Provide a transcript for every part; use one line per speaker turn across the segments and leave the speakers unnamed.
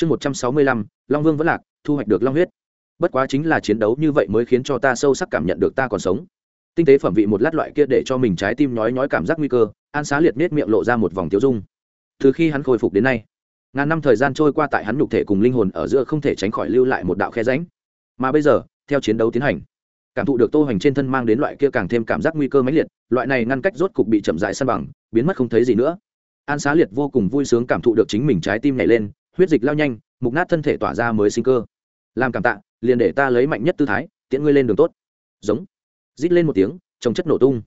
chương một trăm sáu mươi lăm, long vương vẫn lạc, thu hoạch được long huyết. Bất quá chính là chiến đấu như vậy mới khiến cho ta sâu sắc cảm nhận được ta còn sống. Tinh tế phẩm vị một lát loại kia để cho mình trái tim nhói nhói cảm giác nguy cơ, an xá liệt nết miệng lộ ra một vòng tiêu dung. Từ khi hắn khôi phục đến nay, ngàn năm thời gian trôi qua tại hắn nhục thể cùng linh hồn ở giữa không thể tránh khỏi lưu lại một đạo khe ránh mà bây giờ, theo chiến đấu tiến hành, cảm thụ được tô hoành trên thân mang đến loại kia càng thêm cảm giác nguy cơ mãnh liệt, loại này ngăn cách rốt cục bị chậm dại săn bằng, biến mất không thấy gì nữa. An xá liệt vô cùng vui sướng cảm thụ được chính mình trái tim nhảy lên huyết dịch lao nhanh, mục nát thân thể tỏa ra mới sinh cơ. Làm cảm tạ, liền để ta lấy mạnh nhất tư thái, tiễn ngươi lên đường tốt. Giống. Rít lên một tiếng, trồng chất nổ tung.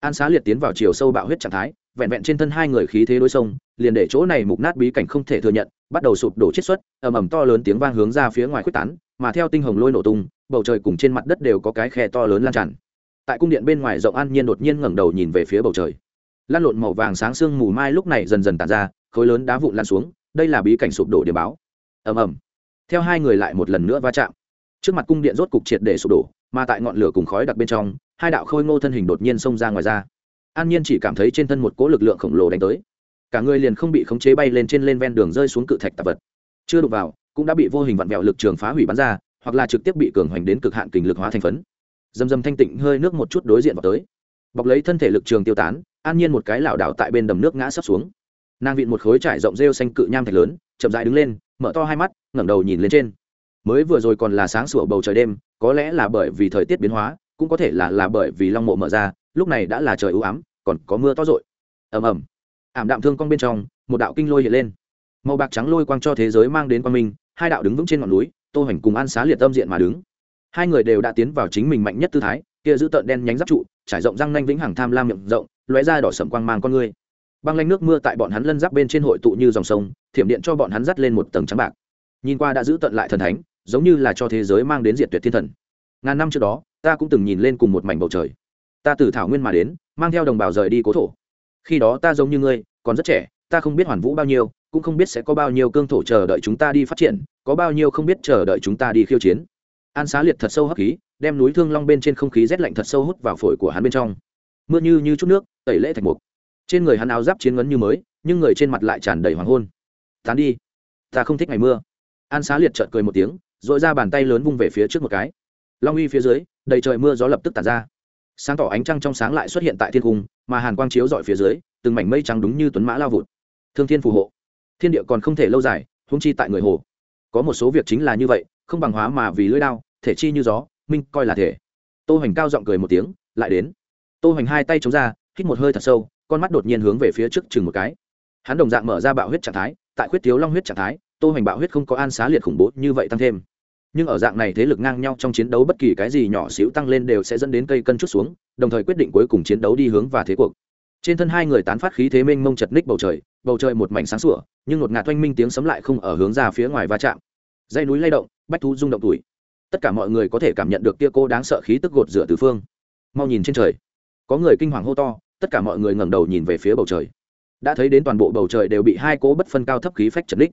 An xá liệt tiến vào chiều sâu bạo huyết trạng thái, vẹn vẹn trên thân hai người khí thế đối sông liền để chỗ này mục nát bí cảnh không thể thừa nhận, bắt đầu sụp đổ chết xuất, ầm ầm to lớn tiếng vang hướng ra phía ngoài khuếch tán, mà theo tinh hồng lôi nổ tung, bầu trời cùng trên mặt đất đều có cái khe to lớn lan tràn. Tại cung điện bên ngoài rộng an nhiên đột nhiên ngẩng đầu nhìn về phía bầu trời. Lan lộn màu vàng sáng sương mù mai lúc này dần dần tàn ra, khối lớn đá vụn lan xuống đây là bí cảnh sụp đổ điểm báo. Ầm ầm. Theo hai người lại một lần nữa va chạm. Trước mặt cung điện rốt cục triệt để sụp đổ, mà tại ngọn lửa cùng khói đặc bên trong, hai đạo khôi ngô thân hình đột nhiên xông ra ngoài ra. An nhiên chỉ cảm thấy trên thân một cố lực lượng khổng lồ đánh tới. Cả người liền không bị khống chế bay lên trên lên ven đường rơi xuống cự thạch tạp vật. Chưa đụng vào, cũng đã bị vô hình vặn vẹo lực trường phá hủy bắn ra, hoặc là trực tiếp bị cường hoành đến cực hạn kình lực hóa thành phấn. Dầm dầm thanh tịnh hơi nước một chút đối diện vào tới. Bọc lấy thân thể lực trường tiêu tán, an nhiên một cái lảo đảo tại bên đầm nước ngã sắp xuống nàng vịn một khối trải rộng rêu xanh cự nham thạch lớn, chậm dại đứng lên, mở to hai mắt, ngẩng đầu nhìn lên trên. Mới vừa rồi còn là sáng sủa bầu trời đêm, có lẽ là bởi vì thời tiết biến hóa, cũng có thể là là bởi vì long mộ mở ra, lúc này đã là trời ưu ám, còn có mưa to rội. Ầm ầm. Ảm đạm thương cong bên trong, một đạo kinh lôi hiện lên. Màu bạc trắng lôi quang cho thế giới mang đến quang minh, hai đạo đứng vững trên ngọn núi, tô hoành cùng an xá liệt tâm diện mà đứng. Hai người đều đã tiến vào chính mình mạnh nhất tư thái, kia giữ tợn đen nhánh giáp trụ, trải rộng răng nanh vĩnh hằng tham lam miệng rộng, lóe ra đỏ sẫm quang mang con người băng lanh nước mưa tại bọn hắn lân giáp bên trên hội tụ như dòng sông, thiểm điện cho bọn hắn dắt lên một tầng trắng bạc. Nhìn qua đã giữ tận lại thần thánh, giống như là cho thế giới mang đến diệt tuyệt thiên thần. Ngàn năm trước đó, ta cũng từng nhìn lên cùng một mảnh bầu trời. Ta từ thảo nguyên mà đến, mang theo đồng bào rời đi cố thổ. Khi đó ta giống như ngươi, còn rất trẻ, ta không biết hoàn vũ bao nhiêu, cũng không biết sẽ có bao nhiêu cương thổ chờ đợi chúng ta đi phát triển, có bao nhiêu không biết chờ đợi chúng ta đi khiêu chiến. An xá liệt thật sâu hấp khí, đem núi thương long bên trên không khí rét lạnh thật sâu hút vào phổi của hắn bên trong. Mưa như như chút nước, tẩy lễ thành mục trên người hắn áo giáp chiến ngấn như mới, nhưng người trên mặt lại tràn đầy hoàng hôn. Tán đi, ta không thích ngày mưa. An xá liệt trợt cười một tiếng r ồ i ra bàn tay lớn vung về phía trước một cái. Long uy phía dưới, đầy trời mưa gió lập tức tàn ra. Sáng tỏ ánh trăng trong sáng lại xuất hiện tại thiên cung, mà hàn quang chiếu dọi phía dưới, từng mảnh mây trắng đúng như tuấn mã lao vụt. Thương thiên phù hộ. Thiên địa còn không thể lâu dài húng chi tại người hồ. Có một số việc chính là như vậy, không bằng hóa mà vì lưỡi đao, thể chi như gió, minh coi là thể. Tô hoành cao giọng cười một tiếng, lại đến. Tô hoành hai tay chống ra, hít một hơi thật sâu con mắt đột nhiên hướng về phía trước chừng một cái. Hắn đồng dạng mở ra bạo huyết trạng thái, tại huyết thiếu long huyết trạng thái, tô hoành bạo huyết không có an xá liệt khủng bố như vậy tăng thêm. Nhưng ở dạng này thế lực ngang nhau trong chiến đấu bất kỳ cái gì nhỏ xíu tăng lên đều sẽ dẫn đến cây cân chút xuống, đồng thời quyết định cuối cùng chiến đấu đi hướng và thế cuộc. Trên thân hai người tán phát khí thế mênh mông chật ních bầu trời bầu trời một mảnh sáng sủa, nhưng một ngạt oanh minh tiếng sấm lại không ở hướng ra phía ngoài va chạm. Dây núi lay động, bách thú rung động tuổi tất cả mọi người có thể cảm nhận được tia cô đáng sợ khí tức gột rửa từ phương. Mau nhìn trên trời. Có người kinh hoàng hô to tất cả mọi người ngẩng đầu nhìn về phía bầu trời. Đã thấy đến toàn bộ bầu trời đều bị hai cỗ bất phân cao thấp khí phách trật đích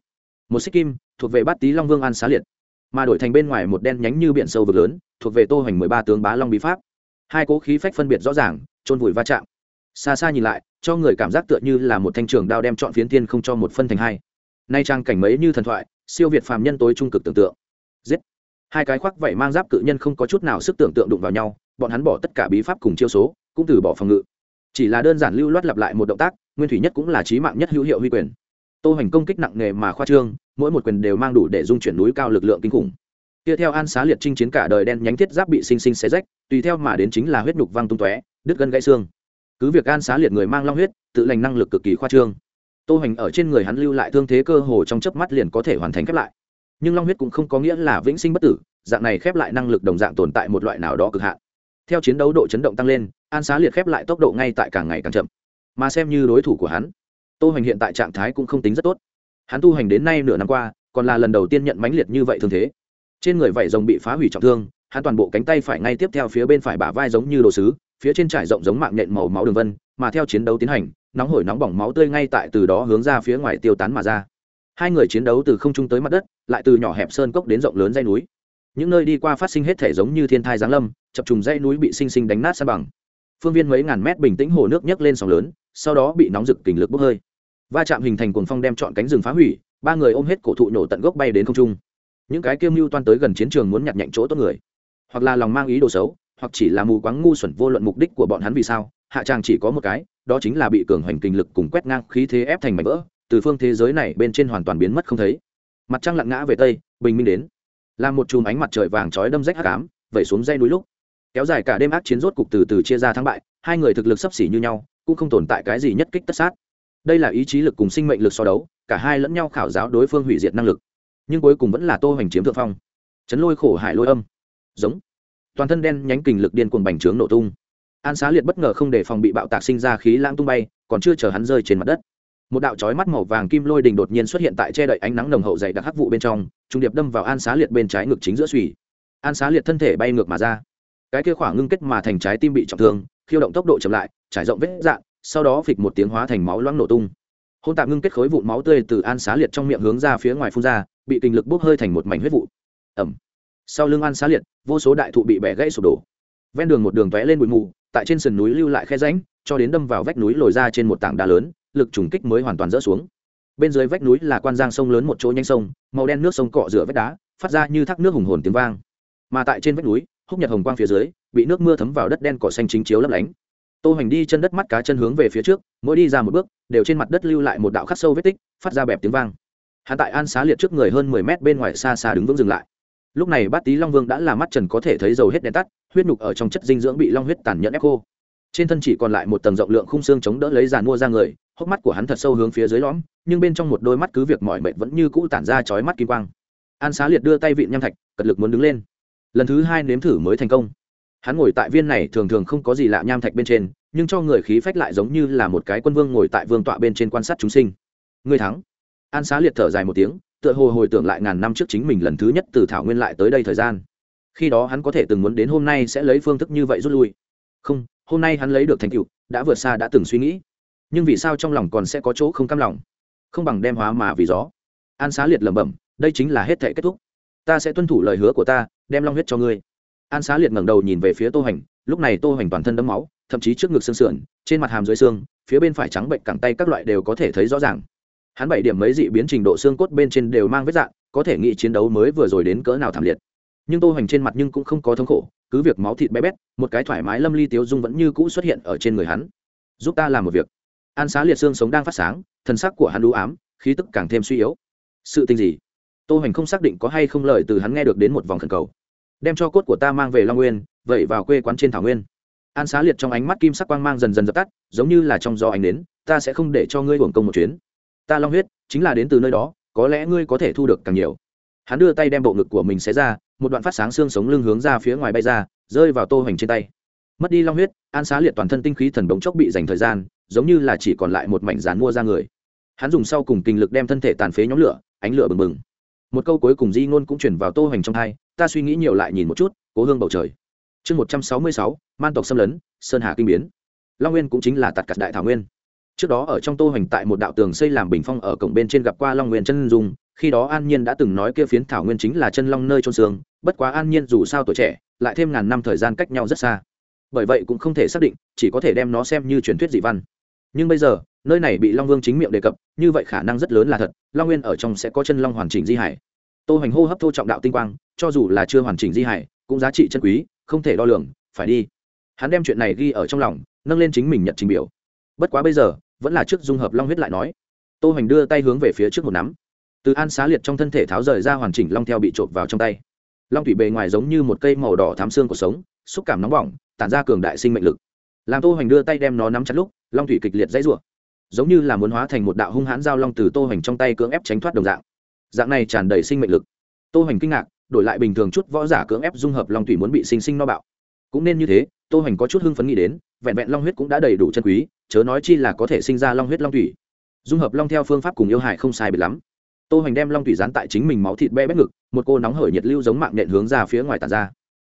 một xích kim, thuộc về bát tý long vương an xá liệt. Mà đổi thành bên ngoài một đen nhánh như biển sâu vực lớn, thuộc về tô hoành mười ba tướng bá long bí pháp. Hai cỗ khí phách phân biệt rõ ràng trôn vùi va chạm. Xa xa nhìn lại, cho người cảm giác tựa như là một thanh trường đao đem chọn phiến thiên không cho một phân thành hai. Nay trang cảnh mấy như thần thoại, siêu việt phàm nhân tối trung cực tưởng tượng. Giết! Hai cái khoác vảy mang giáp cự nhân không có chút nào sức tưởng tượng đụng vào nhau, bọn hắn bỏ tất cả bí pháp cùng chiêu số, cũng từ bỏ phòng ngự chỉ là đơn giản lưu loát lặp lại một động tác, nguyên thủy nhất cũng là trí mạng nhất hữu hiệu huy quyền. Tô hành công kích nặng nề mà khoa trương, mỗi một quyền đều mang đủ để dung chuyển núi cao lực lượng kinh khủng. Kia theo an xá liệt chinh chiến cả đời đen nhánh thiết giáp bị sinh sinh xé rách, tùy theo mà đến chính là huyết nhục văng tung tóe, đứt gân gãy xương. Cứ việc an xá liệt người mang long huyết, tự lành năng lực cực kỳ khoa trương. Tô hành ở trên người hắn lưu lại thương thế cơ hồ trong chớp mắt liền có thể hoàn thành khép lại. Nhưng long huyết cũng không có nghĩa là vĩnh sinh bất tử, dạng này khép lại năng lực đồng dạng tồn tại một loại nào đó cực hạn theo chiến đấu độ chấn động tăng lên, an xá liệt khép lại tốc độ ngay tại càng ngày càng chậm. Mà xem như đối thủ của hắn, tô Hành hiện tại trạng thái cũng không tính rất tốt. Hắn tu hành đến nay nửa năm qua, còn là lần đầu tiên nhận mãnh liệt như vậy thường thế. Trên người vảy rồng bị phá hủy trọng thương, hắn toàn bộ cánh tay phải ngay tiếp theo phía bên phải bả vai giống như đồ sứ, phía trên trải rộng giống mạng nhện màu máu đường vân, mà theo chiến đấu tiến hành, nóng hổi nóng bỏng máu tươi ngay tại từ đó hướng ra phía ngoài tiêu tán mà ra. Hai người chiến đấu từ không trung tới mặt đất, lại từ nhỏ hẹp sơn cốc đến rộng lớn dây núi. Những nơi đi qua phát sinh hết thể giống như thiên thai giáng lâm chập trùng dãy núi bị sinh sinh đánh nát san bằng. Phương viên mấy ngàn mét bình tĩnh hồ nước nhấc lên sóng lớn, sau đó bị nóng rực kình lực bốc hơi. Va chạm hình thành cuồng phong đem trọn cánh rừng phá hủy, ba người ôm hết cổ thụ nổ tận gốc bay đến không trung. Những cái kiêm lưu toan tới gần chiến trường muốn nhặt nhạnh chỗ tốt người, hoặc là lòng mang ý đồ xấu, hoặc chỉ là mù quáng ngu xuẩn vô luận mục đích của bọn hắn vì sao, hạ tràng chỉ có một cái, đó chính là bị cường hoành kình lực cùng quét ngang khí thế ép thành mảnh vỡ, từ phương thế giới này bên trên hoàn toàn biến mất không thấy. Mặt trăng lặn ngã về tây, bình minh đến. Làm một chùm ánh mặt trời vàng chói đâm rách hắc ám, vẩy xuống dãy núi lúc kéo dài cả đêm ác chiến rốt cục từ từ chia ra thắng bại, hai người thực lực sấp xỉ như nhau, cũng không tồn tại cái gì nhất kích tất sát. Đây là ý chí lực cùng sinh mệnh lực so đấu, cả hai lẫn nhau khảo giáo đối phương hủy diệt năng lực. Nhưng cuối cùng vẫn là tô hoành chiếm thượng phong. Chấn lôi khổ hải lôi âm. Giống. Toàn thân đen nhánh kình lực điên cuồng bành trướng nổ tung. An xá liệt bất ngờ không để phòng bị bạo tạc sinh ra khí lãng tung bay, còn chưa chờ hắn rơi trên mặt đất. Một đạo chói mắt màu vàng kim lôi đình đột nhiên xuất hiện tại che đậy ánh nắng nồng hậu dày đặc hắc vụ bên trong, trung điệp đâm vào an xá liệt bên trái ngực chính giữa sùy an xá liệt thân thể bay ngược mà ra cái kia khoảng ngưng kết mà thành trái tim bị trọng thương, khiêu động tốc độ chậm lại, trải rộng vết dạn sau đó phịch một tiếng hóa thành máu loãng nổ tung. Hôn tạp ngưng kết khối vụn máu tươi từ an xá liệt trong miệng hướng ra phía ngoài phun ra, bị kinh lực bốc hơi thành một mảnh huyết vụ. Ẩm. Sau lưng an xá liệt, vô số đại thụ bị bẻ gãy sụp đổ. Ven đường một đường vẽ lên bụi mù, tại trên sườn núi lưu lại khe ránh cho đến đâm vào vách núi lồi ra trên một tảng đá lớn, lực trùng kích mới hoàn toàn rỡ xuống. Bên dưới vách núi là quan giang sông lớn một chỗ nhanh sông, màu đen nước sông cọ rửa vách đá, phát ra như thác nước hùng hồn tiếng vang. Mà tại trên vách núi húc nhật hồng quang phía dưới, bị nước mưa thấm vào đất đen cỏ xanh chính chiếu lấp lánh. Tô hoành đi chân đất mắt cá chân hướng về phía trước, mỗi đi ra một bước, đều trên mặt đất lưu lại một đạo khắc sâu vết tích, phát ra bẹp tiếng vang. Hạ tại an xá liệt trước người hơn mười mét bên ngoài xa xa đứng vững dừng lại. Lúc này bát tý long vương đã là mắt trần có thể thấy dầu hết đèn tắt, huyết nhục ở trong chất dinh dưỡng bị long huyết tàn nhẫn ép khô. Trên thân chỉ còn lại một tầng rộng lượng khung xương chống đỡ lấy giàn mua ra người, hốc mắt của hắn thật sâu hướng phía dưới lõm, nhưng bên trong một đôi mắt cứ việc mỏi mệt vẫn như cũ tản ra chói mắt kim quang. An xá liệt đưa tay vịn nham thạch, cật lực muốn đứng lên lần thứ hai nếm thử mới thành công. Hắn ngồi tại viên này thường thường không có gì lạ nham thạch bên trên, nhưng cho người khí phách lại giống như là một cái quân vương ngồi tại vương tọa bên trên quan sát chúng sinh. Người thắng. An xá liệt thở dài một tiếng, tựa hồ hồi tưởng lại ngàn năm trước chính mình lần thứ nhất từ thảo nguyên lại tới đây thời gian. Khi đó hắn có thể từng muốn đến hôm nay sẽ lấy phương thức như vậy rút lui. Không, hôm nay hắn lấy được thành tựu, đã vượt xa đã từng suy nghĩ. Nhưng vì sao trong lòng còn sẽ có chỗ không cam lòng? Không bằng đem hóa mà vì gió. An xá liệt lẩm bẩm, đây chính là hết thể kết thúc. Ta sẽ tuân thủ lời hứa của ta đem long huyết cho ngươi. An xá liệt ngẩng đầu nhìn về phía tô hành, lúc này tô hành toàn thân đấm máu, thậm chí trước ngực xương sườn, trên mặt hàm dưới xương, phía bên phải trắng bệnh cẳng tay các loại đều có thể thấy rõ ràng. Hắn bảy điểm mấy dị biến trình độ xương cốt bên trên đều mang vết dạng, có thể nghĩ chiến đấu mới vừa rồi đến cỡ nào thảm liệt. Nhưng tô hành trên mặt nhưng cũng không có thống khổ, cứ việc máu thịt bé bét, một cái thoải mái lâm ly tiếu dung vẫn như cũ xuất hiện ở trên người hắn. Giúp ta làm một việc. An xá liệt xương sống đang phát sáng thần sắc của hắn đũ ám, khí tức càng thêm suy yếu. Sự tình gì? Tô hành không xác định có hay không lời từ hắn nghe được đến một vòng khẩn cầu đem cho cốt của ta mang về long nguyên vậy vào quê quán trên thảo nguyên. An xá liệt trong ánh mắt kim sắc quang mang dần dần dập tắt, giống như là trong gió ánh đến, ta sẽ không để cho ngươi hưởng công một chuyến. Ta long huyết, chính là đến từ nơi đó, có lẽ ngươi có thể thu được càng nhiều. Hắn đưa tay đem bộ ngực của mình xé ra, một đoạn phát sáng xương sống lưng hướng ra phía ngoài bay ra, rơi vào tô hoành trên tay. Mất đi long huyết, an xá liệt toàn thân tinh khí thần bóng chốc bị dành thời gian, giống như là chỉ còn lại một mảnh dán mua ra người. Hắn dùng sau cùng kinh lực đem thân thể tàn phế nhóm lửa, ánh lửa bừng bừng. Một câu cuối cùng di ngôn cũng chuyển vào tô hoành trong hai ta suy nghĩ nhiều lại nhìn một chút, cố hương bầu trời. Chương một trăm sáu mươi sáu, man tộc xâm lấn, sơn hà kinh biến. Long nguyên cũng chính là tạt cặt đại thảo nguyên. Trước đó ở trong tô hoành tại một đạo tường xây làm bình phong ở cổng bên trên gặp qua long nguyên chân dung, khi đó an nhiên đã từng nói kia phiến thảo nguyên chính là chân long nơi trôn xương, bất quá an nhiên dù sao tuổi trẻ, lại thêm ngàn năm thời gian cách nhau rất xa. Bởi vậy cũng không thể xác định, chỉ có thể đem nó xem như truyền thuyết dị văn. Nhưng bây giờ, nơi này bị long vương chính miệng đề cập, như vậy khả năng rất lớn là thật, long nguyên ở trong sẽ có chân long hoàn chỉnh di hải. Tô hoành hô hấp thô trọng đạo tinh quang cho dù là chưa hoàn chỉnh di hải cũng giá trị chân quý, không thể đo lường, phải đi. Hắn đem chuyện này ghi ở trong lòng, nâng lên chính mình nhận trình biểu. Bất quá bây giờ, vẫn là trước dung hợp long huyết lại nói. Tô hoành đưa tay hướng về phía trước một nắm. Từ an xá liệt trong thân thể tháo rời ra hoàn chỉnh long theo bị trộn vào trong tay. Long thủy bề ngoài giống như một cây màu đỏ thám xương của sống, xúc cảm nóng bỏng, tản ra cường đại sinh mệnh lực. Làm tô hoành đưa tay đem nó nắm chặt lúc, long thủy kịch liệt dãy rủa. Giống như là muốn hóa thành một đạo hung hãn giao long từ tô hoành trong tay cưỡng ép tránh thoát đồng dạng. Dạng này tràn đầy sinh mệnh lực. Tô hoành kinh ngạc đổi lại bình thường chút võ giả cưỡng ép dung hợp long thủy muốn bị sinh sinh no bạo. Cũng nên như thế, tô hoành có chút hưng phấn nghĩ đến, vẹn vẹn long huyết cũng đã đầy đủ chân quý, chớ nói chi là có thể sinh ra long huyết long thủy dung hợp long theo phương pháp cùng yêu hại không sai biệt lắm. Tô hoành đem long thủy dán tại chính mình máu thịt bẽ bẽ ngực, một cô nóng hởi nhiệt lưu giống mạng nện hướng ra phía ngoài tản ra.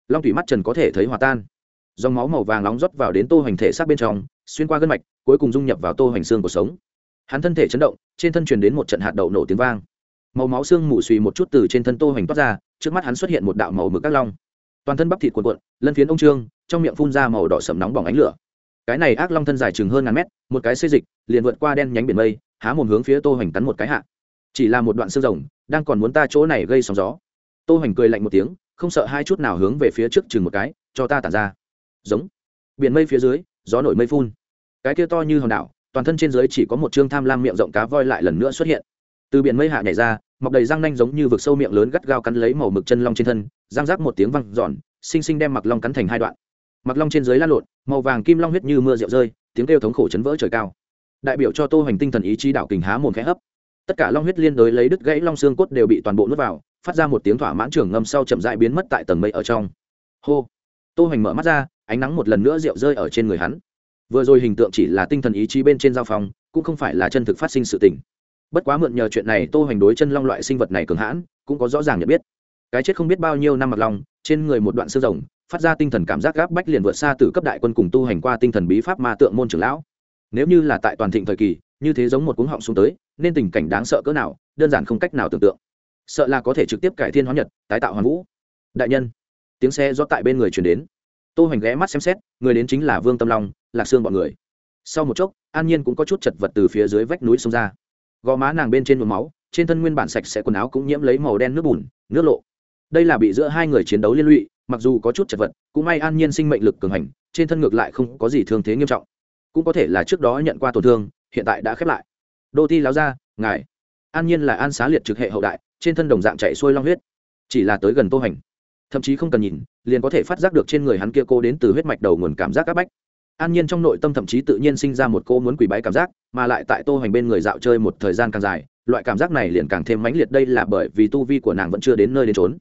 Long thủy mắt trần có thể thấy hòa tan. Dòng máu màu vàng nóng rót vào đến tô hoành thể xác bên trong, xuyên qua gân mạch, cuối cùng dung nhập vào tô hoành xương của sống. Hắn thân thể chấn động, trên thân truyền đến một trận hạt đậu nổ tiếng vang. Màu máu xương mù suy một chút từ trên thân tô hoành toát ra trước mắt hắn xuất hiện một đạo màu mực các long. Toàn thân bắp thịt cuộn cuộn, lân phiến ông trương, trong miệng phun ra màu đỏ sầm nóng bỏng ánh lửa. Cái này ác long thân dài chừng hơn ngàn mét, một cái xê dịch, liền vượt qua đen nhánh biển mây, há mồm hướng phía tô hoành cắn một cái hạ. Chỉ là một đoạn xương rồng, đang còn muốn ta chỗ này gây sóng gió. Tô hoành cười lạnh một tiếng, không sợ hai chút nào hướng về phía trước chừng một cái, cho ta tản ra. Giống. Biển mây phía dưới, gió nổi mây phun. Cái kia to như hòn đảo, toàn thân trên dưới chỉ có một trương tham lam miệng rộng cá voi lại lần nữa xuất hiện từ biển mây hạ nhảy ra, mọc đầy răng nanh giống như vực sâu miệng lớn gắt gao cắn lấy màu mực chân long trên thân, răng rác một tiếng văng giòn xinh xinh đem mặc long cắn thành hai đoạn. Mặc long trên dưới lan lộn, màu vàng kim long huyết như mưa rượu rơi, tiếng kêu thống khổ chấn vỡ trời cao. Đại biểu cho tô hoành tinh thần ý chí đạo kình há mồm khẽ hấp. Tất cả long huyết liên đới lấy đứt gãy long xương cốt đều bị toàn bộ nuốt vào, phát ra một tiếng thỏa mãn trưởng ngâm sau chậm rãi biến mất tại tầng mây ở trong. Hô! Tô hoành mở mắt ra, ánh nắng một lần nữa rượu rơi ở trên người hắn. Vừa rồi hình tượng chỉ là tinh thần ý chí bên trên giao phòng, cũng không phải là chân thực phát sinh sự tình bất quá mượn nhờ chuyện này tô hoành đối chân long loại sinh vật này cường hãn, cũng có rõ ràng nhận biết. Cái chết không biết bao nhiêu năm mặc lòng, trên người một đoạn xương rồng, phát ra tinh thần cảm giác gáp bách liền vượt xa từ cấp đại quân cùng tu hành qua tinh thần bí pháp ma tượng môn trưởng lão. Nếu như là tại toàn thịnh thời kỳ, như thế giống một cuống họng xuống tới, nên tình cảnh đáng sợ cỡ nào, đơn giản không cách nào tưởng tượng. Sợ là có thể trực tiếp cải thiên hóa nhật, tái tạo hoàn vũ. Đại nhân, tiếng xe do tại bên người chuyển đến. Tô hoành ghé mắt xem xét, người đến chính là vương tâm long, lạc sương bọn người. Sau một chốc, an nhiên cũng có chút chật vật từ phía dưới vách núi xông ra gò má nàng bên trên nhuộm máu, trên thân nguyên bản sạch sẽ quần áo cũng nhiễm lấy màu đen nước bùn, nước lộ. Đây là bị giữa hai người chiến đấu liên lụy, mặc dù có chút chật vật, cũng may an nhiên sinh mệnh lực cường hành, trên thân ngược lại không có gì thương thế nghiêm trọng. Cũng có thể là trước đó nhận qua tổn thương, hiện tại đã khép lại. Đô thi láo ra, ngài. An nhiên là an xá liệt trực hệ hậu đại, trên thân đồng dạng chạy xuôi long huyết. Chỉ là tới gần tô hành. Thậm chí không cần nhìn, liền có thể phát giác được trên người hắn kia cô đến từ huyết mạch đầu nguồn cảm giác c áp bách an nhiên trong nội tâm thậm chí tự nhiên sinh ra một cô muốn quỳ bái cảm giác, mà lại tại tô hoành bên người dạo chơi một thời gian càng dài, loại cảm giác này liền càng thêm mãnh liệt đây là bởi vì tu vi của nàng vẫn chưa đến nơi đến trốn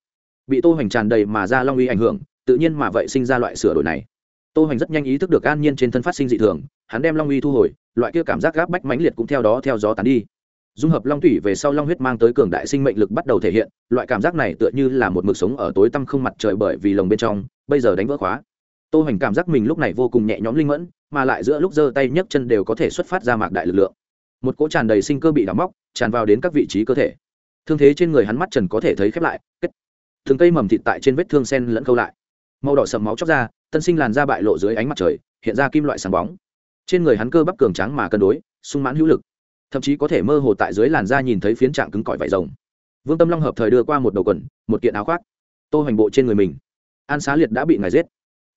bị tô hoành tràn đầy mà ra long uy ảnh hưởng, tự nhiên mà vậy sinh ra loại sửa đổi này. Tô hoành rất nhanh ý thức được an nhiên trên thân phát sinh dị thường, hắn đem long uy thu hồi, loại kia cảm giác gáp bách mãnh liệt cũng theo đó theo gió tán đi. Dung hợp long thủy về sau long huyết mang tới cường đại sinh mệnh lực bắt đầu thể hiện, loại cảm giác này tựa như là một mực sống ở tối tăm không mặt trời bởi vì lồng bên trong, bây giờ đánh vỡ khóa tô hoành cảm giác mình lúc này vô cùng nhẹ nhõm linh mẫn, mà lại giữa lúc giơ tay nhấc chân đều có thể xuất phát ra mạc đại lực lượng. Một cỗ tràn đầy sinh cơ bị đắm móc, tràn vào đến các vị trí cơ thể. Thương thế trên người hắn mắt trần có thể thấy khép lại, kết. Thường cây mầm thịt tại trên vết thương sen lẫn câu lại. Màu đỏ sầm máu chóc ra, tân sinh làn da bại lộ dưới ánh mặt trời, hiện ra kim loại sáng bóng. Trên người hắn cơ bắp cường trắng mà cân đối, sung mãn hữu lực. Thậm chí có thể mơ hồ tại dưới làn da nhìn thấy phiến trạng cứng cỏi vải rồng. Vương tâm long hợp thời đưa qua một đầu quần, một kiện áo khoác. Tô hoành bộ trên người mình. An xá liệt đã bị ngài giết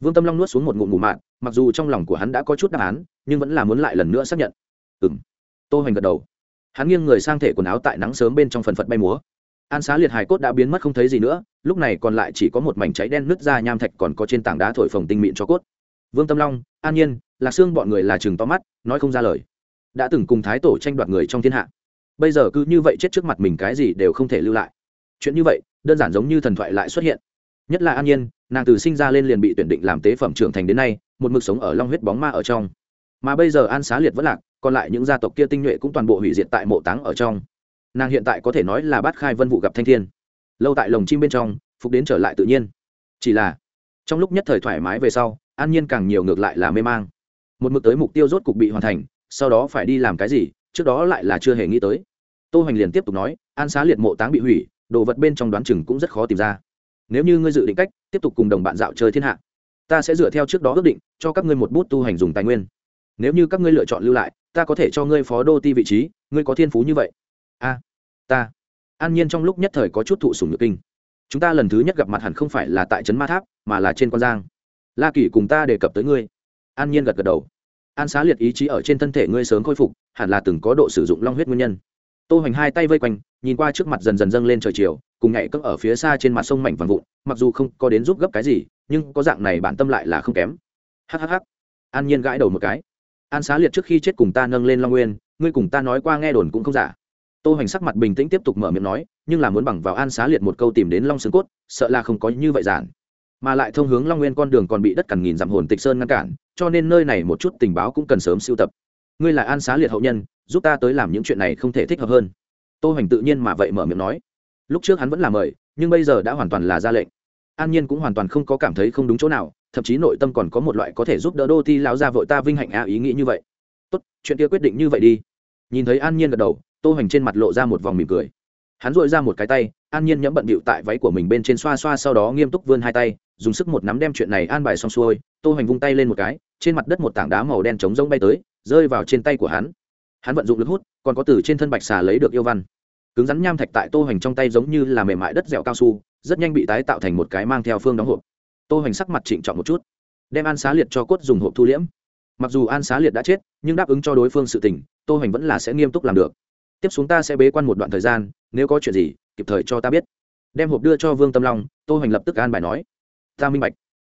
vương tâm long nuốt xuống một ngụm ngủ mạn mặc dù trong lòng của hắn đã có chút đáp án, nhưng vẫn là muốn lại lần nữa xác nhận. Ừ tô hoành gật đầu. Hắn nghiêng người sang thể quần áo tại nắng sớm bên trong phần phật bay múa. An xá liệt hài cốt đã biến mất không thấy gì nữa, lúc này còn lại chỉ có một mảnh cháy đen nứt ra nham thạch còn có trên tảng đá thổi phồng tinh mịn cho cốt. Vương tâm long, an nhiên là xương bọn người là chừng to mắt, nói không ra lời. Đã từng cùng thái tổ tranh đoạt người trong thiên hạ. Bây giờ cứ như vậy chết trước mặt mình cái gì đều không thể lưu lại. Chuyện như vậy, đơn giản giống như thần thoại lại xuất hiện nhất là an nhiên, nàng từ sinh ra lên liền bị tuyển định làm tế phẩm trưởng thành đến nay, một mực sống ở long huyết bóng ma ở trong. Mà bây giờ an xá liệt vẫn lạc, còn lại những gia tộc kia tinh nhuệ cũng toàn bộ hủy diệt tại mộ táng ở trong. Nàng hiện tại có thể nói là bát khai vân vụ gặp thanh thiên. Lâu tại lồng chim bên trong, phục đến trở lại tự nhiên. Chỉ là, trong lúc nhất thời thoải mái về sau, an nhiên càng nhiều ngược lại là mê mang. Một mực tới mục tiêu rốt cục bị hoàn thành, sau đó phải đi làm cái gì, trước đó lại là chưa hề nghĩ tới. Tô hoành liền tiếp tục nói, an xá liệt mộ táng bị hủy, đồ vật bên trong đoán chừng cũng rất khó tìm ra nếu như ngươi dự định cách, tiếp tục cùng đồng bạn dạo chơi thiên hạ, ta sẽ dựa theo trước đó ước định, cho các ngươi một bút tu hành dùng tài nguyên. Nếu như các ngươi lựa chọn lưu lại, ta có thể cho ngươi phó đô ti vị trí, ngươi có thiên phú như vậy. A, ta. An nhiên trong lúc nhất thời có chút thụ sùng nhược kinh. Chúng ta lần thứ nhất gặp mặt hẳn không phải là tại trấn ma tháp, mà là trên con giang. La kỷ cùng ta đề cập tới ngươi. An nhiên gật gật đầu. An xá liệt ý chí ở trên thân thể ngươi sớm khôi phục, hẳn là từng có độ sử dụng long huyết nguyên nhân. Tô hoành hai tay vây quanh, nhìn qua trước mặt dần dần dâng lên trời chiều cùng nhảy cấm ở phía xa trên mặt sông mảnh vàng vụn, mặc dù không có đến giúp gấp cái gì, nhưng có dạng này bản tâm lại là không kém. Hhh an nhiên gãi đầu một cái. An xá liệt trước khi chết cùng ta nâng lên long nguyên, ngươi cùng ta nói qua nghe đồn cũng không giả. Tô hoành sắc mặt bình tĩnh tiếp tục mở miệng nói, nhưng là muốn bằng vào an xá liệt một câu tìm đến long xương cốt, sợ là không có như vậy giản. Mà lại thông hướng long nguyên con đường còn bị đất cằn nghìn dặm hồn tịch sơn ngăn cản, cho nên nơi này một chút tình báo cũng cần sớm sưu tập. Ngươi là an xá liệt hậu nhân, giúp ta tới làm những chuyện này không thể thích hợp hơn. Tô hoành tự nhiên mà vậy mở miệng nói lúc trước hắn vẫn là mời, nhưng bây giờ đã hoàn toàn là ra lệnh. An nhiên cũng hoàn toàn không có cảm thấy không đúng chỗ nào, thậm chí nội tâm còn có một loại có thể giúp đỡ đô ti lão gia vội ta vinh hạnh a à ý nghĩ như vậy. Tốt, chuyện kia quyết định như vậy đi. Nhìn thấy an nhiên gật đầu, tô hoành trên mặt lộ ra một vòng mỉm cười. Hắn dội ra một cái tay, an nhiên nhẫm bận bịu tại váy của mình bên trên xoa xoa sau đó nghiêm túc vươn hai tay, dùng sức một nắm đem chuyện này an bài xong xuôi, tô hoành vung tay lên một cái, trên mặt đất một tảng đá màu đen trống rỗng bay tới, rơi vào trên tay của hắn. Hắn vận dụng lực hút, còn có từ trên thân bạch xà lấy được yêu văn cứng rắn nham thạch tại tô hoành trong tay giống như là mềm mại đất dẻo cao su, rất nhanh bị tái tạo thành một cái mang theo phương đóng hộp. Tô hoành sắc mặt trịnh trọng một chút, đem an xá liệt cho cốt dùng hộp thu liễm. Mặc dù an xá liệt đã chết, nhưng đáp ứng cho đối phương sự tình, tô hoành vẫn là sẽ nghiêm túc làm được. Tiếp xuống ta sẽ bế quan một đoạn thời gian, nếu có chuyện gì, kịp thời cho ta biết. Đem hộp đưa cho vương tâm long, tô hoành lập tức an bài nói. Ta minh bạch.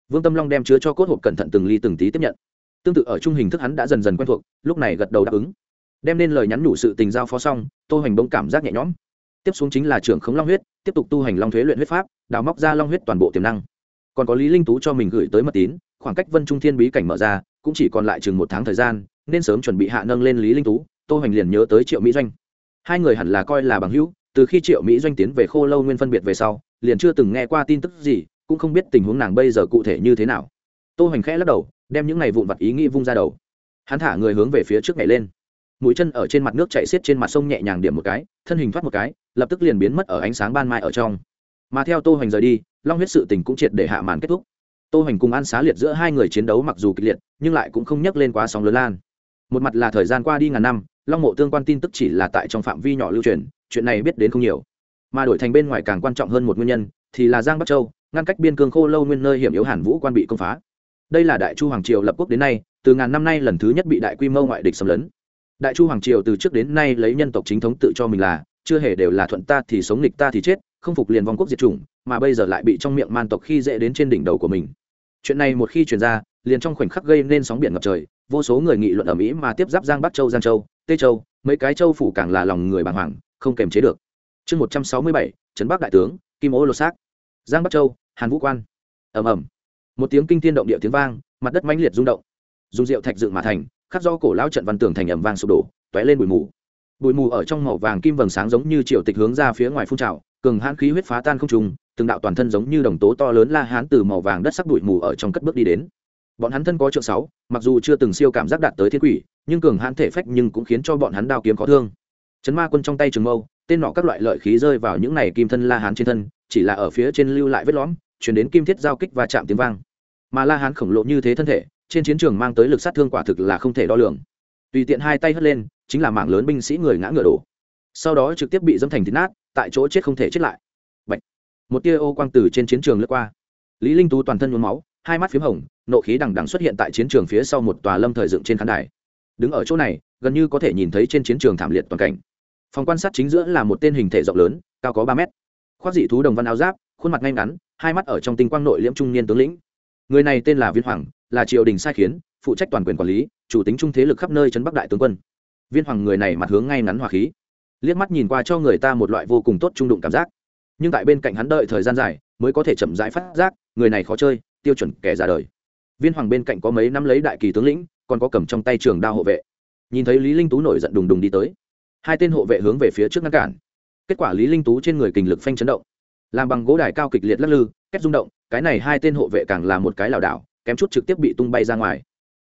Vương tâm long đem chứa cho cốt hộp cẩn thận từng ly từng tí tiếp nhận. Tương tự ở trung hình thức hắn đã dần dần quen thuộc, lúc này gật đầu đáp ứng đem nên lời nhắn nhủ sự tình giao phó xong, tô hoành bỗng cảm giác nhẹ nhõm. Tiếp xuống chính là trưởng khống long huyết, tiếp tục tu hành long thuế luyện huyết pháp, đào móc ra long huyết toàn bộ tiềm năng. Còn có lý linh tú cho mình gửi tới mật tín, khoảng cách vân trung thiên bí cảnh mở ra, cũng chỉ còn lại chừng một tháng thời gian, nên sớm chuẩn bị hạ nâng lên lý linh tú, tô hoành liền nhớ tới triệu mỹ doanh. Hai người hẳn là coi là bằng hữu, từ khi triệu mỹ doanh tiến về khô lâu nguyên phân biệt về sau, liền chưa từng nghe qua tin tức gì, cũng không biết tình huống nàng bây giờ cụ thể như thế nào. Tô hoành khẽ lắc đầu, đem những ngày vụn vặt ý nghĩ vung ra đầu. Hắn thả người hướng về phía trước nhảy lên mũi chân ở trên mặt nước chạy xiết trên mặt sông nhẹ nhàng điểm một cái, thân hình thoát một cái, lập tức liền biến mất ở ánh sáng ban mai ở trong. Mà theo tô hoành rời đi, long huyết sự tình cũng triệt để hạ màn kết thúc. Tô hoành cùng an xá liệt giữa hai người chiến đấu mặc dù kịch liệt, nhưng lại cũng không nhắc lên quá sóng lớn lan. Một mặt là thời gian qua đi ngàn năm, long mộ tương quan tin tức chỉ là tại trong phạm vi nhỏ lưu truyền, chuyện này biết đến không nhiều. Mà đổi thành bên ngoài càng quan trọng hơn một nguyên nhân, thì là giang bắc châu, ngăn cách biên cương khô lâu nguyên nơi hiểm yếu hàn vũ quan bị công phá. Đây là đại chu hoàng triều lập quốc đến nay, từ ngàn năm nay lần thứ nhất bị đại quy mô ngoại địch xâm lấn đại chu hoàng triều từ trước đến nay lấy nhân tộc chính thống tự cho mình là, chưa hề đều là thuận ta thì sống nghịch ta thì chết, không phục liền vong quốc diệt chủng, mà bây giờ lại bị trong miệng man tộc khi dễ đến trên đỉnh đầu của mình. Chuyện này một khi chuyển ra, liền trong khoảnh khắc gây nên sóng biển ngập trời, vô số người nghị luận ở mỹ mà tiếp giáp giang bắc châu, giang châu, tê châu, mấy cái châu phủ càng là lòng người bàng hoàng, không kềm chế được. Chương một trăm sáu mươi bảy, trấn bắc đại tướng, kim ô lột xác. Giang bắc châu, hàn vũ quan. Ầm ầm. Một tiếng kinh thiên động địa tiếng vang, mặt đất mãnh liệt rung động. Dùng rượu thạch dựng mà thành khắc do cổ lao trận văn tường thành ẩm vàng sụp đổ t lên bụi mù. Bụi mù ở trong màu vàng kim vầng sáng giống như triệu tịch hướng ra phía ngoài phun trào, cường hãn khí huyết phá tan không trùng từng đạo toàn thân giống như đồng tố to lớn la hán từ màu vàng đất sắc bụi mù ở trong cất bước đi đến. Bọn hắn thân có trượng sáu, mặc dù chưa từng siêu cảm giác đạt tới thiên quỷ, nhưng cường hãn thể phách nhưng cũng khiến cho bọn hắn đao kiếm có thương. Chấn ma quân trong tay trường mâu, tên nọ các loại lợi khí rơi vào những này kim thân la hán trên thân, chỉ là ở phía trên lưu lại vết lõm chuyển đến kim thiết giao kích và chạm tiếng vang. Mà la hán khổng lộ như thế thân thể trên chiến trường mang tới lực sát thương quả thực là không thể đo lường. Tùy tiện hai tay hất lên, chính là mạng lớn binh sĩ người ngã ngựa đổ. Sau đó trực tiếp bị dâm thành thịt nát, tại chỗ chết không thể chết lại. Bạch. một tia ô quang từ trên chiến trường lướt qua. Lý linh tú toàn thân nhuốm máu, hai mắt p h hồng, nộ khí đằng đằng xuất hiện tại chiến trường phía sau một tòa lâm thời dựng trên khán đài. Đứng ở chỗ này, gần như có thể nhìn thấy trên chiến trường thảm liệt toàn cảnh. Phòng quan sát chính giữa là một tên hình thể rộng lớn, cao có ba mét. Khoác dị thú đồng văn áo giáp, khuôn mặt ngay ngắn, hai mắt ở trong tinh quang nội liễm trung niên tướng lĩnh. Người này tên là viên hoàng là triều đình sai khiến, phụ trách toàn quyền quản lý, chủ tính trung thế lực khắp nơi chấn bắc đại tướng quân. Viên hoàng người này mặt hướng ngay ngắn hòa khí, liếc mắt nhìn qua cho người ta một loại vô cùng tốt trung đụng cảm giác. Nhưng tại bên cạnh hắn đợi thời gian dài, mới có thể chậm rãi phát giác, người này khó chơi, tiêu chuẩn kẻ ra đời. Viên hoàng bên cạnh có mấy năm lấy đại kỳ tướng lĩnh, còn có cầm trong tay trường đao hộ vệ. Nhìn thấy lý linh tú nổi giận đùng đùng đi tới, hai tên hộ vệ hướng về phía trước ngăn cản. Kết quả lý linh tú trên người kình lực phanh chấn động, làm bằng gỗ đài cao kịch liệt lắc lư kết rung động, cái này hai tên hộ vệ càng là một cái lảo đảo kém chút trực tiếp bị tung bay ra ngoài.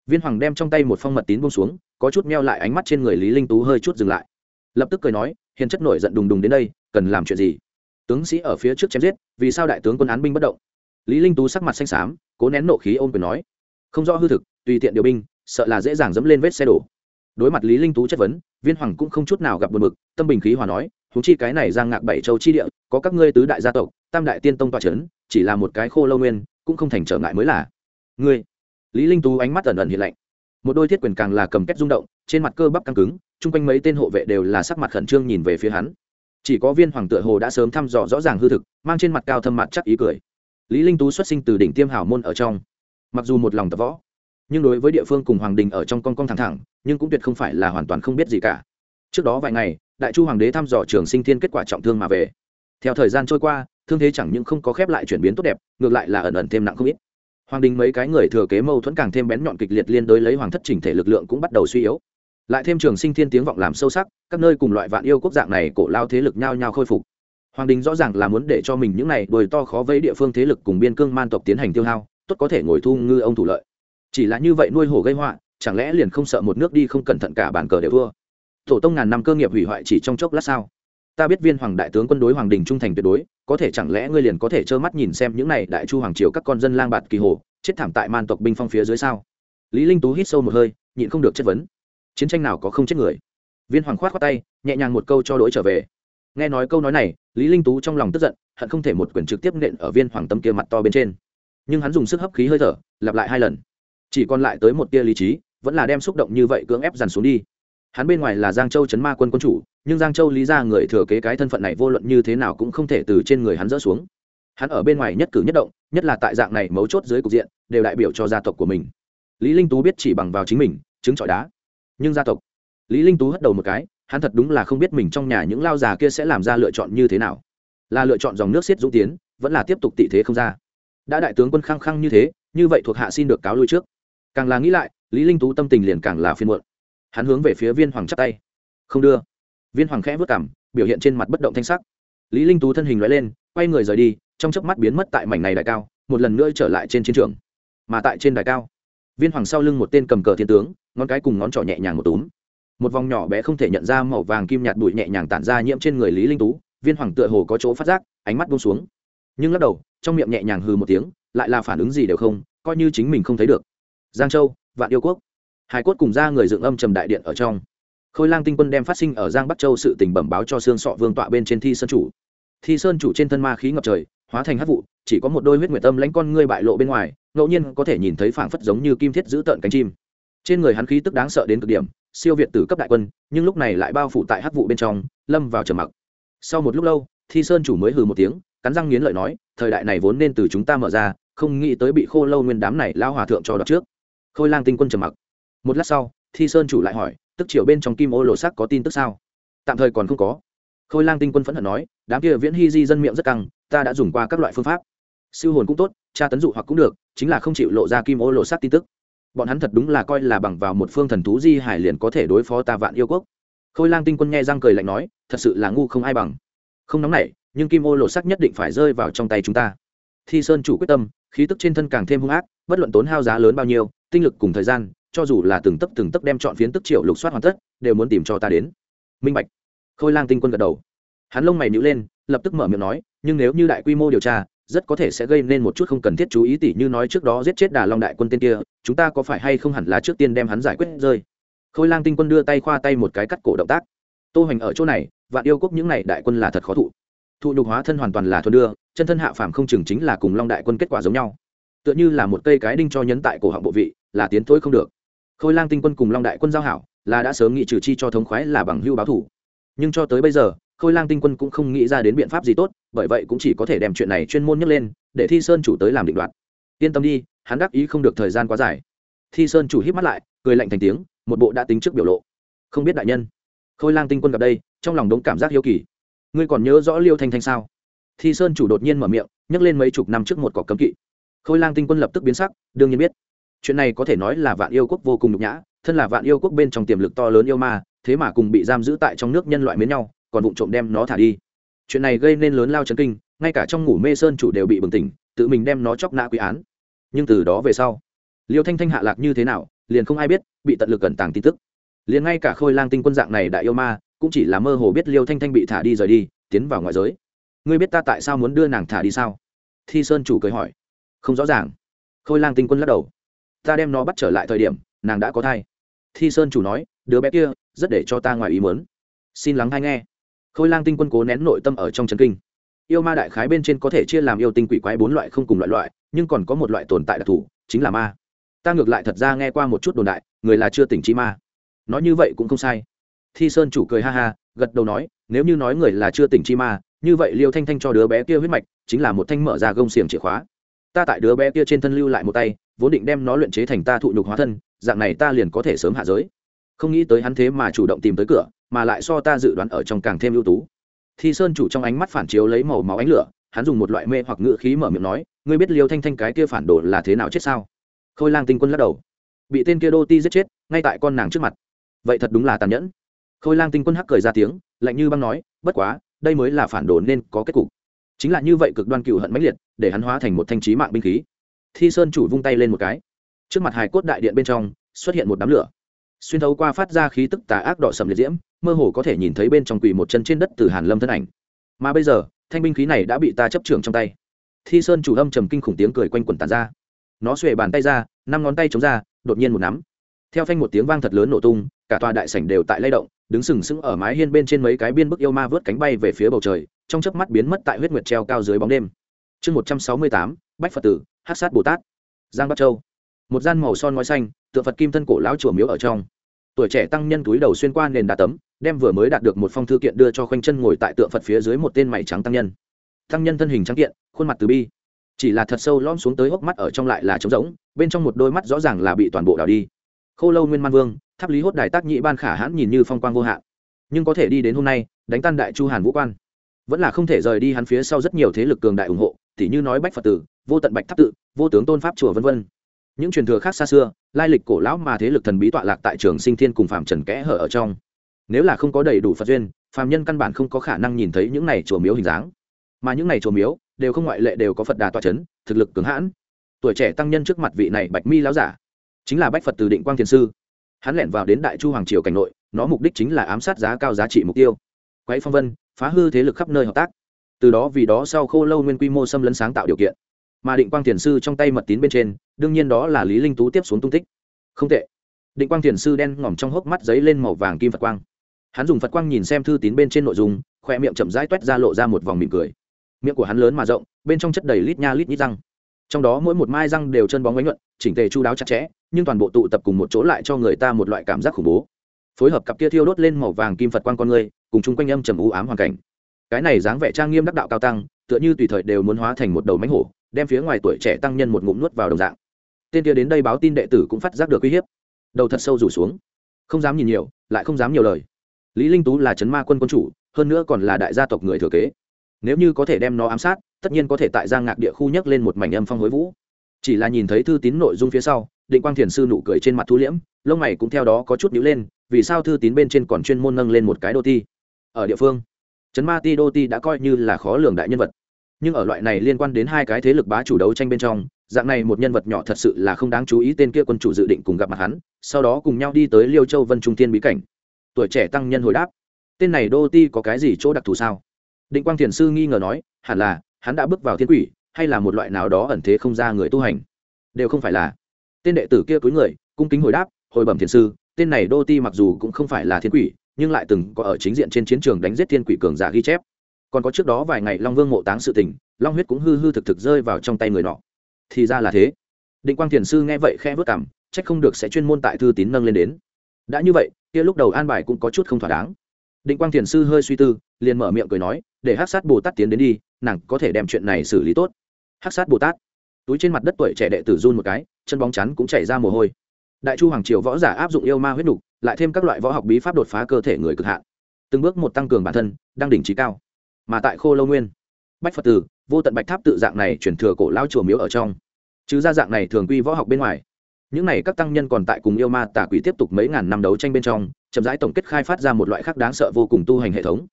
Viên hoàng đem trong tay một phong mật tín buông xuống, có chút meo lại ánh mắt trên người lý linh tú hơi chút dừng lại. Lập tức cười nói, hiền chất nổi giận đùng đùng đến đây, cần làm chuyện gì? Tướng sĩ ở phía trước chém giết, vì sao đại tướng quân án binh bất động? Lý linh tú sắc mặt xanh xám, cố nén nộ khí ôn quyền nói, không rõ hư thực, tùy tiện điều binh, sợ là dễ dàng dẫm lên vết xe đổ. Đối mặt lý linh tú chất vấn, viên hoàng cũng không chút nào gặp buồn bực, tâm bình khí hòa nói chúng chi cái này giang ngạc bảy châu chi địa, có các ngươi tứ đại gia tộc, tam đại tiên tông tòa chấn, chỉ là một cái khô lâu nguyên, cũng không thành trở ngại mới là ngươi. Lý linh tú ánh mắt ẩn ẩn hiện lạnh. Một đôi thiết quyền càng là cầm kết rung động, trên mặt cơ bắp căng cứng, chung quanh mấy tên hộ vệ đều là sắc mặt khẩn trương nhìn về phía hắn. Chỉ có viên hoàng tựa hồ đã sớm thăm dò rõ ràng hư thực, mang trên mặt cao thâm mặt chắc ý cười. Lý linh tú xuất sinh từ đỉnh tiêm hảo môn ở trong. Mặc dù một lòng tập võ, nhưng đối với địa phương cùng hoàng đình ở trong con con thẳng thẳng, nhưng cũng tuyệt không phải là hoàn toàn không biết gì cả. Trước đó vài ngày, đại chu hoàng đế thăm dò trường sinh thiên kết quả trọng thương mà về. Theo thời gian trôi qua, thương thế chẳng những không có khép lại chuyển biến tốt đẹp, ngược lại là ẩn ẩn thêm nặng không ít hoàng đình mấy cái người thừa kế mâu thuẫn càng thêm bén nhọn kịch liệt liên đối lấy hoàng thất chỉnh thể lực lượng cũng bắt đầu suy yếu. Lại thêm trường sinh thiên tiếng vọng làm sâu sắc, các nơi cùng loại vạn yêu quốc dạng này cổ lao thế lực nhao nhao khôi phục. Hoàng đình rõ ràng là muốn để cho mình những này đồi to khó vây địa phương thế lực cùng biên cương man tộc tiến hành tiêu hao, tốt có thể ngồi thu ngư ông thủ lợi. Chỉ là như vậy nuôi hổ gây họa, chẳng lẽ liền không sợ một nước đi không cẩn thận cả bàn cờ đều thua? Tổ tông ngàn năm cơ nghiệp hủy hoại chỉ trong chốc lát sao? ta biết viên hoàng đại tướng quân đối hoàng đình trung thành tuyệt đối, có thể chẳng lẽ ngươi liền có thể trơ mắt nhìn xem những này đại chu hoàng triều các con dân lang bạt kỳ hồ, chết thảm tại man tộc binh phong phía dưới sao? Lý linh tú hít sâu một hơi, nhịn không được chất vấn. Chiến tranh nào có không chết người? Viên hoàng khoát qua tay, nhẹ nhàng một câu cho đối trở về. Nghe nói câu nói này, lý linh tú trong lòng tức giận, hận không thể một quyền trực tiếp nện ở viên hoàng tâm kia mặt to bên trên. Nhưng hắn dùng sức hấp khí hơi thở, lặp lại hai lần. Chỉ còn lại tới một tia lý trí, vẫn là đem xúc động như vậy cưỡng ép dàn xuống đi hắn bên ngoài là giang châu chấn ma quân quân chủ, nhưng giang châu lý ra người thừa kế cái thân phận này vô luận như thế nào cũng không thể từ trên người hắn dỡ xuống. Hắn ở bên ngoài nhất cử nhất động, nhất là tại dạng này mấu chốt dưới cục diện, đều đại biểu cho gia tộc của mình. Lý linh tú biết chỉ bằng vào chính mình chứng chọi đá. Nhưng gia tộc, lý linh tú hất đầu một cái, hắn thật đúng là không biết mình trong nhà những lao già kia sẽ làm ra lựa chọn như thế nào. Là lựa chọn dòng nước xiết dũng tiến, vẫn là tiếp tục tị thế không ra. Đã đại tướng quân khăng khăng như thế, như vậy thuộc hạ xin được cáo lui trước. Càng là nghĩ lại, lý linh tú tâm tình liền càng là phiên muộn hắn hướng về phía viên hoàng chắp tay. Không đưa. Viên hoàng khẽ vất cảm biểu hiện trên mặt bất động thanh sắc. Lý linh tú thân hình lóe lên, quay người rời đi, trong chớp mắt biến mất tại mảnh này đài cao, một lần nữa trở lại trên chiến trường. Mà tại trên đài cao, viên hoàng sau lưng một tên cầm cờ thiên tướng, ngón cái cùng ngón trỏ nhẹ nhàng một túm. Một vòng nhỏ bé không thể nhận ra màu vàng kim nhạt bụi nhẹ nhàng tản ra nhiễm trên người lý linh tú, viên hoàng tựa hồ có chỗ phát giác, ánh mắt buông xuống. Nhưng lắc đầu, trong miệng nhẹ nhàng hừ một tiếng, lại là phản ứng gì đều không, coi như chính mình không thấy được. Giang châu, vạn yêu quốc hải cốt cùng ra người dựng âm trầm đại điện ở trong. Khôi lang tinh quân đem phát sinh ở giang bắc châu sự tình bẩm báo cho Sương sọ vương tọa bên trên thi sơn chủ. Thi sơn chủ trên thân ma khí ngập trời, hóa thành hát vụ, chỉ có một đôi huyết nguyệt tâm lãnh con ngươi bại lộ bên ngoài, ngẫu nhiên có thể nhìn thấy phảng phất giống như kim thiết giữ tợn cánh chim. Trên người hắn khí tức đáng sợ đến cực điểm, siêu việt từ cấp đại quân, nhưng lúc này lại bao phủ tại hát vụ bên trong, lâm vào trầm mặc. Sau một lúc lâu, thi sơn chủ mới hừ một tiếng, cắn răng nghiến lợi nói, thời đại này vốn nên từ chúng ta mở ra, không nghĩ tới bị khô lâu nguyên đám này lao hòa thượng cho đọc trước. Khôi lang tinh quân trầm mặc một lát sau, thi sơn chủ lại hỏi, tức chiều bên trong kim ô lộ sắc có tin tức sao? Tạm thời còn không có. Khôi lang tinh quân phẫn hận nói, đám kia viễn hy di dân miệng rất căng, ta đã dùng qua các loại phương pháp. Siêu hồn cũng tốt, tra tấn dụ hoặc cũng được, chính là không chịu lộ ra kim ô lộ sắc tin tức. Bọn hắn thật đúng là coi là bằng vào một phương thần thú di hải liền có thể đối phó ta vạn yêu quốc. Khôi lang tinh quân nghe răng cười lạnh nói, thật sự là ngu không ai bằng. Không nóng nảy, nhưng kim ô lộ sắc nhất định phải rơi vào trong tay chúng ta. Thi sơn chủ quyết tâm, khí tức trên thân càng thêm hung ác, bất luận tốn hao giá lớn bao nhiêu, tinh lực cùng thời gian cho dù là từng tấc từng tấc đem chọn phiến tức triệu lục soát hoàn tất, đều muốn tìm cho ta đến. Minh bạch. Khôi lang tinh quân gật đầu. Hắn lông mày nhíu lên, lập tức mở miệng nói, nhưng nếu như đại quy mô điều tra, rất có thể sẽ gây nên một chút không cần thiết chú ý tỉ như nói trước đó giết chết đà long đại quân tên kia, chúng ta có phải hay không hẳn là trước tiên đem hắn giải quyết rơi? Khôi lang tinh quân đưa tay khoa tay một cái cắt cổ động tác. Tô hoành ở chỗ này, vạn yêu quốc những này đại quân là thật khó thụ. Thụ nhục hóa thân hoàn toàn là thuần đưa, chân thân hạ phàm không chừng chính là cùng long đại quân kết quả giống nhau. Tựa như là một cây cái đinh cho nhấn tại cổ họng bộ vị, là tiến thôi không được khôi lang tinh quân cùng long đại quân giao hảo, là đã sớm nghị trừ chi cho thống khoái là bằng hưu báo thủ. Nhưng cho tới bây giờ, khôi lang tinh quân cũng không nghĩ ra đến biện pháp gì tốt, bởi vậy cũng chỉ có thể đem chuyện này chuyên môn nhắc lên, để thi sơn chủ tới làm định đoạt. Yên tâm đi, hắn đắc ý không được thời gian quá dài. Thi sơn chủ hít mắt lại, cười lạnh thành tiếng, một bộ đã tính trước biểu lộ. Không biết đại nhân, khôi lang tinh quân gặp đây, trong lòng đống cảm giác hiếu kỳ. Ngươi còn nhớ rõ liêu thanh thanh sao? Thi sơn chủ đột nhiên mở miệng, nhắc lên mấy chục năm trước một cọc cấm kỵ. Khôi lang tinh quân lập tức biến sắc, đương nhiên biết chuyện này có thể nói là vạn yêu quốc vô cùng nhục nhã, thân là vạn yêu quốc bên trong tiềm lực to lớn yêu ma, thế mà cùng bị giam giữ tại trong nước nhân loại mến nhau, còn vụ trộm đem nó thả đi. Chuyện này gây nên lớn lao chấn kinh, ngay cả trong ngủ mê sơn chủ đều bị bừng tỉnh, tự mình đem nó chóc nã quy án. Nhưng từ đó về sau, liêu thanh thanh hạ lạc như thế nào, liền không ai biết, bị tận lực cẩn tàng tin tức. Liền ngay cả khôi lang tinh quân dạng này đại yêu ma, cũng chỉ là mơ hồ biết liêu thanh thanh bị thả đi rời đi, tiến vào ngoại giới. Ngươi biết ta tại sao muốn đưa nàng thả đi sao? Thi sơn chủ cười hỏi. Không rõ ràng. Khôi lang tinh quân lắc đầu ta đem nó bắt trở lại thời điểm, nàng đã có thai. Thi sơn chủ nói, đứa bé kia, rất để cho ta ngoài ý mớn xin lắng hay nghe. Khôi lang tinh quân cố nén nội tâm ở trong trấn kinh. Yêu ma đại khái bên trên có thể chia làm yêu tinh quỷ quái bốn loại không cùng loại loại, nhưng còn có một loại tồn tại đặc thù, chính là ma. Ta ngược lại thật ra nghe qua một chút đồn đại, người là chưa tỉnh chi ma. Nói như vậy cũng không sai. Thi sơn chủ cười ha ha, gật đầu nói, nếu như nói người là chưa tỉnh chi ma, như vậy liêu thanh thanh cho đứa bé kia huyết mạch, chính là một thanh mở ra gông xiềng chìa khóa. Ta tại đứa bé kia trên thân lưu lại một tay vốn định đem nó luyện chế thành ta thụ nhục hóa thân, dạng này ta liền có thể sớm hạ giới. Không nghĩ tới hắn thế mà chủ động tìm tới cửa, mà lại so ta dự đoán ở trong càng thêm ưu tú. Thi sơn chủ trong ánh mắt phản chiếu lấy màu máu ánh lửa, hắn dùng một loại mê hoặc ngự khí mở miệng nói, ngươi biết liêu thanh thanh cái kia phản đồ là thế nào chết sao? Khôi lang tinh quân lắc đầu. Bị tên kia đô ti giết chết, ngay tại con nàng trước mặt. Vậy thật đúng là tàn nhẫn. Khôi lang tinh quân hắc cười ra tiếng, lạnh như băng nói, bất quá, đây mới là phản đồ nên có kết cục. Chính là như vậy cực đoan cựu hận mãnh liệt, để hắn hóa thành một thanh trí mạng binh khí thi sơn chủ vung tay lên một cái. Trước mặt hải cốt đại điện bên trong, xuất hiện một đám lửa. Xuyên thấu qua phát ra khí tức tà ác đỏ sầm liệt diễm, mơ hồ có thể nhìn thấy bên trong quỳ một chân trên đất từ hàn lâm thân ảnh. Mà bây giờ, thanh binh khí này đã bị ta chấp trưởng trong tay. Thi sơn chủ âm trầm kinh khủng tiếng cười quanh quần tàn ra. Nó xuề bàn tay ra, năm ngón tay chống ra, đột nhiên một nắm. Theo phanh một tiếng vang thật lớn nổ tung, cả tòa đại sảnh đều tại lay động, đứng sừng sững ở mái hiên bên trên mấy cái biên bức yêu ma vớt cánh bay về phía bầu trời, trong chớp mắt biến mất tại huyết nguyệt treo cao dưới bóng đêm chương một trăm sáu mươi tám, bách phật tử hát sát bồ tát. Giang bắc châu. Một gian màu son ngói xanh, tượng phật kim thân cổ lão chùa miếu ở trong. Tuổi trẻ tăng nhân túi đầu xuyên qua nền đá tấm, đem vừa mới đạt được một phong thư kiện đưa cho khoanh chân ngồi tại tượng phật phía dưới một tên mày trắng tăng nhân. Tăng nhân thân hình trắng kiện, khuôn mặt từ bi. Chỉ là thật sâu lõm xuống tới hốc mắt ở trong lại là trống rỗng, bên trong một đôi mắt rõ ràng là bị toàn bộ đào đi. Khô lâu nguyên man vương, tháp lý hốt đài tác nhị ban khả hãn nhìn như phong quang vô hạn. Nhưng có thể đi đến hôm nay, đánh tan đại chu hàn vũ quan. Vẫn là không thể rời đi hắn phía sau rất nhiều thế lực cường đại ủng hộ tỉ như nói bách phật tử, vô tận bạch tháp tự, vô tướng tôn pháp chùa v v những truyền thừa khác xa xưa, lai lịch cổ lão mà thế lực thần bí tọa lạc tại trường sinh thiên cùng phạm trần kẽ hở ở trong. Nếu là không có đầy đủ phật duyên, phàm nhân căn bản không có khả năng nhìn thấy những này chùa miếu hình dáng. Mà những này chùa miếu, đều không ngoại lệ đều có phật đà tọa c h ấ n thực lực cường hãn. Tuổi trẻ tăng nhân trước mặt vị này bạch mi láo giả, chính là bách phật từ định quang thiền sư. Hắn lẻn vào đến đại chu hoàng triều cảnh nội, nó mục đích chính là ám sát giá cao giá trị mục tiêu. Quáy phong vân, phá hư thế lực khắp nơi hợp tác từ đó vì đó sau khô lâu nguyên quy mô xâm lấn sáng tạo điều kiện. Mà định quang thiền sư trong tay mật tín bên trên, đương nhiên đó là lý linh tú tiếp xuống tung tích. Không tệ. Định quang thiền sư đen ngòm trong hốc mắt giấy lên màu vàng kim phật quang. Hắn dùng phật quang nhìn xem thư tín bên trên nội dung khoe miệng chậm rãi toét ra lộ ra một vòng mỉm cười. Miệng của hắn lớn mà rộng, bên trong chất đầy lít nha lít nhít răng. Trong đó mỗi một mai răng đều chân bóng ánh nhuận, chỉnh tề chu đáo chặt chẽ, nhưng toàn bộ tụ tập cùng một chỗ lại cho người ta một loại cảm giác khủng bố. Phối hợp cặp kia thiêu đốt lên màu vàng kim phật quang con người, cùng chung quanh âm trầm u ám hoàn cảnh cái này dáng vẻ trang nghiêm đắc đạo cao tăng, tựa như tùy thời đều muốn hóa thành một đầu mánh hổ, đem phía ngoài tuổi trẻ tăng nhân một ngụm nuốt vào đồng dạng. Tên kia đến đây báo tin đệ tử cũng phát giác được uy hiếp. Đầu thật sâu rủ xuống. Không dám nhìn nhiều, lại không dám nhiều lời. Lý linh tú là chấn ma quân quân chủ, hơn nữa còn là đại gia tộc người thừa kế. Nếu như có thể đem nó ám sát, tất nhiên có thể tại giang ngạc địa khu nhấc lên một mảnh âm phong hối vũ. Chỉ là nhìn thấy thư tín nội dung phía sau, định quang thiền sư nụ cười trên mặt thu liễm, lông mày cũng theo đó có chút nhíu lên, vì sao thư tín bên trên còn chuyên môn nâng lên một cái đô ti ở địa phương trấn ma ti đô ti đã coi như là khó lường đại nhân vật. Nhưng ở loại này liên quan đến hai cái thế lực bá chủ đấu tranh bên trong, dạng này một nhân vật nhỏ thật sự là không đáng chú ý tên kia quân chủ dự định cùng gặp mặt hắn, sau đó cùng nhau đi tới liêu châu vân trung thiên bí cảnh. Tuổi trẻ tăng nhân hồi đáp. Tên này đô ti có cái gì chỗ đặc thù sao? Định quang thiền sư nghi ngờ nói, hẳn là, hắn đã bước vào thiên quỷ, hay là một loại nào đó ẩn thế không ra người tu hành? Đều không phải là. Tên đệ tử kia cúi người, cung kính hồi đáp, hồi bẩm thiền sư, tên này đô ti mặc dù cũng không phải là thiên quỷ nhưng lại từng có ở chính diện trên chiến trường đánh giết thiên quỷ cường giả ghi chép. Còn có trước đó vài ngày long vương mộ táng sự tình, long huyết cũng hư hư thực thực rơi vào trong tay người nọ. Thì ra là thế. Định quang thiền sư nghe vậy khe vớt cảm trách không được sẽ chuyên môn tại thư tín nâng lên đến. Đã như vậy, kia lúc đầu an bài cũng có chút không thỏa đáng. Định quang thiền sư hơi suy tư, liền mở miệng cười nói, để hát sát bồ tát tiến đến đi, nàng có thể đem chuyện này xử lý tốt. Hát sát bồ tát. Túi trên mặt đất tuổi trẻ đệ tử run một cái, chân bóng chắn cũng chảy ra mồ hôi. Đại chu hoàng triều võ giả áp dụng yêu ma huyết đục lại thêm các loại võ học bí pháp đột phá cơ thể người cực hạn. Từng bước một tăng cường bản thân, đang đỉnh trí cao. Mà tại khô lâu nguyên, bách phật tử, vô tận bạch tháp tự dạng này chuyển thừa cổ lao chùa miếu ở trong. Chứ ra dạng này thường quy võ học bên ngoài. Những này các tăng nhân còn tại cùng yêu ma tả quỷ tiếp tục mấy ngàn năm đấu tranh bên trong, chậm rãi tổng kết khai phát ra một loại khác đáng sợ vô cùng tu hành hệ thống.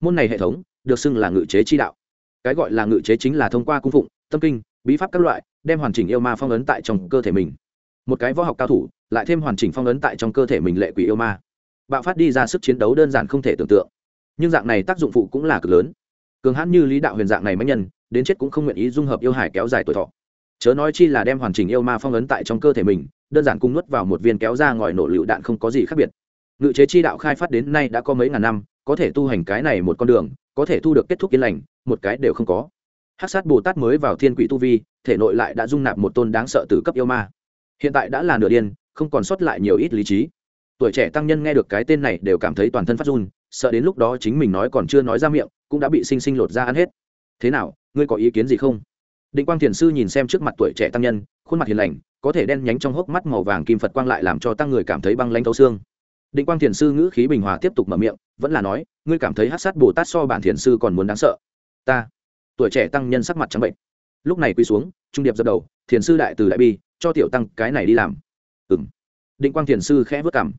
Môn này hệ thống, được xưng là ngự chế chi đạo. Cái gọi là ngự chế chính là thông qua cung phụng, tâm kinh, bí pháp các loại, đem hoàn chỉnh yêu ma phong ấn tại trong cơ thể mình một cái võ học cao thủ, lại thêm hoàn chỉnh phong ấn tại trong cơ thể mình lệ quỷ yêu ma. Bạo phát đi ra sức chiến đấu đơn giản không thể tưởng tượng. Nhưng dạng này tác dụng phụ cũng là cực lớn. Cường hãn như lý đạo huyền dạng này mãnh nhân, đến chết cũng không nguyện ý dung hợp yêu hải kéo dài tuổi thọ. Chớ nói chi là đem hoàn chỉnh yêu ma phong ấn tại trong cơ thể mình, đơn giản cung nuốt vào một viên kéo ra ngòi nổ lựu đạn không có gì khác biệt. Ngự chế chi đạo khai phát đến nay đã có mấy ngàn năm, có thể tu hành cái này một con đường, có thể thu được kết thúc yên lành, một cái đều không có. Hát sát bồ tát mới vào thiên quỷ tu vi, thể nội lại đã dung nạp một tôn đáng sợ từ cấp yêu ma hiện tại đã là nửa điên, không còn sót lại nhiều ít lý trí. Tuổi trẻ tăng nhân nghe được cái tên này đều cảm thấy toàn thân phát run, sợ đến lúc đó chính mình nói còn chưa nói ra miệng, cũng đã bị sinh sinh lột ra ăn hết. Thế nào, ngươi có ý kiến gì không? Định quang thiền sư nhìn xem trước mặt tuổi trẻ tăng nhân, khuôn mặt hiền lành, có thể đen nhánh trong hốc mắt màu vàng kim phật quang lại làm cho tăng người cảm thấy băng lanh thấu xương. Định quang thiền sư ngữ khí bình hòa tiếp tục mở miệng, vẫn là nói, ngươi cảm thấy hát sát bồ tát so bản thiền sư còn muốn đáng sợ. Ta. Tuổi trẻ tăng nhân sắc mặt trắng bệnh. Lúc này quy xuống, trung điệp dập đầu, thiền sư đại từ đại bi cho tiểu tăng cái này đi làm. Ừ m định quang thiền sư khẽ vất cảm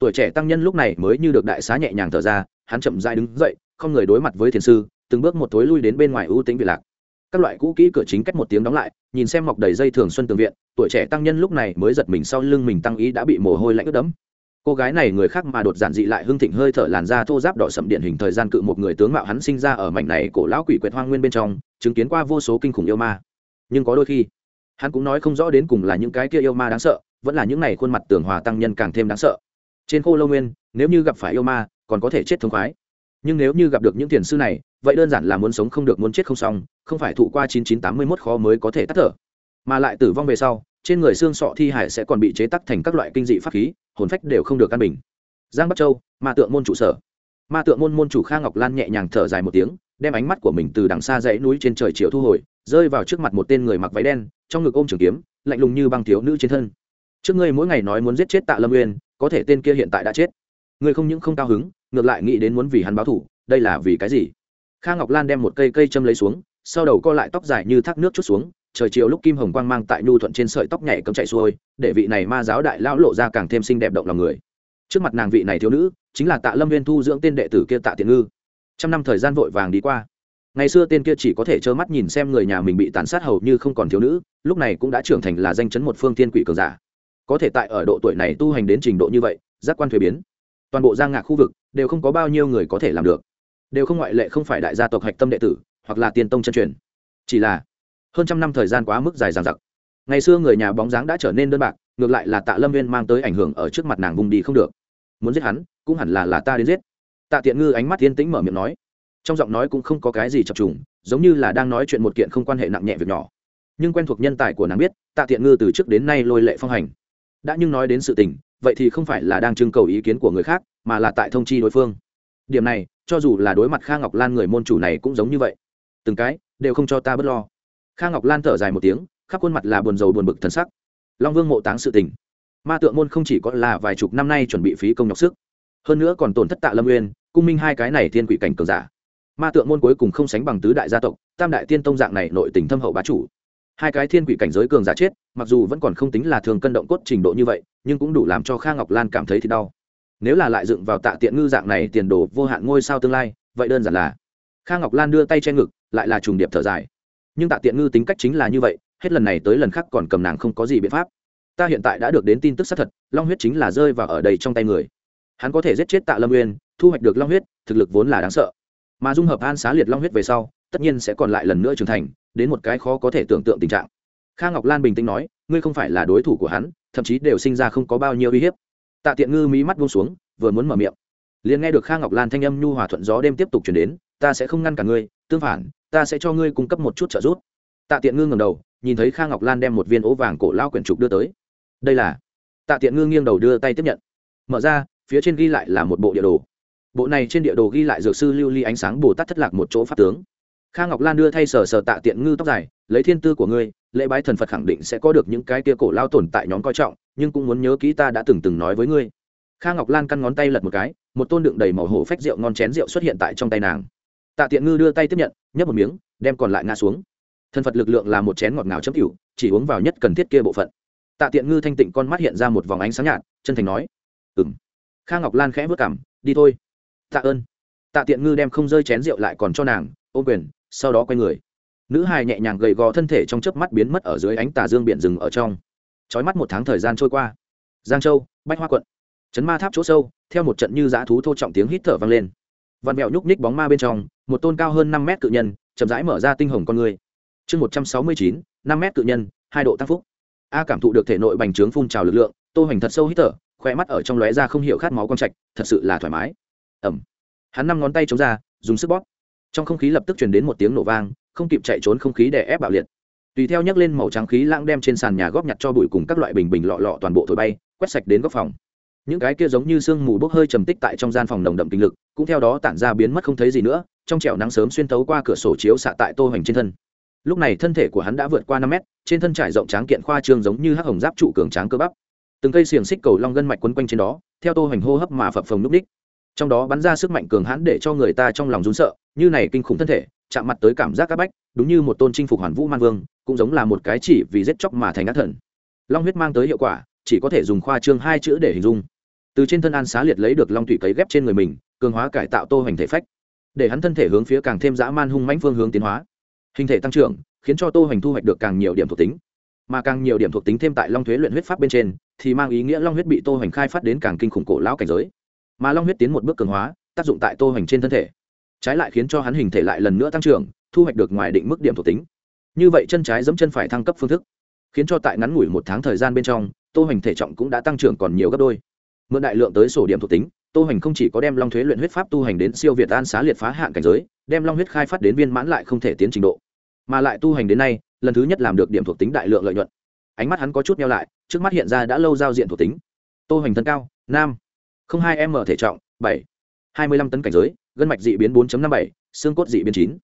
tuổi trẻ tăng nhân lúc này mới như được đại xá nhẹ nhàng thở ra, hắn chậm dai đứng dậy, không người đối mặt với thiền sư, từng bước một thối lui đến bên ngoài ưu tính bị lạc. Các loại cũ kỹ cửa chính cách một tiếng đóng lại, nhìn xem mọc đầy dây thường xuân tường viện, tuổi trẻ tăng nhân lúc này mới giật mình sau lưng mình tăng ý đã bị mồ hôi lạnh ướt đẫm. Cô gái này người khác mà đột giản dị lại hưng thịnh hơi thở làn da thô giáp đỏ sậm điện hình thời gian cự một người tướng mạo hắn sinh ra ở mảnh này cổ lão quỷ quyệt hoang nguyên bên trong, chứng kiến qua vô số kinh khủng yêu ma. Nhưng có đôi khi hắn cũng nói không rõ đến cùng là những cái kia yêu ma đáng sợ, vẫn là những này khuôn mặt tường hòa tăng nhân càng thêm đáng sợ. Trên khô lâu nguyên, nếu như gặp phải yêu ma, còn có thể chết thương khoái. Nhưng nếu như gặp được những thiền sư này, vậy đơn giản là muốn sống không được muốn chết không xong, không phải thụ qua 9981 khó mới có thể tắt thở. Mà lại tử vong về sau, trên người xương sọ thi hải sẽ còn bị chế tắc thành các loại kinh dị pháp khí, hồn phách đều không được căn bình. Giang bắc châu, ma tượng môn trụ sở. Ma tượng môn môn chủ kha ngọc lan nhẹ nhàng thở dài một tiếng, đem ánh mắt của mình từ đằng xa dãy núi trên trời chiều thu hồi rơi vào trước mặt một tên người mặc váy đen, trong ngực ôm trường kiếm, lạnh lùng như băng thiếu nữ trên thân. Trước ngươi mỗi ngày nói muốn giết chết tạ lâm uyên, có thể tên kia hiện tại đã chết. Ngươi không những không cao hứng, ngược lại nghĩ đến muốn vì hắn báo thủ đây là vì cái gì? Kha ngọc lan đem một cây cây châm lấy xuống, sau đầu co lại tóc dài như thác nước chút xuống, trời chiều lúc kim hồng quang mang tại nhu thuận trên sợi tóc nhảy cấm chạy xuôi, để vị này ma giáo đại lão lộ ra càng thêm xinh đẹp động lòng người. Trước mặt nàng vị này thiếu nữ, chính là tạ lâm viên thu dưỡng tên đệ tử kia tạ tiện ngư. Trăm năm thời gian vội vàng đi qua ngày xưa tên kia chỉ có thể trơ mắt nhìn xem người nhà mình bị tàn sát hầu như không còn thiếu nữ, lúc này cũng đã trưởng thành là danh chấn một phương thiên quỷ cường giả. Có thể tại ở độ tuổi này tu hành đến trình độ như vậy, giác quan thuế biến. Toàn bộ giang ngạc khu vực đều không có bao nhiêu người có thể làm được. Đều không ngoại lệ không phải đại gia tộc hạch tâm đệ tử, hoặc là tiên tông chân truyền. Chỉ là, hơn trăm năm thời gian quá mức dài dằng dặc. Ngày xưa người nhà bóng dáng đã trở nên đơn bạc, ngược lại là tạ lâm viên mang tới ảnh hưởng ở trước mặt nàng vùng đi không được. Muốn giết hắn, cũng hẳn là là ta đến giết. Tạ tiện ngư ánh mắt yên tĩnh mở miệng nói trong giọng nói cũng không có cái gì chập trùng, giống như là đang nói chuyện một kiện không quan hệ nặng nhẹ việc nhỏ. Nhưng quen thuộc nhân tài của nàng biết, tạ thiện ngư từ trước đến nay lôi lệ phong hành. Đã nhưng nói đến sự tình, vậy thì không phải là đang trưng cầu ý kiến của người khác, mà là tại thông chi đối phương. Điểm này, cho dù là đối mặt kha ngọc lan người môn chủ này cũng giống như vậy. Từng cái, đều không cho ta b ấ t lo. Kha ngọc lan thở dài một tiếng, khắp khuôn mặt là buồn rầu buồn bực thần sắc. Long vương mộ táng sự tình. Ma tượng môn không chỉ có là vài chục năm nay chuẩn bị phí công nhọc sức, hơn nữa còn tổn thất tạ lâm uyên, cung minh hai cái này thiên quỷ cảnh cường giả ma tượng môn cuối cùng không sánh bằng tứ đại gia tộc, tam đại tiên tông dạng này nội tình thâm hậu bá chủ. Hai cái thiên quỷ cảnh giới cường giả chết, mặc dù vẫn còn không tính là thường cân động cốt trình độ như vậy, nhưng cũng đủ làm cho kha ngọc lan cảm thấy thì đau. Nếu là lại dựng vào tạ tiện ngư dạng này tiền đồ vô hạn ngôi sao tương lai, vậy đơn giản là kha ngọc lan đưa tay che ngực, lại là trùng điệp thở dài. Nhưng tạ tiện ngư tính cách chính là như vậy, hết lần này tới lần khác còn cầm nàng không có gì biện pháp. Ta hiện tại đã được đến tin tức xác thật, long huyết chính là rơi vào ở đây trong tay người. Hắn có thể giết chết tạ lâm uyên, thu hoạch được long huyết, thực lực vốn là đáng sợ mà dung hợp an xá liệt long huyết về sau, tất nhiên sẽ còn lại lần nữa trưởng thành, đến một cái khó có thể tưởng tượng tình trạng. Kha ngọc lan bình tĩnh nói, ngươi không phải là đối thủ của hắn, thậm chí đều sinh ra không có bao nhiêu uy hiếp. Tạ tiện ngư mí mắt buông xuống, vừa muốn mở miệng. Liền nghe được kha ngọc lan thanh âm nhu hòa thuận gió đêm tiếp tục chuyển đến, ta sẽ không ngăn cả ngươi, tương phản, ta sẽ cho ngươi cung cấp một chút trợ giúp. Tạ tiện ngư ngầm đầu, nhìn thấy kha ngọc lan đem một viên ố vàng cổ lao quyển trục đưa tới. Đây là. Tạ tiện ngư nghiêng đầu đưa tay tiếp nhận. Mở ra, phía trên ghi lại là một bộ địa đồ bộ này trên địa đồ ghi lại dược sư lưu ly ánh sáng bồ tát thất lạc một chỗ pháp tướng. Kha ngọc lan đưa thay sở sở tạ tiện ngư tóc dài, lấy thiên tư của ngươi, lễ bái thần phật khẳng định sẽ có được những cái kia cổ lao tồn tại nhóm coi trọng, nhưng cũng muốn nhớ kỹ ta đã từng từng nói với ngươi. Kha ngọc lan căn ngón tay lật một cái, một tôn đựng đầy màu hổ phách rượu ngon chén rượu xuất hiện tại trong tay nàng. Tạ tiện ngư đưa tay tiếp nhận, nhấp một miếng, đem còn lại ngã xuống. Thần phật lực lượng là một chén ngọt ngào chấm cựu chỉ uống vào nhất cần thiết kia bộ phận. Tạ tiện ngư thanh tịnh con mắt hiện ra một vòng ánh sáng nhạt, chân thành nói ừ m kha ngọc lan khẽ vất cảm đi thôi tạ ơn. Tạ tiện ngư đem không rơi chén rượu lại còn cho nàng ô quyền, sau đó quay người. Nữ hài nhẹ nhàng gầy gò thân thể trong chớp mắt biến mất ở dưới ánh tà dương biển rừng ở trong. Trói mắt một tháng thời gian trôi qua. Giang châu, bách hoa quận. Chấn ma tháp chỗ sâu, theo một trận như dã thú thô trọng tiếng hít thở vang lên. Vằn mẹo nhúc nhích bóng ma bên trong, một tôn cao hơn năm mét cự nhân, chậm rãi mở ra tinh hồng con người. Chương một trăm sáu mươi chín, năm mét cự nhân, hai độ tác phúc. A cảm thụ được thể nội bành trướng phun trào lực lượng, tô hoành thật sâu hít thở khoe mắt ở trong lóe ra không hiểu khát máu con trạch, thật sự là thoải mái ẩm. Hắn năm ngón tay chống ra, dùng sức bóp. Trong không khí lập tức chuyển đến một tiếng nổ vang, không kịp chạy trốn không khí để ép bạo liệt. Tùy theo nhấc lên màu trắng khí lãng đem trên sàn nhà góp nhặt cho bụi cùng các loại bình bình lọ lọ toàn bộ thổi bay, quét sạch đến góc phòng. Những cái kia giống như sương mù bốc hơi trầm tích tại trong gian phòng nồng đậm kinh lực, cũng theo đó tản ra biến mất không thấy gì nữa, trong trẻo nắng sớm xuyên thấu qua cửa sổ chiếu xạ tại tô hoành trên thân. Lúc này thân thể của hắn đã vượt qua năm mét, trên thân trải rộng tráng kiện khoa trương giống như hắc hồng giáp trụ cường tráng cơ bắp. Từng cây xiềng xích cầu long gân mạch quấn quanh trên đó, theo tô hoành hô hấp mà phập phồng núp đích trong đó bắn ra sức mạnh cường hãn để cho người ta trong lòng rún sợ, như này kinh khủng thân thể, chạm mặt tới cảm giác các bách, đúng như một tôn chinh phục hoàn vũ man vương, cũng giống là một cái chỉ vì giết chóc mà thành ác thần. Long huyết mang tới hiệu quả, chỉ có thể dùng khoa trương hai chữ để hình dung. Từ trên thân an xá liệt lấy được long thủy cấy ghép trên người mình, cường hóa cải tạo tô hoành thể phách, để hắn thân thể hướng phía càng thêm dã man hung mãnh phương hướng tiến hóa. Hình thể tăng trưởng, khiến cho tô hoành thu hoạch được càng nhiều điểm thuộc tính. Mà càng nhiều điểm thuộc tính thêm tại long thuế luyện huyết pháp bên trên, thì mang ý nghĩa long huyết bị tô hoành khai phát đến càng kinh khủng cổ lão cảnh giới mà long huyết tiến một bước cường hóa, tác dụng tại tô hoành trên thân thể. Trái lại khiến cho hắn hình thể lại lần nữa tăng trưởng, thu hoạch được ngoài định mức điểm thuộc tính. Như vậy chân trái giẫm chân phải thăng cấp phương thức, khiến cho tại ngắn ngủi một tháng thời gian bên trong, tô hoành thể trọng cũng đã tăng trưởng còn nhiều gấp đôi. Mượn đại lượng tới sổ điểm thuộc tính, tô hoành không chỉ có đem long thuế luyện huyết pháp tu hành đến siêu việt an xá liệt phá hạng cảnh giới, đem long huyết khai phát đến viên mãn lại không thể tiến trình độ. Mà lại tu hành đến nay, lần thứ nhất làm được điểm thuộc tính đại lượng lợi nhuận. Ánh mắt hắn có chút neo lại, trước mắt hiện ra đã lâu giao diện thuộc tính. Tô hoành thân cao, nam không hai m thể trọng, bảy, hai mươi lăm tấn cảnh giới, gân mạch dị biến bốn năm bảy, xương cốt dị biến chín,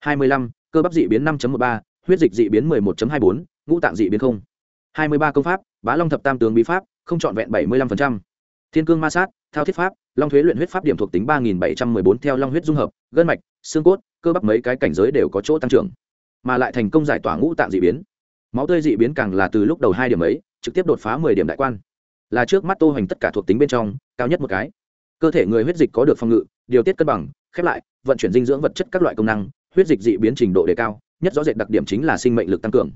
hai mươi lăm, cơ bắp dị biến năm một ba, huyết dịch dị biến mười một hai bốn, ngũ tạng dị biến không. hai mươi ba công pháp, bá long thập tam tướng bí pháp, không trọn vẹn bảy mươi lăm thiên cương ma sát, thao thiết pháp, long thuế luyện huyết pháp điểm thuộc tính ba nghìn bảy trăm mười bốn theo long huyết dung hợp, gân mạch, xương cốt, cơ bắp mấy cái cảnh giới đều có chỗ tăng trưởng, mà lại thành công giải tỏa ngũ tạng dị biến. Máu tươi dị biến càng là từ lúc đầu hai điểm ấy, trực tiếp đột phá mười điểm đại quan là trước mắt tô hoành tất cả thuộc tính bên trong, cao nhất một cái. Cơ thể người huyết dịch có được phòng ngự, điều tiết cân bằng, khép lại, vận chuyển dinh dưỡng vật chất các loại công năng, huyết dịch dị biến trình độ đề cao, nhất rõ rệt đặc điểm chính là sinh mệnh lực tăng cường.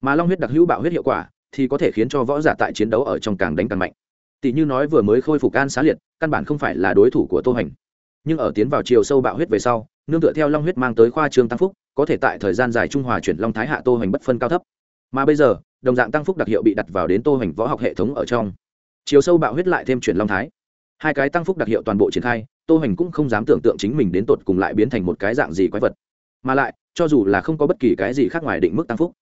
Mà long huyết đặc hữu bạo huyết hiệu quả thì có thể khiến cho võ giả tại chiến đấu ở trong càng đánh càng mạnh. Tỷ như nói vừa mới khôi phục an xá liệt, căn bản không phải là đối thủ của tô hoành. Nhưng ở tiến vào chiều sâu bạo huyết về sau, nương tựa theo long huyết mang tới khoa trương tăng phúc, có thể tại thời gian dài trung hòa chuyển long thái hạ tô hoành bất phân cao thấp. Mà bây giờ, đồng dạng tăng phúc đặc hiệu bị đặt vào đến tô hoành võ học hệ thống ở trong chiều sâu bạo huyết lại thêm chuyển long thái. Hai cái tăng phúc đặc hiệu toàn bộ triển khai, tô hành cũng không dám tưởng tượng chính mình đến tột cùng lại biến thành một cái dạng gì quái vật. Mà lại, cho dù là không có bất kỳ cái gì khác ngoài định mức tăng phúc,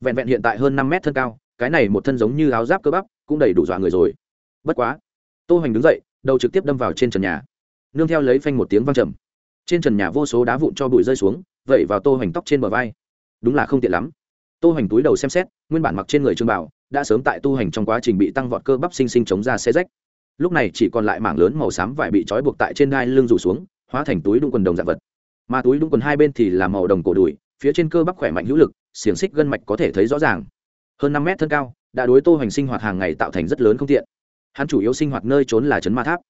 vẹn vẹn hiện tại hơn năm mét thân cao, cái này một thân giống như áo giáp cơ bắp, cũng đầy đủ dọa người rồi. Bất quá, tô hành đứng dậy, đầu trực tiếp đâm vào trên trần nhà. Nương theo lấy phanh một tiếng vang trầm. Trên trần nhà vô số đá vụn cho bụi rơi xuống, vẩy vào tô hành tóc trên bờ vai. Đúng là không tiện lắm. Tô hành túi đầu xem xét, nguyên bản mặc trên người trương bảo đã sớm tại tu hành trong quá trình bị tăng vọt cơ bắp sinh sinh chống ra xe rách. Lúc này chỉ còn lại mảng lớn màu xám vải bị trói buộc tại trên đai lưng rủ xuống, hóa thành túi đung quần đồng dạng vật. Mà túi đung quần hai bên thì là màu đồng cổ đùi, phía trên cơ bắp khỏe mạnh hữu lực, xiềng xích gân mạch có thể thấy rõ ràng. Hơn năm mét thân cao, đã đối tô hành sinh hoạt hàng ngày tạo thành rất lớn không tiện. Hắn chủ yếu sinh hoạt nơi trốn là trấn ma tháp.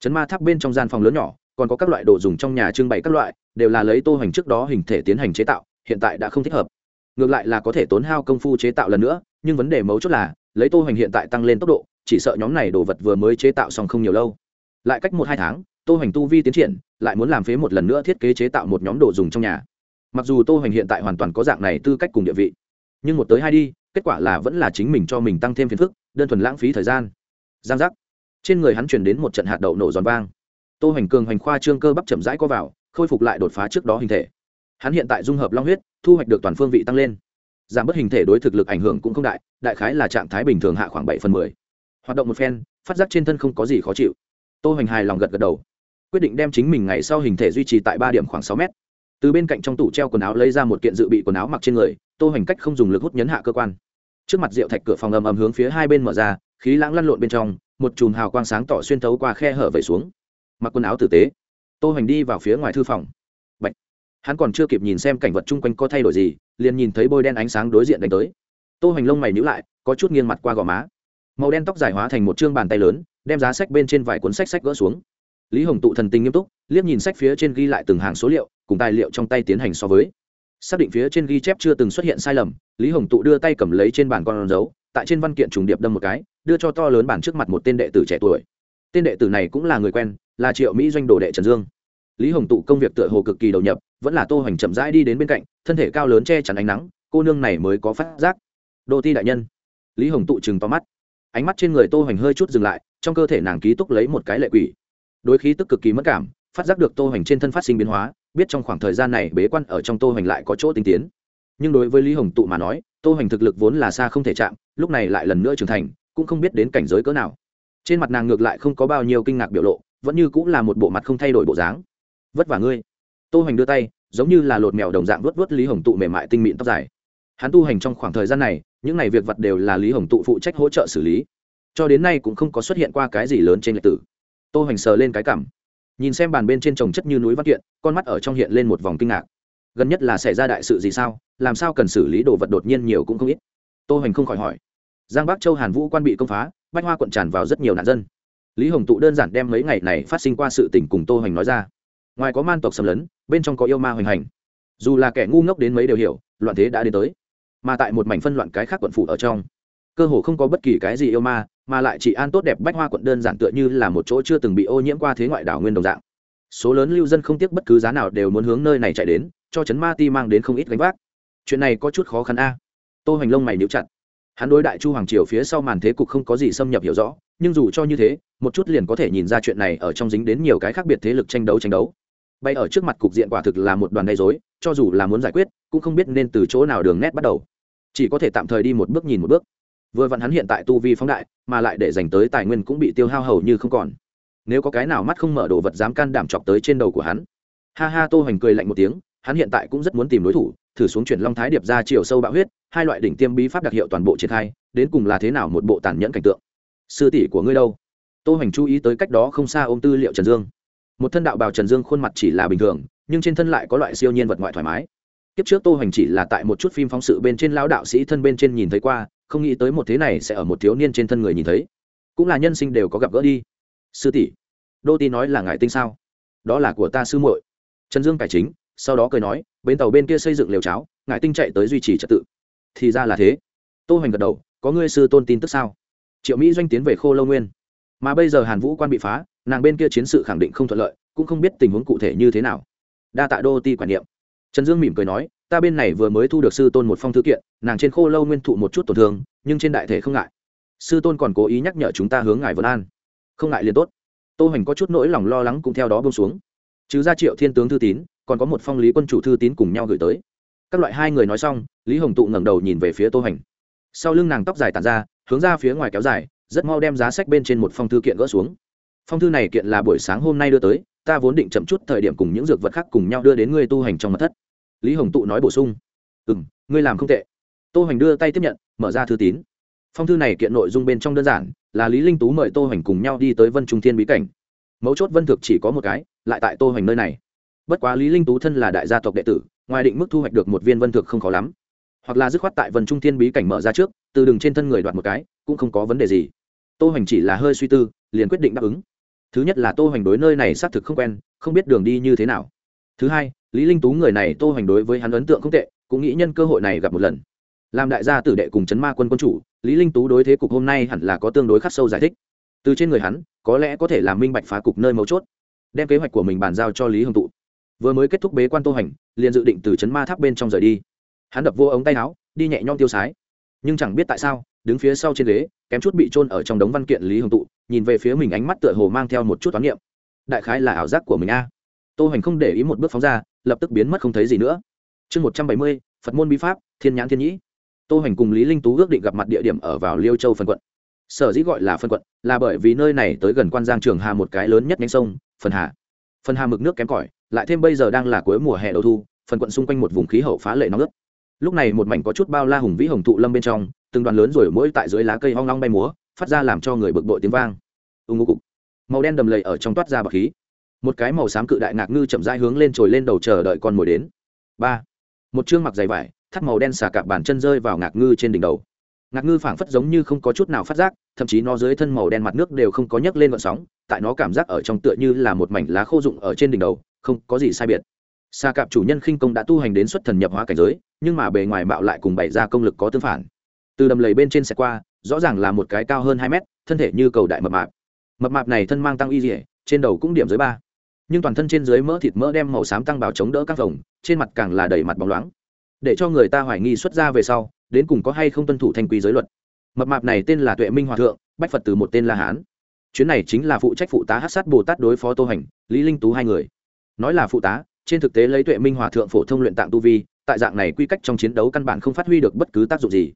Trấn ma tháp bên trong gian phòng lớn nhỏ, còn có các loại đồ dùng trong nhà trưng bày các loại, đều là lấy tô hành trước đó hình thể tiến hành chế tạo, hiện tại đã không thích hợp. Ngược lại là có thể tốn hao công phu chế tạo lần nữa nhưng vấn đề mấu chốt là, lấy tô hoành hiện tại tăng lên tốc độ, chỉ sợ nhóm này đồ vật vừa mới chế tạo xong không nhiều lâu. Lại cách một hai tháng, tô hoành tu vi tiến triển, lại muốn làm phế một lần nữa thiết kế chế tạo một nhóm đồ dùng trong nhà. Mặc dù tô hoành hiện tại hoàn toàn có dạng này tư cách cùng địa vị, nhưng một tới hai đi, kết quả là vẫn là chính mình cho mình tăng thêm phiền phức, đơn thuần lãng phí thời gian. Giang giác. Trên người hắn chuyển đến một trận hạt đậu nổ giòn vang. Tô hoành cường hoành khoa trương cơ bắp chậm rãi co vào, khôi phục lại đột phá trước đó hình thể. Hắn hiện tại dung hợp long huyết, thu hoạch được toàn phương vị tăng lên giảm bớt hình thể đối thực lực ảnh hưởng cũng không đại đại khái là trạng thái bình thường hạ khoảng bảy phần mười. Hoạt động một phen, phát giác trên thân không có gì khó chịu. Tô hoành hài lòng gật gật đầu, quyết định đem chính mình ngày sau hình thể duy trì tại ba điểm khoảng sáu mét. Từ bên cạnh trong tủ treo quần áo lấy ra một kiện dự bị quần áo mặc trên người, tô hoành cách không dùng lực hút nhấn hạ cơ quan. Trước mặt rượu thạch cửa phòng ầm ầm hướng phía hai bên mở ra, khí lãng lăn lộn bên trong, một chùm hào quang sáng tỏ xuyên thấu qua khe hở vẩy xuống. Mặc quần áo tử tế, tô hoành đi vào phía ngoài thư phòng hắn còn chưa kịp nhìn xem cảnh vật chung quanh có thay đổi gì, liền nhìn thấy bôi đen ánh sáng đối diện đánh tới. Tô hoành lông mày nhữ lại, có chút nghiêng mặt qua gò má. Màu đen tóc giải hóa thành một chương bàn tay lớn, đem giá sách bên trên vài cuốn sách sách gỡ xuống. Lý hồng tụ thần tình nghiêm túc, liếc nhìn sách phía trên ghi lại từng hàng số liệu, cùng tài liệu trong tay tiến hành so với. Xác định phía trên ghi chép chưa từng xuất hiện sai lầm, lý hồng tụ đưa tay cầm lấy trên bàn con dấu, tại trên văn kiện trùng điệp đâm một cái, đưa cho to lớn bản trước mặt một tên đệ tử trẻ tuổi. Tên đệ tử này cũng là người quen, là triệu mỹ doanh đồ đệ trần dương. Lý hồng tụ công việc tựa hồ cực kỳ đầu nhập vẫn là tô hoành chậm rãi đi đến bên cạnh, thân thể cao lớn che chắn ánh nắng, cô nương này mới có phát giác. Đô ti đại nhân. Lý hồng tụ chừng to mắt. Ánh mắt trên người tô hoành hơi chút dừng lại, trong cơ thể nàng ký túc lấy một cái lệ quỷ. Đối khí tức cực kỳ mất cảm, phát giác được tô hoành trên thân phát sinh biến hóa, biết trong khoảng thời gian này bế quan ở trong tô hoành lại có chỗ tinh tiến. Nhưng đối với lý hồng tụ mà nói, tô hoành thực lực vốn là xa không thể chạm, lúc này lại lần nữa trưởng thành, cũng không biết đến cảnh giới cỡ nào. Trên mặt nàng ngược lại không có bao nhiêu kinh ngạc biểu lộ, vẫn như cũng là một bộ mặt không thay đổi bộ dáng. Vất vả ngươi tô hoành đưa tay, giống như là lột mèo đồng dạng vớt vớt lý hồng tụ mềm mại tinh mịn tóc dài. Hắn tu hành trong khoảng thời gian này, những này việc vật đều là lý hồng tụ phụ trách hỗ trợ xử lý. Cho đến nay cũng không có xuất hiện qua cái gì lớn trên lệ tử. Tô hoành sờ lên cái cảm, nhìn xem bàn bên trên trồng chất như núi văn kiện, con mắt ở trong hiện lên một vòng kinh ngạc. Gần nhất là xảy ra đại sự gì sao? Làm sao cần xử lý đồ vật đột nhiên nhiều cũng không ít? Tô hoành không khỏi hỏi. Giang bắc châu hàn vũ quan bị công phá, bách hoa quận tràn vào rất nhiều nạn dân. Lý hồng tụ đơn giản đem mấy ngày này phát sinh qua sự tình cùng tô hoành nói ra ngoài có man tộc xâm lấn, bên trong có yêu ma hoành hành. Dù là kẻ ngu ngốc đến mấy đều hiểu, loạn thế đã đến tới. Mà tại một mảnh phân loạn cái khác quận phủ ở trong, cơ hồ không có bất kỳ cái gì yêu ma, mà lại chỉ an tốt đẹp bách hoa quận đơn giản tựa như là một chỗ chưa từng bị ô nhiễm qua thế ngoại đảo nguyên đồng dạng. Số lớn lưu dân không tiếc bất cứ giá nào đều muốn hướng nơi này chạy đến, cho chấn ma ti mang đến không ít gánh vác. Chuyện này có chút khó khăn a. Tô hoành lông mày níu chặt. Hắn đối đại chu hoàng triều phía sau màn thế cục không có gì xâm nhập hiểu rõ, nhưng dù cho như thế, một chút liền có thể nhìn ra chuyện này ở trong dính đến nhiều cái khác biệt thế lực tranh đấu tranh đấu bay ở trước mặt cục diện quả thực là một đoàn gây dối cho dù là muốn giải quyết, cũng không biết nên từ chỗ nào đường nét bắt đầu. Chỉ có thể tạm thời đi một bước nhìn một bước. Vừa vặn hắn hiện tại tu vi phóng đại, mà lại để dành tới tài nguyên cũng bị tiêu hao hầu như không còn. Nếu có cái nào mắt không mở đồ vật dám can đảm chọc tới trên đầu của hắn. Ha ha, tô hoành cười lạnh một tiếng, hắn hiện tại cũng rất muốn tìm đối thủ, thử xuống chuyển long thái điệp ra chiều sâu bạo huyết, hai loại đỉnh tiêm bí pháp đặc hiệu toàn bộ triển khai, đến cùng là thế nào một bộ tàn nhẫn cảnh tượng. Sư tỷ của ngươi đâu? Tô hoành chú ý tới cách đó không xa ôm tư liệu trần dương một thân đạo bào trần dương khuôn mặt chỉ là bình thường, nhưng trên thân lại có loại siêu nhiên vật ngoại thoải mái. Kiếp trước tô hoành chỉ là tại một chút phim phóng sự bên trên lão đạo sĩ thân bên trên nhìn thấy qua, không nghĩ tới một thế này sẽ ở một thiếu niên trên thân người nhìn thấy. Cũng là nhân sinh đều có gặp gỡ đi. Sư tỷ, đô ti nói là ngài tinh sao? Đó là của ta sư muội. Trần dương cải chính, sau đó cười nói, bến tàu bên kia xây dựng lều cháo, ngài tinh chạy tới duy trì trật tự. Thì ra là thế. Tô hoành gật đầu, có ngươi sư tôn tin tức sao? Triệu mỹ doanh tiến về khô lâu nguyên mà bây giờ hàn vũ quan bị phá, nàng bên kia chiến sự khẳng định không thuận lợi, cũng không biết tình huống cụ thể như thế nào. Đa tạ đô ti quản niệm. Trần dương mỉm cười nói, ta bên này vừa mới thu được sư tôn một phong thư kiện, nàng trên khô lâu nguyên thụ một chút tổn thương, nhưng trên đại thể không ngại. Sư tôn còn cố ý nhắc nhở chúng ta hướng ngài vân an. Không ngại liền tốt. Tô hoành có chút nỗi lòng lo lắng cũng theo đó bông xuống. Chứ ra triệu thiên tướng thư tín, còn có một phong lý quân chủ thư tín cùng nhau gửi tới. Các loại hai người nói xong, lý hồng tụ ngẩng đầu nhìn về phía tô hoành. Sau lưng nàng tóc dài tàn ra, hướng ra phía ngoài kéo dài rất mau đem giá sách bên trên một phong thư kiện gỡ xuống. Phong thư này kiện là buổi sáng hôm nay đưa tới ta vốn định chậm chút thời điểm cùng những dược vật khác cùng nhau đưa đến ngươi tu hành trong mật thất. Lý hồng tụ nói bổ sung. Ừm, ngươi làm không tệ. Tô hoành đưa tay tiếp nhận mở ra thư tín. Phong thư này kiện nội dung bên trong đơn giản là lý linh tú mời tô hoành cùng nhau đi tới vân trung thiên bí cảnh. Mấu chốt vân Thược chỉ có một cái lại tại tô hoành nơi này. Bất quá lý linh tú thân là đại gia tộc đệ tử ngoài định mức thu hoạch được một viên vân Thược không khó lắm. Hoặc là dứt khoát tại vân trung thiên bí cảnh mở ra trước từ đường trên thân người đoạt một cái cũng không có vấn đề gì tô hoành chỉ là hơi suy tư, liền quyết định đáp ứng. Thứ nhất là tô hoành đối nơi này xác thực không quen, không biết đường đi như thế nào. Thứ hai, lý linh tú người này tô hoành đối với hắn ấn tượng không tệ, cũng nghĩ nhân cơ hội này gặp một lần. Làm đại gia tử đệ cùng chấn ma quân quân chủ, lý linh tú đối thế cục hôm nay hẳn là có tương đối khắc sâu giải thích. Từ trên người hắn, có lẽ có thể làm minh bạch phá cục nơi mấu chốt, đem kế hoạch của mình bàn giao cho lý hồng tụ. Vừa mới kết thúc bế quan tô hành liền dự định từ chấn ma tháp bên trong rời đi. Hắn đập vô ống tay áo, đi nhẹ nhõm tiêu sái. Nhưng chẳng biết tại sao đứng phía sau trên ghế, kém chút bị trôn ở trong đống văn kiện lý hồng tụ, nhìn về phía mình ánh mắt tựa hồ mang theo một chút toán niệm. Đại khái là ảo giác của mình a. Tô hoành không để ý một bước phóng ra, lập tức biến mất không thấy gì nữa. Chương một trăm bảy mươi, phật môn bi pháp, thiên nhãn thiên nhĩ. Tô hoành cùng lý linh tú ước định gặp mặt địa điểm ở vào liêu châu phần quận. Sở dĩ gọi là phân quận, là bởi vì nơi này tới gần quan giang trường hà một cái lớn nhất nhánh sông, phần hà. Phần hà mực nước kém cỏi, lại thêm bây giờ đang là cuối mùa hè đầu thu, phần quận xung quanh một vùng khí hậu phá lệ nóng ướt. Lúc này một mảnh có chút bao la hùng vĩ hồng thụ lâm bên trong từng đoàn lớn rồi mỗi tại dưới lá cây hoang long bay múa, phát ra làm cho người bực bội tiếng vang. Ung ung cục. Màu đen đầm lầy ở trong toát ra bọc khí. Một cái màu xám cự đại ngạc ngư chậm rãi hướng lên trồi lên đầu chờ đợi con mồi đến. Ba. Một chương mặc dày vải, thắt màu đen xà cạp bàn chân rơi vào ngạc ngư trên đỉnh đầu. Ngạc ngư phảng phất giống như không có chút nào phát giác, thậm chí nó dưới thân màu đen mặt nước đều không có nhấc lên gợn sóng, tại nó cảm giác ở trong tựa như là một mảnh lá khô rụng ở trên đỉnh đầu, không có gì sai biệt. Xà cạp chủ nhân khinh công đã tu hành đến xuất thần nhập hóa cảnh giới, nhưng mà bề ngoài bạo lại cùng bày ra công lực có tương phản từ đầm lầy bên trên xe qua, rõ ràng là một cái cao hơn hai mét, thân thể như cầu đại mập mạp. Mập mạp này thân mang tăng y dỉa trên đầu cũng điểm dưới ba. Nhưng toàn thân trên dưới mỡ thịt mỡ đem màu xám tăng bào chống đỡ các vòng, trên mặt càng là đầy mặt bóng loáng. Để cho người ta hoài nghi xuất ra về sau, đến cùng có hay không tuân thủ thanh quy giới luật. Mập mạp này tên là tuệ minh hòa thượng, bách phật từ một tên la hán. Chuyến này chính là phụ trách phụ tá hát sát bồ tát đối phó tô hành, lý linh tú hai người. Nói là phụ tá, trên thực tế lấy tuệ minh hòa thượng phổ thông luyện tạng tu vi, tại dạng này quy cách trong chiến đấu căn bản không phát huy được bất cứ tác dụng gì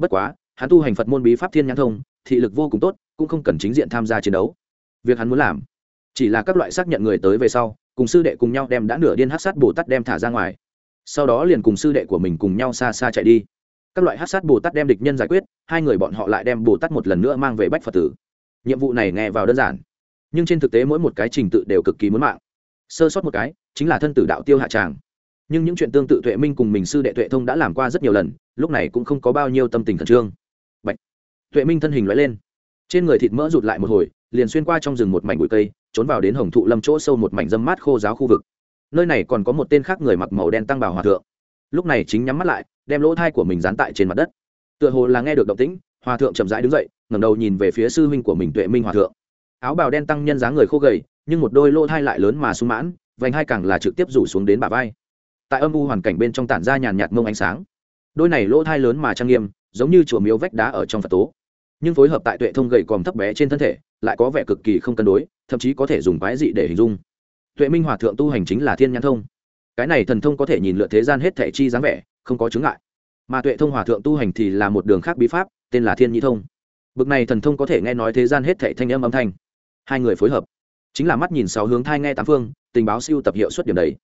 bất quá, hắn tu hành phật môn bí pháp thiên nhãn thông, thị lực vô cùng tốt, cũng không cần chính diện tham gia chiến đấu. Việc hắn muốn làm, chỉ là các loại xác nhận người tới về sau, cùng sư đệ cùng nhau đem đã nửa điên hát sát bồ tát đem thả ra ngoài. Sau đó liền cùng sư đệ của mình cùng nhau xa xa chạy đi. Các loại hát sát bồ tát đem địch nhân giải quyết, hai người bọn họ lại đem bồ tát một lần nữa mang về bách phật tử. Nhiệm vụ này nghe vào đơn giản, nhưng trên thực tế mỗi một cái trình tự đều cực kỳ muốn mạng. Sơ sót một cái, chính là thân tử đạo tiêu hạ tràng nhưng những chuyện tương tự tuệ minh cùng mình sư đệ tuệ thông đã làm qua rất nhiều lần, lúc này cũng không có bao nhiêu tâm tình khẩn trương. Bạch. tuệ minh thân hình loại lên. Trên người thịt mỡ rụt lại một hồi, liền xuyên qua trong rừng một mảnh bụi cây, trốn vào đến hồng thụ lâm chỗ sâu một mảnh dâm mát khô giáo khu vực. Nơi này còn có một tên khác người mặc màu đen tăng bào hòa thượng. Lúc này chính nhắm mắt lại, đem lỗ thai của mình dán tại trên mặt đất. Tựa hồ là nghe được động tĩnh, hòa thượng chậm rãi đứng dậy, ngẩng đầu nhìn về phía sư huynh của mình tuệ minh hòa thượng. Áo bào đen tăng nhân dáng người khô gầy, nhưng một đôi lỗ thai lại lớn mà sung mãn, vành hai càng là trực tiếp rủ xuống đến bả vai tại âm u hoàn cảnh bên trong tản ra nhàn nhạt mông ánh sáng. Đôi này lỗ thai lớn mà trang nghiêm, giống như chùa miếu vách đá ở trong phật tố. Nhưng phối hợp tại tuệ thông gầy còm thấp bé trên thân thể, lại có vẻ cực kỳ không cân đối, thậm chí có thể dùng quái dị để hình dung. Tuệ minh hòa thượng tu hành chính là thiên nhãn thông. Cái này thần thông có thể nhìn lựa thế gian hết thể chi dáng vẻ, không có chứng ngại. Mà tuệ thông hòa thượng tu hành thì là một đường khác bí pháp, tên là thiên nhĩ thông. Bực này thần thông có thể nghe nói thế gian hết thể thanh âm âm thanh. Hai người phối hợp. Chính là mắt nhìn sáu hướng thai nghe tám phương, tình báo siêu tập hiệu suất điểm đấy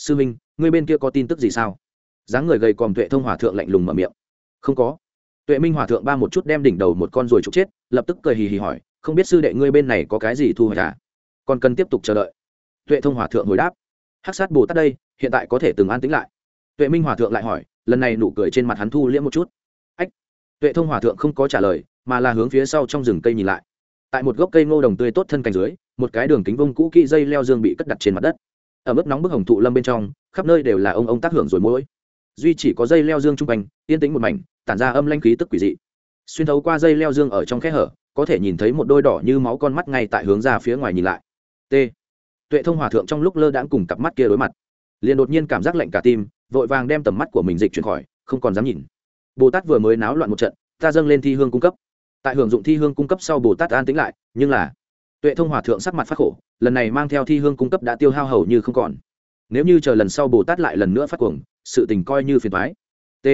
sư minh, ngươi bên kia có tin tức gì sao? Dáng người gầy còm tuệ thông hòa thượng lạnh lùng mở miệng. Không có. Tuệ minh hòa thượng ba một chút đem đỉnh đầu một con ruồi trục chết, lập tức cười hì hì hỏi, không biết sư đệ ngươi bên này có cái gì thu hồi cả à? còn cần tiếp tục chờ đợi. Tuệ thông hòa thượng hồi đáp, hắc sát bồ tát đây, hiện tại có thể từng an tính lại. Tuệ minh hòa thượng lại hỏi, lần này nụ cười trên mặt hắn thu liễm một chút. Ách. Tuệ thông hòa thượng không có trả lời, mà là hướng phía sau trong rừng cây nhìn lại. Tại một gốc cây ngô đồng tươi tốt thân cành dưới, một cái đường kính vông cũ kỹ dây leo dương bị cất đặt trên mặt đất ở mức nóng bức hồng thụ lâm bên trong, khắp nơi đều là ông ông tác hưởng rồi mỗi. Duy chỉ có dây leo dương trung quanh, yên tĩnh một mảnh, tản ra âm lanh khí tức quỷ dị. Xuyên thấu qua dây leo dương ở trong khe hở, có thể nhìn thấy một đôi đỏ như máu con mắt ngay tại hướng ra phía ngoài nhìn lại. T. Tuệ thông hòa thượng trong lúc lơ đãng cùng cặp mắt kia đối mặt. Liền đột nhiên cảm giác lạnh cả tim, vội vàng đem tầm mắt của mình dịch chuyển khỏi, không còn dám nhìn. Bồ tát vừa mới náo loạn một trận, ta dâng lên thi hương cung cấp. Tại hưởng dụng thi hương cung cấp sau bồ tát an tĩnh lại, nhưng là tuệ thông hòa thượng sắc mặt phát khổ, lần này mang theo thi hương cung cấp đã tiêu hao hầu như không còn. Nếu như chờ lần sau bồ tát lại lần nữa phát cuồng, sự tình coi như phiền thoái t.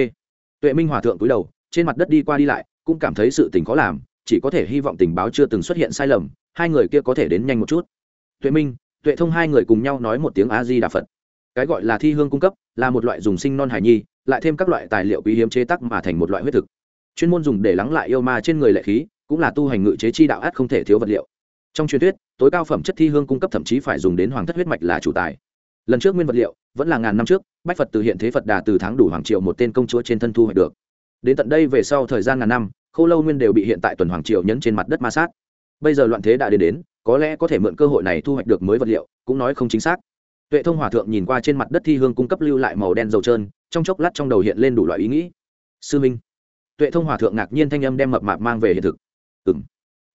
Tuệ minh hòa thượng cúi đầu, trên mặt đất đi qua đi lại, cũng cảm thấy sự tình khó làm, chỉ có thể hy vọng tình báo chưa từng xuất hiện sai lầm, hai người kia có thể đến nhanh một chút. Tuệ minh, tuệ thông hai người cùng nhau nói một tiếng a di đà phật. Cái gọi là thi hương cung cấp, là một loại dùng sinh non hải nhi, lại thêm các loại tài liệu quý hiếm chế tắc mà thành một loại huyết thực. Chuyên môn dùng để lắng lại yêu ma trên người lệ khí, cũng là tu hành ngự chế chi đạo át không thể thiếu vật liệu trong truyền thuyết, tối cao phẩm chất thi hương cung cấp thậm chí phải dùng đến hoàng thất huyết mạch là chủ tài. Lần trước nguyên vật liệu, vẫn là ngàn năm trước, bách phật từ hiện thế phật đà từ tháng đủ hoàng triệu một tên công chúa trên thân thu hoạch được. Đến tận đây về sau thời gian ngàn năm k lâu nguyên đều bị hiện tại tuần hoàng triệu nhấn trên mặt đất ma sát. Bây giờ loạn thế đã đến đến, có lẽ có thể mượn cơ hội này thu hoạch được mới vật liệu, cũng nói không chính xác. Tuệ thông hòa thượng nhìn qua trên mặt đất thi hương cung cấp lưu lại màu đen dầu trơn, trong chốc lát trong đầu hiện lên đủ loại ý nghĩ. Sư minh. Tuệ thông hòa thượng ngạc nhiên thanh âm đem mập mạp mang về hiện thực. Ừ m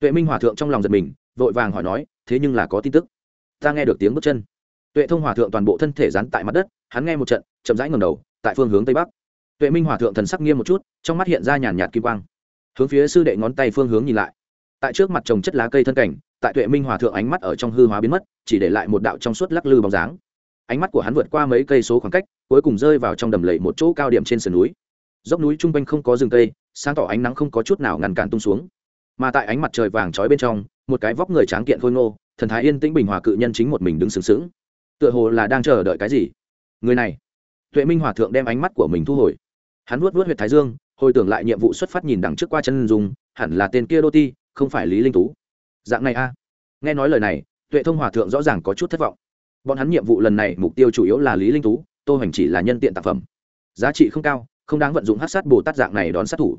tuệ minh hòa thượng trong lòng giật mình vội vàng hỏi nói, thế nhưng là có tin tức. Ta nghe được tiếng bước chân. Tuệ thông hòa thượng toàn bộ thân thể dán tại mặt đất, hắn nghe một trận, chậm rãi ngầm đầu, tại phương hướng tây bắc. Tuệ minh hòa thượng thần sắc nghiêm một chút, trong mắt hiện ra nhàn nhạt kim quang. Hướng phía sư đệ ngón tay phương hướng nhìn lại. Tại trước mặt trồng chất lá cây thân cảnh, tại tuệ minh hòa thượng ánh mắt ở trong hư hóa biến mất, chỉ để lại một đạo trong suốt lắc lư bóng dáng. Ánh mắt của hắn vượt qua mấy cây số khoảng cách, cuối cùng rơi vào trong đầm lầy một chỗ cao điểm trên sườn núi. Dốc núi t r quanh không có rừng cây, sáng tỏ ánh nắng không có chút nào ngăn cản tung xuống mà tại ánh mặt trời vàng trói bên trong, một cái vóc người tráng kiện khôi ngô, thần thái yên tĩnh bình hòa cự nhân chính một mình đứng sừng sững. Tựa hồ là đang chờ đợi cái gì? Người này, tuệ minh hòa thượng đem ánh mắt của mình thu hồi. Hắn vuốt vuốt huyệt thái dương, hồi tưởng lại nhiệm vụ xuất phát nhìn đằng trước qua chân dùng hẳn là tên kia đô ti, không phải lý linh tú. Dạng này a. Nghe nói lời này, tuệ thông hòa thượng rõ ràng có chút thất vọng. Bọn hắn nhiệm vụ lần này mục tiêu chủ yếu là lý linh tú, tô hoành chỉ là nhân tiện tác phẩm. Giá trị không cao, không đáng vận dụng hát sát bồ tát dạng này đón sát thủ.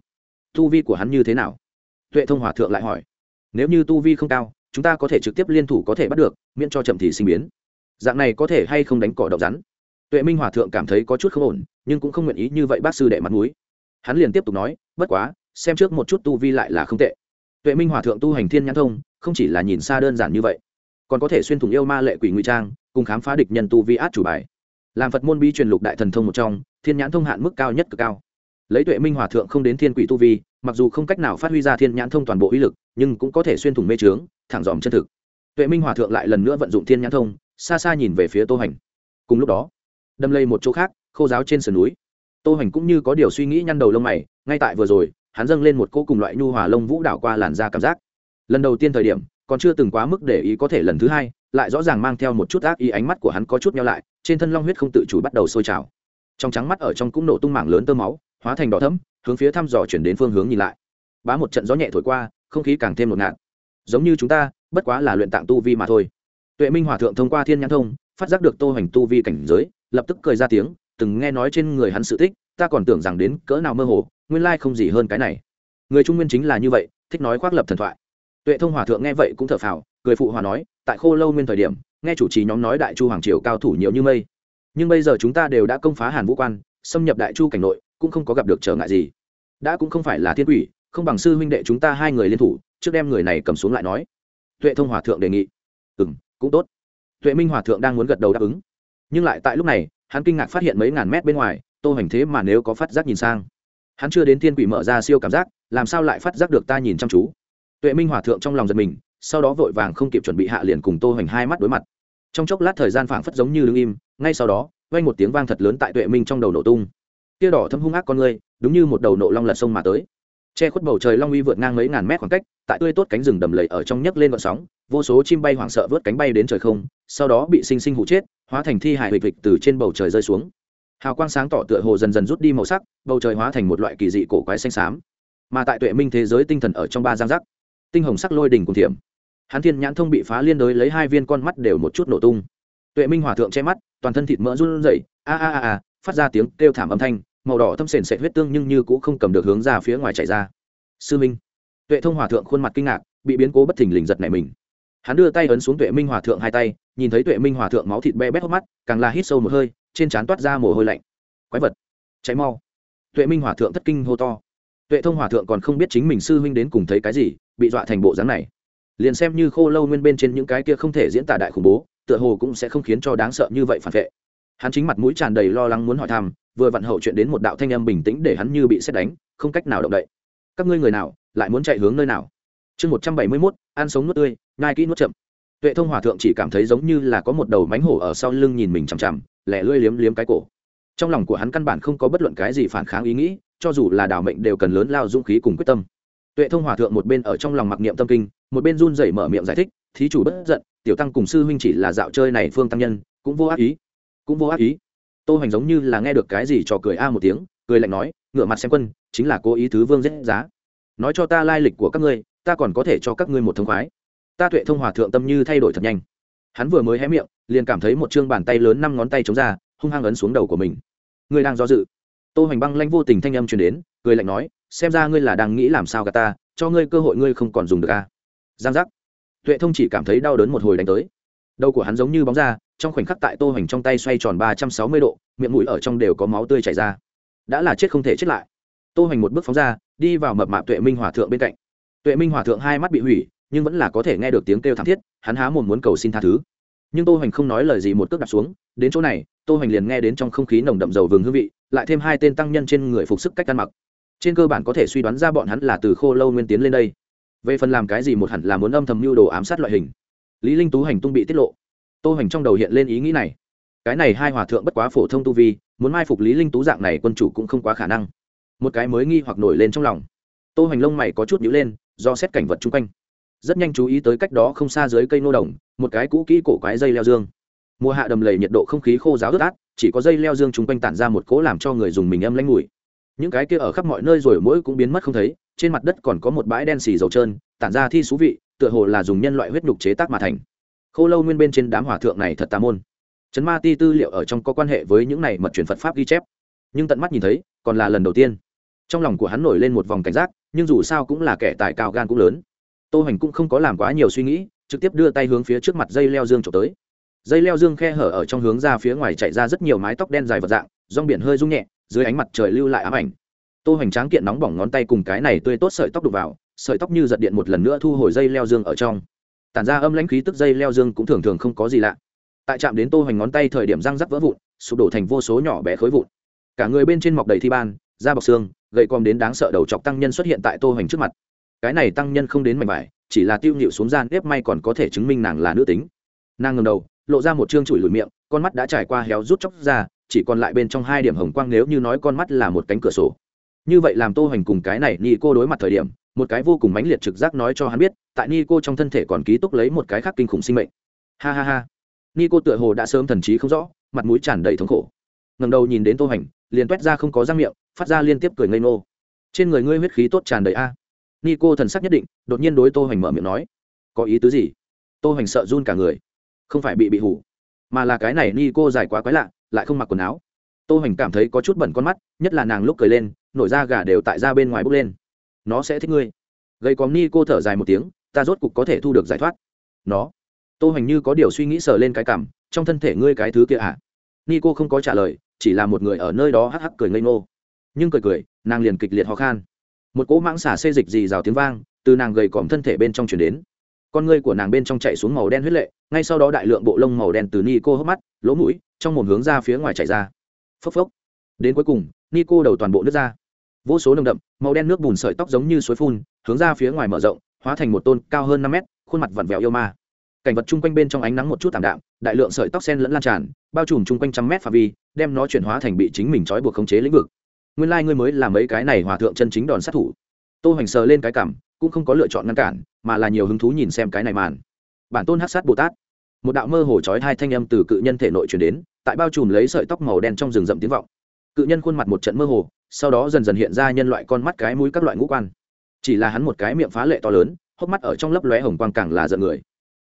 Thu vi của hắn như thế nào? tuệ thông hòa thượng lại hỏi, nếu như tu vi không cao, chúng ta có thể trực tiếp liên thủ có thể bắt được, miễn cho chậm thì sinh biến. Dạng này có thể hay không đánh cỏ độc rắn? Tuệ minh hòa thượng cảm thấy có chút không ổn, nhưng cũng không nguyện ý như vậy bác sư đệ mặt núi hắn liền tiếp tục nói, bất quá, xem trước một chút tu vi lại là không tệ. Tuệ minh hòa thượng tu hành thiên nhãn thông, không chỉ là nhìn xa đơn giản như vậy, còn có thể xuyên thủng yêu ma lệ quỷ nguy trang, cùng khám phá địch nhân tu vi át chủ bài. Làm phật môn bi truyền lục đại thần thông một trong, thiên nhãn thông hạn mức cao nhất cực cao. Lấy tuệ minh hòa thượng không đến thiên quỷ tu vi mặc dù không cách nào phát huy ra thiên nhãn thông toàn bộ uy lực, nhưng cũng có thể xuyên thủng mê trướng, thẳng dòm chân thực. Tuệ minh hòa thượng lại lần nữa vận dụng thiên nhãn thông, xa xa nhìn về phía tô hành. Cùng lúc đó, đâm lây một chỗ khác, khô giáo trên sườn núi. Tô hành cũng như có điều suy nghĩ nhăn đầu lông mày, ngay tại vừa rồi, hắn dâng lên một cô cùng loại nhu hòa lông vũ đảo qua làn da cảm giác. Lần đầu tiên thời điểm, còn chưa từng quá mức để ý có thể lần thứ hai, lại rõ ràng mang theo một chút ác ý ánh mắt của hắn có chút nhau lại, trên thân long huyết không tự chủ bắt đầu sôi trào. Trong trắng mắt ở trong cũng nổ tung mảng lớn tơ máu, hóa thành đỏ thẫm hướng phía thăm dò chuyển đến phương hướng nhìn lại. Bá một trận gió nhẹ thổi qua, không khí càng thêm ngột ngạt. Giống như chúng ta, bất quá là luyện tạng tu vi mà thôi. Tuệ minh hòa thượng thông qua thiên nhãn thông, phát giác được tô hoành tu vi cảnh giới, lập tức cười ra tiếng, từng nghe nói trên người hắn sự thích ta còn tưởng rằng đến cỡ nào mơ hồ, nguyên lai không gì hơn cái này. Người trung nguyên chính là như vậy, thích nói khoác lập thần thoại. Tuệ thông hòa thượng nghe vậy cũng thở phào, cười phụ hòa nói, tại khô lâu nguyên thời điểm, nghe chủ trì nhóm nói đại chu hoàng triều cao thủ nhiều như mây. Nhưng bây giờ chúng ta đều đã công phá hàn vũ quan, xâm nhập đại chu cảnh nội cũng không có gặp được trở ngại gì. Đã cũng không phải là thiên quỷ, không bằng sư huynh đệ chúng ta hai người liên thủ, trước đem người này cầm xuống lại nói. Tuệ thông hòa thượng đề nghị. Ừ m cũng tốt. Tuệ minh hòa thượng đang muốn gật đầu đáp ứng. Nhưng lại tại lúc này, hắn kinh ngạc phát hiện mấy ngàn mét bên ngoài, tô hoành thế mà nếu có phát giác nhìn sang. Hắn chưa đến thiên quỷ mở ra siêu cảm giác, làm sao lại phát giác được ta nhìn chăm chú? Tuệ minh hòa thượng trong lòng giật mình, sau đó vội vàng không kịp chuẩn bị hạ liền cùng tô hoành hai mắt đối mặt. Trong chốc lát thời gian phảng phất giống như đ ứ n g im, ngay sau đó, vang một tiếng vang thật lớn tại tuệ minh trong đầu nổ tung kia đỏ thâm hung ác con người, đúng như một đầu nộ long lật sông mà tới. Che khuất bầu trời long uy vượt ngang mấy ngàn mét khoảng cách, tại tươi tốt cánh rừng đầm lầy ở trong nhấc lên vận sóng, vô số chim bay hoảng sợ vớt cánh bay đến trời không, sau đó bị sinh sinh hụ chết, hóa thành thi hài hịch vịch từ trên bầu trời rơi xuống. Hào quang sáng tỏ tựa hồ dần dần rút đi màu sắc, bầu trời hóa thành một loại kỳ dị cổ quái xanh xám. Mà tại tuệ minh thế giới tinh thần ở trong ba giang giác, tinh hồng sắc lôi đỉnh cùng thiểm. Hắn thiên nhãn thông bị phá liên đới lấy hai viên con mắt đều một chút nổ tung. Tuệ minh hòa thượng che mắt, toàn thân thịt mỡ run rẩy, a a a a, phát ra tiếng kêu thảm âm thanh màu đỏ thâm sền sệt huyết tương nhưng như cũng không cầm được hướng ra phía ngoài chạy ra. Sư minh. Tuệ thông hòa thượng khuôn mặt kinh ngạc, bị biến cố bất thình lình giật này mình. Hắn đưa tay ấn xuống tuệ minh hòa thượng hai tay, nhìn thấy tuệ minh hòa thượng máu thịt be bét hốc mắt, càng là hít sâu một hơi, trên trán toát ra mồ hôi lạnh. Quái vật. Cháy mau. Tuệ minh hòa thượng thất kinh hô to. Tuệ thông hòa thượng còn không biết chính mình sư huynh đến cùng thấy cái gì, bị dọa thành bộ dáng này. Liền xem như khô lâu nguyên bên trên những cái kia không thể diễn tả đại khủng bố, tựa hồ cũng sẽ không khiến cho đáng sợ như vậy phản vệ hắn chính mặt mũi tràn đầy lo lắng muốn hỏi thăm, vừa vặn hậu chuyện đến một đạo thanh âm bình tĩnh để hắn như bị xét đánh, không cách nào động đậy. Các ngươi người nào, lại muốn chạy hướng nơi nào? Chương một trăm bảy mươi mốt, ăn sống nuốt tươi ngai kỹ nuốt chậm. Tuệ thông hòa thượng chỉ cảm thấy giống như là có một đầu mánh hổ ở sau lưng nhìn mình chằm chằm, lẻ lưỡi liếm liếm cái cổ. Trong lòng của hắn căn bản không có bất luận cái gì phản kháng ý nghĩ, cho dù là đảo mệnh đều cần lớn lao dũng khí cùng quyết tâm. Tuệ thông hòa thượng một bên ở trong lòng mặc niệm tâm kinh, một bên run rẩy mở miệng giải thích, thí chủ bất giận, tiểu tăng cùng sư huynh chỉ là dạo chơi này phương tăng nhân, cũng vô ác ý cũng vô ác ý. Tô hoành giống như là nghe được cái gì trò cười a một tiếng, cười lạnh nói ngửa mặt xem quân, chính là cố ý thứ vương giết giá. Nói cho ta lai lịch của các ngươi, ta còn có thể cho các ngươi một thông khoái. Ta tuệ thông hòa thượng tâm như thay đổi thật nhanh. Hắn vừa mới hé miệng, liền cảm thấy một chương bàn tay lớn năm ngón tay chống ra, hung hăng ấn xuống đầu của mình. Ngươi đang do dự? Tô hoành băng lanh vô tình thanh âm truyền đến, cười lạnh nói, xem ra ngươi là đang nghĩ làm sao cả ta, cho ngươi cơ hội ngươi không còn dùng được a. À. giang giác. Tuệ thông chỉ cảm thấy đau đớn một hồi đánh tới. Đầu của hắn giống như bóng ra trong khoảnh khắc tại tô hoành trong tay xoay tròn ba trăm sáu mươi độ, miệng mũi ở trong đều có máu tươi chảy ra. Đã là chết không thể chết lại. Tô hoành một bước phóng ra, đi vào mập mạp tuệ minh hòa thượng bên cạnh. Tuệ minh hòa thượng hai mắt bị hủy, nhưng vẫn là có thể nghe được tiếng kêu thảm thiết, hắn há mồm muốn cầu xin tha thứ. Nhưng tô hoành không nói lời gì một cước đặt xuống, đến chỗ này, tô hoành liền nghe đến trong không khí nồng đậm dầu vừng hương vị, lại thêm hai tên tăng nhân trên người phục sức cách ăn mặc. Trên cơ bản có thể suy đoán ra bọn hắn là từ khô lâu nguyên tiến lên đây. Về phần làm cái gì một hẳn là muốn âm thầm mưu đồ ám sát loại hình. Lý linh tú hành tung bị tiết lộ tô hoành trong đầu hiện lên ý nghĩ này. Cái này hai hòa thượng bất quá phổ thông tu vi, muốn mai phục lý linh tú dạng này quân chủ cũng không quá khả năng. Một cái mới nghi hoặc nổi lên trong lòng. Tô hoành lông mày có chút nhíu lên, do xét cảnh vật chung quanh. Rất nhanh chú ý tới cách đó không xa dưới cây nô đồng, một cái cũ kỹ cổ quái dây leo dương. Mùa hạ đầm lầy nhiệt độ không khí khô giáo ướt át, chỉ có dây leo dương chung quanh tản ra một cỗ làm cho người dùng mình âm lanh mùi. Những cái kia ở khắp mọi nơi rồi mỗi cũng biến mất không thấy, trên mặt đất còn có một bãi đen xì dầu trơn, tản ra thi thú vị, tựa hồ là dùng nhân loại huyết nhục chế tác mà thành khô lâu nguyên bên trên đám hòa thượng này thật tà môn. Trấn ma ti tư liệu ở trong có quan hệ với những này mật truyền phật pháp ghi chép. Nhưng tận mắt nhìn thấy, còn là lần đầu tiên. Trong lòng của hắn nổi lên một vòng cảnh giác, nhưng dù sao cũng là kẻ tài cao gan cũng lớn. Tô hoành cũng không có làm quá nhiều suy nghĩ, trực tiếp đưa tay hướng phía trước mặt dây leo dương trộm tới. Dây leo dương khe hở ở trong hướng ra phía ngoài chạy ra rất nhiều mái tóc đen dài vật dạng, rong biển hơi rung nhẹ, dưới ánh mặt trời lưu lại ám ảnh. Tô hoành tráng kiện nóng bỏng ngón tay cùng cái này tươi tốt sợi tóc đục vào, sợi tóc như giật điện một lần nữa thu hồi dây leo dương ở trong tản ra âm lãnh khí tức dây leo dương cũng thường thường không có gì lạ. Tại chạm đến tô hoành ngón tay thời điểm răng rắc vỡ vụn, sụp đổ thành vô số nhỏ bé khối vụn. Cả người bên trên mọc đầy thi ban, da bọc xương gậy com đến đáng sợ đầu chọc tăng nhân xuất hiện tại tô hoành trước mặt. Cái này tăng nhân không đến mảnh vải, chỉ là tiêu nhịu xuống gian ép may còn có thể chứng minh nàng là nữ tính. Nàng ngầm đầu, lộ ra một chương chùi lùi miệng, con mắt đã trải qua héo rút chóc ra, chỉ còn lại bên trong hai điểm hồng quang nếu như nói con mắt là một cánh cửa sổ. Như vậy làm tô hoành cùng cái này nhị cô đối mặt thời điểm, một cái vô cùng mãnh liệt trực giác nói cho hắn biết tại ni cô trong thân thể còn ký túc lấy một cái khác kinh khủng sinh mệnh. Ha ha ha. Ni cô tựa hồ đã sớm thần trí không rõ, mặt mũi tràn đầy thống khổ. Ngầm đầu nhìn đến tô hành, liền t ra không có răng miệng, phát ra liên tiếp cười ngây ngô. Trên người ngươi huyết khí tốt tràn đầy a. À. ni cô thần sắc nhất định, đột nhiên đối tô hành mở miệng nói. Có ý tứ gì? Tô hành sợ run cả người. Không phải bị bị hủ, mà là cái này ni cô dài quá quái lạ, lại không mặc quần áo. Tô hoành cảm thấy có chút bẩn con mắt, nhất là nàng lúc cười lên, nổi da gà đều tại da bên ngoài bốc lên. Nó sẽ thích ngươi. Gây cóm ni cô thở dài một tiếng ta rốt cục có thể thu được giải thoát. Nó, tô hoành như có điều suy nghĩ sờ lên cái cảm, trong thân thể ngươi cái thứ kia à? Ni cô không có trả lời, chỉ là một người ở nơi đó hắc hắc cười ngây ngô. Nhưng cười cười, nàng liền kịch liệt ho khan. Một cỗ mãng xả xê dịch dì rào tiếng vang, từ nàng gầy còm thân thể bên trong chuyển đến. Con ngươi của nàng bên trong chạy xuống màu đen huyết lệ, ngay sau đó đại lượng bộ lông màu đen từ ni cô hốc mắt, lỗ mũi, trong một hướng ra phía ngoài chạy ra. Phốc phốc. Đến cuối cùng ni cô đầu toàn bộ nước ra. Vô số nồng đậm, màu đen nước bùn sợi tóc giống như suối phun, hướng ra phía ngoài mở rộng hóa thành một tôn cao hơn năm mét, khuôn mặt vặn vẹo yêu ma. Cảnh vật chung quanh bên trong ánh nắng một chút tạm ạ đạm, đại lượng sợi tóc sen lẫn lan tràn, bao trùm chung quanh trăm mét phạm vi, đem nó chuyển hóa thành bị chính mình trói buộc khống chế lĩnh vực. Nguyên lai lai、like、ngươi mới làm mấy cái này hòa thượng chân chính đòn sát thủ. Tô hoành sờ lên cái cảm, cũng không có lựa chọn ngăn cản, mà là nhiều hứng thú nhìn xem cái này màn. Bản tôn hắc sát bồ tát. Một đạo mơ hồ chói hai thanh âm từ cự nhân thể nội truyền đến, tại bao trùm lấy sợi tóc màu đen trong rừng rậm tiếng vọng. Cự nhân khuôn mặt một trận mơ hồ, sau đó dần dần hiện ra nhân loại con mắt cái mũi các loại ngũ quan chỉ là hắn một cái miệng phá lệ to lớn, hốc mắt ở trong lấp lóe hồng quang càng là giận người.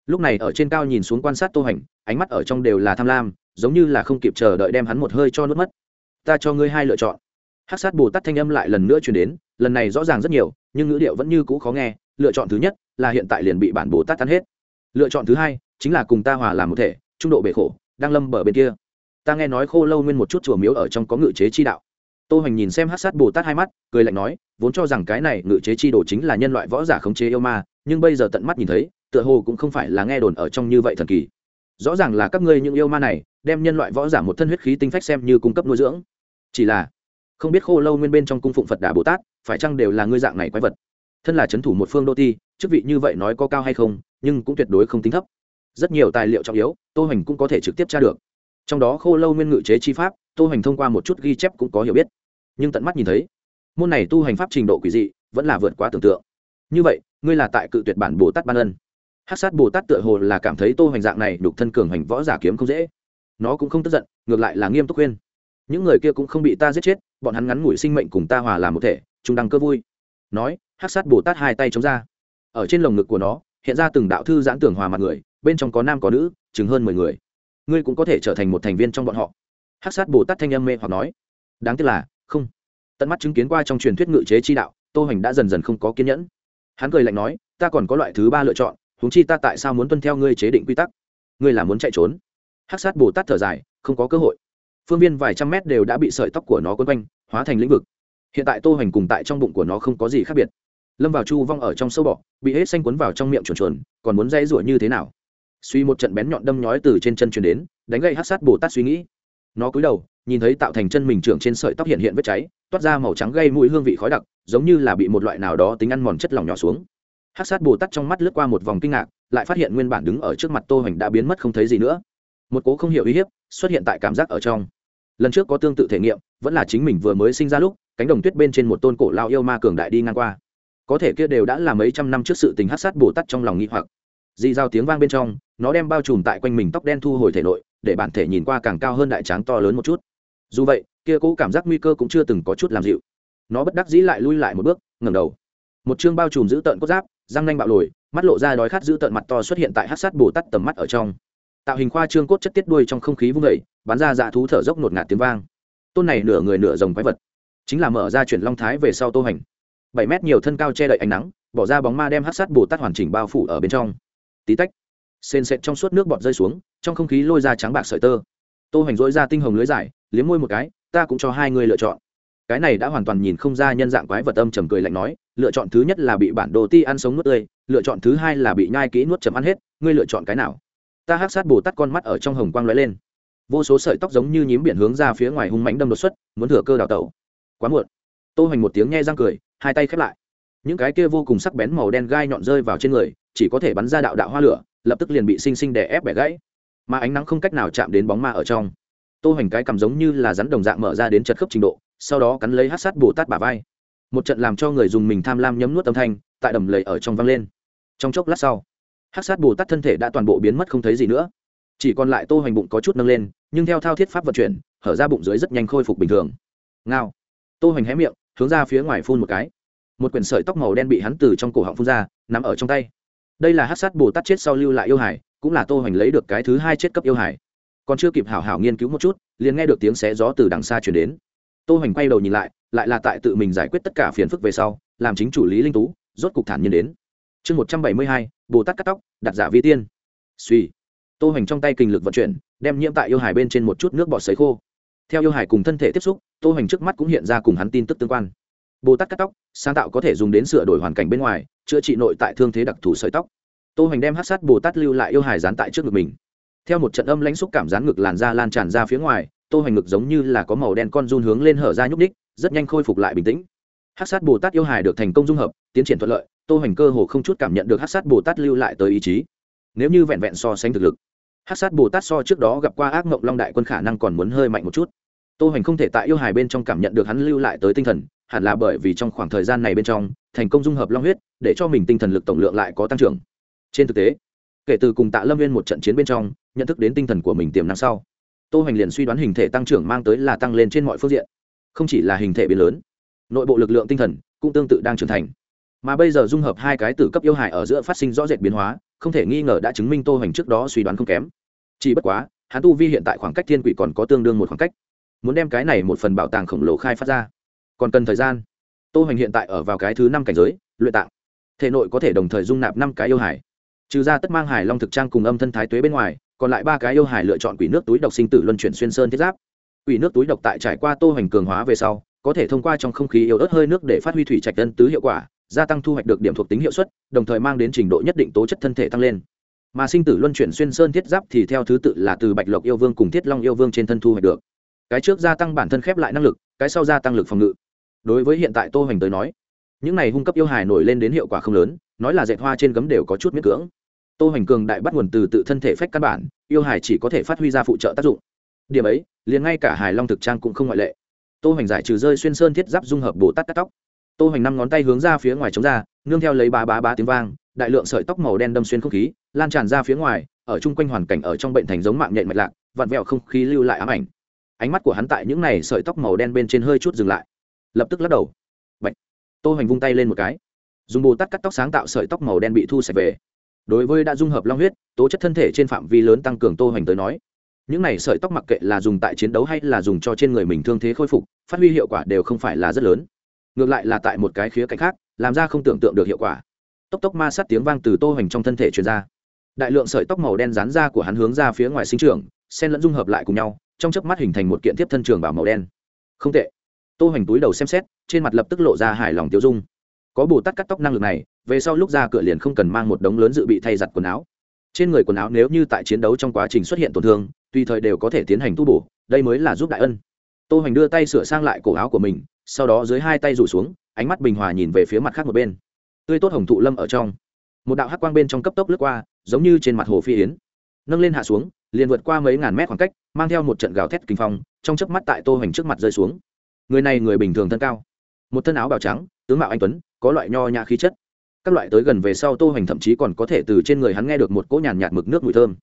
Lúc này ở trên cao nhìn xuống quan sát tô hành, ánh mắt ở trong đều là tham lam, giống như là không kịp chờ đợi đem hắn một hơi cho nuốt mất. Ta cho ngươi hai lựa chọn. Hát sát bồ tát thanh âm lại lần nữa truyền đến, lần này rõ ràng rất nhiều, nhưng ngữ điệu vẫn như cũ khó nghe, lựa chọn thứ nhất là hiện tại liền bị bản bồ tát tan hết. Lựa chọn thứ hai chính là cùng ta hòa làm một thể, trung độ bể khổ, đang lâm bờ bên kia. Ta nghe nói khô lâu nguyên một chút chùa miếu ở trong có ngự chế chi đạo. Tô hoành nhìn xem hát sát bồ tát hai mắt, cười lạnh nói vốn cho rằng cái này ngự chế chi đồ chính là nhân loại võ giả khống chế yêu ma, nhưng bây giờ tận mắt nhìn thấy, tựa hồ cũng không phải là nghe đồn ở trong như vậy thần kỳ. Rõ ràng là các ngươi những yêu ma này, đem nhân loại võ giả một thân huyết khí tinh phách xem như cung cấp nuôi dưỡng. Chỉ là, không biết khô lâu nguyên bên trong cung phụng phật đà bồ tát, phải chăng đều là ngươi dạng này quái vật? Thân là chấn thủ một phương đô ti chức vị như vậy nói có cao hay không, nhưng cũng tuyệt đối không tính thấp. Rất nhiều tài liệu trọng yếu, tô hoành cũng có thể trực tiếp tra được. Trong đó khô lâu nguyên ngự chế chi pháp, tô hoành thông qua một chút ghi chép cũng có hiểu biết. Nhưng tận mắt nhìn thấy môn này tu hành pháp trình độ quỷ dị, vẫn là vượt quá tưởng tượng. Như vậy, ngươi là tại cự tuyệt bản bồ tát ban ân. Hát sát bồ tát tựa hồ là cảm thấy tô hành dạng này đục thân cường hành võ giả kiếm không dễ. Nó cũng không tức giận, ngược lại là nghiêm túc khuyên. Những người kia cũng không bị ta giết chết, bọn hắn ngắn ngủi sinh mệnh cùng ta hòa làm một thể chúng đang cơ vui. Nói hát sát bồ tát hai tay chống ra. Ở trên lồng ngực của nó, hiện ra từng đạo thư giãn tưởng hòa mặt người, bên trong có nam có nữ chứng hơn mười người. Ngươi cũng có thể trở thành một thành viên trong bọn họ. Hát sát bồ tát thanh âm mê hoặc nói. Đáng tiếc là, không tận mắt chứng kiến qua trong truyền thuyết ngự chế chi đạo, tô hoành đã dần dần không có kiên nhẫn. Hắn cười lạnh nói, ta còn có loại thứ ba lựa chọn, huống chi ta tại sao muốn tuân theo ngươi chế định quy tắc? Ngươi là muốn chạy trốn? Hắc sát bồ tát thở dài, không có cơ hội. Phương viên vài trăm mét đều đã bị sợi tóc của nó quấn quanh, hóa thành lĩnh vực. Hiện tại tô hoành cùng tại trong bụng của nó không có gì khác biệt. Lâm vào chu vong ở trong sâu bọ, bị hết xanh quấn vào trong miệng chuồn chuồn, còn muốn dây rủa như thế nào? Suy một trận bén nhọn đâm nhói từ trên chân truyền đến, đánh gậy hát sát bồ tát suy nghĩ. Nó cúi đầu nhìn thấy tạo thành chân mình trưởng trên sợi tóc hiện hiện vết cháy, toát ra màu trắng gây mũi hương vị khói đặc, giống như là bị một loại nào đó tính ăn mòn chất lỏng nhỏ xuống. Hắc sát bồ tát trong mắt lướt qua một vòng kinh ngạc, lại phát hiện nguyên bản đứng ở trước mặt tô hoành đã biến mất không thấy gì nữa. Một cố không hiểu uy hiếp xuất hiện tại cảm giác ở trong. Lần trước có tương tự thể nghiệm, vẫn là chính mình vừa mới sinh ra lúc, cánh đồng tuyết bên trên một tôn cổ lao yêu ma cường đại đi ngang qua. Có thể kia đều đã là mấy trăm năm trước sự tình hắc sát bồ tát trong lòng nghĩ hoặc. Dì dao tiếng vang bên trong, nó đem bao trùm tại quanh mình tóc đen thu hồi thể nội, để bản thể nhìn qua càng cao hơn đại tráng to lớn một chút dù vậy, kia cũ cảm giác nguy cơ cũng chưa từng có chút làm dịu. Nó bất đắc dĩ lại lui lại một bước, ngẩng đầu. Một chương bao trùm giữ tợn cốt giáp, răng nanh bạo lồi, mắt lộ ra đói khát giữ tợn mặt to xuất hiện tại hát sát bồ tắt tầm mắt ở trong. Tạo hình khoa trương cốt chất tiết đuôi trong không khí vung vẩy bắn ra dạ thú thở dốc ngột ngạt tiếng vang. Tôn này nửa người nửa rồng quái vật, chính là mở ra chuyển long thái về sau tô hành. Bảy mét nhiều thân cao che đậy ánh nắng, bỏ ra bóng ma đem hát sát bồ tắt hoàn chỉnh bao phủ ở bên trong. Tí tách, sền sệt trong suốt nước bọt rơi xuống, trong không khí lôi ra trắng bạc sợi tơ tô hoành dỗi ra tinh hồng lưới dài liếm môi một cái, ta cũng cho hai người lựa chọn. Cái này đã hoàn toàn nhìn không ra nhân dạng quái vật âm trầm cười lạnh nói, lựa chọn thứ nhất là bị bản đồ ti ăn sống nuốt tươi, lựa chọn thứ hai là bị nhai kỹ nuốt chầm ăn hết, ngươi lựa chọn cái nào? Ta hắc sát bồ tát con mắt ở trong hồng quang lóe lên. Vô số sợi tóc giống như nhím biển hướng ra phía ngoài hung mánh đâm đột xuất, muốn thừa cơ đào tẩu. Quá muộn. Tô hoành một tiếng nghe răng cười, hai tay khép lại. Những cái kia vô cùng sắc bén màu đen gai nhọn rơi vào trên người, chỉ có thể bắn ra đạo đạo hoa lửa, lập tức liền bị sinh sinh đè ép bẻ gãy mà ánh nắng không cách nào chạm đến bóng ma ở trong. Tô hoành cái cảm giống như là rắn đồng dạng mở ra đến chật khớp trình độ, sau đó cắn lấy hát sát bồ tát bả vai. Một trận làm cho người dùng mình tham lam nhấm nuốt âm thanh, tại đầm lầy ở trong vang lên. Trong chốc lát sau, hát sát bồ tát thân thể đã toàn bộ biến mất không thấy gì nữa. Chỉ còn lại tô hoành bụng có chút nâng lên, nhưng theo thao thiết pháp vận chuyển, hở ra bụng dưới rất nhanh khôi phục bình thường. Ngao. Tô hoành hé miệng, hướng ra phía ngoài phun một cái. Một quyển sợi tóc màu đen bị hắn từ trong cổ họng phun ra, nằm ở trong tay. Đây là hát sát bồ tát chết sau lưu lại yêu hải cũng là tô hoành lấy được cái thứ hai chết cấp yêu hải còn chưa kịp hảo hảo nghiên cứu một chút, liền nghe được tiếng xé gió từ đằng xa chuyển đến. Tô hoành quay đầu nhìn lại lại là tại tự mình giải quyết tất cả phiền phức về sau, làm chính chủ lý linh tú, rốt cục thản nhiên đến. Chương một trăm bảy mươi hai, bồ tát cắt tóc, đặt giả vi tiên. Suy tô hoành trong tay kinh lực vận chuyển, đem nhiễm tại yêu hải bên trên một chút nước bọt sấy khô. Theo yêu hải cùng thân thể tiếp xúc, tô hoành trước mắt cũng hiện ra cùng hắn tin tức tương quan. Bồ tát cắt tóc, sáng tạo có thể dùng đến sửa đổi hoàn cảnh bên ngoài, chữa trị nội tại thương thế đặc thù sợi tóc tô hoành đem hát sát bồ tát lưu lại yêu hài dán tại trước ngực mình. Theo một trận âm lãnh xúc cảm dán ngực làn da lan tràn ra phía ngoài, tô hoành ngực giống như là có màu đen con run hướng lên hở ra nhúc ních rất nhanh khôi phục lại bình tĩnh. Hát sát bồ tát yêu hài được thành công dung hợp, tiến triển thuận lợi, tô hoành cơ hồ không chút cảm nhận được hát sát bồ tát lưu lại tới ý chí. Nếu như vẹn vẹn so sánh thực lực, hát sát bồ tát so trước đó gặp qua ác mộng long đại quân khả năng còn muốn hơi mạnh một chút. Tô hoành không thể tại yêu hài bên trong cảm nhận được hắn lưu lại tới tinh thần, hẳn là bởi vì trong khoảng thời gian này bên trong, thành công dung hợp long huyết, để cho mình tinh thần lực tổng lượng lại có tăng trưởng trên thực tế, kể từ cùng tạ lâm viên một trận chiến bên trong, nhận thức đến tinh thần của mình tiềm năng sau, tô hoành liền suy đoán hình thể tăng trưởng mang tới là tăng lên trên mọi phương diện. Không chỉ là hình thể biến lớn, nội bộ lực lượng tinh thần cũng tương tự đang trưởng thành. Mà bây giờ dung hợp hai cái tử cấp yêu hại ở giữa phát sinh rõ rệt biến hóa, không thể nghi ngờ đã chứng minh tô hoành trước đó suy đoán không kém. Chỉ bất quá, hắn tu vi hiện tại khoảng cách thiên quỷ còn có tương đương một khoảng cách. Muốn đem cái này một phần bảo tàng khổng lồ khai phát ra, còn cần thời gian. Tô hoành hiện tại ở vào cái thứ năm cảnh giới, luyện tạng. Thể nội có thể đồng thời dung nạp năm cái yêu hải trừ ra tất mang hải long thực trang cùng âm thân thái tuế bên ngoài, còn lại ba cái yêu hải lựa chọn quỷ nước túi độc sinh tử luân chuyển xuyên sơn thiết giáp. Quỷ nước túi độc tại trải qua tô hoành cường hóa về sau, có thể thông qua trong không khí yếu ớt hơi nước để phát huy thủy trạch tân tứ hiệu quả, gia tăng thu hoạch được điểm thuộc tính hiệu suất, đồng thời mang đến trình độ nhất định tố chất thân thể tăng lên. Mà sinh tử luân chuyển xuyên sơn thiết giáp thì theo thứ tự là từ bạch lộc yêu vương cùng thiết long yêu vương trên thân thu hoạch được. Cái trước gia tăng bản thân khép lại năng lực, cái sau gia tăng lực phòng ngự. Đối với hiện tại tô hoành tới nói, những này hung cấp yêu hải nổi lên đến hiệu quả không lớn, nói là dệt hoa trên gấm đều có chút miễn cưỡng tô Hành cường đại bắt nguồn từ tự thân thể phách căn bản, yêu hải chỉ có thể phát huy ra phụ trợ tác dụng. Điểm ấy, liền ngay cả hải long thực trang cũng không ngoại lệ. Tô Hành giải trừ rơi xuyên sơn thiết giáp dung hợp bồ tát cắt tóc. Tô Hành năm ngón tay hướng ra phía ngoài chống ra, nương theo lấy ba ba ba tiếng vang, đại lượng sợi tóc màu đen đâm xuyên không khí, lan tràn ra phía ngoài, ở chung quanh hoàn cảnh ở trong bệnh thành giống mạng nhện mạch lạc, vặn vẹo không khí lưu lại ám ảnh. Ánh mắt của hắn tại những này sợi tóc màu đen bên trên hơi chút dừng lại. Lập tức lắc đầu. Bạch. tô Hành vung tay lên một cái. Dùng bồ tát cắt tóc sáng tạo sợi tóc màu đen bị thu sạch về đối với đã dung hợp long huyết, tố chất thân thể trên phạm vi lớn tăng cường tô hoành tới nói, những này sợi tóc mặc kệ là dùng tại chiến đấu hay là dùng cho trên người mình thương thế khôi phục, phát huy hiệu quả đều không phải là rất lớn. Ngược lại là tại một cái khía cạnh khác, làm ra không tưởng tượng được hiệu quả. Tốc tốc ma sát tiếng vang từ tô hoành trong thân thể truyền ra. Đại lượng sợi tóc màu đen rán ra của hắn hướng ra phía ngoài sinh trường sen lẫn dung hợp lại cùng nhau, trong chớp mắt hình thành một kiện thiếp thân trường bảo màu đen. Không tệ. Tô hoành túi đầu xem xét, trên mặt lập tức lộ ra hài lòng tiêu dung. Có bù tát cắt tóc năng lực này về sau lúc ra cửa liền không cần mang một đống lớn dự bị thay giặt quần áo. Trên người quần áo nếu như tại chiến đấu trong quá trình xuất hiện tổn thương, tùy thời đều có thể tiến hành tu bổ, đây mới là giúp đại ân. Tô hoành đưa tay sửa sang lại cổ áo của mình, sau đó dưới hai tay rủ xuống, ánh mắt bình hòa nhìn về phía mặt khác một bên. Tươi tốt hồng thụ lâm ở trong. Một đạo hắc quang bên trong cấp tốc lướt qua, giống như trên mặt hồ phi yến. Nâng lên hạ xuống, liền vượt qua mấy ngàn mét khoảng cách, mang theo một trận gào thét kinh phong, trong chớp mắt tại tô hoành trước mặt rơi xuống. Người này người bình thường thân cao. Một thân áo bào trắng, tướng mạo anh tuấn, có loại nho nhã khí chất các loại tới gần về sau tô hoành thậm chí còn có thể từ trên người hắn nghe được một cỗ nhàn nhạt mực nước mùi thơm.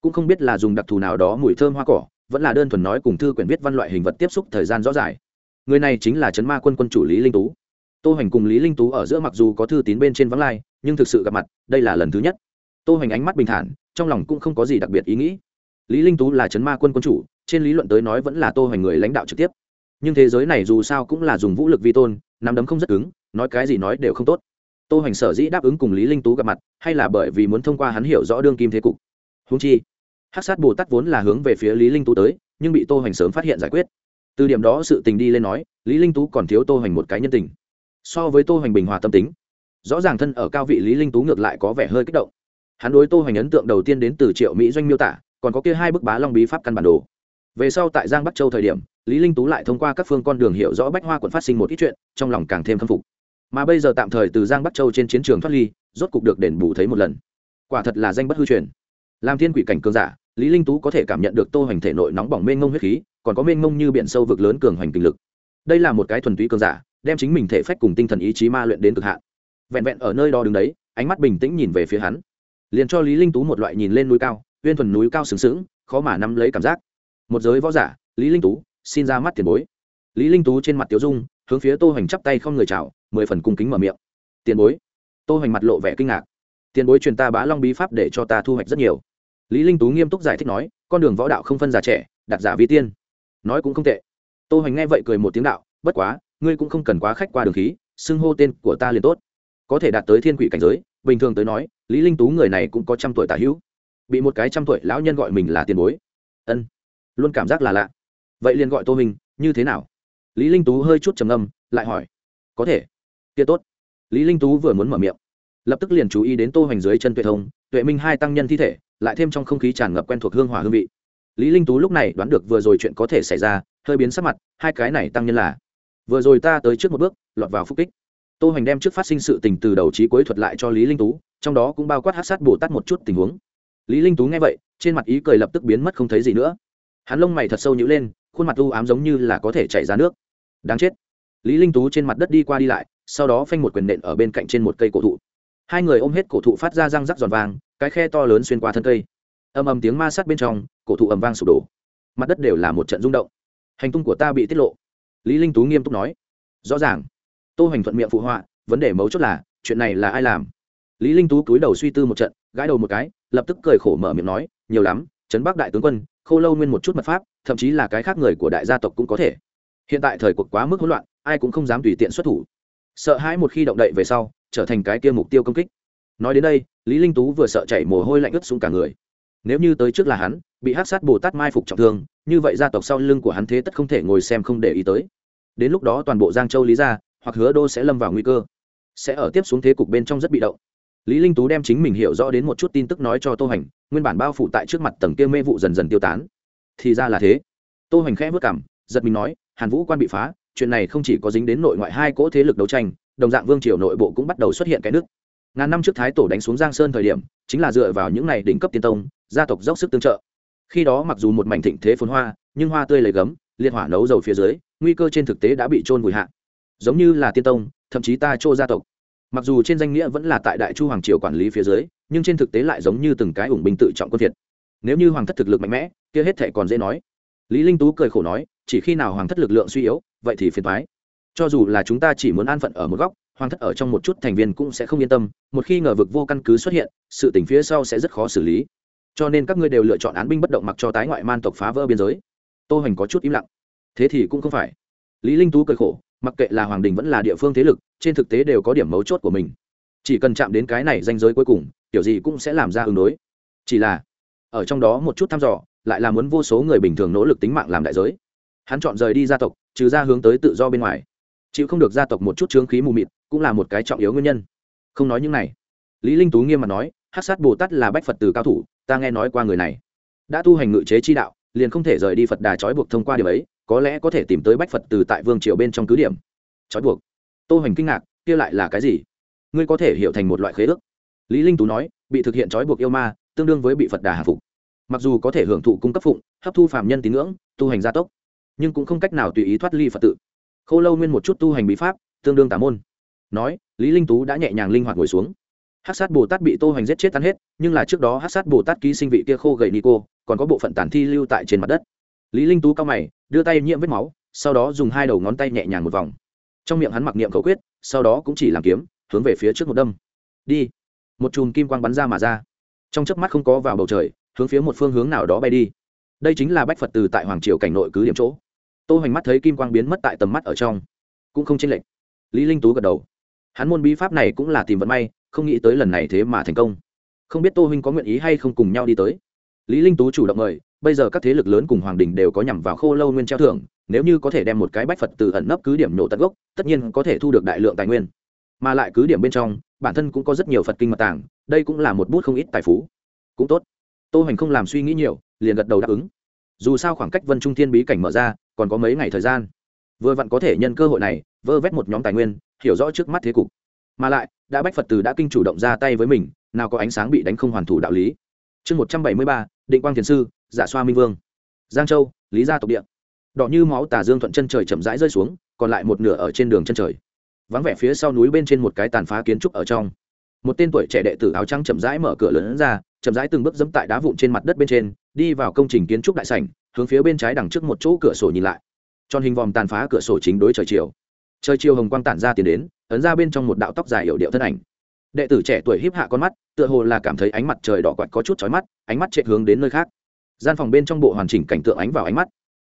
Cũng không biết là dùng đặc thù nào đó mùi thơm hoa cỏ, vẫn là đơn thuần nói cùng thư quyển viết văn loại hình vật tiếp xúc thời gian rõ dài người này chính là trấn ma quân quân chủ lý linh tú. Tô hoành cùng lý linh tú ở giữa mặc dù có thư tín bên trên vắng lai, nhưng thực sự gặp mặt, đây là lần thứ nhất. Tô hoành ánh mắt bình thản, trong lòng cũng không có gì đặc biệt ý nghĩ. Lý linh tú là trấn ma quân quân chủ, trên lý luận tới nói vẫn là tô hoành người lãnh đạo trực tiếp. Nhưng thế giới này dù sao cũng là dùng vũ lực vi tôn, nắm đấm không rất cứng, nói cái gì nói đều không tốt tô hoành sở dĩ đáp ứng cùng lý linh tú gặp mặt, hay là bởi vì muốn thông qua hắn hiểu rõ đương kim thế cục. Húng chi hát sát bồ tát vốn là hướng về phía lý linh tú tới, nhưng bị tô hoành sớm phát hiện giải quyết. Từ điểm đó sự tình đi lên nói, lý linh tú còn thiếu tô hoành một cái nhân tình. So với tô hoành bình hòa tâm tính, rõ ràng thân ở cao vị lý linh tú ngược lại có vẻ hơi kích động. Hắn đối tô hoành ấn tượng đầu tiên đến từ triệu mỹ doanh miêu tả, còn có kia hai bức bá long bí pháp căn bản đồ. Về sau tại giang bắc châu thời điểm, lý linh tú lại thông qua các phương con đường hiểu rõ bách hoa quận phát sinh một ít chuyện, trong lòng càng thêm khâm phục mà bây giờ tạm thời từ giang bắc châu trên chiến trường thoát ly, rốt cục được đền bù thấy một lần. Quả thật là danh bất hư truyền. Làm thiên quỷ cảnh cường giả, lý linh tú có thể cảm nhận được tô hoành thể nội nóng bỏng mênh ngông huyết khí, còn có mênh ngông như biển sâu vực lớn cường hoành kinh lực. Đây là một cái thuần túy cường giả, đem chính mình thể phách cùng tinh thần ý chí ma luyện đến cực hạn. Vẹn vẹn ở nơi đó đứng đấy, ánh mắt bình tĩnh nhìn về phía hắn. Liền cho lý linh tú một loại nhìn lên núi cao, uyên thuần núi cao sừng sững, khó mà nắm lấy cảm giác. Một giới võ giả, lý linh tú, xin ra mắt tiền bối. Lý linh tú trên mặt tiểu dung, hướng phía tô hoành chắp tay không người chào mười phần cung kính mở miệng. Tiền bối. Tô hoành mặt lộ vẻ kinh ngạc. Tiền bối truyền ta bá long bí pháp để cho ta thu hoạch rất nhiều. Lý linh tú nghiêm túc giải thích nói, con đường võ đạo không phân già trẻ đặt giả vi tiên. Nói cũng không tệ. Tô hoành nghe vậy cười một tiếng đạo, bất quá, ngươi cũng không cần quá khách qua đường khí, xưng hô tên của ta liền tốt. Có thể đạt tới thiên quỷ cảnh giới, bình thường tới nói, lý linh tú người này cũng có trăm tuổi tả hữu. Bị một cái trăm tuổi lão nhân gọi mình là tiền bối. Ân. Luôn cảm giác là lạ. Vậy liền gọi tô hình như thế nào? Lý linh tú hơi chút trầm ngâm, lại hỏi. Có thể kia tốt. Lý linh tú vừa muốn mở miệng, lập tức liền chú ý đến tô hoành dưới chân tuệ thông, tuệ minh hai tăng nhân thi thể, lại thêm trong không khí tràn ngập quen thuộc hương hỏa hương vị. Lý linh tú lúc này đoán được vừa rồi chuyện có thể xảy ra, hơi biến sắc mặt, hai cái này tăng nhân là, vừa rồi ta tới trước một bước, lọt vào phúc kích. Tô hoành đem trước phát sinh sự tình từ đầu trí cuối thuật lại cho lý linh tú, trong đó cũng bao quát hát sát bồ tát một chút tình huống. Lý linh tú nghe vậy, trên mặt ý cười lập tức biến mất không thấy gì nữa. Hắn lông mày thật sâu nhíu lên, khuôn mặt u ám giống như là có thể chảy ra nước. Đáng chết. Lý linh tú trên mặt đất đi qua đi lại sau đó phanh một quyền nện ở bên cạnh trên một cây cổ thụ. Hai người ôm hết cổ thụ phát ra răng rắc giòn vàng, cái khe to lớn xuyên qua thân cây. Ầm ầm tiếng ma sát bên trong, cổ thụ ầm vang sụp đổ. Mặt đất đều là một trận rung động. Hành tung của ta bị tiết lộ. Lý linh tú nghiêm túc nói. Rõ ràng. Tô hoành thuận miệng phụ họa, vấn đề mấu chốt là, chuyện này là ai làm? Lý linh tú cúi đầu suy tư một trận, gãi đầu một cái, lập tức cười khổ mở miệng nói, nhiều lắm, trấn bắc đại tướng quân, Khô lâu nguyên một chút mật pháp, thậm chí là cái khác người của đại gia tộc cũng có thể. Hiện tại thời cuộc quá mức hỗn loạn, ai cũng không dám tùy tiện xuất thủ sợ hãi một khi động đậy về sau, trở thành cái kia mục tiêu công kích. Nói đến đây, lý linh tú vừa sợ chảy mồ hôi lạnh ướt xuống cả người. Nếu như tới trước là hắn, bị hắc sát bồ tát mai phục trọng thương, như vậy gia tộc sau lưng của hắn thế tất không thể ngồi xem không để ý tới. Đến lúc đó toàn bộ giang châu lý gia, hoặc hứa đô sẽ lâm vào nguy cơ, sẽ ở tiếp xuống thế cục bên trong rất bị động. Lý linh tú đem chính mình hiểu rõ đến một chút tin tức nói cho tô hành, nguyên bản bao phủ tại trước mặt tầng kia mê vụ dần dần tiêu tán. Thì ra là thế. Tô hành khẽ vất cảm giật mình nói, hàn vũ quan bị phá chuyện này không chỉ có dính đến nội ngoại hai cỗ thế lực đấu tranh, đồng dạng vương triều nội bộ cũng bắt đầu xuất hiện cái nước ngàn năm trước thái tổ đánh xuống giang sơn thời điểm, chính là dựa vào những này đỉnh cấp tiên tông, gia tộc dốc sức tương trợ. Khi đó mặc dù một mảnh thịnh thế phồn hoa, nhưng hoa tươi lấy gấm, liệt hỏa nấu dầu phía dưới, nguy cơ trên thực tế đã bị trôn vùi hạ. Giống như là tiên tông, thậm chí ta chô gia tộc. Mặc dù trên danh nghĩa vẫn là tại đại chu hoàng triều quản lý phía dưới, nhưng trên thực tế lại giống như từng cái ủng binh tự trọng quân việt nếu như hoàng thất thực lực mạnh mẽ, kia hết thể còn dễ nói. Lý linh tú cười khổ nói, chỉ khi nào hoàng thất lực lượng suy yếu vậy thì phiền thoái cho dù là chúng ta chỉ muốn an phận ở một góc, hoàng thất ở trong một chút thành viên cũng sẽ không yên tâm, một khi ngờ vực vô căn cứ xuất hiện, sự tỉnh phía sau sẽ rất khó xử lý. Cho nên các ngươi đều lựa chọn án binh bất động mặc cho tái ngoại man tộc phá vỡ biên giới. Tô hoành có chút im lặng. Thế thì cũng không phải. Lý linh tú cười khổ, mặc kệ là hoàng đình vẫn là địa phương thế lực, trên thực tế đều có điểm mấu chốt của mình. Chỉ cần chạm đến cái này danh giới cuối cùng, kiểu gì cũng sẽ làm ra ứng đối. Chỉ là, ở trong đó một chút thăm dò, lại là muốn vô số người bình thường nỗ lực tính mạng làm đại giới hắn chọn rời đi gia tộc, trừ ra hướng tới tự do bên ngoài. Chịu không được gia tộc một chút chướng khí mù mịt, cũng là một cái trọng yếu nguyên nhân. Không nói những này. Lý linh tú nghiêm mặt nói, hắc sát bồ tát là bách phật từ cao thủ, ta nghe nói qua người này. Đã tu hành ngự chế chi đạo, liền không thể rời đi phật đà trói buộc thông qua điều ấy, có lẽ có thể tìm tới bách phật từ tại vương triều bên trong cứ điểm. Trói buộc. Tô hoành kinh ngạc, kia lại là cái gì? Ngươi có thể hiểu thành một loại khế ước. Lý linh tú nói, bị thực hiện trói buộc yêu ma, tương đương với bị phật đà hạ phục. Mặc dù có thể hưởng thụ cung cấp phụng, hấp thu phạm nhân tín ngưỡng, tu hành gia tốc nhưng cũng không cách nào tùy ý thoát ly phật tự. Khô lâu nguyên một chút tu hành bí pháp, tương đương tả môn. Nói, lý linh tú đã nhẹ nhàng linh hoạt ngồi xuống. Hát sát bồ tát bị tô hành giết chết tan hết, nhưng là trước đó hát sát bồ tát ký sinh vị kia khô gầy nico còn có bộ phận tàn thi lưu tại trên mặt đất. Lý linh tú cao mày, đưa tay nhiễm vết máu, sau đó dùng hai đầu ngón tay nhẹ nhàng một vòng. Trong miệng hắn mặc niệm khẩu quyết, sau đó cũng chỉ làm kiếm, hướng về phía trước một đâm. Đi. Một chùm kim quang bắn ra mà ra. Trong chớp mắt không có vào bầu trời, hướng phía một phương hướng nào đó bay đi đây chính là bách phật từ tại hoàng triều cảnh nội cứ điểm chỗ. Tô hoành mắt thấy kim quang biến mất tại tầm mắt ở trong, cũng không chênh lệch. Lý linh tú gật đầu. Hắn môn bí pháp này cũng là tìm vận may, không nghĩ tới lần này thế mà thành công. Không biết tô huynh có nguyện ý hay không cùng nhau đi tới. Lý linh tú chủ động mời, bây giờ các thế lực lớn cùng hoàng đình đều có nhằm vào khô lâu nguyên treo thưởng, nếu như có thể đem một cái bách phật từ ẩn nấp cứ điểm nổ tận gốc, tất nhiên có thể thu được đại lượng tài nguyên. Mà lại cứ điểm bên trong, bản thân cũng có rất nhiều phật kinh mật tàng, đây cũng là một bút không ít tài phú. Cũng tốt. Tô hoành không làm suy nghĩ nhiều liền gật đầu đáp ứng. Dù sao khoảng cách vân trung thiên bí cảnh mở ra, còn có mấy ngày thời gian. Vừa vặn có thể nhân cơ hội này, vơ vét một nhóm tài nguyên, hiểu rõ trước mắt thế cục. Mà lại, đã bách phật từ đã kinh chủ động ra tay với mình, nào có ánh sáng bị đánh không hoàn thủ đạo lý. Chương một trăm bảy mươi ba, định quang thiền sư, giả xoa minh vương. Giang châu, lý gia tộc địa. Đỏ như máu tà dương thuận chân trời chậm rãi rơi xuống, còn lại một nửa ở trên đường chân trời. Vắng vẻ phía sau núi bên trên một cái tàn phá kiến trúc ở trong. Một tên tuổi trẻ đệ tử áo trắng chậm rãi mở cửa lớn ra, chậm rãi từng bước dẫm tại đá vụn trên mặt đất bên trên đi vào công trình kiến trúc đại sảnh, hướng phía bên trái đằng trước một chỗ cửa sổ nhìn lại. Tròn hình vòm tàn phá cửa sổ chính đối trời chiều. Trời chiều hồng quang tản ra tiến đến, ấn ra bên trong một đạo tóc dài hiểu điệu thân ảnh. Đệ tử trẻ tuổi híp hạ con mắt, tựa hồ là cảm thấy ánh mặt trời đỏ quạt có chút chói mắt, ánh mắt chạy hướng đến nơi khác. Gian phòng bên trong bộ hoàn chỉnh cảnh tượng ánh vào ánh mắt.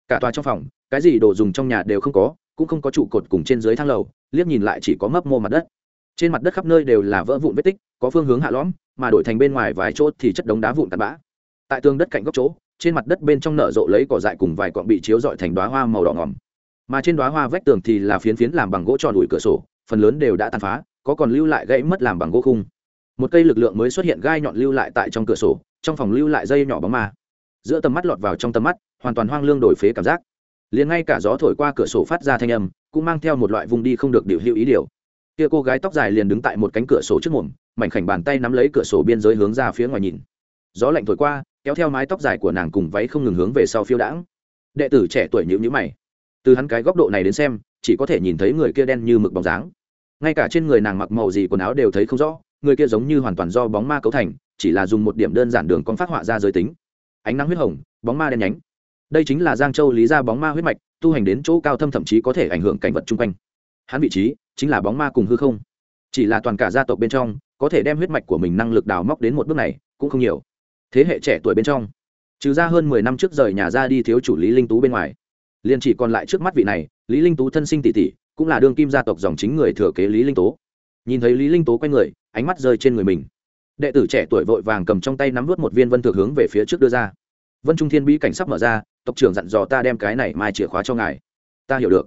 Cả tòa trong phòng, cái gì đồ dùng trong nhà đều không có, cũng không có trụ cột cùng trên dưới thang lầu, liếc nhìn lại chỉ có mấp mô mặt đất. Trên mặt đất khắp nơi đều là vỡ vụn vết tích, có phương hướng hạ lõm, mà đổi thành bên ngoài vài chỗ thì chất đống đá vụn tạt bã tại tường đất cạnh góc chỗ, trên mặt đất bên trong nở rộ lấy cỏ dại cùng vài cọn bị chiếu dọi thành đoá hoa màu đỏ ngòm. Mà trên đoá hoa vách tường thì là phiến phiến làm bằng gỗ tròn ủi cửa sổ, phần lớn đều đã tàn phá, có còn lưu lại gãy mất làm bằng gỗ khung. Một cây lực lượng mới xuất hiện gai nhọn lưu lại tại trong cửa sổ, trong phòng lưu lại dây nhỏ bóng ma. Giữa tầm mắt lọt vào trong tầm mắt, hoàn toàn hoang lương đổi phế cảm giác. Liền ngay cả gió thổi qua cửa sổ phát ra thanh âm, cũng mang theo một loại vùng đi không được điều hữu ý điều. Kia cô gái tóc dài liền đứng tại một cánh cửa sổ trước mồm, mảnh khảnh bàn tay nắm lấy cửa sổ biên giới hướng ra phía ngoài nhìn. Gió lạnh thổi qua kéo theo mái tóc dài của nàng cùng váy không ngừng hướng về sau phiêu đãng. Đệ tử trẻ tuổi nhữ nhữ mày. Từ hắn cái góc độ này đến xem, chỉ có thể nhìn thấy người kia đen như mực bóng dáng. Ngay cả trên người nàng mặc màu gì quần áo đều thấy không rõ, người kia giống như hoàn toàn do bóng ma cấu thành, chỉ là dùng một điểm đơn giản đường con phát họa ra giới tính. Ánh nắng huyết hồng, bóng ma đen nhánh. Đây chính là giang châu lý ra bóng ma huyết mạch, tu hành đến chỗ cao thâm thậm chí có thể ảnh hưởng cảnh vật chung quanh. Hắn vị trí chính là bóng ma cùng hư không. Chỉ là toàn cả gia tộc bên trong, có thể đem huyết mạch của mình năng lực đào móc đến một bước này cũng không nhiều thế hệ trẻ tuổi bên trong. Trừ ra hơn mười năm trước rời nhà ra đi thiếu chủ lý linh tú bên ngoài, liền chỉ còn lại trước mắt vị này, lý linh tú thân sinh tỷ tỷ, cũng là đương kim gia tộc dòng chính người thừa kế lý linh tố nhìn thấy lý linh tố quay người, ánh mắt rơi trên người mình. Đệ tử trẻ tuổi vội vàng cầm trong tay nắm vớt một viên vân thực hướng về phía trước đưa ra. Vân trung thiên bí cảnh sắp mở ra, tộc trưởng dặn dò ta đem cái này mai chìa khóa cho ngài. Ta hiểu được.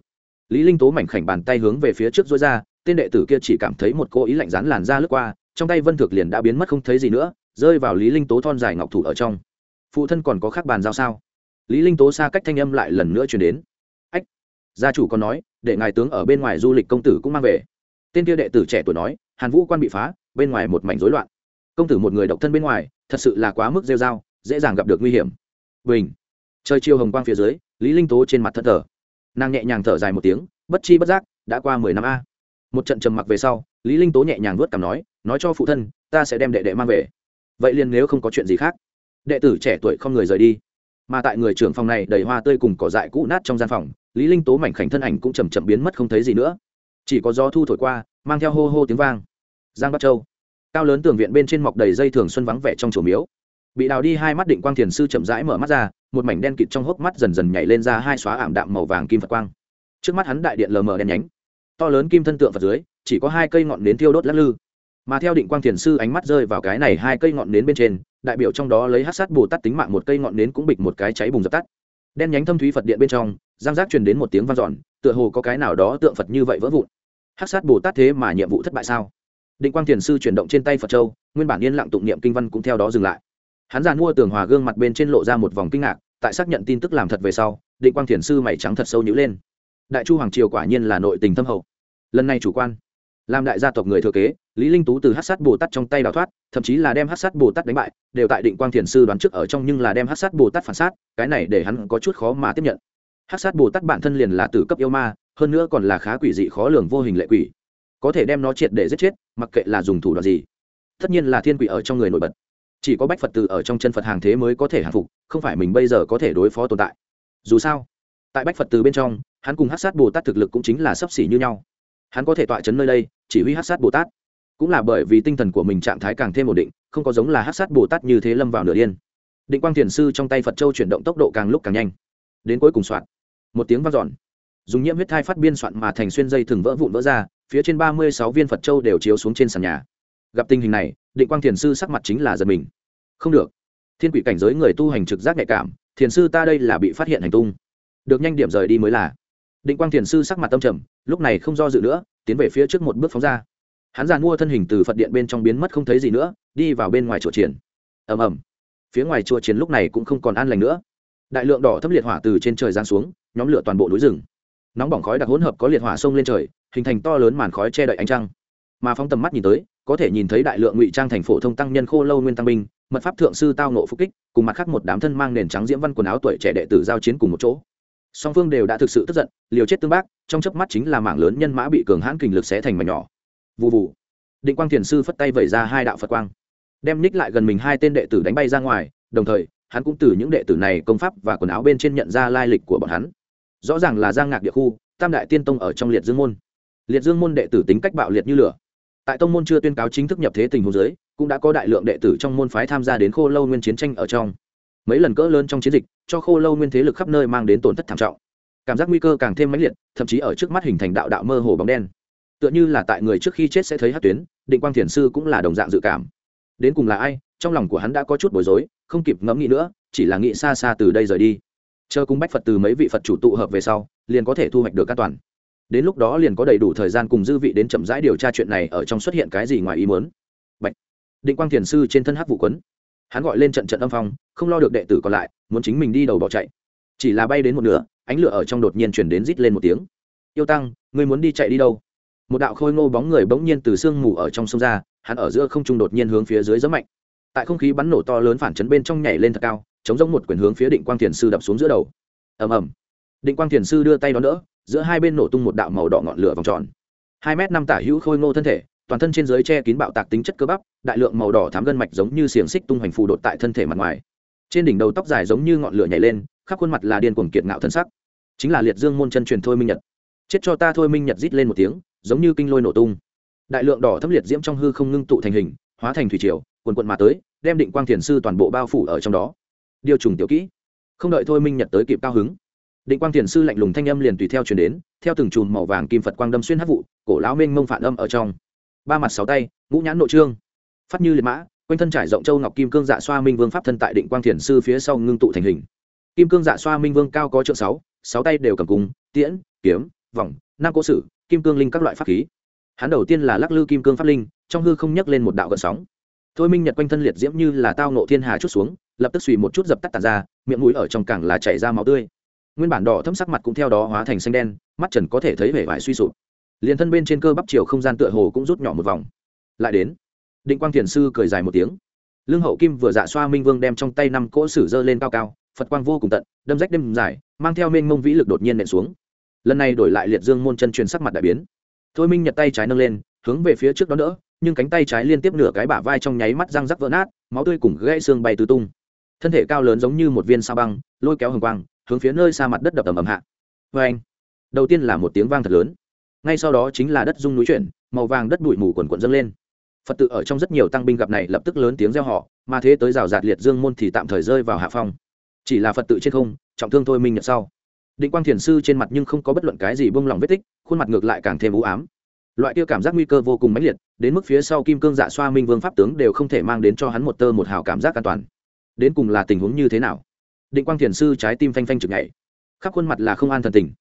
Lý linh tố mảnh khảnh bàn tay hướng về phía trước dối ra, tên đệ tử kia chỉ cảm thấy một cô ý lạnh rán làn ra lướt qua, trong tay vân thực liền đã biến mất không thấy gì nữa rơi vào lý linh tố thon dài ngọc thủ ở trong. Phụ thân còn có khác bàn giao sao? Lý linh tố xa cách thanh âm lại lần nữa truyền đến. Ách, gia chủ còn nói, để ngài tướng ở bên ngoài du lịch công tử cũng mang về. Tên kia đệ tử trẻ tuổi nói, hàn vũ quan bị phá, bên ngoài một mảnh rối loạn. Công tử một người độc thân bên ngoài, thật sự là quá mức rêu dao dễ dàng gặp được nguy hiểm. Bình. Trời chiều hồng quang phía dưới, lý linh tố trên mặt thất thở nàng nhẹ nhàng thở dài một tiếng, bất chi bất giác, đã qua mười năm a. Một trận trầm mặc về sau, lý linh tố nhẹ nhàng vớt cảm nói nói cho phụ thân, ta sẽ đem đệ đệ mang về vậy liền nếu không có chuyện gì khác, đệ tử trẻ tuổi không người rời đi. Mà tại người trưởng phòng này đầy hoa tươi cùng cỏ dại cũ nát trong gian phòng, lý linh tố mảnh khảnh thân ảnh cũng chậm chậm biến mất không thấy gì nữa. Chỉ có gió thu thổi qua, mang theo hô hô tiếng vang. Giang bắc châu, cao lớn tường viện bên trên mọc đầy dây thường xuân vắng vẻ trong chùa miếu. Bị đào đi hai mắt định quang thiền sư chậm rãi mở mắt ra, một mảnh đen kịt trong hốc mắt dần dần nhảy lên ra hai xóa ảm đạm màu vàng kim phật quang. Trước mắt hắn đại điện lờ mờ đen nhánh, to lớn kim thân tượng phật dưới, chỉ có hai cây ngọn nến thiêu đốt lắc lư mà theo định quang thiền sư ánh mắt rơi vào cái này hai cây ngọn nến bên trên, đại biểu trong đó lấy hát sát bồ tát tính mạng một cây ngọn nến cũng bịch một cái cháy bùng dập tắt. Đen nhánh thâm thúy phật điện bên trong, giang giác truyền đến một tiếng vang dọn, tựa hồ có cái nào đó tượng phật như vậy vỡ vụn. Hát sát bồ tát thế mà nhiệm vụ thất bại sao? Định quang thiền sư chuyển động trên tay phật châu, nguyên bản yên lặng tụng niệm kinh văn cũng theo đó dừng lại. Hắn giàn mua tường hòa gương mặt bên trên lộ ra một vòng kinh ngạc, tại xác nhận tin tức làm thật về sau, định quang thiền sư mày trắng thật sâu nhữ lên. Đại chu hoàng triều quả nhiên là nội tình thâm hậu. Lần này chủ quan làm đại gia tộc người thừa kế, lý linh tú từ hắc sát bồ tát trong tay đào thoát, thậm chí là đem hắc sát bồ tát đánh bại, đều tại định quang thiền sư đoán trước ở trong nhưng là đem hắc sát bồ tát phản sát, cái này để hắn có chút khó mà tiếp nhận. Hắc sát bồ tát bản thân liền là tử cấp yêu ma, hơn nữa còn là khá quỷ dị khó lường vô hình lệ quỷ. Có thể đem nó triệt để giết chết, mặc kệ là dùng thủ đoạn gì, tất nhiên là thiên quỷ ở trong người nổi bật. Chỉ có bách phật tử ở trong chân phật hàng thế mới có thể hạ phục, không phải mình bây giờ có thể đối phó tồn tại. Dù sao, tại bách phật tử bên trong, hắn cùng hắc sát bồ tát thực lực cũng chính là sấp xỉ như nhau hắn có thể tọa chấn nơi đây, chỉ huy hát sát bồ tát. Cũng là bởi vì tinh thần của mình trạng thái càng thêm ổn định, không có giống là hát sát bồ tát như thế lâm vào nửa điên. Định quang thiền sư trong tay phật châu chuyển động tốc độ càng lúc càng nhanh. Đến cuối cùng soạn. Một tiếng v a n giòn dùng nhiễm huyết thai phát biên soạn mà thành xuyên dây thừng vỡ vụn vỡ ra, phía trên ba mươi sáu viên phật châu đều chiếu xuống trên sàn nhà. Gặp tình hình này, định quang thiền sư sắc mặt chính là giật mình. Không được. Thiên quỷ cảnh giới người tu hành trực giác nhạy cảm, thiền sư ta đây là bị phát hiện hành tung. Được nhanh điểm rời đi mới là định quang thiền sư sắc mặt tâm trầm, lúc này không do dự nữa, tiến về phía trước một bước phóng ra. Hắn giàn mua thân hình từ phật điện bên trong biến mất không thấy gì nữa, đi vào bên ngoài chùa triển. Ầm ầm. Phía ngoài chùa triển lúc này cũng không còn an lành nữa. Đại lượng đỏ thấm liệt hỏa từ trên trời giáng xuống, nhóm lửa toàn bộ núi rừng. Nóng bỏng khói đặc hỗn hợp có liệt hỏa sông lên trời, hình thành to lớn màn khói che đậy ánh trăng. Mà phóng tầm mắt nhìn tới, có thể nhìn thấy đại lượng ngụy trang thành phổ thông tăng nhân khô lâu nguyên tăng binh, mật pháp thượng sư tao nộ phục kích, cùng mặt khác một đám thân mang nền trắng diễm văn quần áo tuổi trẻ đệ tử giao chiến cùng một chỗ song phương đều đã thực sự tức giận liều chết tương bác trong chớp mắt chính là mảng lớn nhân mã bị cường hãn kình lực xé thành mảnh nhỏ. Vụ vụ định quang thiền sư phất tay vẩy ra hai đạo phật quang đem ních lại gần mình hai tên đệ tử đánh bay ra ngoài đồng thời hắn cũng từ những đệ tử này công pháp và quần áo bên trên nhận ra lai lịch của bọn hắn. Rõ ràng là giang ngạc địa khu tam đại tiên tông ở trong liệt dương môn. Liệt dương môn đệ tử tính cách bạo liệt như lửa. Tại tông môn chưa tuyên cáo chính thức nhập thế tình hồ giới, cũng đã có đại lượng đệ tử trong môn phái tham gia đến khô lâu nguyên chiến tranh ở trong mấy lần cỡ lớn trong chiến dịch, cho khô lâu nguyên thế lực khắp nơi mang đến tổn thất thảm trọng. Cảm giác nguy cơ càng thêm mãnh liệt, thậm chí ở trước mắt hình thành đạo đạo mơ hồ bóng đen. Tựa như là tại người trước khi chết sẽ thấy hát tuyến, định quang thiền sư cũng là đồng dạng dự cảm. Đến cùng là ai, trong lòng của hắn đã có chút bối rối, không kịp ngẫm nghĩ nữa, chỉ là nghĩ xa xa từ đây rời đi. Chờ cùng bách phật từ mấy vị phật chủ tụ hợp về sau, liền có thể thu hoạch được các toàn. Đến lúc đó liền có đầy đủ thời gian cùng dư vị đến chậm rãi điều tra chuyện này ở trong xuất hiện cái gì ngoài ý muốn. Bạch. định quang thiền sư trên thân hát vụ quấn hắn gọi lên trận trận âm phong, không lo được đệ tử còn lại, muốn chính mình đi đầu bỏ chạy. Chỉ là bay đến một nửa, ánh lửa ở trong đột nhiên chuyển đến rít lên một tiếng. Yêu tăng, ngươi muốn đi chạy đi đâu? Một đạo khôi ngô bóng người bỗng nhiên từ sương mù ở trong sông ra, hắn ở giữa không trung đột nhiên hướng phía dưới rất mạnh. Tại không khí bắn nổ to lớn phản chấn bên trong nhảy lên thật cao, chống giống một quyền hướng phía định quang thiền sư đập xuống giữa đầu. Ầm ầm. Định quang thiền sư đưa tay đón đỡ, giữa hai bên nổ tung một đạo màu đỏ ngọn lửa vòng tròn. Hai m năm tả hữu khôi ngô thân thể toàn thân trên dưới che kín bạo tạc tính chất cơ bắp, đại lượng màu đỏ thám gân mạch giống như xiềng xích tung hoành phù đột tại thân thể mặt ngoài. Trên đỉnh đầu tóc dài giống như ngọn lửa nhảy lên, khắp khuôn mặt là điên cuồng kiệt ngạo thân sắc. Chính là liệt dương môn chân truyền thôi minh nhật. Chết cho ta thôi minh nhật rít lên một tiếng, giống như kinh lôi nổ tung. Đại lượng đỏ thấm liệt diễm trong hư không ngưng tụ thành hình, hóa thành thủy triều, quần quận mà tới, đem định quang thiền sư toàn bộ bao phủ ở trong đó. Điều trùng tiểu kỹ. Không đợi thôi minh nhật tới kịp cao hứng, định quang thiền sư lạnh lùng thanh âm liền tùy theo truyền đến, theo từng chùm màu vàng kim phật quang đâm xuyên hát vụ, cổ lão minh mông phản âm ở trong ba mặt sáu tay, ngũ nhãn nội trương. Phát như liệt mã, quanh thân trải rộng châu ngọc kim cương dạ xoa minh vương pháp thân tại định quang thiền sư phía sau ngưng tụ thành hình. Kim cương dạ xoa minh vương cao có trượng sáu sáu tay đều cầm cung, tiễn, kiếm, vòng, nam cố sử, kim cương linh các loại pháp khí. Hắn đầu tiên là lắc lư kim cương pháp linh, trong hư không nhấc lên một đạo gợn sóng. Thôi minh nhật quanh thân liệt diễm như là tao nộ thiên hà chút xuống, lập tức suy một chút dập tắt tàn ra, miệng mũi ở trong cảng là chảy ra máu tươi. Nguyên bản đỏ thâm sắc mặt cũng theo đó hóa thành xanh đen, mắt trần có thể thấy vẻ vải suy sụp liền thân bên trên cơ bắp chiều không gian tựa hồ cũng rút nhỏ một vòng. Lại đến định quang thiền sư cười dài một tiếng. Lương hậu kim vừa dạ xoa minh vương đem trong tay năm cỗ sử dơ lên cao cao phật quang vô cùng tận đâm rách đêm dài mang theo mênh mông vĩ lực đột nhiên nện xuống. Lần này đổi lại liệt dương môn chân truyền sắc mặt đại biến. Thôi minh nhật tay trái nâng lên hướng về phía trước đó nữa, nhưng cánh tay trái liên tiếp nửa cái bả vai trong nháy mắt răng rắc vỡ nát máu tươi cùng gãy xương bay tứ tung. Thân thể cao lớn giống như một viên sa băng lôi kéo hồng quang hướng phía nơi xa mặt đất đập ầm ầm hạ. Vê anh đầu tiên là một tiếng vang thật lớn ngay sau đó chính là đất dung núi chuyển, màu vàng đất bụi mù quần quần dâng lên. Phật tự ở trong rất nhiều tăng binh gặp này lập tức lớn tiếng reo họ mà thế tới rào rạt liệt dương môn thì tạm thời rơi vào hạ phong. Chỉ là phật tự trên không, trọng thương thôi minh nhận sau. Định quang thiền sư trên mặt nhưng không có bất luận cái gì bông lòng vết tích, khuôn mặt ngược lại càng thêm u ám. Loại kia cảm giác nguy cơ vô cùng mãnh liệt, đến mức phía sau kim cương dạ xoa minh vương pháp tướng đều không thể mang đến cho hắn một tơ một hào cảm giác an toàn. Đến cùng là tình huống như thế nào? Định quang thiền sư trái tim phanh phanh chực nhảy. Khắp khuôn mặt là không an thần tình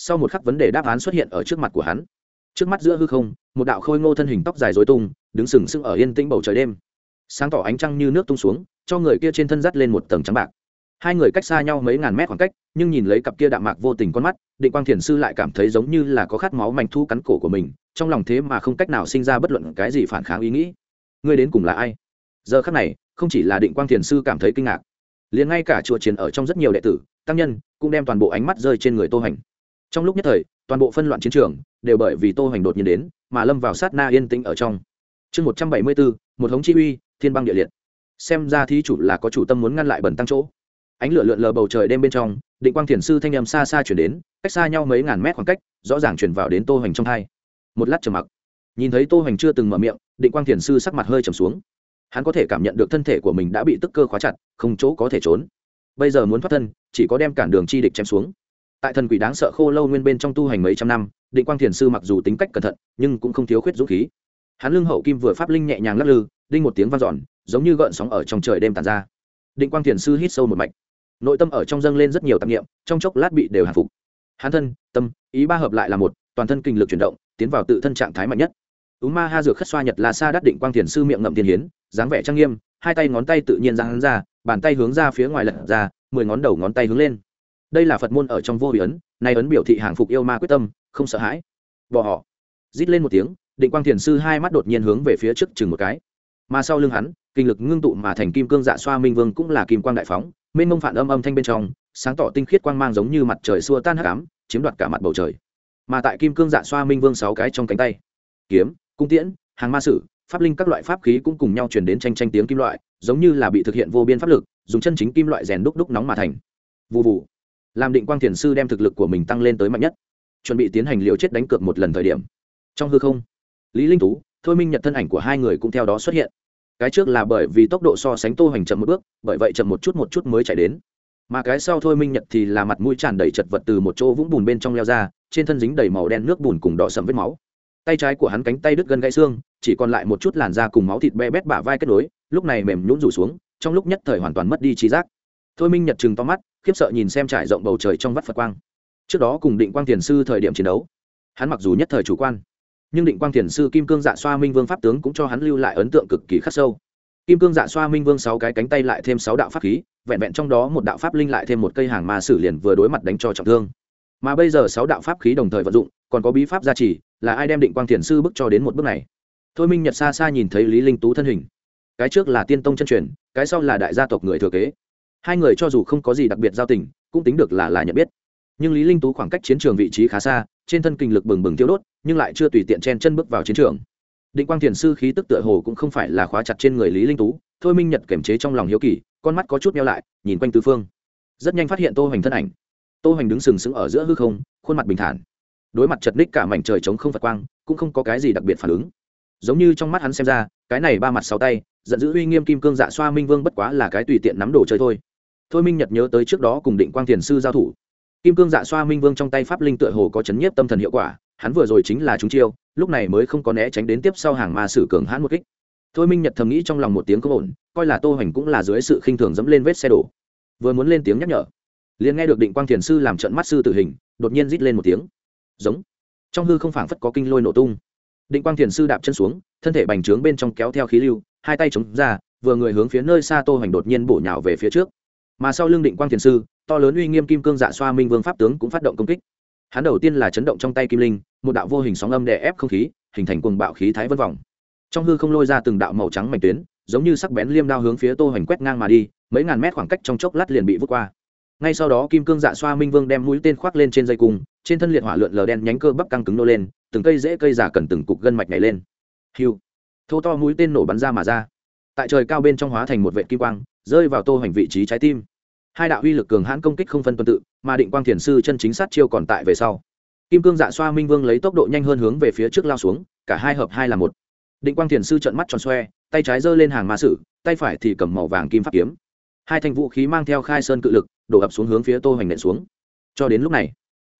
sau một khắc vấn đề đáp án xuất hiện ở trước mặt của hắn. Trước mắt giữa hư không, một đạo khôi ngô thân hình tóc dài dối tung, đứng sừng sững ở yên tĩnh bầu trời đêm. Sáng tỏ ánh trăng như nước tung xuống, cho người kia trên thân dắt lên một tầng trắng bạc. Hai người cách xa nhau mấy ngàn mét khoảng cách, nhưng nhìn lấy cặp kia đạm mạc vô tình con mắt, định quang thiền sư lại cảm thấy giống như là có khát máu mảnh thu cắn cổ của mình, trong lòng thế mà không cách nào sinh ra bất luận cái gì phản kháng ý nghĩ. Ngươi đến cùng là ai? Giờ khắc này, không chỉ là định quang thiền sư cảm thấy kinh ngạc, liền ngay cả chùa chiến ở trong rất nhiều đệ tử, tăng nhân cũng đem toàn bộ ánh mắt rơi trên người tô hành trong lúc nhất thời, toàn bộ phân loạn chiến trường đều bởi vì tô hoành đột nhiên đến, mà lâm vào sát na yên tĩnh ở trong. Chương một trăm bảy mươi bốn, một hống chi uy, thiên băng địa liệt. Xem ra thí chủ là có chủ tâm muốn ngăn lại bẩn tăng chỗ. Ánh lửa lượn lờ bầu trời đêm bên trong, định quang thiền sư thanh â m xa xa chuyển đến, cách xa nhau mấy ngàn mét khoảng cách, rõ ràng chuyển vào đến tô hoành trong thai một lát trầm mặc. Nhìn thấy tô hoành chưa từng mở miệng, định quang thiền sư sắc mặt hơi trầm xuống. Hắn có thể cảm nhận được thân thể của mình đã bị tức cơ khóa chặt, không chỗ có thể trốn. Bây giờ muốn thoát thân, chỉ có đem cản đường chi địch chém xuống tại thần quỷ đáng sợ khô lâu nguyên bên trong tu hành mấy trăm năm, định quang thiền sư mặc dù tính cách cẩn thận, nhưng cũng không thiếu khuyết dũng khí. Hắn lương hậu kim vừa pháp linh nhẹ nhàng lắc lư, đinh một tiếng vang dọn, giống như gợn sóng ở trong trời đêm tàn ra. Định quang thiền sư hít sâu một mạch. Nội tâm ở trong dâng lên rất nhiều tạp nghiệm trong chốc lát bị đều hạ phục. Hắn thân, tâm, ý ba hợp lại là một, toàn thân kinh lực chuyển động, tiến vào tự thân trạng thái mạnh nhất. Ú ma ha dược khất xoa nhật là sa đắt định quang thiền sư miệng ngậm tiền hiến, dáng vẻ trang nghiêm, hai tay ngón tay tự nhiên ra hắn ra, bàn tay hướng ra phía ngoài lật ra, mười ngón đầu ngón tay hướng lên đây là phật môn ở trong vô hủy ấn nay ấn biểu thị hàng phục yêu ma quyết tâm, không sợ hãi. Bỏ họ. Rít lên một tiếng, định quang thiền sư hai mắt đột nhiên hướng về phía trước chừng một cái. Mà sau lưng hắn, kinh lực ngưng tụ mà thành kim cương dạ xoa minh vương cũng là kim quang đại phóng, mênh mông phản âm âm thanh bên trong, sáng tỏ tinh khiết quang mang giống như mặt trời xua tan hắc ám, chiếm đoạt cả mặt bầu trời. Mà tại kim cương dạ xoa minh vương sáu cái trong cánh tay, kiếm, cung tiễn, hàng ma sử, pháp linh các loại pháp khí cũng cùng nhau chuyển đến tranh tranh tiếng kim loại, giống như là bị thực hiện vô biên pháp lực, dùng chân chính kim loại rèn đúc đúc nóng mà thành. Vụ vụ làm định quang thiền sư đem thực lực của mình tăng lên tới mạnh nhất, chuẩn bị tiến hành liều chết đánh cược một lần thời điểm. Trong hư không, lý linh tú, thôi minh nhật thân ảnh của hai người cũng theo đó xuất hiện. Cái trước là bởi vì tốc độ so sánh tô hành chậm một bước, bởi vậy chậm một chút một chút mới chạy đến. Mà cái sau thôi minh nhật thì là mặt mũi tràn đầy chật vật từ một chỗ vũng bùn bên trong leo ra, trên thân dính đầy màu đen nước bùn cùng đỏ sầm vết máu. Tay trái của hắn cánh tay đứt gân gãy xương, chỉ còn lại một chút làn da cùng máu thịt be bét bả vai kết nối, lúc này mềm nhũn rủ xuống, trong lúc nhất thời hoàn toàn mất đi trí giác. Thôi minh nhật chừng to mắt khiếp sợ nhìn xem trải rộng bầu trời trong vắt phật quang. Trước đó cùng định quang thiền sư thời điểm chiến đấu, hắn mặc dù nhất thời chủ quan, nhưng định quang thiền sư kim cương dạ xoa minh vương pháp tướng cũng cho hắn lưu lại ấn tượng cực kỳ khắc sâu. Kim cương dạ xoa minh vương sáu cái cánh tay lại thêm sáu đạo pháp khí, vẹn vẹn trong đó một đạo pháp linh lại thêm một cây hàng ma sử liền vừa đối mặt đánh cho trọng thương. Mà bây giờ sáu đạo pháp khí đồng thời vận dụng, còn có bí pháp gia trì, là ai đem định quang thiền sư bước cho đến một bước này? Thôi minh nhật xa xa nhìn thấy lý linh tú thân hình. Cái trước là tiên tông chân truyền, cái sau là đại gia tộc người thừa kế hai người cho dù không có gì đặc biệt giao tình, cũng tính được là là nhận biết. Nhưng lý linh tú khoảng cách chiến trường vị trí khá xa, trên thân kinh lực bừng bừng thiêu đốt, nhưng lại chưa tùy tiện chen chân bước vào chiến trường. Định quang thiền sư khí tức tựa hồ cũng không phải là khóa chặt trên người lý linh tú, thôi minh nhật kiểm chế trong lòng hiếu kỳ, con mắt có chút meo lại, nhìn quanh tứ phương. Rất nhanh phát hiện tô hoành thân ảnh. Tô hoành đứng sừng sững ở giữa hư không, khuôn mặt bình thản. Đối mặt chật ních cả mảnh trời trống không phật quang, cũng không có cái gì đặc biệt phản ứng. Giống như trong mắt hắn xem ra, cái này ba mặt sáu tay, giận dữ uy nghiêm kim cương dạ xoa minh vương bất quá là cái tùy tiện nắm đồ chơi thôi thôi minh nhật nhớ tới trước đó cùng định quang thiền sư giao thủ. Kim cương dạ xoa minh vương trong tay pháp linh tựa hồ có chấn nhiếp tâm thần hiệu quả, hắn vừa rồi chính là chúng chiêu, lúc này mới không có né tránh đến tiếp sau hàng ma sử cường hãn một kích. Thôi minh nhật thầm nghĩ trong lòng một tiếng không ổn, coi là tô hoành cũng là dưới sự khinh thường dẫm lên vết xe đổ. Vừa muốn lên tiếng nhắc nhở, liền nghe được định quang thiền sư làm trận mắt sư tử hình, đột nhiên rít lên một tiếng. Giống. Trong hư không phảng phất có kinh lôi nổ tung. Định quang thiền sư đạp chân xuống, thân thể bành trướng bên trong kéo theo khí lưu, hai tay chống ra, vừa người hướng phía nơi xa tô hoành đột nhiên bổ nhào về phía trước mà sau lương định quang thiền sư, to lớn uy nghiêm kim cương dạ xoa minh vương pháp tướng cũng phát động công kích. Hắn đầu tiên là chấn động trong tay kim linh, một đạo vô hình sóng âm đè ép không khí, hình thành cuồng bạo khí thái vân vòng. Trong hư không lôi ra từng đạo màu trắng mảnh tuyến, giống như sắc bén liêm đao hướng phía tô hoành quét ngang mà đi, mấy ngàn mét khoảng cách trong chốc lát liền bị vút qua. Ngay sau đó kim cương dạ xoa minh vương đem mũi tên khoác lên trên dây cung, trên thân liệt hỏa lượn lờ đen nhánh cơ bắp căng cứng nô lên, từng cây rễ cây giả cần từng cục gân mạch nhảy lên. Hiu, thô to mũi tên nổ bắn ra mà ra. Tại trời cao bên trong hóa thành một vệ kim quang rơi vào tô hành vị trí trái tim. Hai đạo uy lực cường hãn công kích không phân tuần tự mà định quang thiền sư chân chính sát chiêu còn tại về sau. Kim cương dạ xoa minh vương lấy tốc độ nhanh hơn hướng về phía trước lao xuống cả hai hợp hai là một. Định quang thiền sư trợn mắt tròn xoe tay trái giơ lên hàng ma sử tay phải thì cầm màu vàng kim pháp kiếm. Hai thanh vũ khí mang theo khai sơn cự lực đổ ập xuống hướng phía tô hành nện xuống. Cho đến lúc này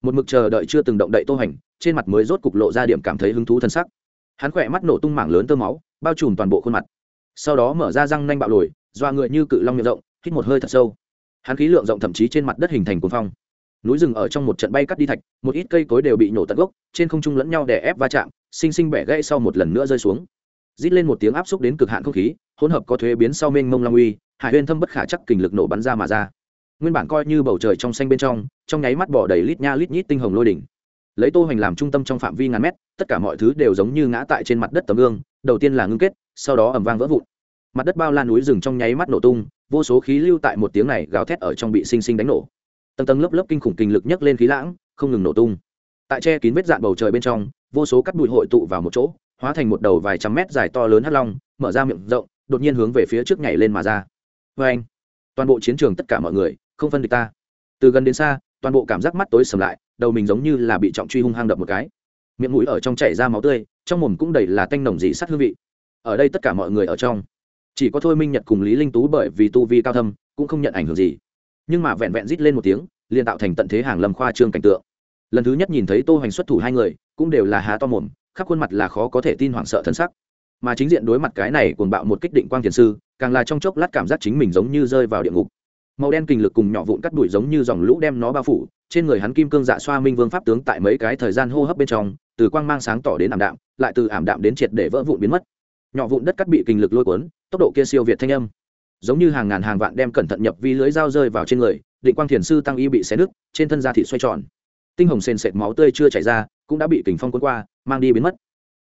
một mực chờ đợi chưa từng động đậy tô hành, trên mặt mới rốt cục lộ ra điểm cảm thấy hứng thú thân sắc. Hắn khỏe mắt nổ tung mảng lớn tơ máu bao trùm toàn bộ khuôn mặt. Sau đó mở ra răng nanh bạo lồi doa người như cự long miệng rộng, hít một hơi thật sâu. Hắn khí lượng rộng thậm chí trên mặt đất hình thành cuồng phong. Núi rừng ở trong một trận bay cắt đi thạch, một ít cây cối đều bị nổ tận gốc, trên không trung lẫn nhau đè ép va chạm, xinh xinh bẻ gãy sau một lần nữa rơi xuống. Rít lên một tiếng áp xúc đến cực hạn không khí, hỗn hợp có thuế biến sau mênh mông long uy, hải huyên thâm bất khả chắc kình lực nổ bắn ra mà ra. Nguyên bản coi như bầu trời trong xanh bên trong trong nháy mắt bỏ đầy lít nha lít nhít tinh hồng lôi đỉnh. Lấy tô hoành làm trung tâm trong phạm vi ngàn mét, tất cả mọi thứ đều giống như ngã tại trên mặt đất tấm gương, đầu tiên là ngưng kết, sau đó ầm vang vỡ vụn mặt đất bao la núi rừng trong nháy mắt nổ tung, vô số khí lưu tại một tiếng này gào thét ở trong bị sinh sinh đánh nổ. Tầng tầng lớp lớp kinh khủng kinh lực nhấc lên khí lãng, không ngừng nổ tung. Tại che kín vết dạn bầu trời bên trong, vô số cắt bụi hội tụ vào một chỗ, hóa thành một đầu vài trăm mét dài to lớn hắt long, mở ra miệng rộng, đột nhiên hướng về phía trước nhảy lên mà ra. Vê anh! Toàn bộ chiến trường tất cả mọi người, không phân địch ta. Từ gần đến xa, toàn bộ cảm giác mắt tối sầm lại, đầu mình giống như là bị trọng truy hung hăng đập một cái. Miệng mũi ở trong chảy ra máu tươi, trong mồm cũng đầy là tanh nồng dị sắt hương vị. Ở đây tất cả mọi người ở trong chỉ có thôi minh nhật cùng lý linh tú bởi vì tu vi cao thâm, cũng không nhận ảnh hưởng gì. Nhưng mà vẹn vẹn rít lên một tiếng, liền tạo thành tận thế hàng lâm khoa trương cảnh tượng. Lần thứ nhất nhìn thấy tô hoành xuất thủ hai người, cũng đều là há to mồm, khắp khuôn mặt là khó có thể tin hoảng sợ thân sắc. Mà chính diện đối mặt cái này cuồng bạo một kích định quang thiền sư, càng là trong chốc lát cảm giác chính mình giống như rơi vào địa ngục. Màu đen kình lực cùng nhỏ vụn cắt đuổi giống như dòng lũ đem nó bao phủ, trên người hắn kim cương dạ xoa minh vương pháp tướng tại mấy cái thời gian hô hấp bên trong, từ quang mang sáng tỏ đến ảm đạm, lại từ ảm đạm đến triệt để vỡ vụn biến mất. Nhỏ vụn đất cắt bị kình lực lôi cuốn tốc độ kia siêu việt thanh âm. Giống như hàng ngàn hàng vạn đem cẩn thận nhập vi lưới dao rơi vào trên người, định quang thiền sư tăng y bị xé nứt, trên thân da thị xoay tròn. Tinh hồng sền sệt máu tươi chưa chảy ra, cũng đã bị kình phong cuốn qua, mang đi biến mất.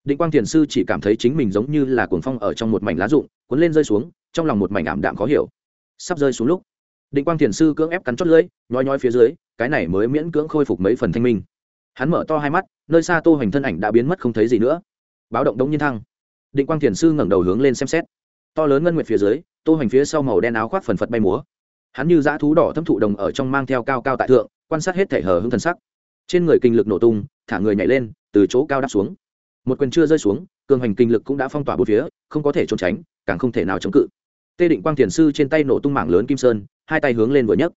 Định quang thiền sư chỉ cảm thấy chính mình giống như là cuồng phong ở trong một mảnh lá rụng, cuốn lên rơi xuống, trong lòng một mảnh ảm đạm khó hiểu. Sắp rơi xuống lúc, định quang thiền sư cưỡng ép cắn chót lưỡi, nhói nhói phía dưới, cái này mới miễn cưỡng khôi phục mấy phần thanh minh. Hắn mở to hai mắt, nơi xa tô hoành thân ảnh đã biến mất không thấy gì nữa. Báo động đông nhiên thăng. Định quang thiền sư ngẩng đầu hướng lên xem xét to lớn ngân nguyệt phía dưới, tô hoành phía sau màu đen áo khoác phần phật bay múa. Hắn như dã thú đỏ thâm thụ đồng ở trong mang theo cao cao tại thượng, quan sát hết thể hở hưng thần sắc. Trên người kinh lực nổ tung, thả người nhảy lên, từ chỗ cao đáp xuống. Một quyền chưa rơi xuống, cường hành kinh lực cũng đã phong tỏa bốn phía, không có thể trốn tránh, càng không thể nào chống cự. Tê định quang thiền sư trên tay nổ tung mảng lớn kim sơn, hai tay hướng lên vừa nhấc.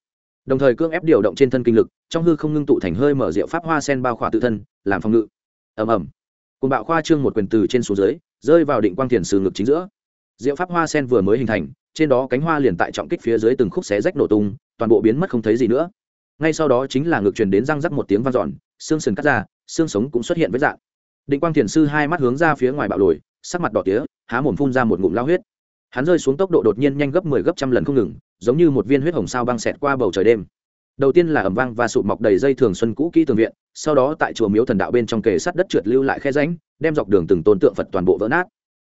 Đồng thời cưỡng ép điều động trên thân kinh lực, trong hư không ngưng tụ thành hơi mở rượu pháp hoa sen bao khỏa tự thân, làm phòng ngự. Ầm ầm. Cồn bạo khoa trương một quyền từ trên xuống dưới, rơi vào định quang thiền sư ngực chính giữa diệu pháp hoa sen vừa mới hình thành, trên đó cánh hoa liền tại trọng kích phía dưới từng khúc xé rách nổ tung, toàn bộ biến mất không thấy gì nữa. Ngay sau đó chính là ngược truyền đến răng rắc một tiếng vang dọn, xương sừng cắt ra, xương sống cũng xuất hiện với dạng. Định quang thiền sư hai mắt hướng ra phía ngoài bạo lồi, sắc mặt đỏ tía, há mồm phun ra một ngụm lao huyết. Hắn rơi xuống tốc độ đột nhiên nhanh gấp mười 10 gấp trăm lần không ngừng, giống như một viên huyết hồng sao băng xẹt qua bầu trời đêm. Đầu tiên là ẩm vang và sụp mọc đầy dây thường xuân cũ kỹ tường viện, sau đó tại chùa miếu thần đạo bên trong kề sắt đất trượt lưu lại khe ránh đem dọc đường từng tôn tượng phật toàn bộ vỡ nát.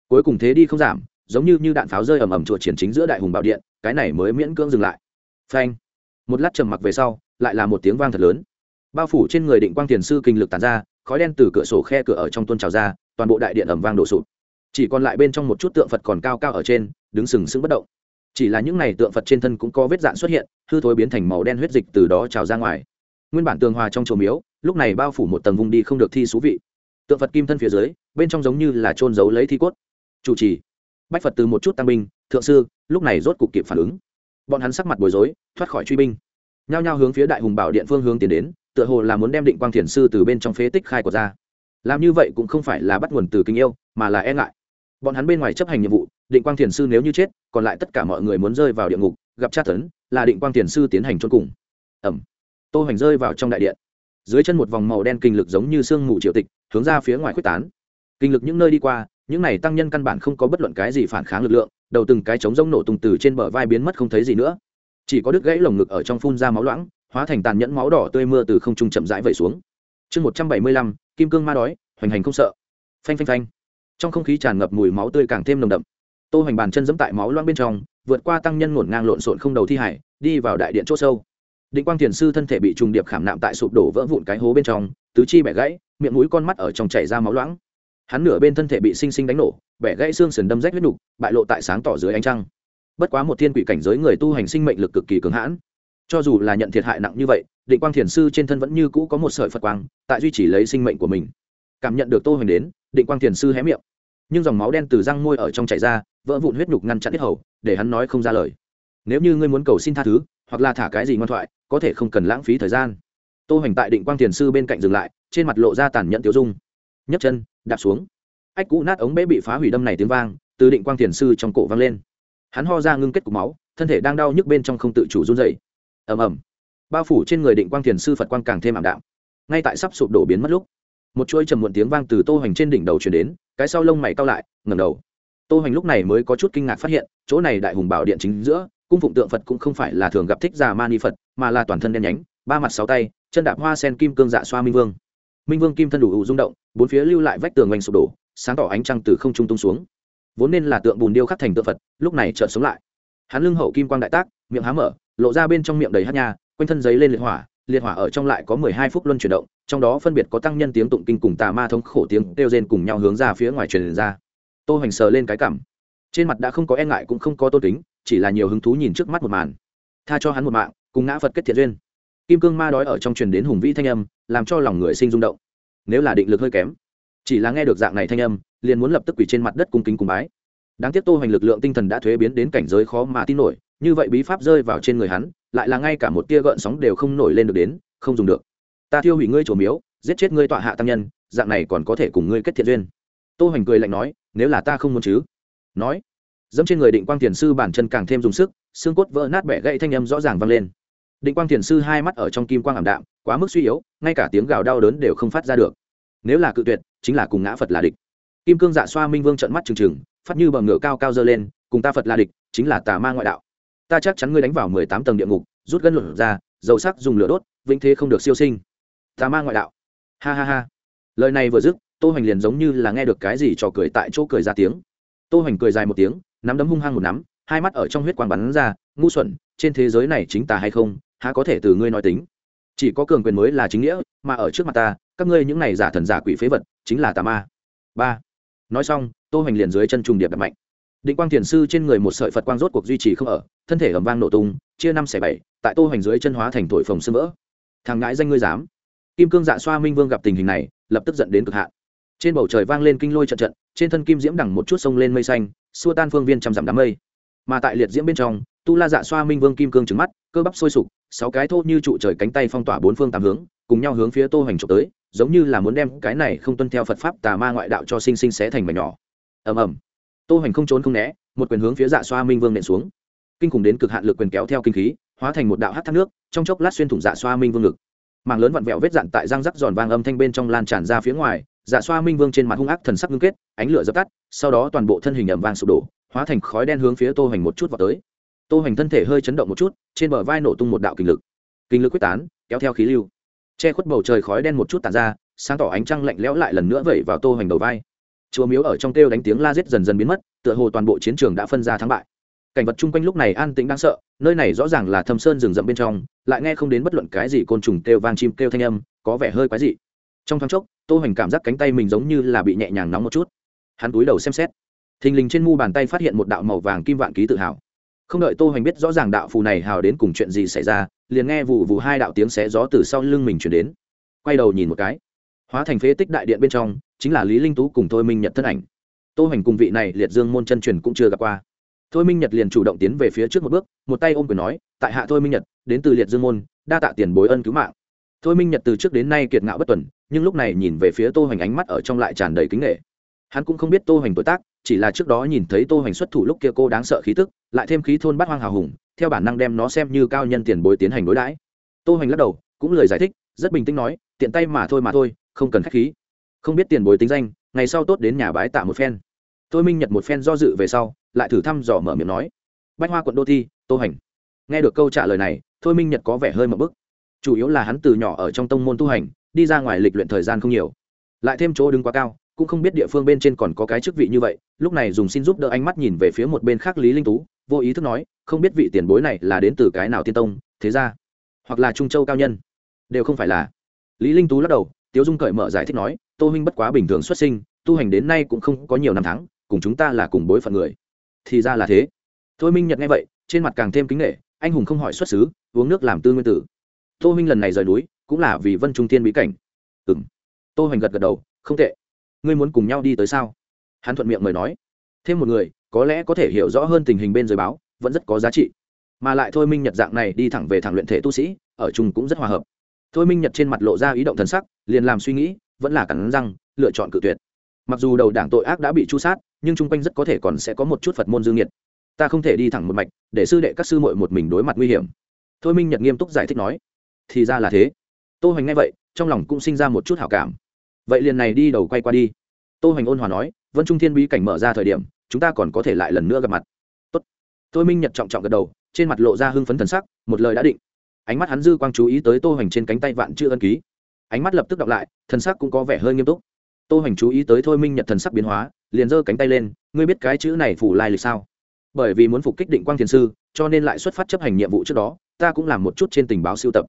Cuối cùng thế đi không giảm giống như như đạn pháo rơi ầm ầm chùa triển chính giữa đại hùng bảo điện, cái này mới miễn cưỡng dừng lại. Phanh. Một lát trầm mặc về sau, lại là một tiếng vang thật lớn. Bao phủ trên người định quang tiền sư kinh lực tàn ra, khói đen từ cửa sổ khe cửa ở trong tuôn trào ra, toàn bộ đại điện ầm vang đổ sụp. Chỉ còn lại bên trong một chút tượng phật còn cao cao ở trên, đứng sừng sững bất động. Chỉ là những này tượng phật trên thân cũng có vết dạn xuất hiện, hư thối biến thành màu đen huyết dịch từ đó trào ra ngoài. Nguyên bản tường hòa trong chùa miếu, lúc này bao phủ một tầng vùng đi không được thi số vị. Tượng phật kim thân phía dưới, bên trong giống như là trôn giấu lấy thi cốt. Chủ trì bách phật từ một chút tăng binh, thượng sư, lúc này rốt cục kịp phản ứng. Bọn hắn sắc mặt bối rối, thoát khỏi truy binh. Nhao nhao hướng phía đại hùng bảo điện phương hướng tiến đến, tựa hồ là muốn đem định quang thiền sư từ bên trong phế tích khai của ra. Làm như vậy cũng không phải là bắt nguồn từ kính yêu, mà là e ngại. Bọn hắn bên ngoài chấp hành nhiệm vụ, định quang thiền sư nếu như chết, còn lại tất cả mọi người muốn rơi vào địa ngục, gặp tra tấn, là định quang thiền sư tiến hành trôn cùng. Ẩm tô hoành rơi vào trong đại điện. Dưới chân một vòng màu đen kinh lực giống như sương mù triệu tịch, hướng ra phía ngoài khuếch tán. Kinh lực những nơi đi qua những này tăng nhân căn bản không có bất luận cái gì phản kháng lực lượng, đầu từng cái trống rông nổ tung từ trên bờ vai biến mất không thấy gì nữa. Chỉ có đứt gãy lồng ngực ở trong phun ra máu loãng, hóa thành tàn nhẫn máu đỏ tươi mưa từ không trung chậm rãi vẩy xuống. Chương một trăm bảy mươi lăm, kim cương ma đói, hoành hành không sợ. Phanh phanh phanh. Trong không khí tràn ngập mùi máu tươi càng thêm nồng đậm. Tô hoành bàn chân dẫm tại máu loãng bên trong, vượt qua tăng nhân ngổn ngang lộn xộn không đầu thi hải, đi vào đại điện c h ỗ sâu. Định quang thiền sư thân thể bị trùng điệp khảm nạm tại sụp đổ vỡ vụn cái hố bên trong, tứ chi bẻ gãy, miệng mũi con mắt ở trong chảy ra máu loãng hắn nửa bên thân thể bị sinh sinh đánh nổ, bẻ gãy xương sườn đâm rách huyết nhục bại lộ tại sáng tỏ dưới ánh trăng. Bất quá một thiên quỷ cảnh giới người tu hành sinh mệnh lực cực kỳ cường hãn. Cho dù là nhận thiệt hại nặng như vậy, định quang thiền sư trên thân vẫn như cũ có một sợi phật quang, tại duy trì lấy sinh mệnh của mình. Cảm nhận được tô hoành đến, định quang thiền sư hé miệng. Nhưng dòng máu đen từ răng môi ở trong chảy ra, vỡ vụn huyết nhục ngăn chặn hết hầu, để hắn nói không ra lời. Nếu như ngươi muốn cầu xin tha thứ, hoặc là thả cái gì ngoan thoại, có thể không cần lãng phí thời gian. Tô hoành tại định quang thiền sư bên cạnh dừng lại, trên mặt lộ ra tàn nhẫn tiêu dung nhấc chân, đạp xuống. Ách cũ nát ống bẫy bị phá hủy đâm này tiếng vang, từ định quang thiền sư trong cổ vang lên. Hắn ho ra ngưng kết cục máu, thân thể đang đau nhức bên trong không tự chủ run dày ầm ầm. Bao phủ trên người định quang thiền sư phật quang càng thêm ảm đạm. Ngay tại sắp sụp đổ biến mất lúc, một chuỗi trầm muộn tiếng vang từ tô hoành trên đỉnh đầu truyền đến, cái sau lông mày cao lại, ngẩng đầu. Tô hoành lúc này mới có chút kinh ngạc phát hiện, chỗ này đại hùng bảo điện chính giữa, cung phụng tượng phật cũng không phải là thường gặp thích già mani phật, mà là toàn thân đen nhánh, ba mặt sáu tay, chân đạp hoa sen kim cương dạ xoa minh vương minh vương kim thân đủ ủ rung động, bốn phía lưu lại vách tường oanh sụp đổ, sáng tỏ ánh trăng từ không trung tung xuống. Vốn nên là tượng bùn điêu khắc thành tượng phật, lúc này chợt sống lại. Hắn lưng hậu kim quang đại tác, miệng há mở, lộ ra bên trong miệng đầy hát nha, quanh thân giấy lên liệt hỏa liệt hỏa ở trong lại có mười hai phút luân chuyển động, trong đó phân biệt có tăng nhân tiếng tụng kinh cùng tà ma thống khổ tiếng kêu rên cùng nhau hướng ra phía ngoài truyền ra. Tô hoành sờ lên cái cảm. Trên mặt đã không có e ngại cũng không có tôn kính, chỉ là nhiều hứng thú nhìn trước mắt một màn. Tha cho hắn một mạng, cùng ngã phật kết thiện duyên kim cương ma đói ở trong truyền đến hùng vĩ thanh âm, làm cho lòng người sinh rung động. Nếu là định lực hơi kém, chỉ là nghe được dạng này thanh âm, liền muốn lập tức quỷ trên mặt đất cung kính cùng bái. Đáng tiếc tô hành lực lượng tinh thần đã thuế biến đến cảnh giới khó mà tin nổi, như vậy bí pháp rơi vào trên người hắn, lại là ngay cả một tia gợn sóng đều không nổi lên được đến, không dùng được. Ta thiêu hủy ngươi trổ miếu, giết chết ngươi tọa hạ tăng nhân, dạng này còn có thể cùng ngươi kết thiện duyên. Tô hành cười lạnh nói, nếu là ta không muốn chứ? Nói, dẫm trên người định quang Thiền sư bản chân càng thêm dùng sức, xương cốt vỡ nát bẻ gãy thanh âm rõ ràng vang lên định quang thiền sư hai mắt ở trong kim quang ảm đạm, quá mức suy yếu, ngay cả tiếng gào đau đớn đều không phát ra được. Nếu là cự tuyệt, chính là cùng ngã phật là địch. Kim cương dạ xoa minh vương trận mắt trừng trừng, phát như bờ ngựa cao cao dơ lên, cùng ta phật là địch, chính là tà ma ngoại đạo. Ta chắc chắn ngươi đánh vào mười tám tầng địa ngục, rút gân luận ra, dầu sắc dùng lửa đốt, vĩnh thế không được siêu sinh. Tà ma ngoại đạo. Ha ha ha. Lời này vừa dứt, tô hoành liền giống như là nghe được cái gì trò cười tại chỗ cười ra tiếng. Tô hoành cười dài một tiếng, nắm đấm hung hăng một nắm, hai mắt ở trong huyết quang bắn ra, ngu xuẩn, trên thế giới này chính tà hay không há có thể từ ngươi nói tính. Chỉ có cường quyền mới là chính nghĩa, mà ở trước mặt ta, các ngươi những này giả thần giả quỷ phế vật, chính là tà ma. Ba. Nói xong, tô hoành liền dưới chân trùng điệp đập mạnh. Định quang thiền sư trên người một sợi phật quang rốt cuộc duy trì không ở, thân thể ầm vang nổ tung, chia năm xẻ bảy, tại tô hoành dưới chân hóa thành thổi phồng sưng vỡ thằng ngãi danh ngươi dám. Kim cương dạ xoa minh vương gặp tình hình này, lập tức giận đến cực hạn. Trên bầu trời vang lên kinh lôi trận trận, trên thân kim diễm đằng một chút sông lên mây xanh, xua tan phương viên trăm dặm đám mây. Mà tại liệt diễm bên trong, tu la dạ xoa minh vương kim cương trứng mắt cơ bắp sôi sục, sáu cái thô như trụ trời cánh tay phong tỏa bốn phương tám hướng, cùng nhau hướng phía tô hoành trộm tới, giống như là muốn đem cái này không tuân theo phật pháp tà ma ngoại đạo cho sinh sinh xé thành mảnh nhỏ. Ầm ầm. Tô hoành không trốn không né, một quyền hướng phía dạ xoa minh vương nện xuống. Kinh khủng đến cực hạn lực quyền kéo theo kinh khí, hóa thành một đạo hắt thác nước, trong chốc lát xuyên thủng dạ xoa minh vương ngực. Mảng lớn vặn vẹo vết dạn tại răng rắc giòn vang âm thanh bên trong lan tràn ra phía ngoài dạ xoa minh vương trên mặt hung ác thần sắc ngưng kết, ánh lửa dập tắt, sau đó toàn bộ thân hình ầm vang sụp đổ, hóa thành khói đen hướng phía tô hoành một chút vào tới tô hoành thân thể hơi chấn động một chút, trên bờ vai nổ tung một đạo kinh lực. Kinh lực quyết tán, kéo theo khí lưu. Che khuất bầu trời khói đen một chút tàn ra, sáng tỏ ánh trăng lạnh lẽo lại lần nữa vẩy vào tô hoành đầu vai. Chùa miếu ở trong kêu đánh tiếng la giết dần dần biến mất, tựa hồ toàn bộ chiến trường đã phân ra thắng bại. Cảnh vật chung quanh lúc này an tĩnh đáng sợ, nơi này rõ ràng là thâm sơn rừng rậm bên trong, lại nghe không đến bất luận cái gì côn trùng kêu vang chim kêu thanh âm, có vẻ hơi quái dị. Trong thoáng chốc, tô hoành cảm giác cánh tay mình giống như là bị nhẹ nhàng nóng một chút. Hắn cúi đầu xem xét. Thình lình trên mu bàn tay phát hiện một đạo màu vàng kim vạn ký tự hào không đợi tô hoành biết rõ ràng đạo phù này hào đến cùng chuyện gì xảy ra, liền nghe vụ vụ hai đạo tiếng xé gió từ sau lưng mình chuyển đến. Quay đầu nhìn một cái, hóa thành phế tích đại điện bên trong, chính là lý linh tú cùng thôi minh nhật thân ảnh. Tô hoành cùng vị này liệt dương môn chân truyền cũng chưa gặp qua. Thôi minh nhật liền chủ động tiến về phía trước một bước, một tay ôm quyền nói, tại hạ thôi minh nhật, đến từ liệt dương môn, đa tạ tiền bối ân cứu mạng. Thôi minh nhật từ trước đến nay kiệt ngạo bất tuần, nhưng lúc này nhìn về phía tô hoành ánh mắt ở trong lại tràn đầy kính nghệ hắn cũng không biết tô hoành tuổi tác, chỉ là trước đó nhìn thấy tô hoành xuất thủ lúc kia cô đáng sợ khí tức, lại thêm khí thôn bát hoang hào hùng, theo bản năng đem nó xem như cao nhân tiền bối tiến hành đối đãi. Tô hoành lắc đầu, cũng lời giải thích, rất bình tĩnh nói, tiện tay mà thôi mà thôi, không cần khách khí. Không biết tiền bối tính danh, ngày sau tốt đến nhà bái tạ một phen. Tôi minh nhật một phen do dự về sau, lại thử thăm dò mở miệng nói, bách hoa quận đô thi, tô hoành. Nghe được câu trả lời này, thôi minh nhật có vẻ hơi mập bức. Chủ yếu là hắn từ nhỏ ở trong tông môn tu hành, đi ra ngoài lịch luyện thời gian không nhiều. Lại thêm chỗ đứng quá cao cũng không biết địa phương bên trên còn có cái chức vị như vậy, lúc này dùng xin giúp đỡ ánh mắt nhìn về phía một bên khác lý linh tú, vô ý thức nói, không biết vị tiền bối này là đến từ cái nào tiên tông, thế ra, hoặc là trung châu cao nhân, đều không phải là. Lý linh tú lắc đầu, tiếu dung cởi mở giải thích nói, tô huynh bất quá bình thường xuất sinh, tu hành đến nay cũng không có nhiều năm tháng, cùng chúng ta là cùng bối phận người. Thì ra là thế. Thôi minh nhật nghe vậy, trên mặt càng thêm kính nghệ anh hùng không hỏi xuất xứ, uống nước làm tư nguyên tử. Tô huynh lần này rời núi, cũng là vì vân trung tiên bí cảnh. Ừ tô hoành gật gật đầu, không tệ ngươi muốn cùng nhau đi tới sao? Hắn thuận miệng mời nói. Thêm một người, có lẽ có thể hiểu rõ hơn tình hình bên dưới báo, vẫn rất có giá trị. Mà lại thôi minh nhật dạng này đi thẳng về thẳng luyện thể tu sĩ, ở chung cũng rất hòa hợp. Thôi minh nhật trên mặt lộ ra ý động thần sắc, liền làm suy nghĩ, vẫn là cắn răng, lựa chọn cự tuyệt. Mặc dù đầu đảng tội ác đã bị chu sát, nhưng chung quanh rất có thể còn sẽ có một chút phật môn dương nhiệt. Ta không thể đi thẳng một mạch, để sư đệ các sư muội một mình đối mặt nguy hiểm. Thôi minh nhật nghiêm túc giải thích nói. Thì ra là thế. Tô hoành nghe vậy, trong lòng cũng sinh ra một chút hảo cảm vậy liền này đi đầu quay qua đi. Tô hoành ôn hòa nói, vân trung thiên bí cảnh mở ra thời điểm, chúng ta còn có thể lại lần nữa gặp mặt. Tốt. tôi minh nhật trọng trọng gật đầu, trên mặt lộ ra hưng phấn thần sắc, một lời đã định. Ánh mắt hắn dư quang chú ý tới tô hoành trên cánh tay vạn chữ ân ký. Ánh mắt lập tức đọc lại, thần sắc cũng có vẻ hơi nghiêm túc. Tô hoành chú ý tới thôi minh nhật thần sắc biến hóa, liền giơ cánh tay lên, ngươi biết cái chữ này phủ lai lịch sao? Bởi vì muốn phục kích định quang thiền sư, cho nên lại xuất phát chấp hành nhiệm vụ trước đó, ta cũng làm một chút trên tình báo siêu tập.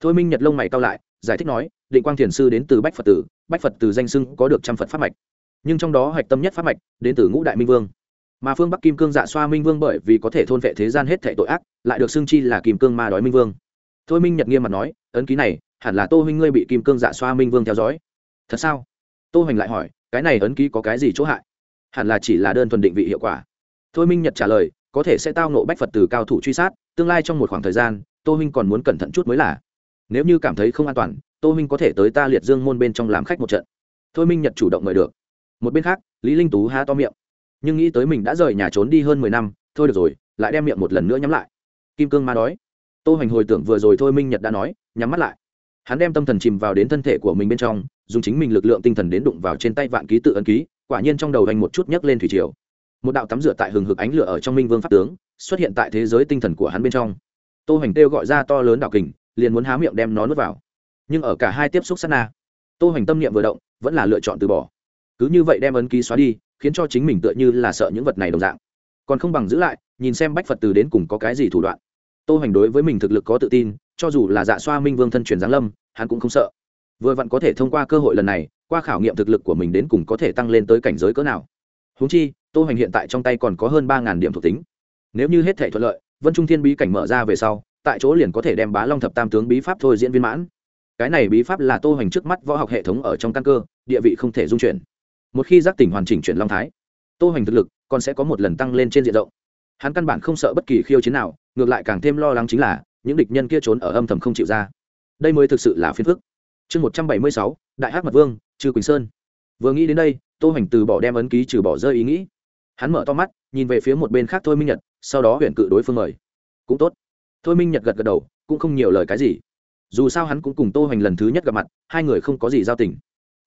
Thôi minh nhật lông mày cao lại giải thích nói, định quang thiền sư đến từ bách phật tử, bách phật từ danh sưng có được trăm phật pháp mạch. Nhưng trong đó hạch tâm nhất pháp mạch đến từ ngũ đại minh vương. Mà phương bắc kim cương dạ xoa minh vương bởi vì có thể thôn vệ thế gian hết thệ tội ác, lại được xưng chi là kim cương ma đói minh vương. Thôi minh nhật nghiêm mặt nói, ấn ký này, hẳn là tô huynh ngươi bị kim cương dạ xoa minh vương theo dõi. Thật sao? Tô hoành lại hỏi, cái này ấn ký có cái gì chỗ hại? Hẳn là chỉ là đơn thuần định vị hiệu quả. Thôi minh nhật trả lời, có thể sẽ tao nộ bách phật từ cao thủ truy sát, tương lai trong một khoảng thời gian, tô huynh còn muốn cẩn thận chút mới là nếu như cảm thấy không an toàn, tô minh có thể tới ta liệt dương môn bên trong làm khách một trận. Thôi minh nhật chủ động mời được. Một bên khác, lý linh tú há to miệng. Nhưng nghĩ tới mình đã rời nhà trốn đi hơn mười năm, thôi được rồi, lại đem miệng một lần nữa nhắm lại. Kim cương ma đói. Tô hoành hồi tưởng vừa rồi thôi minh nhật đã nói, nhắm mắt lại. Hắn đem tâm thần chìm vào đến thân thể của mình bên trong, dùng chính mình lực lượng tinh thần đến đụng vào trên tay vạn ký tự ấn ký, quả nhiên trong đầu anh một chút nhấc lên thủy triều. Một đạo tắm rửa tại hừng hực ánh lửa ở trong minh vương pháp tướng, xuất hiện tại thế giới tinh thần của hắn bên trong. Tô hoành kêu gọi ra to lớn đạo kình liền muốn há miệng đem nó nuốt vào. Nhưng ở cả hai tiếp xúc sát na, tô hoành tâm niệm vừa động, vẫn là lựa chọn từ bỏ. Cứ như vậy đem ấn ký xóa đi, khiến cho chính mình tựa như là sợ những vật này đồng dạng. Còn không bằng giữ lại, nhìn xem bách phật từ đến cùng có cái gì thủ đoạn. Tô hoành đối với mình thực lực có tự tin, cho dù là dạ xoa minh vương thân truyền giáng lâm, hắn cũng không sợ. Vừa vặn có thể thông qua cơ hội lần này, qua khảo nghiệm thực lực của mình đến cùng có thể tăng lên tới cảnh giới cỡ nào. Húng chi, tô hoành hiện tại trong tay còn có hơn ba điểm thuộc tính. Nếu như hết thể thuận lợi, vân trung thiên bí cảnh mở ra về sau tại chỗ liền có thể đem bá long thập tam tướng bí pháp thôi diễn viên mãn. Cái này bí pháp là tô hoành trước mắt võ học hệ thống ở trong căn cơ, địa vị không thể dung chuyển. Một khi giác tỉnh hoàn chỉnh chuyển long thái, tô hoành thực lực còn sẽ có một lần tăng lên trên diện rộng. Hắn căn bản không sợ bất kỳ khiêu chiến nào, ngược lại càng thêm lo lắng chính là, những địch nhân kia trốn ở âm thầm không chịu ra. Đây mới thực sự là phiền phức. Chương một trăm bảy mươi sáu, đại hắc mật vương, trừ quỳnh sơn. Vừa nghĩ đến đây, tô hoành từ bỏ đem ấn ký trừ bỏ rơi ý nghĩ. Hắn mở to mắt, nhìn về phía một bên khác thôi minh nhật, sau đó huyện cự đối phương mời. Cũng tốt thôi minh nhật gật gật đầu, cũng không nhiều lời cái gì. Dù sao hắn cũng cùng tô hoành lần thứ nhất gặp mặt, hai người không có gì giao tình.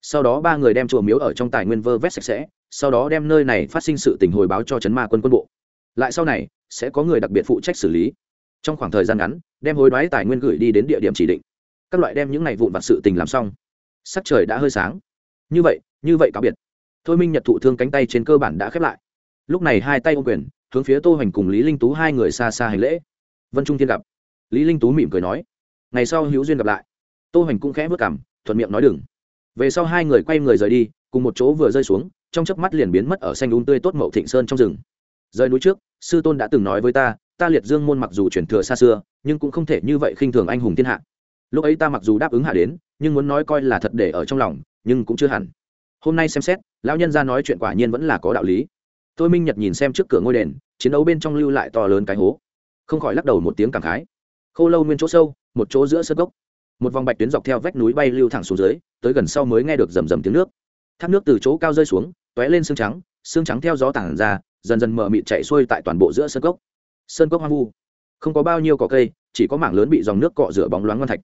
Sau đó ba người đem chùa miếu ở trong tài nguyên vơ vét sạch sẽ, sau đó đem nơi này phát sinh sự tình hồi báo cho chấn ma quân quân bộ. Lại sau này, sẽ có người đặc biệt phụ trách xử lý. Trong khoảng thời gian ngắn, đem hối đoái tài nguyên gửi đi đến địa điểm chỉ định. Các loại đem những này vụn vặt sự tình làm xong. Sắc trời đã hơi sáng. Như vậy như vậy cá o biệt. Thôi minh nhật thụ thương cánh tay trên cơ bản đã khép lại. Lúc này hai tay ô quyền, hướng phía tô hoành cùng lý linh tú hai người xa xa hành lễ vân trung thiên gặp. Lý linh tú mỉm cười nói, ngày sau hữu duyên gặp lại. Tô hoành cũng khẽ vớt cảm thuận miệng nói, đừng. Về sau hai người quay người rời đi, cùng một chỗ vừa rơi xuống, trong chớp mắt liền biến mất ở xanh đúng tươi tốt mậu thịnh sơn trong rừng. Rời núi trước, sư tôn đã từng nói với ta ta liệt dương môn mặc dù chuyển thừa xa xưa, nhưng cũng không thể như vậy khinh thường anh hùng thiên hạ. Lúc ấy ta mặc dù đáp ứng hạ đến, nhưng muốn nói coi là thật để ở trong lòng, nhưng cũng chưa hẳn. Hôm nay xem xét, lão nhân ra nói chuyện quả nhiên vẫn là có đạo lý. Tôi minh nhật nhìn xem trước cửa ngôi đền, chiến đấu bên trong lưu lại to lớn cái hố không khỏi lắc đầu một tiếng cảm khái. Khô lâu nguyên chỗ sâu, một chỗ giữa sân gốc. Một vòng bạch tuyến dọc theo vách núi bay lưu thẳng xuống dưới, tới gần sau mới nghe được rầm rầm tiếng nước. Thác nước từ chỗ cao rơi xuống t ó é lên xương trắng xương trắng theo gió tản ra, dần dần mở mịt chạy xuôi tại toàn bộ giữa sân cốc sơn cốc hoang vu. Không có bao nhiêu cỏ cây, chỉ có mảng lớn bị dòng nước cọ rửa bóng loáng ngoan thạch.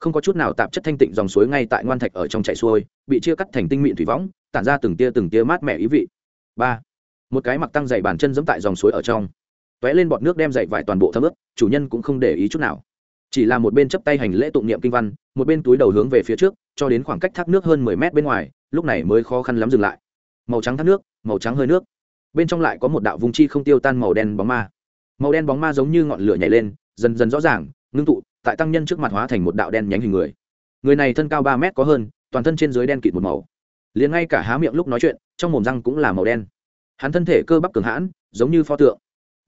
Không có chút nào tạp chất thanh tịnh dòng suối ngay tại ngoan thạch ở trong chạy xuôi, bị chia cắt thành tinh mịn thủy võng, tản ra từng tia từng tia mát mẻ ý vị. Ba. Một cái mặc tăng dày bàn chân giẫm tại dòng suối ở trong tóe lên bọt nước đem dậy vải toàn bộ thấm ướt, chủ nhân cũng không để ý chút nào. Chỉ là một bên chấp tay hành lễ tụng niệm kinh văn, một bên túi đầu hướng về phía trước, cho đến khoảng cách thác nước hơn mười mét bên ngoài, lúc này mới khó khăn lắm dừng lại. Màu trắng thác nước, màu trắng hơi nước. Bên trong lại có một đạo vùng chi không tiêu tan màu đen bóng ma. Màu đen bóng ma giống như ngọn lửa nhảy lên, dần dần rõ ràng, ngưng tụ, tại tăng nhân trước mặt hóa thành một đạo đen nhánh hình người. Người này thân cao ba mét có hơn, toàn thân trên dưới đen kịt một màu. Liền ngay cả há miệng lúc nói chuyện, trong mồm răng cũng là màu đen. Hắn thân thể cơ bắp cường hãn, giống như pho tượng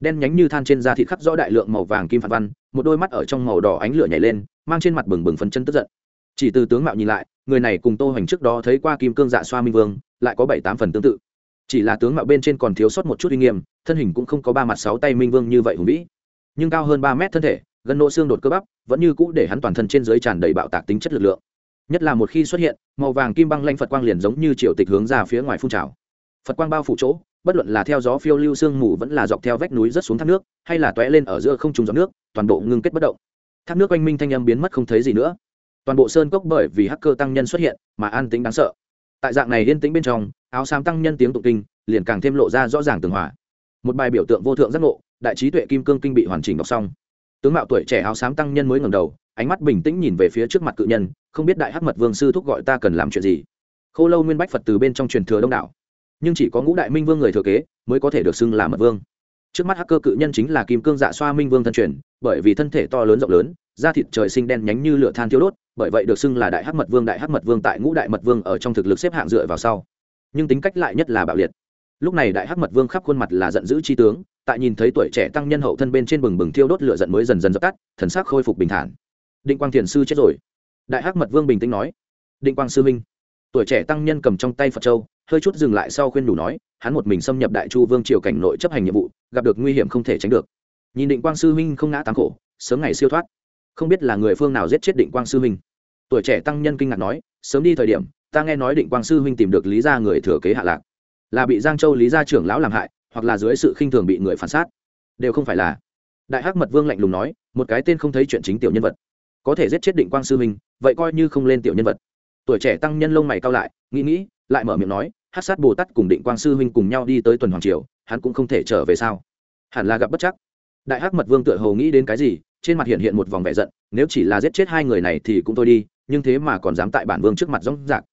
đen nhánh như than trên da thịt khắc rõ đại lượng màu vàng kim phản văn, một đôi mắt ở trong màu đỏ ánh lửa nhảy lên, mang trên mặt bừng bừng phấn chân tức giận. Chỉ từ tướng mạo nhìn lại, người này cùng tô hoành trước đó thấy qua kim cương dạ xoa minh vương, lại có bảy tám phần tương tự. Chỉ là tướng mạo bên trên còn thiếu sót một chút uy nghiêm, thân hình cũng không có ba mặt sáu tay minh vương như vậy hùng vĩ. Nhưng cao hơn ba mét thân thể, gần nỗ xương đột cơ bắp, vẫn như cũ để hắn toàn thân trên dưới tràn đầy bạo tạc tính chất lực lượng. Nhất là một khi xuất hiện, màu vàng kim băng lanh phật quang liền giống như triều tịch hướng ra phía ngoài phun trào. Phật quang bao phủ chỗ bất luận là theo gió phiêu lưu sương mù vẫn là dọc theo vách núi rớt xuống thác nước, hay là tóe lên ở giữa không trùng giọt nước, toàn bộ ngưng kết bất động. Thác nước quanh minh thanh âm biến mất không thấy gì nữa. Toàn bộ sơn cốc bởi vì hacker tăng nhân xuất hiện mà an tính đáng sợ. Tại dạng này yên tĩnh bên trong, áo xám tăng nhân tiếng tụng kinh liền càng thêm lộ ra rõ ràng tường hòa. Một bài biểu tượng vô thượng giác ngộ, đại trí tuệ kim cương kinh bị hoàn chỉnh đọc xong. Tướng mạo tuổi trẻ áo xám tăng nhân mới ngẩng đầu, ánh mắt bình tĩnh nhìn về phía trước mặt cự nhân, không biết đại hắc mật vương sư thúc gọi ta cần làm chuyện gì. Khô lâu nguyên bách phật từ bên trong truyền thừa đông đảo nhưng chỉ có ngũ đại minh vương người thừa kế mới có thể được xưng là mật vương. Trước mắt hacker cự nhân chính là kim cương dạ xoa minh vương thân truyền, bởi vì thân thể to lớn rộng lớn, da thịt trời sinh đen nhánh như lửa than thiếu đốt, bởi vậy được xưng là đại hắc mật vương, đại hắc mật vương tại ngũ đại mật vương ở trong thực lực xếp hạng dựa vào sau. Nhưng tính cách lại nhất là bạo liệt. Lúc này đại hắc mật vương khắp khuôn mặt là giận dữ chi tướng, tại nhìn thấy tuổi trẻ tăng nhân hậu thân bên trên bừng bừng thiêu đốt lửa giận mới dần dần dập tắt, thần sắc khôi phục bình thản. Định quang thiền sư chết rồi. Đại hắc mật vương bình tĩnh nói. Định quang sư minh. Tuổi trẻ tăng nhân cầm trong tay phật châu hơi chút dừng lại sau khuyên đủ nói, hắn một mình xâm nhập đại chu vương triều cảnh nội chấp hành nhiệm vụ, gặp được nguy hiểm không thể tránh được. Nhìn định quang sư huynh không ngã tám khổ, sớm ngày siêu thoát. Không biết là người phương nào giết chết định quang sư huynh tuổi trẻ tăng nhân kinh ngạc nói, sớm đi thời điểm, ta nghe nói định quang sư huynh tìm được lý gia người thừa kế hạ lạc. Là bị giang châu lý gia trưởng lão làm hại, hoặc là dưới sự khinh thường bị người phản sát. Đều không phải là. Đại hắc mật vương lạnh lùng nói, một cái tên không thấy chuyện chính tiểu nhân vật. Có thể giết chết định quang sư huynh vậy coi như không lên tiểu nhân vật. Tuổi trẻ tăng nhân lông mày cao lại, nghĩ nghĩ, lại mở miệng nói hát sát bồ tát cùng định quang sư huynh cùng nhau đi tới tuần hoàng triều, hắn cũng không thể trở về sao? Hẳn là gặp bất chắc. Đại hát mật vương tựa hồ nghĩ đến cái gì, trên mặt hiện hiện một vòng vẻ giận, nếu chỉ là giết chết hai người này thì cũng thôi đi, nhưng thế mà còn dám tại bản vương trước mặt rong rạc.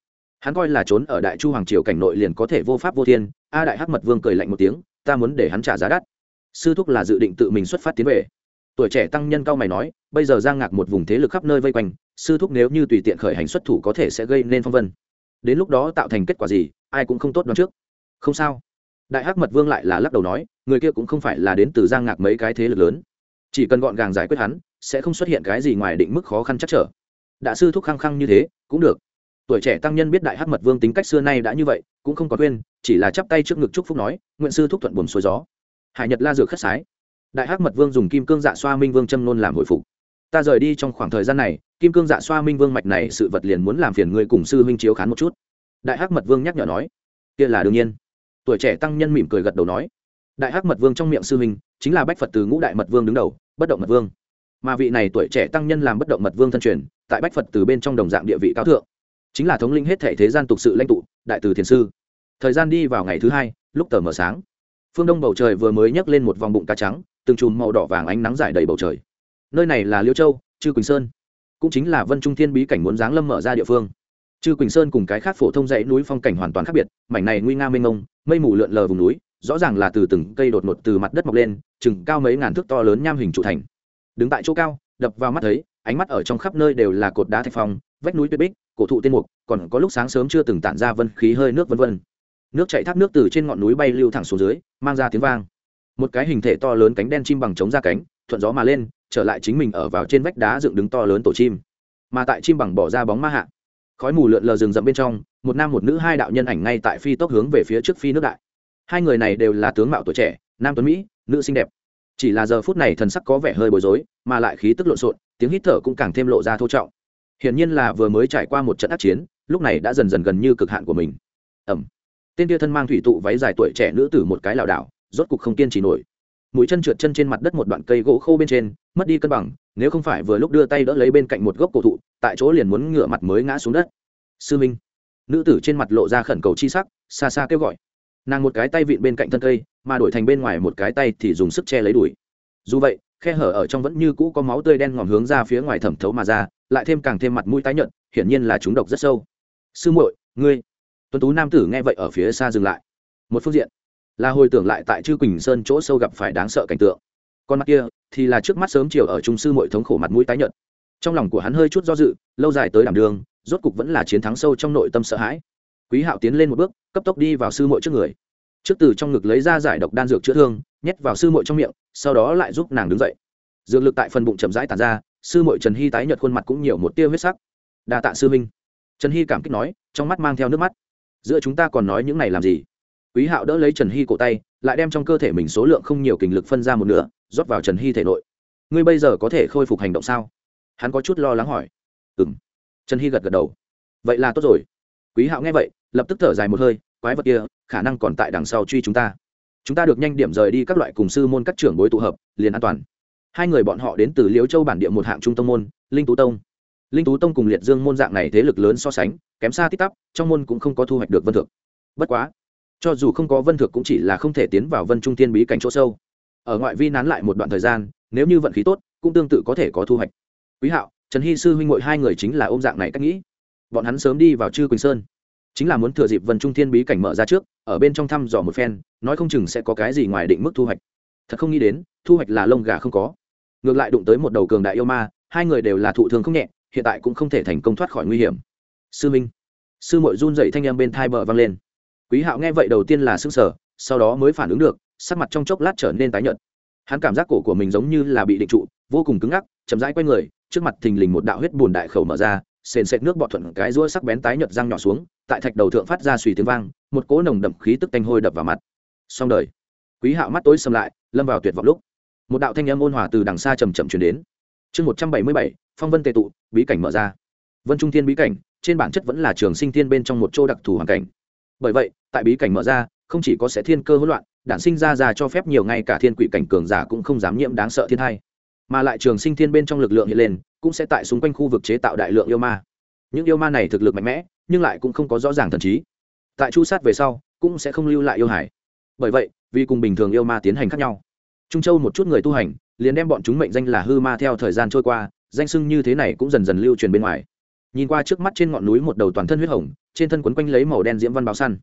Hắn coi là trốn ở đại chu hoàng triều cảnh nội liền có thể vô pháp vô thiên, a đại hát mật vương cười lạnh một tiếng, ta muốn để hắn trả giá đắt. Sư thúc là dự định tự mình xuất phát tiến về. Tuổi trẻ tăng nhân cao mày nói, bây giờ giang ngạc một vùng thế lực khắp nơi vây quanh, sư thúc nếu như tùy tiện khởi hành xuất thủ có thể sẽ gây nên phong vân. Đến lúc đó tạo thành kết quả gì ai cũng không tốt đoán trước. Không sao. Đại hắc mật vương lại là lắc đầu nói, người kia cũng không phải là đến từ giang ngạc mấy cái thế lực lớn. Chỉ cần gọn gàng giải quyết hắn, sẽ không xuất hiện cái gì ngoài định mức khó khăn chắc trở. Đã sư thúc khăng khăng như thế, cũng được. Tuổi trẻ tăng nhân biết đại hắc mật vương tính cách xưa nay đã như vậy, cũng không có quên, chỉ là chắp tay trước ngực chúc phúc nói, nguyện sư thúc thuận buồn xuôi gió. Hải nhật la dược khất sái. Đại hắc mật vương dùng kim cương dạ xoa minh vương châm nôn làm hồi phục. Ta rời đi trong khoảng thời gian này, kim cương dạ xoa minh vương mạch này sự vật liền muốn làm phiền người cùng sư huynh chiếu khán một chút đại hắc mật vương nhắc nhở nói, kia là đương nhiên. Tuổi trẻ tăng nhân mỉm cười gật đầu nói, đại hắc mật vương trong miệng sư huynh chính là bách phật từ ngũ đại mật vương đứng đầu, bất động mật vương. Mà vị này tuổi trẻ tăng nhân làm bất động mật vương thân truyền, tại bách phật từ bên trong đồng dạng địa vị cao thượng. Chính là thống linh hết thể thế gian tục sự lãnh tụ, đại từ thiền sư. Thời gian đi vào ngày thứ hai, lúc tờ mờ sáng, phương đông bầu trời vừa mới nhấc lên một vòng bụng cá trắng, từng chùm màu đỏ vàng ánh nắng dài đầy bầu trời. Nơi này là liêu châu, chư quỳnh sơn, cũng chính là vân trung thiên bí cảnh muốn giáng lâm mở ra địa phương chư quỳnh sơn cùng cái khác phổ thông dãy núi phong cảnh hoàn toàn khác biệt, mảnh này nguy nga mênh mông, mây mù lượn lờ vùng núi, rõ ràng là từ từng cây đột ngột từ mặt đất mọc lên, chừng cao mấy ngàn thước to lớn nham hình trụ thành. Đứng tại chỗ cao, đập vào mắt thấy, ánh mắt ở trong khắp nơi đều là cột đá thạch phong, vách núi tuyết bích, cổ thụ tiên mục, còn có lúc sáng sớm chưa từng tản ra vân khí hơi nước vân vân. Nước chảy thác nước từ trên ngọn núi bay lưu thẳng xuống dưới, mang ra tiếng vang. Một cái hình thể to lớn cánh đen chim bằng chống ra cánh, thuận gió mà lên, trở lại chính mình ở vào trên vách đá dựng đứng to lớn tổ chim. Mà tại chim bằng bỏ ra bóng ma hạ khói mù lượn lờ rừng rậm bên trong, một nam một nữ hai đạo nhân ảnh ngay tại phi tốc hướng về phía trước phi nước đại. Hai người này đều là tướng mạo tuổi trẻ, nam tuấn mỹ, nữ xinh đẹp. Chỉ là giờ phút này thần sắc có vẻ hơi bối rối, mà lại khí tức lộn xộn, tiếng hít thở cũng càng thêm lộ ra thô trọng. Hiển nhiên là vừa mới trải qua một trận ác chiến, lúc này đã dần dần gần như cực hạn của mình. Ẩm. Tên kia thân mang thủy tụ váy dài tuổi trẻ nữ tử một cái lảo đảo, rốt cục không kiên trì nổi. Mũi chân trượt chân trên mặt đất một đoạn cây gỗ khô bên trên, mất đi cân bằng, nếu không phải vừa lúc đưa tay đỡ lấy bên cạnh một gốc cổ thụ tại chỗ liền muốn ngửa mặt mới ngã xuống đất. Sư minh. Nữ tử trên mặt lộ ra khẩn cầu chi sắc, xa xa kêu gọi. Nàng một cái tay vịn bên cạnh thân cây, mà đổi thành bên ngoài một cái tay thì dùng sức che lấy đuổi dù vậy, khe hở ở trong vẫn như cũ có máu tươi đen ngòm hướng ra phía ngoài thẩm thấu mà ra, lại thêm càng thêm mặt mũi tái nhợt, hiển nhiên là chúng độc rất sâu. Sư muội, ngươi. Tuấn tú nam tử nghe vậy ở phía xa dừng lại. Một phút diện, là hồi tưởng lại tại chư quỳnh sơn chỗ sâu gặp phải đáng sợ cảnh tượng. Con mắt kia thì là trước mắt sớm chiều ở trung sư muội thống khổ mặt mũi tái nhợt trong lòng của hắn hơi chút do dự, lâu dài tới đảm đường, rốt cục vẫn là chiến thắng sâu trong nội tâm sợ hãi. Quý hạo tiến lên một bước, cấp tốc đi vào sư mội trước người. Trước từ trong ngực lấy ra giải độc đan dược chữa thương, nhét vào sư mội trong miệng, sau đó lại giúp nàng đứng dậy. Dược lực tại phần bụng chậm rãi tàn ra, sư mội trần hy tái nhợt khuôn mặt cũng nhiều một tia huyết sắc. Đa tạ sư minh trần hy cảm kích nói, trong mắt mang theo nước mắt. Giữa chúng ta còn nói những này làm gì? Quý hạo đỡ lấy trần hy cổ tay, lại đem trong cơ thể mình số lượng không nhiều kình lực phân ra một nửa, rót vào trần hy thể nội. Ngươi bây giờ có thể khôi phục hành động sao? hắn có chút lo lắng hỏi. Ừ m trần hy gật gật đầu. Vậy là tốt rồi. Quý hạo nghe vậy, lập tức thở dài một hơi, quái vật kia, khả năng còn tại đằng sau truy chúng ta. Chúng ta được nhanh điểm rời đi các loại cùng sư môn các trưởng bối tụ hợp, liền an toàn. Hai người bọn họ đến từ liễu châu bản địa một hạng trung tông môn, linh tú tông. Linh tú tông cùng liệt dương môn dạng này thế lực lớn so sánh, kém xa tít tắp, trong môn cũng không có thu hoạch được vân thực bất quá, cho dù không có vân thực cũng chỉ là không thể tiến vào vân trung thiên bí cảnh chỗ sâu. Ở ngoại vi nán lại một đoạn thời gian, nếu như vận khí tốt, cũng tương tự có thể có thu hoạch quý hạo, trần hy sư huynh ngội hai người chính là ôm dạng này cách nghĩ. Bọn hắn sớm đi vào chư quỳnh sơn. Chính là muốn thừa dịp Vân trung thiên bí cảnh mở ra trước, ở bên trong thăm dò một phen, nói không chừng sẽ có cái gì ngoài định mức thu hoạch. Thật không nghĩ đến, thu hoạch là lông gà không có. Ngược lại đụng tới một đầu cường đại yêu ma, hai người đều là thụ thương không nhẹ, hiện tại cũng không thể thành công thoát khỏi nguy hiểm. Sư minh, sư mội run dậy thanh em bên thai bờ vang lên. Quý hạo nghe vậy đầu tiên là xương sở sau đó mới phản ứng được, sắc mặt trong chốc lát trở nên tái nhợt. Hắn cảm giác cổ của mình giống như là bị định trụ, vô cùng cứng ngắc, chậm rãi q u a y người trước mặt thình lình một đạo huyết bùn đại khẩu mở ra, sền sệt nước bọt thuận cái rũa sắc bén tái nhợt răng nhỏ xuống, tại thạch đầu thượng phát ra suy tiếng vang, một cỗ nồng đậm khí tức tanh hôi đập vào mặt. Xong đời. Quý hạo mắt tối sầm lại, lâm vào tuyệt vọng lúc. Một đạo thanh âm ôn hòa từ đằng xa chậm chậm truyền đến. Chương một trăm bảy mươi bảy, phong vân tề tụ, bí cảnh mở ra. Vân trung thiên bí cảnh, trên bản chất vẫn là trường sinh thiên bên trong một châu đặc thù hoàn cảnh. Bởi vậy, tại bí cảnh mở ra, không chỉ có sẽ thiên cơ hỗn loạn, đản sinh ra ra cho phép nhiều ngay cả thiên quỷ cảnh cường giả cũng không dám nhiễm đáng sợ thiên hai mà lại trường sinh thiên bên trong lực lượng hiện lên cũng sẽ tại xung quanh khu vực chế tạo đại lượng yêu ma. Những yêu ma này thực lực mạnh mẽ nhưng lại cũng không có rõ ràng thần trí. Tại chu sát về sau cũng sẽ không lưu lại yêu hải. Bởi vậy vì cùng bình thường yêu ma tiến hành khác nhau. Trung châu một chút người tu hành liền đem bọn chúng mệnh danh là hư ma theo thời gian trôi qua danh sưng như thế này cũng dần dần lưu truyền bên ngoài. Nhìn qua trước mắt trên ngọn núi một đầu toàn thân huyết hồng trên thân quấn quanh lấy màu đen diễm văn báo săn.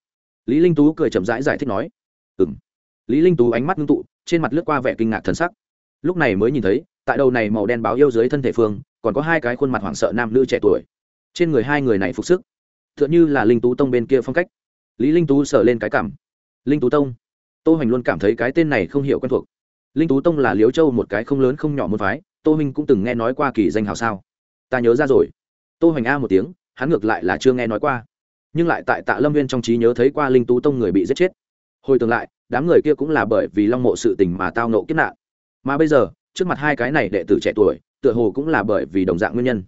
Lý linh tú cười chậm rãi giải, giải thích nói ừm. Lý linh tú ánh mắt ngưng tụ trên mặt lướt qua vẻ kinh ngạc thần sắc. Lúc này mới nhìn thấy tại đầu này màu đen báo yêu dưới thân thể phương, còn có hai cái khuôn mặt hoảng sợ nam nữ trẻ tuổi. Trên người hai người này phục sức t h ư ợ n như là linh tú tông bên kia phong cách. Lý linh tú sờ lên cái cảm. Linh tú tông? Tô hoành luôn cảm thấy cái tên này không hiểu quen thuộc. Linh tú tông là liếu châu một cái không lớn không nhỏ một phái, tô minh cũng từng nghe nói qua kỳ danh hào sao. Ta nhớ ra rồi. Tô hoành a một tiếng, hắn ngược lại là chưa nghe nói qua. Nhưng lại tại tạ lâm viên trong trí nhớ thấy qua linh tú tông người bị giết chết. Hồi tương lại, đám người kia cũng là bởi vì long mộ sự tình mà tao nộ kiếp nạn. Mà bây giờ trước mặt hai cái này đệ tử trẻ tuổi, tựa hồ cũng là bởi vì đồng dạng nguyên nhân.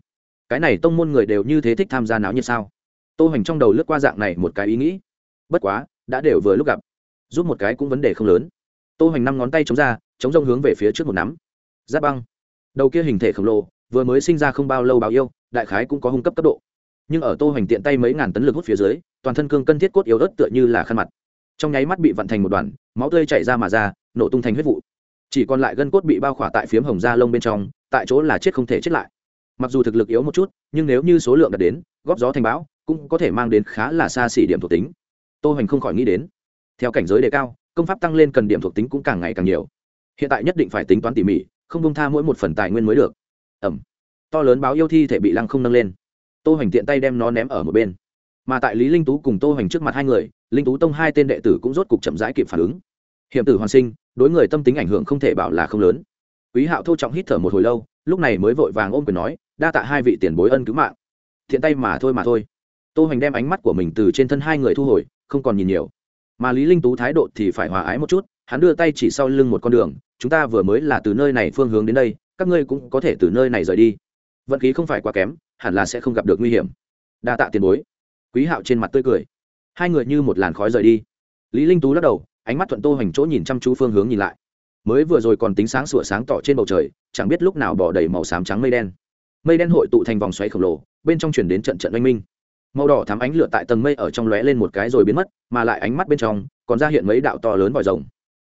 Cái này tông môn người đều như thế thích tham gia náo nhiệt sao? Tô hành trong đầu lướt qua dạng này một cái ý nghĩ. Bất quá, đã đều vừa lúc gặp. Giúp một cái cũng vấn đề không lớn. Tô hành năm ngón tay chống ra, chống rông hướng về phía trước một nắm. Giáp băng. Đầu kia hình thể khổng lồ, vừa mới sinh ra không bao lâu báo yêu, đại khái cũng có hung cấp cấp độ. Nhưng ở tô hành tiện tay mấy ngàn tấn lực hút phía dưới, toàn thân cương cân thiết cốt yếu ớt tựa như là khăn mặt. Trong nháy mắt bị vặn thành một đoàn, máu tươi chảy ra mà ra, nổ tung thành huyết vụ chỉ còn lại gân cốt bị bao khỏa tại phiếm hồng da lông bên trong, tại chỗ là chết không thể chết lại. Mặc dù thực lực yếu một chút, nhưng nếu như số lượng đạt đến, góp gió thành bão, cũng có thể mang đến khá là xa xỉ điểm thuộc tính. Tô hoành không khỏi nghĩ đến, theo cảnh giới đề cao, công pháp tăng lên cần điểm thuộc tính cũng càng ngày càng nhiều. Hiện tại nhất định phải tính toán tỉ mỉ, không bông tha mỗi một phần tài nguyên mới được. Ẩm. To lớn báo yêu thi thể bị lăng không nâng lên. Tô hoành tiện tay đem nó ném ở một bên. Mà tại lý linh tú cùng tô hoành trước mặt hai người, linh tú tông hai tên đệ tử cũng rốt cục chậm rãi kịp phản ứng hiểm tử hoàn sinh, đối người tâm tính ảnh hưởng không thể bảo là không lớn. Quý hạo thô trọng hít thở một hồi lâu, lúc này mới vội vàng ôm quyền nói, đa tạ hai vị tiền bối ân cứu mạng. Thiện tay mà thôi mà thôi. Tô hoành đem ánh mắt của mình từ trên thân hai người thu hồi, không còn nhìn nhiều. Mà lý linh tú thái độ thì phải hòa ái một chút, hắn đưa tay chỉ sau lưng một con đường, chúng ta vừa mới là từ nơi này phương hướng đến đây, các ngươi cũng có thể từ nơi này rời đi. Vận khí không phải quá kém, hẳn là sẽ không gặp được nguy hiểm. Đa tạ tiền bối. Quý hạo trên mặt tươi cười. Hai người như một làn khói rời đi. Lý linh tú lắc đầu ánh mắt thuận tô hoành chỗ nhìn chăm chú phương hướng nhìn lại. Mới vừa rồi còn tính sáng sủa sáng tỏ trên bầu trời, chẳng biết lúc nào bỏ đầy màu xám trắng mây đen. Mây đen hội tụ thành vòng xoáy khổng lồ, bên trong chuyển đến trận trận oanh minh. Màu đỏ thắm ánh lửa tại tầng mây ở trong lóe lên một cái rồi biến mất, mà lại ánh mắt bên trong còn ra hiện mấy đạo to lớn vòi rồng.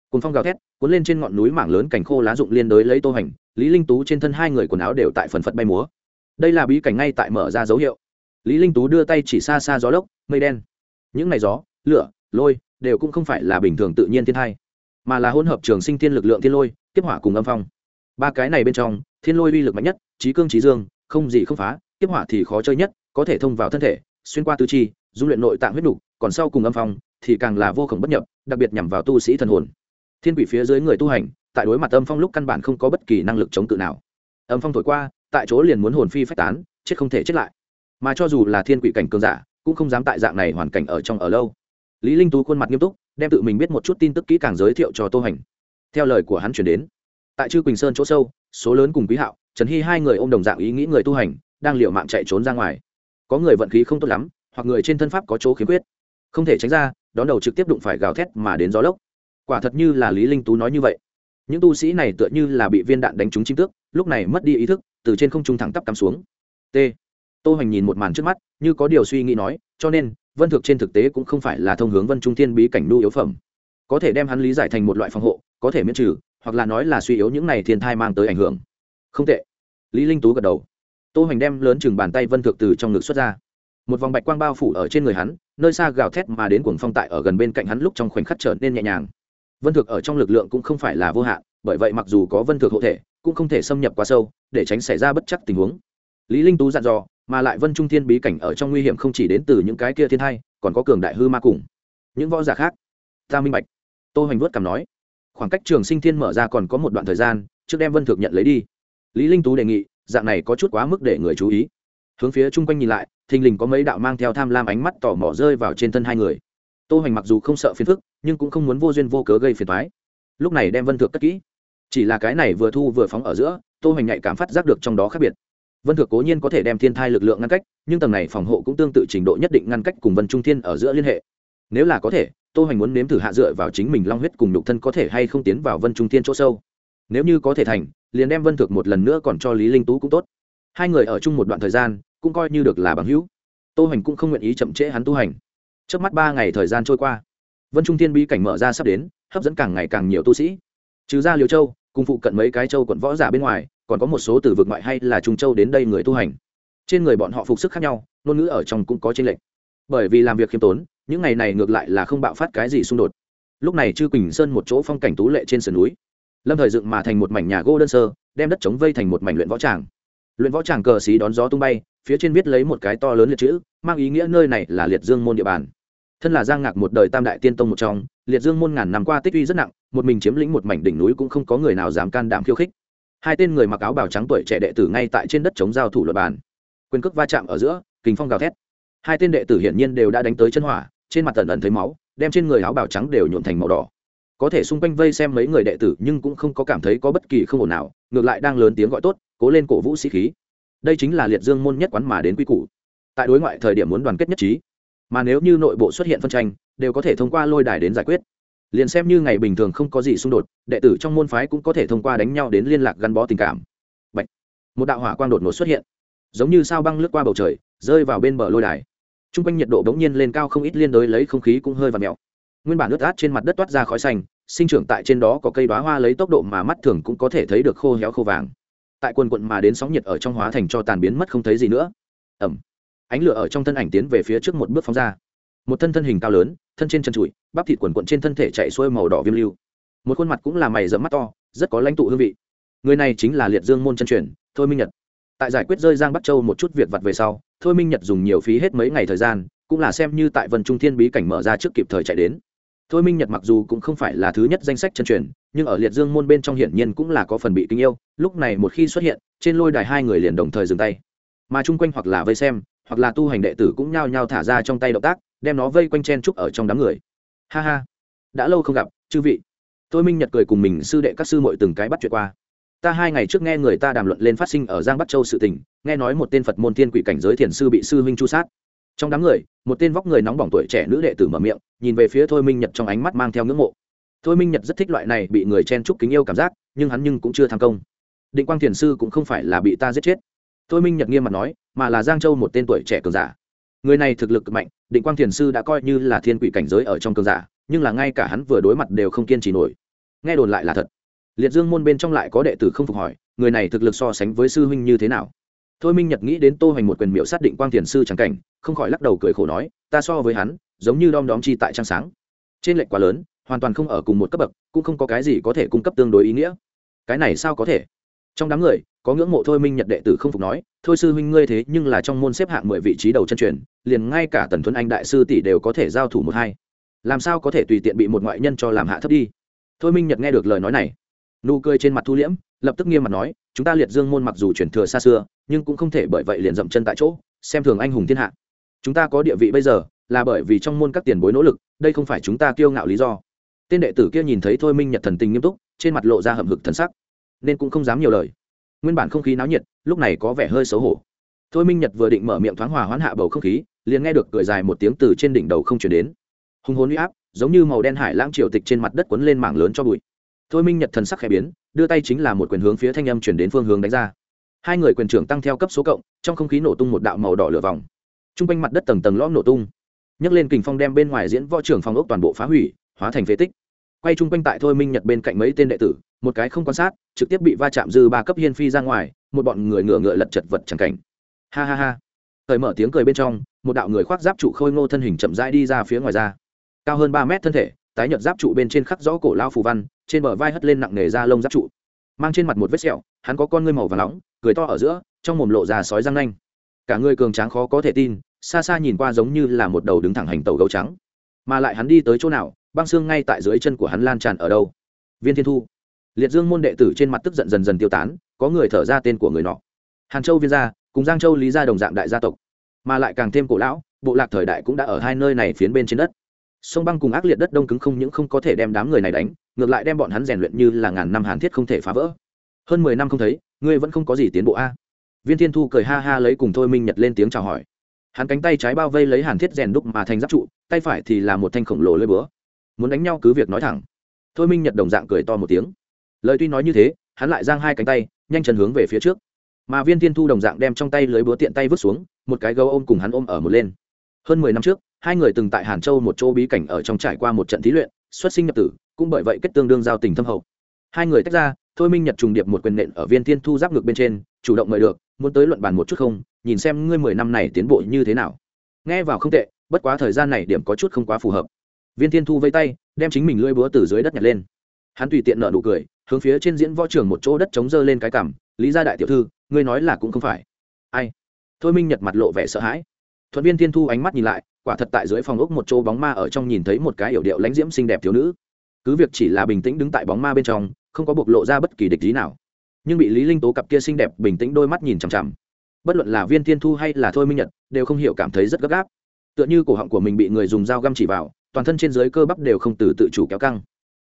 Cùng phong gào thét, cuốn lên trên ngọn núi mảng lớn cành khô lá rụng liên đới lấy tô hành lý linh tú trên thân hai người quần áo đều tại phần phật bay múa. Đây là bí cảnh ngay tại mở ra dấu hiệu. Lý linh tú đưa tay chỉ xa xa gió lốc, mây đen. Những ngày gió, lửa, lôi đều cũng không phải là bình thường tự nhiên thiên thai mà là hỗn hợp trường sinh thiên lực lượng thiên lôi tiếp hỏa cùng âm phong. Ba cái này bên trong thiên lôi uy lực mạnh nhất trí cương trí dương không gì không phá tiếp hỏa thì khó chơi nhất có thể thông vào thân thể xuyên qua tứ chi du luyện nội tạng huyết đủ, còn sau cùng âm phong thì càng là vô khổng bất nhập đặc biệt nhằm vào tu sĩ thần hồn. Thiên quỷ phía dưới người tu hành tại đối mặt âm phong lúc căn bản không có bất kỳ năng lực chống cự nào. Âm phong thổi qua tại chỗ liền muốn hồn phi phách tán chết không thể chết lại. Mà cho dù là thiên quỷ cảnh cường giả cũng không dám tại dạng này hoàn cảnh ở trong ở lâu lý linh tú khuôn mặt nghiêm túc, đem tự mình biết một chút tin tức kỹ càng giới thiệu cho tô hành. Theo lời của hắn chuyển đến, tại chư quỳnh sơn chỗ sâu, số lớn cùng quý hạo, trần hy hai người ô m đồng dạng ý nghĩ người tu hành, đang l i ề u mạng chạy trốn ra ngoài. Có người vận khí không tốt lắm, hoặc người trên thân pháp có chỗ khiếm khuyết. Không thể tránh ra, đón đầu trực tiếp đụng phải gào thét mà đến gió lốc. Quả thật như là lý linh tú nói như vậy. Những tu sĩ này tựa như là bị viên đạn đánh trúng chính tước, lúc này mất đi ý thức, từ trên không trung thẳng tắp cắm xuống. T. Tô Hành nhìn một màn trước mắt, như có điều suy nghĩ nói, cho nên vân thực trên thực tế cũng không phải là thông hướng vân trung thiên bí cảnh lưu yếu phẩm. Có thể đem hắn lý giải thành một loại phòng hộ, có thể miễn trừ, hoặc là nói là suy yếu những này thiên thai mang tới ảnh hưởng. Không tệ. Lý linh tú gật đầu. Tô hoành đem lớn chừng bàn tay vân thực từ trong ngực xuất ra. Một vòng bạch quang bao phủ ở trên người hắn, nơi xa gào thét mà đến cuồng phong tại ở gần bên cạnh hắn lúc trong khoảnh khắc trở nên nhẹ nhàng. Vân thực ở trong lực lượng cũng không phải là vô hạn, bởi vậy mặc dù có vân thực hộ thể, cũng không thể xâm nhập quá sâu, để tránh xảy ra bất chắc tình huống lý linh tú dặn dò, mà lại vân trung thiên bí cảnh ở trong nguy hiểm không chỉ đến từ những cái kia thiên hay còn có cường đại hư ma cùng những võ giả khác. Ta minh bạch. Tô hoành vuốt cằm nói. Khoảng cách trường sinh thiên mở ra còn có một đoạn thời gian, trước đem vân Thượng nhận lấy đi. Lý linh tú đề nghị, dạng này có chút quá mức để người chú ý. Hướng phía chung quanh nhìn lại, thình lình có mấy đạo mang theo tham lam ánh mắt tỏ mỏ rơi vào trên thân hai người. Tô hoành mặc dù không sợ phiền phức, nhưng cũng không muốn vô duyên vô cớ gây phiền toái. Lúc này đem vân thượng cất kỹ. Chỉ là cái này vừa thu vừa phóng ở giữa, tô hoành nhạy cảm phát giác được trong đó khác biệt vân Thược cố nhiên có thể đem thiên thai lực lượng ngăn cách, nhưng tầng này phòng hộ cũng tương tự trình độ nhất định ngăn cách cùng vân trung thiên ở giữa liên hệ. Nếu là có thể, tô hoành muốn nếm thử hạ dựa vào chính mình long huyết cùng nhục thân có thể hay không tiến vào vân trung thiên chỗ sâu. Nếu như có thể thành, liền đem vân Thược một lần nữa còn cho lý linh tú cũng tốt. Hai người ở chung một đoạn thời gian, cũng coi như được là bằng hữu. Tô hoành cũng không nguyện ý chậm trễ hắn tu hành. Trước mắt ba ngày thời gian trôi qua, vân trung thiên bi cảnh mở ra sắp đến, hấp dẫn càng ngày càng nhiều tu sĩ. Trừ ra liều châu cùng phụ cận mấy cái châu quận võ giả bên ngoài, còn có một số từ vực ngoại hay là trung châu đến đây người tu hành. Trên người bọn họ phục sức khác nhau, ngôn ngữ ở trong cũng có t r ê n lệch. Bởi vì làm việc khiêm tốn, những ngày này ngược lại là không bạo phát cái gì xung đột. Lúc này chư quỳnh sơn một chỗ phong cảnh tú lệ trên sườn núi. Lâm thời dựng mà thành một mảnh nhà gỗ đơn sơ, đem đất chống vây thành một mảnh luyện võ tràng. Luyện võ tràng cờ xí đón gió tung bay, phía trên viết lấy một cái to lớn liệt chữ, mang ý nghĩa nơi này là liệt dương môn địa bàn thân là giang ngạc một đời tam đại tiên tông một trong, liệt dương môn ngàn năm qua tích uy rất nặng, một mình chiếm lĩnh một mảnh đỉnh núi cũng không có người nào dám can đảm khiêu khích. Hai tên người mặc áo bào trắng tuổi trẻ đệ tử ngay tại trên đất chống giao thủ luật bàn. Quyền cước va chạm ở giữa kính phong gào thét. Hai tên đệ tử hiển nhiên đều đã đánh tới chân hỏa, trên mặt tần ẩn thấy máu, đem trên người áo bào trắng đều nhuộn thành màu đỏ. Có thể xung quanh vây xem mấy người đệ tử nhưng cũng không có cảm thấy có bất kỳ không ổn nào, ngược lại đang lớn tiếng gọi tốt, cố lên cổ vũ sĩ khí. Đây chính là liệt dương môn nhất quán mà đến quy củ. Tại đối ngoại thời điểm muốn đoàn kết nhất trí mà nếu như nội bộ xuất hiện phân tranh, đều có thể thông qua lôi đài đến giải quyết. Liền xem như ngày bình thường không có gì xung đột, đệ tử trong môn phái cũng có thể thông qua đánh nhau đến liên lạc gắn bó tình cảm. Bạch! một đạo hỏa quang đột ngột xuất hiện, giống như sao băng lướt qua bầu trời, rơi vào bên bờ lôi đài. T r u n g quanh nhiệt độ bỗng nhiên lên cao không ít liên đối lấy không khí cũng hơi và mèo. Nguyên bản ướt át trên mặt đất toát ra khói xanh, sinh trưởng tại trên đó có cây đoá hoa lấy tốc độ mà mắt thường cũng có thể thấy được khô héo khô vàng. Tại quần quận mà đến sóng nhiệt ở trong hóa thành cho tàn biến mất không thấy gì nữa. Ẩm ánh lửa ở trong thân ảnh tiến về phía trước một bước phóng ra. Một thân thân hình cao lớn, thân trên chân trụi, bắp thịt quần quận trên thân thể chạy xuôi màu đỏ viêm lưu. Một khuôn mặt cũng là mày dẫm mắt to, rất có lãnh tụ hương vị. Người này chính là liệt dương môn chân truyền, thôi minh nhật. Tại giải quyết rơi giang bắc châu một chút việc vặt về sau, thôi minh nhật dùng nhiều phí hết mấy ngày thời gian, cũng là xem như tại vân trung thiên bí cảnh mở ra trước kịp thời chạy đến. Thôi minh nhật mặc dù cũng không phải là thứ nhất danh sách chân truyền, nhưng ở liệt dương môn bên trong hiển nhiên cũng là có phần bị kinh yêu, lúc này một khi xuất hiện, trên lôi đài hai người liền đồng thời dừng tay. Mà chung quanh hoặc là vây xem hoặc là tu hành đệ tử cũng nhao nhao thả ra trong tay động tác, đem nó vây quanh chen trúc ở trong đám người. Ha ha. Đã lâu không gặp, chư vị. Tôi minh nhật cười cùng mình, sư đệ các sư mội từng cái bắt chuyện qua. Ta hai ngày trước nghe người ta đàm luận lên phát sinh ở giang bắc châu sự tình, nghe nói một tên phật môn thiên quỷ cảnh giới thiền sư bị sư huynh chu sát. Trong đám người, một tên vóc người nóng bỏng tuổi trẻ nữ đệ tử mở miệng, nhìn về phía thôi minh nhật trong ánh mắt mang theo ngưỡng mộ. Thôi minh nhật rất thích loại này bị người chen chúc kính yêu cảm giác, nhưng hắn nhưng cũng chưa tham công. Định quang thiền sư cũng không phải là bị ta giết chết. Thôi minh nhật nghiêm mặt nói mà là giang châu một tên tuổi trẻ cường giả. Người này thực lực mạnh, định quang thiền sư đã coi như là thiên quỷ cảnh giới ở trong cường giả, nhưng là ngay cả hắn vừa đối mặt đều không kiên trì nổi. Nghe đồn lại là thật. Liệt dương môn bên trong lại có đệ tử không phục hỏi, người này thực lực so sánh với sư huynh như thế nào? Thôi minh nhật nghĩ đến tô hoành một quyền miệu xác định quang thiền sư trắng cảnh, không khỏi lắc đầu cười khổ nói, ta so với hắn, giống như đom đóm chi tại trang sáng. Trên lệnh quá lớn, hoàn toàn không ở cùng một cấp bậc, cũng không có cái gì có thể cung cấp tương đối ý nghĩa. Cái này sao có thể? Trong đám người có ngưỡng mộ thôi minh nhật đệ tử không phục nói, thôi sư huynh ngươi thế, nhưng là trong môn xếp hạng mười vị trí đầu chân truyền, liền ngay cả tần thuấn anh đại sư tỷ đều có thể giao thủ một hai. Làm sao có thể tùy tiện bị một ngoại nhân cho làm hạ thấp đi? Thôi minh nhật nghe được lời nói này, nụ cười trên mặt thu liễm, lập tức nghiêm mặt nói, chúng ta liệt dương môn mặc dù chuyển thừa xa xưa, nhưng cũng không thể bởi vậy liền dậm chân tại chỗ, xem thường anh hùng thiên hạ. Chúng ta có địa vị bây giờ, là bởi vì trong môn các tiền bối nỗ lực, đây không phải chúng ta kiêu ngạo lý do. Tên đệ tử kia nhìn thấy thôi minh nhật thần tình nghiêm túc, trên mặt lộ ra hậm hực thần sắc, nên cũng không dám nhiều lời nguyên bản không khí náo nhiệt, lúc này có vẻ hơi xấu hổ. Thôi minh nhật vừa định mở miệng thoáng hòa hoãn hạ bầu không khí, liền nghe được cười dài một tiếng từ trên đỉnh đầu không chuyển đến. Hùng hồn u áp, giống như màu đen hải lãng triều tịch trên mặt đất quấn lên mảng lớn cho bụi. Thôi minh nhật thần sắc khẽ biến, đưa tay chính là một quyền hướng phía thanh âm chuyển đến phương hướng đánh ra. Hai người quyền trưởng tăng theo cấp số cộng, trong không khí nổ tung một đạo màu đỏ lửa vòng. T r u n g quanh mặt đất tầng tầng lõm nổ tung. Nhấc lên kình phong đem bên ngoài diễn võ trưởng phòng ốc toàn bộ phá hủy, hóa thành phế tích quay chung quanh tại thôi minh nhật bên cạnh mấy tên đệ tử, một cái không quan sát, trực tiếp bị va chạm dư ba cấp hiên phi ra ngoài, một bọn người ngựa ngựa lật chật vật chẳng cảnh. Ha ha ha. Thời mở tiếng cười bên trong, một đạo người khoác giáp trụ khôi ngô thân hình chậm rãi đi ra phía ngoài ra. Cao hơn ba mét thân thể, tái nhợt giáp trụ bên trên khắc rõ cổ lao phù văn, trên bờ vai hất lên nặng nề da lông giáp trụ. Mang trên mặt một vết sẹo, hắn có con ngươi màu và nóng, cười to ở giữa, trong mồm lộ ra sói răng nanh. Cả người cường tráng khó có thể tin, xa xa nhìn qua giống như là một đầu đứng thẳng hành tàu gấu trắng. Mà lại hắn đi tới chỗ nào băng xương ngay tại dưới chân của hắn lan tràn ở đâu? Viên thiên thu. Liệt dương môn đệ tử trên mặt tức giận dần dần tiêu tán, có người thở ra tên của người nọ. Hàn châu viên gia, cùng giang châu lý gia đồng dạng đại gia tộc. Mà lại càng thêm cổ lão, bộ lạc thời đại cũng đã ở hai nơi này phiến bên trên đất. Sông băng cùng ác liệt đất đông cứng không những không có thể đem đám người này đánh, ngược lại đem bọn hắn rèn luyện như là ngàn năm hàn thiết không thể phá vỡ. Hơn mười năm không thấy, ngươi vẫn không có gì tiến bộ a. Viên thiên thu cười ha ha lấy cùng thôi minh nhật lên tiếng chào hỏi. Hắn cánh tay trái bao vây lấy hàn thiết rèn đúc mà thành giáp trụ, tay phải thì là một thanh khổng lồ lơi búa muốn đánh nhau cứ việc nói thẳng. Thôi minh nhật đồng dạng cười to một tiếng. Lời tuy nói như thế, hắn lại giang hai cánh tay, nhanh chân hướng về phía trước. Mà viên thiên thu đồng dạng đem trong tay lưới búa tiện tay vứt xuống, một cái gấu ôm cùng hắn ôm ở một lên. Hơn mười năm trước, hai người từng tại hàn châu một chỗ bí cảnh ở trong trải qua một trận thí luyện, xuất sinh nhập tử, cũng bởi vậy kết tương đương giao tình thâm hậu. Hai người tách ra, thôi minh nhật trùng điệp một quyền nện ở viên thiên thu giáp ngược bên trên, chủ động mời được, muốn tới luận bàn một chút không, nhìn xem ngươi mười năm này tiến bộ như thế nào. Nghe vào không tệ, bất quá thời gian này điểm có chút không quá phù hợp viên thiên thu vây tay, đem chính mình lưỡi búa từ dưới đất nhặt lên. Hắn tùy tiện nợ nụ cười, hướng phía trên diễn võ trường một chỗ đất chống dơ lên cái cằm, lý gia đại tiểu thư, ngươi nói là cũng không phải. Ai? Thôi minh nhật mặt lộ vẻ sợ hãi. Thuận viên thiên thu ánh mắt nhìn lại, quả thật tại dưới phòng ốc một chỗ bóng ma ở trong nhìn thấy một cái yểu điệu lãnh diễm xinh đẹp thiếu nữ. Cứ việc chỉ là bình tĩnh đứng tại bóng ma bên trong, không có bộc lộ ra bất kỳ địch lý nào. Nhưng bị lý linh tố cặp kia xinh đẹp bình tĩnh đôi mắt nhìn chằm chằm. Bất luận là viên thiên thu hay là thôi minh nhật, đều không hiểu cảm thấy rất gấp gáp. Tựa như cổ họng của mình bị người dùng dao găm chỉ vào toàn thân trên dưới cơ bắp đều không từ tự chủ kéo căng.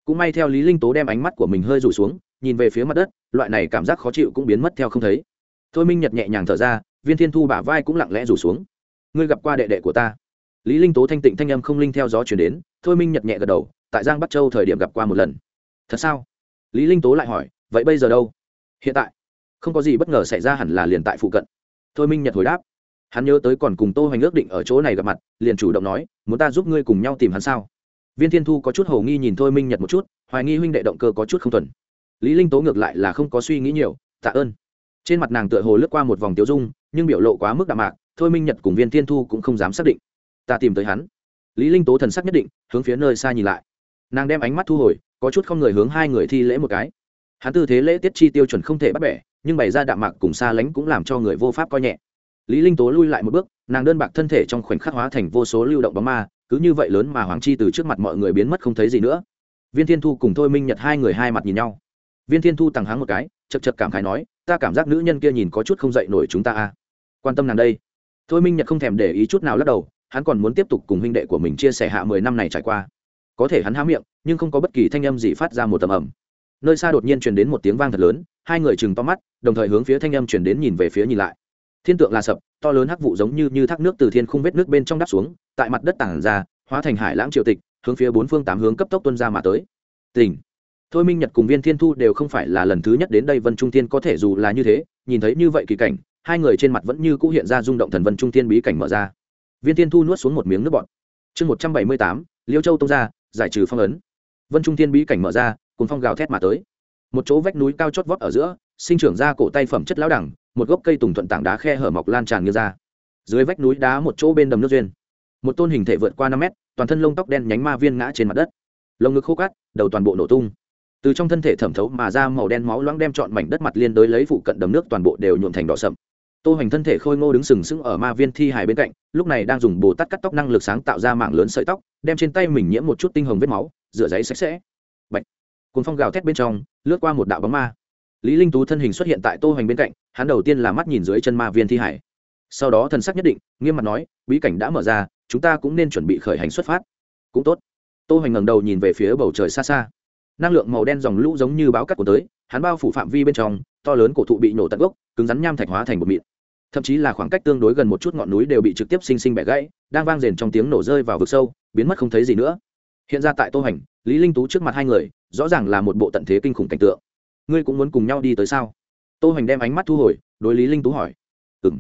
Cũng may theo lý linh tố đem ánh mắt của mình hơi rủ xuống, nhìn về phía mặt đất, loại này cảm giác khó chịu cũng biến mất theo không thấy. Thôi minh nhật nhẹ nhàng thở ra, viên thiên thu bả vai cũng lặng lẽ rủ xuống. Ngươi gặp qua đệ đệ của ta? Lý linh tố thanh tịnh thanh âm không linh theo gió truyền đến, thôi minh nhật nhẹ gật đầu, tại giang bắc châu thời điểm gặp qua một lần. Thật sao? Lý linh tố lại hỏi, vậy bây giờ đâu? Hiện tại, không có gì bất ngờ xảy ra hẳn là liền tại phụ cận. Thôi minh nhật hồi đáp hắn nhớ tới còn cùng tô hoành ước định ở chỗ này gặp mặt, liền chủ động nói, muốn ta giúp ngươi cùng nhau tìm hắn sao? Viên thiên thu có chút hồ nghi nhìn thôi minh nhật một chút, hoài nghi huynh đệ động cơ có chút không thuần. Lý linh tố ngược lại là không có suy nghĩ nhiều, tạ ơn. Trên mặt nàng tựa hồ lướt qua một vòng tiêu dung, nhưng biểu lộ quá mức đạm mạc, thôi minh nhật cùng viên thiên thu cũng không dám xác định. Ta tìm tới hắn. Lý linh tố thần sắc nhất định, hướng phía nơi xa nhìn lại. Nàng đem ánh mắt thu hồi, có chút không người hướng hai người thi lễ một cái. Hắn tư thế lễ tiết chi tiêu chuẩn không thể bắt bẻ, nhưng bày ra đạm mạc cùng xa lánh cũng làm cho người vô pháp coi nhẹ lý linh tố lui lại một bước nàng đơn bạc thân thể trong khoảnh khắc hóa thành vô số lưu động bóng ma cứ như vậy lớn mà hoàng chi từ trước mặt mọi người biến mất không thấy gì nữa. Viên thiên thu cùng thôi minh nhật hai người hai mặt nhìn nhau. Viên thiên thu tằng háng một cái chật chật cảm khái nói ta cảm giác nữ nhân kia nhìn có chút không dậy nổi chúng ta a quan tâm nàng đây. Thôi minh nhật không thèm để ý chút nào lắc đầu hắn còn muốn tiếp tục cùng huynh đệ của mình chia sẻ hạ mười năm này trải qua. Có thể hắn há miệng nhưng không có bất kỳ thanh âm gì phát ra một tầm ầm, nơi xa đột nhiên truyền đến một tiếng vang thật lớn hai người chừng to mắt đồng thời hướng phía thanh âm truyền đến nhìn về phía nhìn lại thiên tượng là sập, to lớn hắc vụ giống như như thác nước từ thiên khung vết nước bên trong đắp xuống, tại mặt đất tảng ra, hóa thành hải lãng triều tịch, hướng phía bốn phương tám hướng cấp tốc tuân ra mà tới. Tỉnh thôi minh nhật cùng viên thiên thu đều không phải là lần thứ nhất đến đây vân trung thiên có thể dù là như thế, nhìn thấy như vậy kỳ cảnh, hai người trên mặt vẫn như cũ hiện ra rung động thần vân trung thiên bí cảnh mở ra. Viên thiên thu nuốt xuống một miếng nước bọt. Chương một trăm bảy mươi tám, liêu châu tông ra, giải trừ phong ấn. Vân trung thiên bí cảnh mở ra cùng phong gào thét mà tới. Một chỗ vách núi cao chót vót ở giữa, sinh trưởng ra cổ tay phẩm chất lão đẳng một gốc cây tùng thuận tảng đá khe hở mọc lan tràn như ra. Dưới vách núi đá một chỗ bên đầm nước duyên. Một tôn hình thể vượt qua năm mét, toàn thân lông tóc đen nhánh ma viên ngã trên mặt đất. Lồng ngực khô cát, đầu toàn bộ nổ tung. Từ trong thân thể thẩm thấu mà ra màu đen máu loãng đem trọn mảnh đất mặt liên đối lấy phụ cận đầm nước toàn bộ đều nhuộm thành đỏ sậm. Tô hoành thân thể khôi ngô đứng sừng sững ở ma viên thi hài bên cạnh, lúc này đang dùng bồ tát cắt tóc năng lực sáng tạo ra mạng lớn sợi tóc, đem trên tay mình nhiễm một chút tinh hồng vết máu, rửa giấy sạch sẽ. Bạch. cuốn phong gào thét bên trong, lướt qua một đạo bóng ma. Lý linh tú thân hình xuất hiện tại tô hoành bên cạnh hắn đầu tiên là mắt nhìn dưới chân ma viên thi hải. Sau đó thần sắc nhất định nghiêm mặt nói bí cảnh đã mở ra chúng ta cũng nên chuẩn bị khởi hành xuất phát. Cũng tốt. Tô hoành ngẩng đầu nhìn về phía bầu trời xa xa. Năng lượng màu đen dòng lũ giống như báo cắt của tới hắn bao phủ phạm vi bên trong to lớn cổ thụ bị nổ tận gốc cứng rắn nham thạch hóa thành một mịn. Thậm chí là khoảng cách tương đối gần một chút ngọn núi đều bị trực tiếp xinh xinh bẻ gãy đang vang rền trong tiếng nổ rơi vào vực sâu biến mất không thấy gì nữa. Hiện ra tại tô Hoành, lý linh tú trước mặt hai người rõ ràng là một bộ tận thế kinh khủng cảnh tượng. Ngươi cũng muốn cùng nhau đi tới sao? tô hoành đem ánh mắt thu hồi, đối lý linh tú hỏi. Ừng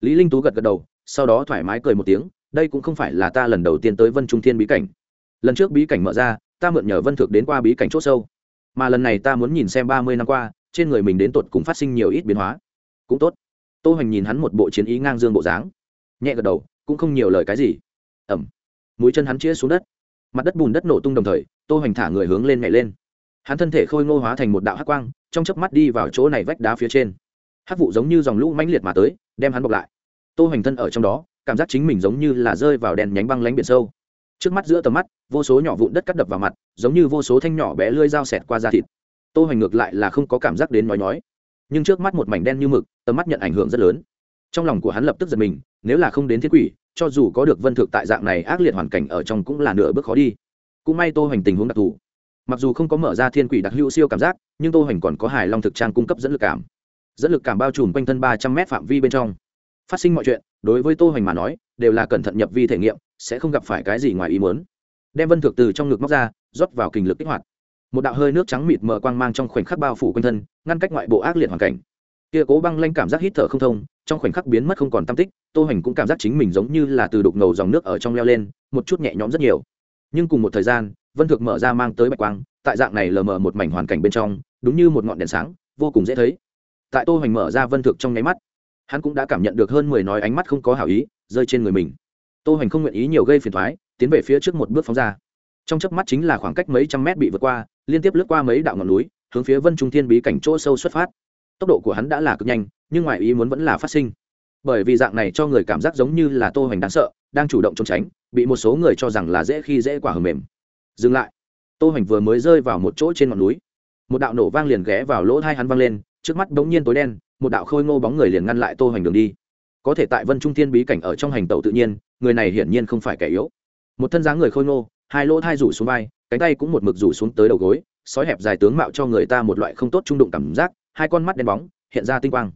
lý linh tú gật gật đầu, sau đó thoải mái cười một tiếng, đây cũng không phải là ta lần đầu tiên tới vân trung thiên bí cảnh. Lần trước bí cảnh mở ra, ta mượn nhờ vân thực đến qua bí cảnh chốt sâu. Mà lần này ta muốn nhìn xem ba mươi năm qua, trên người mình đến tột cùng phát sinh nhiều ít biến hóa. Cũng tốt. Tô hoành nhìn hắn một bộ chiến ý ngang dương bộ dáng, nhẹ gật đầu, cũng không nhiều lời cái gì. Ẩm mũi chân hắn chĩa xuống đất. Mặt đất bùn đất nổ tung đồng thời, tô hoành thả người hướng lên nhảy lên. Hắn thân thể khôi ngô hóa thành một đạo hắc quang trong chớp mắt đi vào chỗ này vách đá phía trên. Hát vụ giống như dòng lũ mãnh liệt mà tới, đem hắn bọc lại. Tô hoành thân ở trong đó, cảm giác chính mình giống như là rơi vào đèn nhánh băng lánh biển sâu. Trước mắt giữa tầm mắt, vô số nhỏ vụn đất cắt đập vào mặt, giống như vô số thanh nhỏ bé lưỡi dao xẹt qua da thịt. Tô hoành ngược lại là không có cảm giác đến nói nói nhưng trước mắt một mảnh đen như mực, tầm mắt nhận ảnh hưởng rất lớn. Trong lòng của hắn lập tức giật mình, nếu là không đến thiết quỷ, cho dù có được vân thực tại dạng này ác liệt hoàn cảnh ở trong cũng là nửa bước khó đi. Cũng may tô hoành tình huống đặc thù mặc dù không có mở ra thiên quỷ đặc hữu siêu cảm giác, nhưng tô hoành còn có hài long thực trang cung cấp dẫn lực cảm. Dẫn lực cảm bao trùm quanh thân ba trăm mét phạm vi bên trong. Phát sinh mọi chuyện, đối với tô hoành mà nói, đều là cẩn thận nhập vi thể nghiệm, sẽ không gặp phải cái gì ngoài ý muốn. Đem vân thực từ trong ngực móc ra, rót vào kình lực kích hoạt. Một đạo hơi nước trắng mịt mờ quang mang trong khoảnh khắc bao phủ quanh thân, ngăn cách ngoại bộ ác liệt hoàn cảnh. Kia cố băng lanh cảm giác hít thở không thông, trong khoảnh khắc biến mất không còn tam tích, tô hoành cũng cảm giác chính mình giống như là từ đục ngầu dòng nước ở trong leo lên, một chút nhẹ nhõm rất nhiều. Nhưng cùng một thời gian vân thực mở ra mang tới bạch quang, tại dạng này lờ mờ một mảnh hoàn cảnh bên trong, đúng như một ngọn đèn sáng, vô cùng dễ thấy. Tại tô hoành mở ra vân thực trong nháy mắt, hắn cũng đã cảm nhận được hơn mười nói ánh mắt không có hảo ý, rơi trên người mình. Tô hoành không nguyện ý nhiều gây phiền toái, tiến về phía trước một bước phóng ra. Trong chớp mắt chính là khoảng cách mấy trăm mét bị vượt qua, liên tiếp lướt qua mấy đạo ngọn núi, hướng phía vân trung thiên bí cảnh chỗ sâu xuất phát. Tốc độ của hắn đã là cực nhanh, nhưng ngoài ý muốn vẫn là phát sinh. Bởi vì dạng này cho người cảm giác giống như là tô hoành đáng sợ, đang chủ động trốn tránh, bị một số người cho rằng là dễ khi dễ quả hờ mềm dừng lại. Tô hoành vừa mới rơi vào một chỗ trên ngọn núi. Một đạo nổ vang liền ghé vào lỗ thai hắn vang lên, trước mắt bỗng nhiên tối đen, một đạo khôi ngô bóng người liền ngăn lại tô hoành đường đi. Có thể tại vân trung thiên bí cảnh ở trong hành tẩu tự nhiên, người này hiển nhiên không phải kẻ yếu. Một thân dáng người khôi ngô, hai lỗ thai rủ xuống vai, cánh tay cũng một mực rủ xuống tới đầu gối, sói hẹp dài tướng mạo cho người ta một loại không tốt trung đụng cảm giác, hai con mắt đen bóng, hiện ra tinh quang.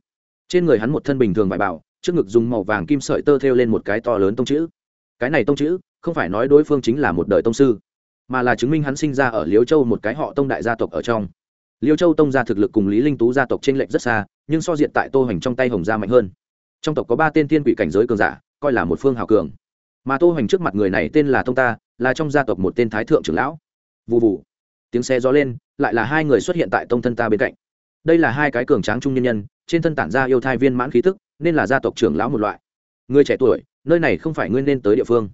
Trên người hắn một thân bình thường bại bảo trước ngực dùng màu vàng kim sợi tơ thêu lên một cái to lớn tông chữ. Cái này tông chữ, không phải nói đối phương chính là một đời tông sư mà là chứng minh hắn sinh ra ở liêu châu một cái họ tông đại gia tộc ở trong. Liêu châu tông gia thực lực cùng lý linh tú gia tộc trên lệnh rất xa, nhưng so diện tại tô hành trong tay hồng gia mạnh hơn. Trong tộc có ba tên thiên quỷ cảnh giới cường giả, coi là một phương hào cường. Mà tô hành trước mặt người này tên là tông ta, là trong gia tộc một tên thái thượng trưởng lão. Vù vù. Tiếng xe gió lên, lại là hai người xuất hiện tại tông thân ta bên cạnh. Đây là hai cái cường tráng trung nhân nhân, trên thân tản ra yêu thai viên mãn khí tức, nên là gia tộc trưởng lão một loại. Người trẻ tuổi, nơi này không phải ngươi nên tới địa phương.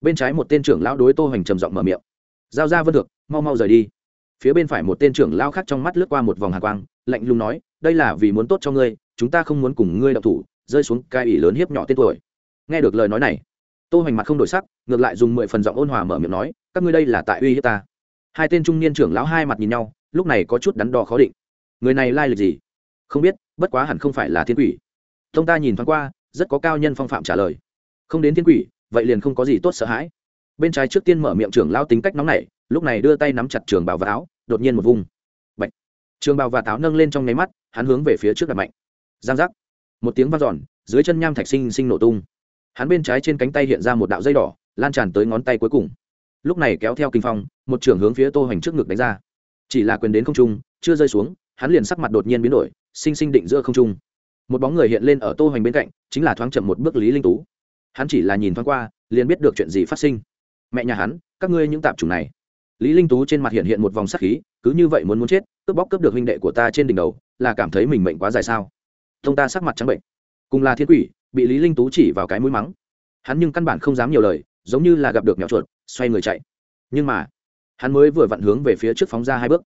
Bên trái một tên trưởng lão đối tô hành trầm giọng mở miệng giao ra vân thượng mau mau rời đi. Phía bên phải một tên trưởng lao khác trong mắt lướt qua một vòng hạ quang, lạnh lùng nói, đây là vì muốn tốt cho ngươi, chúng ta không muốn cùng ngươi đ thủ, rơi xuống cai ỷ lớn hiếp nhỏ tên tuổi. Nghe được lời nói này, tô hoành mặt không đổi sắc, ngược lại dùng mười phần giọng ôn hòa mở miệng nói, các ngươi đây là tại uy hiếp ta. Hai tên trung niên trưởng lão hai mặt nhìn nhau, lúc này có chút đắn đo khó định. Người này lai lịch gì? Không biết, bất quá hẳn không phải là thiên quỷ. Thông ta nhìn thoáng qua, rất có cao nhân phong phạm trả lời. Không đến thiên quỷ, vậy liền không có gì tốt sợ hãi bên trái trước tiên mở miệng trưởng lao tính cách nóng nảy, lúc này đưa tay nắm chặt trường bào và áo đột nhiên một vùng Bạch. trường bào và táo nâng lên trong nháy mắt hắn hướng về phía trước đặt mạnh. Giang giác. Một tiếng vang giòn dưới chân nham thạch sinh sinh nổ tung. Hắn bên trái trên cánh tay hiện ra một đạo dây đỏ lan tràn tới ngón tay cuối cùng. Lúc này kéo theo kinh phong một trưởng hướng phía tô hoành trước ngực đánh ra. Chỉ là quyền đến không trung chưa rơi xuống hắn liền sắc mặt đột nhiên biến đổi sinh sinh định giữa không trung. Một bóng người hiện lên ở tô hoành bên cạnh chính là thoáng chậm một bước lý linh tú. Hắn chỉ là nhìn thoáng qua liền biết được chuyện gì phát sinh mẹ nhà hắn, các ngươi những tạp chủng này. Lý linh tú trên mặt hiện hiện một vòng sát khí, cứ như vậy muốn muốn chết, cướp bóc cướp được huynh đệ của ta trên đỉnh đầu, là cảm thấy mình mệnh quá dài sao? Thông ta sắc mặt trắng bệnh. Cùng là thiên quỷ, bị lý linh tú chỉ vào cái mũi mắng. Hắn nhưng căn bản không dám nhiều lời, giống như là gặp được mèo chuột, xoay người chạy. Nhưng mà, hắn mới vừa vặn hướng về phía trước phóng ra hai bước.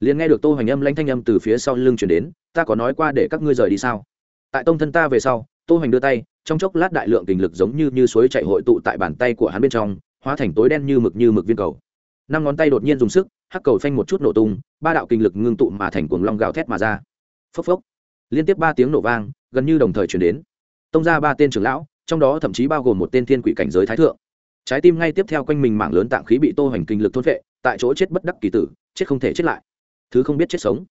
Liền nghe được tô hoành âm lanh thanh âm từ phía sau lưng chuyển đến, ta có nói qua để các ngươi rời đi sao? Tại tông thân ta về sau, tô hoành đưa tay, trong chốc lát đại lượng kình lực giống như như suối chạy hội tụ tại bàn tay của hắn bên trong hóa thành tối đen như mực như mực viên cầu. Năm ngón tay đột nhiên dùng sức, hắc cầu phanh một chút nổ tung, ba đạo kinh lực ngưng tụ mà thành cuồng long gào thét mà ra. Phốc phốc. Liên tiếp ba tiếng nổ vang, gần như đồng thời chuyển đến. Tông ra ba tên trưởng lão, trong đó thậm chí bao gồm một tên thiên quỷ cảnh giới thái thượng. Trái tim ngay tiếp theo quanh mình mảng lớn tạng khí bị tô hoành kinh lực thôn vệ tại chỗ chết bất đắc kỳ tử, chết không thể chết lại. Thứ không biết chết sống.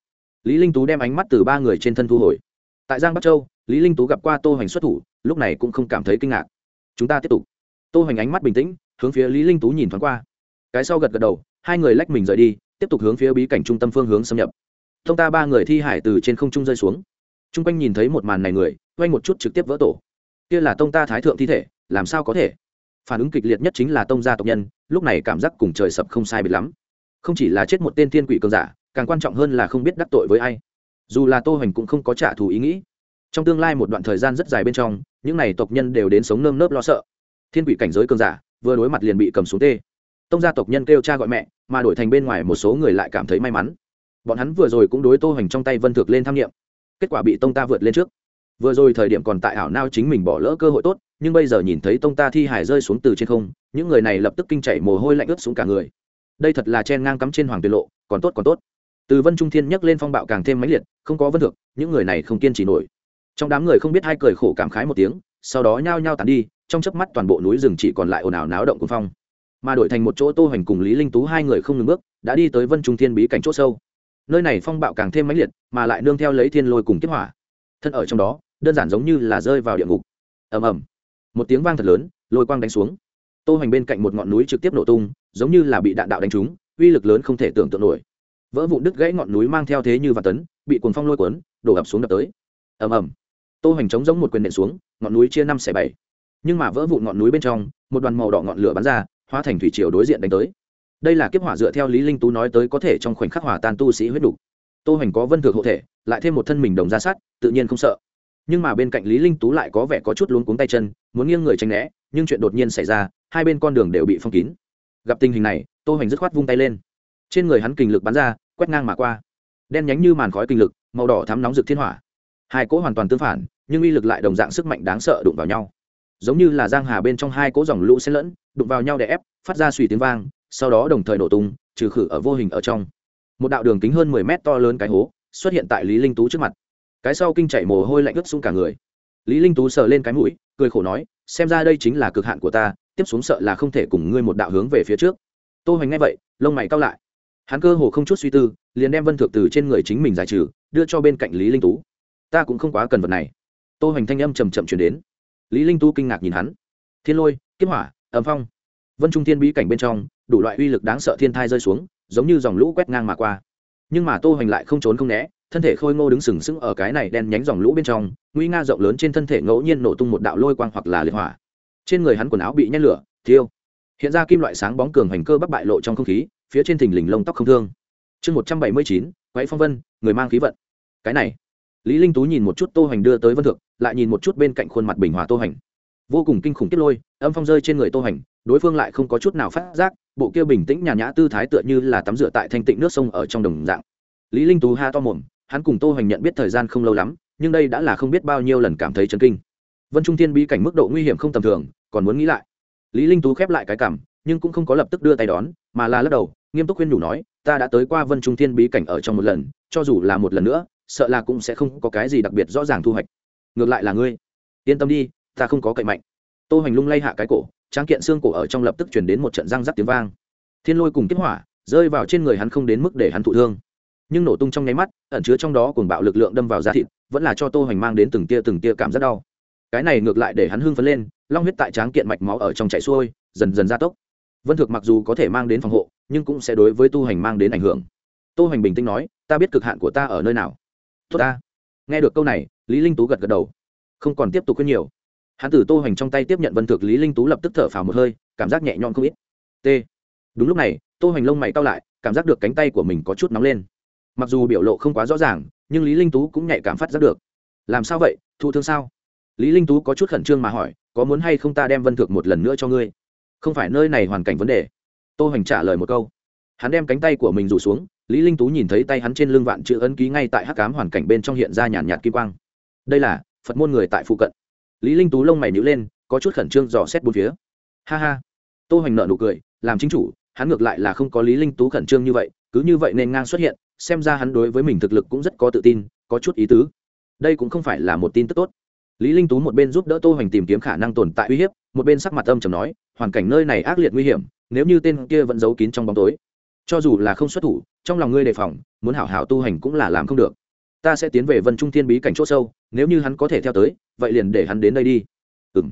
Lý linh tú đem ánh mắt từ ba người trên thân thu hồi. Tại giang bắc châu, lý linh tú gặp qua tô hoành xuất thủ, lúc này cũng không cảm thấy kinh ngạc. Chúng ta tiếp tục. Tô hoành ánh mắt bình tĩnh hướng phía lý linh tú nhìn thoáng qua. Cái sau gật gật đầu, hai người lách mình rời đi, tiếp tục hướng phía bí cảnh trung tâm phương hướng xâm nhập. Thông ta ba người thi hải từ trên không trung rơi xuống. Trung quanh nhìn thấy một màn này người quay một chút trực tiếp vỡ tổ. Kia là tông ta thái thượng thi thể, làm sao có thể? Phản ứng kịch liệt nhất chính là tông gia tộc nhân, lúc này cảm giác cùng trời sập không sai biệt lắm. Không chỉ là chết một tên thiên quỷ cường giả, càng quan trọng hơn là không biết đắc tội với ai. Dù là tô hoành cũng không có trả thù ý nghĩ. Trong tương lai một đoạn thời gian rất dài bên trong, những này tộc nhân đều đến sống nơm nớp lo sợ. Thiên quỷ cảnh giới cường giả vừa đối mặt liền bị cầm xuống tê. Tông gia tộc nhân kêu cha gọi mẹ, mà đổi thành bên ngoài một số người lại cảm thấy may mắn. Bọn hắn vừa rồi cũng đối tô hoành trong tay vân thực lên tham nghiệm. Kết quả bị tông ta vượt lên trước. Vừa rồi thời điểm còn tại ảo nao chính mình bỏ lỡ cơ hội tốt, nhưng bây giờ nhìn thấy tông ta thi hải rơi xuống từ trên không, những người này lập tức kinh chảy mồ hôi lạnh ướt xuống cả người. Đây thật là chen ngang cắm trên hoàng tiệt lộ, còn tốt còn tốt. Từ vân trung thiên nhắc lên phong bạo càng thêm mãnh liệt, không có vân thực những người này không kiên trì nổi. Trong đám người không biết hai cười khổ cảm khái một tiếng sau đó nhao nhao tàn đi, trong chớp mắt toàn bộ núi rừng chỉ còn lại ồn ào náo động cuồng phong. Mà đổi thành một chỗ tô hoành cùng lý linh tú hai người không ngừng bước, đã đi tới vân trung thiên bí cảnh chỗ sâu. Nơi này phong bạo càng thêm mãnh liệt, mà lại nương theo lấy thiên lôi cùng tiếp hỏa. Thân ở trong đó, đơn giản giống như là rơi vào địa ngục. Ầm ầm. Một tiếng vang thật lớn, lôi quang đánh xuống. Tô hoành bên cạnh một ngọn núi trực tiếp nổ tung, giống như là bị đạn đạo đánh trúng, uy lực lớn không thể tưởng tượng nổi. Vỡ vụn đứt gãy ngọn núi mang theo thế như và tấn, bị cuồng phong lôi cuốn, đổ ập xuống đập tới. Ầm ầm. Tô hoành chống giống một quyền đệm xuống ngọn núi chia năm xẻ bảy. Nhưng mà vỡ vụn ngọn núi bên trong, một đoàn màu đỏ ngọn lửa bắn ra, hóa thành thủy triều đối diện đánh tới. Đây là kiếp hỏa dựa theo lý linh tú nói tới có thể trong khoảnh khắc hỏa tan tu sĩ huyết đủ tô Hành có vân thượng hộ thể, lại thêm một thân mình đồng ra sát tự nhiên không sợ. Nhưng mà bên cạnh lý linh tú lại có vẻ có chút luống cuống tay chân, muốn nghiêng người tránh né, nhưng chuyện đột nhiên xảy ra, hai bên con đường đều bị phong kín. Gặp tình hình này, tô Hành dứt khoát vung tay lên. Trên người hắn kình lực bắn ra, quét ngang mà qua. Đen nhánh như màn khói kình lực, màu đỏ thắm nóng rực thiên hỏa hai cỗ hoàn toàn tương phản, nhưng uy lực lại đồng dạng sức mạnh đáng sợ đụng vào nhau. Giống như là giang hà bên trong hai cỗ dòng lũ xen lẫn, đụng vào nhau để ép, phát ra suy tiếng vang, sau đó đồng thời nổ tung, trừ khử ở vô hình ở trong. Một đạo đường kính hơn 10 mét to lớn cái hố, xuất hiện tại lý linh tú trước mặt. Cái sau kinh chạy mồ hôi lạnh ướt sũng cả người. Lý linh tú sờ lên cái mũi, cười khổ nói, xem ra đây chính là cực hạn của ta, tiếp xuống sợ là không thể cùng ngươi một đạo hướng về phía trước. Tô hoành ngay vậy, lông mày cao lại. Hắn cơ hồ không chút suy tư, liền đem vân thượng từ trên người chính mình giải trừ, đưa cho bên cạnh lý linh tú ta cũng không quá cần vật này. Tô hoành thanh âm chầm chậm chuyển đến. Lý linh tu kinh ngạc nhìn hắn. Thiên lôi, kiếp hỏa ấm phong. Vân trung thiên bí cảnh bên trong, đủ loại uy lực đáng sợ thiên thai rơi xuống, giống như dòng lũ quét ngang mà qua. Nhưng mà tô hoành lại không trốn không né, thân thể khôi ngô đứng sừng sững ở cái này đen nhánh dòng lũ bên trong, nguy nga rộng lớn trên thân thể ngẫu nhiên nổ tung một đạo lôi quang hoặc là liệt hỏa. Trên người hắn quần áo bị nhét lửa, thiêu. Hiện ra kim loại sáng bóng cường hành cơ bắc bại lộ trong không khí, phía trên thình lình lông tóc không thương. Chương một trăm bảy mươi chín quáy phong vân, người mang khí vận. Cái này lý linh tú nhìn một chút tô hoành đưa tới vân thượng lại nhìn một chút bên cạnh khuôn mặt bình hòa tô hoành. Vô cùng kinh khủng kết lôi, âm phong rơi trên người tô hoành, đối phương lại không có chút nào phát giác, bộ kia bình tĩnh nhàn nhã tư thái tựa như là tắm rửa tại thanh tịnh nước sông ở trong đồng dạng. Lý linh tú ha to mồm, hắn cùng tô hoành nhận biết thời gian không lâu lắm, nhưng đây đã là không biết bao nhiêu lần cảm thấy chấn kinh. Vân trung thiên bí cảnh mức độ nguy hiểm không tầm thường, còn muốn nghĩ lại. Lý linh tú khép lại cái cảm, nhưng cũng không có lập tức đưa tay đón, mà là lắc đầu, nghiêm túc khuyên nhủ nói, ta đã tới qua vân trung thiên bí cảnh ở trong một lần, cho dù là một lần nữa sợ là cũng sẽ không có cái gì đặc biệt rõ ràng thu hoạch. Ngược lại là ngươi. Yên tâm đi, ta không có cậy mạnh. Tô hoành lung lay hạ cái cổ, tráng kiện xương cổ ở trong lập tức chuyển đến một trận răng rắc tiếng vang. Thiên lôi cùng tiếp hỏa rơi vào trên người hắn không đến mức để hắn thụ thương. Nhưng nổ tung trong nháy mắt, ẩn chứa trong đó cùng bạo lực lượng đâm vào da thịt, vẫn là cho tô hoành mang đến từng tia từng tia cảm giác đau. Cái này ngược lại để hắn hưng phấn lên, long huyết tại tráng kiện mạch máu ở trong chạy xuôi, dần dần gia tốc. Vân thực mặc dù có thể mang đến phòng hộ, nhưng cũng sẽ đối với tu hành mang đến ảnh hưởng. Tô hoành bình tĩnh nói, ta biết cực hạn của ta ở nơi nào tốt ta. Nghe được câu này, lý linh tú gật gật đầu. Không còn tiếp tục quên nhiều. Hắn từ tô hoành trong tay tiếp nhận vân thực lý linh tú lập tức thở phào một hơi, cảm giác nhẹ nhõm không ít. T. Đúng lúc này, tô hoành lông mày cau lại, cảm giác được cánh tay của mình có chút nóng lên. Mặc dù biểu lộ không quá rõ ràng, nhưng lý linh tú cũng nhạy cảm phát giác được. Làm sao vậy? Thụ thương sao? Lý linh tú có chút khẩn trương mà hỏi, có muốn hay không ta đem vân thực một lần nữa cho ngươi? Không phải nơi này hoàn cảnh vấn đề. Tô hoành trả lời một câu. Hắn đem cánh tay của mình rủ xuống lý linh tú nhìn thấy tay hắn trên lưng vạn chữ ấn ký ngay tại hắc ám hoàn cảnh bên trong hiện ra nhàn nhạt kim quang. Đây là phật môn người tại phụ cận. Lý linh tú lông mày nhíu lên, có chút khẩn trương dò xét bốn phía. Ha ha. Tô hoành nợ nụ cười, làm chính chủ, hắn ngược lại là không có lý linh tú khẩn trương như vậy, cứ như vậy nên ngang xuất hiện, xem ra hắn đối với mình thực lực cũng rất có tự tin, có chút ý tứ. Đây cũng không phải là một tin tức tốt. Lý linh tú một bên giúp đỡ tô hoành tìm kiếm khả năng tồn tại uy hiếp, một bên sắc mặt âm trầm nói, hoàn cảnh nơi này ác liệt nguy hiểm, nếu như tên kia vẫn giấu kín trong bóng tối cho dù là không xuất thủ, trong lòng ngươi đề phòng, muốn hảo hảo tu hành cũng là làm không được. Ta sẽ tiến về vân trung thiên bí cảnh c h ỗ sâu, nếu như hắn có thể theo tới, vậy liền để hắn đến đây đi. Ừ m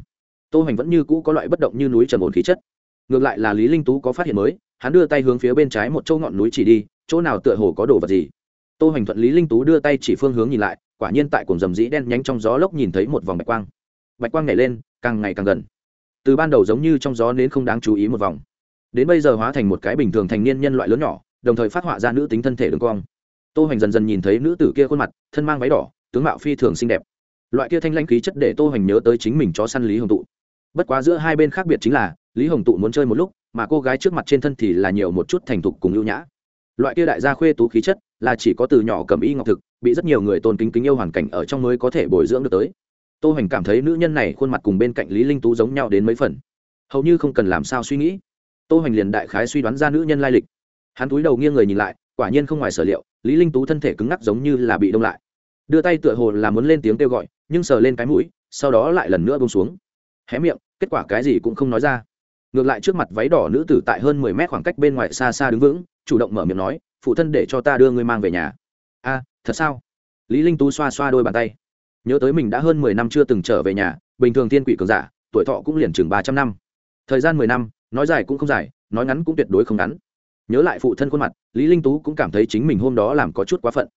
tô hoành vẫn như cũ có loại bất động như núi trầm ổn khí chất. Ngược lại là lý linh tú có phát hiện mới, hắn đưa tay hướng phía bên trái một châu ngọn núi chỉ đi, chỗ nào tựa hồ có đồ vật gì. Tô hành thuận lý linh tú đưa tay chỉ phương hướng nhìn lại, quả nhiên tại cồn rầm rĩ đen nhánh trong gió lốc nhìn thấy một vòng bạch quang. Bạch quang nhảy lên, càng ngày càng gần. Từ ban đầu giống như trong gió nến không đáng chú ý một vòng đến bây giờ hóa thành một cái bình thường thành niên nhân loại lớn nhỏ, đồng thời phát họa ra nữ tính thân thể đường cong. Tô hoành dần dần nhìn thấy nữ tử kia khuôn mặt, thân mang váy đỏ, tướng mạo phi thường xinh đẹp. Loại kia thanh lanh khí chất để tô hoành nhớ tới chính mình chó săn lý hồng tụ. Bất quá giữa hai bên khác biệt chính là, lý hồng tụ muốn chơi một lúc, mà cô gái trước mặt trên thân thì là nhiều một chút thành thục cùng ưu nhã. Loại kia đại gia khuê tú khí chất là chỉ có từ nhỏ cầm y ngọc thực, bị rất nhiều người tôn kính kính yêu hoàn cảnh ở trong mới có thể bồi dưỡng được tới. Tô hoành cảm thấy nữ nhân này khuôn mặt cùng bên cạnh lý linh tú giống nhau đến mấy phần. Hầu như không cần làm sao suy nghĩ tô hoành liền đại khái suy đoán ra nữ nhân lai lịch. Hắn cúi đầu nghiêng người nhìn lại, quả nhiên không ngoài sở liệu, lý linh tú thân thể cứng ngắc giống như là bị đông lại. Đưa tay tựa hồ là muốn lên tiếng kêu gọi, nhưng sờ lên cái mũi, sau đó lại lần nữa bông xuống. Hé miệng, kết quả cái gì cũng không nói ra. Ngược lại trước mặt váy đỏ nữ tử tại hơn mười mét khoảng cách bên ngoài xa xa đứng vững, chủ động mở miệng nói, phụ thân để cho ta đưa ngươi mang về nhà. A, thật sao? Lý linh tú xoa xoa đôi bàn tay. Nhớ tới mình đã hơn mười năm chưa từng trở về nhà, bình thường thiên quỷ cường giả, tuổi thọ cũng liền chừng ba trăm năm. Thời gian mười năm nói dài cũng không dài, nói ngắn cũng tuyệt đối không ngắn. Nhớ lại phụ thân khuôn mặt, lý linh tú cũng cảm thấy chính mình hôm đó làm có chút quá phận.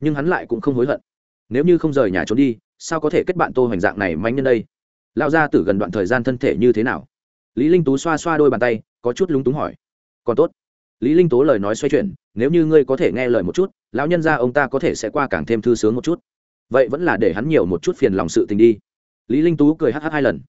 Nhưng hắn lại cũng không hối hận. Nếu như không rời nhà trốn đi, sao có thể kết bạn tô hoành dạng này manh nhân đây? Lao ra từ gần đoạn thời gian thân thể như thế nào? Lý linh tú xoa xoa đôi bàn tay, có chút lúng túng hỏi. Còn tốt. Lý linh tú lời nói xoay chuyển, nếu như ngươi có thể nghe lời một chút, lão nhân gia ông ta có thể sẽ qua càng thêm thư sướng một chút. Vậy vẫn là để hắn nhiều một chút phiền lòng sự tình đi. Lý linh tú cười hắc hắc hai lần.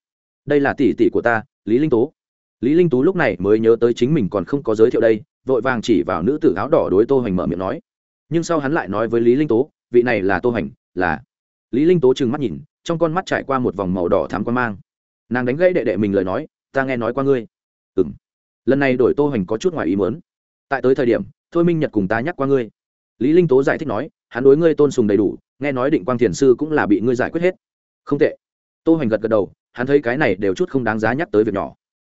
Đây là tỷ tỷ của ta, lý linh tú lý linh tú lúc này mới nhớ tới chính mình còn không có giới thiệu đây vội vàng chỉ vào nữ tử áo đỏ đối tô hoành mở miệng nói. Nhưng sau hắn lại nói với lý linh Tú, vị này là tô hoành là. Lý linh Tú trừng mắt nhìn trong con mắt trải qua một vòng màu đỏ thắm quan mang. Nàng đánh gãy đệ đệ mình lời nói ta nghe nói qua ngươi. Ừm. Lần này đổi tô hoành có chút ngoài ý muốn. Tại tới thời điểm thôi minh nhật cùng ta nhắc qua ngươi. Lý linh Tú giải thích nói hắn đối ngươi tôn sùng đầy đủ nghe nói định quang thiền sư cũng là bị ngươi giải quyết hết. Không tệ. Tô hoành gật gật đầu hắn thấy cái này đều chút không đáng giá nhắc tới việc nhỏ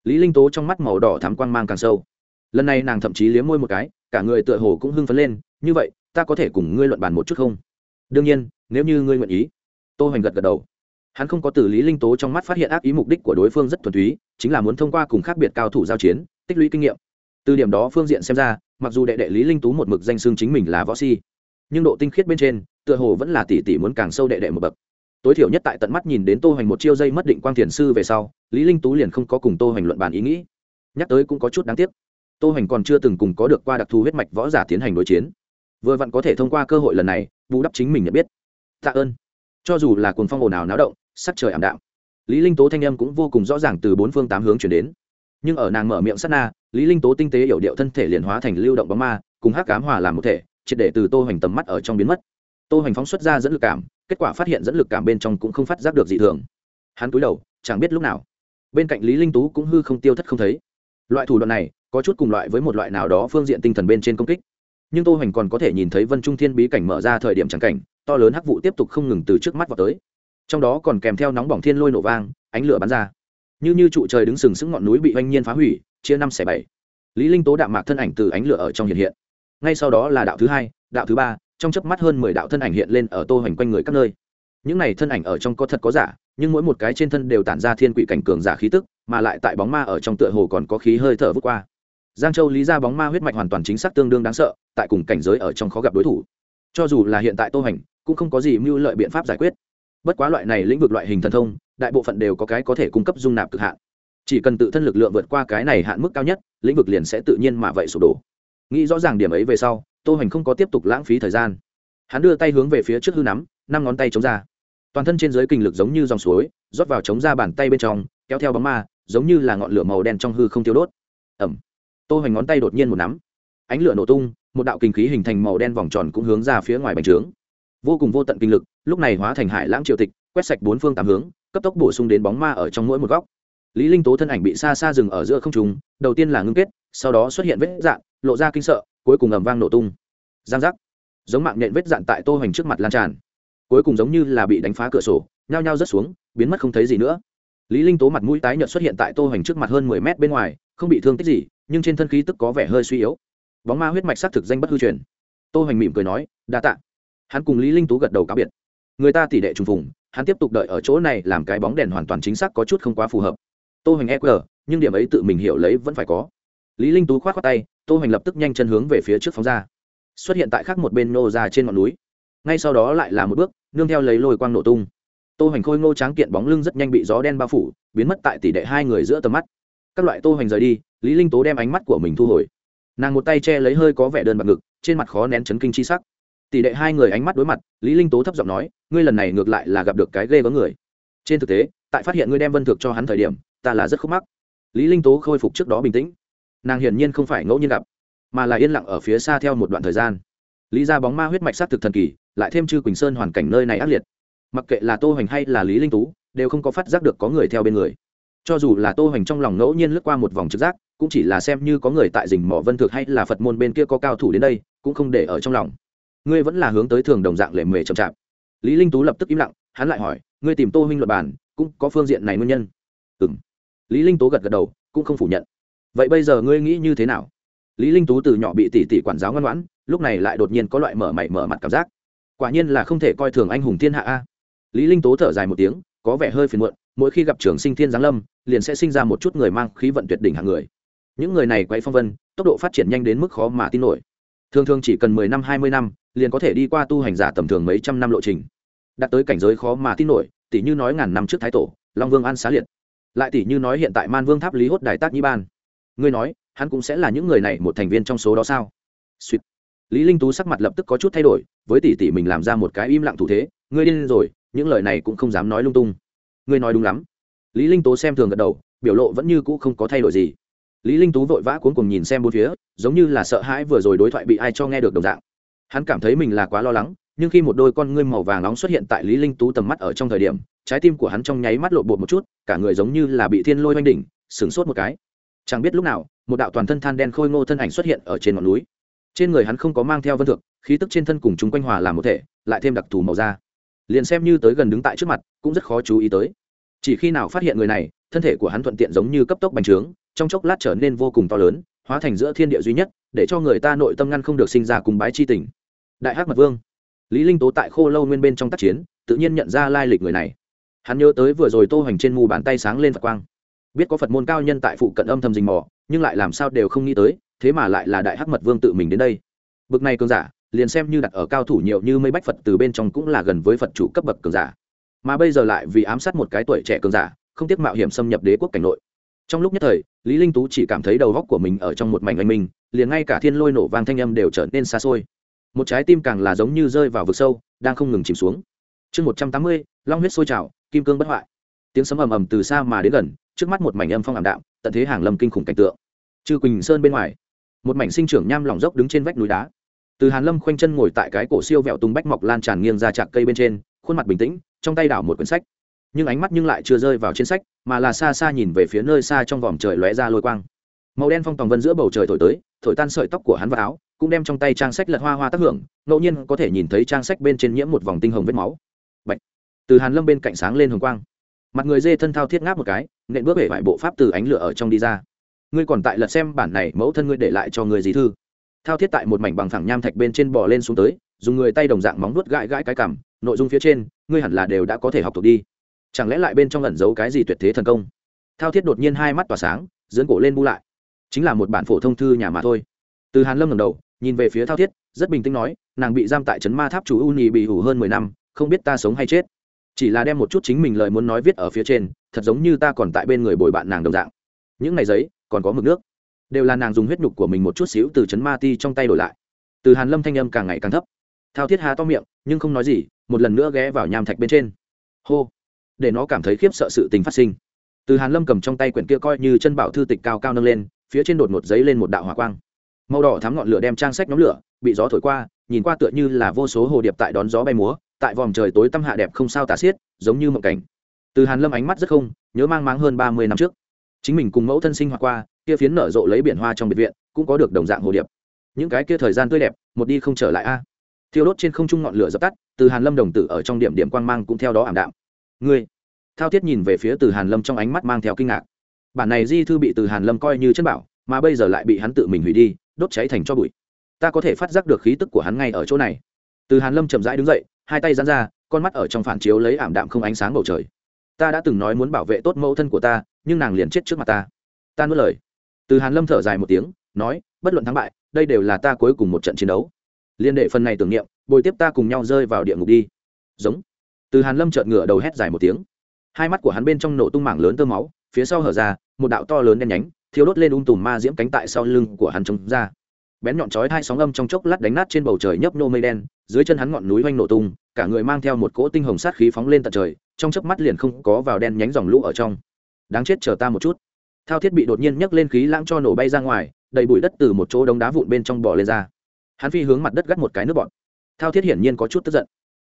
lý linh tố trong mắt màu đỏ thắm quang mang càng sâu. Lần này nàng thậm chí liếm môi một cái, cả người tựa hồ cũng hưng phấn lên, như vậy, ta có thể cùng ngươi luận bàn một chút không? Đương nhiên, nếu như ngươi nguyện ý. Tô hoành gật gật đầu. Hắn không có từ lý linh tố trong mắt phát hiện ác ý mục đích của đối phương rất thuần túy, chính là muốn thông qua cùng khác biệt cao thủ giao chiến, tích lũy kinh nghiệm. Từ điểm đó phương diện xem ra, mặc dù đệ đệ lý linh tú một mực danh xưng chính mình là võ si, nhưng độ tinh khiết bên trên, tựa hồ vẫn là tỷ tỷ muốn càng sâu đệ đệ một bậc tối thiểu nhất tại tận mắt nhìn đến tô hoành một chiêu dây mất định quang thiền sư về sau, lý linh tú liền không có cùng tô hoành luận bàn ý nghĩ. Nhắc tới cũng có chút đáng tiếc. Tô hoành còn chưa từng cùng có được qua đặc thù huyết mạch võ giả tiến hành đối chiến. Vừa vặn có thể thông qua cơ hội lần này bù đắp chính mình nhận biết. Tạ ơn. Cho dù là cuồng phong ồn ào náo động, sắc trời ảm đạm, lý linh tố thanh âm cũng vô cùng rõ ràng từ bốn phương tám hướng chuyển đến. Nhưng ở nàng mở miệng sát na, lý linh tố tinh tế hiểu điệu thân thể liền hóa thành lưu động bóng ma, cùng hát cám hòa làm một thể, triệt để từ tô hoành tầm mắt ở trong biến mất. Tô hoành phóng xuất ra dẫn lực cảm kết quả phát hiện dẫn lực cảm bên trong cũng không phát giác được dị thường. Hắn cúi đầu, chẳng biết lúc nào. Bên cạnh lý linh tú cũng hư không tiêu thất không thấy. Loại thủ đoạn này, có chút cùng loại với một loại nào đó phương diện tinh thần bên trên công kích. Nhưng tô hoành còn có thể nhìn thấy vân trung thiên bí cảnh mở ra thời điểm trắng cảnh, to lớn hắc vụ tiếp tục không ngừng từ trước mắt vào tới. Trong đó còn kèm theo nóng bỏng thiên lôi nổ vang, ánh lửa bắn ra. Như như trụ trời đứng sừng sững ngọn núi bị oanh nhiên phá hủy, chia năm xẻ bảy. Lý linh tố đạm mạc thân ảnh từ ánh lửa ở trong hiện hiện. Ngay sau đó là đạo thứ hai, đạo thứ ba trong chớp mắt hơn mười đạo thân ảnh hiện lên ở tô hoành quanh người các nơi. Những này thân ảnh ở trong có thật có giả, nhưng mỗi một cái trên thân đều tản ra thiên quỷ cảnh cường giả khí tức, mà lại tại bóng ma ở trong tựa hồ còn có khí hơi thở vút qua. Giang châu lý ra bóng ma huyết mạch hoàn toàn chính xác tương đương đáng sợ, tại cùng cảnh giới ở trong khó gặp đối thủ. Cho dù là hiện tại tô hoành, cũng không có gì mưu lợi biện pháp giải quyết. Bất quá loại này lĩnh vực loại hình thần thông, đại bộ phận đều có cái có thể cung cấp dung nạp cực hạn. Chỉ cần tự thân lực lượng vượt qua cái này hạn mức cao nhất, lĩnh vực liền sẽ tự nhiên mà vậy sụp đổ. Nghĩ rõ ràng điểm ấy về sau tô hoành không có tiếp tục lãng phí thời gian. Hắn đưa tay hướng về phía trước hư nắm, năm ngón tay chống ra. Toàn thân trên dưới kinh lực giống như dòng suối, rót vào chống ra bàn tay bên trong, kéo theo bóng ma, giống như là ngọn lửa màu đen trong hư không tiêu đốt. Ẩm. Tô hoành ngón tay đột nhiên một nắm. Ánh lửa nổ tung, một đạo kinh khí hình thành màu đen vòng tròn cũng hướng ra phía ngoài bành trướng. Vô cùng vô tận kinh lực, lúc này hóa thành hải lãng triều tịch, quét sạch bốn phương tám hướng, cấp tốc bổ sung đến bóng ma ở trong mỗi một góc. Lý linh tố thân ảnh bị xa xa dừng ở giữa không trung, đầu tiên là ngưng kết, sau đó xuất hiện vết dạn lộ ra kinh sợ cuối cùng ầm vang nổ tung. Giang giác. Giống mạng nhện vết dạn tại tô hoành trước mặt lan tràn. Cuối cùng giống như là bị đánh phá cửa sổ, nhao nhao rớt xuống, biến mất không thấy gì nữa. Lý linh tố mặt mũi tái nhợt xuất hiện tại tô hoành trước mặt hơn mười mét bên ngoài, không bị thương tích gì, nhưng trên thân khí tức có vẻ hơi suy yếu. Bóng ma huyết mạch xác thực danh bất hư truyền. Tô hoành mỉm cười nói, đa tạ. Hắn cùng lý linh tú gật đầu cáo biệt. Người ta tỷ đệ trùng phùng, hắn tiếp tục đợi ở chỗ này làm cái bóng đèn hoàn toàn chính xác có chút không quá phù hợp. Tô hoành e nhưng điểm ấy tự mình hiểu lấy vẫn phải có lý linh tú khoát khoát tay, tô Hành lập tức nhanh chân hướng về phía trước phóng ra. Xuất hiện tại khác một bên nô ra trên ngọn núi. Ngay sau đó lại là một bước, nương theo lấy lôi quang nổ tung. Tô Hành khôi ngô tráng kiện bóng lưng rất nhanh bị gió đen bao phủ, biến mất tại tỷ đệ hai người giữa tầm mắt. Các loại tô Hành rời đi, lý linh Tú đem ánh mắt của mình thu hồi. Nàng một tay che lấy hơi có vẻ đơn bạc ngực, trên mặt khó nén chấn kinh chi sắc. Tỷ đệ hai người ánh mắt đối mặt, lý linh Tú thấp giọng nói, ngươi lần này ngược lại là gặp được cái ghê vấn người. Trên thực tế, tại phát hiện ngươi đem vân thược cho hắn thời điểm, ta là rất khúc mắc. Lý linh Tú khôi phục trước đó bình tĩnh nàng hiển nhiên không phải ngẫu nhiên gặp, mà là yên lặng ở phía xa theo một đoạn thời gian. Lý ra bóng ma huyết mạch s á t thực thần kỳ, lại thêm chư quỳnh sơn hoàn cảnh nơi này ác liệt. Mặc kệ là tô hoành hay là lý linh tú, đều không có phát giác được có người theo bên người. Cho dù là tô hoành trong lòng ngẫu nhiên lướt qua một vòng trực giác, cũng chỉ là xem như có người tại rình mỏ vân thực hay là phật môn bên kia có cao thủ đến đây, cũng không để ở trong lòng. Ngươi vẫn là hướng tới thường đồng dạng lề mề chậm chạp. Lý linh tú lập tức im lặng, hắn lại hỏi, ngươi tìm tô huynh luật bản, cũng có phương diện này nguyên nhân? Ừ lý linh Tú gật gật đầu, cũng không phủ nhận vậy bây giờ ngươi nghĩ như thế nào? Lý linh tú từ nhỏ bị tỷ tỷ quản giáo ngoan ngoãn, lúc này lại đột nhiên có loại mở mày mở mặt cảm giác. Quả nhiên là không thể coi thường anh hùng thiên hạ a. Lý linh Tú thở dài một tiếng, có vẻ hơi phiền muộn, mỗi khi gặp trường sinh thiên giáng lâm, liền sẽ sinh ra một chút người mang khí vận tuyệt đỉnh hạng người. Những người này quay phong vân, tốc độ phát triển nhanh đến mức khó mà tin nổi. Thường thường chỉ cần 10 năm 20 năm, liền có thể đi qua tu hành giả tầm thường mấy trăm năm lộ trình. Đạt tới cảnh giới khó mà tin nổi, tỷ như nói ngàn năm trước thái tổ, long vương an xá liệt. Lại tỷ như nói hiện tại man vương tháp lý hốt đại tác nhĩ ban ngươi nói, hắn cũng sẽ là những người này một thành viên trong số đó sao? Sweet. lý linh tú sắc mặt lập tức có chút thay đổi, với tỷ tỷ mình làm ra một cái im lặng thủ thế, ngươi điên rồi, những lời này cũng không dám nói lung tung. Ngươi nói đúng lắm. Lý linh tố xem thường gật đầu, biểu lộ vẫn như cũ không có thay đổi gì. Lý linh tú vội vã cuốn cùng nhìn xem bốn phía, giống như là sợ hãi vừa rồi đối thoại bị ai cho nghe được đồng dạng. Hắn cảm thấy mình là quá lo lắng, nhưng khi một đôi con ngươi màu vàng nóng xuất hiện tại lý linh tú tầm mắt ở trong thời điểm, trái tim của hắn trong nháy mắt lộ bột một chút, cả người giống như là bị thiên lôi oanh đỉnh, sửng sốt một cái chẳng biết lúc nào một đạo toàn thân than đen khôi ngô thân ảnh xuất hiện ở trên ngọn núi. Trên người hắn không có mang theo vân thượng, khí tức trên thân cùng chúng quanh hòa làm một thể lại thêm đặc thù màu da. Liền xem như tới gần đứng tại trước mặt cũng rất khó chú ý tới. Chỉ khi nào phát hiện người này thân thể của hắn thuận tiện giống như cấp tốc bành trướng trong chốc lát trở nên vô cùng to lớn hóa thành giữa thiên địa duy nhất để cho người ta nội tâm ngăn không được sinh ra cùng bái chi tình. Đại hắc mật vương. Lý linh tố tại khô lâu nguyên bên trong tác chiến tự nhiên nhận ra lai lịch người này. Hắn nhớ tới vừa rồi tô hành trên mù bàn tay sáng lên phật quang biết có phật môn cao nhân tại phụ cận âm thầm rình mò nhưng lại làm sao đều không nghĩ tới thế mà lại là đại hắc mật vương tự mình đến đây. Bực này cường giả liền xem như đặt ở cao thủ nhiều như mây bách phật từ bên trong cũng là gần với phật chủ cấp bậc cường giả. Mà bây giờ lại vì ám sát một cái tuổi trẻ cường giả không tiếc mạo hiểm xâm nhập đế quốc cảnh nội. Trong lúc nhất thời lý linh tú chỉ cảm thấy đầu góc của mình ở trong một mảnh anh minh liền ngay cả thiên lôi nổ vang thanh âm đều trở nên xa xôi. Một trái tim càng là giống như rơi vào vực sâu đang không ngừng chìm xuống. Chương 180, long huyết sôi trào kim cương bất hoại. Tiếng sấm ầm ầm từ xa mà đến gần trước mắt một mảnh âm phong ảm đạm, tận thế hàng lâm kinh khủng cảnh tượng. Chư quỳnh sơn bên ngoài, một mảnh sinh trưởng nham lỏng dốc đứng trên vách núi đá. Từ hàn lâm khoanh chân ngồi tại cái cổ siêu vẹo tung bách mọc lan tràn nghiêng ra chạc cây bên trên, khuôn mặt bình tĩnh, trong tay đảo một quyển sách. Nhưng ánh mắt nhưng lại chưa rơi vào trên sách, mà là xa xa nhìn về phía nơi xa trong vòm trời lóe ra lôi quang. Màu đen phong tòng vân giữa bầu trời thổi tới, thổi tan sợi tóc của hắn vào áo, cũng đem trong tay trang sách lật hoa hoa tác hưởng, ngẫu nhiên có thể nhìn thấy trang sách bên trên nhiễm một vòng tinh hồng vết máu. Bạch. từ hàn lâm bên cạnh sáng lên hồng quang mặt người dê thân thao thiết ngáp một cái, nện bước hệ vải bộ pháp từ ánh lửa ở trong đi ra. Ngươi còn tại lật xem bản này, mẫu thân ngươi để lại cho người gì thư. Thao thiết tại một mảnh bằng thẳng nham thạch bên trên bò lên xuống tới, dùng người tay đồng dạng móng nuốt gãi gãi cái cằm, nội dung phía trên, ngươi hẳn là đều đã có thể học thuộc đi. Chẳng lẽ lại bên trong ẩn giấu cái gì tuyệt thế thần công? Thao thiết đột nhiên hai mắt tỏa sáng dưỡng cổ lên bu lại. Chính là một bản phổ thông thư nhà mà thôi. Từ hàn lâm ngầm đầu, nhìn về phía thao thiết, rất bình tĩnh nói, nàng bị giam tại trấn ma tháp chủ u nhì bị hủ hơn mười năm, không biết ta sống hay chết chỉ là đem một chút chính mình lời muốn nói viết ở phía trên, thật giống như ta còn tại bên người bồi bạn nàng đồng dạng. Những ngày giấy, còn có mực nước. Đều là nàng dùng huyết nhục của mình một chút xíu từ chấn ma ti trong tay đổi lại. Từ hàn lâm thanh âm càng ngày càng thấp. Thao thiết hà to miệng, nhưng không nói gì, một lần nữa ghé vào nham thạch bên trên. Hô. Để nó cảm thấy khiếp sợ sự tình phát sinh. Từ hàn lâm cầm trong tay quyển kia coi như chân bảo thư tịch cao cao nâng lên, phía trên đột ngột giấy lên một đạo hỏa quang. Màu đỏ thám ngọn lửa đem trang sách nhóm lửa, bị gió thổi qua, nhìn qua tựa như là vô số hồ điệp tại đón gió bay múa tại vòm trời tối tăm hạ đẹp không sao tả xiết, giống như mộng cảnh. Từ hàn lâm ánh mắt rất không, nhớ mang máng hơn ba mươi năm trước. Chính mình cùng mẫu thân sinh hoạt qua, kia phiến nở rộ lấy biển hoa trong biệt viện, cũng có được đồng dạng hồ điệp. Những cái kia thời gian tươi đẹp, một đi không trở lại a. Thiêu đốt trên không trung ngọn lửa dập tắt, từ hàn lâm đồng tử ở trong điểm điểm quang mang cũng theo đó ảm đạm. Ngươi! Thao thiết nhìn về phía từ hàn lâm trong ánh mắt mang theo kinh ngạc. Bản này di thư bị từ hàn lâm coi như chân bảo, mà bây giờ lại bị hắn tự mình hủy đi, đốt cháy thành cho bụi. Ta có thể phát giác được khí tức của hắn ngay ở chỗ này. Từ hàn lâm chậm rãi đứng dậy hai tay dán ra, con mắt ở trong phản chiếu lấy ảm đạm không ánh sáng bầu trời. Ta đã từng nói muốn bảo vệ tốt mẫu thân của ta, nhưng nàng liền chết trước mặt ta. Ta nuốt lời. Từ hàn lâm thở dài một tiếng, nói, bất luận thắng bại, đây đều là ta cuối cùng một trận chiến đấu. Liên đệ phần này tưởng niệm, bồi tiếp ta cùng nhau rơi vào địa ngục đi. Giống. Từ hàn lâm chợt ngửa đầu hét dài một tiếng. Hai mắt của hắn bên trong nổ tung mảng lớn tơ máu, phía sau hở ra, một đạo to lớn đen nhánh thiếu đốt lên ung tùm ma diễm cánh tại sau lưng của hắn trống ra bén nhọn chói hai sóng âm trong chốc lát đánh nát trên bầu trời nhấp nô mây đen, dưới chân hắn ngọn núi oanh nổ tung, cả người mang theo một cỗ tinh hồng sát khí phóng lên tận trời, trong chớp mắt liền không có vào đen nhánh dòng lũ ở trong. Đáng chết chờ ta một chút. Thao thiết bị đột nhiên nhấc lên khí lãng cho nổ bay ra ngoài, đầy bụi đất từ một chỗ đống đá vụn bên trong bò lên ra. Hắn phi hướng mặt đất gắt một cái nước bọn thao thiết hiển nhiên có chút tức giận.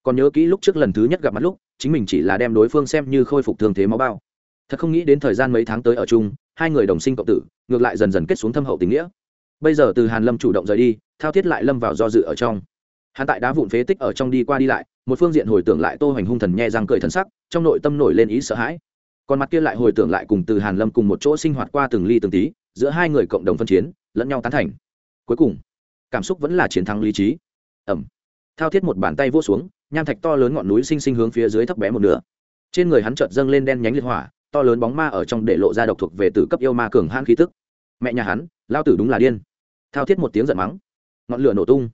Còn nhớ kỹ lúc trước lần thứ nhất gặp mặt lúc, chính mình chỉ là đem đối phương xem như khôi phục thương thế máu bao. Thật không nghĩ đến thời gian mấy tháng tới ở chung, hai người đồng sinh cộng tử, ngược lại dần dần kết xuống thâm hậu tình nghĩa bây giờ từ hàn lâm chủ động rời đi, thao thiết lại lâm vào do dự ở trong. Hắn tại đá vụn phế tích ở trong đi qua đi lại, một phương diện hồi tưởng lại tô hoành hung thần nhẹ răng cười thần sắc, trong nội tâm nổi lên ý sợ hãi. Còn mặt kia lại hồi tưởng lại cùng từ hàn lâm cùng một chỗ sinh hoạt qua từng ly từng tí, giữa hai người cộng đồng phân chiến, lẫn nhau tán thành. Cuối cùng, cảm xúc vẫn là chiến thắng lý trí. Ẩm. Thao thiết một bàn tay vỗ xuống, nham thạch to lớn ngọn núi sinh sinh hướng phía dưới thấp bé một nửa. Trên người hắn chợt dâng lên đen nhánh liệt hỏa, to lớn bóng ma ở trong để lộ ra độc thuộc về tử cấp yêu ma cường hãn khí tức. Mẹ nhà hắn, lao tử đúng là điên thao thiết một tiếng giận mắng. Ngọn lửa nổ tung.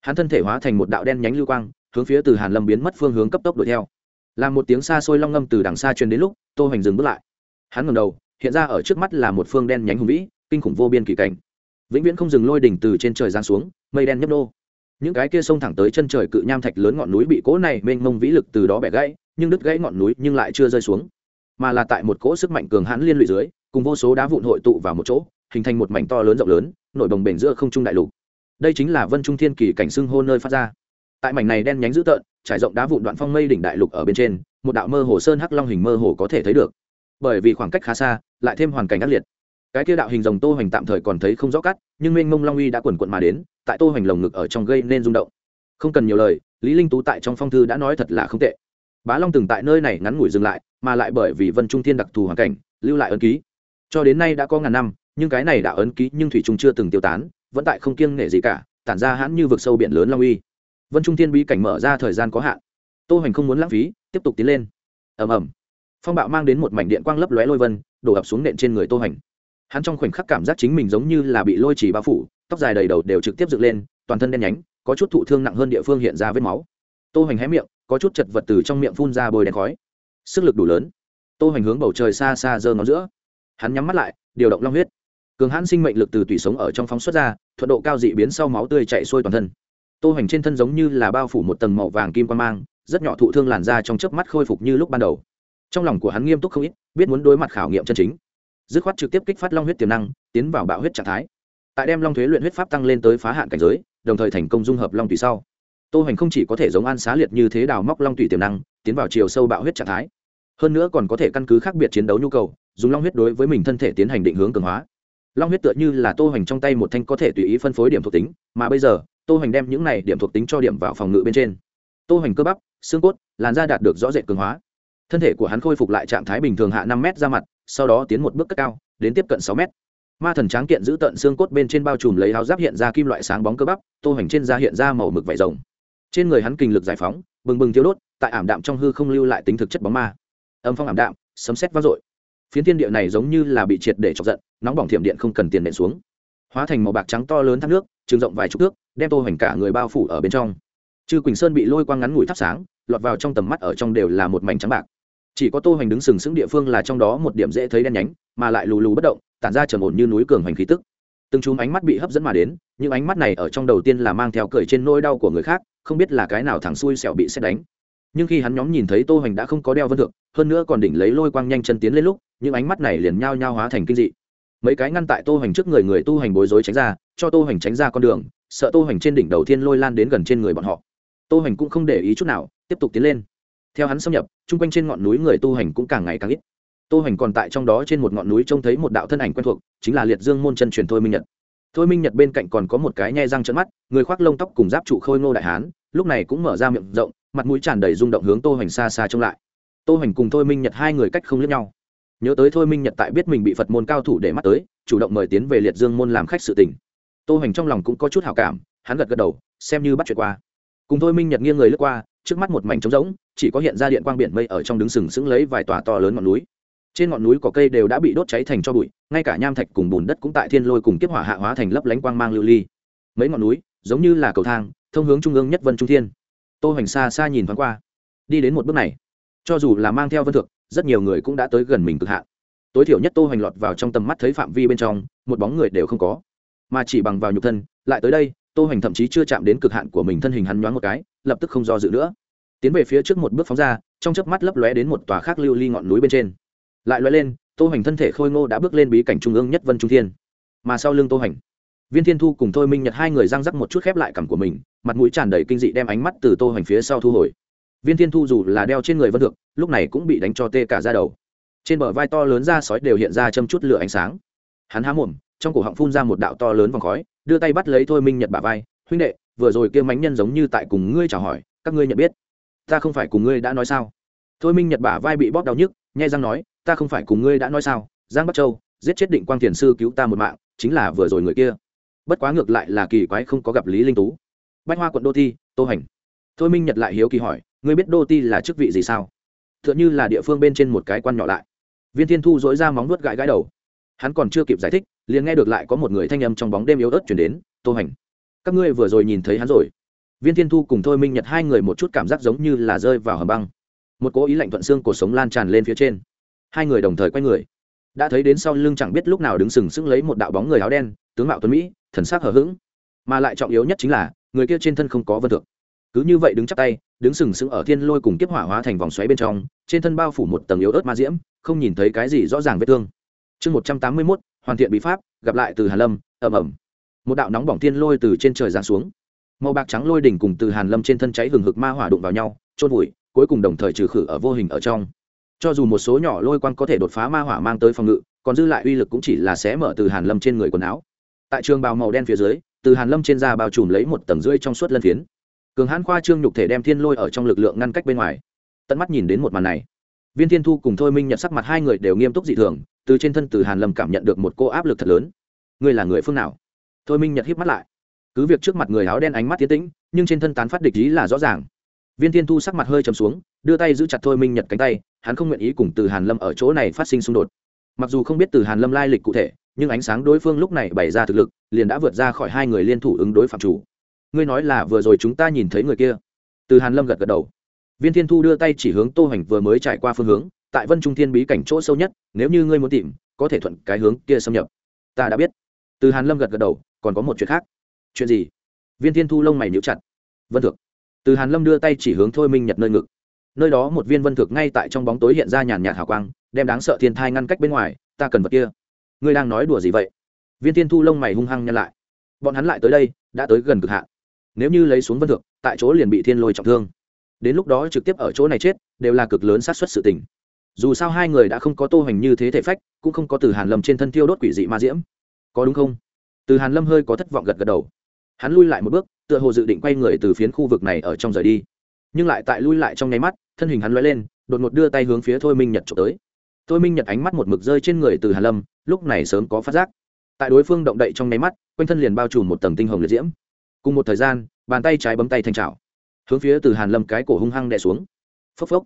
Hắn thân thể hóa thành một đạo đen nhánh lưu quang, hướng phía từ hàn lâm biến mất phương hướng cấp tốc đuổi theo. Làm một tiếng xa xôi long ngâm từ đằng xa truyền đến lúc, tô hoành dừng bước lại. Hắn ngẩng đầu, hiện ra ở trước mắt là một phương đen nhánh hùng vĩ, kinh khủng vô biên kỳ cảnh. Vĩnh viễn không dừng lôi đỉnh từ trên trời giáng xuống, mây đen nhấp nô. Những cái kia sông thẳng tới chân trời cự nham thạch lớn ngọn núi bị cỗ này mênh mông vĩ lực từ đó bẻ gãy, nhưng đứt gãy ngọn núi nhưng lại chưa rơi xuống. Mà là tại một cỗ sức mạnh cường hãn liên lụy dưới, cùng vô số đá vụn hội tụ vào một chỗ, hình thành một mảnh to lớn rộng lớn nổi đồng bể giữa không trung đại lục. Đây chính là vân trung thiên kỳ cảnh xưng hô nơi phát ra. Tại mảnh này đen nhánh dữ tợn, trải rộng đá vụn đoạn phong mây đỉnh đại lục ở bên trên, một đạo mơ hồ sơn hắc long hình mơ hồ có thể thấy được. Bởi vì khoảng cách khá xa, lại thêm hoàn cảnh ác liệt. Cái kia đạo hình rồng tô hoành tạm thời còn thấy không rõ cắt nhưng mênh mông long uy đã quần quận mà đến, tại tô hoành lồng ngực ở trong gây nên rung động. Không cần nhiều lời, lý linh tú tại trong phong thư đã nói thật là không tệ. Bá long từng tại nơi này ngắn ngủi dừng lại, mà lại bởi vì vân trung thiên đặc thù hoàn cảnh, lưu lại ân ký. Cho đến nay đã có ngàn năm nhưng cái này đã ấn ký nhưng thủy trung chưa từng tiêu tán, vẫn tại không kiêng nể gì cả, tản ra hãn như vực sâu biển lớn long uy. Vân trung thiên bí cảnh mở ra thời gian có hạn. Tô hoành không muốn lãng phí, tiếp tục tiến lên. Ầm ầm. Phong bạo mang đến một mảnh điện quang lấp lóe lôi vân, đổ ập xuống nện trên người tô hoành. Hắn trong khoảnh khắc cảm giác chính mình giống như là bị lôi chỉ bao phủ, tóc dài đầy đầu đều trực tiếp dựng lên, toàn thân đen nhánh, có chút thụ thương nặng hơn địa phương hiện ra vết máu. Tô hoành hé miệng, có chút chật vật từ trong miệng phun ra bồi đen khói. Sức lực đủ lớn. Tô hoành hướng bầu trời xa xa giơ ngón giữa. Hắn nhắm mắt lại, điều động long huyết cường hãn sinh mệnh lực từ tủy sống ở trong phóng xuất ra, thuận độ cao dị biến sau máu tươi chạy sôi toàn thân. Tô hoành trên thân giống như là bao phủ một tầng màu vàng kim quan mang, rất nhỏ thụ thương làn da trong chớp mắt khôi phục như lúc ban đầu. Trong lòng của hắn nghiêm túc không ít, biết muốn đối mặt khảo nghiệm chân chính. Dứt khoát trực tiếp kích phát long huyết tiềm năng, tiến vào bạo huyết trạng thái. Tại đem long thuế luyện huyết pháp tăng lên tới phá hạn cảnh giới, đồng thời thành công dung hợp long tùy sau. Tô hoành không chỉ có thể giống an xá liệt như thế đào móc long tùy tiềm năng, tiến vào chiều sâu bạo huyết trạng thái. Hơn nữa còn có thể căn cứ khác biệt chiến đấu nhu cầu, dùng long huyết đối với mình thân thể tiến hành định hướng cường hóa long huyết tựa như là tô hoành trong tay một thanh có thể tùy ý phân phối điểm thuộc tính, mà bây giờ, tô hoành đem những này điểm thuộc tính cho điểm vào phòng ngự bên trên. Tô hoành cơ bắp, xương cốt, làn da đạt được rõ rệt cường hóa. Thân thể của hắn khôi phục lại trạng thái bình thường hạ năm m ra mặt, sau đó tiến một bước cất cao, đến tiếp cận sáu m ma thần tráng kiện giữ tận xương cốt bên trên bao trùm lấy áo giáp hiện ra kim loại sáng bóng cơ bắp, tô hoành trên da hiện ra màu mực vải rồng. Trên người hắn kinh lực giải phóng, bừng bừng thiếu đốt, tại ảm đạm trong hư không lưu lại tính thực chất bóng ma. Âm phong ảm đạm, sấm sét vang dội phiến thiên địa này giống như là bị triệt để chọc giận, nóng bỏng thiểm điện không cần tiền nện xuống. Hóa thành màu bạc trắng to lớn thác nước trường rộng vài chục thước, đem tô hoành cả người bao phủ ở bên trong. Chư quỳnh sơn bị lôi quang ngắn ngủi thắp sáng, lọt vào trong tầm mắt ở trong đều là một mảnh trắng bạc. Chỉ có tô hoành đứng sừng sững địa phương là trong đó một điểm dễ thấy đen nhánh, mà lại lù lù bất động, tản ra trầm ổn như núi cường hoành khí tức. Từng chùm ánh mắt bị hấp dẫn mà đến, những ánh mắt này ở trong đầu tiên là mang theo cười trên nỗi đau của người khác, không biết là cái nào thẳng xui xẻo bị xét đánh. Nhưng khi hắn nhóm nhìn thấy tô hoành đã không có đeo vân thượng, hơn nữa còn đỉnh lấy lôi quang nhanh chân tiến lên lúc những ánh mắt này liền nhao nhao hóa thành kinh dị. Mấy cái ngăn tại tô hoành trước người người tu hành bối rối tránh ra, cho tô hoành tránh ra con đường, sợ tô hoành trên đỉnh đầu thiên lôi lan đến gần trên người bọn họ. Tô hoành cũng không để ý chút nào, tiếp tục tiến lên. Theo hắn xâm nhập, chung quanh trên ngọn núi người tu hành cũng càng ngày càng ít. Tô hoành còn tại trong đó trên một ngọn núi trông thấy một đạo thân ảnh quen thuộc, chính là liệt dương môn chân truyền thôi minh nhật. Thôi minh nhật bên cạnh còn có một cái nhe răng trận mắt, người khoác lông tóc cùng giáp trụ khôi ngô đại hán, lúc này cũng mở ra miệng rộng, mặt mũi tràn đầy rung động hướng tô hoành xa xa trông lại. Tô hoành cùng thôi minh nhật hai người cách không lướt nhau nhớ tới thôi minh nhật tại biết mình bị phật môn cao thủ để mắt tới chủ động mời tiến về liệt dương môn làm khách sự tình tô hoành trong lòng cũng có chút hào cảm hắn gật gật đầu xem như bắt chuyện qua cùng thôi minh nhật nghiêng người lướt qua trước mắt một mảnh trống rỗng chỉ có hiện ra điện quang biển mây ở trong đứng sừng sững lấy vài tòa to lớn ngọn núi trên ngọn núi có cây đều đã bị đốt cháy thành cho bụi ngay cả nham thạch cùng bùn đất cũng tại thiên lôi cùng kiếp hỏa hạ hóa thành lấp lánh quang mang lưu ly mấy ngọn núi giống như là cầu thang thông hướng trung ương nhất vân trung thiên tô hoành xa xa nhìn thoáng qua đi đến một bước này cho dù là mang theo vân thượng rất nhiều người cũng đã tới gần mình cực hạn. Tối thiểu nhất tô hoành lọt vào trong tầm mắt thấy phạm vi bên trong, một bóng người đều không có. Mà chỉ bằng vào nhục thân, lại tới đây, tô hoành thậm chí chưa chạm đến cực hạn của mình thân hình hắn nhoáng một cái, lập tức không do dự nữa. Tiến về phía trước một bước phóng ra, trong chớp mắt lấp lóe đến một tòa khác lưu ly ngọn núi bên trên. Lại lóe lên, tô hoành thân thể khôi ngô đã bước lên bí cảnh trung ương nhất vân trung thiên. Mà sau lưng tô hoành, viên thiên thu cùng thôi minh nhật hai người răng rắc một chút khép lại cằm của mình, mặt mũi tràn đầy kinh dị đem ánh mắt từ tô hoành phía sau thu hồi viên thiên thu dù là đeo trên người vân thượng, lúc này cũng bị đánh cho tê cả ra đầu. Trên bờ vai to lớn ra sói đều hiện ra châm chút lửa ánh sáng. Hắn há mồm, trong cổ họng phun ra một đạo to lớn vòng khói, đưa tay bắt lấy thôi minh nhật bà vai, huynh đệ, vừa rồi kia mánh nhân giống như tại cùng ngươi chào hỏi, các ngươi nhận biết. Ta không phải cùng ngươi đã nói sao? Thôi minh nhật bả vai bị bóp đau nhức, nhai răng nói, ta không phải cùng ngươi đã nói sao, giang bắc châu, giết chết định quang thiền sư cứu ta một mạng, chính là vừa rồi người kia. Bất quá ngược lại là kỳ quái không có gặp lý linh tú. Bách hoa quận đô thi, tô hành. Thôi minh nhật lại hiếu kỳ hỏi ngươi biết đô ti là chức vị gì sao? T h ư ợ n h ư là địa phương bên trên một cái quan nhỏ lại. Viên thiên thu dối ra móng nuốt gãi gãi đầu. Hắn còn chưa kịp giải thích, liền nghe được lại có một người thanh âm trong bóng đêm yếu ớt chuyển đến, tô hành, các ngươi vừa rồi nhìn thấy hắn rồi. Viên thiên thu cùng thôi minh nhật hai người một chút cảm giác giống như là rơi vào hầm băng. Một cố ý lạnh thuận xương cuộc sống lan tràn lên phía trên. Hai người đồng thời quay người. Đã thấy đến sau lưng chẳng biết lúc nào đứng sừng sững lấy một đạo bóng người áo đen, tướng mạo tuấn mỹ, thần sắc hở h ữ g mà lại trọng yếu nhất chính là, người kia trên thân không có vân thượng cứ như vậy đứng chắp tay, đứng sừng sững ở thiên lôi cùng kiếp hỏa hóa thành vòng xoáy bên trong, trên thân bao phủ một tầng yếu ớt ma diễm, không nhìn thấy cái gì rõ ràng vết thương. Chương một trăm tám mươi mốt, hoàn thiện bí pháp, gặp lại từ hàn lâm ẩm ẩm một đạo nóng bỏng thiên lôi từ trên trời giáng xuống. Màu bạc trắng lôi đỉnh cùng từ hàn lâm trên thân cháy hừng hực ma hỏa đụng vào nhau trôn vùi, cuối cùng đồng thời trừ khử ở vô hình ở trong. Cho dù một số nhỏ lôi quang có thể đột phá ma hỏa mang tới phòng ngự, còn dư lại uy lực cũng chỉ là xé mở từ hàn lâm trên người quần áo. Tại trường bào màu đen phía dưới, từ hàn lâm trên da bao trùm lấy một tầng rưỡi trong suốt lân phiến cường hãn khoa trương nhục thể đem thiên lôi ở trong lực lượng ngăn cách bên ngoài. Tận mắt nhìn đến một màn này, viên thiên thu cùng thôi minh nhận sắc mặt hai người đều nghiêm túc dị thường, từ trên thân từ hàn lâm cảm nhận được một cô áp lực thật lớn. Ngươi là người phương nào? Thôi minh nhật híp mắt lại. Cứ việc trước mặt người áo đen ánh mắt tiến tĩnh, nhưng trên thân tán phát địch ý là rõ ràng. Viên thiên thu sắc mặt hơi chầm xuống, đưa tay giữ chặt thôi minh nhật cánh tay, hắn không nguyện ý cùng từ hàn lâm ở chỗ này phát sinh xung đột. Mặc dù không biết từ hàn lâm lai lịch cụ thể, nhưng ánh sáng đối phương lúc này bày ra thực lực, liền đã vượt ra khỏi hai người liên thủ ứng đối phạm chủ ngươi nói là vừa rồi chúng ta nhìn thấy người kia. Từ hàn lâm gật gật đầu. Viên thiên thu đưa tay chỉ hướng tô Hành vừa mới trải qua phương hướng, tại vân trung thiên bí cảnh chỗ sâu nhất, nếu như ngươi muốn tìm, có thể thuận cái hướng kia xâm nhập. Ta đã biết. Từ hàn lâm gật gật đầu, còn có một chuyện khác. Chuyện gì? Viên thiên thu lông mày níu chặt. Vân Thượng. từ hàn lâm đưa tay chỉ hướng thôi minh nhật nơi ngực. Nơi đó một viên vân thực ngay tại trong bóng tối hiện ra nhàn nhạt hào quang, đem đáng sợ thiên thai ngăn cách bên ngoài, ta cần vật kia. Ngươi đang nói đùa gì vậy? Viên thiên thu lông mày hung hăng nhăn lại. Bọn hắn lại tới đây, đã tới gần cực hạn nếu như lấy xuống vân thượng, tại chỗ liền bị thiên lôi trọng thương. Đến lúc đó trực tiếp ở chỗ này chết, đều là cực lớn sát xuất sự tình. Dù sao hai người đã không có tô hoành như thế thể phách, cũng không có từ hàn lâm trên thân thiêu đốt quỷ dị ma diễm. Có đúng không? Từ hàn lâm hơi có thất vọng gật gật đầu. Hắn lui lại một bước, tựa hồ dự định quay người từ phiến khu vực này ở trong rời đi. Nhưng lại tại lui lại trong nháy mắt, thân hình hắn lóe lên, đột ngột đưa tay hướng phía thôi minh nhật trộm tới. Thôi minh nhật ánh mắt một mực rơi trên người từ hàn lâm, lúc này sớm có phát giác. Tại đối phương động đậy trong nháy mắt, quanh thân liền bao trùm một tầng tinh hồng liệt diễm cùng một thời gian, bàn tay trái bấm tay thanh trào hướng phía từ hàn lâm cái cổ hung hăng đè xuống. Phốc phốc.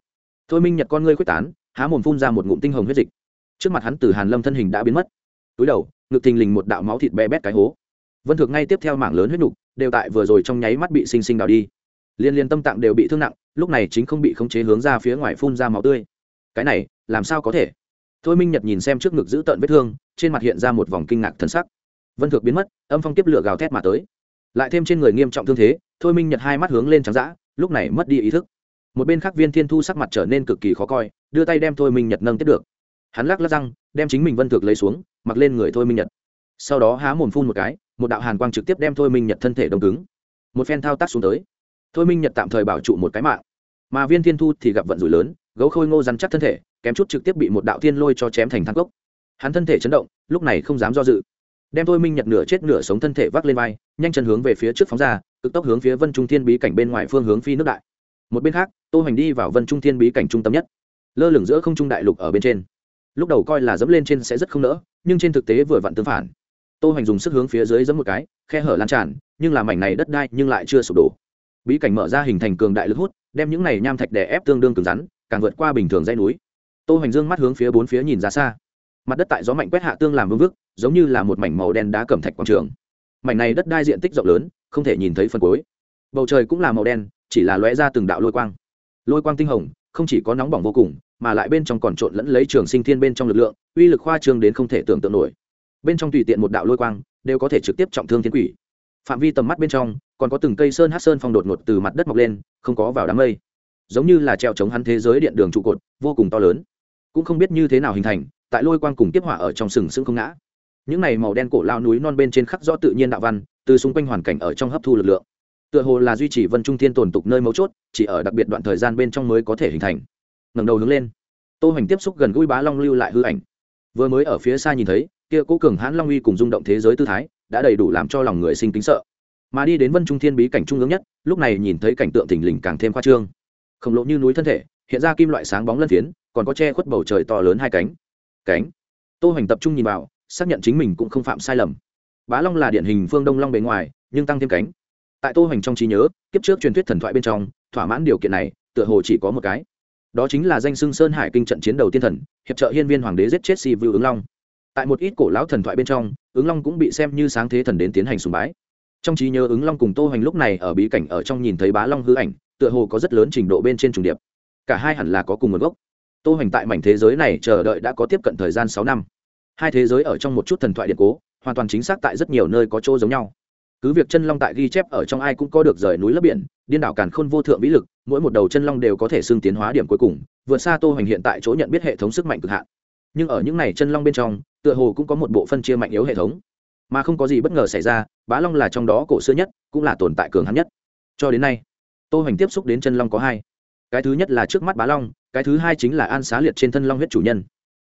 Thôi minh nhật con ngươi quyết tán, há mồm phun ra một ngụm tinh hồng huyết dịch. Trước mặt hắn từ hàn lâm thân hình đã biến mất. Túi đầu, ngực thình lình một đạo máu thịt bé bét cái hố. Vân Thượng ngay tiếp theo mảng lớn huyết nhục đều tại vừa rồi trong nháy mắt bị sinh sinh đào đi. Liên liên tâm tạng đều bị thương nặng, lúc này chính không bị khống chế hướng ra phía ngoài phun ra máu tươi. Cái này, làm sao có thể? Thôi minh nhật nhìn xem trước ngực giữ tận vết thương, trên mặt hiện ra một vòng kinh ngạc thần sắc. Vân Thượng biến mất, âm phong tiếp lửa gào thét mà tới lại thêm trên người nghiêm trọng thương thế, thôi minh nhật hai mắt hướng lên trắng d lúc này mất đi ý thức. Một bên khác viên thiên thu sắc mặt trở nên cực kỳ khó coi, đưa tay đem thôi minh nhật nâng tiếp được. Hắn lắc lắc răng, đem chính mình vân thực lấy xuống, mặc lên người thôi minh nhật. Sau đó há mồm phun một cái, một đạo hàn quang trực tiếp đem thôi minh nhật thân thể đồng cứng. Một phen thao tác xuống tới, thôi minh nhật tạm thời bảo trụ một cái mạng. Mà viên thiên thu thì gặp vận rủi lớn, gấu khôi ngô dằn chắc thân thể, kém chút trực tiếp bị một đạo thiên lôi cho chém thành thang cốc. Hắn thân thể chấn động, lúc này không dám do dự đem thôi minh nhật nửa chết nửa sống thân thể vác lên vai, nhanh chân hướng về phía trước phóng ra, cực tốc hướng phía vân trung thiên bí cảnh bên ngoài phương hướng phi nước đại. Một bên khác, tô hoành đi vào vân trung thiên bí cảnh trung tâm nhất. Lơ lửng giữa không trung đại lục ở bên trên. Lúc đầu coi là dẫm lên trên sẽ rất không nỡ, nhưng trên thực tế vừa vặn tương phản. Tô hoành dùng sức hướng phía dưới dẫm một cái, khe hở lan tràn, nhưng là mảnh này đất đai nhưng lại chưa sụp đổ. Bí cảnh mở ra hình thành cường đại lực hút, đem những này nham thạch đè ép tương đương cứng rắn, càng vượt qua bình thường dãy núi. Tô hoành dương mắt hướng phía bốn phía nhìn ra xa mặt đất tại gió mạnh quét hạ tương làm vương vức, giống như là một mảnh màu đen đá cẩm thạch quảng trường. Mảnh này đất đai diện tích rộng lớn, không thể nhìn thấy phần cuối. Bầu trời cũng là màu đen, chỉ là lóe ra từng đạo lôi quang. Lôi quang tinh hồng, không chỉ có nóng bỏng vô cùng, mà lại bên trong còn trộn lẫn lấy trường sinh thiên bên trong lực lượng, uy lực khoa trương đến không thể tưởng tượng nổi. Bên trong tùy tiện một đạo lôi quang, đều có thể trực tiếp trọng thương thiên quỷ. Phạm vi tầm mắt bên trong, còn có từng cây sơn hát sơn phong đột ngột từ mặt đất mọc lên, không có vào đám mây. Giống như là treo chống hắn thế giới điện đường trụ cột, vô cùng to lớn. Cũng không biết như thế nào hình thành tại lôi quang cùng tiếp hỏa ở trong sừng sững không ngã. Những này màu đen cổ lao núi non bên trên khắc rõ tự nhiên đạo văn, từ xung quanh hoàn cảnh ở trong hấp thu lực lượng. Tựa hồ là duy trì vân trung thiên tồn tục nơi mấu chốt, chỉ ở đặc biệt đoạn thời gian bên trong mới có thể hình thành. Ngẩng đầu hướng lên. Tô hoành tiếp xúc gần gũi bá long lưu lại hư ảnh. Vừa mới ở phía xa nhìn thấy, kia cố cường hãn long uy cùng rung động thế giới tư thái, đã đầy đủ làm cho lòng người sinh kính sợ. Mà đi đến vân trung thiên bí cảnh trung ương nhất, lúc này nhìn thấy cảnh tượng thình lình càng thêm khoa trương. Khổng lộ như núi thân thể, hiện ra kim loại sáng bóng lân phiến, còn có che khuất bầu trời to lớn hai cánh cánh. Tô hoành tập trung nhìn vào, xác nhận chính mình cũng không phạm sai lầm. Bá long là điển hình phương đông long bề ngoài, nhưng tăng thêm cánh. Tại tô hoành trong trí nhớ, kiếp trước truyền thuyết thần thoại bên trong, thỏa mãn điều kiện này, tựa hồ chỉ có một cái. Đó chính là danh xưng sơn hải kinh trận chiến đầu tiên thần, hiệp trợ hiên viên hoàng đế giết chết si vưu ứng long. Tại một ít cổ lão thần thoại bên trong, ứng long cũng bị xem như sáng thế thần đến tiến hành sùng bái. Trong trí nhớ ứng long cùng tô hoành lúc này ở bí cảnh ở trong nhìn thấy bá long hư ảnh, tựa hồ có rất lớn trình độ bên trên trùng điệp. Cả hai hẳn là có cùng một gốc tô hoành tại mảnh thế giới này chờ đợi đã có tiếp cận thời gian sáu năm. Hai thế giới ở trong một chút thần thoại điện cố, hoàn toàn chính xác tại rất nhiều nơi có chỗ giống nhau. Cứ việc chân long tại ghi chép ở trong ai cũng có được rời núi lấp biển, điên đảo càn khôn vô thượng vĩ lực, mỗi một đầu chân long đều có thể xưng tiến hóa điểm cuối cùng, vượt xa tô hoành hiện tại chỗ nhận biết hệ thống sức mạnh cực hạn. Nhưng ở những này chân long bên trong, tựa hồ cũng có một bộ phân chia mạnh yếu hệ thống. Mà không có gì bất ngờ xảy ra, bá long là trong đó cổ xưa nhất, cũng là tồn tại cường hắn nhất. Cho đến nay, tô hoành tiếp xúc đến chân long có hai cái thứ nhất là trước mắt bá long, cái thứ hai chính là an xá liệt trên thân long huyết chủ nhân.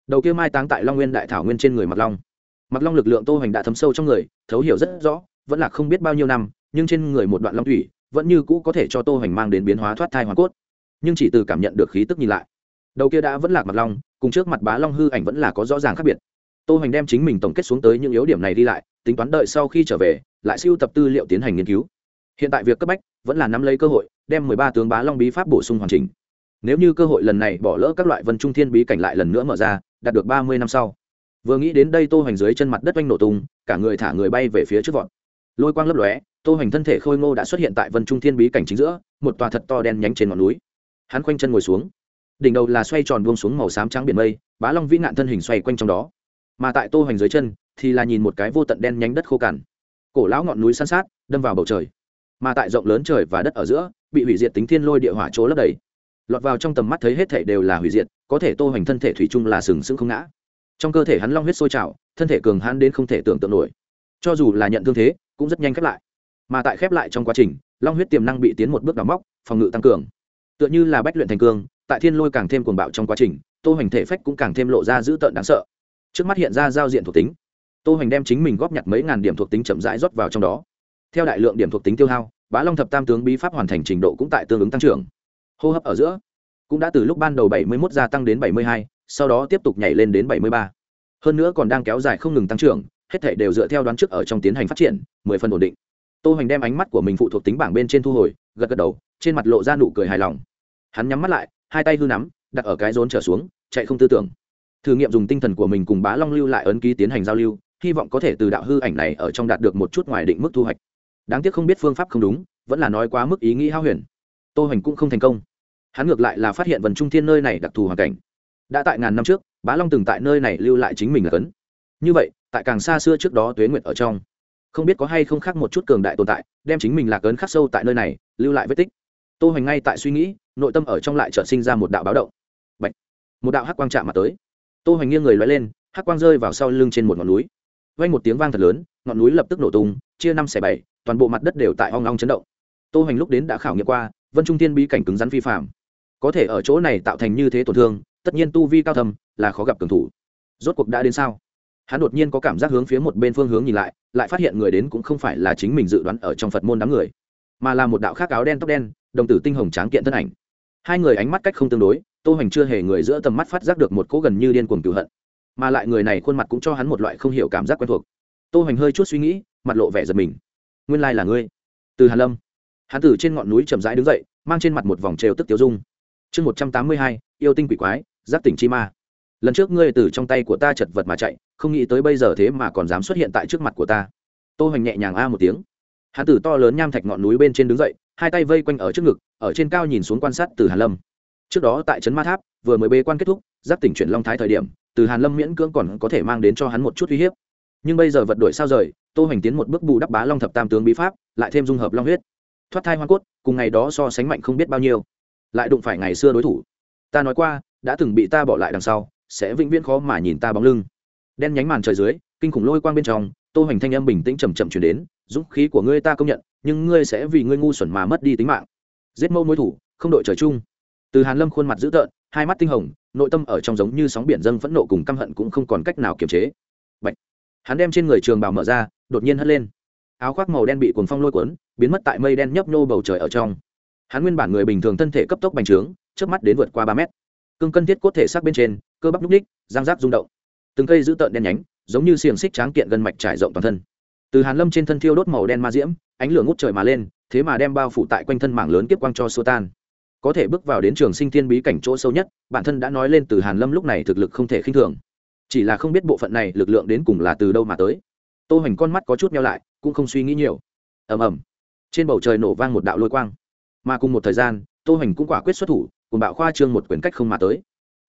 Đầu kia mai táng tại long nguyên đại thảo nguyên trên người mặc long. Mặc long lực lượng tô hoành đã thấm sâu trong người, thấu hiểu rất rõ, vẫn là không biết bao nhiêu năm, nhưng trên người một đoạn long thủy, vẫn như cũ có thể cho tô hoành mang đến biến hóa thoát thai hoàn cốt. Nhưng chỉ từ cảm nhận được khí tức nhìn lại, đầu kia đã vẫn lạc mặt long, cùng trước mặt bá long hư ảnh vẫn là có rõ ràng khác biệt. Tô hoành đem chính mình tổng kết xuống tới những yếu điểm này đi lại, tính toán đợi sau khi trở về, lại siêu tập tư liệu tiến hành nghiên cứu hiện tại việc cấp bách vẫn là nắm lấy cơ hội, đem mười ba tướng bá long bí pháp bổ sung hoàn chỉnh. Nếu như cơ hội lần này bỏ lỡ các loại vân trung thiên bí cảnh lại lần nữa mở ra, đạt được ba mươi năm sau. Vừa nghĩ đến đây tô hoành dưới chân mặt đất oanh nổ tung, cả người thả người bay về phía trước vọt. Lôi quang lấp lóe, tô hoành thân thể khôi ngô đã xuất hiện tại vân trung thiên bí cảnh chính giữa, một tòa thật to đen nhánh trên ngọn núi. Hắn khoanh chân ngồi xuống. Đỉnh đầu là xoay tròn buông xuống màu xám trắng biển mây, bá long vĩ nạn thân hình xoay quanh trong đó. Mà tại tô hoành dưới chân thì là nhìn một cái vô tận đen nhánh đất khô cằn. Cổ lão ngọn núi san sát, đâm vào bầu trời mà tại rộng lớn trời và đất ở giữa, bị hủy diệt tính thiên lôi địa hỏa chỗ lấp đầy. Lọt vào trong tầm mắt thấy hết thể đều là hủy diệt, có thể tô hoành thân thể thủy chung là sừng sững không ngã. Trong cơ thể hắn long huyết sôi trào, thân thể cường hãn đến không thể tưởng tượng nổi. Cho dù là nhận thương thế, cũng rất nhanh khép lại. Mà tại khép lại trong quá trình, long huyết tiềm năng bị tiến một bước đào móc, phòng ngự tăng cường. Tựa như là bách luyện thành cường tại thiên lôi càng thêm cuồng bạo trong quá trình, tô hoành thể phách cũng càng thêm lộ ra dữ tợn đáng sợ. Trước mắt hiện ra giao diện thuộc tính. Tô hoành đem chính mình góp nhặt mấy ngàn điểm thuộc tính chậm rãi rót vào trong đó theo đại lượng điểm thuộc tính tiêu hao bá long thập tam tướng bí pháp hoàn thành trình độ cũng tại tương ứng tăng trưởng hô hấp ở giữa cũng đã từ lúc ban đầu 71 gia tăng đến 72, sau đó tiếp tục nhảy lên đến 73. Hơn nữa còn đang kéo dài không ngừng tăng trưởng, hết thể đều dựa theo đoán trước ở trong tiến hành phát triển, 10 phần ổn định. Tô Hoành đem ánh mắt của mình phụ thuộc tính bảng bên trên thu hồi, gật gật đầu, trên mặt lộ ra nụ cười hài lòng. Hắn nhắm mắt lại, hai tay hư nắm, đặt ở cái rốn trở xuống, chạy không tư tưởng. Thử nghiệm dùng tinh thần của mình cùng Bá Long lưu lại ấn ký tiến hành giao lưu, hy vọng có thể từ đạo hư ảnh này ở trong đạt được một chút ngoài định mức thu hoạch đáng tiếc không biết phương pháp không đúng, vẫn là nói quá mức ý nghĩ hao huyền. Tô hoành cũng không thành công. Hắn ngược lại là phát hiện vần trung thiên nơi này đặc thù hoàn cảnh. Đã tại ngàn năm trước, bá long từng tại nơi này lưu lại chính mình là cấn. Như vậy, tại càng xa xưa trước đó tuế nguyệt ở trong, không biết có hay không khác một chút cường đại tồn tại, đem chính mình là cấn khắc sâu tại nơi này, lưu lại vết tích. Tô hoành ngay tại suy nghĩ, nội tâm ở trong lại chợt sinh ra một đạo báo động. Bạch. một đạo hắc quang chạm mặt tới. Tô hoành nghiêng người lóe lên, hắc quang rơi vào sau lưng trên một ngọn núi. Vang một tiếng vang thật lớn, ngọn núi lập tức nổ tung, chia năm xẻ bảy toàn bộ mặt đất đều tại hoang long chấn động. Tô hoành lúc đến đã khảo nghiệm qua, vân trung thiên bí cảnh cứng rắn phi phạm có thể ở chỗ này tạo thành như thế tổn thương, tất nhiên tu vi cao thầm là khó gặp cường thủ. Rốt cuộc đã đến sao? Hắn đột nhiên có cảm giác hướng phía một bên phương hướng nhìn lại lại phát hiện người đến cũng không phải là chính mình dự đoán ở trong phật môn đám người, mà là một đạo khác áo đen tóc đen, đồng tử tinh hồng tráng kiện thân ảnh. Hai người ánh mắt cách không tương đối, tô hoành chưa hề người giữa tầm mắt phát giác được một cỗ gần như điên cuồng cửu hận, mà lại người này khuôn mặt cũng cho hắn một loại không hiểu cảm giác quen thuộc. Tô hoành hơi chút suy nghĩ, mặt lộ vẻ giật mình nguyên lai là ngươi. Từ hàn lâm. Hán tử trên ngọn núi chậm rãi đứng dậy, mang trên mặt một vòng trêu tức tiêu dung. Chương một trăm tám mươi hai, yêu tinh quỷ quái giáp tỉnh chi ma. Lần trước ngươi từ trong tay của ta chật vật mà chạy, không nghĩ tới bây giờ thế mà còn dám xuất hiện tại trước mặt của ta. Tô hoành nhẹ nhàng a một tiếng. Hán tử to lớn nham thạch ngọn núi bên trên đứng dậy, hai tay vây quanh ở trước ngực, ở trên cao nhìn xuống quan sát từ hàn lâm. Trước đó tại trấn ma tháp, vừa mới bế quan kết thúc giáp tỉnh chuyển long thái thời điểm, từ hàn lâm miễn cưỡng còn có thể mang đến cho hắn một chút uy hiếp. Nhưng bây giờ vật đổi sao rời tô hoành tiến một bước bù đắp bá long thập tam tướng bí pháp, lại thêm dung hợp long huyết. Thoát thai hoa cốt, cùng ngày đó so sánh mạnh không biết bao nhiêu. Lại đụng phải ngày xưa đối thủ. Ta nói qua, đã từng bị ta bỏ lại đằng sau, sẽ vĩnh viễn khó mà nhìn ta bóng lưng. Đen nhánh màn trời dưới, kinh khủng lôi quang bên trong, tô hoành thanh âm bình tĩnh chầm chậm chuyển đến, dũng khí của ngươi ta công nhận, nhưng ngươi sẽ vì ngươi ngu xuẩn mà mất đi tính mạng. Giết mâu mối thủ, không đội trời chung. Từ hàn lâm khuôn mặt dữ tợn, hai mắt tinh hồng, nội tâm ở trong giống như sóng biển dâng phẫn nộ cùng căm hận cũng không còn cách nào kiềm chế. Bạch. hắn đem trên người trường bào mở ra đột nhiên hất lên. Áo khoác màu đen bị cuồng phong lôi cuốn, biến mất tại mây đen nhấp nhô bầu trời ở trong. Hắn nguyên bản người bình thường thân thể cấp tốc bành trướng trước mắt đến vượt qua ba mét. Cương cân thiết cốt thể xác bên trên, cơ bắp núc ních giang rác rung động. Từng cây dữ tợn đen nhánh, giống như xiềng xích tráng kiện gân mạch trải rộng toàn thân. Từ hàn lâm trên thân thiêu đốt màu đen ma diễm, ánh lửa ngút trời mà lên, thế mà đem bao phủ tại quanh thân mảng lớn kiếp quang cho xô tan. Có thể bước vào đến trường sinh thiên bí cảnh chỗ sâu nhất, bản thân đã nói lên từ hàn lâm lúc này thực lực không thể khinh thường. Chỉ là không biết bộ phận này lực lượng đến cùng là từ đâu mà tới tô hoành con mắt có chút nhau lại, cũng không suy nghĩ nhiều. Ầm ầm. Trên bầu trời nổ vang một đạo lôi quang. Mà cùng một thời gian, tô hoành cũng quả quyết xuất thủ, cùng bạo khoa trương một quyển cách không mà tới.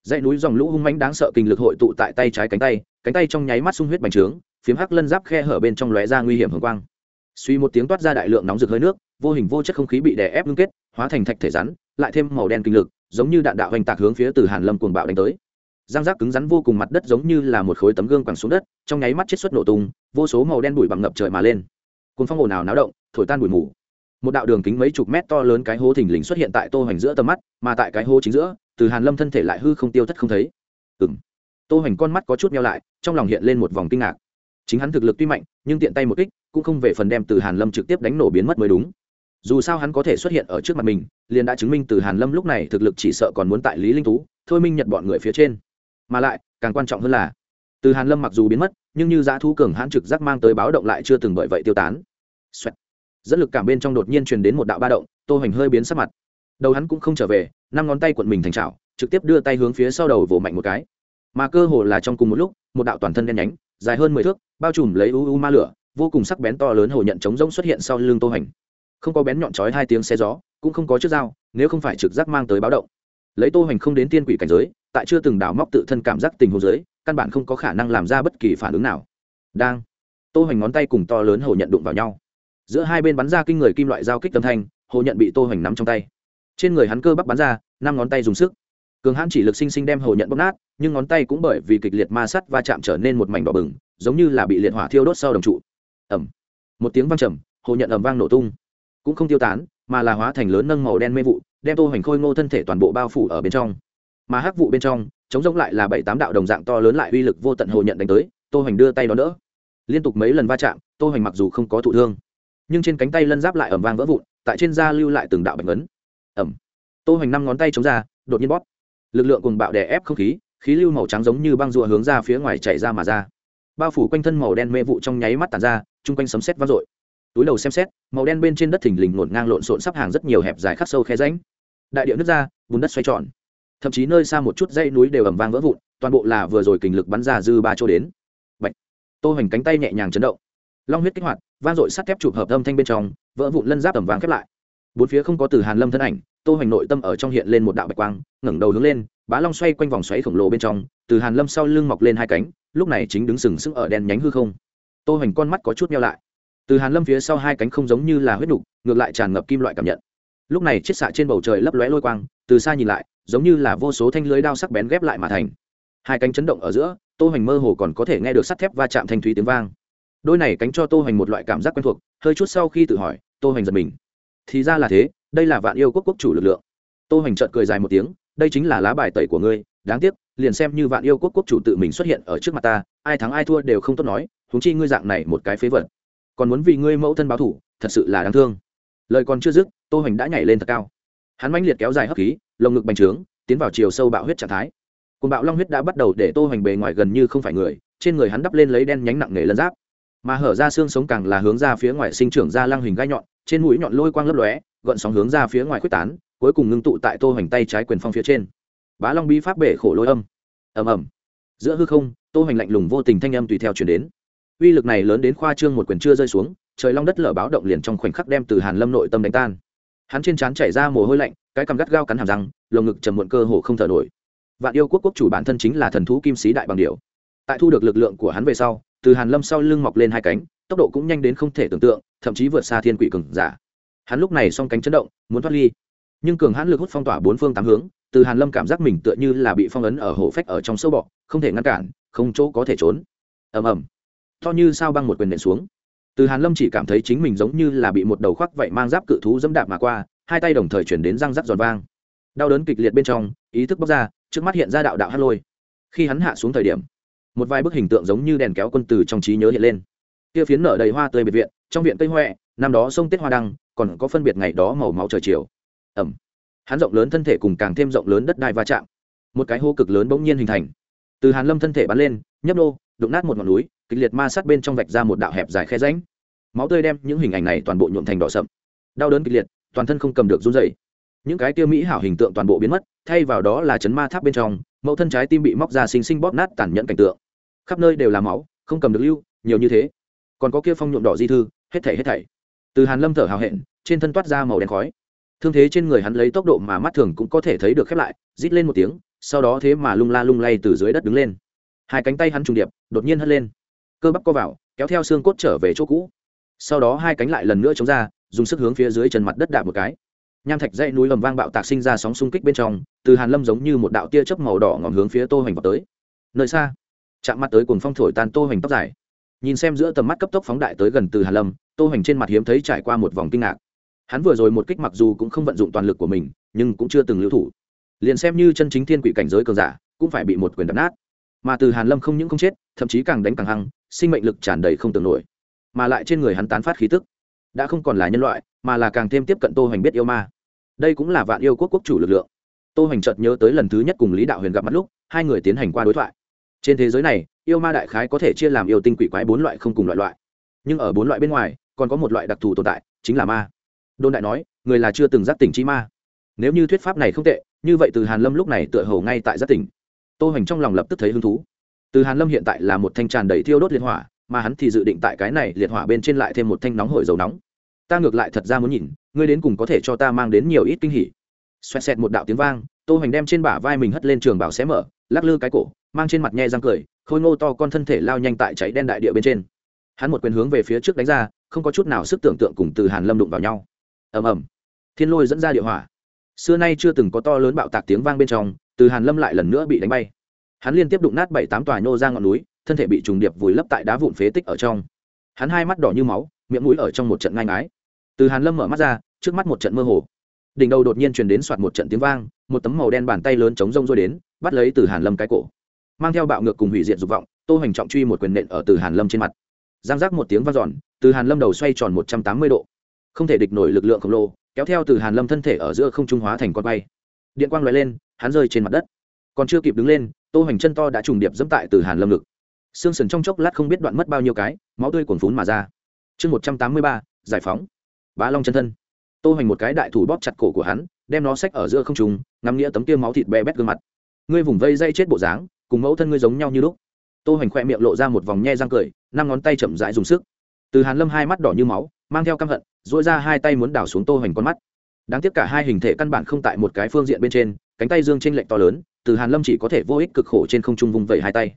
Dãy núi dòng lũ hung mãnh đáng sợ kinh lực hội tụ tại tay trái cánh tay cánh tay trong nháy mắt sung huyết bành trướng, phiếm hắc lân giáp khe hở bên trong lóe ra nguy hiểm hồng quang. Suy một tiếng toát ra đại lượng nóng rực hơi nước, vô hình vô chất không khí bị đè ép ngưng kết, hóa thành thạch thể rắn, lại thêm màu đen kinh lực, giống như đạn đạo hoành tạc hướng phía từ hàn lâm cuồng bạo đánh tới giang giác cứng rắn vô cùng mặt đất giống như là một khối tấm gương quẳng xuống đất, trong nháy mắt chết xuất nổ tung, vô số màu đen bụi bằng ngập trời mà lên. Cùng phong hồ nào náo động, thổi tan bụi mù. Một đạo đường kính mấy chục mét to lớn cái hố thình lình xuất hiện tại tô hoành giữa tầm mắt, mà tại cái hố chính giữa, từ hàn lâm thân thể lại hư không tiêu thất không thấy. Ừng tô hoành con mắt có chút meo lại, trong lòng hiện lên một vòng kinh ngạc. Chính hắn thực lực tuy mạnh, nhưng tiện tay một kích, cũng không về phần đem từ hàn lâm trực tiếp đánh nổ biến mất mới đúng. Dù sao hắn có thể xuất hiện ở trước mặt mình, liền đã chứng minh từ hàn lâm lúc này thực lực chỉ sợ còn muốn tại lý linh tú, thôi minh nhật bọn người phía trên mà lại càng quan trọng hơn là từ hàn lâm mặc dù biến mất nhưng như Giá thú cường hãn trực giác mang tới báo động lại chưa từng bởi vậy tiêu tán. Xoẹt. dẫn lực cảm bên trong đột nhiên truyền đến một đạo ba động tô hoành hơi biến sắc mặt. Đầu hắn cũng không trở về năm ngón tay cuộn mình thành chảo trực tiếp đưa tay hướng phía sau đầu vỗ mạnh một cái. Mà cơ hồ là trong cùng một lúc một đạo toàn thân đen nhánh dài hơn mười thước bao trùm lấy u u ma lửa vô cùng sắc bén to lớn hồ nhận chống rỗng xuất hiện sau lưng tô Hành, không có bén nhọn chói hai tiếng xe gió cũng không có chiếc dao nếu không phải trực giác mang tới báo động lấy tô hoành không đến tiên quỷ cảnh giới, tại chưa từng đào móc tự thân cảm giác tình hồ giới căn bản không có khả năng làm ra bất kỳ phản ứng nào. Đang, tô hoành ngón tay cùng to lớn hồ nhận đụng vào nhau. Giữa hai bên bắn ra kinh người kim loại giao kích tâm thanh, hồ nhận bị tô hoành nắm trong tay. Trên người hắn cơ bắp bắn ra, năm ngón tay dùng sức. Cường hãn chỉ lực sinh sinh đem hồ nhận bóp nát, nhưng ngón tay cũng bởi vì kịch liệt ma sắt va chạm trở nên một mảnh đỏ bừng, giống như là bị liệt hỏa thiêu đốt sau đồng trụ. Ẩm một tiếng vang trầm, hồ nhận ầm vang nổ tung. Cũng không tiêu tán, mà là hóa thành lớn nâng màu đen mê vụ đem tô hoành khôi ngô thân thể toàn bộ bao phủ ở bên trong. Mà hắc vụ bên trong, chống rỗng lại là bảy tám đạo đồng dạng to lớn lại uy lực vô tận hồ nhận đánh tới, tô hoành đưa tay đón đỡ. Liên tục mấy lần va chạm, tô hoành mặc dù không có thụ thương, nhưng trên cánh tay lân giáp lại ẩm vang vỡ vụn, tại trên da lưu lại từng đạo bạch ấn ẩm. Tô hoành năm ngón tay chống ra, đột nhiên bóp. Lực lượng cùng bạo đè ép không khí khí lưu màu trắng giống như băng rùa hướng ra phía ngoài chảy ra mà ra. Bao phủ quanh thân màu đen mê vụ trong nháy mắt tàn ra, chung quanh sấm sét vang dội túi đầu xem xét, màu đen bên trên đất thình lình ngổn ngang lộn xộn sắp hàng rất nhiều hẹp dài khắc sâu khe ránh đại điệu nước ra, bùn đất xoay tròn. Thậm chí nơi xa một chút dây núi đều ẩm vang vỡ vụn, toàn bộ là vừa rồi kình lực bắn ra dư ba chỗ đến. Bạch. tô hoành cánh tay nhẹ nhàng chấn động. Long huyết kích hoạt, vang dội sắt thép chụp hợp âm thanh bên trong, vỡ vụn lân giáp ẩm vàng khép lại. Bốn phía không có từ hàn lâm thân ảnh, tô hoành nội tâm ở trong hiện lên một đạo bạch quang, ngẩng đầu hướng lên, bá long xoay quanh vòng xoáy khổng lồ bên trong, từ hàn lâm sau lưng mọc lên hai cánh, lúc này chính đứng sừng sững ở đen nhánh hư không. Tô hoành con mắt có chút meo lại từ hàn lâm phía sau hai cánh không giống như là huyết đục ngược lại tràn ngập kim loại cảm nhận. Lúc này chiết xạ trên bầu trời lấp lóe lôi quang, từ xa nhìn lại, giống như là vô số thanh lưới đao sắc bén ghép lại mà thành. Hai cánh chấn động ở giữa, tô hoành mơ hồ còn có thể nghe được sắt thép va chạm thanh thúy tiếng vang. Đôi này cánh cho tô hoành một loại cảm giác quen thuộc, hơi chút sau khi tự hỏi, tô hoành giật mình. Thì ra là thế, đây là vạn yêu quốc quốc chủ lực lượng. Tô hoành trợn cười dài một tiếng, đây chính là lá bài tẩy của ngươi, đáng tiếc, liền xem như vạn yêu quốc quốc chủ tự mình xuất hiện ở trước mặt ta, ai thắng ai thua đều không tốt nói, huống chi ngươi dạng này một cái phế vật còn muốn vì ngươi mẫu thân báo thủ, thật sự là đáng thương. Lời còn chưa dứt, tô hoành đã nhảy lên thật cao. Hắn mãnh liệt kéo dài hấp khí, lồng ngực bành trướng, tiến vào chiều sâu bạo huyết trạng thái. Cồn bạo long huyết đã bắt đầu để tô hoành bề ngoài gần như không phải người, trên người hắn đắp lên lấy đen nhánh nặng nề lân giáp. Mà hở ra xương sống càng là hướng ra phía ngoài sinh trưởng ra lang hình gai nhọn, trên mũi nhọn lôi quang lấp lóe, gọn sóng hướng ra phía ngoài quyết tán, cuối cùng ngưng tụ tại tô hoành tay trái quyền phong phía trên. Bá long bi pháp bể khổ lôi âm. Ầm ầm. Giữa hư không, tô hoành lạnh lùng vô tình thanh âm tùy theo truyền đến uy lực này lớn đến khoa trương một quyền chưa rơi xuống, trời long đất lở báo động liền trong khoảnh khắc đem từ hàn lâm nội tâm đánh tan. Hắn trên trán chảy ra mồ hôi lạnh, cái cằm gắt gao cắn hàm răng, lồng ngực trầm muộn cơ hồ không thở nổi. Vạn yêu quốc quốc chủ bản thân chính là thần thú kim sĩ đại bằng điệu tại thu được lực lượng của hắn về sau, từ hàn lâm sau lưng mọc lên hai cánh, tốc độ cũng nhanh đến không thể tưởng tượng, thậm chí vượt xa thiên quỷ cường giả. Hắn lúc này song cánh chấn động, muốn thoát ly. Nhưng cường hãn lực hút phong tỏa bốn phương tám hướng, từ hàn lâm cảm giác mình tựa như là bị phong ấn ở hồ phách ở trong sâu bọ, không thể ngăn cản, không chỗ có thể trốn. Ầm ầm to như sao băng một quyền nện xuống. Từ hàn lâm chỉ cảm thấy chính mình giống như là bị một đầu khoác vậy mang giáp cự thú dẫm đạp mà qua hai tay đồng thời chuyển đến răng rắc giòn vang. Đau đớn kịch liệt bên trong ý thức bóc ra trước mắt hiện ra đạo đạo hát lôi. Khi hắn hạ xuống thời điểm một vài bức hình tượng giống như đèn kéo quân từ trong trí nhớ hiện lên. Kia phiến nở đầy hoa tươi biệt viện trong viện cây huệ năm đó sông tết hoa đăng còn có phân biệt ngày đó màu máu trời chiều. Ầm, hắn rộng lớn thân thể cùng càng thêm rộng lớn đất đai va chạm. Một cái hô cực lớn bỗng nhiên hình thành. Từ hàn lâm thân thể bắn lên nhấp nô đụng nát một ngọn núi kịch liệt ma sát bên trong vạch ra một đạo hẹp dài khe ránh máu tươi đem những hình ảnh này toàn bộ nhuộm thành đỏ sậm. Đau đớn kịch liệt, toàn thân không cầm được run dày những cái tiêu mỹ hảo hình tượng toàn bộ biến mất, thay vào đó là chấn ma tháp bên trong, mẫu thân trái tim bị móc ra xinh xinh bóp nát tàn nhẫn cảnh tượng. Khắp nơi đều là máu, không cầm được lưu, nhiều như thế. Còn có kia phong nhuộm đỏ di thư, hết thảy hết thảy. Từ hàn lâm thở hào hẹn, trên thân toát ra màu đen khói. Thương thế trên người hắn lấy tốc độ mà mắt thường cũng có thể thấy được khép lại, rít lên một tiếng, sau đó thế mà lung la lung lay từ dưới đất đứng lên. Hai cánh tay hắn trùng điệp, đột nhiên hất lên cơ bắp co vào, kéo theo xương cốt trở về chỗ cũ. Sau đó hai cánh lại lần nữa chống ra, dùng sức hướng phía dưới chân mặt đất đạp một cái. Nham thạch dãy núi lầm vang bạo tạc sinh ra sóng xung kích bên trong, từ hàn lâm giống như một đạo tia chớp màu đỏ ngòm hướng phía tô hoành vào tới. Nơi xa, chạm mặt tới cuồng phong thổi tan tô hoành tóc dài. Nhìn xem giữa tầm mắt cấp tốc phóng đại tới gần từ hàn lâm, tô hoành trên mặt hiếm thấy trải qua một vòng kinh ngạc. Hắn vừa rồi một kích mặc dù cũng không vận dụng toàn lực của mình, nhưng cũng chưa từng lưu thủ. Liền xem như chân chính thiên quỷ cảnh giới cường giả, cũng phải bị một quyền đập nát. Mà từ hàn lâm không những không chết, thậm chí càng đánh càng hăng sinh mệnh lực tràn đầy không tưởng nổi. Mà lại trên người hắn tán phát khí tức. Đã không còn là nhân loại, mà là càng thêm tiếp cận tô hoành biết yêu ma. Đây cũng là vạn yêu quốc quốc chủ lực lượng. Tô hoành chợt nhớ tới lần thứ nhất cùng lý đạo huyền gặp mặt lúc, hai người tiến hành qua đối thoại. Trên thế giới này, yêu ma đại khái có thể chia làm yêu tinh quỷ quái bốn loại không cùng loại loại. Nhưng ở bốn loại bên ngoài, còn có một loại đặc thù tồn tại, chính là ma. Đôn đại nói, người là chưa từng giác tỉnh chi ma. Nếu như thuyết pháp này không tệ, như vậy từ hàn lâm lúc này tựa hồ ngay tại giác tỉnh. Tô hoành trong lòng lập tức thấy hứng thú từ hàn lâm hiện tại là một thanh tràn đầy thiêu đốt liệt hỏa, mà hắn thì dự định tại cái này liệt hỏa bên trên lại thêm một thanh nóng hổi dầu nóng. Ta ngược lại thật ra muốn nhìn, ngươi đến cùng có thể cho ta mang đến nhiều ít kinh hỉ. Xoẹt xẹt một đạo tiếng vang, tô hoành đem trên bả vai mình hất lên trường bảo xé mở, lắc lư cái cổ, mang trên mặt nhe răng cười, khôi ngô to con thân thể lao nhanh tại cháy đen đại địa bên trên. Hắn một quyền hướng về phía trước đánh ra, không có chút nào sức tưởng tượng cùng từ hàn lâm đụng vào nhau. Ầm ầm. Thiên lôi dẫn ra địa hỏa. Xưa nay chưa từng có to lớn bạo tạc tiếng vang bên trong, từ hàn lâm lại lần nữa bị đánh bay hắn liên tiếp đụng nát bảy tám tòa nhô ra ngọn núi, thân thể bị trùng điệp vùi lấp tại đá vụn phế tích ở trong. Hắn hai mắt đỏ như máu, miệng mũi ở trong một trận ngang ái từ hàn lâm mở mắt ra, trước mắt một trận mơ hồ. Đỉnh đầu đột nhiên truyền đến soạt một trận tiếng vang, một tấm màu đen bàn tay lớn chống rông rôi đến, bắt lấy từ hàn lâm cái cổ. Mang theo bạo ngược cùng hủy diệt dục vọng, tô hành trọng truy một quyền nện ở từ hàn lâm trên mặt. Giang giác một tiếng vang dọn, từ hàn lâm đầu xoay tròn một trăm tám mươi độ. Không thể địch nổi lực lượng khổng lồ, kéo theo từ hàn lâm thân thể ở giữa không trung hóa thành con bay. Điện quang lóe lên, hắn rơi trên mặt đất. Còn chưa kịp đứng lên tô hoành chân to đã trùng điệp dẫm tại từ hàn lâm ngực. Xương sần trong chốc lát không biết đoạn mất bao nhiêu cái, máu tươi cuồn phún mà ra. Chương một trăm tám mươi ba, giải phóng. Bá long chân thân. Tô hoành một cái đại thủ bóp chặt cổ của hắn, đem nó xách ở giữa không trùng ngắm nghĩa tấm kia máu thịt bè bét gương mặt. Ngươi vùng vây dây chết bộ dáng, cùng mẫu thân ngươi giống nhau như lúc. Tô hoành khoe miệng lộ ra một vòng nhe răng cười, năm ngón tay chậm rãi dùng sức. Từ hàn lâm hai mắt đỏ như máu, mang theo căm hận dỗi ra hai tay muốn đảo xuống tô hoành con mắt. Đáng tiếc cả hai hình thể căn bản không tại một cái phương diện bên trên, cánh tay dương t r lệch to lớn từ hàn lâm chỉ có thể vô ích cực khổ trên không trung vung vẩy hai tay.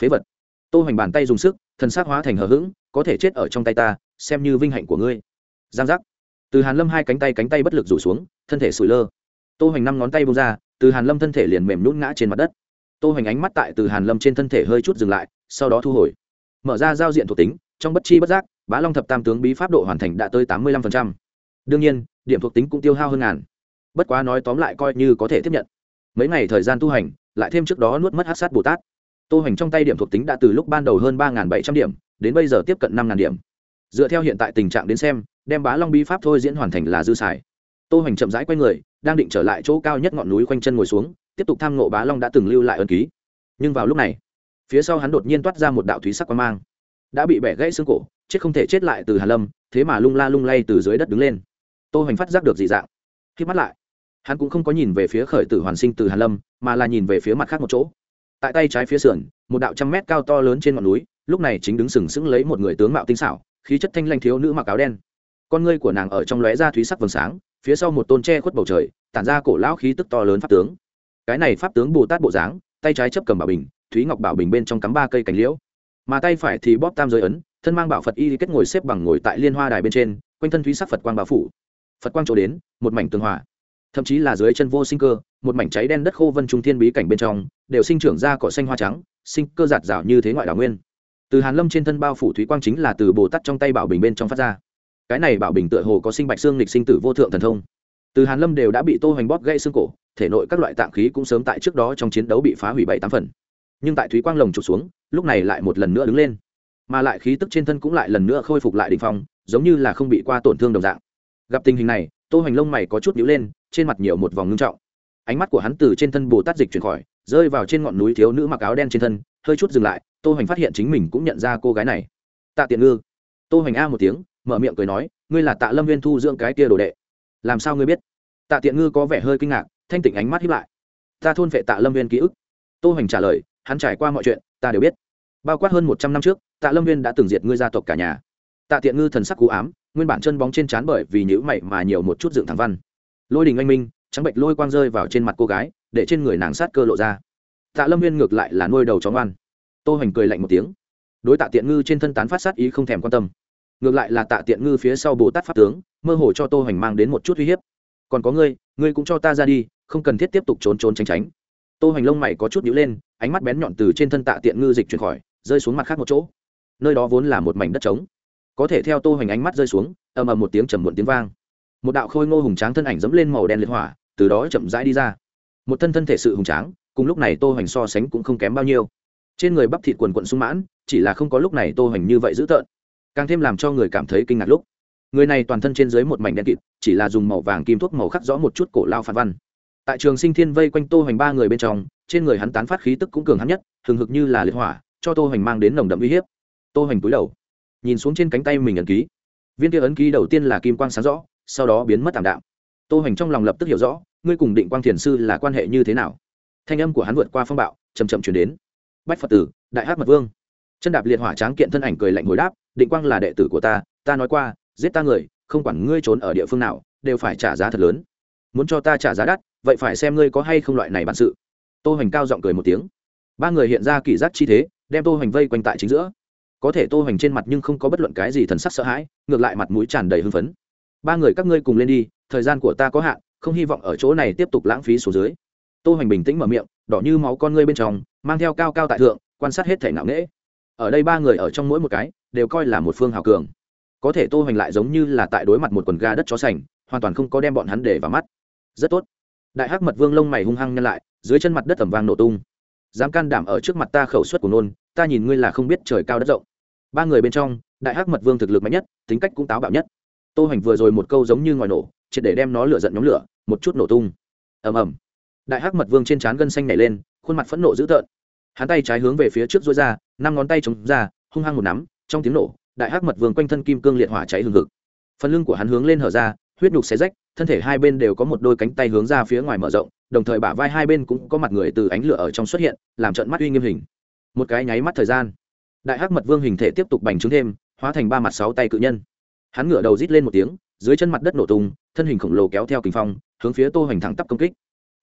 Phế vật. Tô hoành bàn tay dùng sức, thần sắc hóa thành hờ hững, có thể chết ở trong tay ta, xem như vinh hạnh của ngươi. Giang giác. Từ hàn lâm hai cánh tay cánh tay bất lực rủ xuống, thân thể sủi lơ. Tô hoành năm ngón tay bông ra, từ hàn lâm thân thể liền mềm nhún ngã trên mặt đất. Tô hoành ánh mắt tại từ hàn lâm trên thân thể hơi chút dừng lại, sau đó thu hồi. Mở ra giao diện thuộc tính, trong bất chi bất giác, bá long thập tam tướng bí pháp độ hoàn thành đã tới tám mươi lăm phần trăm. đương nhiên, điểm thuộc tính cũng tiêu hao hơn ngàn. Bất quá nói tóm lại coi như có thể tiếp nhận mấy ngày thời gian tu hành, lại thêm trước đó nuốt mất hát sát bồ tát. Tô hành trong tay điểm thuộc tính đã từ lúc ban đầu hơn ba bảy trăm điểm, đến bây giờ tiếp cận năm điểm. Dựa theo hiện tại tình trạng đến xem, đem bá long bí pháp thôi diễn hoàn thành là dư xài. Tô hành chậm rãi q u a y người, đang định trở lại chỗ cao nhất ngọn núi quanh chân ngồi xuống, tiếp tục tham ngộ bá long đã từng lưu lại ân ký. Nhưng vào lúc này, phía sau hắn đột nhiên toát ra một đạo thúy sắc quan mang. Đã bị bẻ gãy xương cổ, chết không thể chết lại từ hà lâm, thế mà lung la lung lay từ dưới đất đứng lên. Tô hành phát giác được dị dạng. Khi mắt lại hắn cũng không có nhìn về phía khởi tử hoàn sinh từ hàn lâm, mà là nhìn về phía mặt khác một chỗ. Tại tay trái phía sườn, một đạo trăm mét cao to lớn trên ngọn núi, lúc này chính đứng sừng sững lấy một người tướng mạo tinh xảo, khí chất thanh lanh thiếu nữ mặc áo đen. Con ngươi của nàng ở trong lóe ra thúy sắc vầng sáng, phía sau một tôn tre khuất bầu trời, tản ra cổ lão khí tức to lớn pháp tướng. Cái này pháp tướng bù tát bộ dáng, tay trái chấp cầm bảo bình, thúy ngọc bảo bình bên trong cắm ba cây cành liễu. Mà tay phải thì bóp tam giới ấn, thân mang bảo phật y kết ngồi xếp bằng ngồi tại liên hoa đài bên trên, quanh thân thúy sắc phật quang bảo phủ. Phật quang chỗ đến, một mảnh tường hòa thậm chí là dưới chân vô sinh cơ, một mảnh cháy đen đất khô vân trung thiên bí cảnh bên trong, đều sinh trưởng ra cỏ xanh hoa trắng, sinh cơ giạt rào như thế ngoại đảo nguyên. Từ hàn lâm trên thân bao phủ thúy quang chính là từ bồ tát trong tay bảo bình bên trong phát ra. Cái này bảo bình tựa hồ có sinh bạch xương lịch sinh tử vô thượng thần thông. Từ hàn lâm đều đã bị tô hoành bóp gây xương cổ, thể nội các loại tạng khí cũng sớm tại trước đó trong chiến đấu bị phá hủy bảy tám phần. Nhưng tại thúy quang lồng trục xuống, lúc này lại một lần nữa đứng lên. Mà lại khí tức trên thân cũng lại lần nữa khôi phục lại đỉnh phong, giống như là không bị qua tổn thương đồng dạng. Gặp tình hình này tô hoành lông mày có chút nhíu lên, trên mặt nhiều một vòng ngưng trọng. Ánh mắt của hắn từ trên thân bồ tát dịch chuyển khỏi, rơi vào trên ngọn núi thiếu nữ mặc áo đen trên thân, hơi chút dừng lại, tô hoành phát hiện chính mình cũng nhận ra cô gái này. Tạ tiện ngư. Tô hoành a một tiếng, mở miệng cười nói, ngươi là tạ lâm viên thu dưỡng cái kia đồ đệ. Làm sao ngươi biết? Tạ tiện ngư có vẻ hơi kinh ngạc, thanh tịnh ánh mắt hiếp lại. Ta thôn vệ tạ lâm viên ký ức. Tô hoành trả lời, hắn trải qua mọi chuyện, ta đều biết. Bao quát hơn một trăm năm trước, tạ lâm viên đã từng diệt ngươi gia tộc cả nhà. Tạ tiện ngư thần sắc cú ám nguyên bản chân bóng trên trán bởi vì nhữ mày mà nhiều một chút dựng thẳng văn. Lôi đình anh minh, trắng bệnh lôi quang rơi vào trên mặt cô gái, để trên người nàng sát cơ lộ ra. Tạ lâm viên ngược lại là nuôi đầu chó ngoan tô hoành cười lạnh một tiếng. Đối tạ tiện ngư trên thân tán phát sát ý không thèm quan tâm. Ngược lại là tạ tiện ngư phía sau bồ tát pháp tướng, mơ hồ cho tô hoành mang đến một chút uy hiếp. Còn có ngươi ngươi cũng cho ta ra đi, không cần thiết tiếp tục trốn trốn tránh tránh. Tô hoành lông mày có chút nhíu lên, ánh mắt bén nhọn từ trên thân tạ tiện ngư dịch chuyển khỏi, rơi xuống mặt khác một chỗ. Nơi đó vốn là một mảnh đất trống có thể theo tô hoành ánh mắt rơi xuống, ầm ầm một tiếng trầm muộn tiếng vang. Một đạo khôi ngô hùng tráng thân ảnh dẫm lên màu đen liệt hỏa, từ đó chậm rãi đi ra. Một thân thân thể sự hùng tráng, cùng lúc này tô hoành so sánh cũng không kém bao nhiêu. Trên người bắp thịt quần quận sung mãn, chỉ là không có lúc này tô hoành như vậy dữ tợn. Càng thêm làm cho người cảm thấy kinh ngạc lúc. Người này toàn thân trên dưới một mảnh đen kịt, chỉ là dùng màu vàng kim thuốc màu khắc rõ một chút cổ lao phản văn. Tại trường sinh thiên vây quanh tô hoành ba người bên trong, trên người hắn tán phát khí tức cũng cường hắn nhất, hừng hực như là liệt hỏa, cho tô hoành mang đến nồng đậm uy hiếp. Tô hoành túi đầu nhìn xuống trên cánh tay mình ấn ký. Viên kia ấn ký đầu tiên là kim quang sáng rõ, sau đó biến mất tảm đạm. Tô hoành trong lòng lập tức hiểu rõ, ngươi cùng định quang thiền sư là quan hệ như thế nào? Thanh âm của hắn vượt qua phong bạo chầm chậm chuyển đến. Bách phật tử, đại hát mật vương. Chân đạp liệt hỏa tráng kiện thân ảnh cười lạnh hồi đáp, định quang là đệ tử của ta ta nói qua, giết ta người, không quản ngươi trốn ở địa phương nào, đều phải trả giá thật lớn. Muốn cho ta trả giá đắt, vậy phải xem ngươi có hay không loại này bản sự. Tô hoành cao giọng cười một tiếng. Ba người hiện ra kỷ giác chi thế, đem tô hoành vây quanh tại chính giữa có thể tô hoành trên mặt nhưng không có bất luận cái gì thần sắc sợ hãi, ngược lại mặt mũi tràn đầy hưng phấn. Ba người các ngươi cùng lên đi, thời gian của ta có hạn, không hy vọng ở chỗ này tiếp tục lãng phí số dưới. Tô hoành bình tĩnh mở miệng, đỏ như máu con ngươi bên trong, mang theo cao cao tại thượng, quan sát hết thể ngạo nghễ. Ở đây ba người ở trong mỗi một cái, đều coi là một phương hào cường. Có thể tô hoành lại giống như là tại đối mặt một quần ga đất chó sành, hoàn toàn không có đem bọn hắn để vào mắt. Rất tốt. Đại hắc mật vương lông mày hung hăng nhăn lại, dưới chân mặt đất tầm vang nổ tung. Dám can đảm ở trước mặt ta khẩu suất của nôn, ta nhìn ngươi là không biết trời cao đất rộng ba người bên trong, đại hắc mật vương thực lực mạnh nhất, tính cách cũng táo bạo nhất. Tô hoành vừa rồi một câu giống như ngòi nổ, triệt để đem nó lửa giận nhóm lửa, một chút nổ tung. Ầm ầm. Đại hắc mật vương trên trán gân xanh nảy lên, khuôn mặt phẫn nộ dữ tợn. Hắn tay trái hướng về phía trước duỗi ra, năm ngón tay chống ra, hung hăng một nắm, trong tiếng nổ, đại hắc mật vương quanh thân kim cương liệt hỏa cháy hừng hực. Phần lưng của hắn hướng lên hở ra, huyết nhục xé rách, thân thể hai bên đều có một đôi cánh tay hướng ra phía ngoài mở rộng, đồng thời bả vai hai bên cũng có mặt người từ ánh lửa ở trong xuất hiện, làm trận mắt uy nghiêm hình. Một cái nháy mắt thời gian đại hắc mật vương hình thể tiếp tục bành trướng thêm, hóa thành ba mặt sáu tay cự nhân. Hắn ngửa đầu rít lên một tiếng, dưới chân mặt đất nổ tung, thân hình khổng lồ kéo theo kinh phong, hướng phía tô hoành thẳng tắp công kích.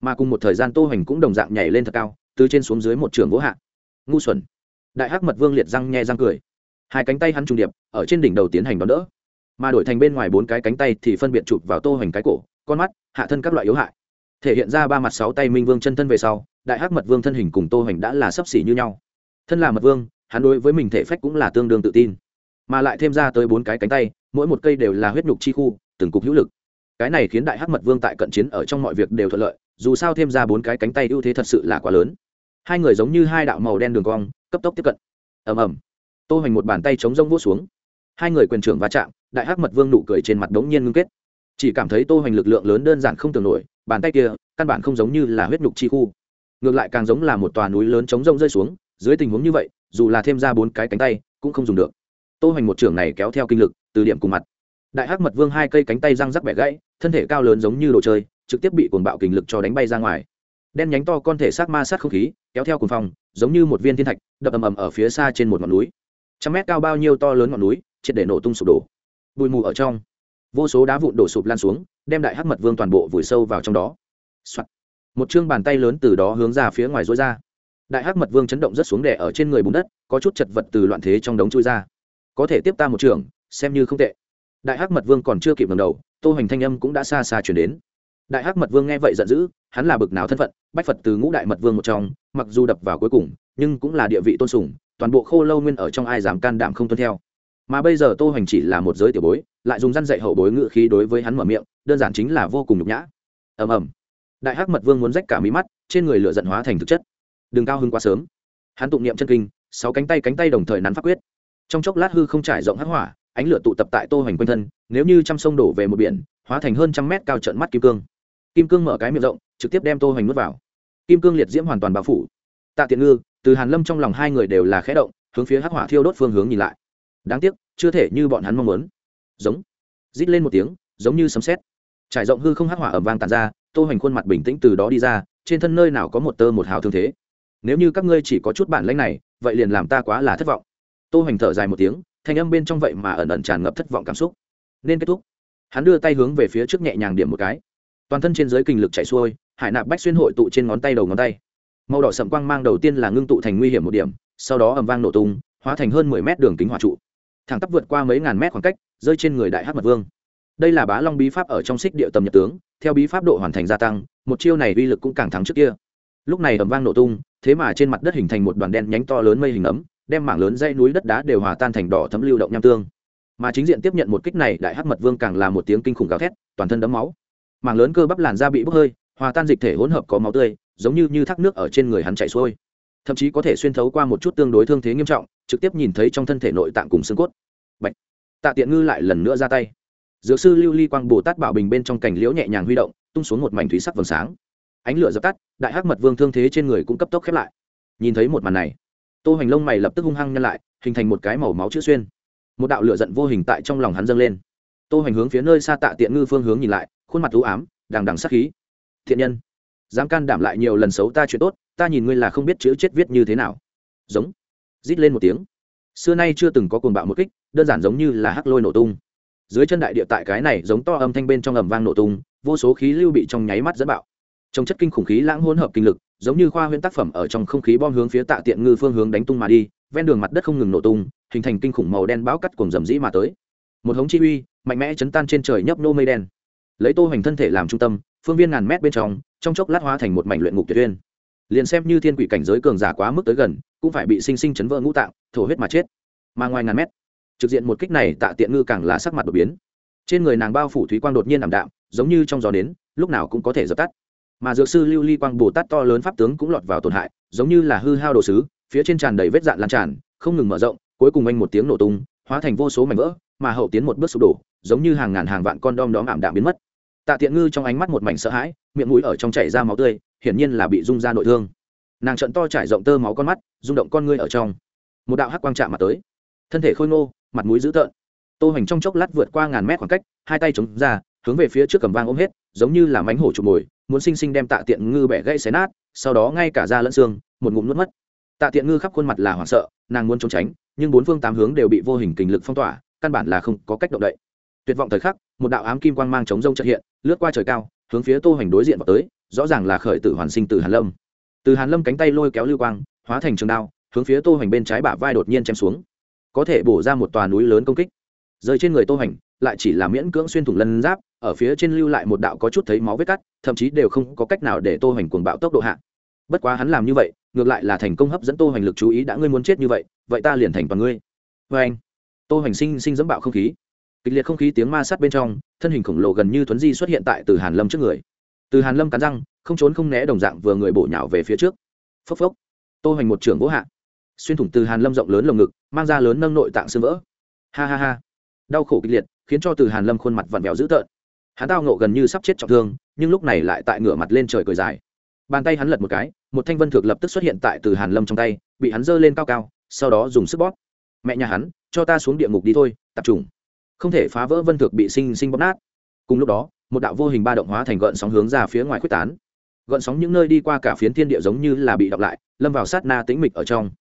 Mà cùng một thời gian tô hoành cũng đồng dạng nhảy lên thật cao, từ trên xuống dưới một trường gỗ hạ. Ngu xuẩn. Đại hắc mật vương liệt răng nhẹ răng cười. Hai cánh tay hắn trùng điệp, ở trên đỉnh đầu tiến hành đón đỡ. Mà đổi thành bên ngoài bốn cái cánh tay thì phân biệt chụp vào tô hoành cái cổ, con mắt, hạ thân các loại yếu hại. Thể hiện ra ba mặt sáu tay minh vương chân thân về sau, đại hắc mật vương thân hình cùng tô hoành đã là sấp xỉ như nhau. Thân là mật vương hắn đối với mình thể phách cũng là tương đương tự tin. Mà lại thêm ra tới bốn cái cánh tay, mỗi một cây đều là huyết nhục chi khu, từng cục hữu lực. Cái này khiến đại hắc mật vương tại cận chiến ở trong mọi việc đều thuận lợi, dù sao thêm ra bốn cái cánh tay ưu thế thật sự là quá lớn. Hai người giống như hai đạo màu đen đường cong, cấp tốc tiếp cận. Ầm ầm. Tô hoành một bàn tay chống rông vỗ xuống. Hai người quyền trưởng va chạm, đại hắc mật vương nụ cười trên mặt đống nhiên ngưng kết. Chỉ cảm thấy tô hoành lực lượng lớn đơn giản không tưởng nổi, bàn tay kia, căn bản không giống như là huyết nhục chi khu. Ngược lại càng giống là một tòa núi lớn chống rông rơi xuống, dưới tình huống như vậy dù là thêm ra bốn cái cánh tay, cũng không dùng được. Tô hoành một trưởng này kéo theo kinh lực, từ điểm cùng mặt. Đại hắc mật vương hai cây cánh tay răng rắc bẻ gãy, thân thể cao lớn giống như đồ chơi, trực tiếp bị cuồng bạo kinh lực cho đánh bay ra ngoài. Đen nhánh to con thể sát ma sát không khí, kéo theo cuồng phong, giống như một viên thiên thạch, đập ầm ầm ở phía xa trên một ngọn núi. Trăm mét cao bao nhiêu to lớn ngọn núi, triệt để nổ tung sụp đổ. Bụi mù ở trong. Vô số đá vụn đổ sụp lan xuống, đem đại hắc mật vương toàn bộ vùi sâu vào trong đó. Một chương bàn tay lớn từ đó hướng ra phía ngoài rối ra đại hắc mật vương chấn động rất xuống đẻ ở trên người bùn đất, có chút chật vật từ loạn thế trong đống chui ra. Có thể tiếp ta một trường, xem như không tệ. Đại hắc mật vương còn chưa kịp ngầm đầu, tô hoành thanh âm cũng đã xa xa chuyển đến. Đại hắc mật vương nghe vậy giận dữ, hắn là bực nào thân phận, bách phật từ ngũ đại mật vương một trong, mặc dù đập vào cuối cùng, nhưng cũng là địa vị tôn sùng, toàn bộ khô lâu nguyên ở trong ai dám can đảm không tuân theo. Mà bây giờ tô hoành chỉ là một giới tiểu bối, lại dùng răn dạy hậu bối ngự khí đối với hắn mở miệng, đơn giản chính là vô cùng nhục nhã. Ầm ầm. Đại hắc mật vương muốn rách cả mí mắt, trên người lửa giận hóa thành thực chất đừng cao hứng quá sớm. Hắn tụng niệm chân kinh, sáu cánh tay cánh tay đồng thời nắn phát quyết. Trong chốc lát hư không trải rộng hắc hỏa, ánh lửa tụ tập tại tô hoành quanh thân, nếu như trăm sông đổ về một biển, hóa thành hơn trăm mét cao trận mắt kim cương. Kim cương mở cái miệng rộng, trực tiếp đem tô hoành nuốt vào. Kim cương liệt diễm hoàn toàn bao phủ. Tạ tiện ngư, từ hàn lâm trong lòng hai người đều là khẽ động, hướng phía hắc hỏa thiêu đốt phương hướng nhìn lại. Đáng tiếc, chưa thể như bọn hắn mong muốn. Giống. Rít lên một tiếng, giống như sấm sét. Trải rộng hư không hắc hỏa ầm vang tàn ra, tô hoành khuôn mặt bình tĩnh từ đó đi ra, trên thân nơi nào có một tơ một hào thương thế nếu như các ngươi chỉ có chút bản lãnh này, vậy liền làm ta quá là thất vọng. Tô hoành thở dài một tiếng, thanh âm bên trong vậy mà ẩn ẩn tràn ngập thất vọng cảm xúc. Nên kết thúc. Hắn đưa tay hướng về phía trước nhẹ nhàng điểm một cái. Toàn thân trên dưới kinh lực chạy xuôi, hải nạp bách xuyên hội tụ trên ngón tay đầu ngón tay. Màu đỏ sậm quang mang đầu tiên là ngưng tụ thành nguy hiểm một điểm, sau đó ầm vang nổ tung, hóa thành hơn mười mét đường kính hỏa trụ. Thẳng tắp vượt qua mấy ngàn mét khoảng cách, rơi trên người đại hắc mật vương. Đây là bá long bí pháp ở trong xích địa tầm nhật tướng, theo bí pháp độ hoàn thành gia tăng, một chiêu này uy lực cũng càng thắng trước kia lúc này ầm vang nổ tung, thế mà trên mặt đất hình thành một đoàn đen nhánh to lớn mây hình ấm, đem mảng lớn dây núi đất đá đều hòa tan thành đỏ thấm lưu động nham tương. Mà chính diện tiếp nhận một kích này, đại hắc mật vương càng là một tiếng kinh khủng gào thét, toàn thân đấm máu. Mảng lớn cơ bắp làn da bị bốc hơi, hòa tan dịch thể hỗn hợp có máu tươi, giống như như thác nước ở trên người hắn chảy xuôi. Thậm chí có thể xuyên thấu qua một chút tương đối thương thế nghiêm trọng, trực tiếp nhìn thấy trong thân thể nội tạng cùng xương cốt. Bạch. tạ tiện ngư lại lần nữa ra tay. Dược sư lưu ly quang bồ tát bảo bình bên trong cành liễu nhẹ nhàng huy động, tung xuống một mảnh thúy sắc vầng sáng ánh lửa dập tắt, đại hắc mật vương thương thế trên người cũng cấp tốc khép lại. Nhìn thấy một màn này, tô hoành lông mày lập tức hung hăng nhăn lại, hình thành một cái màu máu chữ xuyên. Một đạo lửa giận vô hình tại trong lòng hắn dâng lên. Tô hoành hướng phía nơi xa tạ tiện ngư phương hướng nhìn lại, khuôn mặt u ám, đằng đằng sắc khí. Thiện nhân, dám can đảm lại nhiều lần xấu ta chuyện tốt, ta nhìn ngươi là không biết chữ chết viết như thế nào. Giống, rít lên một tiếng. Xưa nay chưa từng có cuồng bạo một kích, đơn giản giống như là hắc lôi nổ tung. Dưới chân đại địa tại cái này giống to âm thanh bên trong ầm vang nổ tung, vô số khí lưu bị trong nháy mắt dẫn bạo trồng chất kinh khủng khí lãng hỗn hợp kinh lực, giống như khoa huyễn tác phẩm ở trong không khí bom hướng phía tạ tiện ngư phương hướng đánh tung mà đi, ven đường mặt đất không ngừng nổ tung, hình thành kinh khủng màu đen bão cắt cùng rầm rĩ mà tới. Một hống chi uy, mạnh mẽ chấn tan trên trời nhấp nô mây đen. Lấy tô hoành thân thể làm trung tâm, phương viên ngàn mét bên trong trong chốc lát hóa thành một mảnh luyện ngục tuyệt uyên. Liền xem như thiên quỷ cảnh giới cường giả quá mức tới gần, cũng phải bị sinh sinh chấn vỡ ngũ tạng, thổ huyết mà chết. Mà ngoài ngàn mét, trực diện một kích này tạ tiện ngư càng là sắc mặt đột biến. Trên người nàng bao phủ thúy quang đột nhiên ảm đạm, giống như trong gió nến lúc nào cũng có thể dập tắt mà dược sư lưu ly quang bồ tát to lớn pháp tướng cũng lọt vào tổn hại, giống như là hư hao đồ sứ, phía trên tràn đầy vết dạn lan tràn, không ngừng mở rộng, cuối cùng anh một tiếng nổ tung, hóa thành vô số mảnh vỡ, mà hậu tiến một bước sụp đổ, giống như hàng ngàn hàng vạn con đom đóm ảm đạm biến mất. Tạ tiện ngư trong ánh mắt một mảnh sợ hãi, miệng mũi ở trong chảy ra máu tươi, hiển nhiên là bị rung ra nội thương. Nàng trận to trải rộng tơ máu con mắt, rung động con ngươi ở trong. Một đạo hắc quang chạm mặt tới. Thân thể khôi ngô, mặt mũi dữ tợn. Tô hành trong chốc lát vượt qua ngàn mét khoảng cách, hai tay chống ra, hướng về phía trước cầm vang ôm hết, giống như là mánh hổ chụp mồi muốn sinh sinh đem tạ tiện ngư bẻ gãy xé nát, sau đó ngay cả da lẫn xương, một ngụm nuốt mất. Tạ tiện ngư khắp khuôn mặt là hoảng sợ, nàng muốn trốn tránh, nhưng bốn phương tám hướng đều bị vô hình kình lực phong tỏa, căn bản là không có cách động đậy. Tuyệt vọng thời khắc, một đạo ám kim quang mang chống rông trợ hiện, lướt qua trời cao, hướng phía tô hoành đối diện vào tới, rõ ràng là khởi tử hoàn sinh từ hàn lâm. Từ hàn lâm cánh tay lôi kéo lưu quang, hóa thành trường đao, hướng phía tô hoành bên trái bả vai đột nhiên chém xuống. Có thể bổ ra một tòa núi lớn công kích. Rơi trên người tô hoành, lại chỉ là miễn cưỡng xuyên thủng lân giáp ở phía trên lưu lại một đạo có chút thấy máu vết cắt, thậm chí đều không có cách nào để tô hoành cuồng bạo tốc độ hạ. Bất quá hắn làm như vậy, ngược lại là thành công hấp dẫn tô hoành lực chú ý đã ngươi muốn chết như vậy vậy ta liền thành toàn ngươi. Vê anh, tô hoành sinh sinh dẫm bạo không khí. Kịch liệt không khí tiếng ma sát bên trong, thân hình khổng lồ gần như thuấn di xuất hiện tại từ hàn lâm trước người. Từ hàn lâm cắn răng, không trốn không né đồng dạng vừa người bổ nhào về phía trước. Phốc phốc. Tô hoành một trưởng vỗ hạ. Xuyên thủng từ hàn lâm rộng lớn lồng ngực, mang ra lớn nâng nội tạng xương vỡ. Ha ha ha. Đau khổ kịch liệt, khiến cho từ hàn lâm khuôn mặt vặn vẹo dữ tợn hắn tao nộ gần như sắp chết trọng thương, nhưng lúc này lại tại ngửa mặt lên trời cười dài. Bàn tay hắn lật một cái, một thanh vân thược lập tức xuất hiện tại từ hàn lâm trong tay, bị hắn giơ lên cao cao, sau đó dùng sức bóp. Mẹ nhà hắn, cho ta xuống địa ngục đi thôi tập trung không thể phá vỡ vân thược bị sinh sinh bóp nát. Cùng lúc đó, một đạo vô hình ba động hóa thành gợn sóng hướng ra phía ngoài quyết tán. Gợn sóng những nơi đi qua cả phiến thiên địa giống như là bị đọc lại, lâm vào sát na tĩnh mịch ở trong.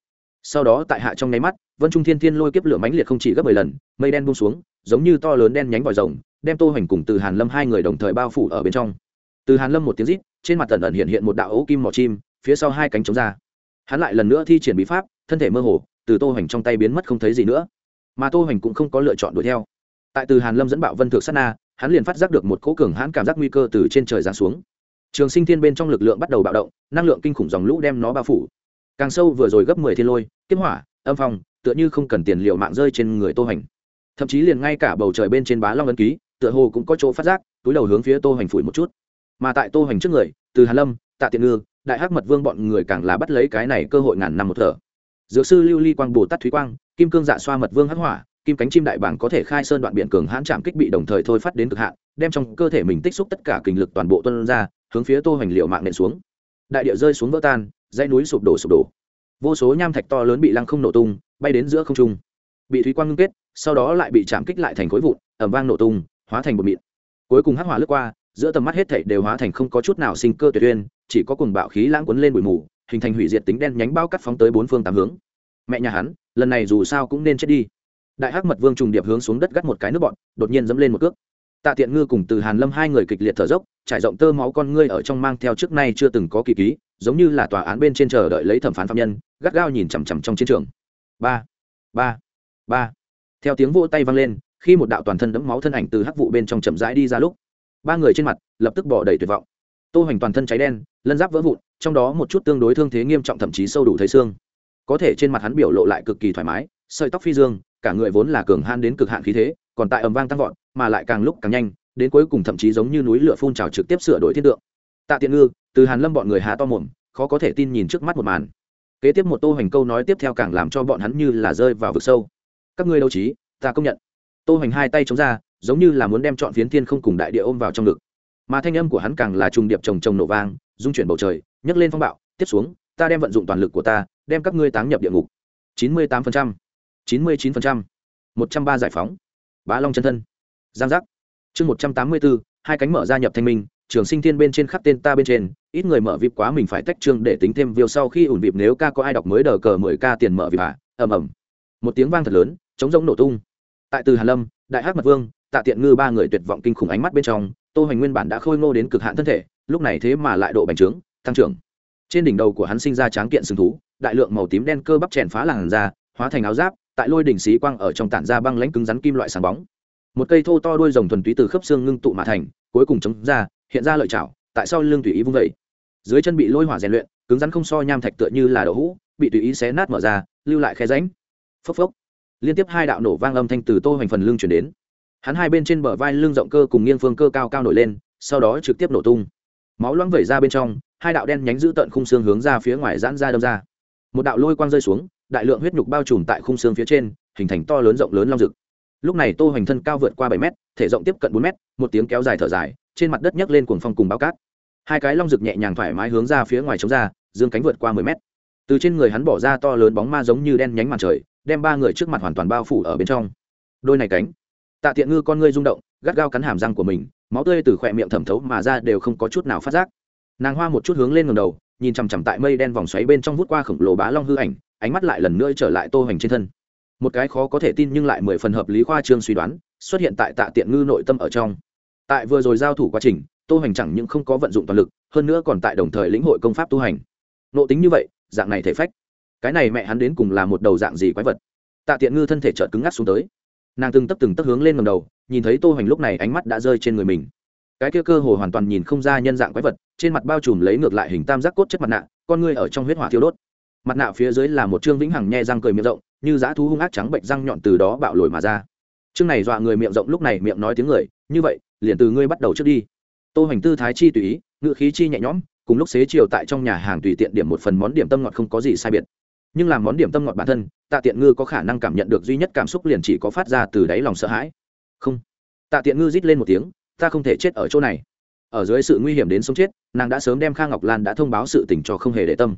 Sau đó tại hạ trong ngay mắt, vân trung thiên thiên lôi kiếp lửa mãnh liệt không chỉ gấp mười lần, mây đen buông xuống, giống như to lớn đen nhánh vòi rồng đem tô hoành cùng từ hàn lâm hai người đồng thời bao phủ ở bên trong từ hàn lâm một tiếng rít trên mặt tần ẩn hiện hiện một đạo ấu kim mỏ chim phía sau hai cánh chống ra hắn lại lần nữa thi triển bí pháp thân thể mơ hồ từ tô hoành trong tay biến mất không thấy gì nữa mà tô hoành cũng không có lựa chọn đuổi theo tại từ hàn lâm dẫn bạo vân thượng sát na hắn liền phát giác được một cỗ cường hãn cảm giác nguy cơ từ trên trời giáng xuống trường sinh thiên bên trong lực lượng bắt đầu bạo động năng lượng kinh khủng dòng lũ đem nó bao phủ càng sâu vừa rồi gấp mười thiên lôi kiếm hỏa âm phong tựa như không cần tiền liệu mạng rơi trên người tô hoành thậm chí liền ngay cả bầu trời bên trên bá long ấn ký tựa hồ cũng có chỗ phát giác, túi đầu hướng phía tô hoành phủi một chút. Mà tại tô hoành trước người, từ Hà lâm, tạ tiện ngư, đại hắc mật vương bọn người càng là bắt lấy cái này cơ hội ngàn năm một thở. Dược sư lưu ly quang, bồ tát thúy quang, kim cương dạ xoa mật vương hắc hỏa, kim cánh chim đại bảng có thể khai sơn đoạn biện cường hãn chạm kích bị đồng thời thôi phát đến cực hạn, đem trong cơ thể mình tích xúc tất cả kình lực toàn bộ tuân ra, hướng phía tô hoành liệu mạng nện xuống. Đại địa rơi xuống vỡ tan, dãy núi sụp đổ sụp đổ. Vô số nham thạch to lớn bị lăng không nổ tung, bay đến giữa không trung. Bị thúy quang ngưng kết, sau đó lại bị chạm kích lại thành khối vụn ẩm vang nổ tung hóa thành bột mịn. Cuối cùng hắc hỏa lướt qua, giữa tầm mắt hết thảy đều hóa thành không có chút nào sinh cơ tuyệt uyên, chỉ có cùng bạo khí lãng cuốn lên bụi mù, hình thành hủy diệt tính đen nhánh bao cắt phóng tới bốn phương tám hướng. Mẹ nhà hắn, lần này dù sao cũng nên chết đi. Đại hắc mật vương trùng điệp hướng xuống đất gắt một cái nước bọn, đột nhiên dẫm lên một cước. Tạ tiện ngư cùng từ hàn lâm hai người kịch liệt thở dốc, trải rộng tơ máu con ngươi ở trong mang theo trước nay chưa từng có kỳ ký, giống như là tòa án bên trên chờ đợi lấy thẩm phán phạm nhân, gắt gao nhìn chằm chằm trong chiến trường. Ba ba ba. Theo tiếng vỗ tay vang lên khi một đạo toàn thân đẫm máu thân ảnh từ hắc vụ bên trong chậm rãi đi ra lúc, ba người trên mặt lập tức bỏ đầy tuyệt vọng. Tô hoành toàn thân cháy đen, lân giáp vỡ vụn, trong đó một chút tương đối thương thế nghiêm trọng thậm chí sâu đủ thấy xương. Có thể trên mặt hắn biểu lộ lại cực kỳ thoải mái, sợi tóc phi dương, cả người vốn là cường han đến cực hạn khí thế, còn tại ầm vang tăng vọt, mà lại càng lúc càng nhanh, đến cuối cùng thậm chí giống như núi lửa phun trào trực tiếp sửa đổi thiên tượng. Tạ tiện ngư, từ hàn lâm bọn người há to mồm, khó có thể tin nhìn trước mắt một màn. Kế tiếp một tô hoành câu nói tiếp theo càng làm cho bọn hắn như là rơi vào vực sâu. Các ngươi đâu trí, ta công nhận tô hoành hai tay chống ra, giống như là muốn đem chọn phiến thiên không cùng đại địa ôm vào trong ngực. Mà thanh âm của hắn càng là trùng điệp trồng trồng nổ vang dung chuyển bầu trời, nhấc lên phong bạo, tiếp xuống, ta đem vận dụng toàn lực của ta, đem các ngươi táng nhập địa ngục. Chín mươi tám phần trăm, chín mươi chín phần trăm, một trăm ba giải phóng. Bá long chân thân. Giang giác. Chương một trăm tám mươi bốn hai cánh mở ra nhập thanh minh, trường sinh thiên bên trên khắp tên ta bên trên, ít người mở vịp quá mình phải tách trường để tính thêm viêu sau khi ủn vịp nếu ca có ai đọc mới đờ cờ mười ca tiền mở vịp à ầm ầm. Một tiếng vang thật lớn chống rỗng nổ tung tại từ hàn lâm, đại hát mật vương, tạ tiện ngư ba người tuyệt vọng kinh khủng ánh mắt bên trong, tô hoành nguyên bản đã khôi ngô đến cực hạn thân thể, lúc này thế mà lại độ bành trướng, tăng trưởng. Trên đỉnh đầu của hắn sinh ra tráng kiện sừng thú, đại lượng màu tím đen cơ bắp chèn phá làn da, hóa thành áo giáp, tại lôi đỉnh xí quang ở trong tản da băng lãnh cứng rắn kim loại sáng bóng. Một cây thô to đuôi rồng thuần túy từ khớp xương ngưng tụ mà thành, cuối cùng chống ra, hiện ra lợi chảo, tại sao lưng tùy ý vung vẩy dưới chân bị lôi hỏa rèn luyện, cứng rắn không so nham thạch tựa như là đậu hũ, bị tùy ý xé nát mở ra, lưu lại khe ránh phốc phốc liên tiếp hai đạo nổ vang âm thanh từ tô hoành phần lưng chuyển đến. Hắn hai bên trên bờ vai lưng rộng cơ cùng nghiêng phương cơ cao cao nổi lên, sau đó trực tiếp nổ tung. Máu loãng vẩy ra bên trong, hai đạo đen nhánh giữ tận khung xương hướng ra phía ngoài giãn ra đâm ra. Một đạo lôi quang rơi xuống, đại lượng huyết nhục bao trùm tại khung xương phía trên, hình thành to lớn rộng lớn long rực. Lúc này tô hoành thân cao vượt qua bảy mét, thể rộng tiếp cận bốn mét, một tiếng kéo dài thở dài, trên mặt đất nhấc lên cuồng phong cùng bao cát. Hai cái long rực nhẹ nhàng thoải mái hướng ra phía ngoài chống ra, dương cánh vượt qua mười mét. Từ trên người hắn bỏ ra to lớn bóng ma giống như đen nhánh màn trời đem ba người trước mặt hoàn toàn bao phủ ở bên trong. Đôi này cánh, tạ tiện ngư con ngươi rung động, gắt gao cắn hàm răng của mình, máu tươi từ khỏe miệng thẩm thấu mà ra đều không có chút nào phát giác. Nàng hoa một chút hướng lên ngầm đầu, nhìn chằm chằm tại mây đen vòng xoáy bên trong vút qua khổng lồ bá long hư ảnh, ánh mắt lại lần nữa trở lại tô hoành trên thân. Một cái khó có thể tin nhưng lại mười phần hợp lý khoa trương suy đoán, xuất hiện tại tạ tiện ngư nội tâm ở trong. Tại vừa rồi giao thủ quá trình, tô hoành chẳng những không có vận dụng toàn lực, hơn nữa còn tại đồng thời lĩnh hội công pháp tu hành. Nộ tính như vậy, dạng này thể phách cái này mẹ hắn đến cùng là một đầu dạng gì quái vật? Tạ tiện ngư thân thể chợt cứng ngắc xuống tới. Nàng từng tấp từng tấp hướng lên ngầm đầu, nhìn thấy tô hoành lúc này ánh mắt đã rơi trên người mình. Cái kia cơ hồ hoàn toàn nhìn không ra nhân dạng quái vật, trên mặt bao trùm lấy ngược lại hình tam giác cốt chất mặt nạ, con ngươi ở trong huyết hỏa thiêu đốt. Mặt nạ phía dưới là một trương vĩnh hằng nhe răng cười miệng rộng, như dã thú hung ác trắng bệnh răng nhọn từ đó bạo lồi mà ra. Chương này dọa người miệng rộng lúc này miệng nói tiếng người, như vậy, liền từ ngươi bắt đầu trước đi. Tô hoành tư thái chi tùy ý ngự khí chi nhẹ nhõm, cùng lúc xế chiều tại trong nhà hàng tùy tiện điểm một phần món điểm tâm ngọt không có gì sai biệt nhưng làm món điểm tâm ngọt bản thân, tạ tiện ngư có khả năng cảm nhận được duy nhất cảm xúc liền chỉ có phát ra từ đáy lòng sợ hãi. Không. Tạ tiện ngư rít lên một tiếng, ta không thể chết ở chỗ này. Ở dưới sự nguy hiểm đến sống chết, nàng đã sớm đem kha ngọc lan đã thông báo sự tình cho không hề để tâm.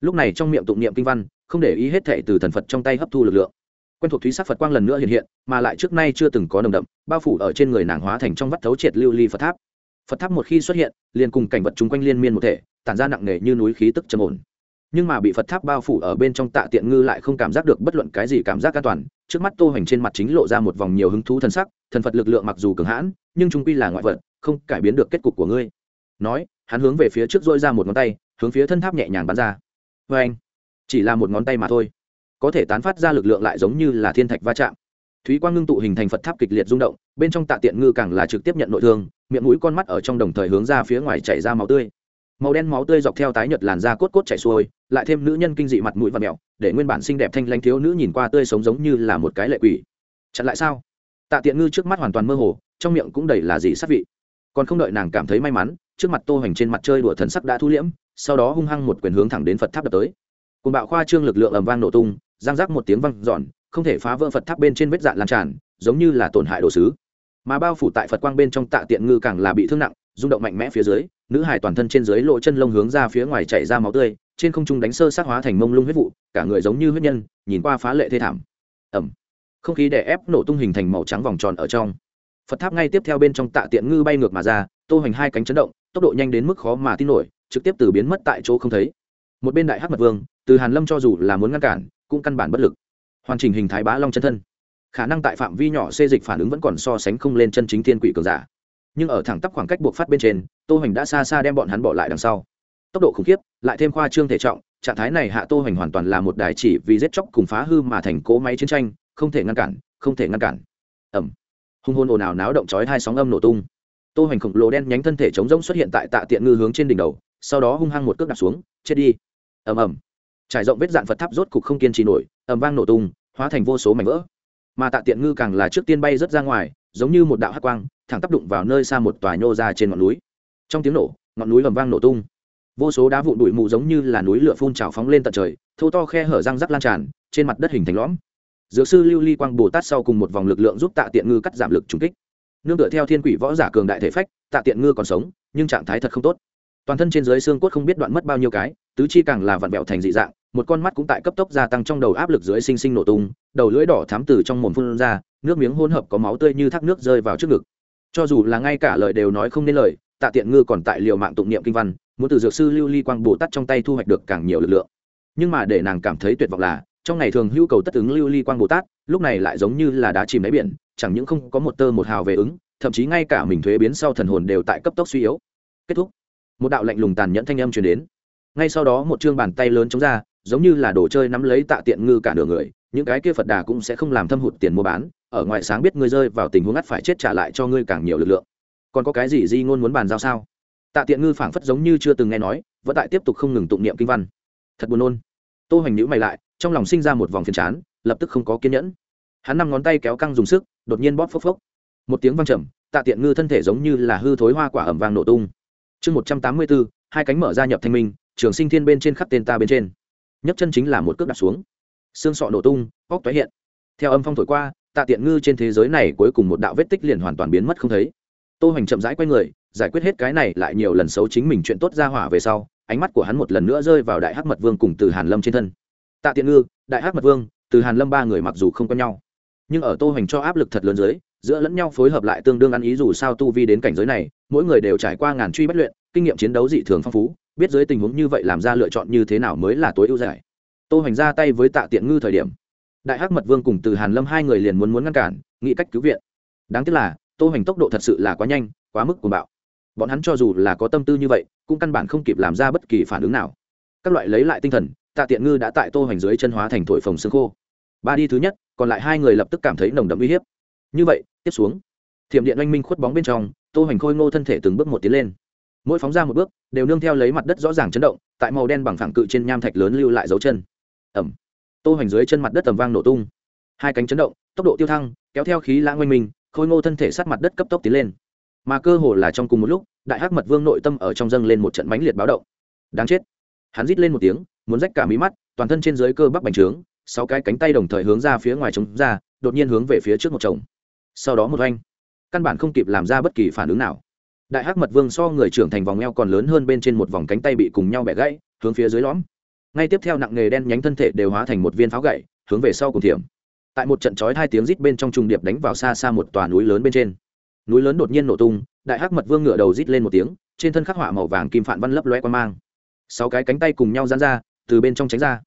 Lúc này trong miệng tụng niệm kinh văn, không để ý hết thệ từ thần phật trong tay hấp thu lực lượng. Quen thuộc thúy sắc phật quang lần nữa hiện hiện, mà lại trước nay chưa từng có nồng đậm, bao phủ ở trên người nàng hóa thành trong vắt thấu triệt lưu ly phật tháp. Phật tháp một khi xuất hiện, liền cùng cảnh vật chung quanh liên miên một thể, tản ra nặng nề như núi khí tức trầm ổn nhưng mà bị phật tháp bao phủ ở bên trong tạ tiện ngư lại không cảm giác được bất luận cái gì cảm giác an toàn. Trước mắt tô hành trên mặt chính lộ ra một vòng nhiều hứng thú thần sắc, thần phật lực lượng mặc dù cường hãn, nhưng trung quy là ngoại vật, không cải biến được kết cục của ngươi. Nói, hắn hướng về phía trước dỗi ra một ngón tay, hướng phía thân tháp nhẹ nhàng bắn ra. Vê anh chỉ là một ngón tay mà thôi. Có thể tán phát ra lực lượng lại giống như là thiên thạch va chạm. Thúy quang ngưng tụ hình thành phật tháp kịch liệt rung động, bên trong tạ tiện ngư càng là trực tiếp nhận nội thương, miệng mũi con mắt ở trong đồng thời hướng ra phía ngoài chảy ra máu tươi màu đen máu tươi dọc theo tái nhật làn da cốt cốt chảy xuôi, lại thêm nữ nhân kinh dị mặt mũi và mèo để nguyên bản xinh đẹp thanh lanh thiếu nữ nhìn qua tươi sống giống như là một cái lệ quỷ. Chặn lại sao? Tạ tiện ngư trước mắt hoàn toàn mơ hồ, trong miệng cũng đầy là gì sát vị. Còn không đợi nàng cảm thấy may mắn, trước mặt tô hoành trên mặt chơi đùa thần sắc đã thu liễm, sau đó hung hăng một quyền hướng thẳng đến phật tháp đập tới. Cùng bạo khoa trương lực lượng ầm vang nổ tung giang rác một tiếng vang giòn không thể phá vỡ phật tháp bên trên vết dạn lan tràn, giống như là tổn hại đồ sứ. Mà bao phủ tại phật quang bên trong tạ tiện ngư càng là bị thương nặng, rung động mạnh mẽ phía dưới nữ hải toàn thân trên dưới lộ chân lông hướng ra phía ngoài chảy ra máu tươi, trên không trung đánh sơ sát hóa thành mông lung huyết vụ, cả người giống như huyết nhân, nhìn qua phá lệ thê thảm. Ẩm. Không khí đè ép nổ tung hình thành màu trắng vòng tròn ở trong. Phật tháp ngay tiếp theo bên trong tạ tiện ngư bay ngược mà ra, tô hành hai cánh chấn động, tốc độ nhanh đến mức khó mà tin nổi, trực tiếp từ biến mất tại chỗ không thấy. Một bên đại hắc mật vương, từ hàn lâm cho dù là muốn ngăn cản, cũng căn bản bất lực. Hoàn chỉnh hình thái bá long chân thân. Khả năng tại phạm vi nhỏ xê dịch phản ứng vẫn còn so sánh không lên chân chính thiên quỷ cường giả nhưng ở thẳng tắp khoảng cách buộc phát bên trên, tô hoành đã xa xa đem bọn hắn bỏ lại đằng sau. Tốc độ khủng khiếp, lại thêm khoa trương thể trọng, trạng thái này hạ tô hoành hoàn toàn là một đài chỉ vì giết chóc cùng phá hư mà thành cỗ máy chiến tranh, không thể ngăn cản, không thể ngăn cản. Ẩm hung hôn ồn ào náo động chói hai sóng âm nổ tung. Tô hoành khổng lồ đen nhánh thân thể chống rỗng xuất hiện tại tạ tiện ngư hướng trên đỉnh đầu, sau đó hung hăng một cước đạp xuống, chết đi. Ầm ầm. Trải rộng vết dạn phật tháp rốt cục không kiên trì nổi, ầm vang nổ tung, hóa thành vô số mảnh vỡ mà tạ tiện ngư càng là trước tiên bay rớt ra ngoài, giống như một đạo hát quang, thẳng tác đụng vào nơi xa một tòa nhô ra trên ngọn núi. Trong tiếng nổ, ngọn núi lầm vang nổ tung. Vô số đá vụn đụi mù giống như là núi lửa phun trào phóng lên tận trời thâu to khe hở răng rắc lan tràn, trên mặt đất hình thành lõm. Dược sư lưu ly quang bồ tát sau cùng một vòng lực lượng giúp tạ tiện ngư cắt giảm lực trúng kích. Nương tựa theo thiên quỷ võ giả cường đại thể phách, tạ tiện ngư còn sống, nhưng trạng thái thật không tốt. Toàn thân trên dưới xương cốt không biết đoạn mất bao nhiêu cái, tứ chi càng là vặn vẹo thành dị dạng một con mắt cũng tại cấp tốc gia tăng trong đầu áp lực dưới sinh sinh nổ tung, đầu lưỡi đỏ thám từ trong mồm phun ra, nước miếng hỗn hợp có máu tươi như thác nước rơi vào trước ngực. Cho dù là ngay cả lời đều nói không nên lời, tạ tiện ngư còn tại liều mạng tụng niệm kinh văn, muốn từ dược sư lưu ly quang bồ tát trong tay thu hoạch được càng nhiều lực lượng. Nhưng mà để nàng cảm thấy tuyệt vọng là, trong ngày thường hữu cầu tất ứng lưu ly quang bồ tát, lúc này lại giống như là đá chìm đáy biển, chẳng những không có một tơ một hào về ứng, thậm chí ngay cả mình thuế biến sau thần hồn đều tại cấp tốc suy yếu. Kết thúc. Một đạo lạnh lùng tàn nhẫn thanh âm truyền đến. Ngay sau đó một trương bàn tay lớn chống ra giống như là đồ chơi nắm lấy tạ tiện ngư cả nửa người, những cái kia phật đà cũng sẽ không làm thâm hụt tiền mua bán, ở ngoài sáng biết ngươi rơi vào tình huống ngắt phải chết trả lại cho ngươi càng nhiều lực lượng. Còn có cái gì di ngôn muốn bàn giao sao? Tạ tiện ngư phảng phất giống như chưa từng nghe nói, vẫn tại tiếp tục không ngừng tụng niệm kinh văn. Thật buồn nôn. Tô hoành nhữ mày lại, trong lòng sinh ra một vòng phiền chán, lập tức không có kiên nhẫn. Hắn năm ngón tay kéo căng dùng sức, đột nhiên bóp phốc phốc. Một tiếng vang trầm, tạ tiện ngư thân thể giống như là hư thối hoa quả ẩm vàng nổ tung. Chương một trăm tám mươi bốn, hai cánh mở ra nhập thanh minh, trường sinh thiên bên trên khắp tên ta bên trên nhấc chân chính là một cước đặt xuống. Xương sọ nổ tung, óc tái hiện. Theo âm phong thổi qua, tạ tiện ngư trên thế giới này cuối cùng một đạo vết tích liền hoàn toàn biến mất không thấy. Tô hoành chậm rãi quay người, giải quyết hết cái này lại nhiều lần xấu chính mình chuyện tốt ra hỏa về sau, ánh mắt của hắn một lần nữa rơi vào đại hắc mật vương cùng từ hàn lâm trên thân. Tạ tiện ngư, đại hắc mật vương, từ hàn lâm ba người mặc dù không có nhau, nhưng ở tô hoành cho áp lực thật lớn dưới, giữa lẫn nhau phối hợp lại tương đương ăn ý dù sao tu vi đến cảnh giới này, mỗi người đều trải qua ngàn truy bất luyện, kinh nghiệm chiến đấu dị thường phong phú biết dưới tình huống như vậy làm ra lựa chọn như thế nào mới là tối ưu giải. Tô hoành ra tay với tạ tiện ngư thời điểm, đại hắc mật vương cùng từ hàn lâm hai người liền muốn muốn ngăn cản, nghĩ cách cứu viện. Đáng tiếc là, tô hoành tốc độ thật sự là quá nhanh, quá mức cuồng bạo. Bọn hắn cho dù là có tâm tư như vậy, cũng căn bản không kịp làm ra bất kỳ phản ứng nào. Các loại lấy lại tinh thần, tạ tiện ngư đã tại tô hoành dưới chân hóa thành thổi phồng xương khô. Ba đi thứ nhất, còn lại hai người lập tức cảm thấy nồng đậm uy hiếp. Như vậy, tiếp xuống, thiểm điện anh minh khuất bóng bên trong, tô hoành khôi ngô thân thể từng bước một tiến lên mỗi phóng ra một bước, đều nương theo lấy mặt đất rõ ràng chấn động, tại màu đen bằng phẳng cự trên nham thạch lớn lưu lại dấu chân. Ẩm. Tô hoành dưới chân mặt đất tầm vang nổ tung. Hai cánh chấn động, tốc độ tiêu thăng, kéo theo khí lãng oanh mình, khôi ngô thân thể sát mặt đất cấp tốc tiến lên. Mà cơ hồ là trong cùng một lúc, đại hắc mật vương nội tâm ở trong dâng lên một trận mãnh liệt báo động. Đáng chết. Hắn rít lên một tiếng, muốn rách cả mí mắt, toàn thân trên dưới cơ bắp bành trướng, sáu cái cánh tay đồng thời hướng ra phía ngoài chống ra, đột nhiên hướng về phía trước một chồng. Sau đó một oanh. Căn bản không kịp làm ra bất kỳ phản ứng nào đại hắc mật vương so người trưởng thành vòng eo còn lớn hơn bên trên một vòng cánh tay bị cùng nhau bẻ gãy, hướng phía dưới lõm. Ngay tiếp theo nặng nghề đen nhánh thân thể đều hóa thành một viên pháo gậy, hướng về sau cùng thiểm. Tại một trận chói hai tiếng rít bên trong trùng điệp đánh vào xa xa một tòa núi lớn bên trên. Núi lớn đột nhiên nổ tung, đại hắc mật vương ngửa đầu rít lên một tiếng, trên thân khắc họa màu vàng kim phản văn lấp loe qua mang. Sáu cái cánh tay cùng nhau dán ra, từ bên trong tránh ra.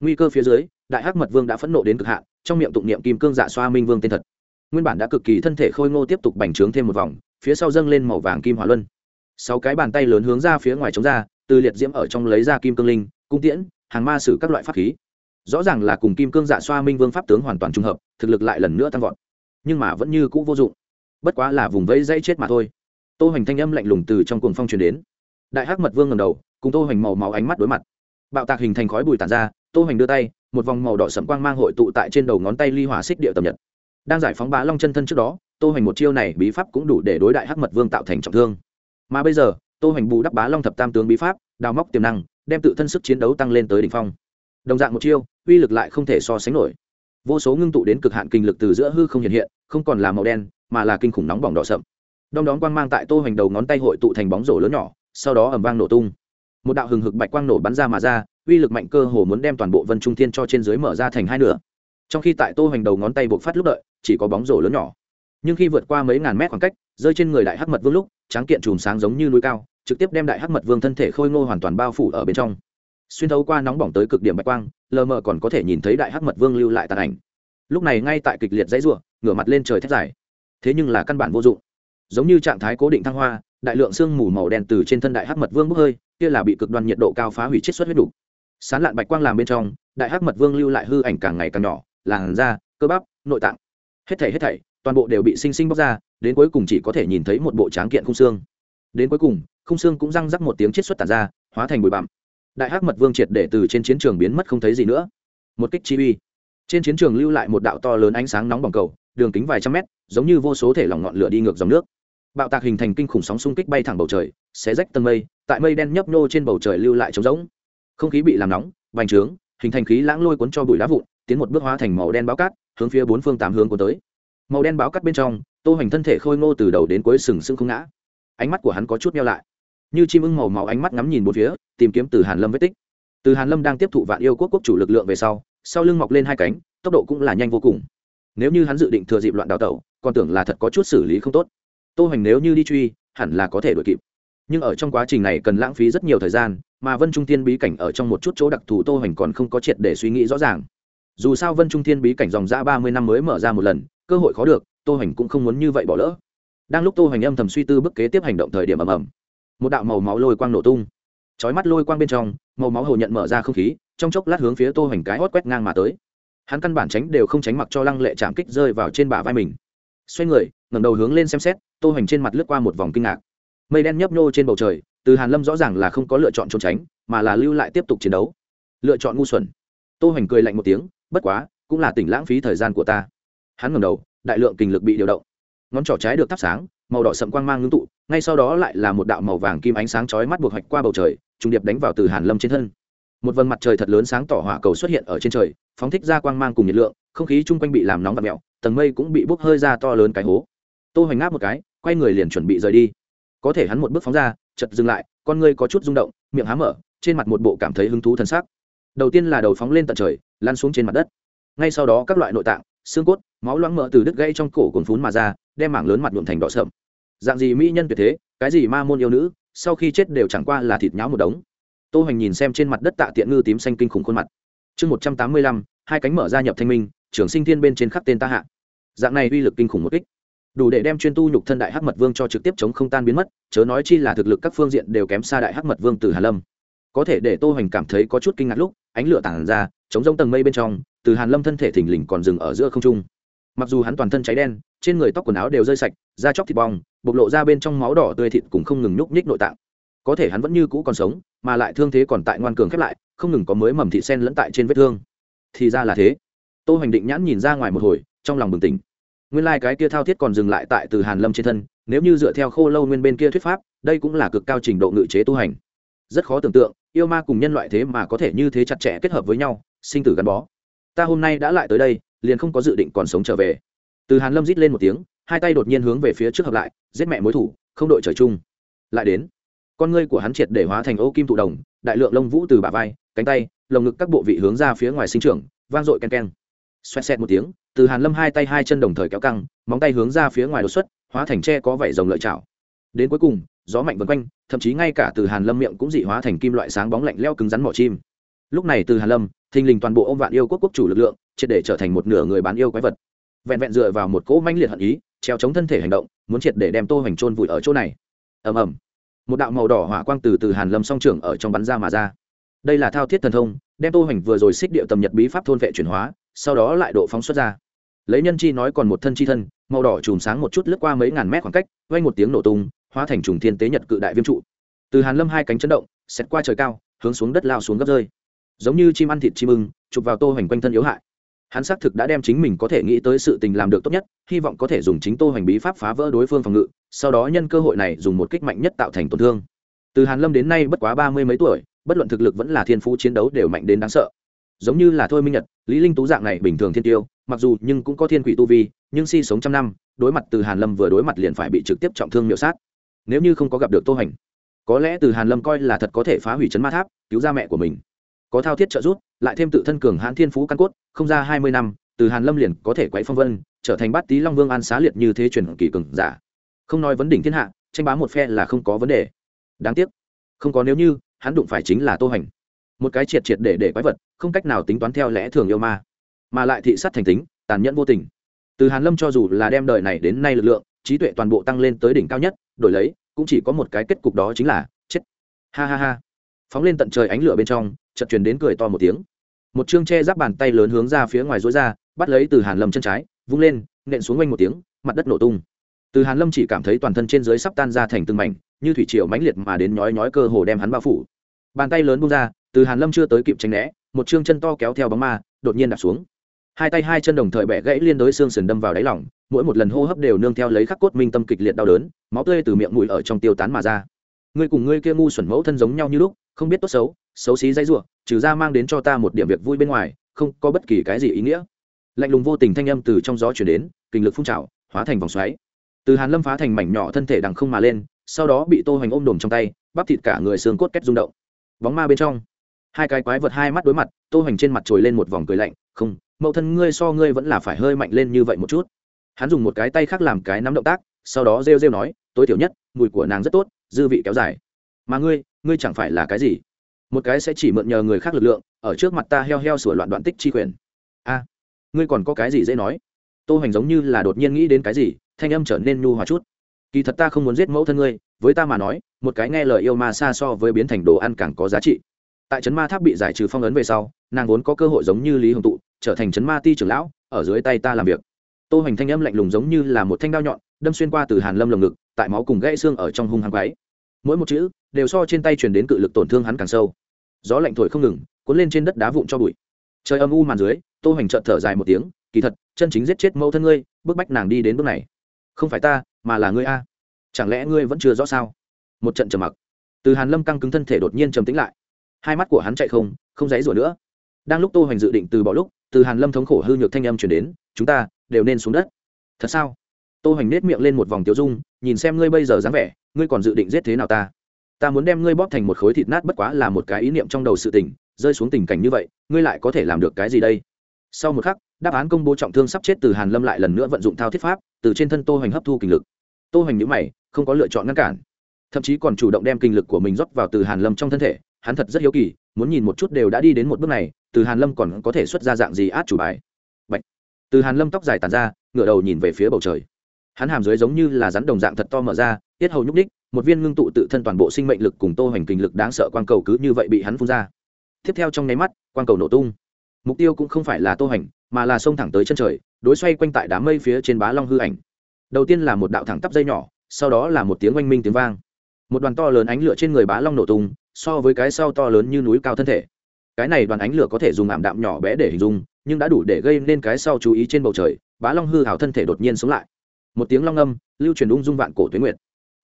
Nguy cơ phía dưới, đại hắc mật vương đã phẫn nộ đến cực hạn, trong miệng tụng niệm kim cương dạ xoa minh vương tên thật. Nguyên bản đã cực kỳ thân thể khôi ngô tiếp tục bành trướng thêm một vòng phía sau dâng lên màu vàng kim hỏa luân. Sáu cái bàn tay lớn hướng ra phía ngoài chống ra, từ liệt diễm ở trong lấy ra kim cương linh, cung tiễn, hàng ma sử các loại pháp khí. Rõ ràng là cùng kim cương dạ xoa minh vương pháp tướng hoàn toàn trùng hợp, thực lực lại lần nữa tăng vọt. Nhưng mà vẫn như cũ vô dụng. Bất quá là vùng vẫy dãy chết mà thôi. Tô hoành thanh âm lạnh lùng từ trong cuồng phong truyền đến. Đại hắc mật vương ngầm đầu, cùng tô hoành màu máu ánh mắt đối mặt. Bạo tạc hình thành khói bụi tản ra, tô hoành đưa tay, một vòng màu đỏ sẫm quang mang hội tụ tại trên đầu ngón tay ly hỏa xích địa tập nhật. Đang giải phóng bá long chân thân trước đó tô hoành một chiêu này bí pháp cũng đủ để đối đại hắc mật vương tạo thành trọng thương. Mà bây giờ, tô hoành bù đắp bá long thập tam tướng bí pháp, đào móc tiềm năng, đem tự thân sức chiến đấu tăng lên tới đỉnh phong. Đồng dạng một chiêu, uy lực lại không thể so sánh nổi. Vô số ngưng tụ đến cực hạn kinh lực từ giữa hư không hiện hiện, không còn là màu đen, mà là kinh khủng nóng bỏng đỏ sậm. Đom đóm quang mang tại tô hoành đầu ngón tay hội tụ thành bóng rổ lớn nhỏ, sau đó ầm vang nổ tung. Một đạo hừng hực bạch quang nổ bắn ra mà ra, uy lực mạnh cơ hồ muốn đem toàn bộ vân trung thiên cho trên dưới mở ra thành hai nửa. Trong khi tại tô hoành đầu ngón tay buộc phát lúc đợi, chỉ có bóng rổ lớn nhỏ nhưng khi vượt qua mấy ngàn mét khoảng cách, rơi trên người đại hắc mật vương lúc, tráng kiện chùm sáng giống như núi cao, trực tiếp đem đại hắc mật vương thân thể khôi ngô hoàn toàn bao phủ ở bên trong. Xuyên thấu qua nóng bỏng tới cực điểm bạch quang, lờ mờ còn có thể nhìn thấy đại hắc mật vương lưu lại tàn ảnh. Lúc này ngay tại kịch liệt dãy ruộng ngửa mặt lên trời thét dài. Thế nhưng là căn bản vô dụng. Giống như trạng thái cố định thăng hoa, đại lượng sương mù màu đen từ trên thân đại hắc mật vương bốc hơi, kia là bị cực đoan nhiệt độ cao phá hủy chết xuất huyết đủ. Sán lạn bạch quang làm bên trong, đại hắc mật vương lưu lại hư ảnh càng ngày càng nhỏ, làn da, cơ bắp, nội tạng. Hết thảy hết thảy toàn bộ đều bị sinh sinh bóc ra, đến cuối cùng chỉ có thể nhìn thấy một bộ tráng kiện khung xương. Đến cuối cùng, khung xương cũng răng rắc một tiếng chết xuất tản ra, hóa thành bụi bặm. Đại hắc mật vương triệt để từ trên chiến trường biến mất không thấy gì nữa. Một kích chi uy. Trên chiến trường lưu lại một đạo to lớn ánh sáng nóng bỏng cầu, đường kính vài trăm mét, giống như vô số thể lỏng ngọn lửa đi ngược dòng nước. Bạo tạc hình thành kinh khủng sóng xung kích bay thẳng bầu trời, xé rách tầng mây, tại mây đen nhấp nhô trên bầu trời lưu lại trống rỗng. Không khí bị làm nóng vành trướng, hình thành khí lãng lôi cuốn cho bụi đá vụn, tiến một bước hóa thành màu đen báo cát, hướng phía bốn phương tám hướng cuốn tới màu đen báo cắt bên trong, tô hoành thân thể khôi ngô từ đầu đến cuối sừng sững không ngã. Ánh mắt của hắn có chút meo lại. Như chim ưng màu màu ánh mắt ngắm nhìn một phía, tìm kiếm từ hàn lâm vết tích. Từ hàn lâm đang tiếp thụ vạn yêu quốc quốc chủ lực lượng về sau sau lưng mọc lên hai cánh, tốc độ cũng là nhanh vô cùng. Nếu như hắn dự định thừa dịp loạn đào tẩu, còn tưởng là thật có chút xử lý không tốt. Tô hoành nếu như đi truy, hẳn là có thể đuổi kịp. Nhưng ở trong quá trình này cần lãng phí rất nhiều thời gian, mà vân trung thiên bí cảnh ở trong một chút chỗ đặc thù tô hoành còn không có triệt để suy nghĩ rõ ràng. Dù sao vân trung thiên bí cảnh dòng ra ba mươi năm mới mở ra một lần cơ hội khó được, tô hoành cũng không muốn như vậy bỏ lỡ. Đang lúc tô hoành âm thầm suy tư bức kế tiếp hành động thời điểm ầm ầm, một đạo màu máu lôi quang nổ tung. Chói mắt lôi quang bên trong, màu máu hồ nhận mở ra không khí, trong chốc lát hướng phía tô hoành cái hót quét ngang mà tới. Hắn căn bản tránh đều không tránh mặc cho lăng lệ chạm kích rơi vào trên bả vai mình. Xoay người, ngẩng đầu hướng lên xem xét, tô hoành trên mặt lướt qua một vòng kinh ngạc. Mây đen nhấp nhô trên bầu trời, từ hàn lâm rõ ràng là không có lựa chọn trốn tránh, mà là lưu lại tiếp tục chiến đấu. Lựa chọn ngu xuẩn. Tô hoành cười lạnh một tiếng, bất quá, cũng là tỉnh lãng phí thời gian của ta hắn ngẩng đầu đại lượng kinh lực bị điều động. Ngón trỏ trái được thắp sáng màu đỏ sậm quang mang ngưng tụ ngay sau đó lại là một đạo màu vàng kim ánh sáng chói mắt buộc hoạch qua bầu trời trùng điệp đánh vào từ hàn lâm trên thân. Một vầng mặt trời thật lớn sáng tỏ hỏa cầu xuất hiện ở trên trời phóng thích ra quang mang cùng nhiệt lượng không khí chung quanh bị làm nóng và mèo, tầng mây cũng bị bốc hơi ra to lớn cái hố. Tô hoành ngáp một cái quay người liền chuẩn bị rời đi. Có thể hắn một bước phóng ra chợt dừng lại con ngươi có chút rung động miệng há mở trên mặt một bộ cảm thấy hứng thú thần sắc. Đầu tiên là đầu phóng lên tận trời lăn xuống trên mặt đất. Ngay sau đó các loại nội tạng xương cốt máu loãng mỡ từ đứt gãy trong cổ cồn phún mà ra, đem mảng lớn mặt nhuộm thành đỏ sậm. Dạng gì mỹ nhân tuyệt thế, cái gì ma môn yêu nữ, sau khi chết đều chẳng qua là thịt nháo một đống. Tô hoành nhìn xem trên mặt đất tạ tiện ngư tím xanh kinh khủng khuôn mặt. Chương một trăm tám mươi lăm, hai cánh mở ra nhập thanh minh, trường sinh thiên bên trên khắp tên ta hạ. Dạng này uy lực kinh khủng một kích. Đủ để đem chuyên tu nhục thân đại hắc mật vương cho trực tiếp chống không tan biến mất, chớ nói chi là thực lực các phương diện đều kém xa đại hắc mật vương từ hà lâm. Có thể để tô hoành cảm thấy có chút kinh ngạc lúc, ánh lửa tản ra chống rông tầng mây bên trong, từ hàn lâm thân thể thình lình còn dừng ở giữa không trung mặc dù hắn toàn thân cháy đen, trên người tóc quần áo đều rơi sạch, da chóc thịt bong, bộc lộ ra bên trong máu đỏ tươi thịt cũng không ngừng nhúc nhích nội tạng. Có thể hắn vẫn như cũ còn sống, mà lại thương thế còn tại ngoan cường khép lại, không ngừng có mới mầm thị sen lẫn tại trên vết thương. Thì ra là thế. Tô hoành định nhãn nhìn ra ngoài một hồi, trong lòng bừng tỉnh. Nguyên lai、like、cái kia thao thiết còn dừng lại tại từ hàn lâm trên thân, nếu như dựa theo khô lâu nguyên bên kia thuyết pháp, đây cũng là cực cao trình độ ngự chế tu hành. Rất khó tưởng tượng, yêu ma cùng nhân loại thế mà có thể như thế chặt chẽ kết hợp với nhau, sinh tử gắn bó ta hôm nay đã lại tới đây, liền không có dự định còn sống trở về. Từ hàn lâm rít lên một tiếng, hai tay đột nhiên hướng về phía trước hợp lại, giết mẹ mối thủ, không đội trời chung. Lại đến, con ngươi của hắn triệt để hóa thành ô kim thụ đồng, đại lượng lông vũ từ bả vai, cánh tay, lồng ngực các bộ vị hướng ra phía ngoài sinh trưởng, vang dội ken ken xoẹt xẹt một tiếng, từ hàn lâm hai tay hai chân đồng thời kéo căng, móng tay hướng ra phía ngoài đột xuất, hóa thành tre có vảy rồng lợi chảo. Đến cuối cùng, gió mạnh vần quanh, thậm chí ngay cả từ hàn lâm miệng cũng dị hóa thành kim loại sáng bóng lạnh leo cứng rắn mỏ chim lúc này từ hàn lâm, thình lình toàn bộ ô vạn yêu quốc quốc chủ lực lượng, triệt để trở thành một nửa người bán yêu quái vật. Vẹn vẹn dựa vào một cỗ manh liệt hận ý, treo chống thân thể hành động, muốn triệt để đem tô hoành trôn vùi ở chỗ này. Ầm ầm. Một đạo màu đỏ hỏa quang từ từ hàn lâm song trưởng ở trong bắn ra mà ra. Đây là thao thiết thần thông, đem tô hoành vừa rồi xích điệu tầm nhật bí pháp thôn vệ chuyển hóa, sau đó lại độ phóng xuất ra. Lấy nhân chi nói còn một thân chi thân, màu đỏ chùm sáng một chút lướt qua mấy ngàn mét khoảng cách, vang một tiếng nổ tung, hóa thành trùng thiên tế nhật cự đại viêm trụ. Từ hàn lâm hai cánh chấn động, xẹt qua trời cao, hướng xuống đất lao xuống gấp rơi giống như chim ăn thịt chim ưng, chụp vào tô hoành quanh thân yếu hại. Hắn xác thực đã đem chính mình có thể nghĩ tới sự tình làm được tốt nhất, hy vọng có thể dùng chính tô hoành bí pháp phá vỡ đối phương phòng ngự, sau đó nhân cơ hội này dùng một kích mạnh nhất tạo thành tổn thương. Từ hàn lâm đến nay bất quá ba mươi mấy tuổi, bất luận thực lực vẫn là thiên phú chiến đấu đều mạnh đến đáng sợ. Giống như là thôi minh nhật, lý linh tú dạng này bình thường thiên tiêu, mặc dù nhưng cũng có thiên quỷ tu vi, nhưng si sống trăm năm, đối mặt từ hàn lâm vừa đối mặt liền phải bị trực tiếp trọng thương miểu sát. Nếu như không có gặp được tô hoành, có lẽ từ hàn lâm coi là thật có thể phá hủy chấn ma tháp, cứu ra mẹ của mình có thao thiết trợ giúp, lại thêm tự thân cường hãn thiên phú căn cốt, không ra hai mươi năm, từ hàn lâm liền có thể quấy phong vân, trở thành bát tý long vương an xá liệt như thế truyền kỳ cường giả. Không nói vấn đỉnh thiên hạ, tranh bá một phe là không có vấn đề. Đáng tiếc, không có nếu như, hắn đụng phải chính là tô hành. Một cái triệt triệt để để quái vật, không cách nào tính toán theo lẽ thường yêu ma. Mà lại thị sát thành tính, tàn nhẫn vô tình. Từ hàn lâm cho dù là đem đời này đến nay lực lượng, trí tuệ toàn bộ tăng lên tới đỉnh cao nhất, đổi lấy, cũng chỉ có một cái kết cục đó chính là chết. Ha ha ha phóng lên tận trời ánh lửa bên trong, chợt truyền đến cười to một tiếng. Một chương che giáp bàn tay lớn hướng ra phía ngoài rối ra, bắt lấy từ hàn lâm chân trái, vung lên, nện xuống quanh một tiếng, mặt đất nổ tung. Từ hàn lâm chỉ cảm thấy toàn thân trên dưới sắp tan ra thành từng mảnh, như thủy triều mãnh liệt mà đến nhói nhói cơ hồ đem hắn bao phủ. Bàn tay lớn bung ra, từ hàn lâm chưa tới kịp tránh né, một chương chân to kéo theo bóng ma, đột nhiên đặt xuống. Hai tay hai chân đồng thời bẻ gãy liên đối xương sườn đâm vào đáy lỏng mỗi một lần hô hấp đều nương theo lấy khắc cốt minh tâm kịch liệt đau đớn, máu tươi từ miệng mũi ở trong tiêu tán mà ra. Ngươi cùng ngươi kia ngu xuẩn mẫu thân giống nhau như lúc không biết tốt xấu xấu xí dãy ruộng, trừ ra mang đến cho ta một điểm việc vui bên ngoài, không có bất kỳ cái gì ý nghĩa. Lạnh lùng vô tình thanh âm từ trong gió chuyển đến, kinh lực phun trào, hóa thành vòng xoáy. Từ hàn lâm phá thành mảnh nhỏ thân thể đằng không mà lên, sau đó bị tô hoành ôm đồm trong tay, bắp thịt cả người xương cốt kết rung động. Bóng ma bên trong, hai cái quái vật hai mắt đối mặt, tô hoành trên mặt trồi lên một vòng cười lạnh, không, mẫu thân ngươi so ngươi vẫn là phải hơi mạnh lên như vậy một chút. Hắn dùng một cái tay khác làm cái nắm động tác, sau đó rêu rêu nói, tối thiểu nhất, mùi của nàng rất tốt, dư vị kéo dài mà ngươi ngươi chẳng phải là cái gì? Một cái sẽ chỉ mượn nhờ người khác lực lượng, ở trước mặt ta heo heo sửa loạn đoạn tích chi quyền. A, ngươi còn có cái gì dễ nói? Tô hoành giống như là đột nhiên nghĩ đến cái gì, thanh âm trở nên nhu hòa chút. Kỳ thật ta không muốn giết mẫu thân ngươi, với ta mà nói, một cái nghe lời yêu mà xa so với biến thành đồ ăn càng có giá trị. Tại trấn ma tháp bị giải trừ phong ấn về sau, nàng vốn có cơ hội giống như lý hồng tụ, trở thành trấn ma ti trưởng lão, ở dưới tay ta làm việc. Tô hoành thanh âm lạnh lùng giống như là một thanh đao nhọn, đâm xuyên qua từ hàn lâm lồng ngực, tại máu cùng gãy xương ở trong hung hăng váy mỗi một chữ đều so trên tay truyền đến cự lực tổn thương hắn càng sâu. Gió lạnh thổi không ngừng, cuốn lên trên đất đá vụn cho bụi. Trời âm u màn dưới, tô hoành trợn thở dài một tiếng, kỳ thật, chân chính giết chết mẫu thân ngươi bước bách nàng đi đến bước này. Không phải ta, mà là ngươi a. Chẳng lẽ ngươi vẫn chưa rõ sao? Một trận trầm mặc. Từ hàn lâm căng cứng thân thể đột nhiên trầm tĩnh lại. Hai mắt của hắn chạy không không dãy rủa nữa. Đang lúc tô hoành dự định từ bỏ lúc, từ hàn lâm thống khổ hư nhược thanh âm truyền đến, chúng ta đều nên xuống đất. Thật sao? Tô hoành nết miệng lên một vòng tiêu dung, nhìn xem ngươi bây giờ dáng vẻ, ngươi còn dự định giết thế nào ta? ta muốn đem ngươi bóp thành một khối thịt nát bất quá là một cái ý niệm trong đầu sự tình, rơi xuống tình cảnh như vậy, ngươi lại có thể làm được cái gì đây? Sau một khắc, đáp án công bố trọng thương sắp chết từ hàn lâm lại lần nữa vận dụng thao thiết pháp, từ trên thân tô hoành hấp thu kinh lực. Tô hoành nhíu mày, không có lựa chọn ngăn cản. Thậm chí còn chủ động đem kinh lực của mình rót vào từ hàn lâm trong thân thể, hắn thật rất hiếu kỳ, muốn nhìn một chút đều đã đi đến một bước này, từ hàn lâm còn có thể xuất ra dạng gì át chủ bài. Bạch. từ hàn lâm tóc dài tàn ra, ngửa đầu nhìn về phía bầu trời hắn hàm dưới giống như là rắn đồng dạng thật to mở ra, tiết hầu nhúc ních một viên ngưng tụ tự thân toàn bộ sinh mệnh lực cùng tô hoành kinh lực đáng sợ quang cầu cứ như vậy bị hắn phun ra. Tiếp theo trong nháy mắt, quang cầu nổ tung. Mục tiêu cũng không phải là tô hoành, mà là xông thẳng tới chân trời, đối xoay quanh tại đám mây phía trên bá long hư ảnh. Đầu tiên là một đạo thẳng tắp dây nhỏ, sau đó là một tiếng oanh minh tiếng vang. Một đoàn to lớn ánh lửa trên người bá long nổ tung, so với cái sau to lớn như núi cao thân thể. Cái này đoàn ánh lửa có thể dùng ảm đạm nhỏ bé để hình dung, nhưng đã đủ để gây nên cái sau chú ý trên bầu trời, bá long hư hào thân thể đột nhiên sống lại một tiếng long âm, lưu truyền ung dung vạn cổ tuyến nguyệt.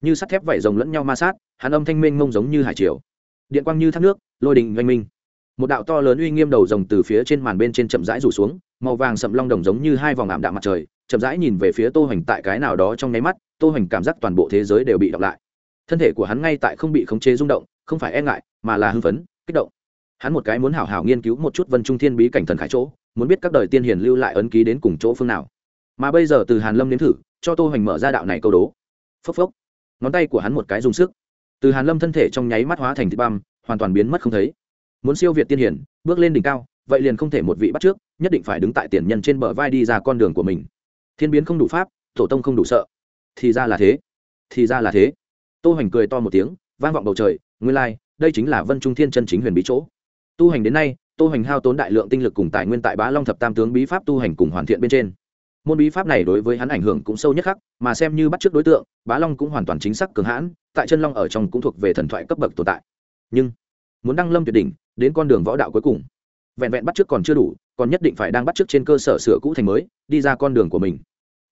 Như sắt thép vảy rồng lẫn nhau ma sát hàn âm thanh minh mông giống như hải triều. Điện quang như thác nước, lôi đình oanh minh. Một đạo to lớn uy nghiêm đầu rồng từ phía trên màn bên trên chậm rãi rủ xuống, màu vàng sậm long đồng giống như hai vòng ảm đạm mặt trời, chậm rãi nhìn về phía tô hoành tại cái nào đó trong nháy mắt, tô hoành cảm giác toàn bộ thế giới đều bị đọc lại. Thân thể của hắn ngay tại không bị khống chế rung động, không phải e ngại, mà là hưng phấn, kích động. Hắn một cái muốn hảo hảo nghiên cứu một chút vân trung thiên bí cảnh thần khải chỗ, muốn biết các đời tiên hiền lưu lại ấn ký đến cùng chỗ phương nào. Mà bây giờ từ hàn lâm đến thử cho tô hoành mở ra đạo này câu đố. Phốc phốc. Ngón tay của hắn một cái dùng sức. Từ hàn lâm thân thể trong nháy mắt hóa thành thịt băm, hoàn toàn biến mất không thấy. Muốn siêu việt tiên hiển, bước lên đỉnh cao, vậy liền không thể một vị bắt trước, nhất định phải đứng tại tiền nhân trên bờ vai đi ra con đường của mình. Thiên biến không đủ pháp, tổ tông không đủ sợ. Thì ra là thế. Thì ra là thế. Tô hoành cười to một tiếng, vang vọng bầu trời, nguyên lai, đây chính là vân trung thiên chân chính huyền bí chỗ. Tu hành đến nay, tô hoành hao tốn đại lượng tinh lực cùng tài nguyên tại bá long thập tam tướng bí pháp tu hành cùng hoàn thiện bên trên môn bí pháp này đối với hắn ảnh hưởng cũng sâu nhất khắc, mà xem như bắt trước đối tượng bá long cũng hoàn toàn chính xác cường hãn tại chân long ở trong cũng thuộc về thần thoại cấp bậc tồn tại. Nhưng muốn đăng lâm tuyệt đỉnh đến con đường võ đạo cuối cùng vẹn vẹn bắt trước còn chưa đủ còn nhất định phải đang bắt trước trên cơ sở sửa cũ thành mới đi ra con đường của mình.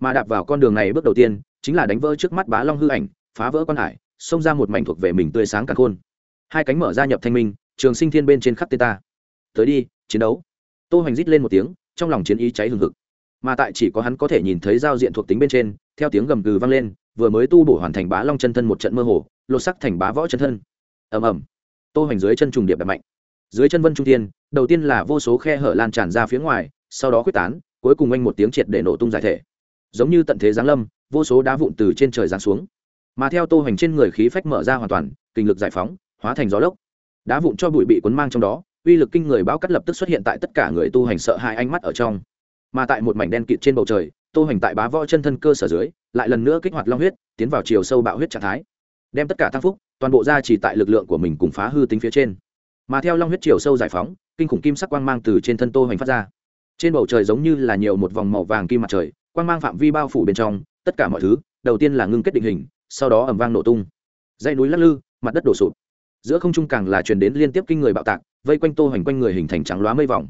Mà đạp vào con đường này bước đầu tiên chính là đánh vỡ trước mắt bá long hư ảnh phá vỡ quan hải xông ra một mảnh thuộc về mình tươi sáng càng khôn. Hai cánh mở ra nhập thanh minh trường sinh thiên bên trên khắp tê ta. Tới đi chiến đấu. Tô hoành rít lên một tiếng trong lòng chiến ý cháy hừng hực mà tại chỉ có hắn có thể nhìn thấy giao diện thuộc tính bên trên, theo tiếng gầm gừ vang lên, vừa mới tu bổ hoàn thành bá long chân thân một trận mơ hồ, lột sắc thành bá võ chân thân. Ầm ầm. Tô hoành dưới chân trùng điệp đẹp mạnh. Dưới chân vân trung thiên, đầu tiên là vô số khe hở lan tràn ra phía ngoài, sau đó quyết tán, cuối cùng anh một tiếng triệt để nổ tung giải thể. Giống như tận thế giáng lâm, vô số đá vụn từ trên trời giáng xuống. Mà theo tô hoành trên người khí phách mở ra hoàn toàn, kinh lực giải phóng, hóa thành gió lốc. Đá vụn cho bụi bị cuốn mang trong đó, uy lực kinh người bão cắt lập tức xuất hiện tại tất cả người tu hành sợ hai ánh mắt ở trong mà tại một mảnh đen kịt trên bầu trời, tô hoành tại bá võ chân thân cơ sở dưới, lại lần nữa kích hoạt long huyết, tiến vào chiều sâu bạo huyết trạng thái. Đem tất cả thăng phúc, toàn bộ ra chỉ tại lực lượng của mình cùng phá hư tính phía trên. Mà theo long huyết chiều sâu giải phóng, kinh khủng kim sắc quang mang từ trên thân tô hoành phát ra. Trên bầu trời giống như là nhiều một vòng màu vàng kim mặt trời, quang mang phạm vi bao phủ bên trong, tất cả mọi thứ, đầu tiên là ngưng kết định hình, sau đó ầm vang nổ tung. Dây núi lắc lư, mặt đất đổ sụp. Giữa không trung càng là truyền đến liên tiếp kinh người bạo tạc, vây quanh tô hoành quanh người hình thành trắng loá mây vòng.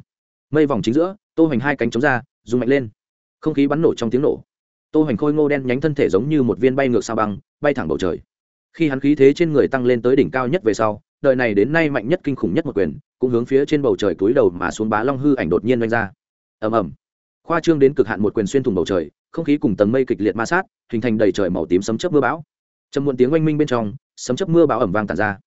Mây vòng chính giữa, tô hoành hai cánh chống ra dùng mạnh lên. Không khí bắn nổ trong tiếng nổ. Tô hoành khôi ngô đen nhánh thân thể giống như một viên bay ngược sao băng, bay thẳng bầu trời. Khi hắn khí thế trên người tăng lên tới đỉnh cao nhất về sau, đời này đến nay mạnh nhất kinh khủng nhất một quyền, cũng hướng phía trên bầu trời túi đầu mà xuống bá long hư ảnh đột nhiên đánh ra. Ầm ầm. Khoa trương đến cực hạn một quyền xuyên thủng bầu trời, không khí cùng tầng mây kịch liệt ma sát, hình thành đầy trời màu tím sấm chớp mưa bão. Trầm muộn tiếng oanh minh bên trong, sấm chớp mưa bão ẩm vang tàn ra.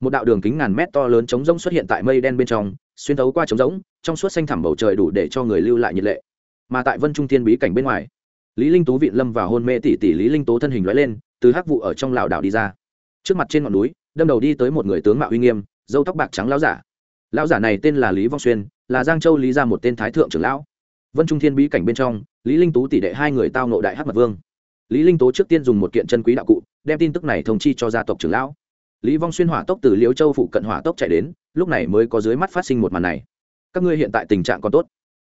Một đạo đường kính ngàn mét to lớn trống rỗng xuất hiện tại mây đen bên trong, xuyên thấu qua trống rỗng, trong suốt xanh thẳm bầu trời đủ để cho người lưu lại nhiệt lệ mà tại vân trung thiên bí cảnh bên ngoài. Lý linh tú vịn lâm vào hôn mê tỷ tỷ lý linh tú thân hình lóe lên, từ hắc vụ ở trong lão đảo đi ra. Trước mặt trên ngọn núi, đâm đầu đi tới một người tướng mạo uy nghiêm, râu tóc bạc trắng lão giả. Lão giả này tên là lý vong xuyên, là giang châu lý gia một tên thái thượng trưởng lão. Vân trung thiên bí cảnh bên trong, lý linh tú tỷ đệ hai người tao nộ đại hắc mật vương. Lý linh tú trước tiên dùng một kiện chân quý đạo cụ, đem tin tức này thông chi cho gia tộc trưởng lão. Lý vong xuyên hỏa tốc từ liễu châu phụ cận hỏa tốc chạy đến, lúc này mới có dưới mắt phát sinh một màn này. Các ngươi hiện tại tình trạng còn tốt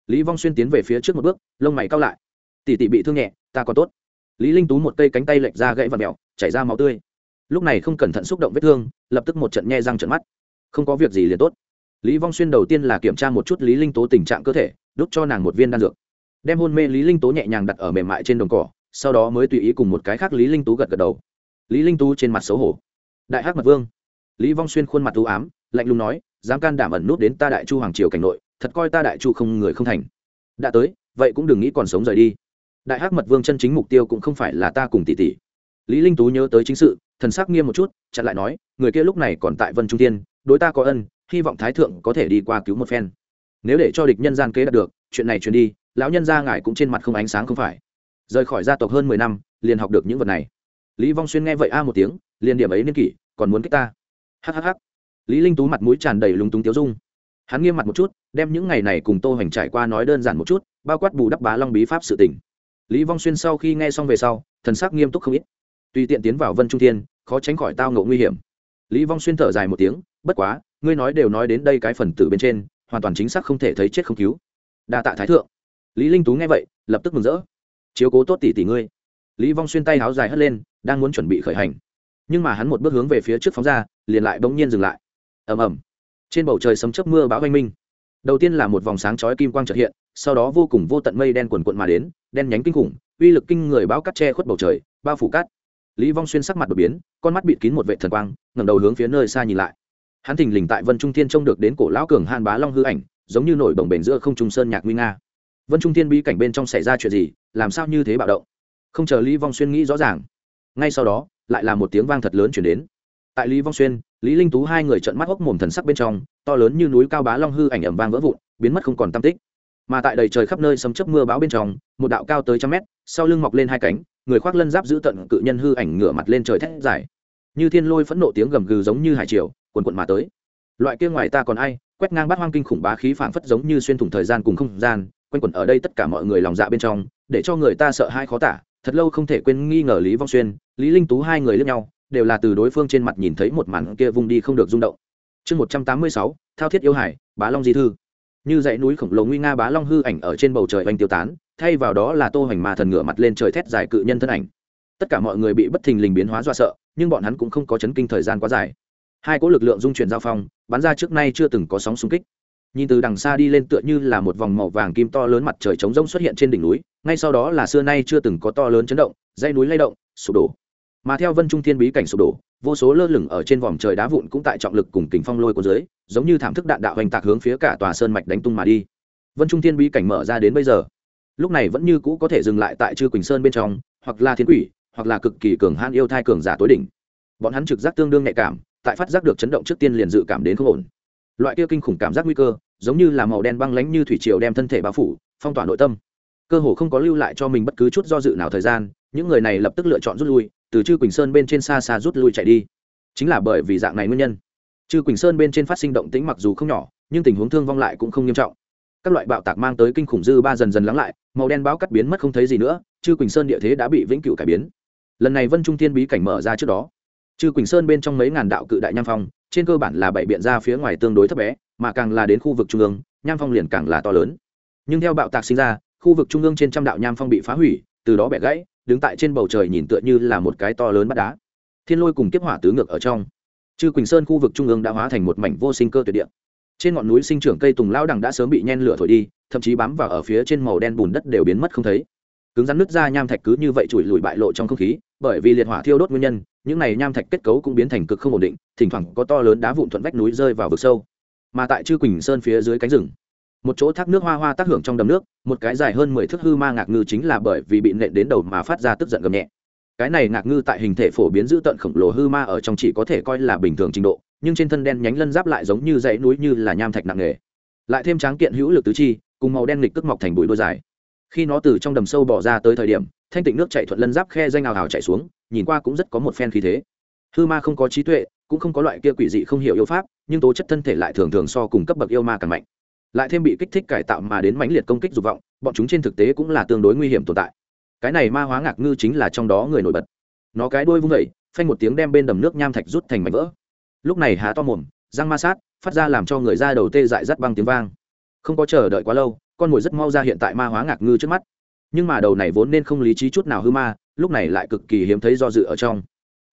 lý vong xuyên tiến về phía trước một bước, lông mày cao lại. Tỷ tỷ bị thương nhẹ, ta còn tốt. Lý linh tú một cây cánh tay lệch ra gãy và mèo, chảy ra máu tươi. Lúc này không cẩn thận xúc động vết thương, lập tức một trận nhe răng trận mắt. Không có việc gì liền tốt. Lý vong xuyên đầu tiên là kiểm tra một chút lý linh tố tình trạng cơ thể, đút cho nàng một viên đan dược. Đem hôn mê lý linh tố nhẹ nhàng đặt ở mềm mại trên đồng cỏ, sau đó mới tùy ý cùng một cái khác lý linh tú gật gật đầu. Lý linh tú trên mặt xấu hổ. Đại hắc mật vương. Lý vong xuyên khuôn mặt u ám, lạnh lùng nói, dám can đảm ẩn nút đến ta đại chu hoàng triều cảnh nội thật coi ta đại chu không người không thành. Đã tới vậy cũng đừng nghĩ còn sống rời đi. Đại hắc mật vương chân chính mục tiêu cũng không phải là ta cùng tỷ tỷ. Lý linh tú nhớ tới chính sự thần sắc nghiêm một chút chặn lại nói người kia lúc này còn tại vân trung thiên, đối ta có ân hy vọng thái thượng có thể đi qua cứu một phen. Nếu để cho địch nhân gian kế đạt được chuyện này truyền đi lão nhân gia ngài cũng trên mặt không ánh sáng không phải. Rời khỏi gia tộc hơn mười năm liền học được những vật này. Lý vong xuyên nghe vậy a một tiếng liền điểm ấy niên kỷ còn muốn kích ta. Hắc hắc hắc, lý linh tú mặt mũi tràn đầy lúng túng tiếu dung. Hắn nghiêm mặt một chút đem những ngày này cùng tô hoành trải qua nói đơn giản một chút, bao quát bù đắp bá long bí pháp sự tình. Lý vong xuyên sau khi nghe xong về sau, thần sắc nghiêm túc không ít. Tùy tiện tiến vào vân trung thiên, khó tránh khỏi tao ngộ nguy hiểm. Lý vong xuyên thở dài một tiếng, bất quá, ngươi nói đều nói đến đây cái phần tử bên trên, hoàn toàn chính xác không thể thấy chết không cứu. Đa tạ thái thượng. Lý linh tú nghe vậy, lập tức mừng rỡ. Chiếu cố tốt tỷ tỷ ngươi. Lý vong xuyên tay háo dài hất lên, đang muốn chuẩn bị khởi hành. Nhưng mà hắn một bước hướng về phía trước phóng ra, liền lại bỗng nhiên dừng lại. Ầm ầm. Trên bầu trời sấm chớp mưa bão hoanh minh đầu tiên là một vòng sáng chói kim quang trật hiện, sau đó vô cùng vô tận mây đen quần quận mà đến, đen nhánh kinh khủng, uy lực kinh người bao cắt che khuất bầu trời, bao phủ cát. Lý vong xuyên sắc mặt đột biến, con mắt bịt kín một vệ thần quang, ngẩng đầu hướng phía nơi xa nhìn lại. Hắn thình lình tại vân trung thiên trông được đến cổ lão cường hàn bá long hư ảnh, giống như nổi bồng bềnh giữa không trung sơn nhạc nguy nga. Vân trung thiên bí cảnh bên trong xảy ra chuyện gì, làm sao như thế bạo động? Không chờ lý vong xuyên nghĩ rõ ràng. Ngay sau đó, lại là một tiếng vang thật lớn chuyển đến. Tại lý vong xuyên lý linh tú hai người trợn mắt hốc mồm thần sắc bên trong, to lớn như núi cao bá long hư ảnh ầm vang vỡ vụn, biến mất không còn tam tích. Mà tại đầy trời khắp nơi sấm chớp mưa bão bên trong, một đạo cao tới trăm mét, sau lưng mọc lên hai cánh, người khoác lân giáp giữ tận cự nhân hư ảnh ngửa mặt lên trời thét dài. Như thiên lôi phẫn nộ tiếng gầm gừ giống như hải triều, cuồn cuộn mà tới. Loại kia ngoài ta còn ai, quét ngang bát hoang kinh khủng bá khí phảng phất giống như xuyên thủng thời gian cùng không gian, quanh quẩn ở đây tất cả mọi người lòng dạ bên trong, để cho người ta sợ hai khó tả, thật lâu không thể quên nghi ngờ lý vong xuyên, lý linh tú hai người liếc nhau đều là từ đối phương trên mặt nhìn thấy một màn kia vung đi không được rung động. Chương một trăm tám mươi sáu, thao thiết yêu hải, bá long di thư. Như dãy núi khổng lồ nguy nga bá long hư ảnh ở trên bầu trời oanh tiêu tán, thay vào đó là tô hoành mà thần ngựa mặt lên trời thét dài cự nhân thân ảnh. Tất cả mọi người bị bất thình lình biến hóa do sợ, nhưng bọn hắn cũng không có chấn kinh thời gian quá dài. Hai cỗ lực lượng dung chuyển giao phong, bắn ra trước nay chưa từng có sóng xung kích. Nhìn từ đằng xa đi lên tựa như là một vòng màu vàng kim to lớn mặt trời trống rỗng xuất hiện trên đỉnh núi, ngay sau đó là xưa nay chưa từng có to lớn chấn động, dãy núi lay động, sụp đổ mà theo vân trung thiên bí cảnh sụp đổ, vô số lơ lửng ở trên vòm trời đá vụn cũng tại trọng lực cùng kính phong lôi của dưới, giống như thảm thức đạn đạo hành tạc hướng phía cả tòa sơn mạch đánh tung mà đi. Vân trung thiên bí cảnh mở ra đến bây giờ, lúc này vẫn như cũ có thể dừng lại tại chư quỳnh sơn bên trong, hoặc là thiên quỷ, hoặc là cực kỳ cường han yêu thai cường giả tối đỉnh. Bọn hắn trực giác tương đương nhạy cảm, tại phát giác được chấn động trước tiên liền dự cảm đến không ổn. Loại kia kinh khủng cảm giác nguy cơ, giống như là màu đen băng lánh như thủy triều đem thân thể bao phủ, phong tỏa nội tâm. Cơ hồ không có lưu lại cho mình bất cứ chút do dự nào thời gian, những người này lập tức lựa chọn rút lui từ chư quỳnh sơn bên trên xa xa rút lui chạy đi chính là bởi vì dạng này nguyên nhân chư quỳnh sơn bên trên phát sinh động tĩnh mặc dù không nhỏ nhưng tình huống thương vong lại cũng không nghiêm trọng các loại bạo tạc mang tới kinh khủng dư ba dần dần lắng lại màu đen báo cắt biến mất không thấy gì nữa chư quỳnh sơn địa thế đã bị vĩnh cửu cải biến lần này vân trung thiên bí cảnh mở ra trước đó chư quỳnh sơn bên trong mấy ngàn đạo cự đại nham phong trên cơ bản là bảy biện ra phía ngoài tương đối thấp bé mà càng là đến khu vực trung ương nham phong liền càng là to lớn nhưng theo bạo tạc sinh ra khu vực trung ương trên trăm đạo nham phong bị phá hủy từ đó bẻ gãy đứng tại trên bầu trời nhìn tựa như là một cái to lớn bắt đá. Thiên lôi cùng kiếp hỏa tứ ngược ở trong. Chư quỳnh sơn khu vực trung ương đã hóa thành một mảnh vô sinh cơ tuyệt địa. Trên ngọn núi sinh trưởng cây tùng lao đằng đã sớm bị nhen lửa thổi đi, thậm chí bám vào ở phía trên màu đen bùn đất đều biến mất không thấy. Cứng rắn nứt ra nham thạch cứ như vậy chùi lùi bại lộ trong không khí, bởi vì liệt hỏa thiêu đốt nguyên nhân, những này nham thạch kết cấu cũng biến thành cực không ổn định, thỉnh thoảng có to lớn đá vụn thuận vách núi rơi vào vực sâu. Mà tại chư quỳnh sơn phía dưới cánh rừng một chỗ thác nước hoa hoa tác hưởng trong đầm nước, một cái dài hơn mười thước hư ma ngạc ngư chính là bởi vì bị nện đến đầu mà phát ra tức giận gầm nhẹ. Cái này ngạc ngư tại hình thể phổ biến giữ tận khổng lồ hư ma ở trong chỉ có thể coi là bình thường trình độ, nhưng trên thân đen nhánh lân giáp lại giống như dãy núi như là nham thạch nặng nề. Lại thêm tráng kiện hữu lực tứ chi, cùng màu đen lịch tức mọc thành bụi đôi dài. Khi nó từ trong đầm sâu bỏ ra tới thời điểm, thanh tịnh nước chạy thuận lân giáp khe danh ào hào chạy xuống, nhìn qua cũng rất có một phen khí thế. Hư ma không có trí tuệ, cũng không có loại kia quỷ dị không hiểu yêu pháp, nhưng tố chất thân thể lại thường thường so cùng cấp bậc yêu ma càng mạnh lại thêm bị kích thích cải tạo mà đến mãnh liệt công kích dục vọng, bọn chúng trên thực tế cũng là tương đối nguy hiểm tồn tại. Cái này ma hóa ngạc ngư chính là trong đó người nổi bật. Nó cái đuôi vung vẩy phanh một tiếng đem bên đầm nước nham thạch rút thành mảnh vỡ. Lúc này há to mồm, răng ma sát, phát ra làm cho người da đầu tê dại rắt băng tiếng vang. Không có chờ đợi quá lâu, con mồi rất mau ra hiện tại ma hóa ngạc ngư trước mắt. Nhưng mà đầu này vốn nên không lý trí chút nào hư ma, lúc này lại cực kỳ hiếm thấy do dự ở trong.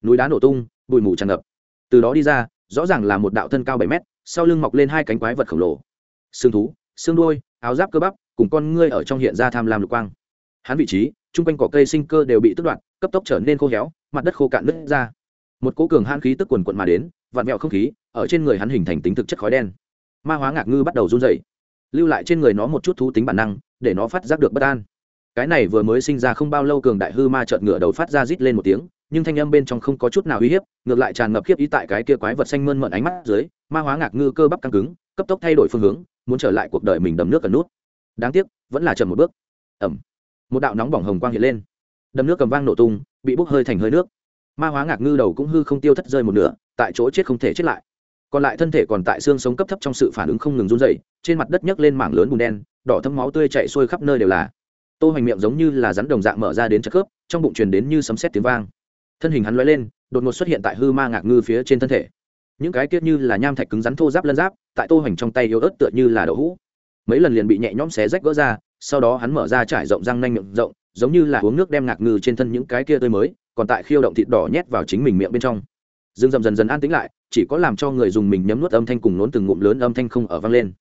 Núi đá nổ tung, bụi mù tràn ngập. Từ đó đi ra, rõ ràng là một đạo thân cao bảy mét, sau lưng mọc lên hai cánh quái vật khổng lồ xương thú, xương đuôi, áo giáp cơ bắp, cùng con ngươi ở trong hiện ra tham lam lục quang. Hắn vị trí, chung quanh cỏ cây sinh cơ đều bị tức đoạn cấp tốc trở nên khô héo, mặt đất khô cạn nứt ra. Một cố cường hãn khí tức quần quận mà đến vạt vẹo không khí, ở trên người hắn hình thành tính thực chất khói đen. Ma hóa ngạc ngư bắt đầu run dậy lưu lại trên người nó một chút thú tính bản năng, để nó phát giác được bất an. Cái này vừa mới sinh ra không bao lâu cường đại hư ma trợn ngựa đầu phát ra rít lên một tiếng, nhưng thanh âm bên trong không có chút nào uy hiếp, ngược lại tràn ngập khiếp ý tại cái kia quái vật xanh mơn mận ánh mắt dưới, ma hóa ngạc ngư cơ bắp căng cứng, cấp tốc thay đổi phương hướng muốn trở lại cuộc đời mình đầm nước cần nút. Đáng tiếc, vẫn là chậm một bước. Ẩm một đạo nóng bỏng hồng quang hiện lên. Đầm nước cầm vang nổ tung, bị bốc hơi thành hơi nước. Ma hóa ngạc ngư đầu cũng hư không tiêu thất rơi một nửa, tại chỗ chết không thể chết lại. Còn lại thân thể còn tại xương sống cấp thấp trong sự phản ứng không ngừng run dày trên mặt đất nhấc lên mảng lớn bùn đen, đỏ thấm máu tươi chạy xuôi khắp nơi đều là. Tô hoành miệng giống như là rắn đồng dạng mở ra đến chất khớp, trong bụng truyền đến như sấm sét tiếng vang. Thân hình hắn lóe lên, đột ngột xuất hiện tại hư ma ngạc ngư phía trên thân thể những cái kia như là nham thạch cứng rắn thô giáp lân giáp, tại tô hoành trong tay yếu ớt tựa như là đậu hũ. Mấy lần liền bị nhẹ nhõm xé rách gỡ ra, sau đó hắn mở ra trải rộng răng nanh miệng rộng, giống như là uống nước đem ngạc ngư trên thân những cái kia tươi mới, còn tại khiêu động thịt đỏ nhét vào chính mình miệng bên trong. Dương dầm dần dần an tĩnh lại, chỉ có làm cho người dùng mình nhấm nuốt âm thanh cùng nốn từng ngụm lớn âm thanh không ở vang lên.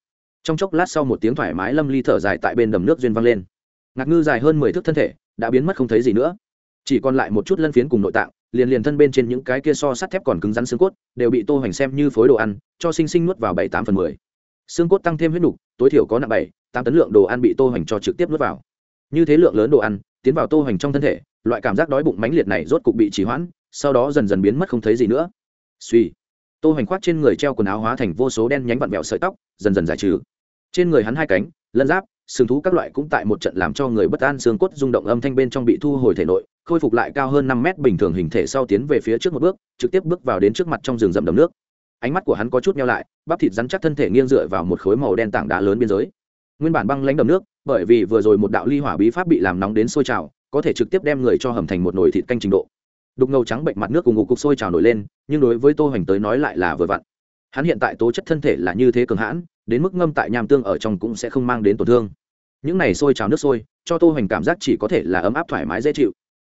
Trong chốc lát sau một tiếng thoải mái lâm ly thở dài tại bên đầm nước duyên vang lên. Ngạc ngư dài hơn mười thước thân thể, đã biến mất không thấy gì nữa. Chỉ còn lại một chút lân phiến cùng nội tạng liền liền thân bên trên những cái kia so sắt thép còn cứng rắn xương cốt, đều bị tô hoành xem như phối đồ ăn, cho sinh sinh nuốt vào bảy tám phần mười. Xương cốt tăng thêm huyết nục, tối thiểu có nặng bảy, tám tấn lượng đồ ăn bị tô hoành cho trực tiếp nuốt vào. Như thế lượng lớn đồ ăn, tiến vào tô hoành trong thân thể, loại cảm giác đói bụng mãnh liệt này rốt cục bị trì hoãn, sau đó dần dần biến mất không thấy gì nữa. Suy tô hoành khoác trên người treo quần áo hóa thành vô số đen nhánh vặn vẹo sợi tóc, dần dần giải trừ. Trên người hắn hai cánh, lân giáp sừng thú các loại cũng tại một trận làm cho người bất an xương cốt rung động âm thanh bên trong bị thu hồi thể nội khôi phục lại cao hơn năm mét bình thường hình thể sau tiến về phía trước một bước, trực tiếp bước vào đến trước mặt trong rừng rậm đầm nước. Ánh mắt của hắn có chút nhau lại, bắp thịt rắn chắc thân thể nghiêng dựa vào một khối màu đen tảng đá lớn biên giới. Nguyên bản băng lãnh đầm nước, bởi vì vừa rồi một đạo ly hỏa bí pháp bị làm nóng đến sôi trào, có thể trực tiếp đem người cho hầm thành một nồi thịt canh trình độ. Đục ngầu trắng bệnh mặt nước cùng ngục cục sôi trào nổi lên, nhưng đối với tô hoành tới nói lại là vừa vặn. Hắn hiện tại tố chất thân thể là như thế cường hãn, đến mức ngâm tại nham tương ở trong cũng sẽ không mang đến tổn thương. Những này sôi trào nước sôi, cho tô hoành cảm giác chỉ có thể là ấm áp thoải mái dễ chịu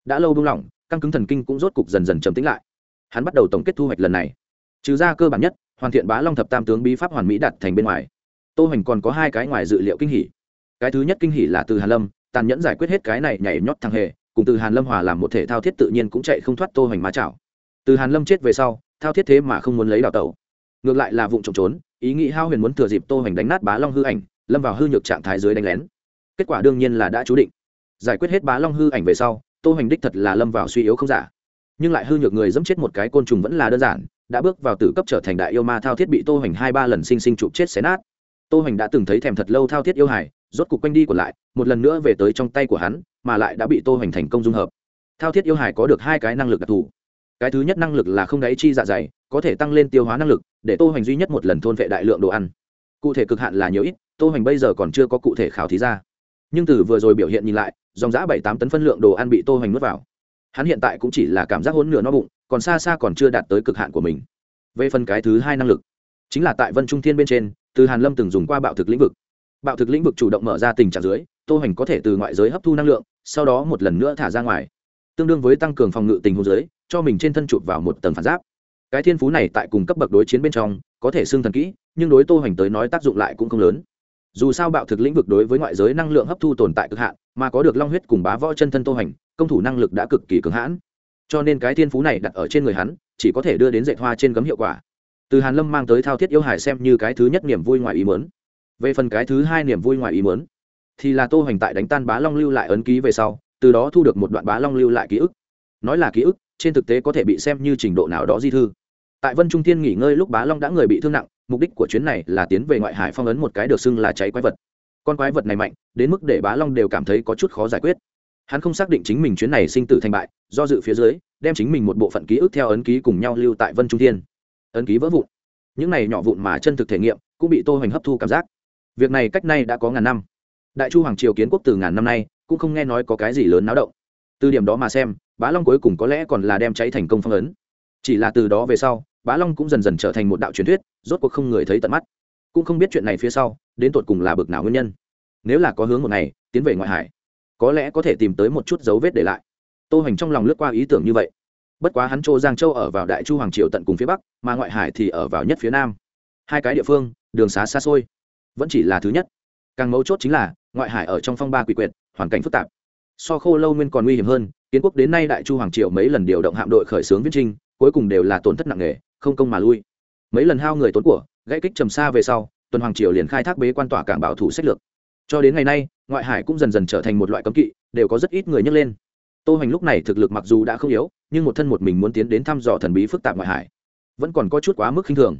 đã lâu buông lỏng, căng cứng thần kinh cũng rốt cục dần dần trầm tĩnh lại. Hắn bắt đầu tổng kết thu hoạch lần này. Trừ ra cơ bản nhất, hoàn thiện bá long thập tam tướng bí pháp hoàn mỹ đặt thành bên ngoài. Tô hoành còn có hai cái ngoài dự liệu kinh hỉ. Cái thứ nhất kinh hỉ là từ hàn lâm, tàn nhẫn giải quyết hết cái này nhảy nhót thằng hề, cùng từ hàn lâm hòa làm một thể thao thiết tự nhiên cũng chạy không thoát tô hoành má chảo. Từ hàn lâm chết về sau, thao thiết thế mà không muốn lấy đào tẩu. Ngược lại là vụng trộm trốn, ý nghĩ hao huyền muốn thừa dịp tô hoành đánh nát bá long hư ảnh, lâm vào hư nhược trạng thái dưới đánh lén. Kết quả đương nhiên là đã chú định. Giải quyết hết bá long hư ảnh về sau tô Hành đích thật là lâm vào suy yếu không giả. Nhưng lại hư nhược người dẫm chết một cái côn trùng vẫn là đơn giản, đã bước vào tử cấp trở thành đại yêu ma thao thiết bị tô Hành hai ba lần sinh sinh chụp chết xé nát. Tô Hành đã từng thấy thèm thật lâu thao thiết yêu hải rốt cục quanh đi của lại, một lần nữa về tới trong tay của hắn, mà lại đã bị tô Hành thành công dung hợp. Thao thiết yêu hải có được hai cái năng lực đặc thù. Cái thứ nhất năng lực là không đáy chi dạ dày, có thể tăng lên tiêu hóa năng lực, để tô Hành duy nhất một lần thôn vệ đại lượng đồ ăn. Cụ thể cực hạn là nhiều ít, tô Hành bây giờ còn chưa có cụ thể khảo thí ra nhưng từ vừa rồi biểu hiện nhìn lại dòng giã bảy tám tấn phân lượng đồ ăn bị tô hoành nuốt vào. Hắn hiện tại cũng chỉ là cảm giác hôn nửa no bụng còn xa xa còn chưa đạt tới cực hạn của mình. Về phần cái thứ hai năng lực chính là tại vân trung thiên bên trên từ hàn lâm từng dùng qua bạo thực lĩnh vực. Bạo thực lĩnh vực chủ động mở ra tình trạng dưới tô hoành có thể từ ngoại giới hấp thu năng lượng sau đó một lần nữa thả ra ngoài. Tương đương với tăng cường phòng ngự tình huống dưới, cho mình trên thân chụp vào một tầng phản giáp. Cái thiên phú này tại cùng cấp bậc đối chiến bên trong có thể xưng thần kỹ nhưng đối tô hoành tới nói tác dụng lại cũng không lớn dù sao bạo thực lĩnh vực đối với ngoại giới năng lượng hấp thu tồn tại cực hạn, mà có được long huyết cùng bá võ chân thân tô hành, công thủ năng lực đã cực kỳ cứng hãn. Cho nên cái thiên phú này đặt ở trên người hắn, chỉ có thể đưa đến dạy hoa trên gấm hiệu quả. Từ hàn lâm mang tới thao thiết yêu hải xem như cái thứ nhất niềm vui ngoài ý mớn về phần cái thứ hai niềm vui ngoài ý mớn thì là tô hành tại đánh tan bá long lưu lại ấn ký về sau, từ đó thu được một đoạn bá long lưu lại ký ức. Nói là ký ức, trên thực tế có thể bị xem như trình độ nào đó di thư. Tại vân trung thiên nghỉ ngơi lúc bá long đã người bị thương nặng mục đích của chuyến này là tiến về ngoại hải phong ấn một cái được xưng là cháy quái vật. Con quái vật này mạnh, đến mức để bá long đều cảm thấy có chút khó giải quyết. Hắn không xác định chính mình chuyến này sinh tử thành bại, do dự phía dưới, đem chính mình một bộ phận ký ức theo ấn ký cùng nhau lưu tại vân trung thiên. Ấn ký vỡ vụn. Những này nhỏ vụn mà chân thực thể nghiệm, cũng bị tô hoành hấp thu cảm giác. Việc này cách nay đã có ngàn năm. Đại chu hoàng triều kiến quốc từ ngàn năm nay, cũng không nghe nói có cái gì lớn náo động. Từ điểm đó mà xem, bá long cuối cùng có lẽ còn là đem cháy thành công phong ấn. Chỉ là từ đó về sau bá long cũng dần dần trở thành một đạo truyền thuyết, rốt cuộc không người thấy tận mắt. Cũng không biết chuyện này phía sau, đến tột cùng là bực nào nguyên nhân. Nếu là có hướng một ngày, tiến về ngoại hải, có lẽ có thể tìm tới một chút dấu vết để lại. Tô Hành trong lòng lướt qua ý tưởng như vậy. Bất quá hắn châu giang châu ở vào đại chu hoàng triều tận cùng phía bắc, mà ngoại hải thì ở vào nhất phía nam. Hai cái địa phương, đường xá xa xôi, vẫn chỉ là thứ nhất. Càng mấu chốt chính là, ngoại hải ở trong phong ba quỷ quyệt, hoàn cảnh phức tạp. So khô lâu nguyên còn nguy hiểm hơn, kiến quốc đến nay đại chu hoàng triều mấy lần điều động hạm đội khởi xướng viết trinh cuối cùng đều là tổn thất nặng nề không công mà lui. Mấy lần hao người tốn của, gãy kích trầm xa về sau, tuần hoàng triều liền khai thác bế quan tỏa cảng bảo thủ sách lược. Cho đến ngày nay, ngoại hải cũng dần dần trở thành một loại cấm kỵ, đều có rất ít người nhấc lên. Tô hoành lúc này thực lực mặc dù đã không yếu, nhưng một thân một mình muốn tiến đến thăm dò thần bí phức tạp ngoại hải, vẫn còn có chút quá mức khinh thường.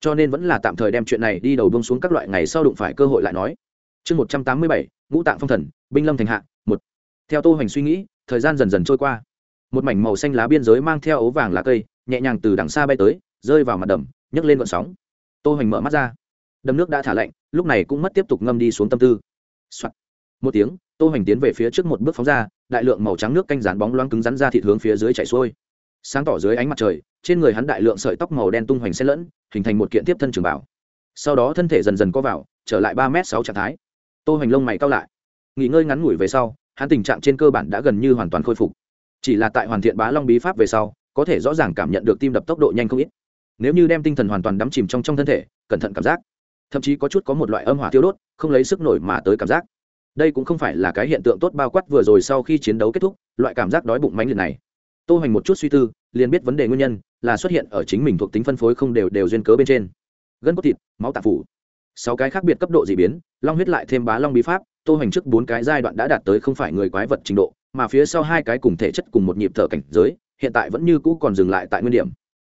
Cho nên vẫn là tạm thời đem chuyện này đi đầu bông xuống các loại ngày sau đụng phải cơ hội lại nói. Chương một trăm tám mươi bảy, ngũ tạng phong thần, binh lâm thành hạ, một. Theo tô hoành suy nghĩ, thời gian dần dần trôi qua một mảnh màu xanh lá biên giới mang theo ấu vàng lá cây, nhẹ nhàng từ đằng xa bay tới, rơi vào mặt đầm, nhấc lên vận sóng. Tô hoành mở mắt ra. Đầm nước đã thả lạnh, lúc này cũng mất tiếp tục ngâm đi xuống tâm tư、Soạn. một tiếng, tô hoành tiến về phía trước một bước phóng ra, đại lượng màu trắng nước canh rán bóng loáng cứng rắn ra thịt hướng phía dưới chảy xuôi. Sáng tỏ dưới ánh mặt trời, trên người hắn đại lượng sợi tóc màu đen tung hoành xen lẫn, hình thành một kiện tiếp thân trường bảo. Sau đó thân thể dần dần co vào, trở lại ba m sáu trạng thái. Tô hoành lông mày cao lại. Nghỉ ngơi ngắn ngủi về sau, hắn tình trạng trên cơ bản đã gần như hoàn toàn khôi phục chỉ là tại hoàn thiện bá long bí pháp về sau, có thể rõ ràng cảm nhận được tim đập tốc độ nhanh không ít. Nếu như đem tinh thần hoàn toàn đắm chìm trong trong thân thể, cẩn thận cảm giác. Thậm chí có chút có một loại âm hỏa tiêu đốt, không lấy sức nổi mà tới cảm giác. Đây cũng không phải là cái hiện tượng tốt bao quát vừa rồi sau khi chiến đấu kết thúc, loại cảm giác đói bụng mánh liệt này. Tô hoành một chút suy tư, liền biết vấn đề nguyên nhân là xuất hiện ở chính mình thuộc tính phân phối không đều đều duyên cớ bên trên. Gân cốt thịt, máu tạp phủ. Sáu cái khác biệt cấp độ d ị biến, long huyết lại thêm bá long bí pháp, tô hoành trước bốn cái giai đoạn đã đạt tới không phải người quái vật trình độ mà phía sau hai cái cùng thể chất cùng một nhịp thở cảnh giới, hiện tại vẫn như cũ còn dừng lại tại nguyên điểm.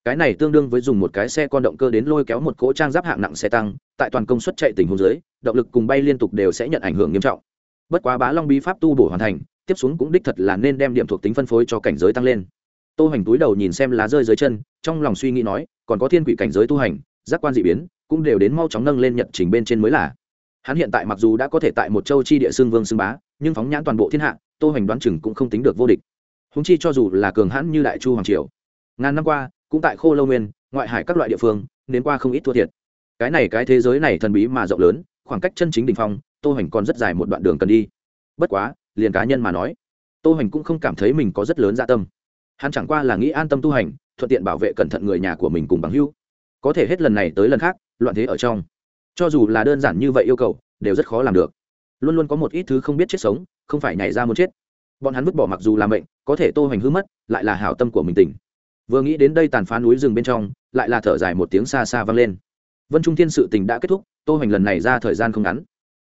Cái này tương đương với dùng một cái xe con động cơ đến lôi kéo một cỗ trang giáp hạng nặng xe tăng, tại toàn công suất chạy tình huống dưới, động lực cùng bay liên tục đều sẽ nhận ảnh hưởng nghiêm trọng. Bất quá bá long bí pháp tu bổ hoàn thành, tiếp xuống cũng đích thật là nên đem điểm thuộc tính phân phối cho cảnh giới tăng lên. Tô Hành túi đầu nhìn xem lá rơi dưới chân, trong lòng suy nghĩ nói, còn có thiên quỷ cảnh giới tu hành, giác quan dị biến, cũng đều đến mau chóng nâng lên nhật trình bên trên mới là. Hắn hiện tại mặc dù đã có thể tại một châu chi địa xương vương xương bá, nhưng phóng nhãn toàn bộ thiên hạ tô hoành đoán chừng cũng không tính được vô địch. Húng chi cho dù là cường hãn như đại chu hoàng triều, ngàn năm qua, cũng tại khô lâu nguyên, ngoại hải các loại địa phương nên qua không ít thua thiệt. Cái này cái thế giới này thần bí mà rộng lớn, khoảng cách chân chính đ phong, tô hoành còn rất dài một đoạn đường cần đi. Bất quá, liền cá nhân mà nói, tô hoành cũng không cảm thấy mình có rất lớn dạ tâm. Hắn chẳng qua là nghĩ an tâm tu hành, thuận tiện bảo vệ cẩn thận người nhà của mình cùng bằng hưu có thể hết lần này tới lần khác, loạn thế ở trong. Cho dù là đơn giản như vậy yêu cầu, đều rất khó làm được luôn luôn có một ít thứ không biết chết sống, không phải nhảy ra muốn chết. Bọn hắn vứt bỏ mặc dù là mệnh, có thể tô hoành hư mất, lại là hảo tâm của mình tỉnh. Vừa nghĩ đến đây tàn phá núi rừng bên trong, lại là thở dài một tiếng xa xa vang lên. Vân trung thiên sự tình đã kết thúc, tô hoành lần này ra thời gian không ngắn.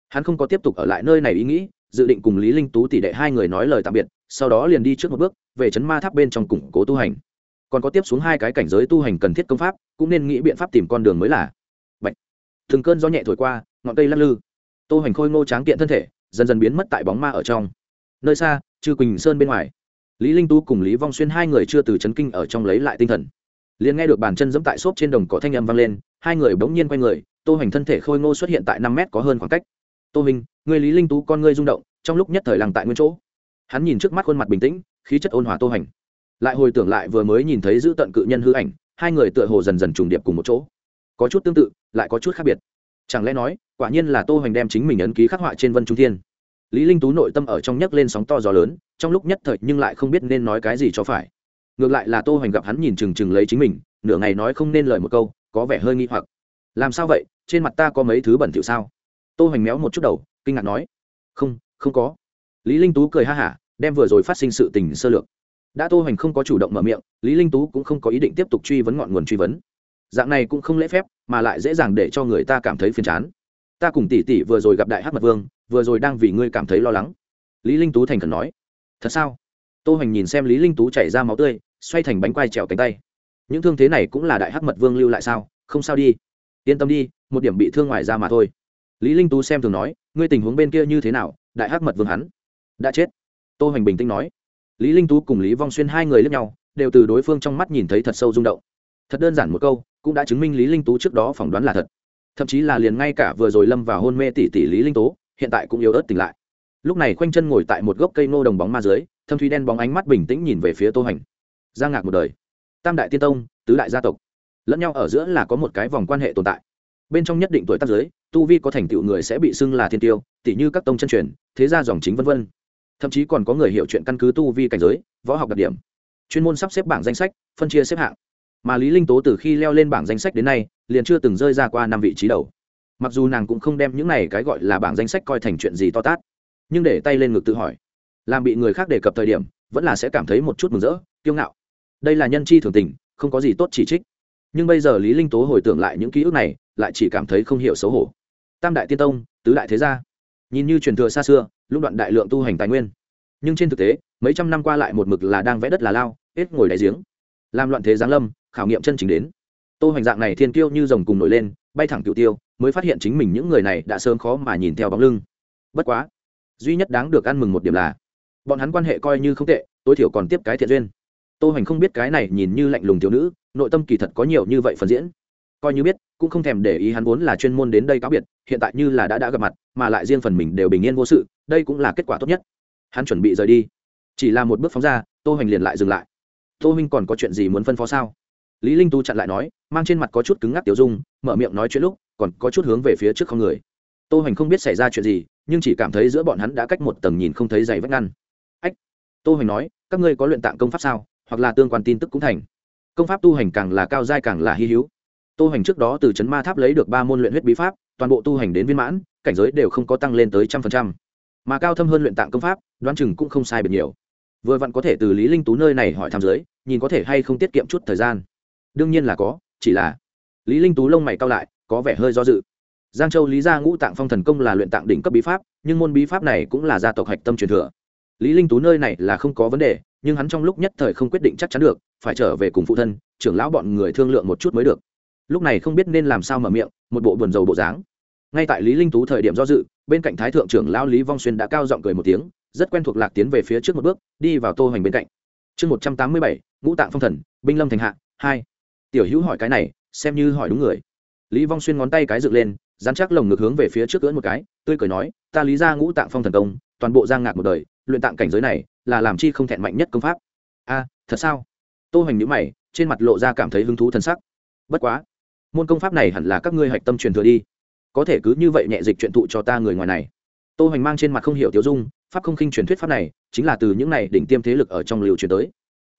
Hắn không có tiếp tục ở lại nơi này ý nghĩ, dự định cùng lý linh tú tỷ đệ hai người nói lời tạm biệt, sau đó liền đi trước một bước, về chấn ma tháp bên trong củng cố tu hành. Còn có tiếp xuống hai cái cảnh giới tu hành cần thiết công pháp, cũng nên nghĩ biện pháp tìm con đường mới là. Bệnh thường cơn gió nhẹ thổi qua, ngọn cây lắc lư tô hoành khôi ngô tráng kiện thân thể, dần dần biến mất tại bóng ma ở trong. Nơi xa, chư quỳnh sơn bên ngoài. Lý linh Tu cùng lý vong xuyên hai người chưa từ chấn kinh ở trong lấy lại tinh thần. Liền nghe được bàn chân giẫm tại xốp trên đồng cỏ thanh âm vang lên, hai người bỗng nhiên quay người, tô hoành thân thể khôi ngô xuất hiện tại năm mét có hơn khoảng cách. Tô hình người lý linh Tu con ngươi rung động, trong lúc nhất thời lằng tại nguyên chỗ. Hắn nhìn trước mắt khuôn mặt bình tĩnh, khí chất ôn hòa tô hoành. Lại hồi tưởng lại vừa mới nhìn thấy giữ tận cự nhân hư ảnh, hai người tựa hồ dần dần trùng điệp cùng một chỗ. Có chút tương tự, lại có chút khác biệt. Chẳng lẽ nói quả nhiên là tô hoành đem chính mình ấn ký khắc họa trên vân trung thiên. Lý linh tú nội tâm ở trong nhấc lên sóng to gió lớn, trong lúc nhất thời nhưng lại không biết nên nói cái gì cho phải. Ngược lại là tô hoành gặp hắn nhìn chừng chừng lấy chính mình, nửa ngày nói không nên lời một câu, có vẻ hơi nghi hoặc. Làm sao vậy? Trên mặt ta có mấy thứ bẩn thỉu sao? Tô hoành méo một chút đầu, kinh ngạc nói. Không không có. Lý linh tú cười ha hả, đem vừa rồi phát sinh sự tình sơ lược. Đã tô hoành không có chủ động mở miệng, lý linh tú cũng không có ý định tiếp tục truy vấn ngọn nguồn truy vấn. Dạng này cũng không lễ phép, mà lại dễ dàng để cho người ta cảm thấy phiền chán ta cùng tỷ tỷ vừa rồi gặp đại hát mật vương, vừa rồi đang vì ngươi cảm thấy lo lắng. Lý linh tú thành khẩn nói. Thật sao? Tô hoành nhìn xem lý linh tú chảy ra máu tươi, xoay thành bánh quai trèo cánh tay. Những thương thế này cũng là đại hắc mật vương lưu lại sao? Không sao đi. Yên tâm đi, một điểm bị thương ngoài ra mà thôi. Lý linh tú xem thường nói, ngươi tình huống bên kia như thế nào? Đại hắc mật vương hắn đã chết. Tô hoành bình tĩnh nói. Lý linh tú cùng lý vong xuyên hai người lướt nhau, đều từ đối phương trong mắt nhìn thấy thật sâu rung động. Thật đơn giản một câu, cũng đã chứng minh lý linh tú trước đó phỏng đoán là thật thậm chí là liền ngay cả vừa rồi lâm vào hôn mê tỷ tỷ lý linh tố, hiện tại cũng yếu ớt tỉnh lại. Lúc này khoanh chân ngồi tại một gốc cây nô đồng bóng ma dưới, thâm thúy đen bóng ánh mắt bình tĩnh nhìn về phía tô hành. Giang ngạc một đời. Tam đại tiên tông, tứ đại gia tộc. Lẫn nhau ở giữa là có một cái vòng quan hệ tồn tại. Bên trong nhất định tuổi tác giới tu vi có thành tựu người sẽ bị xưng là thiên tiêu tỷ như các tông chân truyền, thế gia dòng chính vân vân. Thậm chí còn có người hiểu chuyện căn cứ tu vi cảnh giới, võ học đặc điểm. Chuyên môn sắp xếp bảng danh sách, phân chia xếp hạng. Mà lý linh tố từ khi leo lên bảng danh sách đến nay liền chưa từng rơi ra qua năm vị trí đầu. Mặc dù nàng cũng không đem những này cái gọi là bảng danh sách coi thành chuyện gì to tát, nhưng để tay lên ngực tự hỏi, làm bị người khác đề cập thời điểm, vẫn là sẽ cảm thấy một chút mừng rỡ, kiêu ngạo. Đây là nhân chi thường tình, không có gì tốt chỉ trích. Nhưng bây giờ lý linh tố hồi tưởng lại những ký ức này, lại chỉ cảm thấy không hiểu xấu hổ. Tam đại tiên tông, tứ đại thế gia. Nhìn như truyền thừa xa xưa lúc đoạn đại lượng tu hành tài nguyên. Nhưng trên thực tế, mấy trăm năm qua lại một mực là đang vẽ đất là lao, hết ngồi đáy giếng. Làm loạn thế giáng lâm, khảo nghiệm chân chính đến tô hoành dạng này thiên tiêu như rồng cùng nổi lên, bay thẳng cựu tiêu, mới phát hiện chính mình những người này đã sớm khó mà nhìn theo bóng lưng. Bất quá, duy nhất đáng được ăn mừng một điểm là, bọn hắn quan hệ coi như không tệ, tối thiểu còn tiếp cái thiện duyên. Tô hoành không biết cái này nhìn như lạnh lùng thiếu nữ, nội tâm kỳ thật có nhiều như vậy phần diễn. Coi như biết, cũng không thèm để ý hắn vốn là chuyên môn đến đây cáo biệt, hiện tại như là đã đã gặp mặt, mà lại riêng phần mình đều bình yên vô sự, đây cũng là kết quả tốt nhất. Hắn chuẩn bị rời đi. Chỉ là một bước phóng ra, tô hoành liền lại dừng lại. Tô huynh còn có chuyện gì muốn phân phó sao? lý linh tu chặn lại nói, mang trên mặt có chút cứng ngắc tiểu dung, mở miệng nói chuyện lúc, còn có chút hướng về phía trước không người. Tô hoành không biết xảy ra chuyện gì, nhưng chỉ cảm thấy giữa bọn hắn đã cách một tầng nhìn không thấy dày vách ngăn. Ách, tô hoành nói, các ngươi có luyện tạng công pháp sao? Hoặc là tương quan tin tức cũng thành. Công pháp tu hành càng là cao giai càng là hy hi hữu. Tô hoành trước đó từ trấn ma tháp lấy được ba môn luyện huyết bí pháp, toàn bộ tu hành đến viên mãn, cảnh giới đều không có tăng lên tới trăm phần trăm. Mà cao thâm hơn luyện tạng công pháp, đoán chừng cũng không sai biệt nhiều. Vừa vặn có thể từ lý linh tú nơi này hỏi tham giới nhìn có thể hay không tiết kiệm chút thời gian đương nhiên là có, chỉ là lý linh tú lông mày cao lại, có vẻ hơi do dự. Giang châu lý gia ngũ tạng phong thần công là luyện tạng đỉnh cấp bí pháp, nhưng môn bí pháp này cũng là gia tộc hạch tâm truyền thừa. Lý linh tú nơi này là không có vấn đề, nhưng hắn trong lúc nhất thời không quyết định chắc chắn được, phải trở về cùng phụ thân, trưởng lão bọn người thương lượng một chút mới được. Lúc này không biết nên làm sao mở miệng, một bộ buồn rầu bộ dáng. Ngay tại lý linh tú thời điểm do dự, bên cạnh thái thượng trưởng lão lý vong xuyên đã cao giọng cười một tiếng, rất quen thuộc lạc tiến về phía trước một bước, đi vào tô hành bên cạnh. Chương một trăm tám mươi bảy, ngũ tạng phong thần, binh lâm thành hạ, hai tiểu hữu hỏi cái này, xem như hỏi đúng người. Lý vong xuyên ngón tay cái dựng lên, dán chắc lồng ngực hướng về phía trước cưỡn một cái, tươi cười nói, ta lý ra ngũ tạng phong thần công, toàn bộ giang ngạc một đời, luyện tạng cảnh giới này là làm chi không thẹn mạnh nhất công pháp. A, thật sao? Tô hoành nhữ mày, trên mặt lộ ra cảm thấy hứng thú t sắc. Bất quá, môn công pháp này hẳn là các ngươi hạch tâm truyền thừa đi, có thể cứ như vậy nhẹ dịch chuyện thụ cho ta người ngoài này. Tô hoành mang trên mặt không hiểu tiêu dung, pháp không khinh truyền thuyết pháp này chính là từ những này đỉnh tiêm thế lực ở trong liều truyền tới.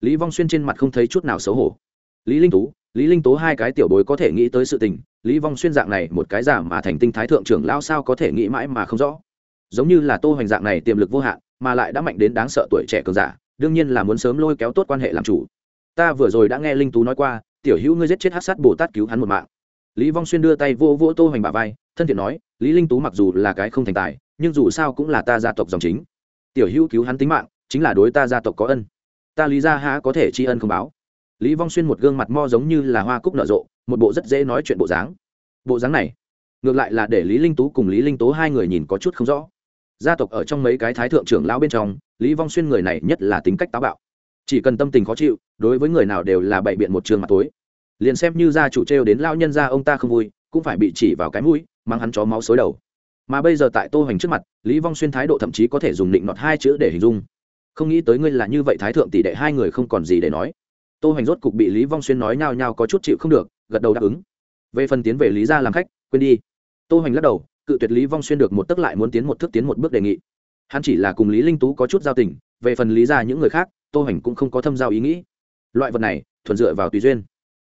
Lý vong xuyên trên mặt không thấy chút nào xấu hổ. Lý linh tú lý linh tố hai cái tiểu bối có thể nghĩ tới sự tình, lý vong xuyên dạng này một cái giả mà thành tinh thái thượng trưởng lão sao có thể nghĩ mãi mà không rõ. Giống như là tô hoành dạng này tiềm lực vô hạn, mà lại đã mạnh đến đáng sợ tuổi trẻ cường giả, đương nhiên là muốn sớm lôi kéo tốt quan hệ làm chủ. Ta vừa rồi đã nghe linh tú nói qua, tiểu hữu ngươi giết chết hát sát bồ tát cứu hắn một mạng. Lý vong xuyên đưa tay vô vỗ tô hoành bả vai, thân thiện nói, lý linh tú mặc dù là cái không thành tài, nhưng dù sao cũng là ta gia tộc dòng chính. Tiểu hữu cứu hắn tính mạng, chính là đối ta gia tộc có ân. Ta lý gia há có thể tri ân không báo lý vong xuyên một gương mặt mo giống như là hoa cúc nở rộ, một bộ rất dễ nói chuyện bộ dáng. Bộ dáng này, ngược lại là để lý linh tú cùng lý linh tố hai người nhìn có chút không rõ. Gia tộc ở trong mấy cái thái thượng trưởng lão bên trong, lý vong xuyên người này nhất là tính cách táo bạo. Chỉ cần tâm tình khó chịu, đối với người nào đều là bậy biện một trường mặt tối. Liền xem như gia chủ trêu đến lão nhân gia ông ta không vui, cũng phải bị chỉ vào cái mũi mang hắn chó máu xối đầu. Mà bây giờ tại tô hoành trước mặt, lý vong xuyên thái độ thậm chí có thể dùng định nọt hai chữ để hình dung. Không nghĩ tới ngươi là như vậy thái thượng tỷ đệ hai người không còn gì để nói tô hoành rốt cục bị lý vong xuyên nói nhao nhao có chút chịu không được, gật đầu đáp ứng. Về phần tiến về lý ra làm khách, quên đi. Tô hoành lắc đầu, cự tuyệt lý vong xuyên được một tức lại muốn tiến một thước tiến một bước đề nghị. Hắn chỉ là cùng lý linh tú có chút giao tình, về phần lý ra những người khác, tô hoành cũng không có thâm giao ý nghĩ. Loại vật này, thuần dựa vào tùy duyên.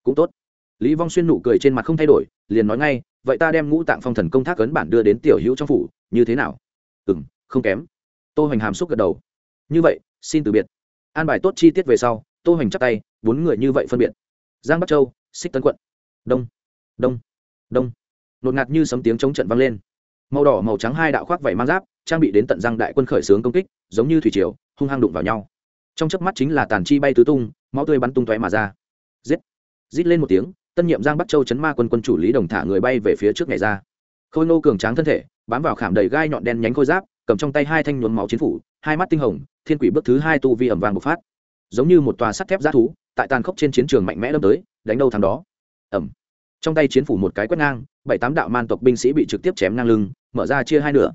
Cũng tốt. Lý vong xuyên nụ cười trên mặt không thay đổi, liền nói ngay, vậy ta đem ngũ tạng phong thần công thác ấn bản đưa đến tiểu hữu trong phủ, như thế nào? Ừ m không kém. Tô hoành hàm xúc gật đầu. Như vậy, xin từ biệt. An bài tốt chi tiết về sau tô hoành chắp tay, bốn người như vậy phân biệt. Giang bắc châu, xích Tân quận. Đông đông đông. Nột ngạt như sấm tiếng chống trận vang lên. Màu đỏ, màu trắng hai đạo khoác vảy mang giáp, trang bị đến tận giang đại quân khởi xướng công kích, giống như thủy triều, hung hăng đụng vào nhau. Trong chớp mắt chính là tàn chi bay tứ tung, máu tươi bắn tung toé mà ra. Giết rít lên một tiếng, tân nhiệm giang bắc châu chấn ma quân quân chủ lý đồng thả người bay về phía trước ngày ra. Khôi nô cường tráng thân thể, bám vào khảm đầy gai nhọn đen nhánh khôi giáp, cầm trong tay hai thanh nhuốm máu chiến phủ, hai mắt tinh hồng, thiên quỷ bước thứ hai tu vi ẩm vàng bộc phát giống như một tòa sắt thép g thú, tại tàn khốc trên chiến trường mạnh mẽ lâm tới, đánh đâu thằng đó. Ẩm trong tay chiến phủ một cái quét ngang, bảy tám đạo man tộc binh sĩ bị trực tiếp chém ngang lưng, mở ra chia hai nửa.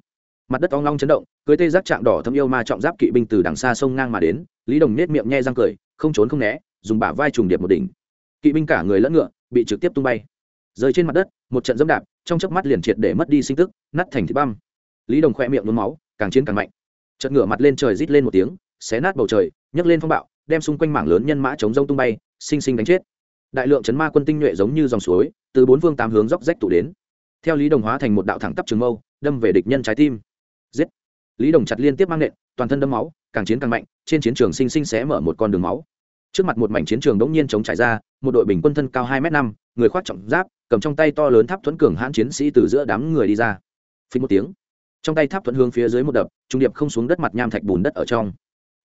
Mặt đất ong long chấn động, cưới tê giác trạng đỏ thâm yêu ma trọng giáp kỵ binh từ đằng xa sông ngang mà đến, lý đồng nết miệng nhe răng cười, không trốn không né, dùng bả vai trùng điệp một đỉnh. Kỵ binh cả người lẫn ngựa bị trực tiếp tung bay. Rơi trên mặt đất, một trận dẫm đạp, trong chớp mắt liền triệt để mất đi sinh tức, nát thành thịt băm. Lý đồng khoe miệng nôn máu, càng chiến càng mạnh. Trận ngựa mặt lên trời rít lên một tiếng, xé nát bầu trời, nhấc lên phong bạo đem xung quanh mảng lớn nhân mã chống rông tung bay, sinh sinh đánh chết. Đại lượng chấn ma quân tinh nhuệ giống như dòng suối, từ bốn phương tám hướng dốc rách tụ đến. Theo lý đồng hóa thành một đạo thẳng tắp trường mâu, đâm về địch nhân trái tim. Giết! Lý đồng chặt liên tiếp mang nện, toàn thân đâm máu, càng chiến càng mạnh, trên chiến trường sinh sinh xé mở một con đường máu. Trước mặt một mảnh chiến trường đống nhiên chống trải ra, một đội bình quân thân cao hai m năm, người khoác trọng giáp, cầm trong tay to lớn tháp thuẫn cường hãn chiến sĩ từ giữa đám người đi ra. Phí một tiếng, trong tay tháp thuẫn hướng phía dưới một đập, trung điểm không xuống đất mặt nham thạch bùn đất ở trong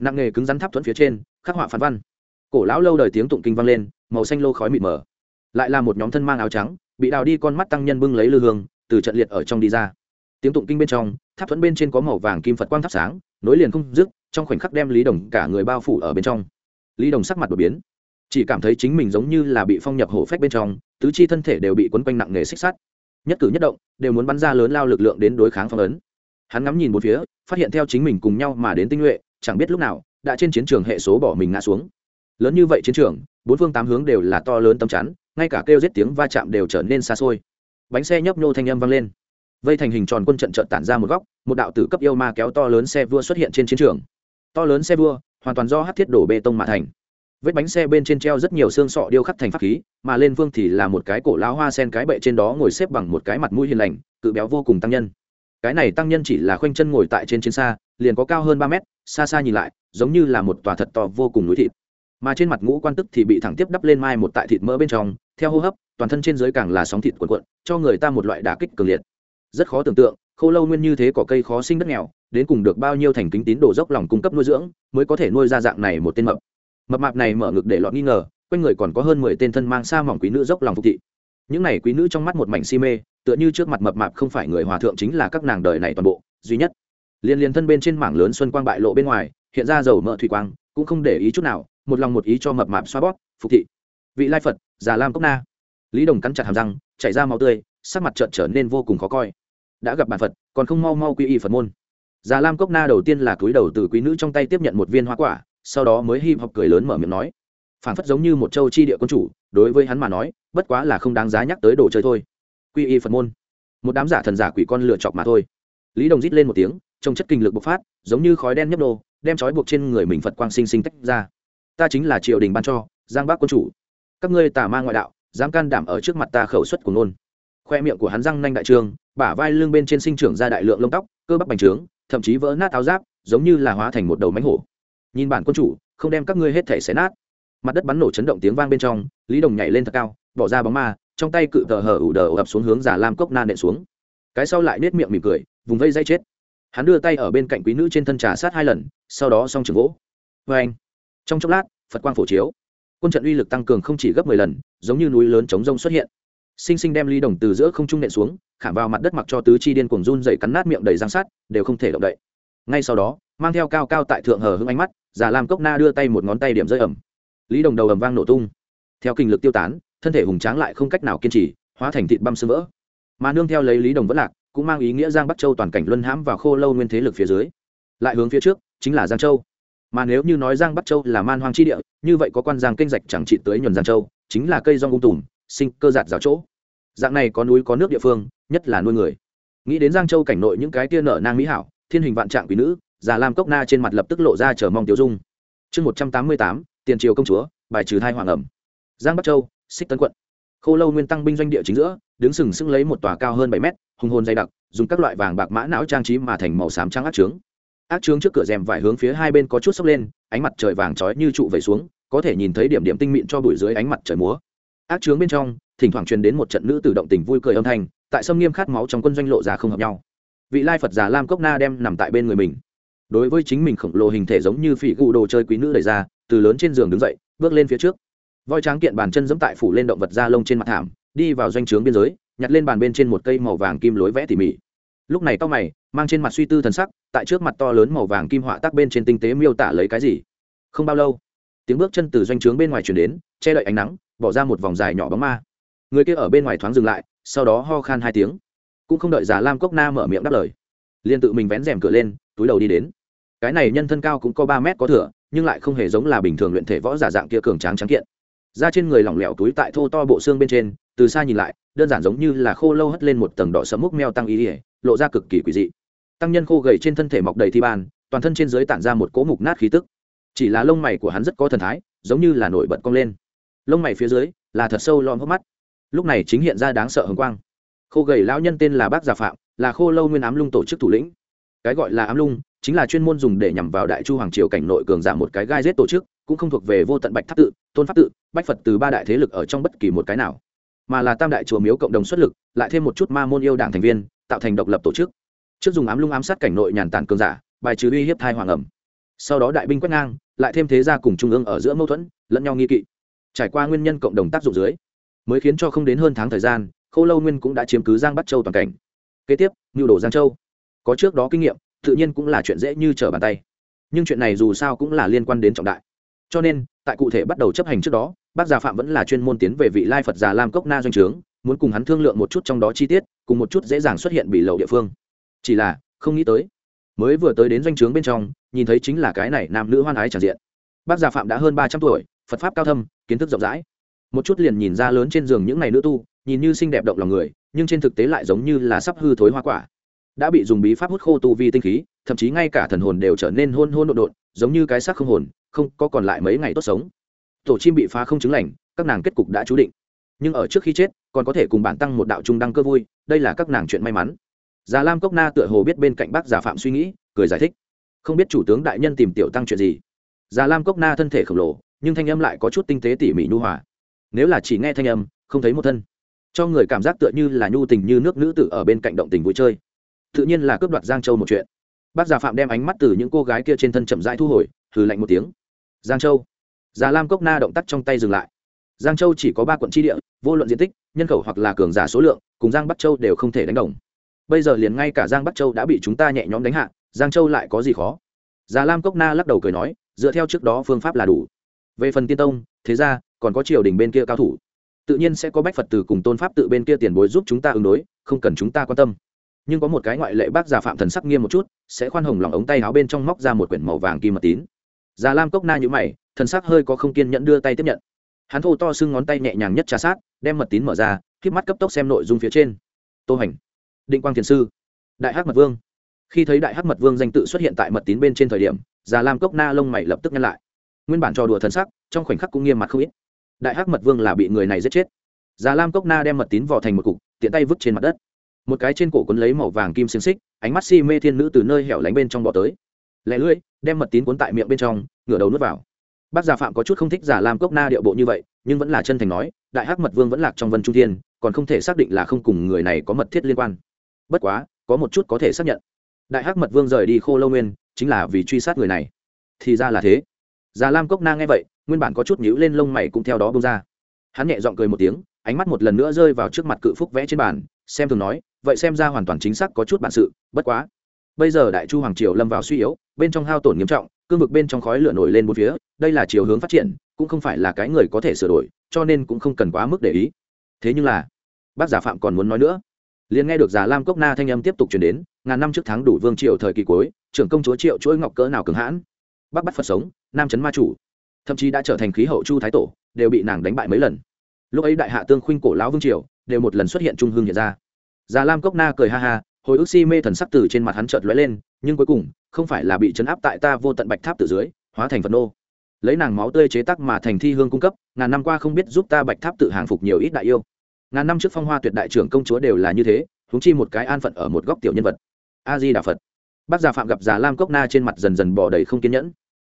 nặng nghề cứng rắn tháp thuẫn phía trên, khắc họa phản văn. Cổ lão lâu đời tiếng tụng kinh vang lên, màu xanh lô khói mịt mờ. Lại là một nhóm thân mang áo trắng, bị đào đi con mắt tăng nhân bưng lấy lư hương, từ trận liệt ở trong đi ra. Tiếng tụng kinh bên trong, tháp thuẫn bên trên có màu vàng kim phật quang thắp sáng, nối liền không dứt, trong khoảnh khắc đem lý đồng cả người bao phủ ở bên trong. Lý đồng sắc mặt đột biến, chỉ cảm thấy chính mình giống như là bị phong nhập hổ phách bên trong, tứ chi thân thể đều bị quấn quanh nặng nghề xích sắt. Nhất cử nhất động, đều muốn bắn ra lớn lao lực lượng đến đối kháng phong ấn. Hắn ngắm nhìn một phía, phát hiện theo chính mình cùng nhau mà đến tinh nhuệ chẳng biết lúc nào, đã trên chiến trường hệ số bỏ mình ngã xuống. Lớn như vậy chiến trường, bốn phương tám hướng đều là to lớn tấm chắn, ngay cả kêu giết tiếng va chạm đều trở nên xa xôi. Bánh xe nhấp nhô thanh âm vang lên. Vây thành hình tròn quân trận trận tản ra một góc, một đạo tử cấp yêu ma kéo to lớn xe vua xuất hiện trên chiến trường. To lớn xe vua, hoàn toàn do hát thiết đổ bê tông mà thành. Vết bánh xe bên trên treo rất nhiều xương sọ điêu khắc thành pháp khí, mà lên vương thì là một cái cổ lao hoa sen cái bệ trên đó ngồi xếp bằng một cái mặt mũi hiền lành, cự béo vô cùng tăng nhân. Cái này tăng nhân chỉ là khoanh chân ngồi tại trên chiến xa, liền có cao hơn ba mét xa xa nhìn lại, giống như là một tòa thật to vô cùng núi thịt. Mà trên mặt ngũ quan tức thì bị thẳng tiếp đắp lên mai một tại thịt mỡ bên trong, theo hô hấp, toàn thân trên dưới càng là sóng thịt cuộn cuộn, cho người ta một loại đà kích cường liệt. Rất khó tưởng tượng, khô lâu nguyên như thế cỏ cây khó sinh đất nghèo, đến cùng được bao nhiêu thành kính tín đồ dốc lòng cung cấp nuôi dưỡng, mới có thể nuôi ra dạng này một tên mập. Mập mạp này mở ngực để lọt nghi ngờ, quanh người còn có hơn mười tên thân mang xa mỏng quý nữ dốc lòng phục thị. Những này quý nữ trong mắt một mảnh si mê, tựa như trước mặt mập mạp không phải người hòa thượng chính là các nàng đời này toàn bộ, duy nhất liên liên thân bên trên mảng lớn xuân quang bại lộ bên ngoài, hiện ra dầu mỡ thủy quang, cũng không để ý chút nào, một lòng một ý cho mập mạp xoa bóp, phục thị. Vị lai phật, già lam cốc na. Lý đồng cắn chặt hàm răng, chảy ra máu tươi, sắc mặt trợn trở nên vô cùng khó coi. Đã gặp bản phật, còn không mau mau quy y phật môn. Già lam cốc na đầu tiên là cúi đầu từ quý nữ trong tay tiếp nhận một viên hoa quả, sau đó mới hip hop cười lớn mở miệng nói. Phản phất giống như một châu chi địa quân chủ, đối với hắn mà nói, bất quá là không đáng giá nhắc tới đồ chơi thôi. Quy y phật môn. Một đám giả thần giả quỷ con lựa chọc mà thôi. Lý đồng rít lên một tiếng trông chất kinh lực bộc phát, giống như khói đen nhấp đô đem trói buộc trên người mình phật quang sinh sinh tách ra. Ta chính là triều đình ban cho, giang bác quân chủ. Các ngươi tà ma ngoại đạo, dám can đảm ở trước mặt ta khẩu xuất của ngôn. Khoe miệng của hắn răng nanh đại trường, bả vai lưng bên trên sinh trưởng ra đại lượng lông tóc, cơ bắp bành trướng, thậm chí vỡ nát áo giáp, giống như là hóa thành một đầu mánh hổ. Nhìn bản quân chủ, không đem các ngươi hết thể xé nát. Mặt đất bắn nổ chấn động tiếng vang bên trong, lý đồng nhảy lên thật cao, bỏ ra bóng ma, trong tay cự tờ hở ủ đờ ập xuống hướng giả lam cốc nan nện xuống. Cái sau lại nết miệng mỉm cười, vùng vây dây chết hắn đưa tay ở bên cạnh quý nữ trên thân trà sát hai lần, sau đó xong trường gỗ. Vê anh, trong chốc lát, phật quang phổ chiếu. Quân trận uy lực tăng cường không chỉ gấp mười lần, giống như núi lớn chống rông xuất hiện. Sinh sinh đem ly đồng từ giữa không trung nện xuống, khảm vào mặt đất mặc cho tứ chi điên cuồng run dày cắn nát miệng đầy giang sát đều không thể động đậy. Ngay sau đó, mang theo cao cao tại thượng hờ hưng ánh mắt, già làm cốc na đưa tay một ngón tay điểm rơi ẩm. Lý đồng đầu ẩm vang nổ tung. Theo kinh lực tiêu tán, thân thể hùng tráng lại không cách nào kiên trì, hóa thành thịt băm sơ vỡ. Mà nương theo lấy lý đồng vẫn lạc cũng mang ý nghĩa giang bắc châu toàn cảnh luân hãm vào khô lâu nguyên thế lực phía dưới. Lại hướng phía trước, chính là giang châu. Mà nếu như nói giang bắc châu là man hoang chi địa, như vậy có quan giang kênh rạch chẳng trị tới nhuần giang châu, chính là cây rong ung tùm, sinh cơ giạt rào chỗ. Dạng này có núi có nước địa phương, nhất là nuôi người. Nghĩ đến giang châu cảnh nội những cái tia nở nang mỹ hảo, thiên hình vạn trạng quý nữ, già lam cốc na trên mặt lập tức lộ ra chờ mong tiêu dung. Chương một trăm tám mươi tám, tiền triều công chúa, bài trừ hai hoàng ẩm. Giang bắc châu, xích tấn quận. Khô lâu nguyên tăng binh doanh địa chính giữa, đứng sừng sững lấy một tòa cao hơn bảy mét hùng hồn dày đặc, dùng các loại vàng bạc mã não trang trí mà thành màu xám trắng ác trướng. Ác trướng trước cửa rèm vải hướng phía hai bên có chút sốc lên, ánh mặt trời vàng trói như trụ vẩy xuống, có thể nhìn thấy điểm điểm tinh mịn cho bụi dưới ánh mặt trời múa. Ác trướng bên trong, thỉnh thoảng truyền đến một trận nữ tự động tình vui cười âm thanh, tại sâm nghiêm khát máu trong quân doanh lộ ra không hợp nhau. Vị lai phật già lam cốc na đem nằm tại bên người mình. Đối với chính mình khổng lồ hình thể giống như phỉ gụ đồ chơi quý nữ đẩy ra, từ lớn trên giường đứng dậy, bước lên phía trước. Voi tráng kiện bàn chân dẫm tại phủ lên động vật da lông trên mặt thảm, đi vào doanh trướng biên giới nhặt lên bàn bên trên một cây màu vàng kim lối vẽ tỉ mỉ. Lúc này tao mày, mang trên mặt suy tư thần sắc, tại trước mặt to lớn màu vàng kim họa tác bên trên tinh tế miêu tả lấy cái gì? Không bao lâu, tiếng bước chân từ doanh trướng bên ngoài chuyển đến, che đậy ánh nắng, bỏ ra một vòng dài nhỏ bóng ma. Người kia ở bên ngoài thoáng dừng lại, sau đó ho khan hai tiếng. Cũng không đợi già lam cốc na mở miệng đáp lời liên tự mình vén rèm cửa lên, túi đầu đi đến. Cái này nhân thân cao cũng có ba mét có thửa nhưng lại không hề giống là bình thường luyện thể võ giả dạng kia cường tráng trắng kiện. Ra trên người lỏng lẻo túi tại thô to bộ xương bên trên, từ xa nhìn lại đơn giản giống như là khô lâu hất lên một tầng đỏ sẫm múc meo tăng ý ỉa, lộ ra cực kỳ quỷ dị. Tăng nhân khô gầy trên thân thể mọc đầy thi ban, toàn thân trên dưới tản ra một cỗ mục nát khí tức. Chỉ là lông mày của hắn rất có thần thái, giống như là nổi bật cong lên. Lông mày phía dưới là thật sâu lom hốc mắt. Lúc này chính hiện ra đáng sợ hồng quang. Khô gầy lão nhân tên là bác giả phạm, là khô lâu nguyên ám lung tổ chức thủ lĩnh. Cái gọi là ám lung chính là chuyên môn dùng để nhằm vào đại chu hoàng triều cảnh nội cường giả một cái gai rết tổ chức, cũng không thuộc về vô tận bạch tháp tự, tôn pháp tự, bách phật từ ba đại thế lực ở trong bất kỳ một cái nào mà là tam đại chùa miếu cộng đồng xuất lực, lại thêm một chút ma môn yêu đảng thành viên, tạo thành độc lập tổ chức. Trước dùng ám lung ám sát cảnh nội nhàn tản cường giả, bài trừ uy hiếp thai hoàng ẩm. Sau đó đại binh quét ngang, lại thêm thế gia cùng trung ương ở giữa mâu thuẫn, lẫn nhau nghi kỵ. Trải qua nguyên nhân cộng đồng tác dụng dưới, mới khiến cho không đến hơn tháng thời gian k h ô lâu nguyên cũng đã chiếm cứ giang bắt châu toàn cảnh. Kế tiếp mưu đồ giang châu. Có trước đó kinh nghiệm, tự nhiên cũng là chuyện dễ như trở bàn tay. Nhưng chuyện này dù sao cũng là liên quan đến trọng đại. Cho nên tại cụ thể bắt đầu chấp hành trước đó, bác già phạm vẫn là chuyên môn tiến về vị lai phật già lam cốc na doanh trướng, muốn cùng hắn thương lượng một chút trong đó chi tiết, cùng một chút dễ dàng xuất hiện bị lậu địa phương. Chỉ là, không nghĩ tới, mới vừa tới đến doanh trướng bên trong, nhìn thấy chính là cái này nam nữ hoan ái tràn diện. Bác già phạm đã hơn ba trăm tuổi, phật pháp cao thâm, kiến thức rộng rãi. Một chút liền nhìn ra lớn trên giường những ngày nữ tu, nhìn như xinh đẹp động lòng người, nhưng trên thực tế lại giống như là sắp hư thối hoa quả. Đã bị dùng bí pháp hút khô tu vi tinh khí, thậm chí ngay cả thần hồn đều trở nên hôn hôn độn độn, giống như cái xác không hồn không, có còn lại mấy ngày tốt sống. Tổ chim bị phá không chứng lành, các nàng kết cục đã chú định. Nhưng ở trước khi chết, còn có thể cùng bản tăng một đạo trung đăng cơ vui, đây là các nàng chuyện may mắn. Già lam cốc na tựa hồ biết bên cạnh bác giả phạm suy nghĩ, cười giải thích. Không biết chủ tướng đại nhân tìm tiểu tăng chuyện gì. Già lam cốc na thân thể khổng lồ, nhưng thanh âm lại có chút tinh tế tỉ mỉ nhu hòa. Nếu là chỉ nghe thanh âm, không thấy một thân. Cho người cảm giác tựa như là nhu tình như nước nữ tử ở bên cạnh động tình vui chơi. Tự nhiên là cướp đoạt giang châu một chuyện. Bác giả phạm đem ánh mắt từ những cô gái kia trên thân chậm rãi thu hồi, hừ lạnh một tiếng giang châu. Già lam cốc na động tác trong tay dừng lại. Giang châu chỉ có ba quận chi địa, vô luận diện tích, nhân khẩu hoặc là cường giả số lượng, cùng giang bắc châu đều không thể đánh đồng. Bây giờ liền ngay cả giang bắc châu đã bị chúng ta nhẹ nhõm đánh hạ, giang châu lại có gì khó? Già lam cốc na lắc đầu cười nói, dựa theo trước đó phương pháp là đủ. Về phần tiên tông, thế ra, còn có triều đình bên kia cao thủ. Tự nhiên sẽ có bách phật tử cùng tôn pháp tự bên kia tiền bối giúp chúng ta ứng đối, không cần chúng ta quan tâm. Nhưng có một cái ngoại lệ bác già phạm thần sắc nghiêm một chút, sẽ khoan hồng lòng ống tay áo bên trong móc ra một quyển màu vàng kim mật tín già lam cốc na nhữ mày, thần sắc hơi có không kiên nhẫn đưa tay tiếp nhận. Hắn thô to xưng ngón tay nhẹ nhàng nhất trà sát, đem mật tín mở ra k h mắt cấp tốc xem nội dung phía trên. Tô hành, định quang thiền sư, đại hắc mật vương. Khi thấy đại hắc mật vương danh tự xuất hiện tại mật tín bên trên thời điểm, già lam cốc na lông mày lập tức nhăn lại. Nguyên bản trò đùa thần sắc, trong khoảnh khắc cũng nghiêm mặt không ít. Đại hắc mật vương là bị người này giết chết. Già lam cốc na đem mật tín vò thành một cục, tiện tay vứt trên mặt đất. Một cái trên cổ quấn lấy màu vàng kim xiềng xích, ánh mắt si mê thiên nữ từ nơi hẻo lánh bên trong bọ tới lẻ lưỡi, đem mật tín cuốn tại miệng bên trong, ngửa đầu nuốt vào. Bác giả phạm có chút không thích giả làm cốc na điệu bộ như vậy, nhưng vẫn là chân thành nói, đại hắc mật vương vẫn lạc trong vân trung thiên, còn không thể xác định là không cùng người này có mật thiết liên quan. Bất quá, có một chút có thể xác nhận. Đại hắc mật vương rời đi khô lâu nguyên, chính là vì truy sát người này. Thì ra là thế. Già lam cốc na nghe vậy, nguyên bản có chút nhíu lên lông mày cũng theo đó bông ra. Hắn nhẹ giọng cười một tiếng, ánh mắt một lần nữa rơi vào trước mặt cự phúc vẽ trên bàn, xem thường nói, vậy xem ra hoàn toàn chính xác có chút bản sự, bất quá bây giờ đại chu hoàng triều lâm vào suy yếu, bên trong hao tổn nghiêm trọng, cương vực bên trong khói lửa nổi lên bốn phía, đây là chiều hướng phát triển, cũng không phải là cái người có thể sửa đổi, cho nên cũng không cần quá mức để ý. Thế nhưng là, bác giả phạm còn muốn nói nữa. Liền nghe được già lam cốc na thanh âm tiếp tục chuyển đến, ngàn năm trước tháng đủ vương triều thời kỳ cuối, trưởng công chúa triệu chuỗi ngọc cỡ nào cường hãn? Bác bắt phật sống, nam chấn ma chủ, thậm chí đã trở thành khí hậu chu thái tổ, đều bị nàng đánh bại mấy lần. Lúc ấy đại hạ tương khuynh cổ lão vương triều, đều một lần xuất hiện trung hương hiện ra. Già lam cốc na cười ha ha hồi ức si mê thần sắc từ trên mặt hắn chợt lóe lên, nhưng cuối cùng, không phải là bị chấn áp tại ta vô tận bạch tháp từ dưới, hóa thành phật nô. Lấy nàng máu tươi chế tác mà thành thi hương cung cấp, ngàn năm qua không biết giúp ta bạch tháp tự hàng phục nhiều ít đại yêu. Ngàn năm trước phong hoa tuyệt đại trưởng công chúa đều là như thế húng chi một cái an phận ở một góc tiểu nhân vật. A di đà phật. Bác gia phạm gặp già lam cốc na trên mặt dần dần bỏ đầy không kiên nhẫn.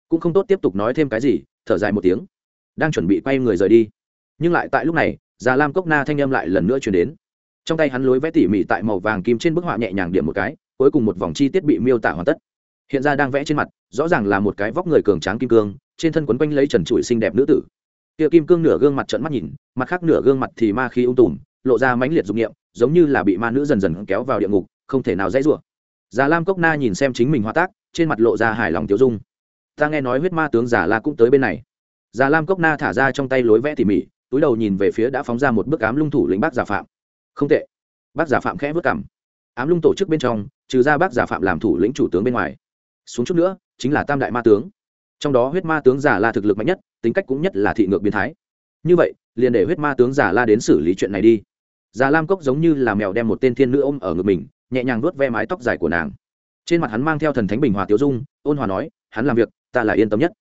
Cũng không tốt tiếp tục nói thêm cái gì, thở dài một tiếng. Đang chuẩn bị quay người rời đi. Nhưng lại tại lúc này, già lam cốc na thanh âm lại lần nữa truyền đến trong tay hắn lối vẽ tỉ mỉ tại màu vàng kim trên bức họa nhẹ nhàng điểm một cái, cuối cùng một vòng chi tiết bị miêu tả hoàn tất. Hiện ra đang vẽ trên mặt, rõ ràng là một cái vóc người cường tráng kim cương, trên thân quấn quanh lấy trần trụi xinh đẹp nữ tử. Kia kim cương nửa gương mặt trận mắt nhìn, mặt khác nửa gương mặt thì ma khí ung tùm, lộ ra mãnh liệt dục nghiệm giống như là bị ma nữ dần dần kéo vào địa ngục, không thể nào dễ rủa. Già lam cốc na nhìn xem chính mình hóa tác, trên mặt lộ ra hài lòng tiêu dung. Ta nghe nói huyết ma tướng giả la cũng tới bên này. Già lam cốc na thả ra trong tay lối vẽ tỉ mỉ, túi đầu nhìn về phía đã phóng ra một bức ám lung thủ lĩnh bác giả phạm không tệ. Bác giả phạm khẽ vất cảm ám lung tổ chức bên trong, trừ ra bác giả phạm làm thủ lĩnh chủ tướng bên ngoài. Xuống chút nữa, chính là tam đại ma tướng. Trong đó huyết ma tướng giả la thực lực mạnh nhất, tính cách cũng nhất là thị ngược biến thái. Như vậy, liền để huyết ma tướng giả la đến xử lý chuyện này đi. Già lam cốc giống như là mèo đem một tên thiên nữ ôm ở ngực mình, nhẹ nhàng vuốt ve mái tóc dài của nàng. Trên mặt hắn mang theo thần thánh bình hòa tiêu dung, ôn hòa nói, hắn làm việc, ta là yên tâm nhất.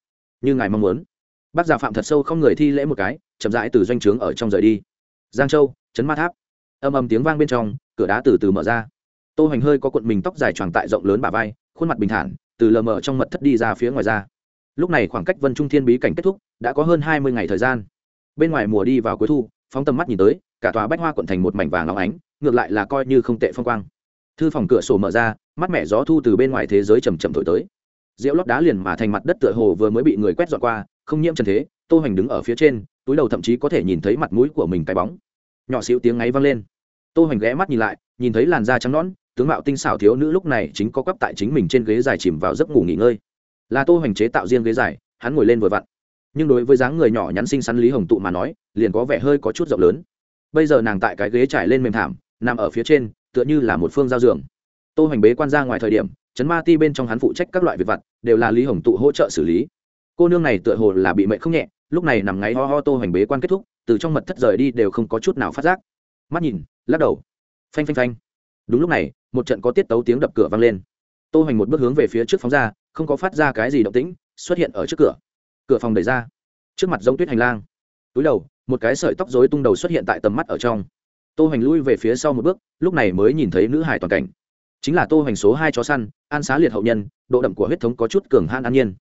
Như ngài mong muốn. Bác giả phạm thật sâu không người thi lễ một cái, chậm rãi từ doanh trướng ở trong rời đi. Giang châu, trấn ma tháp âm âm tiếng vang bên trong, cửa đá từ từ mở ra. Tô hoành hơi có cuộn mình tóc dài choàng tại rộng lớn bà vai, khuôn mặt bình thản, từ lờ mờ trong mật thất đi ra phía ngoài ra. Lúc này khoảng cách vân trung thiên bí cảnh kết thúc, đã có hơn hai mươi ngày thời gian. Bên ngoài mùa đi vào cuối thu, phóng tầm mắt nhìn tới, cả tòa bách hoa quận thành một mảnh vàng óng ánh, ngược lại là coi như không tệ phong quang. Thư phòng cửa sổ mở ra, mắt mẻ gió thu từ bên ngoài thế giới chầm chậm thổi tới. Rượu lót đá liền mà thành mặt đất tựa hồ vừa mới bị người quét dọn qua, không nhiễm trần thế, tô hoành đứng ở phía trên, túi đầu thậm chí có thể nhìn thấy mặt mũi của mình cái bóng nhỏ xíu tiếng ngáy vang lên. Tô hoành ghé mắt nhìn lại, nhìn thấy làn da trắng nõn, tướng mạo tinh xảo thiếu nữ lúc này chính có quắp tại chính mình trên ghế dài chìm vào giấc ngủ nghỉ ngơi. Là tô hoành chế tạo riêng ghế dài, hắn ngồi lên vừa vặn. Nhưng đối với dáng người nhỏ nhắn xinh xắn lý hồng tụ mà nói, liền có vẻ hơi có chút rộng lớn. Bây giờ nàng tại cái ghế trải lên mềm thảm, nằm ở phía trên, tựa như là một phương giao giường. Tô hoành bế quan ra ngoài thời điểm, chấn ma ti bên trong hắn phụ trách các loại việc vặt, đều là lý hồng tụ hỗ trợ xử lý. Cô nương này tựa hồ là bị mệt không nhẹ lúc này nằm ngáy ho ho tô hoành bế quan kết thúc, từ trong mật thất rời đi đều không có chút nào phát giác. Mắt nhìn, lắc đầu. Phanh phanh phanh. Đúng lúc này, một trận có tiết tấu tiếng đập cửa vang lên. Tô hoành một bước hướng về phía trước phóng ra, không có phát ra cái gì động tĩnh, xuất hiện ở trước cửa. Cửa phòng đẩy ra. Trước mặt giống tuyết hành lang. Túi đầu, một cái sợi tóc rối tung đầu xuất hiện tại tầm mắt ở trong. Tô hoành lui về phía sau một bước, lúc này mới nhìn thấy nữ hải toàn cảnh. Chính là tô hoành số hai chó săn, an xá liệt hậu nhân, độ đậm của huyết thống có chút cường han an nhiên.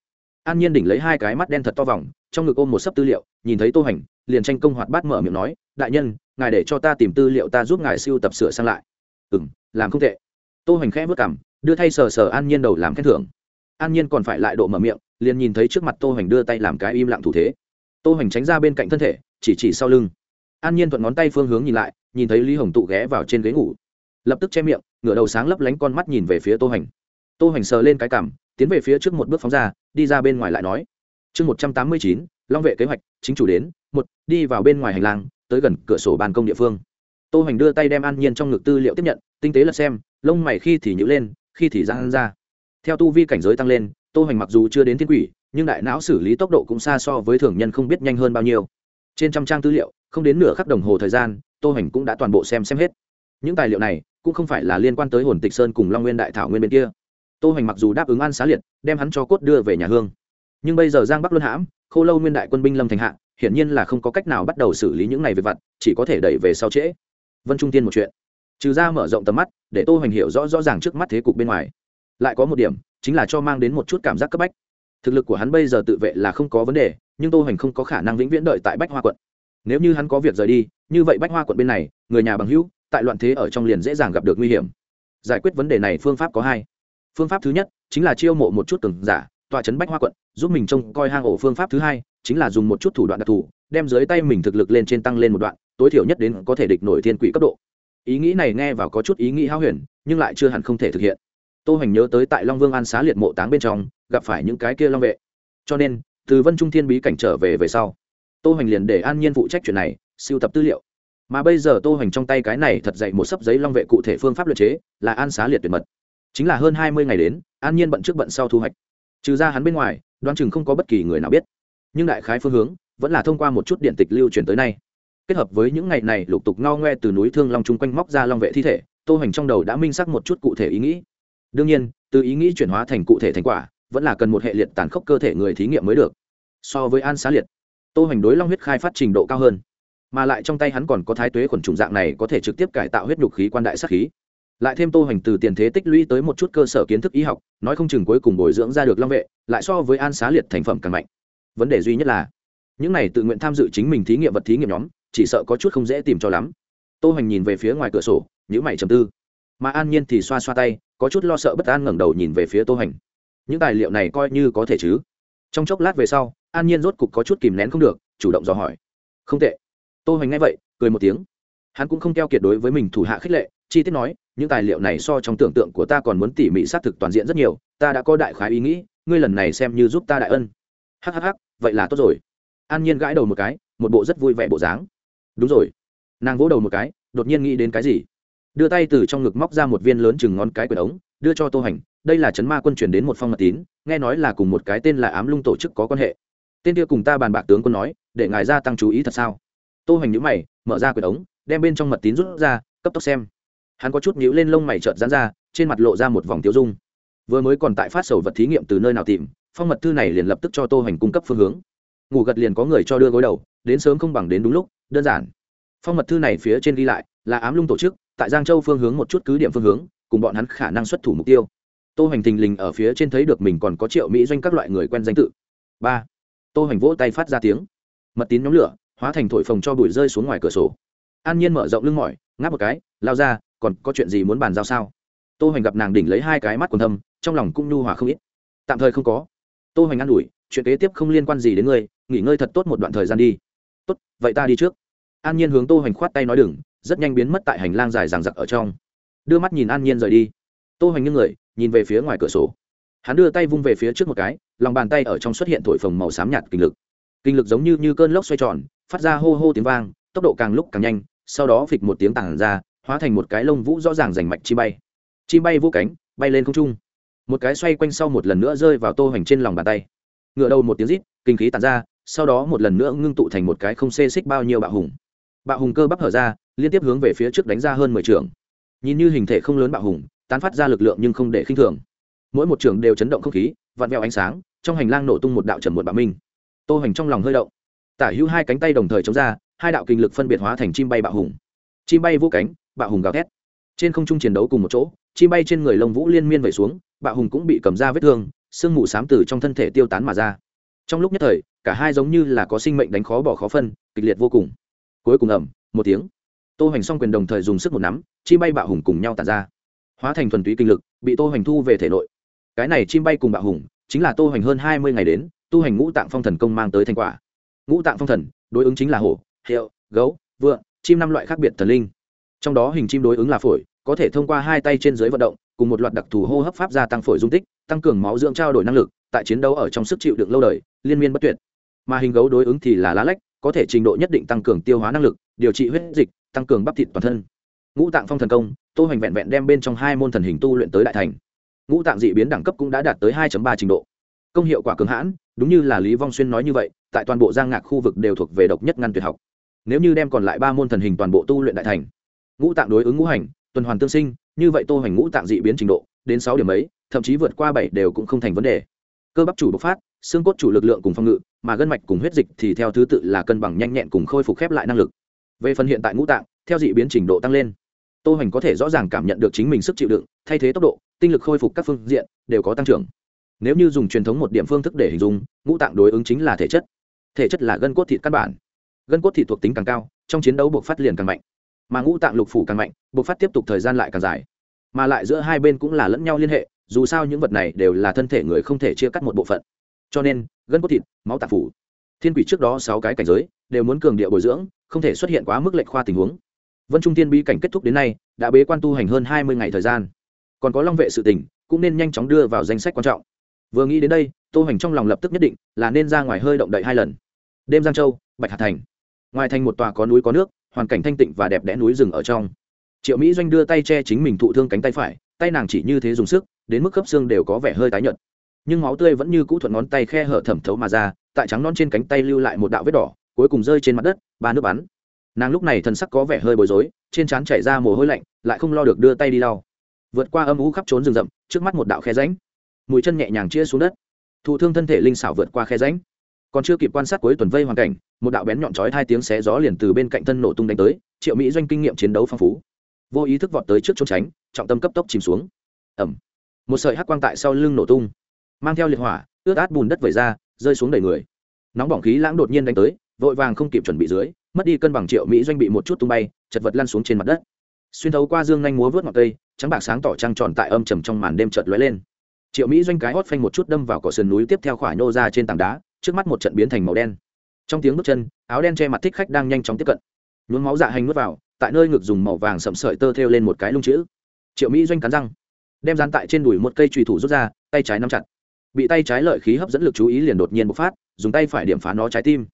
An nhiên đỉnh lấy hai cái mắt đen thật to vòng trong ngực ôm một sấp tư liệu nhìn thấy tô hành liền tranh công hoạt bát mở miệng nói đại nhân ngài để cho ta tìm tư liệu ta giúp ngài sưu tập sửa sang lại. Ừm, làm không tệ. Tô hành khẽ vất cằm, đưa thay sờ sờ an nhiên đầu làm khen thưởng. An nhiên còn phải lại độ mở miệng liền nhìn thấy trước mặt tô hành đưa tay làm cái im lặng thủ thế. Tô hành tránh ra bên cạnh thân thể chỉ chỉ sau lưng. An nhiên thuận ngón tay phương hướng nhìn lại nhìn thấy lý hồng tụ ghé vào trên ghế ngủ. Lập tức che miệng ngửa đầu sáng lấp lánh con mắt nhìn về phía tô hành. Tô hành sờ lên cái cằm, tiến về phía trước một bước phóng ra đi ra bên ngoài lại nói chương một trăm tám mươi chín, long vệ kế hoạch, chính chủ đến, một, đi vào bên ngoài hành lang, tới gần cửa sổ ban công địa phương. Tô hoành đưa tay đem an nhiên trong ngực tư liệu tiếp nhận, tinh tế lật xem, lông mày khi thì nhíu lên, khi thì giãn ra. Theo tu vi cảnh giới tăng lên, tô hoành mặc dù chưa đến thiên quỷ, nhưng đại não xử lý tốc độ cũng xa so với thường nhân không biết nhanh hơn bao nhiêu. Trên trăm trang tư liệu, không đến nửa khắc đồng hồ thời gian, tô hoành cũng đã toàn bộ xem xem hết. Những tài liệu này cũng không phải là liên quan tới hồn tịch sơn cùng long nguyên đại thảo nguyên bên kia. Tô hoành mặc dù đáp ứng an xá liệt, đem hắn cho cốt đưa về nhà hương nhưng bây giờ giang bắc luân hãm, khô lâu nguyên đại quân binh lâm thành hạ, hiển nhiên là không có cách nào bắt đầu xử lý những này về vặt, chỉ có thể đẩy về sau trễ. Vân trung tiên một chuyện. Trừ ra mở rộng tầm mắt, để tô hoành hiểu rõ rõ ràng trước mắt thế cục bên ngoài. Lại có một điểm, chính là cho mang đến một chút cảm giác cấp bách. Thực lực của hắn bây giờ tự vệ là không có vấn đề, nhưng tô hoành không có khả năng vĩnh viễn đợi tại bách hoa quận. Nếu như hắn có việc rời đi, như vậy bách hoa quận bên này, người nhà bằng hữu, tại loạn thế ở trong liền dễ dàng gặp được nguy hiểm. Giải quyết vấn đề này phương pháp có hai. Phương pháp thứ nhất, chính là chiêu mộ một chút cường giả tọa trấn bách hoa quận, giúp mình trông coi hang ổ phương pháp thứ hai, chính là dùng một chút thủ đoạn đặc thù, đem dưới tay mình thực lực lên trên tăng lên một đoạn, tối thiểu nhất đến có thể địch nổi thiên quỷ cấp độ. Ý nghĩ này nghe vào có chút ý nghĩ hao huyền, nhưng lại chưa hẳn không thể thực hiện. Tô hoành nhớ tới tại long vương an xá liệt mộ táng bên trong, gặp phải những cái kia long vệ. Cho nên, từ vân trung thiên bí cảnh trở về về sau, tô hoành liền để an nhiên phụ trách chuyện này, siêu tập tư liệu. Mà bây giờ tô hoành trong tay cái này thật dạy một sấp giấy long vệ cụ thể phương pháp luật chế, là an xá liệt tuyệt mật. Chính là hơn hai mươi ngày đến, an nhiên bận trước bận sau thu hoạch trừ ra hắn bên ngoài, đoán chừng không có bất kỳ người nào biết. Nhưng đại khái phương hướng vẫn là thông qua một chút điện tịch lưu truyền tới nay. Kết hợp với những ngày này lục tục ngao ngoe từ núi thương long chung quanh móc ra long vệ thi thể, tô hành trong đầu đã minh xác một chút cụ thể ý nghĩ. Đương nhiên, từ ý nghĩ chuyển hóa thành cụ thể thành quả, vẫn là cần một hệ liệt tàn khốc cơ thể người thí nghiệm mới được. So với an xá liệt, tô hành đối long huyết khai phát trình độ cao hơn. Mà lại trong tay hắn còn có thái tuế khuẩn trùng dạng này có thể trực tiếp cải tạo huyết nhục khí quan đại sát khí lại thêm tô hoành từ tiền thế tích lũy tới một chút cơ sở kiến thức y học, nói không chừng cuối cùng bồi dưỡng ra được long vệ, lại so với an xá liệt thành phẩm càng mạnh. Vấn đề duy nhất là, những này tự nguyện tham dự chính mình thí nghiệm vật thí nghiệm nhóm, chỉ sợ có chút không dễ tìm cho lắm. Tô hoành nhìn về phía ngoài cửa sổ nhữ mày trầm tư. Mà an nhiên thì xoa xoa tay, có chút lo sợ bất an ngẩng đầu nhìn về phía tô hoành. Những tài liệu này coi như có thể chứ? Trong chốc lát về sau, an nhiên rốt cục có chút kìm nén không được, chủ động dò hỏi. Không tệ. Tô hoành nghe vậy, cười một tiếng. Hắn cũng không keo kiệt đối với mình thủ hạ khích lệ chi tiết nói, những tài liệu này so trong tưởng tượng của ta còn muốn tỉ mỉ xác thực toàn diện rất nhiều, ta đã có đại khái ý nghĩ, ngươi lần này xem như giúp ta đại ân. Hhh vậy là tốt rồi. An nhiên gãi đầu một cái, một bộ rất vui vẻ bộ dáng. Đúng rồi. Nàng vỗ đầu một cái, đột nhiên nghĩ đến cái gì? Đưa tay từ trong ngực móc ra một viên lớn chừng ngón cái quyển ống, đưa cho tô hành. Đây là chấn ma quân chuyển đến một phong mật tín, nghe nói là cùng một cái tên là ám lung tổ chức có quan hệ. Tên kia cùng ta bàn bạc tướng quân nói, để ngài gia tăng chú ý thật sao? Tô hành nhữ mày, mở ra quyển ống, đem bên trong mật tín rút ra, cấp tốc xem hắn có chút nhíu lên lông mày trợn giãn ra, trên mặt lộ ra một vòng tiêu dung. Vừa mới còn tại phát sầu vật thí nghiệm từ nơi nào tìm, phong mật thư này liền lập tức cho tô hành cung cấp phương hướng. Ngủ gật liền có người cho đưa gối đầu, đến sớm không bằng đến đúng lúc, đơn giản. Phong mật thư này phía trên ghi lại, là ám lung tổ chức, tại giang châu phương hướng một chút cứ điểm phương hướng, cùng bọn hắn khả năng xuất thủ mục tiêu. Tô hành thình lình ở phía trên thấy được mình còn có triệu mỹ doanh các loại người quen danh tự. Ba. Tô hành vỗ tay phát ra tiếng. Mật tín nhóm lửa, hóa thành thổi phồng cho bụi rơi xuống ngoài cửa sổ an nhiên mở rộng lưng mỏi ngáp một cái lao ra còn có chuyện gì muốn bàn giao sao? Tô hoành gặp nàng đỉnh lấy hai cái mắt còn thâm trong lòng cũng nhu hòa không ít. Tạm thời không có. Tô hoành an ủi chuyện kế tiếp không liên quan gì đến ngươi nghỉ ngơi thật tốt một đoạn thời gian đi. Tốt vậy ta đi trước. An nhiên hướng tô hoành khoát tay nói đừng rất nhanh biến mất tại hành lang dài ràng giặc ở trong. Đưa mắt nhìn an nhiên rời đi. Tô hoành nghiêng người nhìn về phía ngoài cửa sổ. Hắn đưa tay vung về phía trước một cái lòng bàn tay ở trong xuất hiện thổi phồng màu xám nhạt kinh lực. Kinh lực giống như, như cơn lốc xoay tròn phát ra hô hô tiếng vang tốc độ càng lúc càng nhanh sau đó phịch một tiếng tảng ra, hóa thành một cái lông vũ rõ ràng rành mạch chi bay. Chi bay vũ cánh, bay lên không trung. Một cái xoay quanh sau một lần nữa rơi vào tô hoành trên lòng bàn tay. Ngựa đầu một tiếng rít, kinh khí tàn ra, sau đó một lần nữa ngưng tụ thành một cái không xê xích bao nhiêu bạo hùng. Bạo hùng cơ bắp hở ra, liên tiếp hướng về phía trước đánh ra hơn mười trường nhìn như hình thể không lớn bạo hùng, tán phát ra lực lượng nhưng không để khinh thường. Mỗi một trường đều chấn động không khí, vặn vẹo ánh sáng, trong hành lang nổ tung một đạo trần một bạo minh. Tô hoành trong lòng hơi động. Tả hữu hai cánh tay đồng thời chống ra hai đạo kinh lực phân biệt hóa thành chim bay bạo hùng. Chim bay vô cánh, bạo hùng gào thét. Trên không trung chiến đấu cùng một chỗ, chim bay trên người lông vũ liên miên vẩy xuống, bạo hùng cũng bị cầm ra vết thương, sương mù xám từ trong thân thể tiêu tán mà ra. Trong lúc nhất thời, cả hai giống như là có sinh mệnh đánh khó bỏ khó phân, kịch liệt vô cùng. Cuối cùng ẩm một tiếng. Tô hoành song quyền đồng thời dùng sức một nắm, chim bay bạo hùng cùng nhau tàn ra. Hóa thành thuần túy kinh lực, bị tô hoành thu về thể nội. Cái này chim bay cùng bạo hùng, chính là tô hoành hơn hai mươi ngày đến, tu hành ngũ tạng phong thần công mang tới thành quả. Ngũ tạng phong thần, đối ứng chính là hổ hiệu, gấu, vượn, chim năm loại khác biệt thần linh. Trong đó hình chim đối ứng là phổi, có thể thông qua hai tay trên dưới vận động, cùng một loạt đặc thù hô hấp pháp gia tăng phổi dung tích, tăng cường máu dưỡng trao đổi năng lực, tại chiến đấu ở trong sức chịu đựng lâu đời, liên miên bất tuyệt. Mà hình gấu đối ứng thì là lá lách, có thể trình độ nhất định tăng cường tiêu hóa năng lực, điều trị huyết dịch, tăng cường bắp thịt toàn thân. Ngũ tạng phong thần công, tô hoành vẹn vẹn đem bên trong hai môn thần hình tu luyện tới đại thành. Ngũ tạng dị biến đẳng cấp cũng đã đạt tới hai ba trình độ. Công hiệu quả cường hãn, đúng như là lý vong xuyên nói như vậy, tại toàn bộ giang ngạc khu vực đều thuộc về độc nhất ngăn tuyệt học nếu như đem còn lại ba môn thần hình toàn bộ tu luyện đại thành. Ngũ tạng đối ứng ngũ hành, tuần hoàn tương sinh, như vậy tô hoành ngũ tạng dị biến trình độ, đến sáu điểm ấy, thậm chí vượt qua bảy đều cũng không thành vấn đề. Cơ bắp chủ bộc phát, xương cốt chủ lực lượng cùng phòng ngự, mà gân mạch cùng huyết dịch thì theo thứ tự là cân bằng nhanh nhẹn cùng khôi phục khép lại năng lực. Về phần hiện tại ngũ tạng, theo dị biến trình độ tăng lên, tô hoành có thể rõ ràng cảm nhận được chính mình sức chịu đựng, thay thế tốc độ, tinh lực khôi phục các phương diện đều có tăng trưởng. Nếu như dùng truyền thống một điểm phương thức để hình dung, ngũ tạng đối ứng chính là thể chất. Thể chất là gân cốt thịt căn bản gân cốt thịt thuộc tính càng cao trong chiến đấu buộc phát liền càng mạnh. Mà ngũ tạng lục phủ càng mạnh buộc phát tiếp tục thời gian lại càng dài. Mà lại giữa hai bên cũng là lẫn nhau liên hệ dù sao những vật này đều là thân thể người không thể chia cắt một bộ phận. Cho nên gân cốt thịt máu tạp phủ thiên quỷ trước đó sáu cái cảnh giới đều muốn cường địa bồi dưỡng không thể xuất hiện quá mức lệch khoa tình huống. Vân trung tiên bi cảnh kết thúc đến nay đã bế quan tu hành hơn hai mươi ngày thời gian. Còn có long vệ sự tình, cũng nên nhanh chóng đưa vào danh sách quan trọng. Vừa nghĩ đến đây tô hành trong lòng lập tức nhất định là nên ra ngoài hơi động đậy hai lần. Đêm giang châu bạch hà thành ngoài thành một tòa có núi có nước, hoàn cảnh thanh tịnh và đẹp đẽ núi rừng ở trong. Triệu mỹ doanh đưa tay che chính mình thụ thương cánh tay phải, tay nàng chỉ như thế dùng sức, đến mức khớp xương đều có vẻ hơi tái nhợt. Nhưng máu tươi vẫn như cũ thuận ngón tay khe hở thẩm thấu mà ra, tại trắng non trên cánh tay lưu lại một đạo vết đỏ, cuối cùng rơi trên mặt đất, ba nước bắn. Nàng lúc này thần sắc có vẻ hơi bối rối, trên trán chảy ra mồ hôi lạnh, lại không lo được đưa tay đi lau. Vượt qua âm ú khắp trốn rừng rậm, trước mắt một đạo khe ránh mũi chân nhẹ nhàng chia xuống đất. Thụ thương thân thể linh xảo vượt qua khe ránh còn chưa kịp quan sát cuối tuần vây hoàn cảnh một đạo bén nhọn chói hai tiếng xé gió liền từ bên cạnh thân nổ tung đánh tới, triệu mỹ doanh kinh nghiệm chiến đấu phong phú. Vô ý thức vọt tới trước trốn tránh, trọng tâm cấp tốc chìm xuống. Ẩm. Một sợi hắc quang tại sau lưng nổ tung, mang theo liệt hỏa, ướt át bùn đất vẩy ra, rơi xuống đầy người. Nóng bỏng khí lãng đột nhiên đánh tới, vội vàng không kịp chuẩn bị dưới, mất đi cân bằng triệu mỹ doanh bị một chút tung bay, chật vật lăn xuống trên mặt đất. Xuyên thấu qua dương nhanh múa vớt ngọc tây trắng bạc sáng tỏ trăng tròn tại âm trầm trong màn đêm chợt lóe lên. Triệu mỹ doanh cái hót phanh một chút đâm vào cỏ sườn núi tiếp theo khỏa nhô ra trên tảng đá, trước mắt một trận biến thành màu đen trong tiếng bước chân, áo đen che mặt thích khách đang nhanh chóng tiếp cận. Nhuốm máu dạ hành n vào, tại nơi ngực dùng màu vàng sậm sợi tơ thêu lên một cái lung chữ. Triệu mỹ doanh cắn răng, đem dán tại trên đùi một cây trùy thủ rút ra, tay trái nắm chặt. Bị tay trái lợi khí hấp dẫn lực chú ý liền đột nhiên bộc phát, dùng tay phải điểm phá nó trái tim.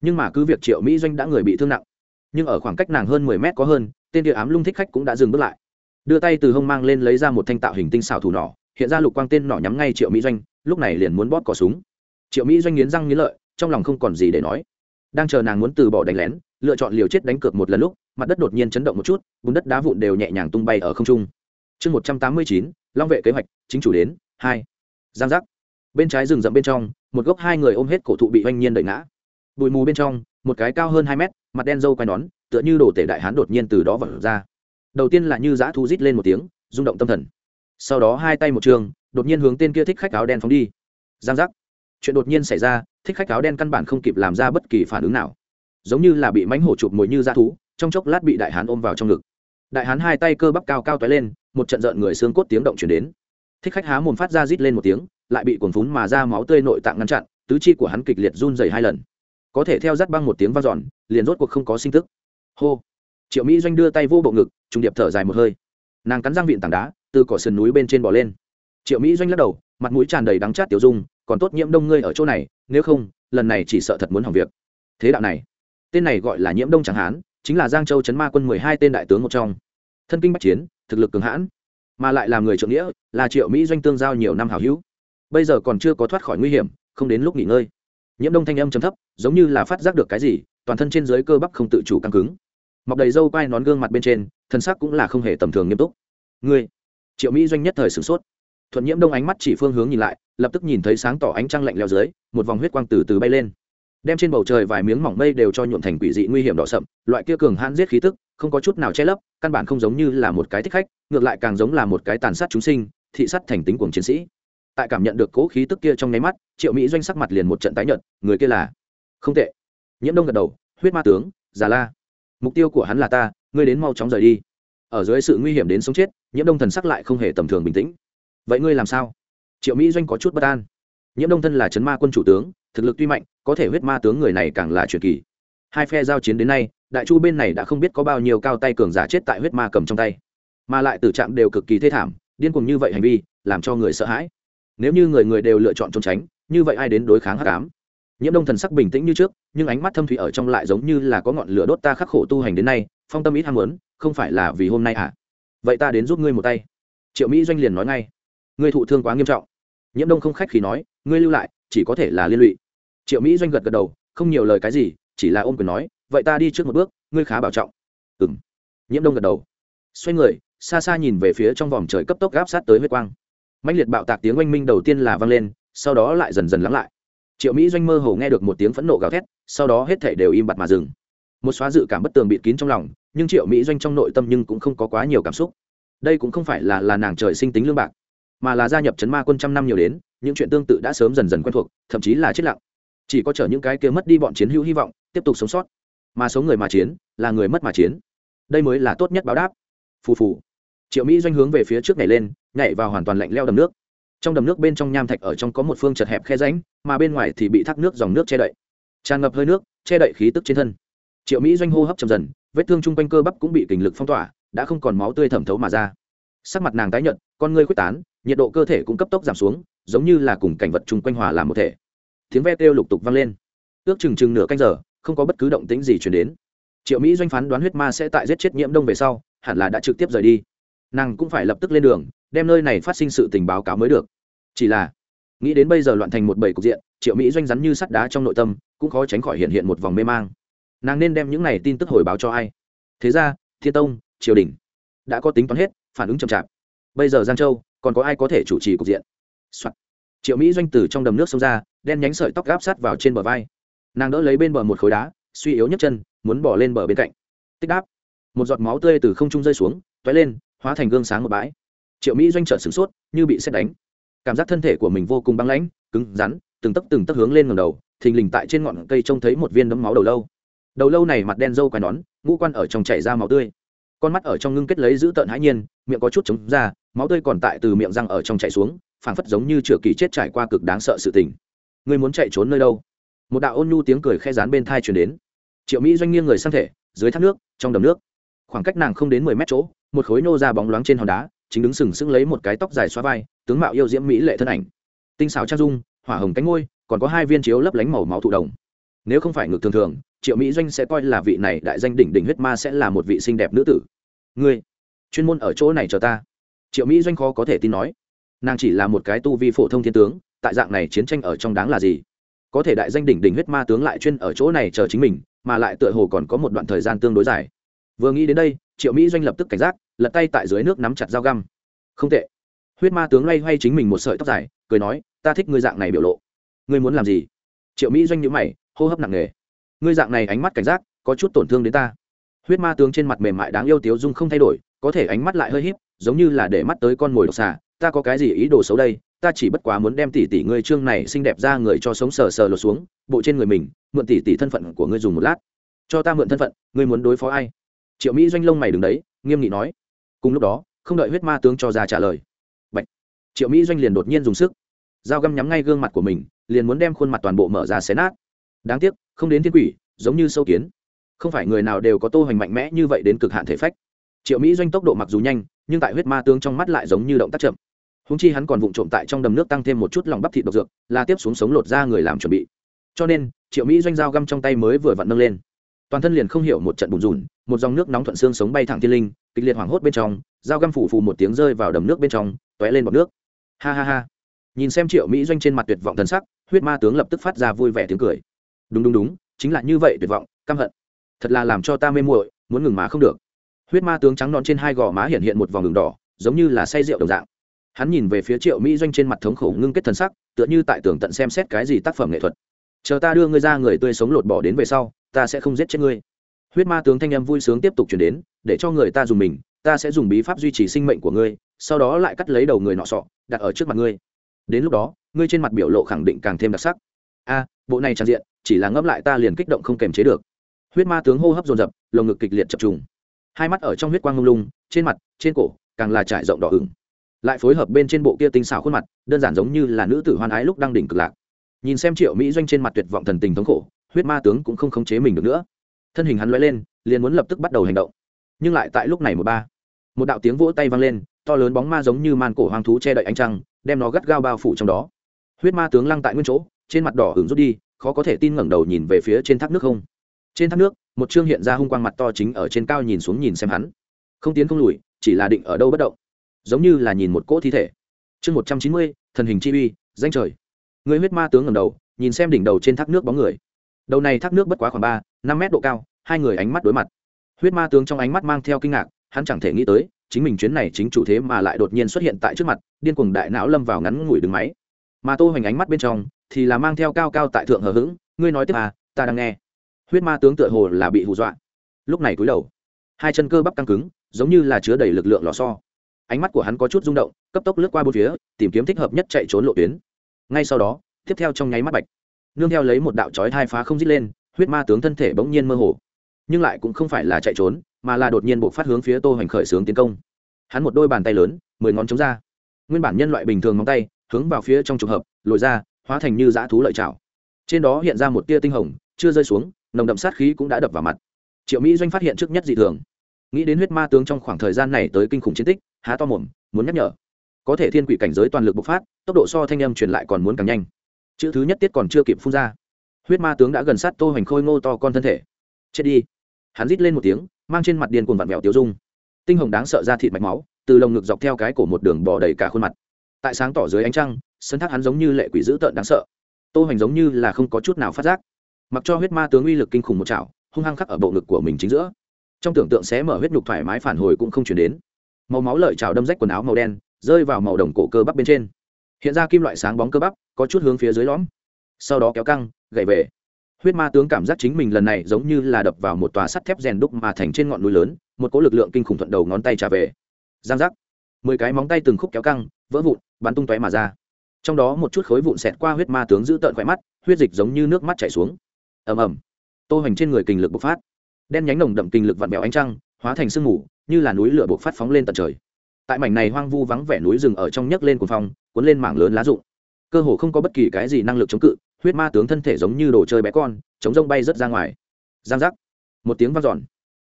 Nhưng mà cứ việc triệu mỹ doanh đã người bị thương nặng, nhưng ở khoảng cách nàng hơn mười mét có hơn, tên địa ám lung thích khách cũng đã dừng bước lại. Đưa tay từ hông mang lên lấy ra một thanh tạo hình tinh xảo thủ nỏ, hiện ra lục quang tên nỏ nhắm ngay triệu mỹ doanh, lúc này liền muốn bóp cỏ súng. Triệu mỹ doanh nghiến răng nghiến lợi trong lòng không còn gì để nói. Đang chờ nàng muốn từ bỏ đánh lén, lựa chọn liều chết đánh cược một lần lúc, mặt đất đột nhiên chấn động một chút, bùn đất đá vụn đều nhẹ nhàng tung bay ở không trung. Chương một trăm tám mươi chín, long vệ kế hoạch, chính chủ đến, hai. Giang giác. Bên trái rừng rậm bên trong, một gốc hai người ôm hết cổ thụ bị oanh nhiên đẩy ngã. Bụi mù bên trong, một cái cao hơn hai mét, mặt đen râu quai nón, tựa như đổ tể đại hán đột nhiên từ đó vật ra. Đầu tiên là như dã thu rít lên một tiếng, rung động tâm thần. Sau đó hai tay một trường, đột nhiên hướng tên kia thích khách áo đen phóng đi. Giang giác. Chuyện đột nhiên xảy ra thích khách áo đen căn bản không kịp làm ra bất kỳ phản ứng nào. Giống như là bị mánh hổ chụp mồi như da thú, trong chốc lát bị đại hán ôm vào trong ngực. Đại hán hai tay cơ bắp cao cao t lên, một trận rợn người xương cốt tiếng động chuyển đến. Thích khách há mồm phát ra rít lên một tiếng, lại bị cuồng phún mà ra máu tươi nội tạng ngăn chặn, tứ chi của hắn kịch liệt run dày hai lần. Có thể theo rắt băng một tiếng vang dọn, liền rốt cuộc không có sinh tức. Hô! Triệu mỹ doanh đưa tay vô bộ ngực, trùng điệp thở dài một hơi. Nàng cắn răng vịn tảng đá, từ cỏ sườn núi bên trên bỏ lên. Triệu mỹ doanh lắc đầu, mặt mũi tràn đầy đắng chát tiểu dung, còn tốt nhiễm đông ngươi ở chỗ này nếu không, lần này chỉ sợ thật muốn hỏng việc. Thế đạo này, tên này gọi là nhiễm đông chẳng hán, chính là giang châu chấn ma quân mười hai tên đại tướng một trong. Thân kinh bắc chiến, thực lực cường hãn, mà lại làm người trượng nghĩa, là triệu mỹ doanh tương giao nhiều năm hào hữu. Bây giờ còn chưa có thoát khỏi nguy hiểm, không đến lúc nghỉ ngơi. Nhiễm đông thanh âm chấm thấp, giống như là phát giác được cái gì, toàn thân trên dưới cơ bắp không tự chủ căng cứng. Mọc đầy râu quai nón gương mặt bên trên, thân xác cũng là không hề tầm thường nghiêm túc. Ngươi, triệu mỹ doanh nhất thời sửng sốt thuận nhiễm đông ánh mắt chỉ phương hướng nhìn lại, lập tức nhìn thấy sáng tỏ ánh trăng lạnh leo dưới, một vòng huyết quang từ từ bay lên. Đem trên bầu trời vài miếng mỏng mây đều cho nhuộm thành quỷ dị nguy hiểm đỏ sậm, loại kia cường hãn giết khí tức, không có chút nào che lấp, căn bản không giống như là một cái thích khách, ngược lại càng giống là một cái tàn sát chúng sinh, thị sát thành tính cuồng chiến sĩ. Tại cảm nhận được cố khí tức kia trong nháy mắt, triệu mỹ doanh sắc mặt liền một trận tái nhợt, người kia là không tệ. Nhiễm đông gật đầu, huyết ma tướng, già la. Mục tiêu của hắn là ta, ngươi đến mau chóng rời đi. Ở dưới sự nguy hiểm đến sống chết, nhiễm đông thần sắc lại không hề tầm thường bình tĩnh vậy ngươi làm sao? Triệu mỹ doanh có chút bất an. Nhiễm đông thân là chấn ma quân chủ tướng, thực lực tuy mạnh, có thể huyết ma tướng người này càng là truyền kỳ. Hai phe giao chiến đến nay, đại chu bên này đã không biết có bao nhiêu cao tay cường giả chết tại huyết ma cầm trong tay. Mà lại tử trạng đều cực kỳ thê thảm, điên cuồng như vậy hành vi, làm cho người sợ hãi. Nếu như người người đều lựa chọn trốn tránh, như vậy ai đến đối kháng hắc ám? Nhiễm đông thần sắc bình tĩnh như trước, nhưng ánh mắt thâm thủy ở trong lại giống như là có ngọn lửa đốt ta khắc khổ tu hành đến nay, phong tâm ít ham muốn, không phải là vì hôm nay à? Vậy ta đến giúp ngươi một tay. Triệu mỹ doanh liền nói ngay ngươi thụ thương quá nghiêm trọng. Nhiễm đông không khách khi nói, ngươi lưu lại, chỉ có thể là liên lụy. Triệu mỹ doanh gật gật đầu, không nhiều lời cái gì, chỉ là ôm quyền nói, vậy ta đi trước một bước, ngươi khá bảo trọng. Ừ m nhiễm đông gật đầu. Xoay người, xa xa nhìn về phía trong vòng trời cấp tốc gáp sát tới huyết quang. Mạnh liệt bạo tạc tiếng oanh minh đầu tiên là vang lên, sau đó lại dần dần lắng lại. Triệu mỹ doanh mơ hồ nghe được một tiếng phẫn nộ gào thét, sau đó hết thể đều im bặt mà dừng. Một xóa dự cảm bất tường bịt kín trong lòng, nhưng triệu mỹ doanh trong nội tâm nhưng cũng không có quá nhiều cảm xúc. Đây cũng không phải là là nàng trời sinh tính lương bạc mà là gia nhập chấn ma quân trăm năm nhiều đến, những chuyện tương tự đã sớm dần dần quen thuộc, thậm chí là chết lặng. Chỉ có chở những cái kia mất đi bọn chiến hữu hy vọng, tiếp tục sống sót. Mà số người mà chiến, là người mất mà chiến. Đây mới là tốt nhất báo đáp. Phù phù. Triệu mỹ doanh hướng về phía trước nhảy lên, nhảy vào hoàn toàn lạnh leo đầm nước. Trong đầm nước bên trong nham thạch ở trong có một phương chật hẹp khe ránh mà bên ngoài thì bị thác nước dòng nước che đậy. Tràn ngập hơi nước, che đậy khí tức trên thân. Triệu mỹ doanh hô hấp chầm dần, vết thương chung quanh cơ bắp cũng bị kình lực phong tỏa, đã không còn máu tươi thẩm thấu mà ra. Sắc mặt nàng tái nhợt, con ngươi quyết tán nhiệt độ cơ thể cũng cấp tốc giảm xuống, giống như là cùng cảnh vật chung quanh hòa làm một thể. Tiếng ve kêu lục tục vang lên. Ước chừng chừng nửa canh giờ, không có bất cứ động tính gì chuyển đến. Triệu mỹ doanh phán đoán huyết ma sẽ tại giết chết nhiễm đông về sau, hẳn là đã trực tiếp rời đi. Nàng cũng phải lập tức lên đường, đem nơi này phát sinh sự tình báo cáo mới được. Chỉ là, nghĩ đến bây giờ loạn thành một bảy cục diện, triệu mỹ doanh rắn như sắt đá trong nội tâm, cũng khó tránh khỏi hiện hiện một vòng mê mang. Nàng nên đem những này tin tức hồi báo cho ai? Thế ra, thiên tông, triều đình, đã có tính toán hết, phản ứng chậm chạp. Bây giờ giang châu còn có ai có thể chủ trì cục diện、Soạn. triệu mỹ doanh từ trong đầm nước xông ra, đen nhánh sợi tóc gáp sát vào trên bờ vai. Nàng đỡ lấy bên bờ một khối đá, suy yếu nhấc chân, muốn bỏ lên bờ bên cạnh. Tích đáp. Một giọt máu tươi từ không trung rơi xuống toái lên, hóa thành gương sáng một bãi. Triệu mỹ doanh trợn sửng sốt, như bị xét đánh. Cảm giác thân thể của mình vô cùng băng lãnh, cứng rắn, từng tấc từng tấc hướng lên ngầm đầu, thình lình tại trên ngọn cây trông thấy một viên đấm máu đầu lâu. Đầu lâu này mặt đen râu quai nón, ngũ quan ở trong chảy ra máu tươi con mắt ở trong ngưng kết lấy giữ tợn hãi nhiên, miệng có chút chống ra, máu tươi còn tại từ miệng răng ở trong chạy xuống, phảng phất giống như chửa kỳ chết trải qua cực đáng sợ sự tình. Người muốn chạy trốn nơi đâu? Một đạo ôn nhu tiếng cười khe dán bên thai truyền đến. Triệu mỹ doanh nghiêng người sang thể, dưới thác nước, trong đầm nước. Khoảng cách nàng không đến mười mét chỗ, một khối nô ra bóng loáng trên hòn đá, chính đứng sừng sững lấy một cái tóc dài xóa vai, tướng mạo yêu diễm mỹ lệ thân ảnh. Tinh xào trang dung, hỏa hồng cánh ngôi, còn có hai viên chiếu lấp lánh màu máu thụ đồng. Nếu không phải ngực thường thường triệu mỹ doanh sẽ coi là vị này đại danh đỉnh đỉnh huyết ma sẽ là một vị xinh đẹp nữ tử. Ngươi, chuyên môn ở chỗ này chờ ta. Triệu mỹ doanh khó có thể tin nói. Nàng chỉ là một cái tu vi phổ thông thiên tướng, tại dạng này chiến tranh ở trong đáng là gì? Có thể đại danh đỉnh đỉnh huyết ma tướng lại chuyên ở chỗ này chờ chính mình, mà lại tựa hồ còn có một đoạn thời gian tương đối dài. Vừa nghĩ đến đây, triệu mỹ doanh lập tức cảnh giác, lật tay tại dưới nước nắm chặt dao găm. Không tệ. Huyết ma tướng loay hoay chính mình một sợi tóc dài, cười nói, ta thích ngươi dạng này biểu lộ. Ngươi muốn làm gì? Triệu mỹ doanh nhữ mày, hô hấp nặng nề ngươi dạng này ánh mắt cảnh giác có chút tổn thương đến ta. Huyết ma tướng trên mặt mềm mại đáng yêu tiếu dung không thay đổi có thể ánh mắt lại hơi híp, giống như là để mắt tới con mồi độc xà ta có cái gì ý đồ xấu đây? Ta chỉ bất quá muốn đem tỷ tỷ ngươi trương này xinh đẹp ra người cho sống sờ sờ lột xuống bộ trên người mình mượn tỷ tỷ thân phận của ngươi dùng một lát. Cho ta mượn thân phận ngươi muốn đối phó ai? Triệu mỹ doanh lông mày đứng đấy nghiêm nghị nói. Cùng lúc đó không đợi huyết ma tướng cho ra trả lời. Bạch. triệu mỹ doanh liền đột nhiên dùng sức dao găm nhắm ngay gương mặt của mình liền muốn đem khuôn mặt toàn bộ mở ra xé nát. Đáng tiếc không đến thiên quỷ, giống như sâu kiến. Không phải người nào đều có tô hoành mạnh mẽ như vậy đến cực hạn thể phách. Triệu mỹ doanh tốc độ mặc dù nhanh, nhưng tại huyết ma tướng trong mắt lại giống như động tác chậm. Húng chi hắn còn vụng trộm tại trong đầm nước tăng thêm một chút lòng bắp thịt độc dược, là tiếp xuống sống lột ra người làm chuẩn bị. Cho nên, triệu mỹ doanh dao găm trong tay mới vừa vặn nâng lên. Toàn thân liền không hiểu một trận bùn rùn, một dòng nước nóng thuận xương sống bay thẳng thiên linh, kịch liệt hoảng hốt bên trong, dao găm phủ phù một tiếng rơi vào đầm nước bên trong t ó é lên bọc nước. Ha ha ha. Nhìn xem triệu mỹ doanh trên mặt tuyệt vọng thân sắc, huyết ma tướng lập tức phát ra vui vẻ tiếng cười đúng đúng đúng, chính là như vậy, tuyệt vọng, căm hận. Thật là làm cho ta mê muội, muốn ngừng má không được. Huyết ma tướng trắng non trên hai gò má hiện hiện một vòng đường đỏ, giống như là say rượu đồng dạng. Hắn nhìn về phía triệu mỹ doanh trên mặt thống khổ ngưng kết thần sắc, tựa như tại tưởng tận xem xét cái gì tác phẩm nghệ thuật. Chờ ta đưa ngươi ra người tươi sống lột bỏ đến về sau, ta sẽ không giết chết ngươi. Huyết ma tướng thanh em vui sướng tiếp tục chuyển đến, để cho người ta dùng mình, ta sẽ dùng bí pháp duy trì sinh mệnh của ngươi, sau đó lại cắt lấy đầu người nọ sọ, đặt ở trước mặt ngươi. Đến lúc đó, ngươi trên mặt biểu lộ khẳng định càng thêm đặc sắc. A, bộ này tràn diện chỉ là ngẫm lại ta liền kích động không kềm chế được. Huyết ma tướng hô hấp dồn dập, lồng ngực kịch liệt chập trùng. Hai mắt ở trong huyết quang lung lung, trên mặt, trên cổ, càng là trải rộng đỏ ửng. Lại phối hợp bên trên bộ kia tinh xảo khuôn mặt, đơn giản giống như là nữ tử hoan ái lúc đang đỉnh cực lạc. Nhìn xem triệu mỹ doanh trên mặt tuyệt vọng thần tình thống khổ, huyết ma tướng cũng không khống chế mình được nữa. Thân hình hắn lóe lên, liền muốn lập tức bắt đầu hành động. Nhưng lại tại lúc này một ba, một đạo tiếng vỗ tay vang lên, to lớn bóng ma giống như màn cổ hoàng thú che đậy ánh trăng, đem nó gắt gao bao phủ trong đó. Huyết ma tướng lăng tại nguyên chỗ, trên mặt đỏ ửng rút đi khó có thể tin ngẩng đầu nhìn về phía trên thác nước không. Trên thác nước, một trương hiện ra hung quang mặt to chính ở trên cao nhìn xuống nhìn xem hắn. Không tiến không lùi, chỉ là định ở đâu bất động. Giống như là nhìn một cỗ thi thể. Chương một trăm chín mươi, thần hình chi uy, danh trời. Người huyết ma tướng ngẩng đầu, nhìn xem đỉnh đầu trên thác nước bóng người. Đầu này thác nước bất quá khoảng ba, năm mét độ cao, hai người ánh mắt đối mặt. Huyết ma tướng trong ánh mắt mang theo kinh ngạc, hắn chẳng thể nghĩ tới, chính mình chuyến này chính chủ thế mà lại đột nhiên xuất hiện tại trước mặt, điên cuồng đại não lâm vào ngắn ngủi đứng máy. Mà tô hoành ánh mắt bên trong thì là mang theo cao cao tại thượng hờ hững, ngươi nói tiếp à ta đang nghe. Huyết ma tướng tựa hồ là bị hù dọa. Lúc này cúi đầu, hai chân cơ bắp căng cứng, giống như là chứa đầy lực lượng lò xo. Ánh mắt của hắn có chút rung động, cấp tốc lướt qua bốn phía, tìm kiếm thích hợp nhất chạy trốn lộ tuyến. Ngay sau đó, tiếp theo trong nháy mắt bạch, nương theo lấy một đạo chói thai phá không dít lên, huyết ma tướng thân thể bỗng nhiên mơ hồ. Nhưng lại cũng không phải là chạy trốn, mà là đột nhiên bộ phát hướng phía tô hoành khởi sướng tiến công. Hắn một đôi bàn tay lớn, mười ngón chống ra. Nguyên bản nhân loại bình thường móng tay, hướng vào phía trong trục hợp, lồi ra hóa thành như dã thú lợi trào trên đó hiện ra một tia tinh hồng, chưa rơi xuống, nồng đậm sát khí cũng đã đập vào mặt. Triệu mỹ doanh phát hiện trước nhất dị thường. Nghĩ đến huyết ma tướng trong khoảng thời gian này tới kinh khủng chiến tích, há to mồm, muốn nhắc nhở. Có thể thiên quỷ cảnh giới toàn lực bộc phát, tốc độ so thanh âm truyền lại còn muốn càng nhanh. Chữ thứ nhất tiết còn chưa kịp phun ra. Huyết ma tướng đã gần sát tô hoành khôi ngô to con thân thể. Chết đi. Hắn rít lên một tiếng, mang trên mặt điên cuồng vặn vẹo tiêu dung. Tinh hồng đáng sợ ra thịt mạch máu, từ lồng ngực dọc theo cái cổ một đường bò đầy cả khuôn mặt. Tại sáng tỏ dưới ánh trăng sân thác hắn giống như lệ quỷ dữ tợn đáng sợ. Tô hoành giống như là không có chút nào phát giác. Mặc cho huyết ma tướng uy lực kinh khủng một chảo, hung hăng khắc ở bộ ngực của mình chính giữa. Trong tưởng tượng sẽ mở huyết nhục thoải mái phản hồi cũng không chuyển đến. Màu máu lợi trào đâm rách quần áo màu đen, rơi vào màu đồng cổ cơ bắp bên trên. Hiện ra kim loại sáng bóng cơ bắp, có chút hướng phía dưới lõm. Sau đó kéo căng gậy về. Huyết ma tướng cảm giác chính mình lần này giống như là đập vào một tòa sắt thép rèn đúc mà thành trên ngọn núi lớn, một cỗ lực lượng kinh khủng thuận đầu ngón tay trả về. Giang giác. Mười cái móng tay từng khúc kéo căng, vỡ vụn, bắn tung tóe mà ra trong đó một chút khối vụn xẹt qua huyết ma tướng giữ tợn khỏe mắt, huyết dịch giống như nước mắt chảy xuống. Ầm ầm. Tô hoành trên người kinh lực bộc phát. Đen nhánh nồng đậm kinh lực vặn bèo ánh trăng, hóa thành sương mù, như là núi lửa bộc phát phóng lên tận trời. Tại mảnh này hoang vu vắng vẻ núi rừng ở trong nhấc lên cuồng phong, cuốn lên mảng lớn lá rụng. Cơ hồ không có bất kỳ cái gì năng lực chống cự, huyết ma tướng thân thể giống như đồ chơi bé con, chống rông bay rất ra ngoài. Giang giác. Một tiếng vang dọn.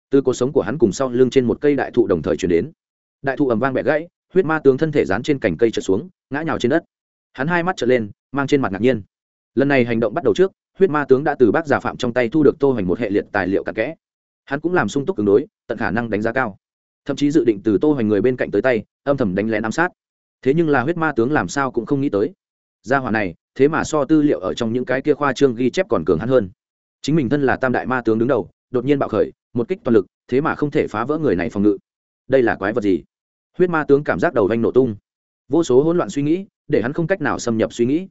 Từ cuộc sống của hắn cùng sau lưng trên một cây đại thụ đồng thời chuyển đến. Đại thụ ầm vang bẻ gãy, huyết ma tướng thân thể dán trên cành cây trượt xuống, ngã nhào trên đất hắn hai mắt trở lên, mang trên mặt ngạc nhiên. Lần này hành động bắt đầu trước, huyết ma tướng đã từ bác giả phạm trong tay thu được tô hoành một hệ liệt tài liệu cặn kẽ. Hắn cũng làm sung túc ứng đối, tận khả năng đánh giá cao. Thậm chí dự định từ tô hoành người bên cạnh tới tay, âm thầm đánh lén ám sát. Thế nhưng là huyết ma tướng làm sao cũng không nghĩ tới. Gia hỏa này, thế mà so tư liệu ở trong những cái kia khoa trương ghi chép còn cường hắn hơn. Chính mình thân là tam đại ma tướng đứng đầu, đột nhiên bạo khởi, một kích toàn lực, thế mà không thể phá vỡ người này phòng ngự. Đây là quái vật gì? Huyết ma tướng cảm giác đầu vanh nổ tung vô số hỗn loạn suy nghĩ, để hắn không cách nào xâm nhập suy nghĩ.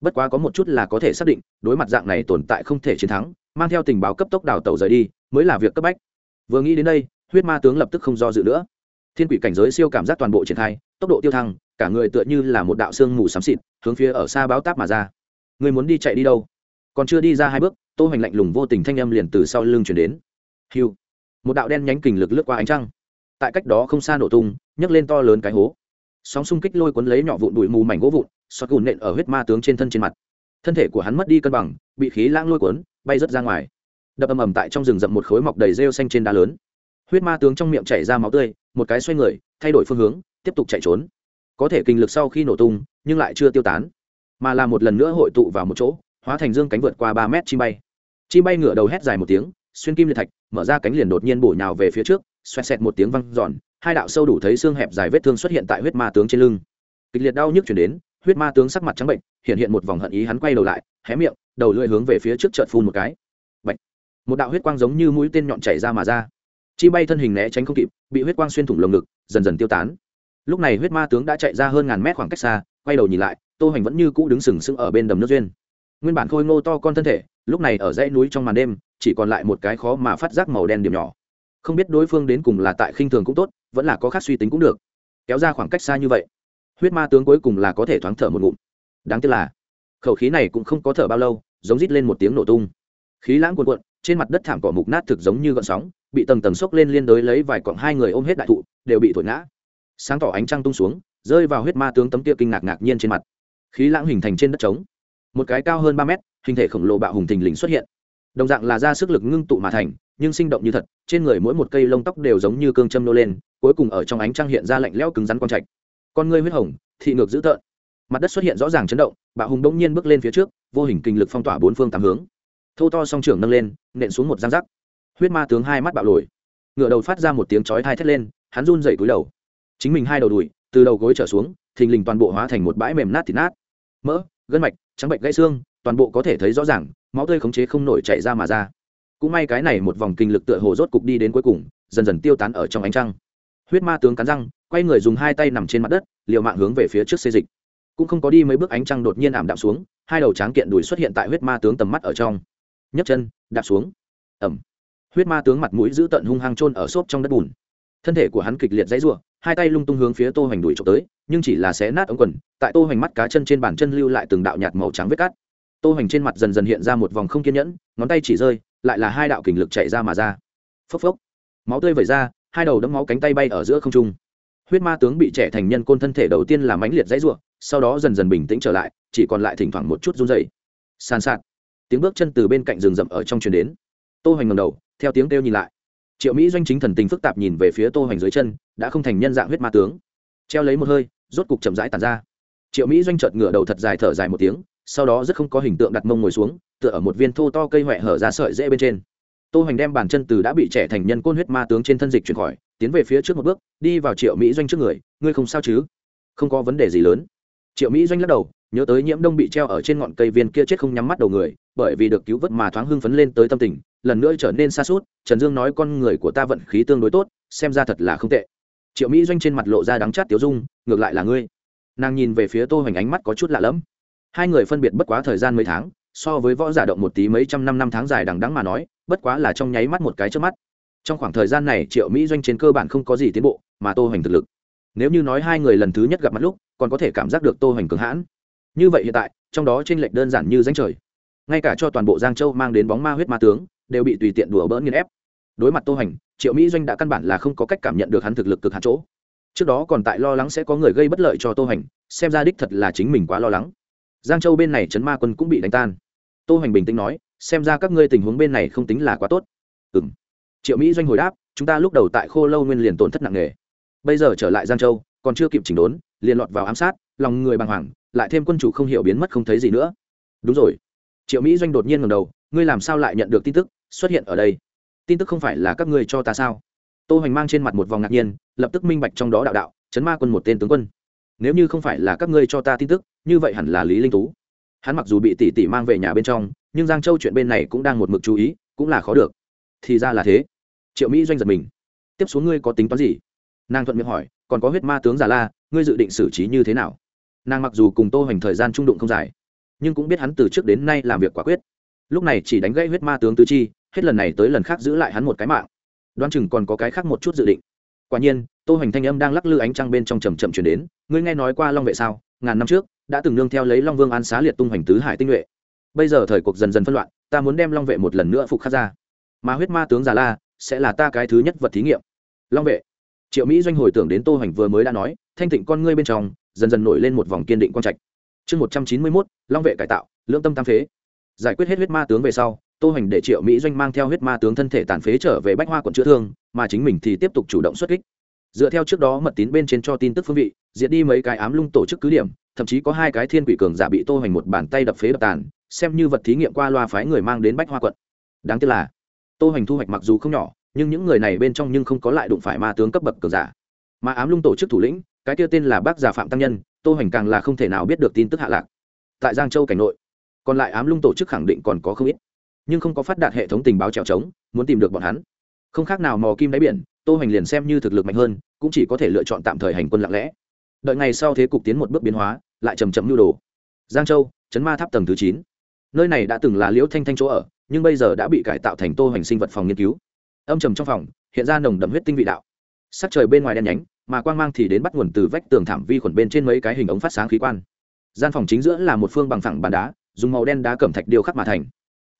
Bất quá có một chút là có thể xác định, đối mặt dạng này tồn tại không thể chiến thắng, mang theo tình báo cấp tốc đào tàu rời đi, mới là việc cấp bách. Vừa nghĩ đến đây, huyết ma tướng lập tức không do dự nữa. Thiên quỷ cảnh giới siêu cảm giác toàn bộ triển khai, tốc độ tiêu thăng, cả người tựa như là một đạo sương mù xám xịt, hướng phía ở xa báo táp mà ra. Người muốn đi chạy đi đâu? Còn chưa đi ra hai bước, tô hoành lạnh lùng vô tình thanh âm liền từ sau lưng chuyển đến. Hiu một đạo đen nhánh kình lực lướt qua ánh trăng. Tại cách đó không xa nổ tung, nhấc lên to lớn cái hố sóng xung kích lôi cuốn lấy nhỏ vụn bụi mù mảnh gỗ vụn xoát gùn nện ở huyết ma tướng trên thân trên mặt. Thân thể của hắn mất đi cân bằng, bị khí lãng lôi cuốn, bay rớt ra ngoài. Đập ầm ầm tại trong rừng rậm một khối mọc đầy rêu xanh trên đá lớn. Huyết ma tướng trong miệng chảy ra máu tươi, một cái xoay người, thay đổi phương hướng, tiếp tục chạy trốn. Có thể kinh lực sau khi nổ tung, nhưng lại chưa tiêu tán, mà là một lần nữa hội tụ vào một chỗ, hóa thành dương cánh vượt qua ba mét chim bay. Chim bay ngửa đầu hét dài một tiếng, xuyên kim liệt thạch, mở ra cánh liền đột nhiên bổ nhào về phía trước, xoẹt xẹt một tiếng văng giòn hai đạo sâu đủ thấy xương hẹp dài vết thương xuất hiện tại huyết ma tướng trên lưng. Kịch liệt đau nhức chuyển đến, huyết ma tướng sắc mặt trắng bệnh, hiện hiện một vòng hận ý hắn quay đầu lại, hé miệng, đầu lưỡi hướng về phía trước trợt phun một cái. Bệnh. một đạo huyết quang giống như mũi tên nhọn chảy ra mà ra. Chi bay thân hình né tránh không kịp, bị huyết quang xuyên thủng lồng ngực, dần dần tiêu tán. Lúc này huyết ma tướng đã chạy ra hơn ngàn mét khoảng cách xa, quay đầu nhìn lại, tô hành vẫn như cũ đứng sừng sững ở bên đầm nước duyên. Nguyên bản khôi ngô to con thân thể, lúc này ở dãy núi trong màn đêm, chỉ còn lại một cái khó mà phát giác màu đen điểm nhỏ không biết đối phương đến cùng là tại khinh thường cũng tốt, vẫn là có khác suy tính cũng được. Kéo ra khoảng cách xa như vậy, huyết ma tướng cuối cùng là có thể thoáng thở một ngụm. Đáng tiếc là, khẩu khí này cũng không có thở bao lâu, giống rít lên một tiếng nổ tung. Khí lãng cuồn cuộn, trên mặt đất thảm cỏ mục nát thực giống như gọn sóng, bị tầng tầng sốc lên liên đới lấy vài cọng hai người ôm hết đại thụ, đều bị thổi ngã. Sáng tỏ ánh trăng tung xuống, rơi vào huyết ma tướng tấm kia kinh ngạc ngạc nhiên trên mặt. Khí lãng hình thành trên đất trống. Một cái cao hơn ba mét, hình thể khổng lồ bạo hùng thình lình xuất hiện đồng dạng là ra sức lực ngưng tụ mà thành, nhưng sinh động như thật, trên người mỗi một cây lông tóc đều giống như cương châm nô lên, cuối cùng ở trong ánh trăng hiện ra lạnh lẽo cứng rắn quang trạch. Con ngươi huyết hồng, thị ngược dữ tợn. Mặt đất xuất hiện rõ ràng chấn động, bà hùng đông nhiên bước lên phía trước, vô hình kinh lực phong tỏa bốn phương tám hướng. Thô to song trưởng nâng lên, nện xuống một giang rắc. Huyết ma tướng hai mắt bạo lồi. Ngựa đầu phát ra một tiếng chói thai thét lên, hắn run dậy cúi đầu. Chính mình hai đầu đùi, từ đầu gối trở xuống, thình lình toàn bộ hóa thành một bãi mềm nát thịt nát. Mỡ, gân mạch, trắng bệnh gãy xương, toàn bộ có thể thấy rõ ràng máu tươi khống chế không nổi chạy ra mà ra. Cũng may cái này một vòng kinh lực tựa hồ rốt cục đi đến cuối cùng, dần dần tiêu tán ở trong ánh trăng. Huyết ma tướng cắn răng, quay người dùng hai tay nằm trên mặt đất, liều mạng hướng về phía trước xây dịch. Cũng không có đi mấy bước ánh trăng đột nhiên ảm đạm xuống, hai đầu tráng kiện đùi xuất hiện tại huyết ma tướng tầm mắt ở trong. Nhấc chân, đạp xuống. Ẩm huyết ma tướng mặt mũi giữ tận hung hăng trôn ở xốp trong đất bùn. Thân thể của hắn kịch liệt dãy r u ộ hai tay lung tung hướng phía tô hoành đùi trộm tới, nhưng chỉ là xé nát ống quần, tại tô hoành mắt cá chân trên bàn chân lưu lại từng đạo nhạt màu trắng vết cát tô hoành trên mặt dần dần hiện ra một vòng không kiên nhẫn ngón tay chỉ rơi lại là hai đạo kình lực chạy ra mà ra phốc phốc máu tươi vẩy ra hai đầu đấm máu cánh tay bay ở giữa không trung huyết ma tướng bị trẻ thành nhân côn thân thể đầu tiên là mãnh liệt dãy rủa, sau đó dần dần bình tĩnh trở lại, chỉ còn lại thỉnh thoảng một chút run rẩy. Sàn sạt, tiếng bước chân từ bên cạnh rừng rậm ở trong truyền đến. Tô Hoành ngẩng đầu, theo tiếng kêu nhìn lại. Triệu Mỹ doanh chính thần tình phức tạp nhìn về phía Tô Hoành dưới chân, đã không thành nhân dạng huyết ma tướng. Treo lấy một hơi, rốt cục chậm rãi tàn ra. Triệu Mỹ doanh chợt ngửa đầu thật dài thở dài một tiếng, sau đó rất không có hình tượng đặt mông ngồi xuống, tựa ở một viên thô to cây huệ hở ra sợi dễ bên trên. Tô hoành đem bàn chân từ đã bị trẻ thành nhân côn huyết ma tướng trên thân dịch chuyển khỏi, tiến về phía trước một bước, đi vào triệu mỹ doanh trước người, ngươi không sao chứ? Không có vấn đề gì lớn. Triệu mỹ doanh lắc đầu, nhớ tới nhiễm đông bị treo ở trên ngọn cây viên kia chết không nhắm mắt đầu người, bởi vì được cứu vớt mà thoáng hưng phấn lên tới tâm tình, lần nữa trở nên xa suốt trần dương nói con người của ta vận khí tương đối tốt, xem ra thật là không tệ. Triệu mỹ doanh trên mặt lộ ra đắng chát tiếu dung, ngược lại là ngươi. Nàng nhìn về phía tô hoành ánh mắt có chút lạ lẫm hai người phân biệt bất quá thời gian mấy tháng, so với võ giả động một tí mấy trăm năm năm tháng dài đằng đắng mà nói, bất quá là trong nháy mắt một cái trước mắt. Trong khoảng thời gian này, triệu mỹ doanh trên cơ bản không có gì tiến bộ, mà tô hoành thực lực. Nếu như nói hai người lần thứ nhất gặp mặt lúc, còn có thể cảm giác được tô hoành cường hãn. Như vậy hiện tại, trong đó t r ê n lệch đơn giản như danh trời. Ngay cả cho toàn bộ giang châu mang đến bóng ma huyết ma tướng, đều bị tùy tiện đùa bỡn nghiên ép. Đối mặt tô hoành, triệu mỹ doanh đã căn bản là không có cách cảm nhận được hắn thực lực cực hạt chỗ. Trước đó còn tại lo lắng sẽ có người gây bất lợi cho tô hoành, xem ra đích thật là chính mình quá lo lắng giang châu bên này trấn ma quân cũng bị đánh tan. Tô hoành bình tĩnh nói, xem ra các ngươi tình huống bên này không tính là quá tốt. Ừ m triệu mỹ doanh hồi đáp, chúng ta lúc đầu tại khô lâu nguyên liền tổn thất nặng nề. Bây giờ trở lại giang châu, còn chưa kịp chỉnh đốn, liền lọt vào ám sát, lòng người bàng hoàng, lại thêm quân chủ không hiểu biến mất không thấy gì nữa. Đúng rồi. Triệu mỹ doanh đột nhiên ngầm đầu, ngươi làm sao lại nhận được tin tức, xuất hiện ở đây? Tin tức không phải là các ngươi cho ta sao? Tô hoành mang trên mặt một vòng ngạc nhiên, lập tức minh bạch trong đó đạo đạo chấn ma quân một tên tướng quân. Nếu như không phải là các ngươi cho ta tin tức như vậy hẳn là lý linh tú. Hắn mặc dù bị tỷ tỷ mang về nhà bên trong, nhưng giang châu chuyện bên này cũng đang một mực chú ý, cũng là khó được. Thì ra là thế. Triệu mỹ doanh giật mình. Tiếp xuống ngươi có tính toán gì? Nàng thuận miệng hỏi, còn có huyết ma tướng già la, ngươi dự định xử trí như thế nào? Nàng mặc dù cùng tô hoành thời gian trung đụng không dài, nhưng cũng biết hắn từ trước đến nay làm việc quả quyết. Lúc này chỉ đánh gãy huyết ma tướng tứ chi, hết lần này tới lần khác giữ lại hắn một cái mạng. Đoán chừng còn có cái khác một chút dự định. Quả nhiên, tô hoành thanh âm đang lắc lư ánh trăng bên trong chầm chậm chuyển đến, ngươi nghe nói qua long vệ sao? Ngàn năm trước đã từng nương theo lấy long vương an xá liệt tung hoành tứ hải tinh nhuệ. Bây giờ thời cuộc dần dần phân loạn, ta muốn đem long vệ một lần nữa phục khắc ra. Mà huyết ma tướng già la sẽ là ta cái thứ nhất vật thí nghiệm. Long vệ. Triệu mỹ doanh hồi tưởng đến tô hoành vừa mới đã nói, thanh tịnh con ngươi bên trong, dần dần nổi lên một vòng kiên định quan trạch. Chương một trăm chín mươi mốt, long vệ cải tạo lương tâm tam phế. Giải quyết hết huyết ma tướng về sau, tô hoành để triệu mỹ doanh mang theo huyết ma tướng thân thể tàn phế trở về bách hoa quận chữa thương, mà chính mình thì tiếp tục chủ động xuất kích. Dựa theo trước đó mật tín bên trên cho tin tức phương vị, diệt đi mấy cái ám lung tổ chức cứ điểm thậm chí có hai cái thiên quỷ cường giả bị tô hoành một bàn tay đập phế đập tàn, xem như vật thí nghiệm qua loa phái người mang đến bách hoa quận. Đáng tiếc là, tô hoành thu hoạch mặc dù không nhỏ, nhưng những người này bên trong nhưng không có lại đụng phải ma tướng cấp bậc cường giả. Mà ám lung tổ chức thủ lĩnh, cái kia tên là bác giả phạm tăng nhân, tô hoành càng là không thể nào biết được tin tức hạ lạc. Tại giang châu cảnh nội, còn lại ám lung tổ chức khẳng định còn có không ít, nhưng không có phát đạt hệ thống tình báo trèo trống, muốn tìm được bọn hắn. Không khác nào mò kim đáy biển, tô hoành liền xem như thực lực mạnh hơn, cũng chỉ có thể lựa chọn tạm thời hành quân lặng lẽ đợi ngày sau thế cục tiến một bước biến hóa, lại chầm chậm nhu đồ. Giang châu chấn ma tháp tầng thứ chín. Nơi này đã từng là liễu thanh thanh chỗ ở, nhưng bây giờ đã bị cải tạo thành tô hoành sinh vật phòng nghiên cứu. Âm trầm trong phòng, hiện ra nồng đậm huyết tinh vị đạo. Sắc trời bên ngoài đen nhánh, mà quang mang thì đến bắt nguồn từ vách tường thảm vi khuẩn bên trên mấy cái hình ống phát sáng khí quan. Gian phòng chính giữa là một phương bằng phẳng bàn đá, dùng màu đen đá cẩm thạch điêu khắc mà thành.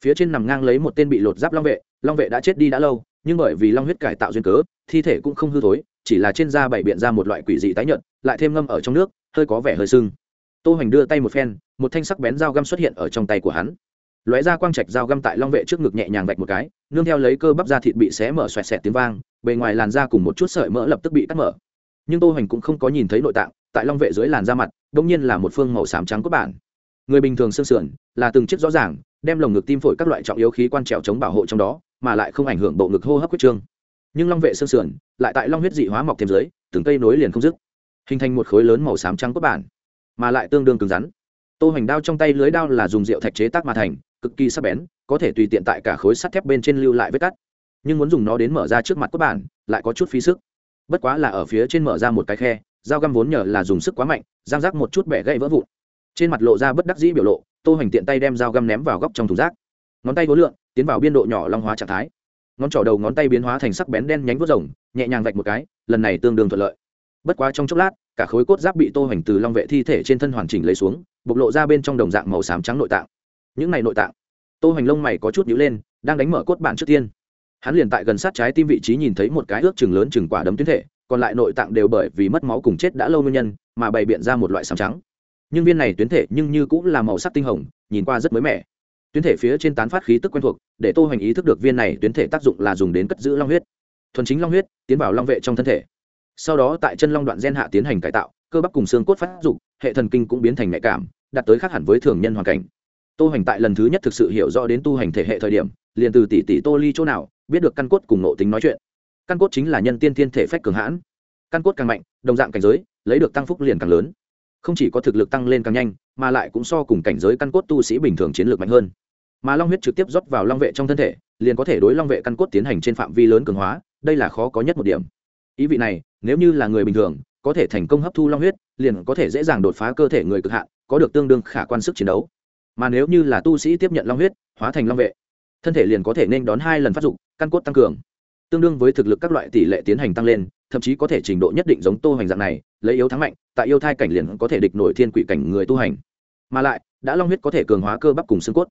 Phía trên nằm ngang lấy một tên bị lột giáp long vệ long vệ đã chết đi đã lâu, nhưng bởi vì long huyết cải tạo duyên cớ, thi thể cũng không hư thối chỉ là trên da bảy biện ra một loại quỷ dị tái nhợt, lại thêm ngâm ở trong nước, hơi có vẻ hơi sưng. Tô hoành đưa tay một phen, một thanh sắc bén dao găm xuất hiện ở trong tay của hắn. Lóe ra quang trạch dao găm tại long vệ trước ngực nhẹ nhàng vạch một cái, nương theo lấy cơ bắp da thịt bị xé mở xoẹt xẹt tiếng vang, bề ngoài làn da cùng một chút sợi mỡ lập tức bị cắt mở. Nhưng tô hoành cũng không có nhìn thấy nội tạng, tại long vệ dưới làn da mặt đ nhiên là một phương màu xám trắng của bạn. người bình thường xương sườn, là từng chiếc rõ ràng, đem lồng ngực tim phổi các loại trọng yếu khí quan trèo chống bảo hộ trong đó, mà lại không ảnh hưởng bộ ngực hô hấp huyết trương nhưng long vệ sơn sườn lại tại long huyết dị hóa mọc thêm dưới, từng cây nối liền không dứt, hình thành một khối lớn màu xám trắng cốt bản, mà lại tương đương cứng rắn. Tô hoành đao trong tay lưới đao là dùng rượu thạch chế tác mà thành, cực kỳ sắc bén, có thể tùy tiện tại cả khối sắt thép bên trên lưu lại vết cắt. Nhưng muốn dùng nó đến mở ra trước mặt cốt bản, lại có chút phí sức. Bất quá là ở phía trên mở ra một cái khe, dao găm vốn nhờ là dùng sức quá mạnh giang rác một chút bẻ gãy vỡ vụn. Trên mặt lộ ra bất đắc dĩ biểu lộ, tô hoành tiện tay đem dao găm ném vào góc trong thùng rác. Ngón tay vốn lượn, tiến vào biên độ nhỏ long hóa trạng thái ngón trỏ đầu ngón tay biến hóa thành sắc bén đen nhánh vuốt rồng, nhẹ nhàng vạch một cái, lần này tương đương thuận lợi. Bất quá trong chốc lát, cả khối cốt giáp bị tô hoành từ long vệ thi thể trên thân hoàn chỉnh lấy xuống, bộc lộ ra bên trong đồng dạng màu xám trắng nội tạng. Những này nội tạng, tô hoành lông mày có chút nhíu lên, đang đánh mở cốt bản trước tiên. Hắn liền tại gần sát trái tim vị trí nhìn thấy một cái ước chừng lớn chừng quả đấm tuyến thể, còn lại nội tạng đều bởi vì mất máu cùng chết đã lâu nguyên nhân, mà bày biện ra một loại xám trắng. Nhưng viên này tuyến thể nhưng như cũng là màu sắc tinh hồng, nhìn qua rất mới mẻ tuyến thể phía trên tán phát khí tức quen thuộc, để tô hoành ý thức được viên này tuyến thể tác dụng là dùng đến cất giữ long huyết. Thuần chính long huyết, tiến vào long vệ trong thân thể. Sau đó tại chân long đoạn gen hạ tiến hành cải tạo, cơ bắp cùng xương cốt phát dục, hệ thần kinh cũng biến thành nhạy cảm, đạt tới khác hẳn với thường nhân hoàn cảnh. Tô hoành tại lần thứ nhất thực sự hiểu rõ đến tu hành thể hệ thời điểm, liền từ tỷ tỷ tô ly chỗ nào, biết được căn cốt cùng nộ tính nói chuyện. Căn cốt chính là nhân tiên thiên thể phách cường hãn. Căn cốt càng mạnh, đồng dạng cảnh giới, lấy được tăng phúc liền càng lớn. Không chỉ có thực lực tăng lên càng nhanh mà lại cũng so cùng cảnh giới căn cốt tu sĩ bình thường chiến lược mạnh hơn. Mà long huyết trực tiếp rót vào long vệ trong thân thể, liền có thể đối long vệ căn cốt tiến hành trên phạm vi lớn cường hóa, đây là khó có nhất một điểm. Ý vị này, nếu như là người bình thường, có thể thành công hấp thu long huyết, liền có thể dễ dàng đột phá cơ thể người cực hạn, có được tương đương khả quan sức chiến đấu. Mà nếu như là tu sĩ tiếp nhận long huyết, hóa thành long vệ, thân thể liền có thể nên đón hai lần phát dục, căn cốt tăng cường. Tương đương với thực lực các loại tỷ lệ tiến hành tăng lên, thậm chí có thể trình độ nhất định giống tô hoành dạng này, lấy yếu thắng mạnh tại yêu thai cảnh liền có thể địch nổi thiên quỷ cảnh người tu hành. Mà lại, đã long huyết có thể cường hóa cơ bắp cùng xương cốt.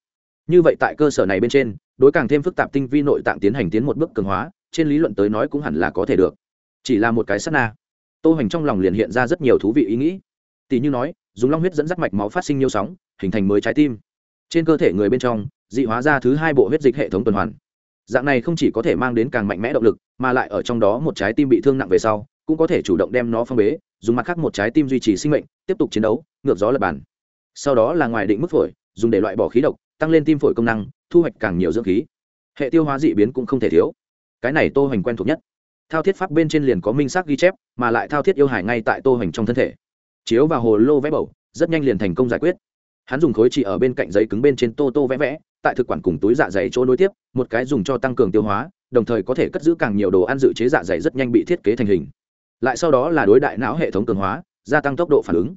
Như vậy tại cơ sở này bên trên, đối càng thêm phức tạp tinh vi nội tạng tiến hành tiến một bước cường hóa, trên lý luận tới nói cũng hẳn là có thể được. Chỉ là một cái sắt na. Tô hành trong lòng liền hiện ra rất nhiều thú vị ý nghĩ. Tỷ như nói, dùng long huyết dẫn dắt mạch máu phát sinh nhiều sóng, hình thành mới trái tim. Trên cơ thể người bên trong, dị hóa ra thứ hai bộ huyết dịch hệ thống tuần hoàn. Dạng này không chỉ có thể mang đến càng mạnh mẽ động lực, mà lại ở trong đó một trái tim bị thương nặng về sau, cũng có thể chủ động đem nó phong bế dùng mặt khác một trái tim duy trì sinh mệnh, tiếp tục chiến đấu, ngược gió lập bàn. sau đó là ngoài định mức phổi, dùng để loại bỏ khí độc, tăng lên tim phổi công năng, thu hoạch càng nhiều dưỡng khí. Hệ tiêu hóa dị biến cũng không thể thiếu. Cái này tô hoành quen thuộc nhất. Thao thiết pháp bên trên liền có minh xác ghi chép, mà lại thao thiết yêu hải ngay tại tô hoành trong thân thể. Chiếu và hồ lô vẽ bầu, rất nhanh liền thành công giải quyết. Hắn dùng khối chỉ ở bên cạnh giấy cứng bên trên tô tô vẽ vẽ, tại thực quản cùng túi dạ dày chỗ nối tiếp, một cái dùng cho tăng cường tiêu hóa, đồng thời có thể cất giữ càng nhiều đồ ăn dự chế dạ dày rất nhanh bị thiết kế thành hình lại sau đó là đối đại não hệ thống cường hóa, gia tăng tốc độ phản ứng.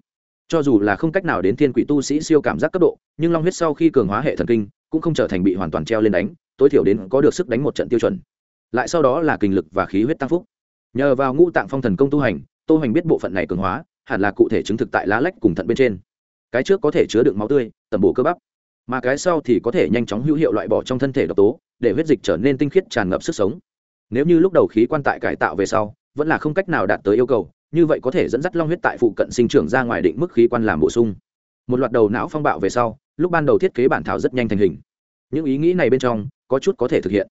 Cho dù là không cách nào đến thiên quỷ tu sĩ siêu cảm giác cấp độ, nhưng long huyết sau khi cường hóa hệ thần kinh, cũng không trở thành bị hoàn toàn treo lên đánh, tối thiểu đến có được sức đánh một trận tiêu chuẩn. Lại sau đó là kinh lực và khí huyết tăng phúc. Nhờ vào ngũ tạng phong thần công tu hành, tô hoành biết bộ phận này cường hóa, hẳn là cụ thể chứng thực tại lá lách cùng thận bên trên. Cái trước có thể chứa đựng máu tươi, tẩm bổ cơ bắp. Mà cái sau thì có thể nhanh chóng hữu hiệu loại bỏ trong thân thể độc tố, để huyết dịch trở nên tinh khiết tràn ngập sức sống. Nếu như lúc đầu khí quan tại cải tạo về sau vẫn là không cách nào đạt tới yêu cầu, như vậy có thể dẫn dắt long huyết tại phụ cận sinh trưởng ra ngoài định mức khí quan làm bổ sung. Một loạt đầu não phong bạo về sau, lúc ban đầu thiết kế bản thảo rất nhanh thành hình. Những ý nghĩ này bên trong, có chút có thể thực hiện.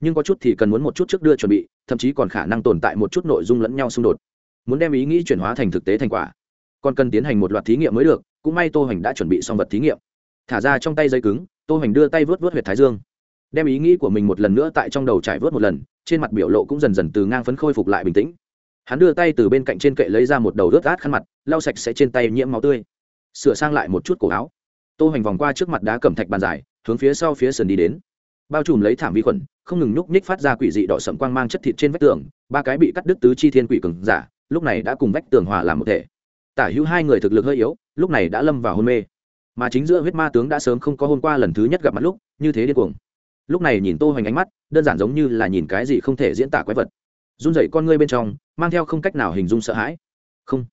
Nhưng có chút thì cần muốn một chút trước đưa chuẩn bị, thậm chí còn khả năng tồn tại một chút nội dung lẫn nhau xung đột. Muốn đem ý nghĩ chuyển hóa thành thực tế thành quả, còn cần tiến hành một loạt thí nghiệm mới được, cũng may tô hoành đã chuẩn bị xong vật thí nghiệm. Thả ra trong tay dây cứng, tô hoành đưa tay vớt vớt huyệt thái dương đem ý nghĩ của mình một lần nữa tại trong đầu trải vớt một lần, trên mặt biểu lộ cũng dần dần từ ngang phấn khôi phục lại bình tĩnh. Hắn đưa tay từ bên cạnh trên kệ lấy ra một đầu rớt át khăn mặt, lau sạch sẽ trên tay nhiễm máu tươi. Sửa sang lại một chút cổ áo. Tô hoành vòng qua trước mặt đá cẩm thạch bàn dài, hướng phía sau phía sườn đi đến. Bao trùm lấy thảm vi khuẩn, không ngừng nhúc nhích phát ra quỷ dị đỏ sậm quang mang chất thịt trên vách tường, ba cái bị cắt đứt tứ chi thiên quỷ cường giả, lúc này đã cùng vách tường hòa làm một thể. Tả hữu hai người thực lực hơi yếu, lúc này đã lâm vào hôn mê. Mà chính giữa huyết ma tướng đã sớm không có hôm qua lần thứ nhất gặp mặt lúc, như thế điên cuồng lúc này nhìn tô hoành ánh mắt, đơn giản giống như là nhìn cái gì không thể diễn tả quái vật. Run rẩy con ngươi bên trong, mang theo không cách nào hình dung sợ hãi. Không.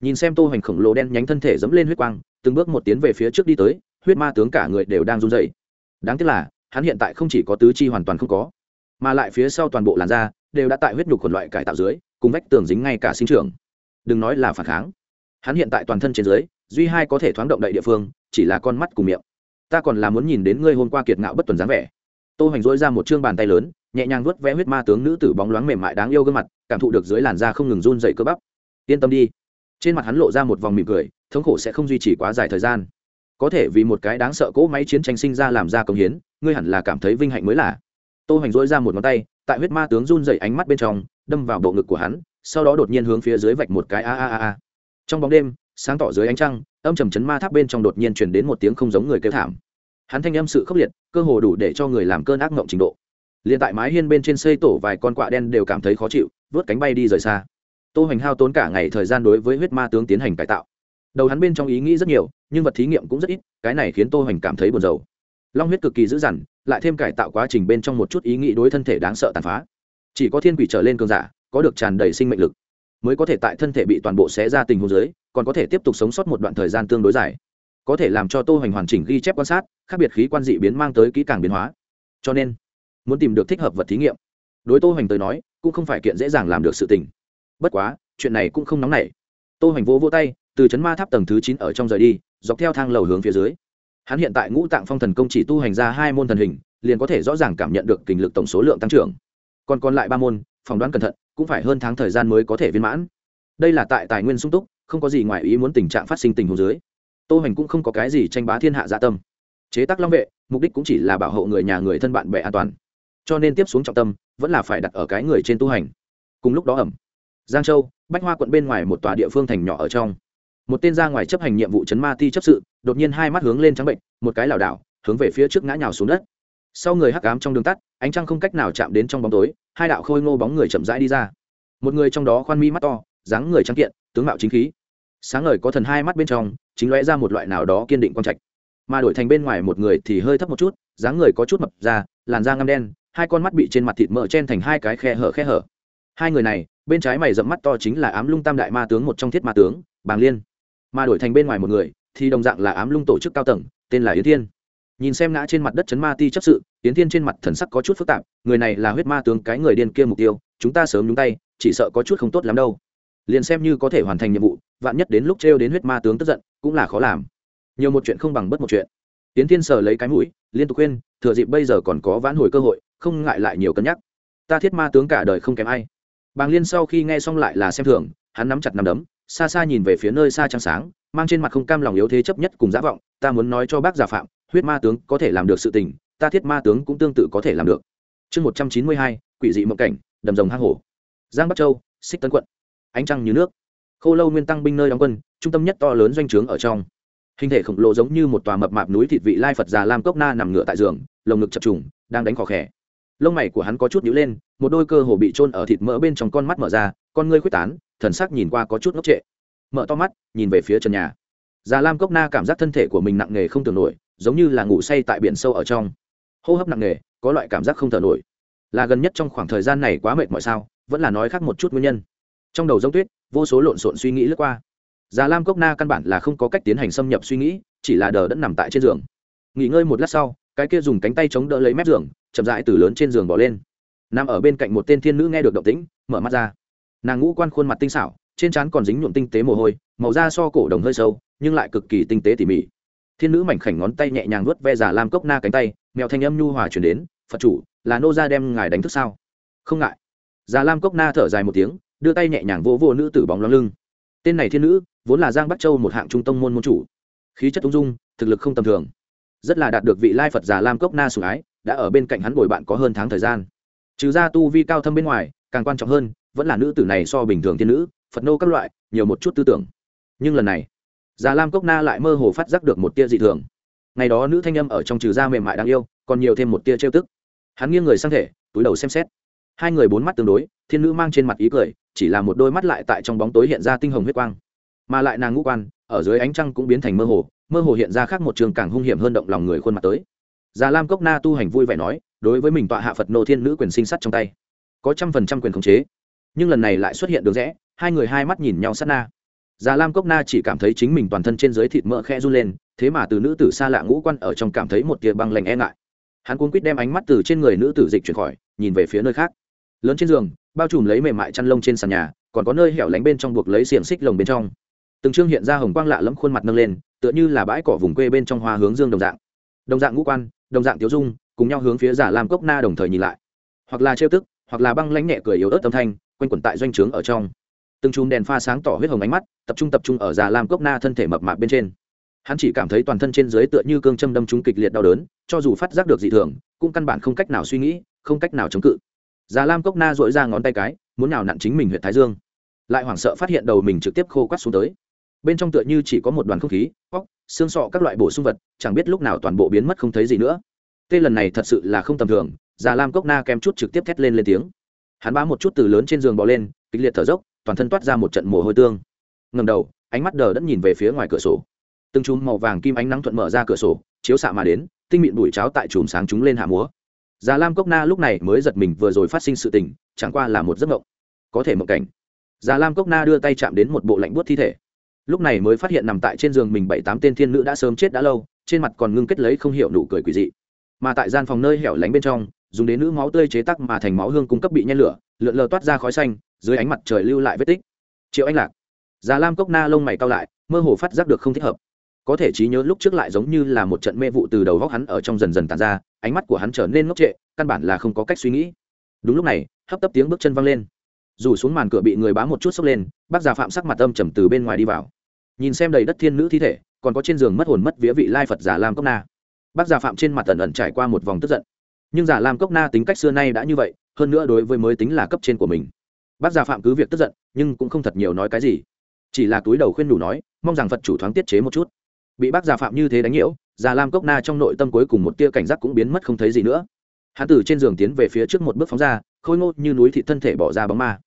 Nhìn xem tô hoành khổng lồ đen nhánh thân thể dẫm lên huyết quang, từng bước một tiến về phía trước đi tới, huyết ma tướng cả người đều đang run rẩy. Đáng tiếc là, hắn hiện tại không chỉ có tứ chi hoàn toàn không có, mà lại phía sau toàn bộ làn da đều đã tại huyết nhục quần loại cải tạo dưới, cùng vách tường dính ngay cả sinh trưởng. Đừng nói là phản kháng. Hắn hiện tại toàn thân trên dưới, duy hai có thể thoáng động đậy địa phương, chỉ là con mắt cùng miệng. Ta còn là muốn nhìn đến ngươi hôm qua kiệt ngạo bất tuần dáng vẻ tô hoành dỗi ra một chương bàn tay lớn, nhẹ nhàng vuốt vẽ huyết ma tướng nữ tử bóng loáng mềm mại đáng yêu gương mặt, cảm thụ được dưới làn da không ngừng run dậy cơ bắp. Yên tâm đi. Trên mặt hắn lộ ra một vòng mỉm cười, thống khổ sẽ không duy trì quá dài thời gian. Có thể vì một cái đáng sợ cỗ máy chiến tranh sinh ra làm ra công hiến, ngươi hẳn là cảm thấy vinh hạnh mới lạ. tô hoành dỗi ra một ngón tay, tại huyết ma tướng run dậy ánh mắt bên trong, đâm vào bộ ngực của hắn, sau đó đột nhiên hướng phía dưới vạch một cái a a a a. Trong bóng đêm, sáng tỏ dưới ánh trăng, âm trầm chấn ma tháp bên trong đột nhiên truyền đến một tiếng không giống người kêu thảm hắn thanh âm sự khốc liệt, cơ hồ đủ để cho người làm cơn ác mộng trình độ. Liền tại mái hiên bên trên xây tổ vài con quạ đen đều cảm thấy khó chịu, vớt cánh bay đi rời xa. Tô hoành hao tốn cả ngày thời gian đối với huyết ma tướng tiến hành cải tạo. Đầu hắn bên trong ý nghĩ rất nhiều, nhưng vật thí nghiệm cũng rất ít, cái này khiến tô hoành cảm thấy buồn rầu. Long huyết cực kỳ dữ dằn, lại thêm cải tạo quá trình bên trong một chút ý nghĩ đối thân thể đáng sợ tàn phá. Chỉ có thiên quỷ trở lên cường giả, có được tràn đầy sinh mệnh lực, mới có thể tại thân thể bị toàn bộ xé ra tình huống dưới, còn có thể tiếp tục sống sót một đoạn thời gian tương đối dài có thể làm cho tô hoành hoàn chỉnh ghi chép quan sát, khác biệt khí quan dị biến mang tới kỹ càng biến hóa. Cho nên, muốn tìm được thích hợp vật thí nghiệm, đối tô hoành tới nói, cũng không phải kiện dễ dàng làm được sự tình. Bất quá, chuyện này cũng không nóng nảy. Tô hoành vỗ vỗ tay, từ chấn ma tháp tầng thứ chín ở trong rời đi, dọc theo thang lầu hướng phía dưới. Hắn hiện tại ngũ tạng phong thần công chỉ tu hành ra hai môn thần hình, liền có thể rõ ràng cảm nhận được kình lực tổng số lượng tăng trưởng. Còn còn lại ba môn, phỏng đoán cẩn thận, cũng phải hơn tháng thời gian mới có thể viên mãn. Đây là tại tài nguyên sung túc, không có gì ngoài ý muốn tình trạng phát sinh tình hồ dưới tô hành cũng không có cái gì tranh bá thiên hạ dạ tâm. Chế tác long vệ, mục đích cũng chỉ là bảo hộ người nhà người thân bạn bè an toàn. Cho nên tiếp xuống trọng tâm vẫn là phải đặt ở cái người trên tu hành. Cùng lúc đó ẩm, giang châu, bách hoa quận bên ngoài một tòa địa phương thành nhỏ ở trong. Một tên ra ngoài chấp hành nhiệm vụ chấn ma thi chấp sự, đột nhiên hai mắt hướng lên trắng bệnh, một cái lảo đảo, hướng về phía trước ngã nhào xuống đất. Sau người hắc ám trong đường tắt, ánh trăng không cách nào chạm đến trong bóng tối, hai đạo khôi ngô bóng người chậm rãi đi ra. Một người trong đó khoan mi mắt to, dáng người trắng kiện, tướng mạo chính khí. Sáng ngời có thần hai mắt bên trong chính lóe ra một loại nào đó kiên định quang trạch. Mà đổi thành bên ngoài một người thì hơi thấp một chút, dáng người có chút mập ra, làn da ngăm đen, hai con mắt bị trên mặt thịt mỡ chen thành hai cái khe hở khe hở. Hai người này, bên trái mày rậm mắt to chính là ám lung tam đại ma tướng một trong thiết ma tướng, bàng liên. Mà đổi thành bên ngoài một người, thì đồng dạng là ám lung tổ chức cao tầng, tên là yến thiên. Nhìn xem ngã trên mặt đất chấn ma ti chấp sự, yến thiên trên mặt thần sắc có chút phức tạp, người này là huyết ma tướng cái người điên kia mục tiêu, chúng ta sớm nhúng tay, chỉ sợ có chút không tốt lắm đâu. Liền xem như có thể hoàn thành nhiệm vụ, vạn nhất đến lúc t đến huyết ma tướng tức giận cũng là khó làm. Nhiều một chuyện không bằng bất một chuyện. Tiến thiên sờ lấy cái mũi, liên tục khuyên, thừa dịp bây giờ còn có vãn hồi cơ hội, không ngại lại nhiều cân nhắc. Ta thiết ma tướng cả đời không kém ai. Bàng liên sau khi nghe xong lại là xem thường, hắn nắm chặt nắm đấm, xa xa nhìn về phía nơi xa trăng sáng, mang trên mặt không cam lòng yếu thế chấp nhất cùng giả vọng, ta muốn nói cho bác giả phạm, huyết ma tướng có thể làm được sự tình, ta thiết ma tướng cũng tương tự có thể làm được. Chương một trăm chín mươi hai, quỷ dị mộng cảnh, đầm rồng hang hổ. Giang bắc châu, xích tấn quận. Ánh trăng như nước. K h ô lâu nguyên tăng binh nơi đóng quân trung tâm nhất to lớn doanh trướng ở trong. Hình thể khổng lồ giống như một tòa mập mạp núi thịt vị lai phật già lam cốc na nằm ngửa tại giường, lồng ngực chập trùng, đang đánh khó khẽ lông mày của hắn có chút nhíu lên, một đôi cơ hồ bị trôn ở thịt mỡ bên trong con mắt mở ra, con ngươi khuếch tán, thần sắc nhìn qua có chút ngốc trệ. Mở to mắt, nhìn về phía trần nhà. Già lam cốc na cảm giác thân thể của mình nặng nề không tưởng nổi, giống như là ngủ say tại biển sâu ở trong. Hô hấp nặng nề, có loại cảm giác không thở nổi. Là gần nhất trong khoảng thời gian này quá mệt mọi sao, vẫn là nói khác một chút nguyên nhân. Trong đầu giống tuyết, vô số lộn xộn suy nghĩ lướt qua già lam cốc na căn bản là không có cách tiến hành xâm nhập suy nghĩ, chỉ là đờ đẫn nằm tại trên giường. Nghỉ ngơi một lát sau, cái kia dùng cánh tay chống đỡ lấy mép giường, chậm rãi từ lớn trên giường bỏ lên. Nằm ở bên cạnh một tên thiên nữ nghe được động tĩnh, mở mắt ra. Nàng ngũ quan khuôn mặt tinh xảo, trên trán còn dính nhuộm tinh tế mồ hôi, màu da so cổ đồng hơi sâu, nhưng lại cực kỳ tinh tế tỉ mỉ. Thiên nữ mảnh khảnh ngón tay nhẹ nhàng vuốt ve giả lam cốc na cánh tay, mèo thanh âm nhu hòa chuyển đến, phật chủ, là nô ra đem ngài đánh thức sao? Không ngại. Già lam cốc na thở dài một tiếng, đưa tay nhẹ nhàng vỗ vỗ nữ tử bóng lưng tên này thiên nữ, vốn là giang bắc châu một hạng trung tông môn môn chủ. Khí chất ung dung, thực lực không tầm thường. Rất là đạt được vị lai phật già lam cốc na sủng ái, đã ở bên cạnh hắn bồi bạn có hơn tháng thời gian. Trừ ra tu vi cao thâm bên ngoài, càng quan trọng hơn, vẫn là nữ tử này so bình thường thiên nữ, phật nô các loại, nhiều một chút tư tưởng. Nhưng lần này, già lam cốc na lại mơ hồ phát giác được một tia dị thường. Ngày đó nữ thanh âm ở trong trừ da mềm mại đáng yêu, còn nhiều thêm một tia trêu tức. Hắn nghiêng người sang thể, túi đầu xem xét hai người bốn mắt tương đối, thiên nữ mang trên mặt ý cười, chỉ là một đôi mắt lại tại trong bóng tối hiện ra tinh hồng huyết quang. Mà lại nàng ngũ quan, ở dưới ánh trăng cũng biến thành mơ hồ mơ hồ hiện ra khác một trường càng hung hiểm hơn động lòng người khuôn mặt tới. Già lam cốc na tu hành vui vẻ nói, đối với mình tọa hạ phật nô thiên nữ quyền sinh sắt trong tay, có trăm phần trăm quyền khống chế. Nhưng lần này lại xuất hiện được rẽ, hai người hai mắt nhìn nhau sát na. Già lam cốc na chỉ cảm thấy chính mình toàn thân trên dưới thịt mỡ khe run lên, thế mà từ nữ tử xa lạ ngũ quan ở trong cảm thấy một tia băng lành e ngại. Hắn cuốn quýt đem ánh mắt từ trên người nữ tử dịch chuyển khỏi, nhìn về phía nơi khác lớn trên giường, bao trùm lấy mềm mại chăn lông trên sàn nhà, còn có nơi hẻo lánh bên trong buộc lấy xiềng xích lồng bên trong. Từng chương hiện ra hồng quang lạ lẫm khuôn mặt nâng lên, tựa như là bãi cỏ vùng quê bên trong hoa hướng dương đồng dạng. Đồng dạng ngũ quan, đồng dạng tiếu dung, cùng nhau hướng phía giả lam cốc na đồng thời nhìn lại. Hoặc là trêu tức, hoặc là băng lãnh nhẹ cười yếu ớt âm thanh, quanh quẩn tại doanh trướng ở trong. Từng chùm đèn pha sáng tỏ huyết hồng ánh mắt, tập trung tập trung ở giả lam cốc na thân thể mập mạp bên trên. Hắn chỉ cảm thấy toàn thân trên dưới tựa như cương châm đâm trúng kịch liệt đau đớn, cho dù phát giác được dị thường, cũng căn bản không cách nào suy nghĩ, không cách nào chống cự già lam cốc na dội ra ngón tay cái, muốn nào nặn chính mình huyện thái dương. Lại hoảng sợ phát hiện đầu mình trực tiếp khô quắt xuống tới. Bên trong tựa như chỉ có một đoàn không khí, óc, xương sọ các loại bổ sung vật, chẳng biết lúc nào toàn bộ biến mất không thấy gì nữa. Tê lần này thật sự là không tầm thường, già lam cốc na kém chút trực tiếp thét lên lên tiếng. Hắn bám một chút từ lớn trên giường bò lên, kịch liệt thở dốc, toàn thân toát ra một trận mồ hôi tương. Ngẩng đầu, ánh mắt đờ đẫn nhìn về phía ngoài cửa sổ. Từng chùm màu vàng kim ánh nắng thuận mở ra cửa sổ, chiếu xạ mà đến, tinh mịn bụi cháo tại chùm sáng chúng lên hạ múa già lam cốc na lúc này mới giật mình vừa rồi phát sinh sự tình, chẳng qua là một giấc mộng. Có thể mộng cảnh. Già lam cốc na đưa tay chạm đến một bộ lạnh buốt thi thể. Lúc này mới phát hiện nằm tại trên giường mình bảy tám tên thiên nữ đã sớm chết đã lâu, trên mặt còn ngưng kết lấy không hiểu nụ cười quỷ dị. Mà tại gian phòng nơi hẻo lánh bên trong, dùng đến nữ máu tươi chế tác mà thành máu hương cung cấp bị nhen lửa, lượn lờ toát ra khói xanh, dưới ánh mặt trời lưu lại vết tích. Triệu anh lạc. Già lam cốc na lông mày cau lại, mơ hồ phát giác được không thích hợp. Có thể trí nhớ lúc trước lại giống như là một trận mê vụ từ đầu góc hắn ở trong dần dần tàn ra ánh mắt của hắn trở nên ngốc trệ, căn bản là không có cách suy nghĩ. Đúng lúc này, hấp tấp tiếng bước chân văng lên. Dù xuống màn cửa bị người bám một chút sốc lên, bác già phạm sắc mặt âm trầm từ bên ngoài đi vào. Nhìn xem đầy đất thiên nữ thi thể, còn có trên giường mất hồn mất vía vị lai phật giả lam cốc na. Bác già phạm trên mặt ẩn ẩn trải qua một vòng tức giận. Nhưng giả lam cốc na tính cách xưa nay đã như vậy, hơn nữa đối với mới tính là cấp trên của mình. Bác già phạm cứ việc tức giận, nhưng cũng không thật nhiều nói cái gì. Chỉ là túi đầu khuyên đủ nói, mong rằng phật chủ thoáng tiết chế một chút. Bị bác già phạm như thế đánh nhiễu già lam cốc na trong nội tâm cuối cùng một tia cảnh giác cũng biến mất không thấy gì nữa. Hắn từ trên giường tiến về phía trước một bước phóng ra, khôi ngô như núi thị thân thể bỏ ra bóng ma.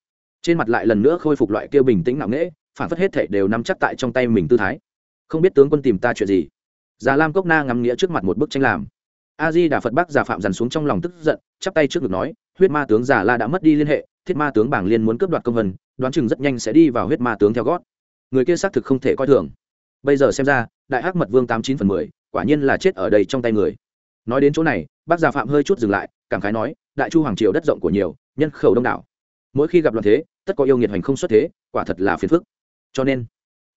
Trên mặt lại lần nữa khôi phục loại kia bình tĩnh nặng nễ phản phất hết thể đều nắm chắc tại trong tay mình tư thái. Không biết tướng quân tìm ta chuyện gì? Già lam cốc na ngắm nghĩa trước mặt một bức tranh làm. A di đà phật bắc già phạm dằn xuống trong lòng tức giận, chắp tay trước ngực nói, huyết ma tướng già la đã mất đi liên hệ, thiết ma tướng bảng liên muốn cướp đoạt công vân đoán chừng rất nhanh sẽ đi vào huyết ma tướng theo gót. Người kia xác thực không thể coi thường. Bây giờ xem ra, đại hắc mật vương tám chín phần mười quả nhiên là chết ở đây trong tay người. Nói đến chỗ này, bác già phạm hơi chút dừng lại, cảm khái nói, đại chu hoàng triều đất rộng của nhiều, nhân khẩu đông đảo. Mỗi khi gặp loạn thế, tất có yêu nghiệt hành không xuất thế, quả thật là phiền phức. Cho nên,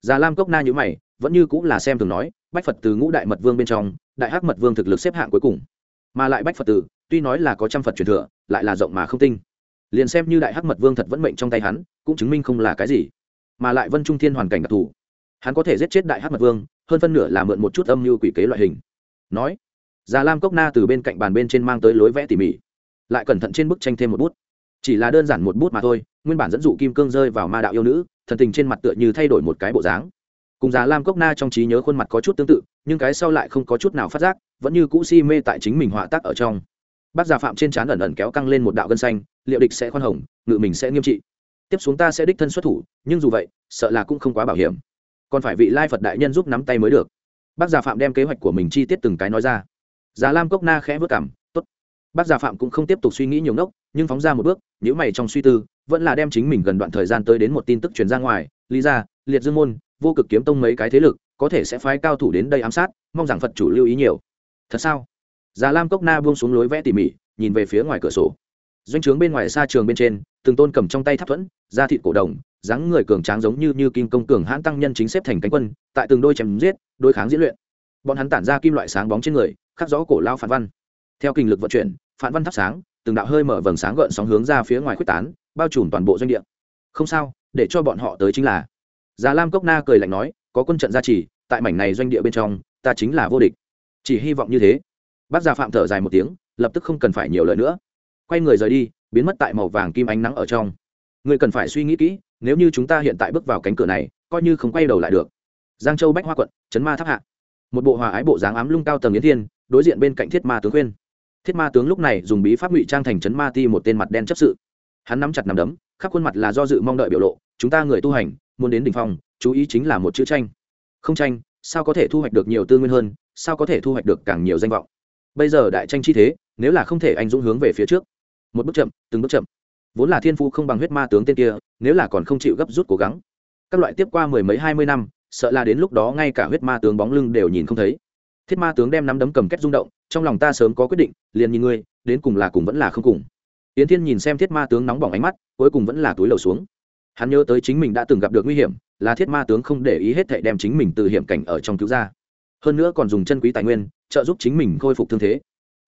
già lam cốc na như mày, vẫn như cũng là xem thường nói, bách phật từ ngũ đại mật vương bên trong, đại hắc mật vương thực lực xếp hạng cuối cùng. Mà lại bách phật tử tuy nói là có trăm phật truyền thừa, lại là rộng mà không tinh. Liền xem như đại hắc mật vương thật vẫn mệnh trong tay hắn, cũng chứng minh không là cái gì. Mà lại vân trung thiên hoàn cảnh đặc thù hắn có thể giết chết đại hát mật vương, hơn phân nửa là mượn một chút âm mưu quỷ kế loại hình. Nói, già lam cốc na từ bên cạnh bàn bên trên mang tới lối vẽ tỉ mỉ, lại cẩn thận trên bức tranh thêm một bút. Chỉ là đơn giản một bút mà thôi, nguyên bản dẫn dụ kim cương rơi vào ma đạo yêu nữ, thần tình trên mặt tựa như thay đổi một cái bộ dáng. Cùng già lam cốc na trong trí nhớ khuôn mặt có chút tương tự, nhưng cái sau lại không có chút nào phát giác, vẫn như cũ si mê tại chính mình họa tác ở trong. Bác già phạm trên trán ẩn ẩn kéo căng lên một đạo gân xanh, liệu địch sẽ khoan hồng, ngự mình sẽ nghiêm trị. Tiếp xuống ta sẽ đích thân xuất thủ, nhưng dù vậy, sợ là cũng không quá bảo hiểm còn phải vị lai phật đại nhân giúp nắm tay mới được. Bác già phạm đem kế hoạch của mình chi tiết từng cái nói ra. Già lam cốc na khẽ vớt cảm, tốt. Bác già phạm cũng không tiếp tục suy nghĩ nhiều ngốc, nhưng phóng ra một bước nhữ mày trong suy tư, vẫn là đem chính mình gần đoạn thời gian tới đến một tin tức truyền ra ngoài. Lý ra liệt dương môn, vô cực kiếm tông mấy cái thế lực, có thể sẽ phái cao thủ đến đây ám sát, mong rằng phật chủ lưu ý nhiều. Thật sao? Già lam cốc na buông xuống lối vẽ tỉ mỉ, nhìn về phía ngoài cửa sổ. Doanh trướng bên ngoài xa trường bên trên, từng tôn cầm trong tay tháp thuẫn, da thịt cổ đồng dáng người cường tráng giống như như kim công cường hãn tăng nhân chính xếp thành cánh quân, tại từng đôi chém giết đôi kháng diễn luyện. Bọn hắn tản ra kim loại sáng bóng trên người, khắc rõ cổ lao phản văn. Theo kinh lực vận chuyển, phản văn thắp sáng, từng đạo hơi mở vầng sáng gợn sóng hướng ra phía ngoài khuếch tán, bao trùm toàn bộ doanh địa. Không sao, để cho bọn họ tới chính là. Già lam cốc na cười lạnh nói, có quân trận gia trì, tại mảnh này doanh địa bên trong, ta chính là vô địch. Chỉ hy vọng như thế. Bác già phạm thở dài một tiếng, lập tức không cần phải nhiều lời nữa. Quay người rời đi, biến mất tại màu vàng kim ánh nắng ở trong. Người cần phải suy nghĩ kỹ nếu như chúng ta hiện tại bước vào cánh cửa này, coi như không quay đầu lại được. Giang châu bách hoa quận chấn ma tháp hạ. Một bộ hòa ái bộ dáng ám lung cao tầng yến thiên, đối diện bên cạnh thiết ma tướng khuyên. Thiết ma tướng lúc này dùng bí pháp ngụy trang thành chấn ma ti một tên mặt đen chấp sự. Hắn nắm chặt nằm đấm, khắp khuôn mặt là do dự mong đợi biểu lộ, chúng ta người tu hành, muốn đến đỉnh ỉ phòng chú ý chính là một chữ tranh. Không tranh, sao có thể thu hoạch được nhiều tư nguyên hơn, sao có thể thu hoạch được càng nhiều danh vọng? Bây giờ đại tranh chi thế, nếu là không thể anh dũng hướng về phía trước. Một bước chậm, từng bước chậm vốn là thiên phu không bằng huyết ma tướng tên kia, nếu là còn không chịu gấp rút cố gắng. Các loại tiếp qua mười mấy hai mươi năm, sợ là đến lúc đó ngay cả huyết ma tướng bóng lưng đều nhìn không thấy. Thiết ma tướng đem nắm đấm cầm kết rung động, trong lòng ta sớm có quyết định, liền nhìn ngươi, đến cùng là cùng vẫn là không cùng. Yến thiên nhìn xem thiết ma tướng nóng bỏng ánh mắt, cuối cùng vẫn là túi lầu xuống. Hắn nhớ tới chính mình đã từng gặp được nguy hiểm, là thiết ma tướng không để ý hết thệ đem chính mình từ hiểm cảnh ở trong cứu ra. Hơn nữa còn dùng chân quý tài nguyên, trợ giúp chính mình khôi phục thương thế.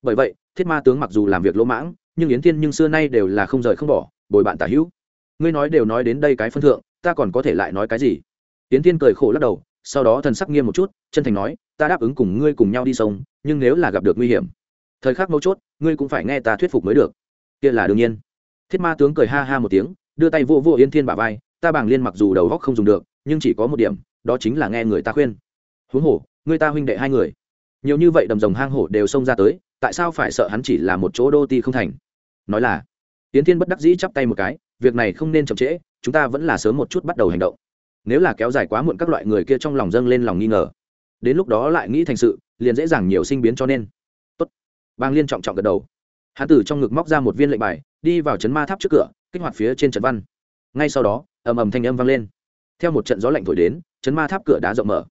Bởi vậy, thiết ma tướng mặc dù làm việc lỗ mãng nhưng yến thiên nhưng xưa nay đều là không rời không bỏ, bồi bạn tả hữu. Ngươi nói đều nói đến đây cái phân thượng, ta còn có thể lại nói cái gì? Yến thiên cười khổ lắc đầu, sau đó thần sắc nghiêm một chút, chân thành nói, ta đáp ứng cùng ngươi cùng nhau đi sông, nhưng nếu là gặp được nguy hiểm, thời khắc mấu chốt, ngươi cũng phải nghe ta thuyết phục mới được. Kia là đương nhiên. Thiết ma tướng cười ha ha một tiếng, đưa tay vô vô yến thiên bả vai, ta Bàng liên mặc dù đầu góc không dùng được, nhưng chỉ có một điểm, đó chính là nghe người ta khuyên. Huống hồ người ta huynh đệ hai người. Nhiều như vậy đầm rồng hang hổ đều xông ra tới, tại sao phải sợ hắn chỉ là một chỗ đô ti không thành? nói là tiến thiên bất đắc dĩ chắp tay một cái, việc này không nên chậm trễ, chúng ta vẫn là sớm một chút bắt đầu hành động. Nếu là kéo dài quá muộn các loại người kia trong lòng dâng lên lòng nghi ngờ, đến lúc đó lại nghĩ thành sự, liền dễ dàng nhiều sinh biến cho nên. Tốt. bang liên trọng trọng gật đầu. Hán tử trong ngực móc ra một viên lệnh bài, đi vào chấn ma tháp trước cửa, kích hoạt phía trên trận văn. Ngay sau đó, ầm ầm thanh âm vang lên. Theo một trận gió lạnh thổi đến chấn ma tháp cửa đá rộng mở.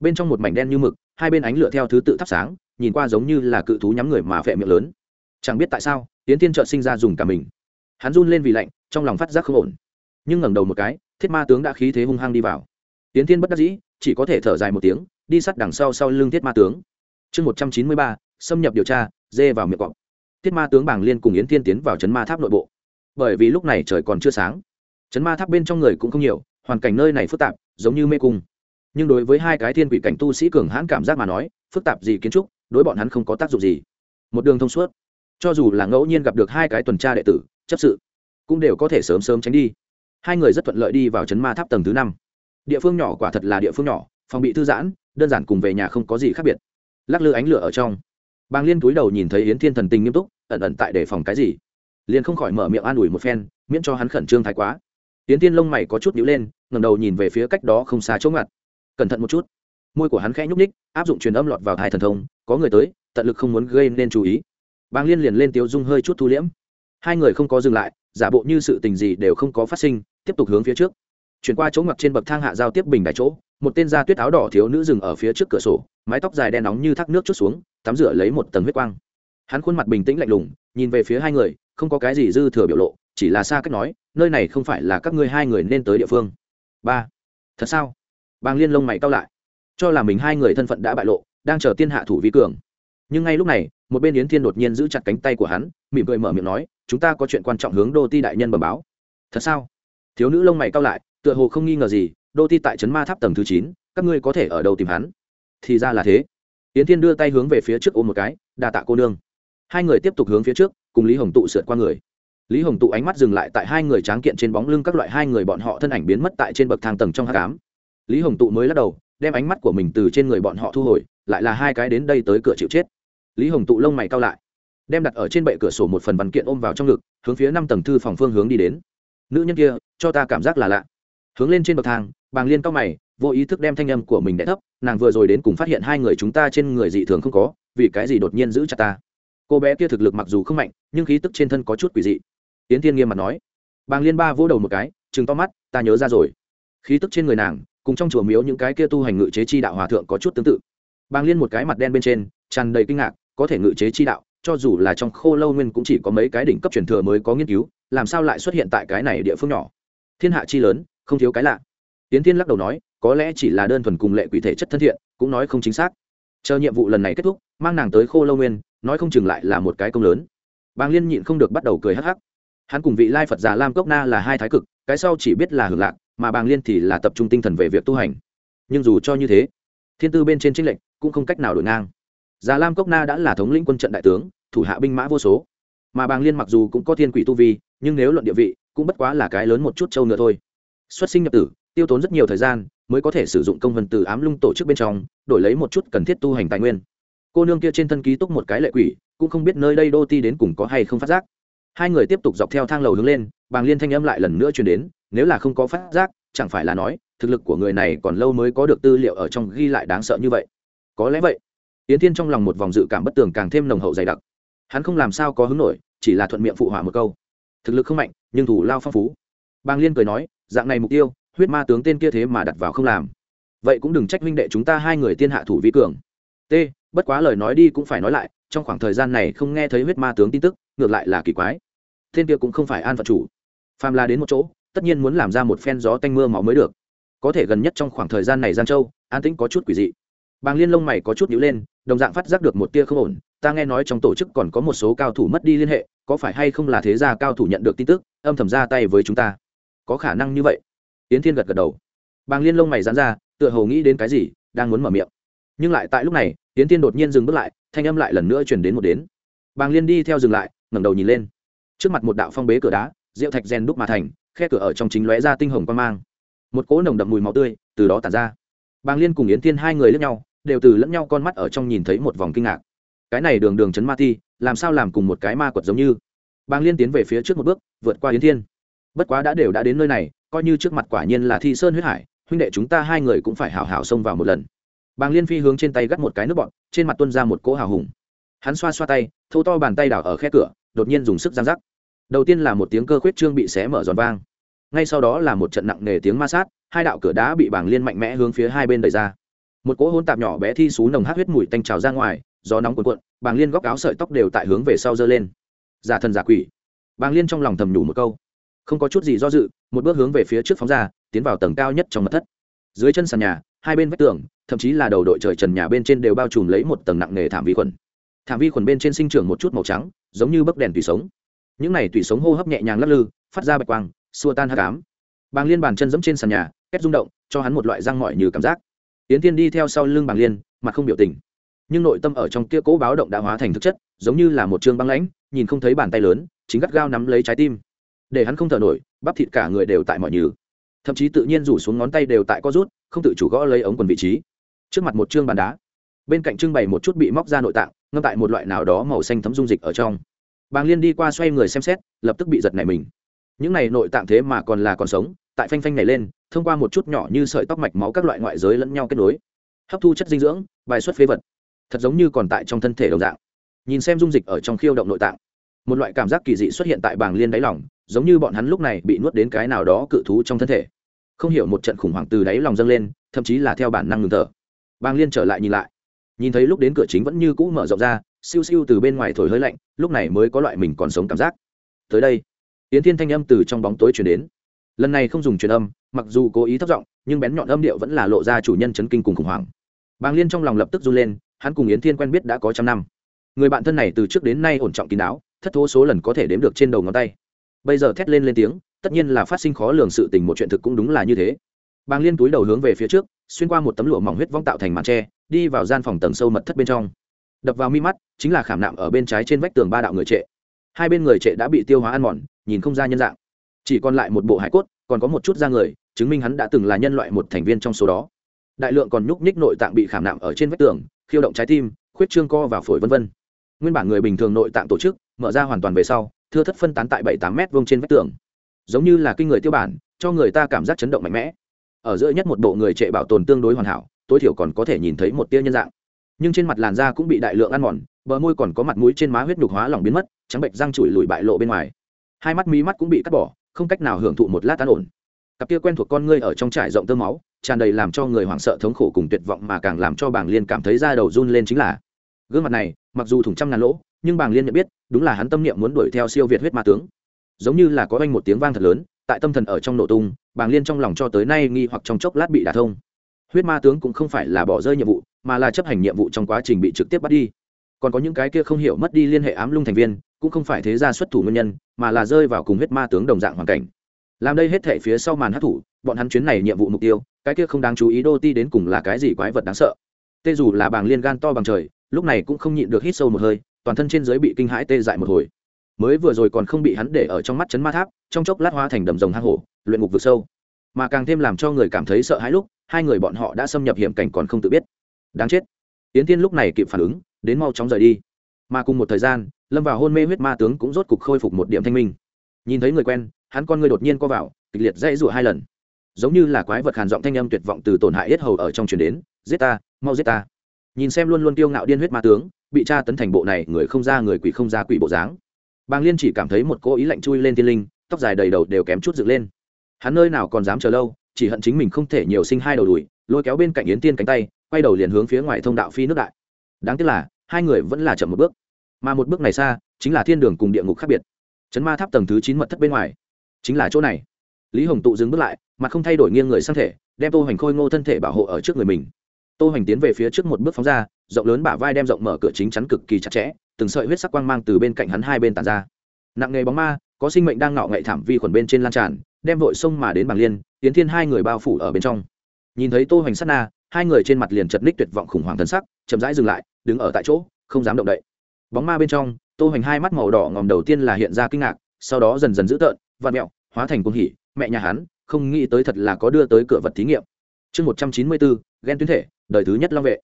Bên trong một mảnh đen như mực, hai bên ánh lửa theo thứ tự thắp sáng, nhìn qua giống như là cự thú nhắm người mà phệ miệng lớn chẳng biết tại sao tiến thiên trợ sinh ra dùng cả mình. Hắn run lên vì lạnh, trong lòng phát giác không ổn. Nhưng ngẩng đầu một cái, thiết ma tướng đã khí thế hung hăng đi vào. Tiến thiên bất đắc dĩ, chỉ có thể thở dài một tiếng, đi sát đằng sau sau lưng thiết ma tướng. Chương một trăm chín mươi ba, xâm nhập điều tra, dê vào miệng cọp. Thiết ma tướng bàng liên cùng yến thiên tiến vào chấn ma tháp nội bộ. Bởi vì lúc này trời còn chưa sáng chấn ma tháp bên trong người cũng không nhiều, hoàn cảnh nơi này phức tạp, giống như mê cung. Nhưng đối với hai cái thiên quỷ cảnh tu sĩ cường hãn cảm giác mà nói, phức tạp gì kiến trúc, đối bọn hắn không có tác dụng gì. Một đường thông suốt cho dù là ngẫu nhiên gặp được hai cái tuần tra đệ tử, chấp sự, cũng đều có thể sớm sớm tránh đi. Hai người rất thuận lợi đi vào chấn ma tháp tầng thứ năm. Địa phương nhỏ quả thật là địa phương nhỏ, phòng bị thư giãn, đơn giản cùng về nhà không có gì khác biệt. Lắc lư ánh lửa ở trong. Bàng liên túi đầu nhìn thấy yến thiên thần tình nghiêm túc, ẩn ẩn tại đề phòng cái gì. Liền không khỏi mở miệng an ủi một phen, miễn cho hắn khẩn trương thái quá. Yến thiên lông mày có chút nhữ lên ngầm đầu nhìn về phía cách đó không xa chỗ ngặt. Cẩn thận một chút. Môi của hắn khẽ nhúc ních áp dụng truyền âm lọt vào thai thần thông, có người tới, tận lực không muốn gây nên chú ý bàng liên liền lên tiếu dung hơi chút thu liễm. Hai người không có dừng lại, giả bộ như sự tình gì đều không có phát sinh, tiếp tục hướng phía trước. Chuyển qua chỗ ngoặt trên bậc thang hạ giao tiếp bình đại chỗ, một tên da tuyết áo đỏ thiếu nữ dừng ở phía trước cửa sổ, mái tóc dài đen nóng như thác nước chút xuống, tắm rửa lấy một tầng huyết quang. Hắn khuôn mặt bình tĩnh lạnh lùng, nhìn về phía hai người, không có cái gì dư thừa biểu lộ, chỉ là xa cách nói, nơi này không phải là các ngươi hai người nên tới địa phương. Ba. Thật sao? Bàng liên lông mày cau lại. Cho là mình hai người thân phận đã bại lộ, đang chờ tiên hạ thủ vi cường nhưng ngay lúc này, một bên yến thiên đột nhiên giữ chặt cánh tay của hắn, mỉm cười mở miệng nói, chúng ta có chuyện quan trọng hướng đô ti đại nhân bẩm báo. Thật sao? Thiếu nữ lông mày cao lại, tựa hồ không nghi ngờ gì, đô ti tại trấn ma tháp tầng thứ chín, các ngươi có thể ở đâu tìm hắn? Thì ra là thế. Yến thiên đưa tay hướng về phía trước ôm một cái đà tạ cô nương. Hai người tiếp tục hướng phía trước, cùng lý hồng tụ sượt qua người. Lý hồng tụ ánh mắt dừng lại tại hai người tráng kiện trên bóng lưng các loại hai người bọn họ thân ảnh biến mất tại trên bậc thang tầng trong h tám lý hồng tụ mới lắc đầu, đem ánh mắt của mình từ trên người bọn họ thu hồi, lại là hai cái đến đây tới cửa chịu chết lý hồng tụ lông mày cao lại, đem đặt ở trên bệ cửa sổ một phần văn kiện ôm vào trong ngực, hướng phía năm tầng thư phòng phương hướng đi đến. Nữ nhân kia, cho ta cảm giác là lạ. Hướng lên trên bậc thang, bàng liên cao mày, vô ý thức đem thanh âm của mình đẻ thấp, nàng vừa rồi đến cùng phát hiện hai người chúng ta trên người dị thường không có, vì cái gì đột nhiên giữ chặt ta? Cô bé kia thực lực mặc dù không mạnh, nhưng khí tức trên thân có chút quỷ dị. Yến thiên nghiêm mặt nói. Bàng liên ba vỗ đầu một cái chừng to mắt, ta nhớ ra rồi. Khí tức trên người nàng, cùng trong chùa miếu những cái kia tu hành ngự chế chi đạo hòa thượng có chút tương tự. Bàng liên một cái mặt đen bên trên, tràn đầy kinh ngạc có thể ngự chế chi đạo, cho dù là trong khô lâu nguyên cũng chỉ có mấy cái đỉnh cấp truyền thừa mới có nghiên cứu, làm sao lại xuất hiện tại cái này địa phương nhỏ? Thiên hạ chi lớn, không thiếu cái lạ. Tiến thiên lắc đầu nói, có lẽ chỉ là đơn thuần cùng lệ quỷ thể chất thân thiện, cũng nói không chính xác. Chờ nhiệm vụ lần này kết thúc, mang nàng tới khô lâu nguyên, nói không chừng lại là một cái công lớn. Bàng liên nhịn không được bắt đầu cười hắc hắc. Hắn cùng vị lai phật già lam cốc na là hai thái cực, cái sau chỉ biết là hưởng lạc, mà bàng liên thì là tập trung tinh thần về việc tu hành. Nhưng dù cho như thế, thiên tư bên trên tranh lệnh cũng không cách nào đổi ngang già lam cốc na đã là thống lĩnh quân trận đại tướng, thủ hạ binh mã vô số. Mà bàng liên mặc dù cũng có thiên quỷ tu vi, nhưng nếu luận địa vị, cũng bất quá là cái lớn một chút châu nữa thôi. Xuất sinh nhập tử, tiêu tốn rất nhiều thời gian, mới có thể sử dụng công vân từ ám lung tổ chức bên trong, đổi lấy một chút cần thiết tu hành tài nguyên. Cô nương kia trên thân ký túc một cái lệ quỷ, cũng không biết nơi đây đô ti đến cùng có hay không phát giác. Hai người tiếp tục dọc theo thang lầu hướng lên, bàng liên thanh âm lại lần nữa truyền đến, nếu là không có phát giác, chẳng phải là nói, thực lực của người này còn lâu mới có được tư liệu ở trong ghi lại đáng sợ như vậy. Có lẽ vậy yến thiên trong lòng một vòng dự cảm bất tường càng thêm nồng hậu dày đặc. Hắn không làm sao có hứng nổi, chỉ là thuận miệng phụ hỏa một câu. Thực lực không mạnh, nhưng thủ lao phong phú. Bàng liên cười nói, dạng này mục tiêu, huyết ma tướng tên kia thế mà đặt vào không làm. Vậy cũng đừng trách huynh đệ chúng ta hai người tiên hạ thủ vi cường. T, bất quá lời nói đi cũng phải nói lại, trong khoảng thời gian này không nghe thấy huyết ma tướng tin tức, ngược lại là kỳ quái. Tên kia cũng không phải an phận chủ. Phàm la đến một chỗ, tất nhiên muốn làm ra một phen gió tanh mưa máu mới được. Có thể gần nhất trong khoảng thời gian này giang châu, an tĩnh có chút quỷ dị. Bàng liên lông mày có chút nhíu lên đồng dạng phát giác được một tia không ổn, ta nghe nói trong tổ chức còn có một số cao thủ mất đi liên hệ, có phải hay không là thế gia cao thủ nhận được tin tức, âm thầm ra tay với chúng ta? Có khả năng như vậy. Yến thiên gật gật đầu. Bàng liên lông mày dán ra, tựa hồ nghĩ đến cái gì, đang muốn mở miệng. Nhưng lại tại lúc này, yến thiên đột nhiên dừng bước lại, thanh âm lại lần nữa chuyển đến một đến. Bàng liên đi theo dừng lại, ngẩng đầu nhìn lên. Trước mặt một đạo phong bế cửa đá, rượu thạch rèn đúc mà thành, khe cửa ở trong chính lóe ra tinh hồng quan mang. Một cỗ nồng đậm mùi máu tươi từ đó tản ra. Bàng liên cùng yến thiên hai người lướt nhau đều từ lẫn nhau con mắt ở trong nhìn thấy một vòng kinh ngạc. Cái này đường đường chấn ma thi, làm sao làm cùng một cái ma quật giống như? Bàng liên tiến về phía trước một bước, vượt qua yến thiên. Bất quá đã đều đã đến nơi này, coi như trước mặt quả nhiên là thi sơn huyết hải, huynh đệ chúng ta hai người cũng phải hào hào xông vào một lần. Bàng liên phi hướng trên tay gắt một cái nước bọn, trên mặt tuân ra một cỗ hào hùng. Hắn xoa xoa tay thâu to bàn tay đảo ở khe cửa, đột nhiên dùng sức giang rắc. Đầu tiên là một tiếng cơ khuyết trương bị xé mở giòn vang. Ngay sau đó là một trận nặng nề tiếng ma sát, hai đạo cửa đá bị bảng liên mạnh mẽ hướng phía hai bên đẩy ra một cỗ hôn tạp nhỏ bé thi xú nồng hát huyết mùi tanh trào ra ngoài, gió nóng cuộn cuộn, bàng liên góc áo sợi tóc đều tại hướng về sau giơ lên. Giả thần giả quỷ. Bàng liên trong lòng thầm nhủ một câu. Không có chút gì do dự, một bước hướng về phía trước phóng ra, tiến vào tầng cao nhất trong mật thất. Dưới chân sàn nhà, hai bên vách tường, thậm chí là đầu đội trời trần nhà bên trên đều bao trùm lấy một tầng nặng nề thảm vi khuẩn. Thảm vi khuẩn bên trên sinh trưởng một chút màu trắng, giống như bấc đèn tủy sống. Những này tủy sống hô hấp nhẹ nhàng lắc lư, phát ra bạch quang, xua tan hát cám bàng liên bàn chân giẫm trên sàn nhà kết rung động, cho hắn một loại răng mỏi như cảm giác yến tiên đi theo sau lưng Bàng liên, mặt không biểu tình. Nhưng nội tâm ở trong kia cố báo động đã hóa thành thực chất, giống như là một t băng lãnh, nhìn không thấy bàn tay lớn, chính gắt gao nắm lấy trái tim. Để hắn không thở nổi, bắp thịt cả người đều tại mọi nhừ. Thậm chí tự nhiên rủ xuống ngón tay đều tại co rút, không tự chủ gõ lấy ống quần vị trí. Trước mặt một chương bàn đá, bên cạnh trưng bày một chút bị móc ra nội tạng, ngâm tại một loại nào đó màu xanh thấm dung dịch ở trong. Bàng liên đi qua xoay người xem xét, lập tức bị giật nảy mình. Những này nội tạng thế mà còn là còn sống tại phanh phanh này lên, thông qua một chút nhỏ như sợi tóc mạch máu các loại ngoại giới lẫn nhau kết nối. Hấp thu chất dinh dưỡng, bài xuất phế vật. Thật giống như còn tại trong thân thể đồng dạng. Nhìn xem dung dịch ở trong khiêu động nội tạng, một loại cảm giác kỳ dị xuất hiện tại bảng liên đáy lòng, giống như bọn hắn lúc này bị nuốt đến cái nào đó cự thú trong thân thể. Không hiểu một trận khủng hoảng từ đáy lòng dâng lên, thậm chí là theo bản năng ngừng thở. Bàng liên trở lại nhìn lại. Nhìn thấy lúc đến cửa chính vẫn như cũ mở rộng ra, siêu siêu từ bên ngoài thổi hơi lạnh, lúc này mới có loại mình còn sống cảm giác. Tới đây, yến thiên thanh âm từ trong bóng tối chuyển đến lần này không dùng truyền âm, mặc dù cố ý thất giọng, nhưng bén nhọn âm điệu vẫn là lộ ra chủ nhân chấn kinh cùng khủng hoảng. Bàng liên trong lòng lập tức run lên, hắn cùng yến thiên quen biết đã có trăm năm. Người bạn thân này từ trước đến nay ổn trọng kín đáo, thất thố số lần có thể đếm được trên đầu ngón tay. Bây giờ thét lên lên tiếng, tất nhiên là phát sinh khó lường sự tình một chuyện thực cũng đúng là như thế. Bàng liên túi đầu hướng về phía trước, xuyên qua một tấm lụa mỏng huyết vong tạo thành màn tre, đi vào gian phòng tầng sâu mật thất bên trong. Đập vào mi mắt, chính là khảm nạm ở bên trái trên vách tường ba đạo người trệ. Hai bên người trệ đã bị tiêu hóa ăn mòn, nhìn không ra nhân dạng chỉ còn lại một bộ hải cốt, còn có một chút da người, chứng minh hắn đã từng là nhân loại một thành viên trong số đó. Đại lượng còn nhúc nhích nội tạng bị khảm nạm ở trên vách tường, khiêu động trái tim, khuyết trương co và phổi vân vân. Nguyên bản người bình thường nội tạng tổ chức, mở ra hoàn toàn về sau, thưa thất phân tán tại bảy tám m vông trên vách tường. Giống như là kinh người tiêu bản, cho người ta cảm giác chấn động mạnh mẽ. Ở giữa nhất một bộ người trệ bảo tồn tương đối hoàn hảo, tối thiểu còn có thể nhìn thấy một tia nhân dạng. Nhưng trên mặt làn da cũng bị đại lượng ăn mòn, bờ môi còn có mặt mũi trên má huyết nhục hóa lỏng biến mất, trắng bệnh răng chùi lùi bại lộ bên ngoài. Hai mắt mí mắt cũng bị cắt bỏ không cách nào hưởng thụ một lát an ổn. Cặp kia quen thuộc con ngươi ở trong trại rộng tơ máu, tràn đầy làm cho người hoảng sợ, thống khổ cùng tuyệt vọng mà càng làm cho bảng liên cảm thấy da đầu run lên chính là gương mặt này, mặc dù thủng trăm ngàn lỗ, nhưng bảng liên nhận biết, đúng là hắn tâm niệm muốn đuổi theo siêu việt huyết ma tướng. Giống như là có anh một tiếng vang thật lớn, tại tâm thần ở trong nổ tung, bảng liên trong lòng cho tới nay nghi hoặc trong chốc lát bị đả thông. Huyết ma tướng cũng không phải là bỏ rơi nhiệm vụ, mà là chấp hành nhiệm vụ trong quá trình bị trực tiếp bắt đi. Còn có những cái kia không hiểu mất đi liên hệ ám lung thành viên cũng không phải thế gia xuất thủ nguyên nhân, mà là rơi vào cùng huyết ma tướng đồng dạng hoàn cảnh. Làm đây hết thể phía sau màn hát thủ bọn hắn chuyến này nhiệm vụ mục tiêu, cái kia không đáng chú ý đô ti đến cùng là cái gì quái vật đáng sợ. Tê dù là bàng liên gan to bằng trời, lúc này cũng không nhịn được hít sâu một hơi, toàn thân trên giới bị kinh hãi tê dại một hồi. Mới vừa rồi còn không bị hắn để ở trong mắt chấn ma tháp, trong chốc lát hóa thành đầm rồng hang hổ, luyện ngục vực sâu. Mà càng thêm làm cho người cảm thấy sợ hãi lúc, hai người bọn họ đã xâm nhập hiểm cảnh còn không tự biết. Đáng chết. Yến tiên lúc này kịp phản ứng, đến mau chóng rời đi mà cùng một thời gian, lâm vào hôn mê huyết ma tướng cũng rốt cục khôi phục một điểm thanh minh. Nhìn thấy người quen, hắn con người đột nhiên co vào, kịch liệt dãy rủa hai lần. Giống như là quái vật hàn giọng thanh âm tuyệt vọng từ tổn hại yết hầu ở trong truyền đến, giết ta, mau giết ta. Nhìn xem luôn luôn tiêu ngạo điên huyết ma tướng, bị tra tấn thành bộ này, người không ra người quỷ không ra quỷ bộ dáng. Bàng liên chỉ cảm thấy một cô ý lạnh chui lên thiên linh, tóc dài đầy đầu đều kém chút dựng lên. Hắn nơi nào còn dám chờ lâu, chỉ hận chính mình không thể nhiều sinh hai đầu đùi, lôi kéo bên cạnh yến tiên cánh tay, quay đầu liền hướng phía ngoài thông đạo phi nước đại. Đáng tiếc là hai người vẫn là chậm một bước. Mà một bước này xa, chính là thiên đường cùng địa ngục khác biệt. Chấn ma tháp tầng thứ chín mật thất bên ngoài, chính là chỗ này. Lý hồng tụ dừng bước lại, mà không thay đổi nghiêng người sang thể, đem tô hoành khôi ngô thân thể bảo hộ ở trước người mình. Tô hoành tiến về phía trước một bước phóng ra, rộng lớn bả vai đem rộng mở cửa chính chắn cực kỳ chặt chẽ, từng sợi huyết sắc quang mang từ bên cạnh hắn hai bên tàn ra. Nặng nghề bóng ma, có sinh mệnh đang ngạo ngậy thảm vi khuẩn bên trên lan tràn, đem vội sông mà đến bằng liên, tiến thiên hai người bao phủ ở bên trong. Nhìn thấy tô hoành sát na hai người trên mặt liền chật ních tuyệt vọng khủng hoảng thân sắc, chậm rãi dừng lại, đứng ở tại chỗ, không dám động đậy. Bóng ma bên trong, tô hoành hai mắt màu đỏ ngòm đầu tiên là hiện ra kinh ngạc, sau đó dần dần dữ tợn vạt mẹo, hóa thành cung hỉ, mẹ nhà hắn, không nghĩ tới thật là có đưa tới cửa vật thí nghiệm. Chương một trăm chín mươi bốn ghen tuyến thể, đời thứ nhất long vệ.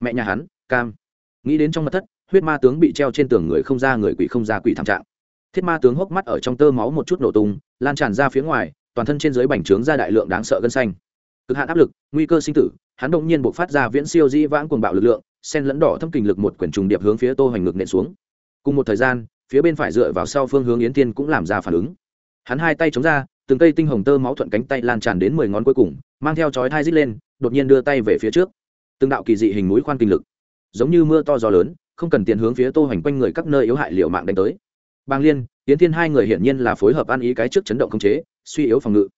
Mẹ nhà hắn, cam. Nghĩ đến trong mặt thất, huyết ma tướng bị treo trên tường người không ra người quỷ không ra quỷ thảm trạng. Thiết ma tướng hốc mắt ở trong tơ máu một chút nổ tung, lan tràn ra phía ngoài, toàn thân trên dưới bành trướng ra đại lượng đáng sợ gân xanh. Cực hạn áp lực, nguy cơ sinh tử hắn đột nhiên bộc phát ra viễn siêu dĩ vãng cuồng bạo lực lượng, sen lẫn đỏ thâm kình lực một quyền trùng điệp hướng phía Tô Hoành ngực nện xuống. Cùng một thời gian, phía bên phải dựa vào sau phương hướng Yến Tiên cũng làm ra phản ứng. Hắn hai tay chống ra, từng cây tinh hồng tơ máu thuận cánh tay lan tràn đến mười ngón cuối cùng, mang theo chói thai rít lên, đột nhiên đưa tay về phía trước. Từng đạo kỳ dị hình núi khoan kinh lực, giống như mưa to gió lớn, không cần tiền hướng phía Tô Hoành quanh người các nơi yếu hại liều mạng đánh tới. Bang Liên, Yến Tiên hai người hiển nhiên là phối hợp ăn ý cái trước chấn động khống chế, suy yếu phòng ngự.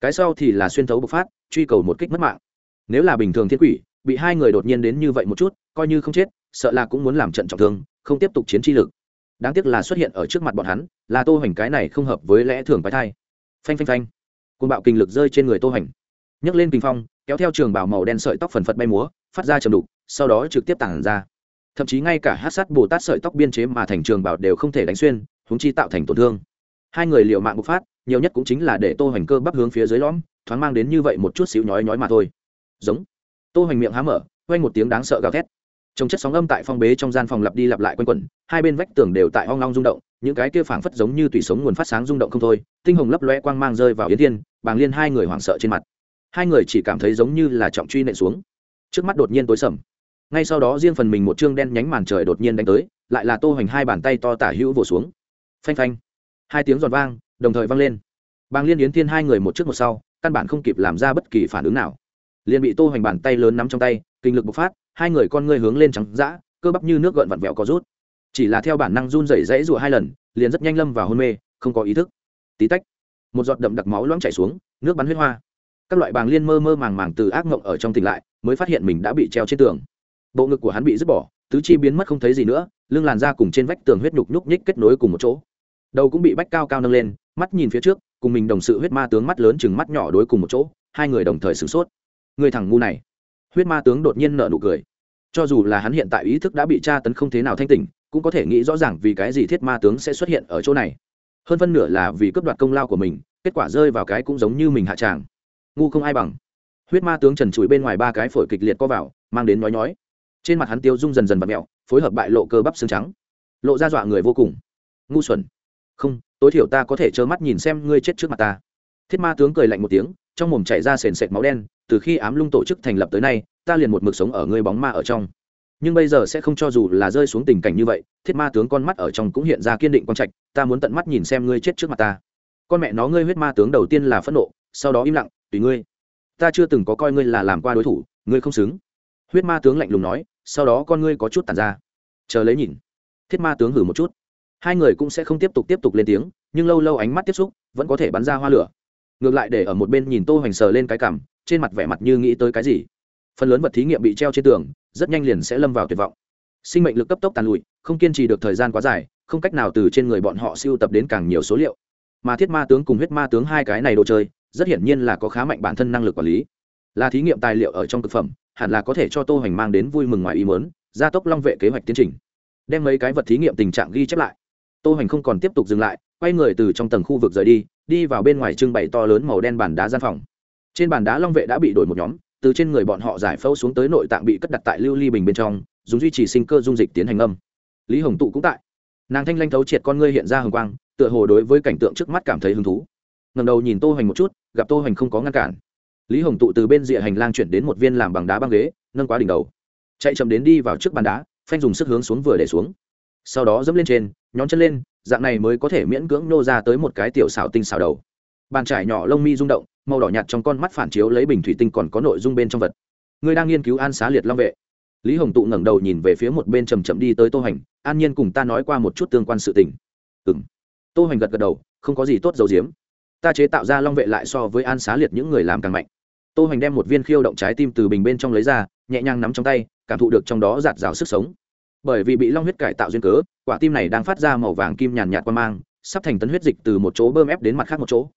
Cái sau thì là xuyên thấu bộc phát, truy cầu một kích mất mạng nếu là bình thường thiên quỷ, bị hai người đột nhiên đến như vậy một chút, coi như không chết, sợ là cũng muốn làm trận trọng thương, không tiếp tục chiến chi lực. Đáng tiếc là xuất hiện ở trước mặt bọn hắn, là tô hoành cái này không hợp với lẽ thường bái thai. Phanh phanh phanh. Côn bạo kinh lực rơi trên người tô hoành. Nhấc lên kinh phong, kéo theo trường bảo màu đen sợi tóc phần phật bay múa, phát ra chầm đục, sau đó trực tiếp tản ra. Thậm chí ngay cả hát sát bồ tát sợi tóc biên chế mà thành trường bảo đều không thể đánh xuyên húng chi tạo thành tổn thương. Hai người liều mạng bộc phát, nhiều nhất cũng chính là để tô hoành cơ bắp hướng phía dưới lõm, thoáng mang đến như vậy một chút xíu nhói nhói mà thôi giống. Tô hoành miệng há mở quanh một tiếng đáng sợ gào thét. Trồng chất sóng âm tại phong bế trong gian phòng lặp đi lặp lại quanh quẩn, hai bên vách tường đều tại hoang long rung động, những cái kia phảng phất giống như tùy sống nguồn phát sáng rung động không thôi, tinh hồng lấp loe quang mang rơi vào yến thiên, bàng liên hai người hoảng sợ trên mặt. Hai người chỉ cảm thấy giống như là trọng truy nện xuống. Trước mắt đột nhiên tối sầm. Ngay sau đó riêng phần mình một chương đen nhánh màn trời đột nhiên đánh tới, lại là tô hoành hai bàn tay to tả hữu vồ xuống. Phanh phanh. Hai tiếng giòn vang, đồng thời vang lên. Bàng liên yến thiên hai người một trước một sau, căn bản không kịp làm ra bất kỳ phản ứng nào liền bị tô hoành bàn tay lớn nắm trong tay, kinh lực bộc phát, hai người con ngươi hướng lên trắng dã, cơ bắp như nước gợn vặn vẹo có rút. Chỉ là theo bản năng run rẩy rẫy rụa hai lần, liền rất nhanh lâm vào hôn mê, không có ý thức. Tí tách, một giọt đậm đặc máu loãng chảy xuống, nước bắn huyết hoa. Các loại bàng liên mơ mơ màng màng từ ác mộng ở trong tỉnh lại, mới phát hiện mình đã bị treo trên tường. Bộ ngực của hắn bị dứt bỏ, tứ chi biến mất không thấy gì nữa, lưng làn da cùng trên vách tường huyết nhục nhúc nhích kết nối cùng một chỗ. Đầu cũng bị bách cao cao nâng lên, mắt nhìn phía trước, cùng mình đồng sự huyết ma tướng mắt lớn chừng mắt nhỏ đối cùng một chỗ, hai người đồng thời sửng sốt người thằng ngu này. Huyết ma tướng đột nhiên nợ nụ cười. Cho dù là hắn hiện tại ý thức đã bị tra tấn không thế nào thanh tỉnh, cũng có thể nghĩ rõ ràng vì cái gì thiết ma tướng sẽ xuất hiện ở chỗ này. Hơn phân nửa là vì cướp đoạt công lao của mình, kết quả rơi vào cái cũng giống như mình hạ tràng. Ngu không ai bằng. Huyết ma tướng trần trụi bên ngoài ba cái phổi kịch liệt co vào, mang đến nói nhói. Trên mặt hắn tiêu rung dần dần và mẹo, phối hợp bại lộ cơ bắp xương trắng. Lộ ra dọa người vô cùng. Ngu xuẩn. Không, tối thiểu ta có thể trơ mắt nhìn xem ngươi chết trước mặt ta. Thiết ma tướng cười lạnh một tiếng, trong mồm chảy ra sền sệt máu đen từ khi ám lung tổ chức thành lập tới nay, ta liền một mực sống ở ngươi bóng ma ở trong. Nhưng bây giờ sẽ không cho dù là rơi xuống tình cảnh như vậy, thiết ma tướng con mắt ở trong cũng hiện ra kiên định quan trạch, ta muốn tận mắt nhìn xem ngươi chết trước mặt ta. Con mẹ nó, ngươi huyết ma tướng đầu tiên là phẫn nộ, sau đó im lặng, tùy ngươi. Ta chưa từng có coi ngươi là làm qua đối thủ, ngươi không xứng. Huyết ma tướng lạnh lùng nói, sau đó con ngươi có chút tàn ra. Chờ lấy nhìn. Thiết ma tướng hử một chút. Hai người cũng sẽ không tiếp tục tiếp tục lên tiếng, nhưng lâu lâu ánh mắt tiếp xúc, vẫn có thể bắn ra hoa lửa ngược lại để ở một bên nhìn tô hoành sờ lên cái cảm, trên mặt vẻ mặt như nghĩ tới cái gì. Phần lớn vật thí nghiệm bị treo trên tường, rất nhanh liền sẽ lâm vào tuyệt vọng. Sinh mệnh lực cấp tốc tàn lụi, không kiên trì được thời gian quá dài, không cách nào từ trên người bọn họ siêu tập đến càng nhiều số liệu. Mà thiết ma tướng cùng huyết ma tướng hai cái này đồ chơi, rất hiển nhiên là có khá mạnh bản thân năng lực quản lý. Là thí nghiệm tài liệu ở trong thực phẩm, hẳn là có thể cho tô hoành mang đến vui mừng ngoài ý mớn gia tốc long vệ kế hoạch tiến trình. Đem mấy cái vật thí nghiệm tình trạng ghi chép lại. Tô hoành không còn tiếp tục dừng lại, quay người từ trong tầng khu vực rời đi đi vào bên ngoài trưng bày to lớn màu đen bàn đá gian phòng. Trên bàn đá long vệ đã bị đổi một nhóm, từ trên người bọn họ giải phẫu xuống tới nội tạng bị cất đặt tại lưu ly bình bên trong, dùng duy trì sinh cơ dung dịch tiến hành âm. Lý hồng tụ cũng tại. Nàng thanh lanh thấu triệt con ngươi hiện ra hồng quang, tựa hồ đối với cảnh tượng trước mắt cảm thấy hứng thú. Ngầm đầu nhìn tô hoành một chút, gặp tô hoành không có ngăn cản. Lý hồng tụ từ bên rìa hành lang chuyển đến một viên làm bằng đá băng ghế, nâng quá đỉnh đầu. Chạy chậm đến đi vào trước bàn đá, phanh dùng sức hướng xuống vừa để xuống. Sau đó dẫm lên trên, nhón chân lên dạng này mới có thể miễn cưỡng nô ra tới một cái tiểu xảo tinh xảo đầu. Bàn trải nhỏ lông mi rung động, màu đỏ nhạt trong con mắt phản chiếu lấy bình thủy tinh còn có nội dung bên trong vật. Người đang nghiên cứu an xá liệt long vệ. Lý hồng tụ ngẩng đầu nhìn về phía một bên chầm chậm đi tới tô hành an nhiên cùng ta nói qua một chút tương quan sự tình. Ừng tô hành gật gật đầu, không có gì tốt dầu diếm ta chế tạo ra long vệ lại so với an xá liệt những người làm càng mạnh. Tô hành đem một viên khiêu động trái tim từ bình bên trong lấy ra, nhẹ nhàng nắm trong tay, cảm thụ được trong đó giạt rào sức sống. Bởi vì bị long huyết cải tạo duyên cớ quả tim này đang phát ra màu vàng kim nhàn nhạt qua mang, sắp thành tấn huyết dịch từ một chỗ bơm ép đến mặt khác một chỗ.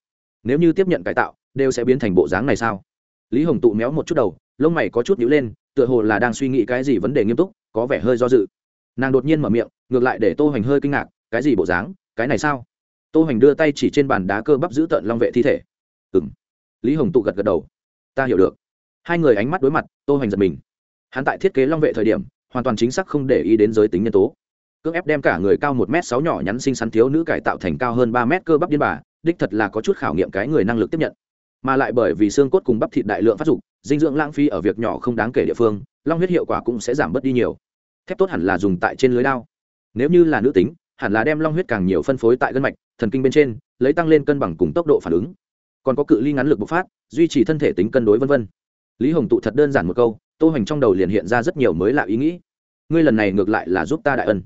Nếu như tiếp nhận cải tạo, đều sẽ biến thành bộ dáng này sao? Lý hồng tụ méo một chút đầu, lông mày có chút nhữ lên, tựa hồ là đang suy nghĩ cái gì vấn đề nghiêm túc, có vẻ hơi do dự. Nàng đột nhiên mở miệng, ngược lại để tô hoành hơi kinh ngạc, cái gì bộ dáng, cái này sao? Tô hoành đưa tay chỉ trên bàn đá cơ bắp giữ tận long vệ thi thể. Ừ m lý hồng tụ gật gật đầu. Ta hiểu được. Hai người ánh mắt đối mặt, tô hoành giật mình. Hắn tại thiết kế long vệ thời điểm, hoàn toàn chính xác không để ý đến giới tính nhân tố cưỡng ép đem cả người cao một m sáu nhỏ nhắn xinh xắn thiếu nữ cải tạo thành cao hơn ba m cơ bắp điên bà, đích thật là có chút khảo nghiệm cái người năng lực tiếp nhận. Mà lại bởi vì xương cốt cùng bắp thịt đại lượng phát dục, dinh dưỡng lãng phí ở việc nhỏ không đáng kể địa phương, long huyết hiệu quả cũng sẽ giảm bớt đi nhiều. Thép tốt hẳn là dùng tại trên lưới đao. Nếu như là nữ tính, hẳn là đem long huyết càng nhiều phân phối tại gân mạch, thần kinh bên trên, lấy tăng lên cân bằng cùng tốc độ phản ứng. Còn có cự ly ngắn lực bộc phát, duy trì thân thể tính cân đối v v lý hồng tụ thật đơn giản một câu, tô hành trong đầu liền hiện ra rất nhiều mới lạ ý nghĩ. Ngươi lần này ngược lại là giúp ta đại ân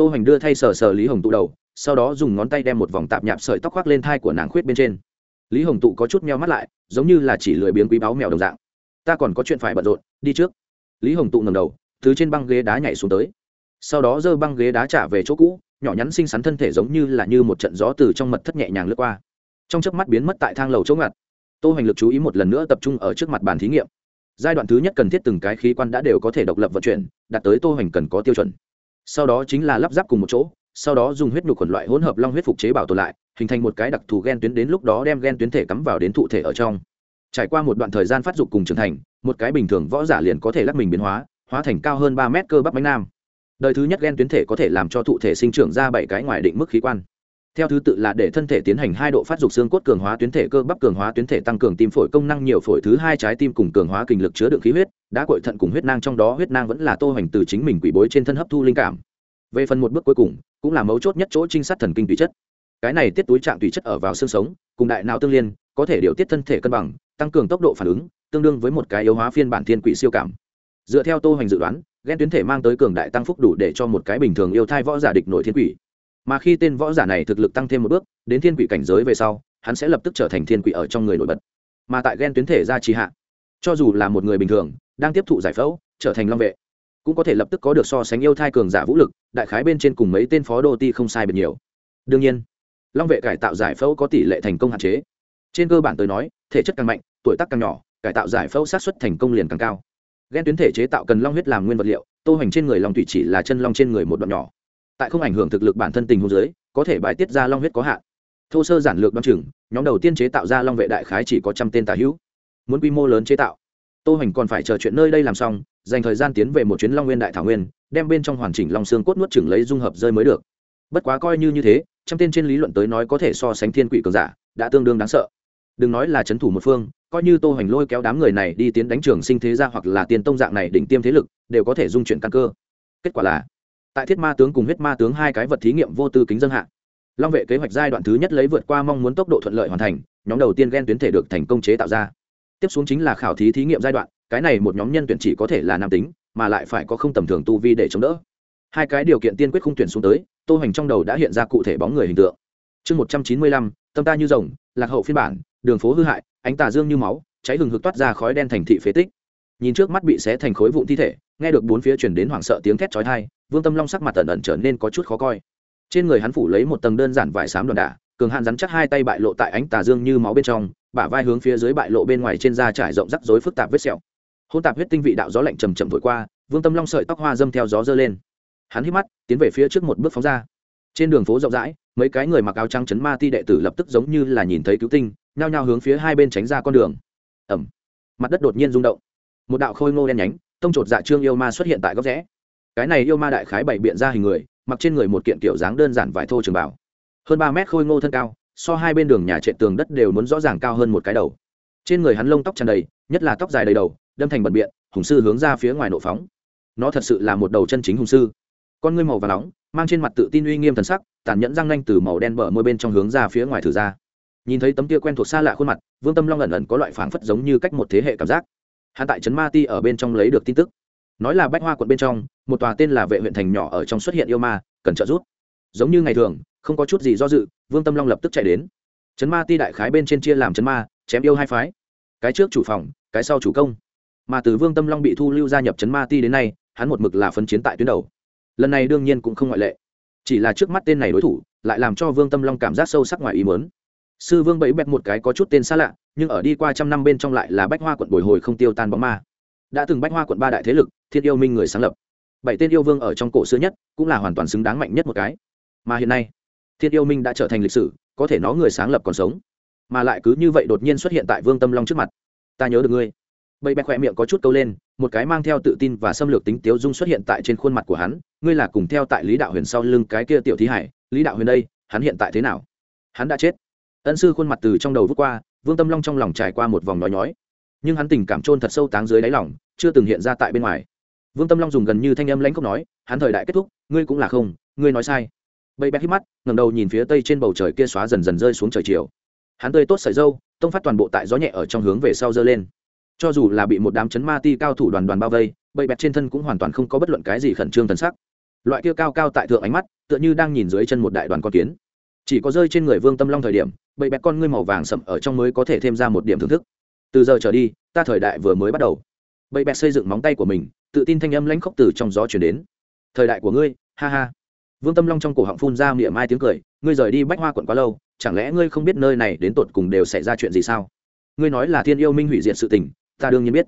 tô hoành đưa thay sờ sờ lý hồng tụ đầu, sau đó dùng ngón tay đem một vòng tạp nhạp sợi tóc khoác lên thai của nàng khuyết bên trên. Lý hồng tụ có chút meo mắt lại, giống như là chỉ lười biếng quý báo mèo đồng dạng. Ta còn có chuyện phải bận rộn, đi trước. Lý hồng tụ ngầm đầu thứ trên băng ghế đá nhảy xuống tới. Sau đó giơ băng ghế đá trả về chỗ cũ, nhỏ nhắn xinh xắn thân thể giống như là như một trận gió từ trong mật thất nhẹ nhàng lướt qua. Trong chớp mắt biến mất tại thang lầu chỗ ngặt. Tô hoành lực chú ý một lần nữa tập trung ở trước mặt bàn thí nghiệm. Giai đoạn thứ nhất cần thiết từng cái khí quan đã đều có thể độc lập vận chuyển, đạt tới tô hoành cần có tiêu chuẩn sau đó chính là lắp ráp cùng một chỗ, sau đó dùng huyết nhục khuẩn loại hỗn hợp long huyết phục chế bảo tồn lại, hình thành một cái đặc thù gen tuyến đến lúc đó đem gen tuyến thể cắm vào đến thụ thể ở trong. Trải qua một đoạn thời gian phát dục cùng trưởng thành, một cái bình thường võ giả liền có thể lắp mình biến hóa hóa thành cao hơn ba mét cơ bắp bánh nam. Đời thứ nhất gen tuyến thể có thể làm cho thụ thể sinh trưởng ra bảy cái ngoài định mức khí quan theo thứ tự là để thân thể tiến hành hai độ phát dục xương cốt cường hóa tuyến thể cơ bắp cường hóa tuyến thể tăng cường tim phổi công năng nhiều phổi thứ hai trái tim cùng cường hóa kinh lực chứa đựng khí huyết, đã cội thận cùng huyết nang trong đó huyết nang vẫn là tô hành từ chính mình quỷ bối trên thân hấp thu linh cảm. Về phần một bước cuối cùng, cũng là mấu chốt nhất chỗ trinh sát thần kinh tùy chất. Cái này tiết túi trạng tùy chất ở vào xương sống, cùng đại não tương liên, có thể điều tiết thân thể cân bằng, tăng cường tốc độ phản ứng, tương đương với một cái yếu hóa phiên bản thiên quỷ siêu cảm. Dựa theo tô hành dự đoán ghen tuyến thể mang tới cường đại tăng phúc đủ để cho một cái bình thường yêu thai võ giả địch nội thiên quỷ mà khi tên võ giả này thực lực tăng thêm một bước, đến thiên quỷ cảnh giới về sau, hắn sẽ lập tức trở thành thiên quỷ ở trong người nổi bật. Mà tại ghen tuyến thể ra trì hạ, cho dù là một người bình thường, đang tiếp thụ giải phẫu, trở thành long vệ, cũng có thể lập tức có được so sánh yêu thai cường giả vũ lực, đại khái bên trên cùng mấy tên phó đô ti không sai biệt nhiều. Đương nhiên, long vệ cải tạo giải phẫu có tỷ lệ thành công hạn chế. Trên cơ bản tôi nói, thể chất càng mạnh, tuổi tác càng nhỏ, cải tạo giải phẫu sát xuất thành công liền càng cao. Ghen tuyến thể chế tạo cần long huyết làm nguyên vật liệu, tô hoành trên người long thủy chỉ là chân long trên người một đoạn nhỏ tại không ảnh hưởng thực lực bản thân tình huống dưới, có thể bài tiết ra long huyết có hạn. Thô sơ giản lược đ o nhóm đầu tiên chế tạo ra long vệ đại khái chỉ có trăm tên tà hữu. Muốn quy mô lớn chế tạo. Tô hoành còn phải chờ chuyện nơi đây làm xong, dành thời gian tiến về một chuyến long nguyên đại thảo nguyên, đem bên trong hoàn chỉnh long xương cốt nuốt chừng lấy dung hợp rơi mới được. Bất quá coi như như thế, trăm tên trên lý luận tới nói có thể so sánh thiên quỷ cường giả, đã tương đương đáng sợ. Đừng nói là c h ấ n thủ một phương, coi như tô hoành lôi kéo đám người này đi tiến đánh trường sinh thế gia hoặc là tiền tông dạng này đỉnh tiêm thế lực, đều có thể dung chuyển căn cơ. Kết quả là tại thiết ma tướng cùng huyết ma tướng hai cái vật thí nghiệm vô tư kính dân hạ. Long vệ kế hoạch giai đoạn thứ nhất lấy vượt qua mong muốn tốc độ thuận lợi hoàn thành, nhóm đầu tiên ghen tuyến thể được thành công chế tạo ra. Tiếp xuống chính là khảo thí thí nghiệm giai đoạn, cái này một nhóm nhân tuyển chỉ có thể là nam tính, mà lại phải có không tầm thường tu vi để chống đỡ. Hai cái điều kiện tiên quyết không tuyển xuống tới, tô hoành trong đầu đã hiện ra cụ thể bóng người hình tượng. Chương một trăm chín mươi lăm, tâm ta như rồng, lạc hậu phiên bản, đường phố hư hại, ánh tà dương như máu, cháy hừng hực toát ra khói đen thành thị phế tích. Nhìn trước mắt bị xé thành khối vụn thi thể, nghe được bốn phía truyền đến hoảng sợ tiếng thét chói tai vương tâm long sắc mặt ẩn ẩn trở nên có chút khó coi trên người hắn phủ lấy một tầng đơn giản vải xám đòn đả cường hạn rắn chắc hai tay bại lộ tại ánh tà dương như máu bên trong bả vai hướng phía dưới bại lộ bên ngoài trên da trải rộng rắc rối phức tạp vết sẹo hôn tạp huyết tinh vị đạo gió lạnh trầm trầm thổi qua vương tâm long sợi tóc hoa dâm theo gió dơ lên hắn hít mắt tiến về phía trước một bước phóng ra trên đường phố rộng rãi mấy cái người mặc áo trắng chấn ma ti đệ tử lập tức giống như là nhìn thấy cứu tinh nhao nhao hướng phía hai bên tránh ra con đường ẩm mặt đất đột nhiên rung động một đạo khôi ngô đen nhánh tông chột dạ trương yêu ma xuất hiện tại góc rẽ cái này yêu ma đại khái bảy biện ra hình người, mặc trên người một kiện kiểu dáng đơn giản vải thô trường bảo hơn ba mét khôi ngô thân cao, so hai bên đường nhà trệ tường đất đều muốn rõ ràng cao hơn một cái đầu. Trên người hắn lông tóc tràn đầy, nhất là tóc dài đầy đầu, đâm thành bận biện, hùng sư hướng ra phía ngoài nộ phóng. Nó thật sự là một đầu chân chính hùng sư. Con ngươi màu và nóng, mang trên mặt tự tin uy nghiêm thần sắc, tàn nhẫn răng nanh từ màu đen bở môi bên trong hướng ra phía ngoài thử ra. Nhìn thấy tấm tia quen thuộc xa lạ khuôn mặt, vương tâm long ẩn ẩn có loại phảng phất giống như cách một thế hệ cảm giác. Hạ tại trấn ma ti ở bên trong lấy được tin tức nói là bách hoa quận bên trong, một tòa tên là vệ huyện thành nhỏ ở trong xuất hiện yêu ma, cần trợ giúp. Giống như ngày thường, không có chút gì do dự, vương tâm long lập tức chạy đến. Chấn ma ti đại khái bên trên chia làm chấn ma, chém yêu hai phái. Cái trước chủ phòng, cái sau chủ công. Mà từ vương tâm long bị thu lưu gia nhập chấn ma ti đến nay, hắn một mực là phân chiến tại tuyến đầu. Lần này đương nhiên cũng không ngoại lệ. Chỉ là trước mắt tên này đối thủ, lại làm cho vương tâm long cảm giác sâu sắc ngoài ý mớn sư vương bẫy bẹt một cái có chút tên xa lạ, nhưng ở đi qua trăm năm bên trong lại là bách hoa quận bồi hồi không tiêu tan bóng ma đã từng bách hoa quận ba đại thế lực, thiên yêu minh người sáng lập. Bảy tên yêu vương ở trong cổ xưa nhất cũng là hoàn toàn xứng đáng mạnh nhất một cái. Mà hiện nay, thiên yêu minh đã trở thành lịch sử, có thể nó người sáng lập còn sống. Mà lại cứ như vậy đột nhiên xuất hiện tại vương tâm long trước mặt. Ta nhớ được ngươi. Bậy bẹ khỏe miệng có chút câu lên, một cái mang theo tự tin và xâm lược tính tiếu dung xuất hiện tại trên khuôn mặt của hắn. Ngươi là cùng theo tại lý đạo huyền sau lưng cái kia tiểu thí hải. Lý đạo huyền đây, hắn hiện tại thế nào? Hắn đã chết. Ân sư khuôn mặt từ trong đầu vút qua, vương tâm long trong lòng trải qua một vòng nói nhói nhưng hắn tình cảm trôn thật sâu táng dưới đáy lòng chưa từng hiện ra tại bên ngoài. Vương tâm long dùng gần như thanh âm lãnh khốc nói hắn thời đại kết thúc ngươi cũng là không ngươi nói sai. Bậy bẹt hít mắt ngẩng đầu nhìn phía tây trên bầu trời kia xóa dần dần rơi xuống trời chiều. Hắn tươi tốt sợi râu, tông phát toàn bộ tại gió nhẹ ở trong hướng về sau dơ lên. Cho dù là bị một đám chấn ma ti cao thủ đoàn đoàn bao vây bậy bẹt trên thân cũng hoàn toàn không có bất luận cái gì khẩn trương thần sắc. Loại kia cao cao tại thượng ánh mắt tựa như đang nhìn dưới chân một đại đoàn con kiến. Chỉ có rơi trên người vương tâm long thời điểm bậy bẹt con ngươi màu vàng sậm ở trong mới có thể thêm ra một điểm thưởng thức từ giờ trở đi, ta thời đại vừa mới bắt đầu. Bậy bẹt xây dựng móng tay của mình, tự tin thanh âm lãnh khốc từ trong gió chuyển đến. Thời đại của ngươi, ha ha. Vương tâm long trong cổ họng phun ra miệng mai tiếng cười, ngươi rời đi bách hoa quận quá lâu, chẳng lẽ ngươi không biết nơi này đến tột cùng đều xảy ra chuyện gì sao? Ngươi nói là thiên yêu minh hủy diệt sự tình, ta đương nhiên biết.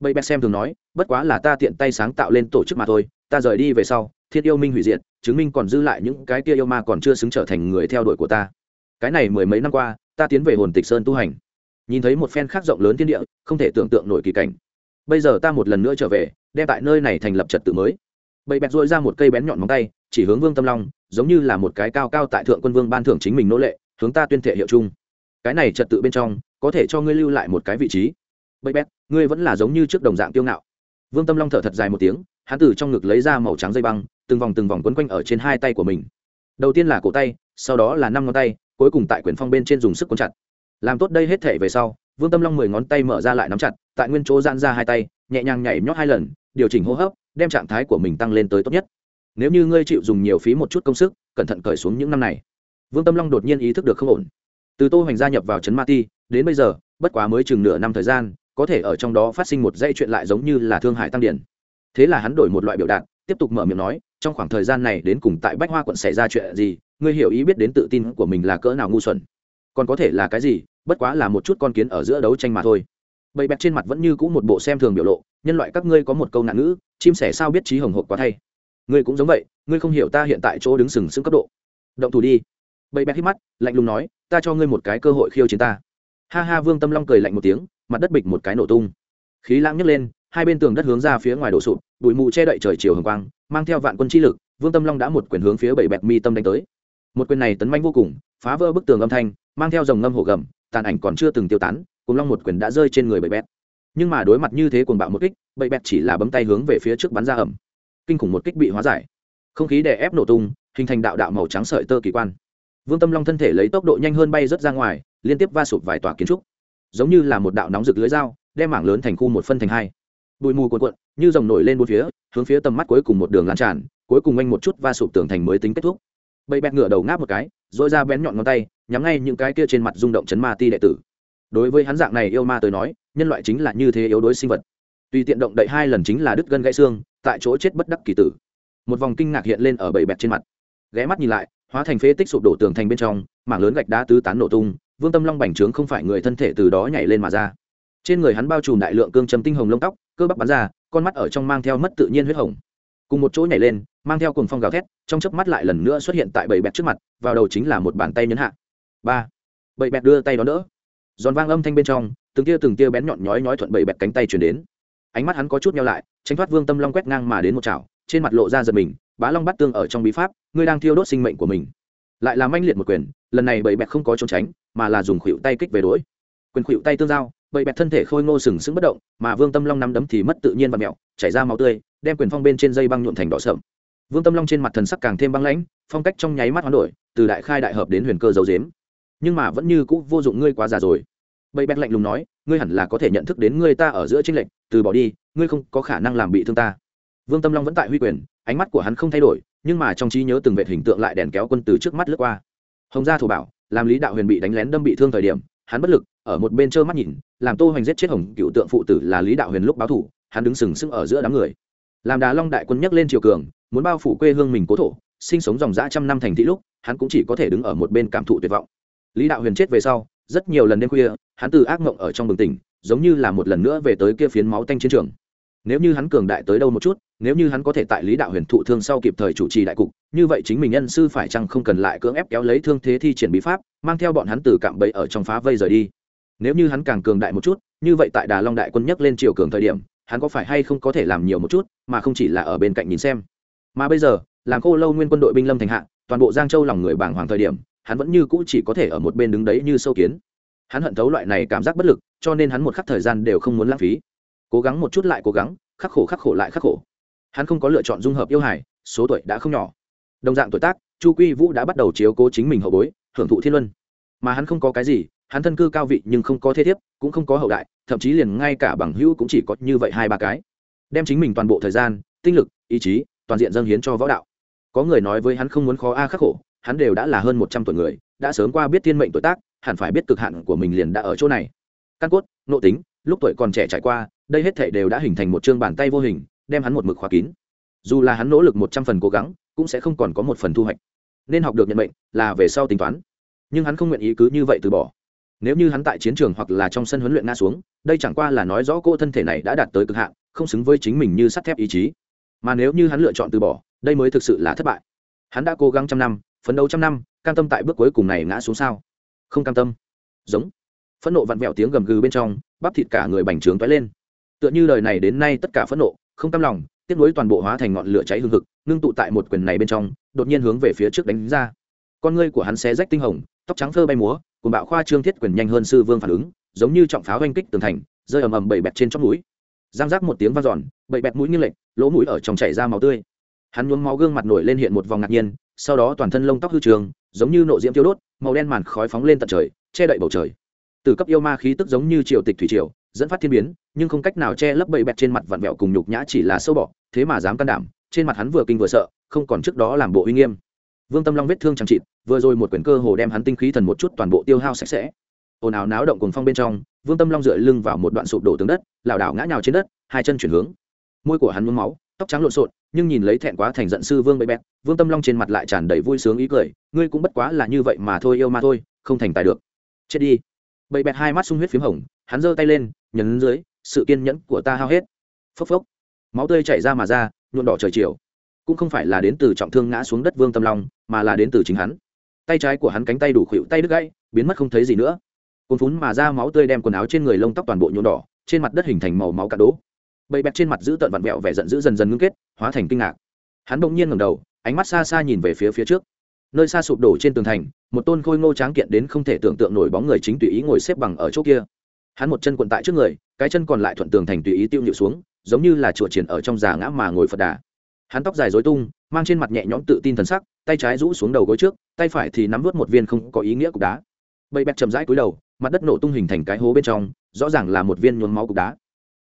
Bậy bẹt xem thường nói, bất quá là ta tiện tay sáng tạo lên tổ chức mà thôi, ta rời đi về sau, thiên yêu minh hủy diệt, chứng minh còn dư lại những cái kia yêu ma còn chưa xứng trở thành người theo đuổi của ta. Cái này mười mấy năm qua, ta tiến về hồn tịch sơn tu hành nhìn thấy một phen khác rộng lớn thiên địa, không thể tưởng tượng nổi kỳ cảnh. Bây giờ ta một lần nữa trở về, đem tại nơi này thành lập trật tự mới. Bậy bẹt dội ra một cây bén nhọn móng tay, chỉ hướng vương tâm long, giống như là một cái cao cao tại thượng quân vương ban thưởng chính mình nô lệ, hướng ta tuyên thệ hiệu chung. Cái này trật tự bên trong, có thể cho ngươi lưu lại một cái vị trí. Bậy bẹt, ngươi vẫn là giống như trước đồng dạng tiêu ngạo. Vương tâm long thở thật dài một tiếng, hắn từ trong ngực lấy ra màu trắng dây băng, từng vòng từng vòng quấn quanh ở trên hai tay của mình. Đầu tiên là cổ tay, sau đó là năm ngón tay, cuối cùng tại quyển phong bên trên dùng sức quấn chặt làm tốt đây hết thể về sau, vương tâm long mười ngón tay mở ra lại nắm chặt, tại nguyên chỗ gian ra hai tay, nhẹ nhàng nhảy nhót hai lần, điều chỉnh hô hấp, đem trạng thái của mình tăng lên tới tốt nhất. Nếu như ngươi chịu dùng nhiều phí một chút công sức, cẩn thận cởi xuống những năm này. Vương tâm long đột nhiên ý thức được không ổn. Từ tô hoành gia nhập vào trấn ma ti, đến bây giờ, bất quá mới chừng nửa năm thời gian, có thể ở trong đó phát sinh một dây chuyện lại giống như là thương hải tăng điển. Thế là hắn đổi một loại biểu đạt, tiếp tục mở miệng nói, trong khoảng thời gian này đến cùng tại bách hoa quận xảy ra chuyện gì, ngươi hiểu ý biết đến tự tin của mình là cỡ nào ngu xuẩn. Còn có thể là cái gì bất quá là một chút con kiến ở giữa đấu tranh mà thôi. Bầy bẹt trên mặt vẫn như cũ một bộ xem thường biểu lộ, nhân loại các ngươi có một câu nạn ngữ, chim sẻ sao biết trí hồng hộp quá thay. Ngươi cũng giống vậy, ngươi không hiểu ta hiện tại chỗ đứng sừng sững cấp độ. Động thủ đi. Bầy bẹt hít mắt, lạnh lùng nói, ta cho ngươi một cái cơ hội khiêu chiến ta. Ha ha, vương tâm long cười lạnh một tiếng, mặt đất bịch một cái nổ tung. Khí lãng nhấc lên, hai bên tường đất hướng ra phía ngoài đổ sụp, bụi mù che đậy trời chiều hồng quang, mang theo vạn quân chi lực, vương tâm long đã một quyền hướng phía bảy bẹt mi tâm đánh tới. Một quyền này tấn manh vô cùng, phá vỡ bức tường âm thanh, mang theo dòng ngâm hổ gầm tàn ảnh còn chưa từng tiêu tán, cùng long một quyền đã rơi trên người bậy bẹt. Nhưng mà đối mặt như thế cuồng bạo một kích, bậy bẹt chỉ là bấm tay hướng về phía trước bắn ra ẩm kinh khủng một kích bị hóa giải. Không khí đè ép nổ tung, hình thành đạo đạo màu trắng sợi tơ kỳ quan. Vương tâm long thân thể lấy tốc độ nhanh hơn bay rớt ra ngoài, liên tiếp va sụp vài tòa kiến trúc. Giống như là một đạo nóng rực lưới dao, đem mảng lớn thành khu một phân thành hai. Bụi mù cuộn cuộn, như dòng nổi lên bốn phía, hướng phía tầm mắt cuối cùng một đường lan tràn, cuối cùng anh một chút va sụp tường thành mới tính kết thúc. Bậy bẹt ngựa đầu ngáp một cái dội ra bén nhọn ngón tay, nhắm ngay những cái kia trên mặt rung động chấn ma ti đệ tử. Đối với hắn dạng này yêu ma tới nói, nhân loại chính là như thế yếu đuối sinh vật. Tuy tiện động đậy hai lần chính là đứt gân gãy xương, tại chỗ chết bất đắc kỳ tử. Một vòng kinh ngạc hiện lên ở bầy bẹt trên mặt. Ghé mắt nhìn lại, hóa thành phế tích sụp đổ tường thành bên trong, mảng lớn gạch đá tứ tán nổ tung, vương tâm long bành trướng không phải người thân thể từ đó nhảy lên mà ra. Trên người hắn bao trùm đại lượng cương chấm tinh hồng lông tóc, cơ bắp bắn ra, con mắt ở trong mang theo mất tự nhiên huyết hồng. Cùng một chỗ nhảy lên mang theo cùng phong gào thét, trong chớp mắt lại lần nữa xuất hiện tại bầy bẹt trước mặt, vào đầu chính là một bàn tay nhấn hạ. Ba. Bầy bẹt đưa tay đó đỡ. Giòn vang âm thanh bên trong, từng tia từng tia bén nhọn nhói nhói thuận bầy bẹt cánh tay chuyển đến. Ánh mắt hắn có chút nhau lại, tránh thoát vương tâm long quét ngang mà đến một chảo, trên mặt lộ ra giật mình, bá long bắt tương ở trong bí pháp, ngươi đang thiêu đốt sinh mệnh của mình. Lại làm manh liệt một quyền, lần này bầy bẹt không có trốn tránh, mà là dùng khuỷu tay kích về đuổi quyền khuỷu tay tương giao, bầy bẹt thân thể khôi ngô sừng sững bất động, mà vương tâm long nắm đấm thì mất tự nhiên và mẹo, chảy ra máu tươi, đem quyền phong bên trên dây băng nhuộn thành đỏ sậm vương tâm long trên mặt thần sắc càng thêm băng lãnh phong cách trong nháy mắt hoán đổi từ đại khai đại hợp đến huyền cơ dấu dếm nhưng mà vẫn như cũ vô dụng ngươi quá già rồi. Bậy bẹt lạnh lùng nói ngươi hẳn là có thể nhận thức đến ngươi ta ở giữa tranh lệnh, từ bỏ đi ngươi không có khả năng làm bị thương ta. Vương tâm long vẫn tại huy quyền ánh mắt của hắn không thay đổi nhưng mà trong trí nhớ từng vệ hình tượng lại đèn kéo quân từ trước mắt lướt qua. Hồng gia thủ bảo làm lý đạo huyền bị đánh lén đâm bị thương thời điểm hắn bất lực ở một bên trơ mắt nhìn làm tô hoành giết chết hồng cựu tượng phụ tử là lý đạo huyền lúc báo thủ hắn đứng sừng sững ở giữa đám người làm đà long đại quân nhắc lên triều cường, muốn bao phủ quê hương mình cố thổ, sinh sống dòng dã trăm năm thành thị lúc, hắn cũng chỉ có thể đứng ở một bên cảm thụ tuyệt vọng. Lý đạo huyền chết về sau, rất nhiều lần đêm khuya, hắn từ ác mộng ở trong bừng tỉnh, giống như là một lần nữa về tới kia phiến máu tanh chiến trường. Nếu như hắn cường đại tới đâu một chút, nếu như hắn có thể tại lý đạo huyền thụ thương sau kịp thời chủ trì đại cục, như vậy chính mình nhân sư phải chăng không cần lại cưỡng ép kéo lấy thương thế thi triển bí pháp, mang theo bọn hắn từ cạm bẫy ở trong phá vây rời đi. Nếu như hắn càng cường đại một chút, như vậy tại đà long đại quân nhấc lên triều cường thời điểm hắn có phải hay không có thể làm nhiều một chút, mà không chỉ là ở bên cạnh nhìn xem. Mà bây giờ làm khô lâu nguyên quân đội binh lâm thành hạ, toàn bộ giang châu lòng người bảng hoàng thời điểm, hắn vẫn như cũ chỉ có thể ở một bên đứng đấy như sâu kiến. Hắn hận thấu loại này cảm giác bất lực, cho nên hắn một khắc thời gian đều không muốn lãng phí. Cố gắng một chút lại cố gắng, khắc khổ khắc khổ lại khắc khổ. Hắn không có lựa chọn dung hợp yêu hải số tuổi đã không nhỏ. Đồng dạng tuổi tác, chu quy vũ đã bắt đầu chiếu cố chính mình hậu bối, hưởng thụ thiên luân. Mà hắn không có cái gì hắn thân cư cao vị nhưng không có thế thiếp, cũng không có hậu đại, thậm chí liền ngay cả bằng hữu cũng chỉ có như vậy hai ba cái. Đem chính mình toàn bộ thời gian, tinh lực, ý chí, toàn diện dâng hiến cho võ đạo. Có người nói với hắn không muốn khó a khắc khổ, hắn đều đã là hơn một trăm tuổi người, đã sớm qua biết thiên mệnh tuổi tác, hẳn phải biết cực hạn của mình liền đã ở chỗ này. Căn cốt, nội tính, lúc tuổi còn trẻ trải qua, đây hết thể đều đã hình thành một chương bàn tay vô hình, đem hắn một mực khóa kín. Dù là hắn nỗ lực một trăm phần cố gắng, cũng sẽ không còn có một phần thu hoạch. Nên học được nhận mệnh là về sau tính toán. Nhưng hắn không nguyện ý cứ như vậy từ bỏ nếu như hắn tại chiến trường hoặc là trong sân huấn luyện nga xuống, đây chẳng qua là nói rõ cô thân thể này đã đạt tới cực hạn, không xứng với chính mình như sắt thép ý chí. Mà nếu như hắn lựa chọn từ bỏ, đây mới thực sự là thất bại. Hắn đã cố gắng trăm năm, phấn đấu trăm năm, cam tâm tại bước cuối cùng này ngã xuống sao? Không cam tâm. Giống. Phẫn nộ vặn vẹo tiếng gầm gừ bên trong, bắp thịt cả người bành trướng toái lên. Tựa như đời này đến nay tất cả phẫn nộ, không cam lòng, tiếp nối toàn bộ hóa thành ngọn lửa cháy hương thực ngưng tụ tại một quyền này bên trong, đột nhiên hướng về phía trước đánh ra. Con ngươi của hắn xé rách tinh hồng, tóc trắng thơ bay múa cùng bạo khoa trương thiết quyền nhanh hơn sư vương phản ứng giống như trọng pháo oanh kích tường thành rơi ầm ầm bảy bẹt trên chót núi, giang giác một tiếng v a n giòn bậy bẹt mũi như lệnh, lỗ mũi ở trong chảy ra máu tươi. Hắn nhuốm máu gương mặt nổi lên hiện một vòng ngạc nhiên sau đó toàn thân lông tóc hư trường giống như nộ diễm tiêu đốt màu đen màn khói phóng lên tận trời che đậy bầu trời. Từ cấp yêu ma khí tức giống như triều tịch thủy triều dẫn phát thiên biến nhưng không cách nào che lấp bảy bẹt trên mặt vặn vẹo cùng nhục nhã chỉ là sâu bọ thế mà dám can đảm trên mặt hắn vừa kinh vừa sợ không còn trước đó làm bộ uy nghiêm. Vương tâm long vết thương chẳng trịt vừa rồi một quyển cơ hồ đem hắn tinh khí thần một chút toàn bộ tiêu hao sạch sẽ. Ồn ào náo động cùng phong bên trong, vương tâm long dựa lưng vào một đoạn sụp đổ tướng đất, lảo đảo ngã nhào trên đất, hai chân chuyển hướng. Môi của hắn mướm máu, tóc trắng lộn xộn, nhưng nhìn lấy thẹn quá thành giận sư vương bậy bẹt, vương tâm long trên mặt lại tràn đầy vui sướng ý cười, ngươi cũng bất quá là như vậy mà thôi, yêu mà thôi, không thành tài được. Chết đi. Bậy bẹt hai mắt sung huyết p h í m hồng, hắn giơ tay lên, nhấn dưới, sự kiên nhẫn của ta hao hết. Phốc phốc. Máu tươi chảy ra mà ra nhuộn đỏ trời chiều. Cũng không phải là đến từ trọng thương ngã xuống đất vương tâm long, mà là đến từ chính hắn tay trái của hắn cánh tay đủ khuỵu tay đứt gãy, biến mất không thấy gì nữa. Cồn phún mà ra máu tươi đem quần áo trên người lông tóc toàn bộ nhuộm đỏ, trên mặt đất hình thành màu máu cạn đố. Bậy bẹt trên mặt giữ tợn vặn vẹo vẻ giận dữ dần dần ngưng kết, hóa thành kinh ngạc. Hắn bỗng nhiên ngầm đầu, ánh mắt xa xa nhìn về phía phía trước. Nơi xa sụp đổ trên tường thành, một tôn khôi ngô tráng kiện đến không thể tưởng tượng nổi bóng người chính tùy ý ngồi xếp bằng ở chỗ kia. Hắn một chân quận tại trước người, cái chân còn lại thuận tường thành tùy ý tiêu nhịu xuống, giống như là chùa triển ở trong già ngã mà ngồi phật đà. Hắn tóc dài dối tung, mang trên mặt nhẹ nhõm tự tin thần sắc, tay trái rũ xuống đầu gối trước tay phải thì nắm vớt một viên không có ý nghĩa cục đá. Bầy bẹt chầm rãi cúi đầu, mặt đất nổ tung hình thành cái hố bên trong, rõ ràng là một viên nhuốm máu cục đá.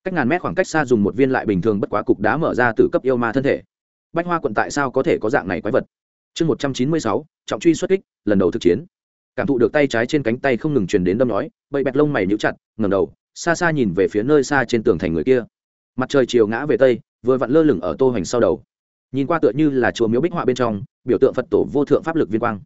Cách ngàn mét khoảng cách xa dùng một viên lại bình thường bất quá cục đá mở ra từ cấp yêu ma thân thể. Bách hoa quận tại sao có thể có dạng này quái vật? Chương một trăm chín mươi sáu, trọng truy xuất kích, lần đầu thực chiến. Cảm thụ được tay trái trên cánh tay không ngừng truyền đến đâm nói, bầy bẹt lông mày nhũ chặt ngầm đầu, xa xa nhìn về phía nơi xa trên tường thành người kia. Mặt trời chiều ngã về tây, vừa vặn lơ lửng ở tô hoành sau đầu nhìn qua tựa như là chùa miếu bích họa bên trong, biểu tượng phật tổ vô thượng pháp lực viên quang.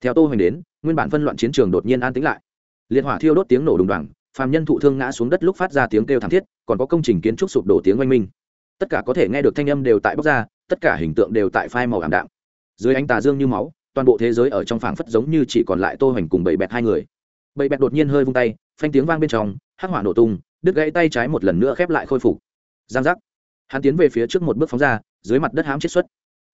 Theo tô hoành đến, nguyên bản phân loạn chiến trường đột nhiên an tĩnh lại. Liệt hỏa thiêu đốt tiếng nổ đùng đoàng, phàm nhân thụ thương ngã xuống đất lúc phát ra tiếng kêu thảm thiết, còn có công trình kiến trúc sụp đổ tiếng oanh minh. Tất cả có thể nghe được thanh âm đều tại bóc ra, tất cả hình tượng đều tại phai màu ảm đạm. Dưới ánh tà dương như máu, toàn bộ thế giới ở trong phảng phất giống như chỉ còn lại tô hoành cùng bảy bẹt hai người. Bảy bẹt đột nhiên hơi vung tay, phanh tiếng vang bên trong, hắc hỏa nổ tung, đứt gãy tay trái một lần nữa khép lại khôi phục. Giang giác. Hắn tiến về phía trước một bước phóng ra dưới mặt đất hám chết xuất.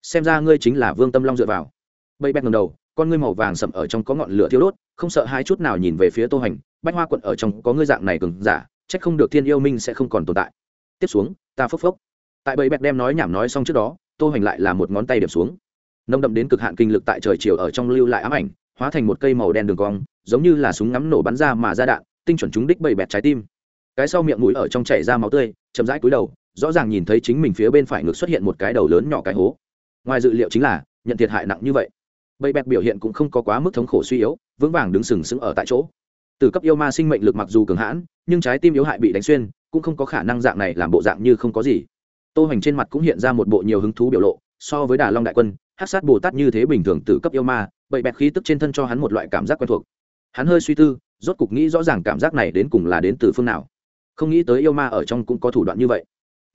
Xem ra ngươi chính là vương tâm long dựa vào. Bậy bẹt ngầm đầu, con ngươi màu vàng sậm ở trong có ngọn lửa thiêu đốt, không sợ hai chút nào nhìn về phía tô hành, bách hoa quận ở trong có ngươi dạng này cứng giả trách không được thiên yêu minh sẽ không còn tồn tại. Tiếp xuống, ta phốc phốc. Tại bầy bẹt đem nói nhảm nói xong trước đó, tô hành lại là một ngón tay điểm xuống. Nông đậm đến cực hạn kinh lực tại trời chiều ở trong lưu lại ám ảnh, hóa thành một cây màu đen đường cong, giống như là súng ngắm nổ bắn ra mà ra đạn, tinh chuẩn trúng đích bầy bẹt trái tim. Cái sau miệng mũi ở trong chảy ra máu tươi, chậm rãi cúi đầu rõ ràng nhìn thấy chính mình phía bên phải ngực xuất hiện một cái đầu lớn nhỏ cái hố. Ngoài dự liệu chính là, nhận thiệt hại nặng như vậy. Bầy bẹt biểu hiện cũng không có quá mức thống khổ suy yếu, vững vàng đứng sừng sững ở tại chỗ. Từ cấp yêu ma sinh mệnh lực mặc dù cường hãn, nhưng trái tim yếu hại bị đánh xuyên, cũng không có khả năng dạng này làm bộ dạng như không có gì. Tô hoành trên mặt cũng hiện ra một bộ nhiều hứng thú biểu lộ, so với đà long đại quân, hát sát bồ tát như thế bình thường từ cấp yêu ma bậy bẹt khí tức trên thân cho hắn một loại cảm giác quen thuộc. Hắn hơi suy tư, rốt cục nghĩ rõ ràng cảm giác này đến cùng là đến từ phương nào. Không nghĩ tới yêu ma ở trong cũng có thủ đoạn như vậy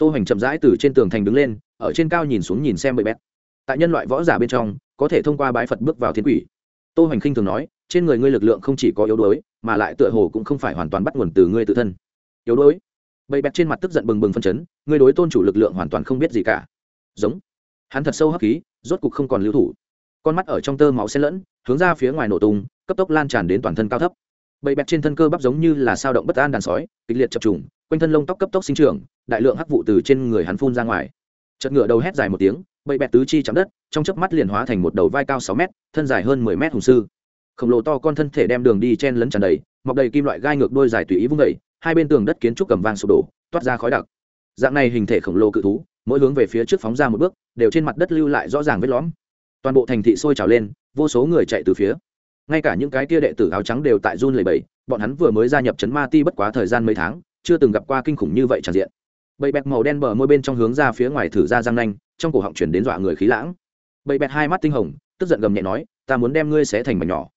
tô hoành chậm rãi từ trên tường thành đứng lên, ở trên cao nhìn xuống nhìn xem bệ bét. Tại nhân loại võ giả bên trong, có thể thông qua bái phật bước vào thiên quỷ. Tô hoành khinh thường nói, trên người ngươi lực lượng không chỉ có yếu đuối, mà lại tựa hồ cũng không phải hoàn toàn bắt nguồn từ ngươi tự thân. Yếu đuối? Bậy bét trên mặt tức giận bừng bừng phân chấn, ngươi đối tôn chủ lực lượng hoàn toàn không biết gì cả. Giống. Hắn thật sâu hấp khí, rốt cục không còn lưu thủ. Con mắt ở trong tơ máu xen lẫn, hướng ra phía ngoài nổ tung, cấp tốc lan tràn đến toàn thân cao thấp bầy bẹt trên thân cơ bắp giống như là sao động bất an đàn sói, kịch liệt chập trùng, quanh thân lông tóc cấp tốc sinh trưởng, đại lượng hắc vụ từ trên người hắn phun ra ngoài. Chật ngựa đầu hét dài một tiếng, bầy bẹt tứ chi chạm đất, trong chớp mắt liền hóa thành một đầu vai cao sáu mét, thân dài hơn mười mét hùng sư. Khổng lồ to con thân thể đem đường đi chen lấn tràn đầy, mọc đầy kim loại gai ngược đôi dài tùy ý vung đầy hai bên tường đất kiến trúc cầm vàng sụp đổ, toát ra khói đặc. Dạng này hình thể khổng lồ cự thú, mỗi hướng về phía trước phóng ra một bước, đều trên mặt đất lưu lại rõ ràng vết lõm. Toàn bộ thành thị sôi trào lên, vô số người chạy từ phía ngay cả những cái kia đệ tử áo trắng đều tại run lầy bẫy bọn hắn vừa mới gia nhập trấn ma ti bất quá thời gian mấy tháng, chưa từng gặp qua kinh khủng như vậy tràn diện. Bầy bẹt màu đen bờ môi bên trong hướng ra phía ngoài thử ra răng nanh, trong cổ họng chuyển đến dọa người khí lãng. Bầy bẹt hai mắt tinh hồng, tức giận gầm nhẹ nói, ta muốn đem ngươi xé thành mảnh nhỏ.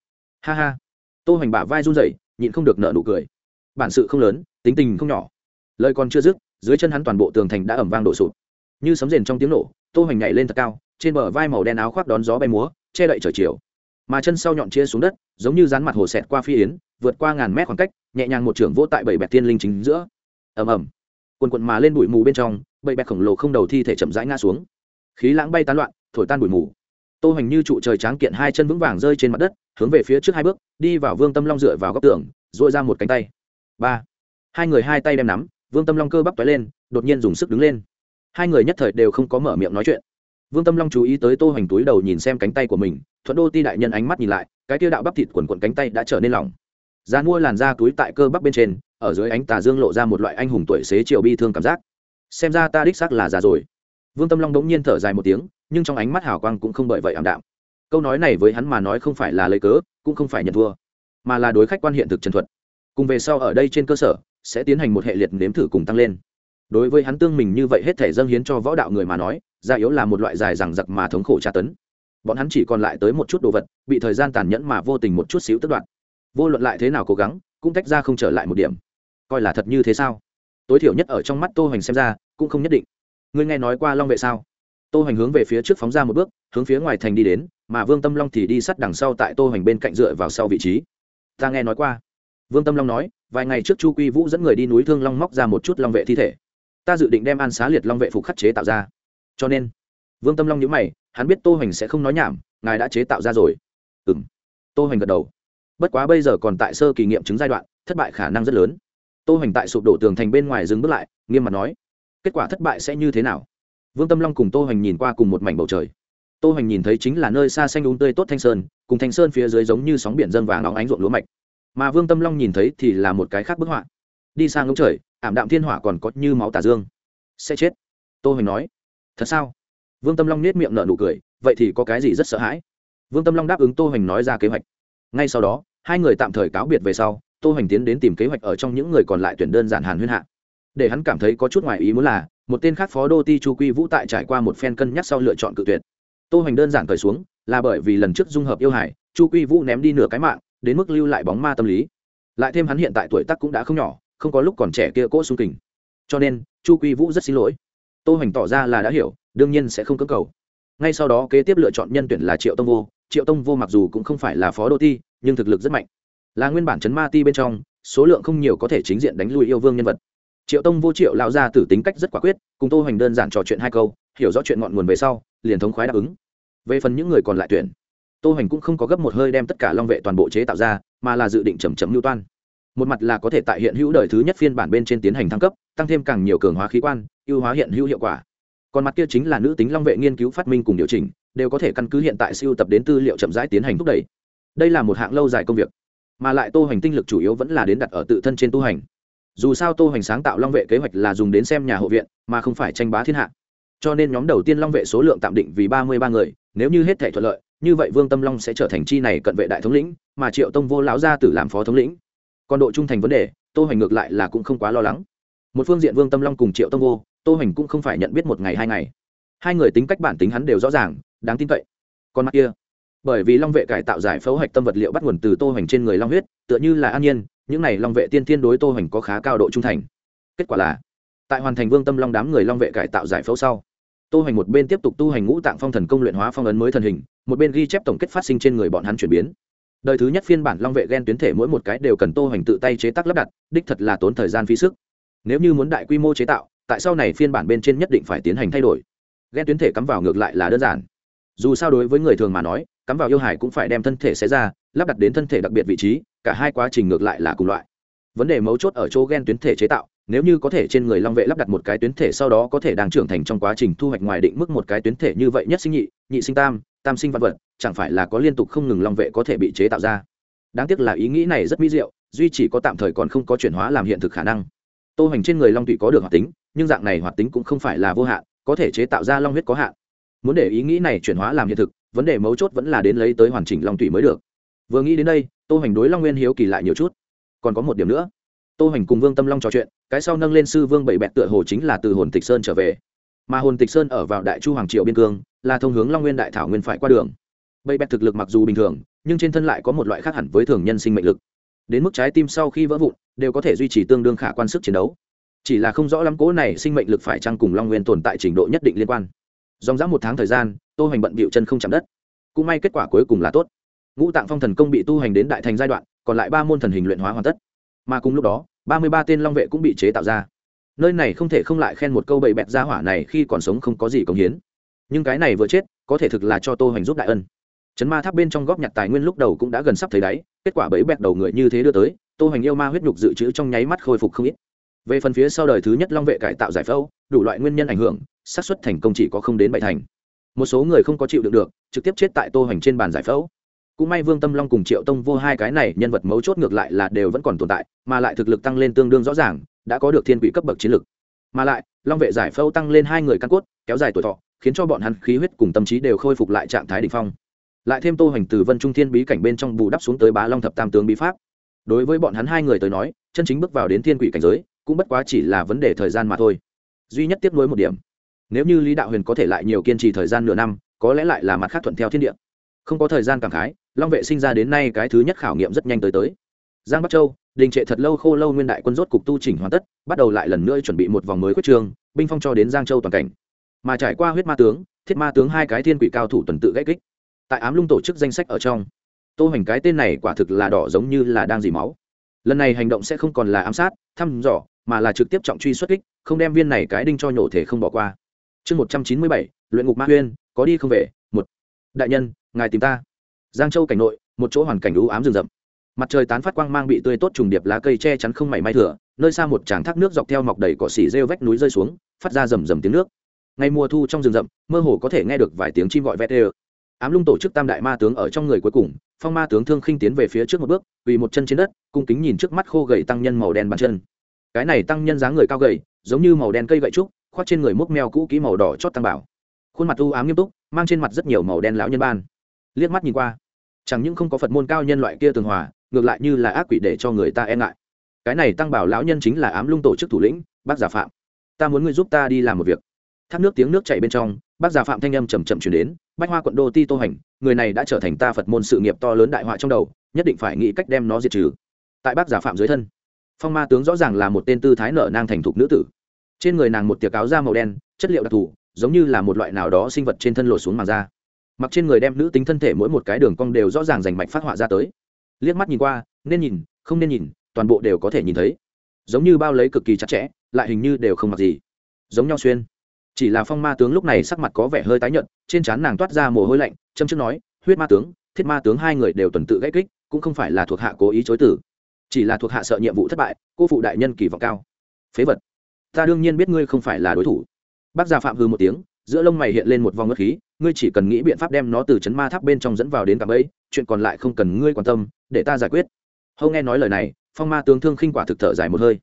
Ha ha. Tô hoành bả vai run rẩy, nhịn không được nợ nụ cười. Bản sự không lớn, tính tình không nhỏ. Lời còn chưa dứt, dưới chân hắn toàn bộ tường thành đã ẩm vang đổ sụp. Như sấm rền trong tiếng nổ, tô hoành nhảy lên thật cao, trên bờ vai màu đen áo khoác đón gió bay múa, che đậy trời chiều mà chân sau nhọn chia xuống đất, giống như dán mặt hồ sẹt qua phi yến, vượt qua ngàn mét khoảng cách, nhẹ nhàng một trưởng vô tại bảy bẹt thiên linh chính giữa. Ầm ầm. Quần quần mà lên bụi mù bên trong, bảy bẹt khổng lồ không đầu thi thể chậm rãi ngã xuống. Khí lãng bay tán loạn, thổi tan bụi mù. Tô hoành như trụ trời tráng kiện hai chân vững vàng rơi trên mặt đất, hướng về phía trước hai bước, đi vào vương tâm long dựa vào góc tường dội ra một cánh tay. Ba. Hai người hai tay đem nắm, vương tâm long cơ bắp tói lên, đột nhiên dùng sức đứng lên. Hai người nhất thời đều không có mở miệng nói chuyện vương tâm long chú ý tới tô hoành túi đầu nhìn xem cánh tay của mình, thuận đô ti đại nhân ánh mắt nhìn lại, cái kia đạo bắp thịt quần quần cánh tay đã trở nên lỏng. Da mua làn da túi tại cơ bắp bên trên, ở dưới ánh tà dương lộ ra một loại anh hùng tuổi xế chiều bi thương cảm giác. Xem ra ta đích xác là già rồi. Vương tâm long đống nhiên thở dài một tiếng, nhưng trong ánh mắt hào quang cũng không bởi vậy ảm đạm. Câu nói này với hắn mà nói không phải là lấy cớ, cũng không phải nhận thua, mà là đối khách quan hiện thực trần thuật. Cùng về sau ở đây trên cơ sở, sẽ tiến hành một hệ liệt nếm thử cùng tăng lên đối với hắn tương mình như vậy hết thể dâng hiến cho võ đạo người mà nói, già yếu là một loại dài rằng giặc mà thống khổ tra tấn. Bọn hắn chỉ còn lại tới một chút đồ vật, bị thời gian tàn nhẫn mà vô tình một chút xíu tất đoạn vô luận lại thế nào cố gắng, cũng tách ra không trở lại một điểm. Coi là thật như thế sao? Tối thiểu nhất ở trong mắt tô hoành xem ra, cũng không nhất định. Ngươi nghe nói qua long vệ sao? Tô hoành hướng về phía trước phóng ra một bước, hướng phía ngoài thành đi đến, mà vương tâm long thì đi sát đằng sau tại tô hoành bên cạnh dựa vào sau vị trí. Ta nghe nói qua. Vương tâm long nói, vài ngày trước chu quy vũ dẫn người đi núi thương long móc ra một chút long vệ thi thể ta dự định đem an xá liệt long vệ phục khắc chế tạo ra. Cho nên, vương tâm long nhớ mày, hắn biết tô hoành sẽ không nói nhảm, ngài đã chế tạo ra rồi. Ừ m tô hoành gật đầu. Bất quá bây giờ còn tại sơ kỳ nghiệm chứng giai đoạn, thất bại khả năng rất lớn. Tô hoành tại sụp đổ tường thành bên ngoài dừng bước lại, nghiêm mặt nói, kết quả thất bại sẽ như thế nào? Vương tâm long cùng tô hoành nhìn qua cùng một mảnh bầu trời. Tô hoành nhìn thấy chính là nơi xa xanh đúng tươi tốt thanh sơn, cùng thanh sơn phía dưới giống như sóng biển dân vàng óng ánh ruộng lúa mạch. Mà vương tâm long nhìn thấy thì là một cái khác bức họa. Đi sang ngưỡng trời ảm đạm thiên hỏa còn có như máu tà dương. Sẽ chết. Tô hoành nói. Thật sao? Vương tâm long nết miệng nở nụ cười, vậy thì có cái gì rất sợ hãi? Vương tâm long đáp ứng tô hoành nói ra kế hoạch. Ngay sau đó, hai người tạm thời cáo biệt về sau, tô hoành tiến đến tìm kế hoạch ở trong những người còn lại tuyển đơn giản hàn huyên hạ. Để hắn cảm thấy có chút ngoài ý muốn là, một tên khác phó đô ti chu quy vũ tại trải qua một phen cân nhắc sau lựa chọn cự tuyệt. Tô hoành đơn giản cởi xuống, là bởi vì lần trước dung hợp yêu hải, chu quy vũ ném đi nửa cái mạng, đến mức lưu lại bóng ma tâm lý. Lại thêm hắn hiện tại tuổi tác cũng đã không nhỏ không có lúc còn trẻ kia cỗ xung kình. Cho nên, chu quy vũ rất xin lỗi. Tô hoành tỏ ra là đã hiểu, đương nhiên sẽ không cưỡng cầu. Ngay sau đó kế tiếp lựa chọn nhân tuyển là triệu tông vô. Triệu tông vô mặc dù cũng không phải là phó đô ti, nhưng thực lực rất mạnh. Là nguyên bản chấn ma ti bên trong, số lượng không nhiều có thể chính diện đánh lui yêu vương nhân vật. Triệu tông vô triệu lão gia tử tính cách rất quả quyết, cùng tô hoành đơn giản trò chuyện hai câu, hiểu rõ chuyện ngọn nguồn về sau, liền thống khoái đáp ứng. Về phần những người còn lại tuyển, tô hoành cũng không có gấp một hơi đem tất cả long vệ toàn bộ chế tạo ra, mà là dự định chầm chậm lưu toan một mặt là có thể tại hiện hữu đời thứ nhất phiên bản bên trên tiến hành thăng cấp, tăng thêm càng nhiều cường hóa khí quan, ưu hóa hiện hữu hiệu quả. Còn mặt kia chính là nữ tính long vệ nghiên cứu phát minh cùng điều chỉnh, đều có thể căn cứ hiện tại siêu tập đến tư liệu chậm rãi tiến hành thúc đẩy. Đây là một hạng lâu dài công việc, mà lại tô hành tinh lực chủ yếu vẫn là đến đặt ở tự thân trên tu hành. Dù sao tô hành sáng tạo long vệ kế hoạch là dùng đến xem nhà hộ viện, mà không phải tranh bá thiên hạ. Cho nên nhóm đầu tiên long vệ số lượng tạm định vì ba mươi ba người, nếu như hết thể thuận lợi, như vậy vương tâm long sẽ trở thành chi này cận vệ đại thống lĩnh, mà triệu tông vô lão gia tử làm phó thống lĩnh còn độ trung thành vấn đề, tô hoành ngược lại là cũng không quá lo lắng. Một phương diện vương tâm long cùng triệu tông vô, tô hoành cũng không phải nhận biết một ngày hai ngày. Hai người tính cách bản tính hắn đều rõ ràng, đáng tin cậy. Còn mặt kia, bởi vì long vệ cải tạo giải phẫu hạch tâm vật liệu bắt nguồn từ tô hoành trên người long huyết, tựa như là an nhiên, những này long vệ tiên thiên đối tô hoành có khá cao độ trung thành. Kết quả là, tại hoàn thành vương tâm long đám người long vệ cải tạo giải phẫu sau, tô hoành một bên tiếp tục tu hành ngũ tạng phong thần công luyện hóa phong ấn mới thần hình, một bên ghi chép tổng kết phát sinh trên người bọn hắn chuyển biến đời thứ nhất phiên bản long vệ gen tuyến thể mỗi một cái đều cần tô hoành tự tay chế tác lắp đặt, đích thật là tốn thời gian phí sức. Nếu như muốn đại quy mô chế tạo, tại sau này phiên bản bên trên nhất định phải tiến hành thay đổi. Gen tuyến thể cắm vào ngược lại là đơn giản. Dù sao đối với người thường mà nói, cắm vào yêu hải cũng phải đem thân thể xé ra, lắp đặt đến thân thể đặc biệt vị trí, cả hai quá trình ngược lại là cùng loại. Vấn đề mấu chốt ở chỗ gen tuyến thể chế tạo, nếu như có thể trên người long vệ lắp đặt một cái tuyến thể sau đó có thể đang trưởng thành trong quá trình thu hoạch ngoài định mức một cái tuyến thể như vậy nhất sinh nhị nhị sinh tam tam sinh văn vật chẳng phải là có liên tục không ngừng long vệ có thể bị chế tạo ra. Đáng tiếc là ý nghĩ này rất mỹ diệu, duy chỉ có tạm thời còn không có chuyển hóa làm hiện thực khả năng. Tô hoành trên người long tụy có được hoạt tính, nhưng dạng này hoạt tính cũng không phải là vô hạn, có thể chế tạo ra long huyết có hạn. Muốn để ý nghĩ này chuyển hóa làm hiện thực, vấn đề mấu chốt vẫn là đến lấy tới hoàn chỉnh long tụy mới được. Vừa nghĩ đến đây, tô hoành đối long nguyên hiếu kỳ lại nhiều chút. Còn có một điểm nữa. Tô hoành cùng vương tâm long trò chuyện, cái sau nâng lên sư vương bảy bẹt tựa hồ chính là từ hồn tịch sơn trở về. Mà hồn tịch sơn ở vào đại chu hoàng triệu biên cương, là thông hướng long nguyên đại thảo nguyên phải qua đường bầy bẹt thực lực mặc dù bình thường, nhưng trên thân lại có một loại khác hẳn với thường nhân sinh mệnh lực. Đến mức trái tim sau khi vỡ vụn, đều có thể duy trì tương đương khả quan sức chiến đấu. Chỉ là không rõ lắm cố này sinh mệnh lực phải chăng cùng long nguyên tồn tại trình độ nhất định liên quan. Dòng dã một tháng thời gian, tô hành bận bịu chân không chạm đất. Cũng may kết quả cuối cùng là tốt. Ngũ tạng phong thần công bị tu hành đến đại thành giai đoạn, còn lại ba môn thần hình luyện hóa hoàn tất. Mà cùng lúc đó, ba mươi ba tên long vệ cũng bị chế tạo ra. Nơi này không thể không lại khen một câu bậy bẹt ra hỏa này khi còn sống không có gì cống hiến. Nhưng cái này vừa chết, có thể thực là cho tô hành giúp đại ân chấn ma tháp bên trong góp nhặt tài nguyên lúc đầu cũng đã gần sắp thấy đáy, kết quả bẫy bẹt đầu người như thế đưa tới, tô hoành yêu ma huyết nhục dự trữ trong nháy mắt khôi phục không ít. Về phần phía sau đời thứ nhất long vệ cải tạo giải phẫu, đủ loại nguyên nhân ảnh hưởng, xác suất thành công chỉ có không đến bảy thành. Một số người không có chịu đựng được, trực tiếp chết tại tô hoành trên bàn giải phẫu. Cũng may vương tâm long cùng triệu tông vô hai cái này nhân vật mấu chốt ngược lại là đều vẫn còn tồn tại, mà lại thực lực tăng lên tương đương rõ ràng, đã có được thiên vị cấp bậc chiến lực. Mà lại, long vệ giải phẫu tăng lên hai người căn cốt, kéo dài tuổi thọ, khiến cho bọn hắn khí huyết cùng tâm trí đều khôi phục lại trạng thái đ ỉ n h phong lại thêm tô hoành từ vân trung thiên bí cảnh bên trong bù đắp xuống tới bá long thập tam tướng bí pháp. Đối với bọn hắn hai người tới nói, chân chính bước vào đến thiên quỷ cảnh giới, cũng bất quá chỉ là vấn đề thời gian mà thôi. Duy nhất tiếp nối một điểm, nếu như lý đạo huyền có thể lại nhiều kiên trì thời gian nửa năm, có lẽ lại là mặt khác thuận theo thiên địa. Không có thời gian cảm khái, long vệ sinh ra đến nay cái thứ nhất khảo nghiệm rất nhanh tới tới. Giang bắc châu, đình trệ thật lâu khô lâu nguyên đại quân rốt cục tu chỉnh hoàn tất, bắt đầu lại lần nữa chuẩn bị một vòng mới quyết trường, binh phong cho đến giang châu toàn cảnh. Mà trải qua huyết ma tướng, thiết ma tướng hai cái thiên quỷ cao thủ tuần tự gãy kích tại ám lung tổ chức danh sách ở trong. Tô hoành cái tên này quả thực là đỏ giống như là đang dì máu. Lần này hành động sẽ không còn là ám sát, thăm dò, mà là trực tiếp trọng truy xuất kích, không đem viên này cái đinh cho nhổ thể không bỏ qua. Chương một trăm chín mươi bảy, luyện ngục ma huyên, có đi không về, một. Đại nhân, ngài tìm ta. Giang châu cảnh nội, một chỗ hoàn cảnh ưu ám rừng rậm. Mặt trời tán phát quang mang bị tươi tốt trùng điệp lá cây che chắn không mảy may thửa. nơi xa một tràng thác nước dọc theo mọc đầy cỏ xỉ rêu vách núi rơi xuống, phát ra rầm rầm tiếng nước. Ngay mùa thu trong rừng rậm, mơ hồ có thể nghe được vài tiếng chim gọi vét ê ám lung tổ chức tam đại ma tướng ở trong người cuối cùng, phong ma tướng thương khinh tiến về phía trước một bước vì một chân trên đất, cung kính nhìn trước mắt khô gầy tăng nhân màu đen bàn chân. Cái này tăng nhân dáng người cao gầy, giống như màu đen cây gậy trúc, khoác trên người mốc meo cũ kỹ màu đỏ chót tăng bảo. Khuôn mặt u ám nghiêm túc, mang trên mặt rất nhiều màu đen lão nhân ban. Liếc mắt nhìn qua, chẳng những không có phật môn cao nhân loại kia tường hòa, ngược lại như là ác quỷ để cho người ta e ngại. Cái này tăng bảo lão nhân chính là ám lung tổ chức thủ lĩnh, bác giả phạm. Ta muốn ngươi giúp ta đi làm một việc. Thác nước tiếng nước chảy bên trong bác già phạm thanh âm chầm chậm chuyển đến, bách hoa quận đô ti tô hành, người này đã trở thành ta phật môn sự nghiệp to lớn đại họa trong đầu, nhất định phải nghĩ cách đem nó diệt trừ. Tại bác giả phạm dưới thân, phong ma tướng rõ ràng là một tên tư thái nở nang thành thục nữ tử. Trên người nàng một tiệc áo da màu đen, chất liệu đặc thù, giống như là một loại nào đó sinh vật trên thân lột xuống màng da mặc trên người đem nữ tính thân thể mỗi một cái đường cong đều rõ ràng rành mạch phát họa ra tới. Liếc mắt nhìn qua, nên nhìn, không nên nhìn, toàn bộ đều có thể nhìn thấy. Giống như bao lấy cực kỳ chặt chẽ, lại hình như đều không mặc gì. Giống nhau xuyên chỉ là phong ma tướng lúc này sắc mặt có vẻ hơi tái nhợt, trên trán nàng toát ra mồ hôi lạnh, châm chức nói, huyết ma tướng, thiết ma tướng hai người đều tuần tự gãy kích, cũng không phải là thuộc hạ cố ý chối tử. Chỉ là thuộc hạ sợ nhiệm vụ thất bại, cô phụ đại nhân kỳ vọng cao. Phế vật. Ta đương nhiên biết ngươi không phải là đối thủ. Bác gia phạm hư một tiếng, giữa lông mày hiện lên một vòng ngất khí, ngươi chỉ cần nghĩ biện pháp đem nó từ chấn ma tháp bên trong dẫn vào đến cạm ấy chuyện còn lại không cần ngươi quan tâm, để ta giải quyết. Hâu nghe nói lời này, phong ma tướng thương khinh quả thực thở dài một hơi.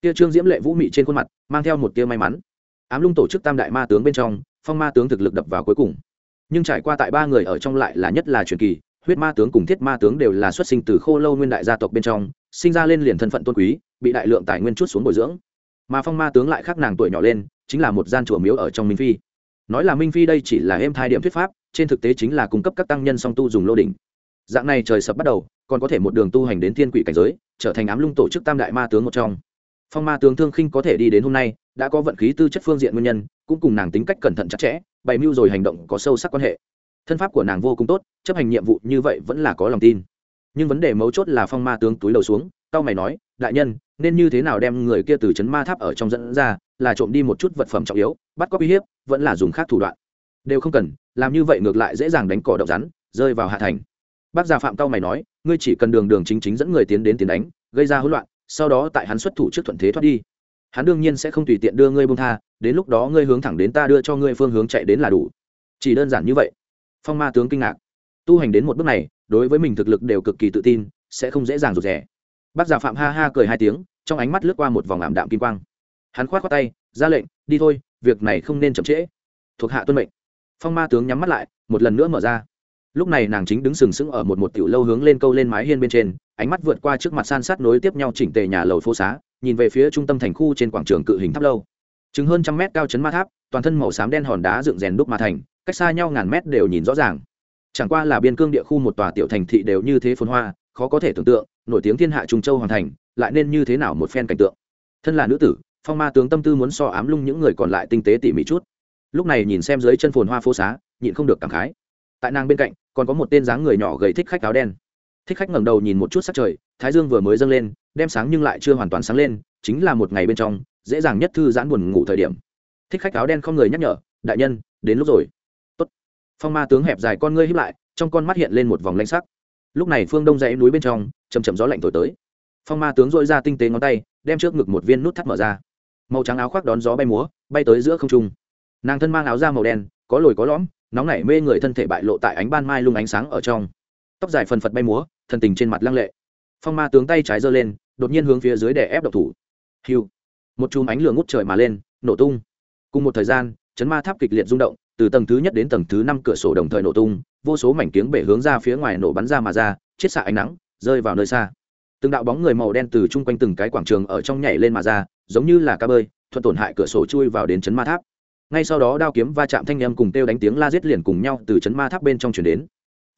Tia trương diễm lệ vũ mị trên khuôn mặt, mang theo một tia may mắn ám lung tổ chức tam đại ma tướng bên trong, phong ma tướng thực lực đập vào cuối cùng. Nhưng trải qua tại ba người ở trong lại là nhất là truyền kỳ, huyết ma tướng cùng thiết ma tướng đều là xuất sinh từ khô lâu nguyên đại gia tộc bên trong, sinh ra lên liền thân phận tôn quý, bị đại lượng tài nguyên chút xuống bồi dưỡng. Mà phong ma tướng lại khác nàng tuổi nhỏ lên, chính là một gian chùa miếu ở trong minh phi. Nói là minh phi đây chỉ là êm thai điểm thuyết pháp, trên thực tế chính là cung cấp các tăng nhân song tu dùng lô đỉnh. Dạng này trời sập bắt đầu, còn có thể một đường tu hành đến thiên quỷ cảnh giới, trở thành ám lung tổ chức tam đại ma tướng một trong phong ma tướng thương khinh có thể đi đến hôm nay, đã có vận khí tư chất phương diện nguyên nhân, cũng cùng nàng tính cách cẩn thận chặt chẽ, bày mưu rồi hành động có sâu sắc quan hệ. Thân pháp của nàng vô cùng tốt, chấp hành nhiệm vụ như vậy vẫn là có lòng tin. Nhưng vấn đề mấu chốt là phong ma tướng túi đầu xuống tao mày nói, đại nhân, nên như thế nào đem người kia từ c ma tháp ở trong dẫn ra, là trộm đi một chút vật phẩm trọng yếu, bắt cóc uy hiếp, vẫn là dùng khác thủ đoạn. Đều không cần, làm như vậy ngược lại dễ dàng đánh cỏ độc rắn, rơi vào hạ thành. Bác gia phạm tao mày nói, ngươi chỉ cần đường đường chính chính dẫn người tiến đến tiến đánh, gây ra hỗn loạn sau đó tại hắn xuất thủ trước thuận thế thoát đi. Hắn đương nhiên sẽ không tùy tiện đưa ngươi bông tha, đến lúc đó ngươi hướng thẳng đến ta đưa cho ngươi phương hướng chạy đến là đủ. Chỉ đơn giản như vậy. Phong ma tướng kinh ngạc. Tu hành đến một bước này, đối với mình thực lực đều cực kỳ tự tin, sẽ không dễ dàng rụt rè. bác giả phạm ha ha cười hai tiếng, trong ánh mắt lướt qua một vòng ảm đạm kim quang. Hắn khoát khoát tay, ra lệnh, đi thôi, việc này không nên chậm trễ. Thuộc hạ tuân mệnh. Phong ma tướng nhắm mắt lại, một lần nữa mở ra lúc này nàng chính đứng sừng sững ở một một tiểu lâu hướng lên câu lên mái hiên bên trên, ánh mắt vượt qua trước mặt san sát nối tiếp nhau chỉnh tề nhà lầu phố xá, nhìn về phía trung tâm thành khu trên quảng trường cự hình tháp lâu. Chứng hơn trăm mét cao chấn ma tháp, toàn thân màu xám đen hòn đá dựng rèn đúc mà thành, cách xa nhau ngàn mét đều nhìn rõ ràng. Chẳng qua là biên cương địa khu một tòa tiểu thành thị đều như thế phồn hoa, khó có thể tưởng tượng, nổi tiếng thiên hạ trung châu hoàn thành, lại nên như thế nào một phen cảnh tượng. Thân là nữ tử, phong ma tướng tâm tư muốn so ám lung những người còn lại tinh tế tỉ mỉ chút. Lúc này nhìn xem dưới chân phồn hoa phố xá, nhịn không được cảm khái. Tại nàng bên cạnh còn có một tên dáng người nhỏ gầy thích khách áo đen. Thích khách ngẩng đầu nhìn một chút sắc trời, thái dương vừa mới dâng lên đem sáng nhưng lại chưa hoàn toàn sáng lên, chính là một ngày bên trong, dễ dàng nhất thư giãn buồn ngủ thời điểm. Thích khách áo đen không người nhắc nhở, đại nhân, đến lúc rồi. Tốt. phong ma tướng hẹp dài con ngươi híp lại, trong con mắt hiện lên một vòng lanh sắc. Lúc này phương đông dãy núi bên trong chầm chầm gió lạnh thổi tới. Phong ma tướng dội ra tinh tế ngón tay, đem trước ngực một viên nút thắt mở ra. Màu trắng áo khoác đón gió bay múa, bay tới giữa không trung. Nàng thân mang áo da màu đen, có lồi có lõm nóng nảy mê người thân thể bại lộ tại ánh ban mai lung ánh sáng ở trong. Tóc dài phần phật bay múa, thần tình trên mặt lăng lệ. Phong ma tướng tay trái giơ lên, đột nhiên hướng phía dưới để ép độc thủ. Hiu. Một chùm ánh lửa ngút trời mà lên, nổ tung. Cùng một thời gian, chấn ma tháp kịch liệt rung động, từ tầng thứ nhất đến tầng thứ năm cửa sổ đồng thời nổ tung, vô số mảnh tiếng bể hướng ra phía ngoài nổ bắn ra mà ra chiết xạ ánh nắng, rơi vào nơi xa. Từng đạo bóng người màu đen từ chung quanh từng cái quảng trường ở trong nhảy lên mà ra, giống như là ca bơi, thuận tổn hại cửa sổ chui vào đến chấn ma tháp ngay sau đó đao kiếm va chạm thanh â m cùng têu đánh tiếng la giết liền cùng nhau từ chấn ma tháp bên trong chuyển đến.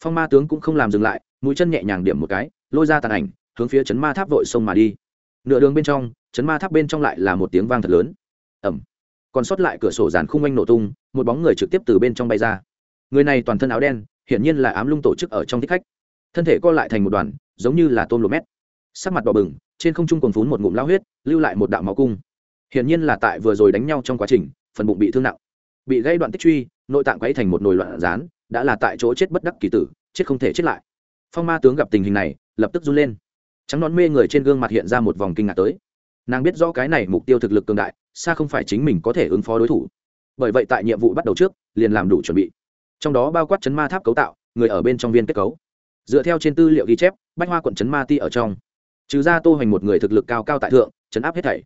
Phong ma tướng cũng không làm dừng lại, mũi chân nhẹ nhàng điểm một cái, lôi ra tàn ảnh, hướng phía chấn ma tháp vội sông mà đi. Nửa đường bên trong, chấn ma tháp bên trong lại là một tiếng vang thật lớn. Ẩm còn sót lại cửa sổ dàn khung anh nổ tung, một bóng người trực tiếp từ bên trong bay ra. Người này toàn thân áo đen, hiển nhiên là ám lung tổ chức ở trong thích khách. Thân thể co lại thành một đoàn, giống như là tôm lột mét. Sắc mặt đỏ bừng, trên không trung còn phún một ngụm lao huyết, lưu lại một đạo máu cung. Hiển nhiên là tại vừa rồi đánh nhau trong quá trình phần bụng bị thương nặng. Bị gây đoạn tích truy, nội tạng quấy thành một nồi loạn rán, đã là tại chỗ chết bất đắc kỳ tử, chết không thể chết lại. Phong ma tướng gặp tình hình này, lập tức run lên. Trắng nón mê người trên gương mặt hiện ra một vòng kinh ngạc tới. Nàng biết rõ cái này mục tiêu thực lực cường đại, xa không phải chính mình có thể ứng phó đối thủ. Bởi vậy tại nhiệm vụ bắt đầu trước, liền làm đủ chuẩn bị. Trong đó bao quát chấn ma tháp cấu tạo, người ở bên trong viên kết cấu. Dựa theo trên tư liệu ghi chép, bách hoa quận chấn ma ti ở trong. Trừ ra tô hoành một người thực lực cao cao tại thượng, chấn áp hết thảy.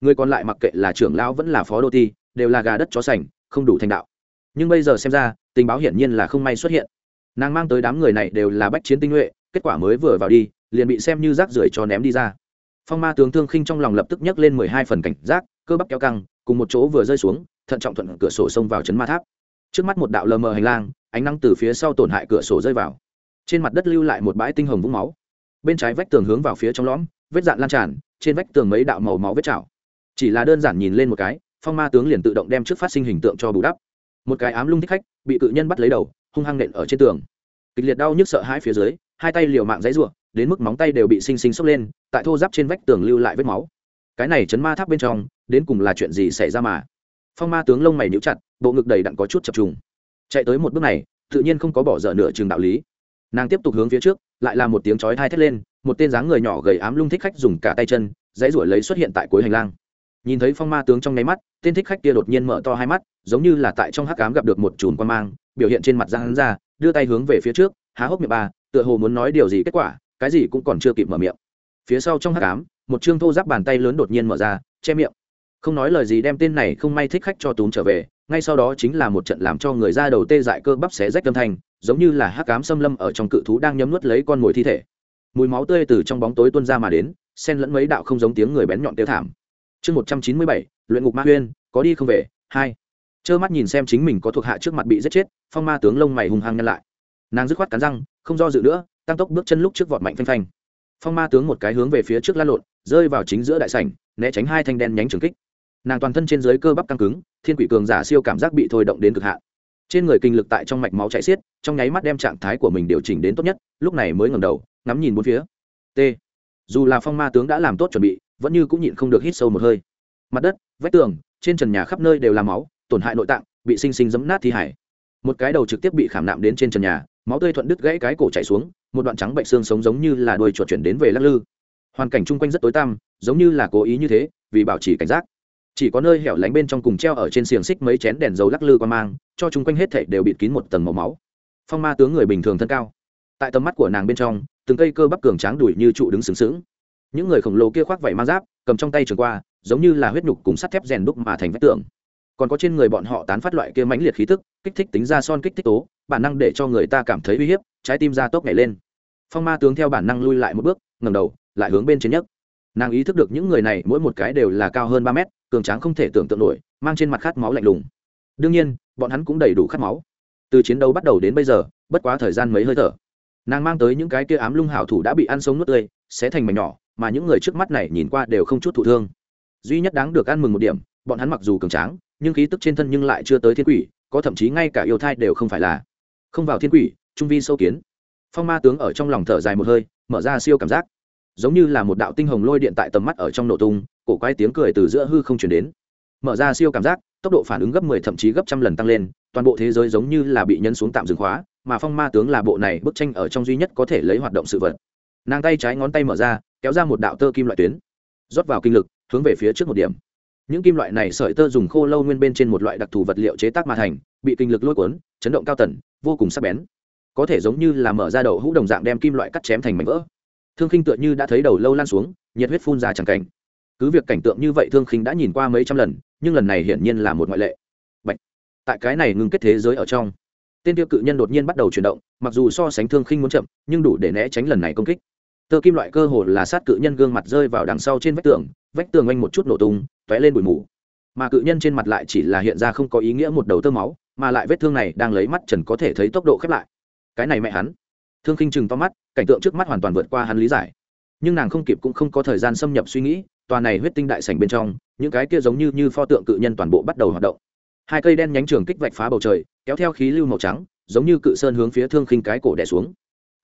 Người còn lại mặc kệ là trưởng lão vẫn là phó đô ti đều là gà đất chó sành, không đủ thành đạo. Nhưng bây giờ xem ra, tình báo hiển nhiên là không may xuất hiện. Nàng mang tới đám người này đều là bách chiến tinh nhuệ, kết quả mới vừa vào đi, liền bị xem như rác rưởi cho ném đi ra. Phong ma tướng thương khinh trong lòng lập tức nhấc lên mười hai phần cảnh giác, cơ bắp kéo căng, cùng một chỗ vừa rơi xuống, thận trọng thuận cửa sổ xông vào chấn ma tháp. Trước mắt một đạo lờ mờ hành lang, ánh nắng từ phía sau tổn hại cửa sổ rơi vào. Trên mặt đất lưu lại một bãi tinh hồng vũng máu. Bên trái vách tường hướng vào phía trong lõm, vết dạn lan tràn, trên vách tường mấy đạo màu máu vết chảo. Chỉ là đơn giản nhìn lên một cái phong ma tướng liền tự động đem trước phát sinh hình tượng cho bù đắp. Một cái ám lung thích khách, bị cự nhân bắt lấy đầu, hung hăng nện ở trên tường. Kịch liệt đau nhức sợ hai phía dưới, hai tay liều mạng dãy ruộng đến mức móng tay đều bị xinh xinh xốc lên, tại thô giáp trên vách tường lưu lại vết máu. Cái này chấn ma tháp bên trong, đến cùng là chuyện gì xảy ra mà? Phong ma tướng lông mày níu chặt, bộ ngực đầy đặn có chút chập trùng. Chạy tới một bước này, tự nhiên không có bỏ dở nửa trường đạo lý. Nàng tiếp tục hướng phía trước, lại là một tiếng chói thai thét lên, một tên dáng người nhỏ gầy ám lung thích khách dùng cả tay chân dãy ruổi lấy xuất hiện tại cuối hành lang nhìn thấy phong ma tướng trong nháy mắt, tên thích khách kia đột nhiên mở to hai mắt, giống như là tại trong hắc cám gặp được một chùm quan mang, biểu hiện trên mặt ra hắn ra, đưa tay hướng về phía trước, há hốc miệng ba, tựa hồ muốn nói điều gì kết quả, cái gì cũng còn chưa kịp mở miệng. Phía sau trong hắc cám một chương thô giáp bàn tay lớn đột nhiên mở ra, che miệng. Không nói lời gì đem tên này không may thích khách cho túm trở về, ngay sau đó chính là một trận làm cho người ra đầu tê dại cơ bắp xé rách âm thanh, giống như là hắc cám xâm lâm ở trong cự thú đang nhấm nuốt lấy con mồi thi thể. Mùi máu tươi từ trong bóng tối tuôn ra mà đến, xen lẫn mấy đạo không giống tiếng người bén nhọn tiêu thảm chương một trăm chín mươi bảy, luyện ngục ma huyên, có đi không về, hai. Trơ mắt nhìn xem chính mình có thuộc hạ trước mặt bị giết chết, phong ma tướng lông mày hùng hăng nhăn lại. Nàng dứt khoát cắn răng, không do dự nữa, tăng tốc bước chân lúc trước vọt mạnh phanh phanh. Phong ma tướng một cái hướng về phía trước lăn lộn, rơi vào chính giữa đại sảnh, né tránh hai thanh đen nhánh trường kích. Nàng toàn thân trên dưới cơ bắp căng cứng, thiên quỷ cường giả siêu cảm giác bị thôi động đến cực hạn. Trên người kinh lực tại trong mạch máu chảy xiết, trong nháy mắt đem trạng thái của mình điều chỉnh đến tốt nhất, lúc này mới ngẩng đầu, ngắm nhìn bốn phía. T. Dù là phong ma tướng đã làm tốt chuẩn bị vẫn như cũng nhịn không được hít sâu một hơi. Mặt đất, vách tường, trên trần nhà khắp nơi đều là máu, tổn hại nội tạng, bị sinh sinh giấm nát thi hải một cái đầu trực tiếp bị khảm nạm đến trên trần nhà, máu tươi thuận đứt gãy cái cổ chảy xuống, một đoạn trắng bệnh xương sống giống như là đuôi chuột chuyển đến về lắc lư. Hoàn cảnh chung quanh rất tối tăm, giống như là cố ý như thế, vì bảo trì cảnh giác. Chỉ có nơi hẻo lánh bên trong cùng treo ở trên xiềng xích mấy chén đèn dầu lắc lư qua mang, cho chung quanh hết thảy đều bịt kín một tầng màu máu. Phong ma tướng người bình thường thân cao. Tại tầm mắt của nàng bên trong, từng cây cơ bắp cường tráng đùi như trụ đứng sướng sướng những người khổng lồ kia khoác vảy mang giáp, cầm trong tay trường qua, giống như là huyết nhục cùng sắt thép rèn đúc mà thành vách tường. Còn có trên người bọn họ tán phát loại kia mãnh liệt khí tức, kích thích tính ra son kích thích tố, bản năng để cho người ta cảm thấy uy hiếp, trái tim ra tốc nhảy lên. Phong ma tướng theo bản năng lui lại một bước ngầm đầu, lại hướng bên trên nhất nàng ý thức được những người này mỗi một cái đều là cao hơn ba mét, cường tráng không thể tưởng tượng nổi, mang trên mặt khát máu lạnh lùng. Đương nhiên, bọn hắn cũng đầy đủ khát máu. Từ chiến đấu bắt đầu đến bây giờ, bất quá thời gian mấy hơi thở. Nàng mang tới những cái kia ám lung hảo thủ đã bị ăn sống nuốt tươi, xé thành mảnh nhỏ mà những người trước mắt này nhìn qua đều không chút thụ thương. Duy nhất đáng được ăn mừng một điểm, bọn hắn mặc dù cường tráng, nhưng khí tức trên thân nhưng lại chưa tới thiên quỷ, có thậm chí ngay cả yêu thai đều không phải là. Không vào thiên quỷ, trung vi sâu kiến. Phong ma tướng ở trong lòng thở dài một hơi, mở ra siêu cảm giác. Giống như là một đạo tinh hồng lôi điện tại tầm mắt ở trong nổ tung, cổ quay tiếng cười từ giữa hư không truyền đến. Mở ra siêu cảm giác, tốc độ phản ứng gấp mười, thậm chí gấp trăm lần tăng lên, toàn bộ thế giới giống như là bị nhân xuống tạm dừng khóa, mà phong ma tướng là bộ này bức tranh ở trong duy nhất có thể lấy hoạt động sự vật. Nàng tay trái ngón tay mở ra kéo ra một đạo tơ kim loại tuyến, rót vào kinh lực, hướng về phía trước một điểm. Những kim loại này sợi tơ dùng khô lâu nguyên bên trên một loại đặc thù vật liệu chế tác mà thành, bị kinh lực lôi cuốn, chấn động cao tần, vô cùng sắc bén. Có thể giống như là mở ra đầu hũ đồng dạng đem kim loại cắt chém thành mảnh vỡ. Thương khinh tựa như đã thấy đầu lâu lan xuống, nhiệt huyết phun ra chẳng cảnh. Cứ việc cảnh tượng như vậy thương khinh đã nhìn qua mấy trăm lần, nhưng lần này hiển nhiên là một ngoại lệ. Bạch. tại cái này ngừng kết thế giới ở trong, tên tiêu cự nhân đột nhiên bắt đầu chuyển động, mặc dù so sánh thương khinh muốn chậm, nhưng đủ để né tránh lần này công kích tơ kim loại cơ hồ là sát cự nhân gương mặt rơi vào đằng sau trên vách tường vách tường oanh một chút nổ tung t ó é lên bụi mù. Mà cự nhân trên mặt lại chỉ là hiện ra không có ý nghĩa một đầu tơ máu, mà lại vết thương này đang lấy mắt trần có thể thấy tốc độ khép lại. Cái này mẹ hắn. Thương khinh chừng to mắt, cảnh tượng trước mắt hoàn toàn vượt qua hắn lý giải. Nhưng nàng không kịp cũng không có thời gian xâm nhập suy nghĩ, tòa này huyết tinh đại sảnh bên trong, những cái kia giống như như pho tượng cự nhân toàn bộ bắt đầu hoạt động. Hai cây đen nhánh trường kích vạch phá bầu trời, kéo theo khí lưu màu trắng, giống như cự sơn hướng phía thương khinh cái cổ đẻ xuống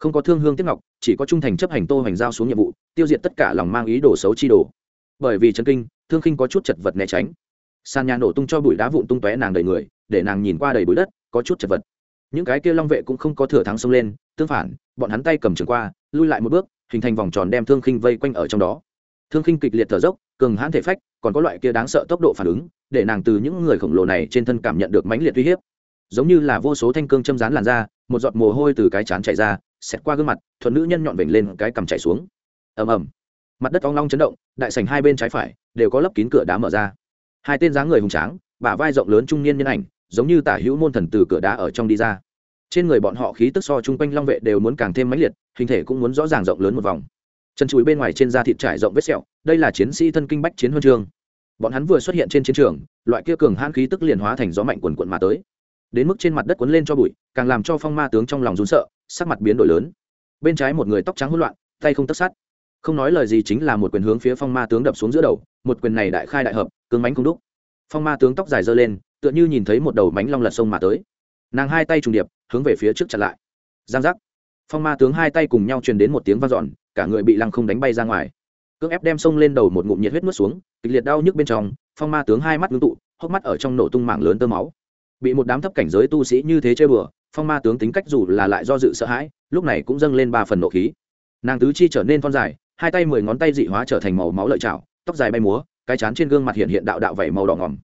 không có thương hương tiếp ngọc, chỉ có trung thành chấp hành tô hoành giao xuống nhiệm vụ, tiêu diệt tất cả lòng mang ý đồ xấu chi đồ. Bởi vì trần kinh, thương khinh có chút chật vật né tránh. Sàn nhà nổ tung cho bụi đá vụn tung tóe nàng đầy người, để nàng nhìn qua đầy bụi đất, có chút chật vật. Những cái kia long vệ cũng không có thừa thắng xông lên, tương phản, bọn hắn tay cầm trường qua, lui lại một bước, hình thành vòng tròn đem thương khinh vây quanh ở trong đó. Thương khinh kịch liệt thở dốc, cường hãn thể phách, còn có loại kia đáng sợ tốc độ phản ứng, để nàng từ những người khổng lồ này trên thân cảm nhận được mãnh liệt uy hiếp. Giống như là vô số thanh cương châm rán làn ra, một giọt mồ hôi từ cái chán chảy ra xẹt qua gương mặt, thuận nữ nhân nhọn vểnh lên cái cằm chảy xuống. Ầm ầm. Mặt đất ong long chấn động, đại sảnh hai bên trái phải đều có lấp kín cửa đá mở ra. Hai tên dáng người hùng tráng, bả vai rộng lớn trung niên nhân ảnh, giống như tả hữu môn thần từ cửa đá ở trong đi ra. Trên người bọn họ khí tức so chung quanh long vệ đều muốn càng thêm mãnh liệt, hình thể cũng muốn rõ ràng rộng lớn một vòng. Chân chuối bên ngoài trên da thịt trải rộng vết sẹo, đây là chiến sĩ thân kinh bách chiến huân chương. Bọn hắn vừa xuất hiện trên chiến trường, loại kia cường hãn khí tức liền hóa thành gió mạnh quần quận mà tới. Đến mức trên mặt đất cuốn lên cho bụi, càng làm cho phong ma tướng trong lòng rún sợ sắc mặt biến đổi lớn. Bên trái một người tóc trắng hỗn loạn, tay không tất sát. Không nói lời gì chính là một quyền hướng phía phong ma tướng đập xuống giữa đầu, một quyền này đại khai đại hợp, cứng mánh không đúc. Phong ma tướng tóc dài dơ lên, tựa như nhìn thấy một đầu mánh long lật sông mà tới. Nàng hai tay trùng điệp, hướng về phía trước chặn lại. Giang giác. Phong ma tướng hai tay cùng nhau truyền đến một tiếng v a n giòn cả người bị lăng không đánh bay ra ngoài. Cước ép đem sông lên đầu một ngụm nhiệt huyết mất xuống, kịch liệt đau nhức bên trong, phong ma tướng hai mắt ngưng tụ, hốc mắt ở trong nổ tung mạng lớn tơ máu. Bị một đám thấp cảnh giới tu sĩ như thế chơi bừa phong ma tướng tính cách dù là lại do dự sợ hãi, lúc này cũng dâng lên ba phần nộ khí. Nàng tứ chi trở nên thon dài, hai tay mười ngón tay dị hóa trở thành màu máu lợi chảo tóc dài bay múa, cái chán trên gương mặt hiện hiện đạo đạo vẩy màu đỏ ngòm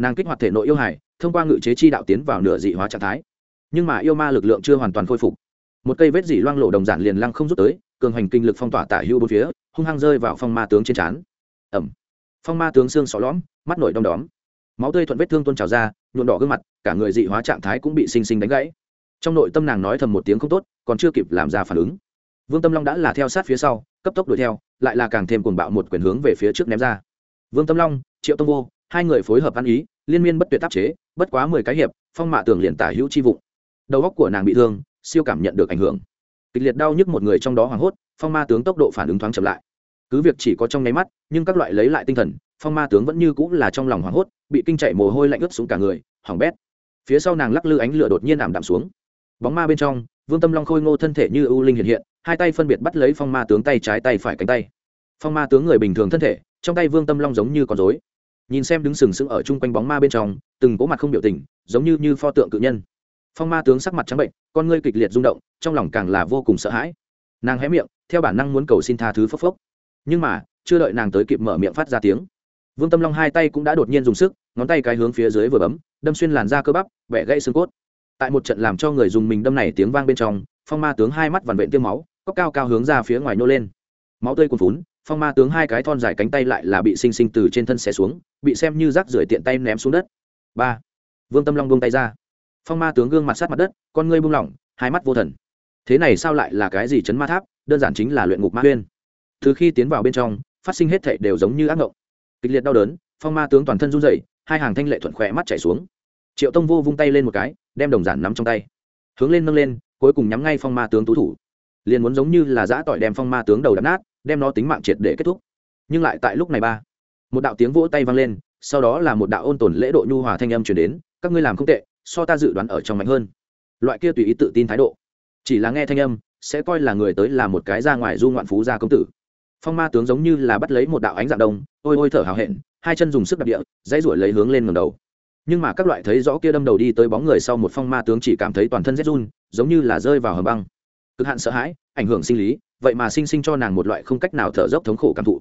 nàng kích hoạt thể nội yêu hải thông qua ngự chế chi đạo tiến vào nửa dị hóa trạng thái. Nhưng mà yêu ma lực lượng chưa hoàn toàn khôi phục. Một cây vết dị loang lộ đồng giản liền lăng không rút tới, cường hành kinh lực phong tỏa tả hưu bốn phía, hung hăng rơi vào phong ma tướng trên trán. Ẩm phong ma tướng xương xỏ lõm, mắt nổi đom đóm. Máu tươi thuận vết thương tuôn trào ra nhuộn đỏ gương mặt, cả người dị hóa trạng thái cũng bị sinh sinh đánh gãy trong nội tâm nàng nói thầm một tiếng không tốt còn chưa kịp làm ra phản ứng. Vương tâm long đã là theo sát phía sau cấp tốc đuổi theo lại là càng thêm cuồng bạo một quyền hướng về phía trước ném ra. Vương tâm long triệu tông vô hai người phối hợp ăn ý liên miên bất tuyệt tác chế bất quá mười cái hiệp phong mạ tường liền tả hữu chi vụ, đầu góc của nàng bị thương siêu cảm nhận được ảnh hưởng. Kịch liệt đau nhức một người trong đó hoảng hốt phong ma tướng tốc độ phản ứng thoáng chậm lại. Cứ việc chỉ có trong nháy mắt nhưng các loại lấy lại tinh thần phong ma tướng vẫn như cũng là trong lòng hoảng hốt bị kinh chạy mồ hôi lạnh ướt xuống cả người hỏng bét. Phía sau nàng lắc lư ánh lửa đột nhiên ảm đạm xuống bóng ma bên trong, vương tâm long khôi ngô thân thể như ưu linh hiện hiện, hai tay phân biệt bắt lấy phong ma tướng tay trái tay phải cánh tay. Phong ma tướng người bình thường thân thể, trong tay vương tâm long giống như con dối nhìn xem đứng sừng sững ở chung quanh bóng ma bên trong, từng cố mặt không biểu tình, giống như như pho tượng cự nhân. Phong ma tướng sắc mặt trắng bệnh, con ngươi kịch liệt rung động, trong lòng càng là vô cùng sợ hãi. Nàng hé miệng, theo bản năng muốn cầu xin tha thứ phốc phốc. Nhưng mà, chưa đợi nàng tới kịp mở miệng phát ra tiếng, vương tâm long hai tay cũng đã đột nhiên dùng sức, ngón tay cái hướng phía dưới vừa bấm, đâm xuyên làn da cơ bắp, bẻ gãy xương cốt tại một trận làm cho người dùng mình đâm này tiếng vang bên trong, phong ma tướng hai mắt vằn vện tiêm máu, cốc cao cao hướng ra phía ngoài nô lên. Máu tươi cuồn phún phong ma tướng hai cái thon dài cánh tay lại là bị sinh sinh từ trên thân xẻ xuống, bị xem như rác rưởi tiện tay ném xuống đất. Ba. Vương tâm long buông tay ra. Phong ma tướng gương mặt sát mặt đất, con ngươi buông lỏng, hai mắt vô thần. Thế này sao lại là cái gì chấn ma tháp? Đơn giản chính là luyện ngục ma huyên. Từ khi tiến vào bên trong, phát sinh hết thệ đều giống như ác ngộng. Kịch liệt đau đớn, phong ma tướng toàn thân run rẩy, hai hàng thanh lệ thuận khỏe mắt chảy xuống triệu tông vô vung tay lên một cái, đem đồng giản nắm trong tay. Hướng lên nâng lên, cuối cùng nhắm ngay phong ma tướng tú thủ. Liền muốn giống như là giã tỏi đem phong ma tướng đầu đập nát, đem nó tính mạng triệt để kết thúc. Nhưng lại tại lúc này ba, một đạo tiếng vỗ tay vang lên, sau đó là một đạo ôn tồn lễ độ nhu hòa thanh âm chuyển đến, các ngươi làm không tệ, so ta dự đoán ở trong mạnh hơn. Loại kia tùy ý tự tin thái độ, chỉ là nghe thanh âm, sẽ coi là người tới là một cái ra ngoài du ngoạn phú gia công tử. Phong ma tướng giống như là bắt lấy một đạo ánh dạng đông, ôi ôi thở hào hẹn, hai chân dùng sức đặc địa, dãy ruổi lấy hướng lên ngầm đầu nhưng mà các loại thấy rõ kia đâm đầu đi tới bóng người sau một phong ma tướng chỉ cảm thấy toàn thân rét run, giống như là rơi vào hầm băng. Cực hạn sợ hãi, ảnh hưởng sinh lý, vậy mà sinh sinh cho nàng một loại không cách nào thở dốc thống khổ cảm thụ.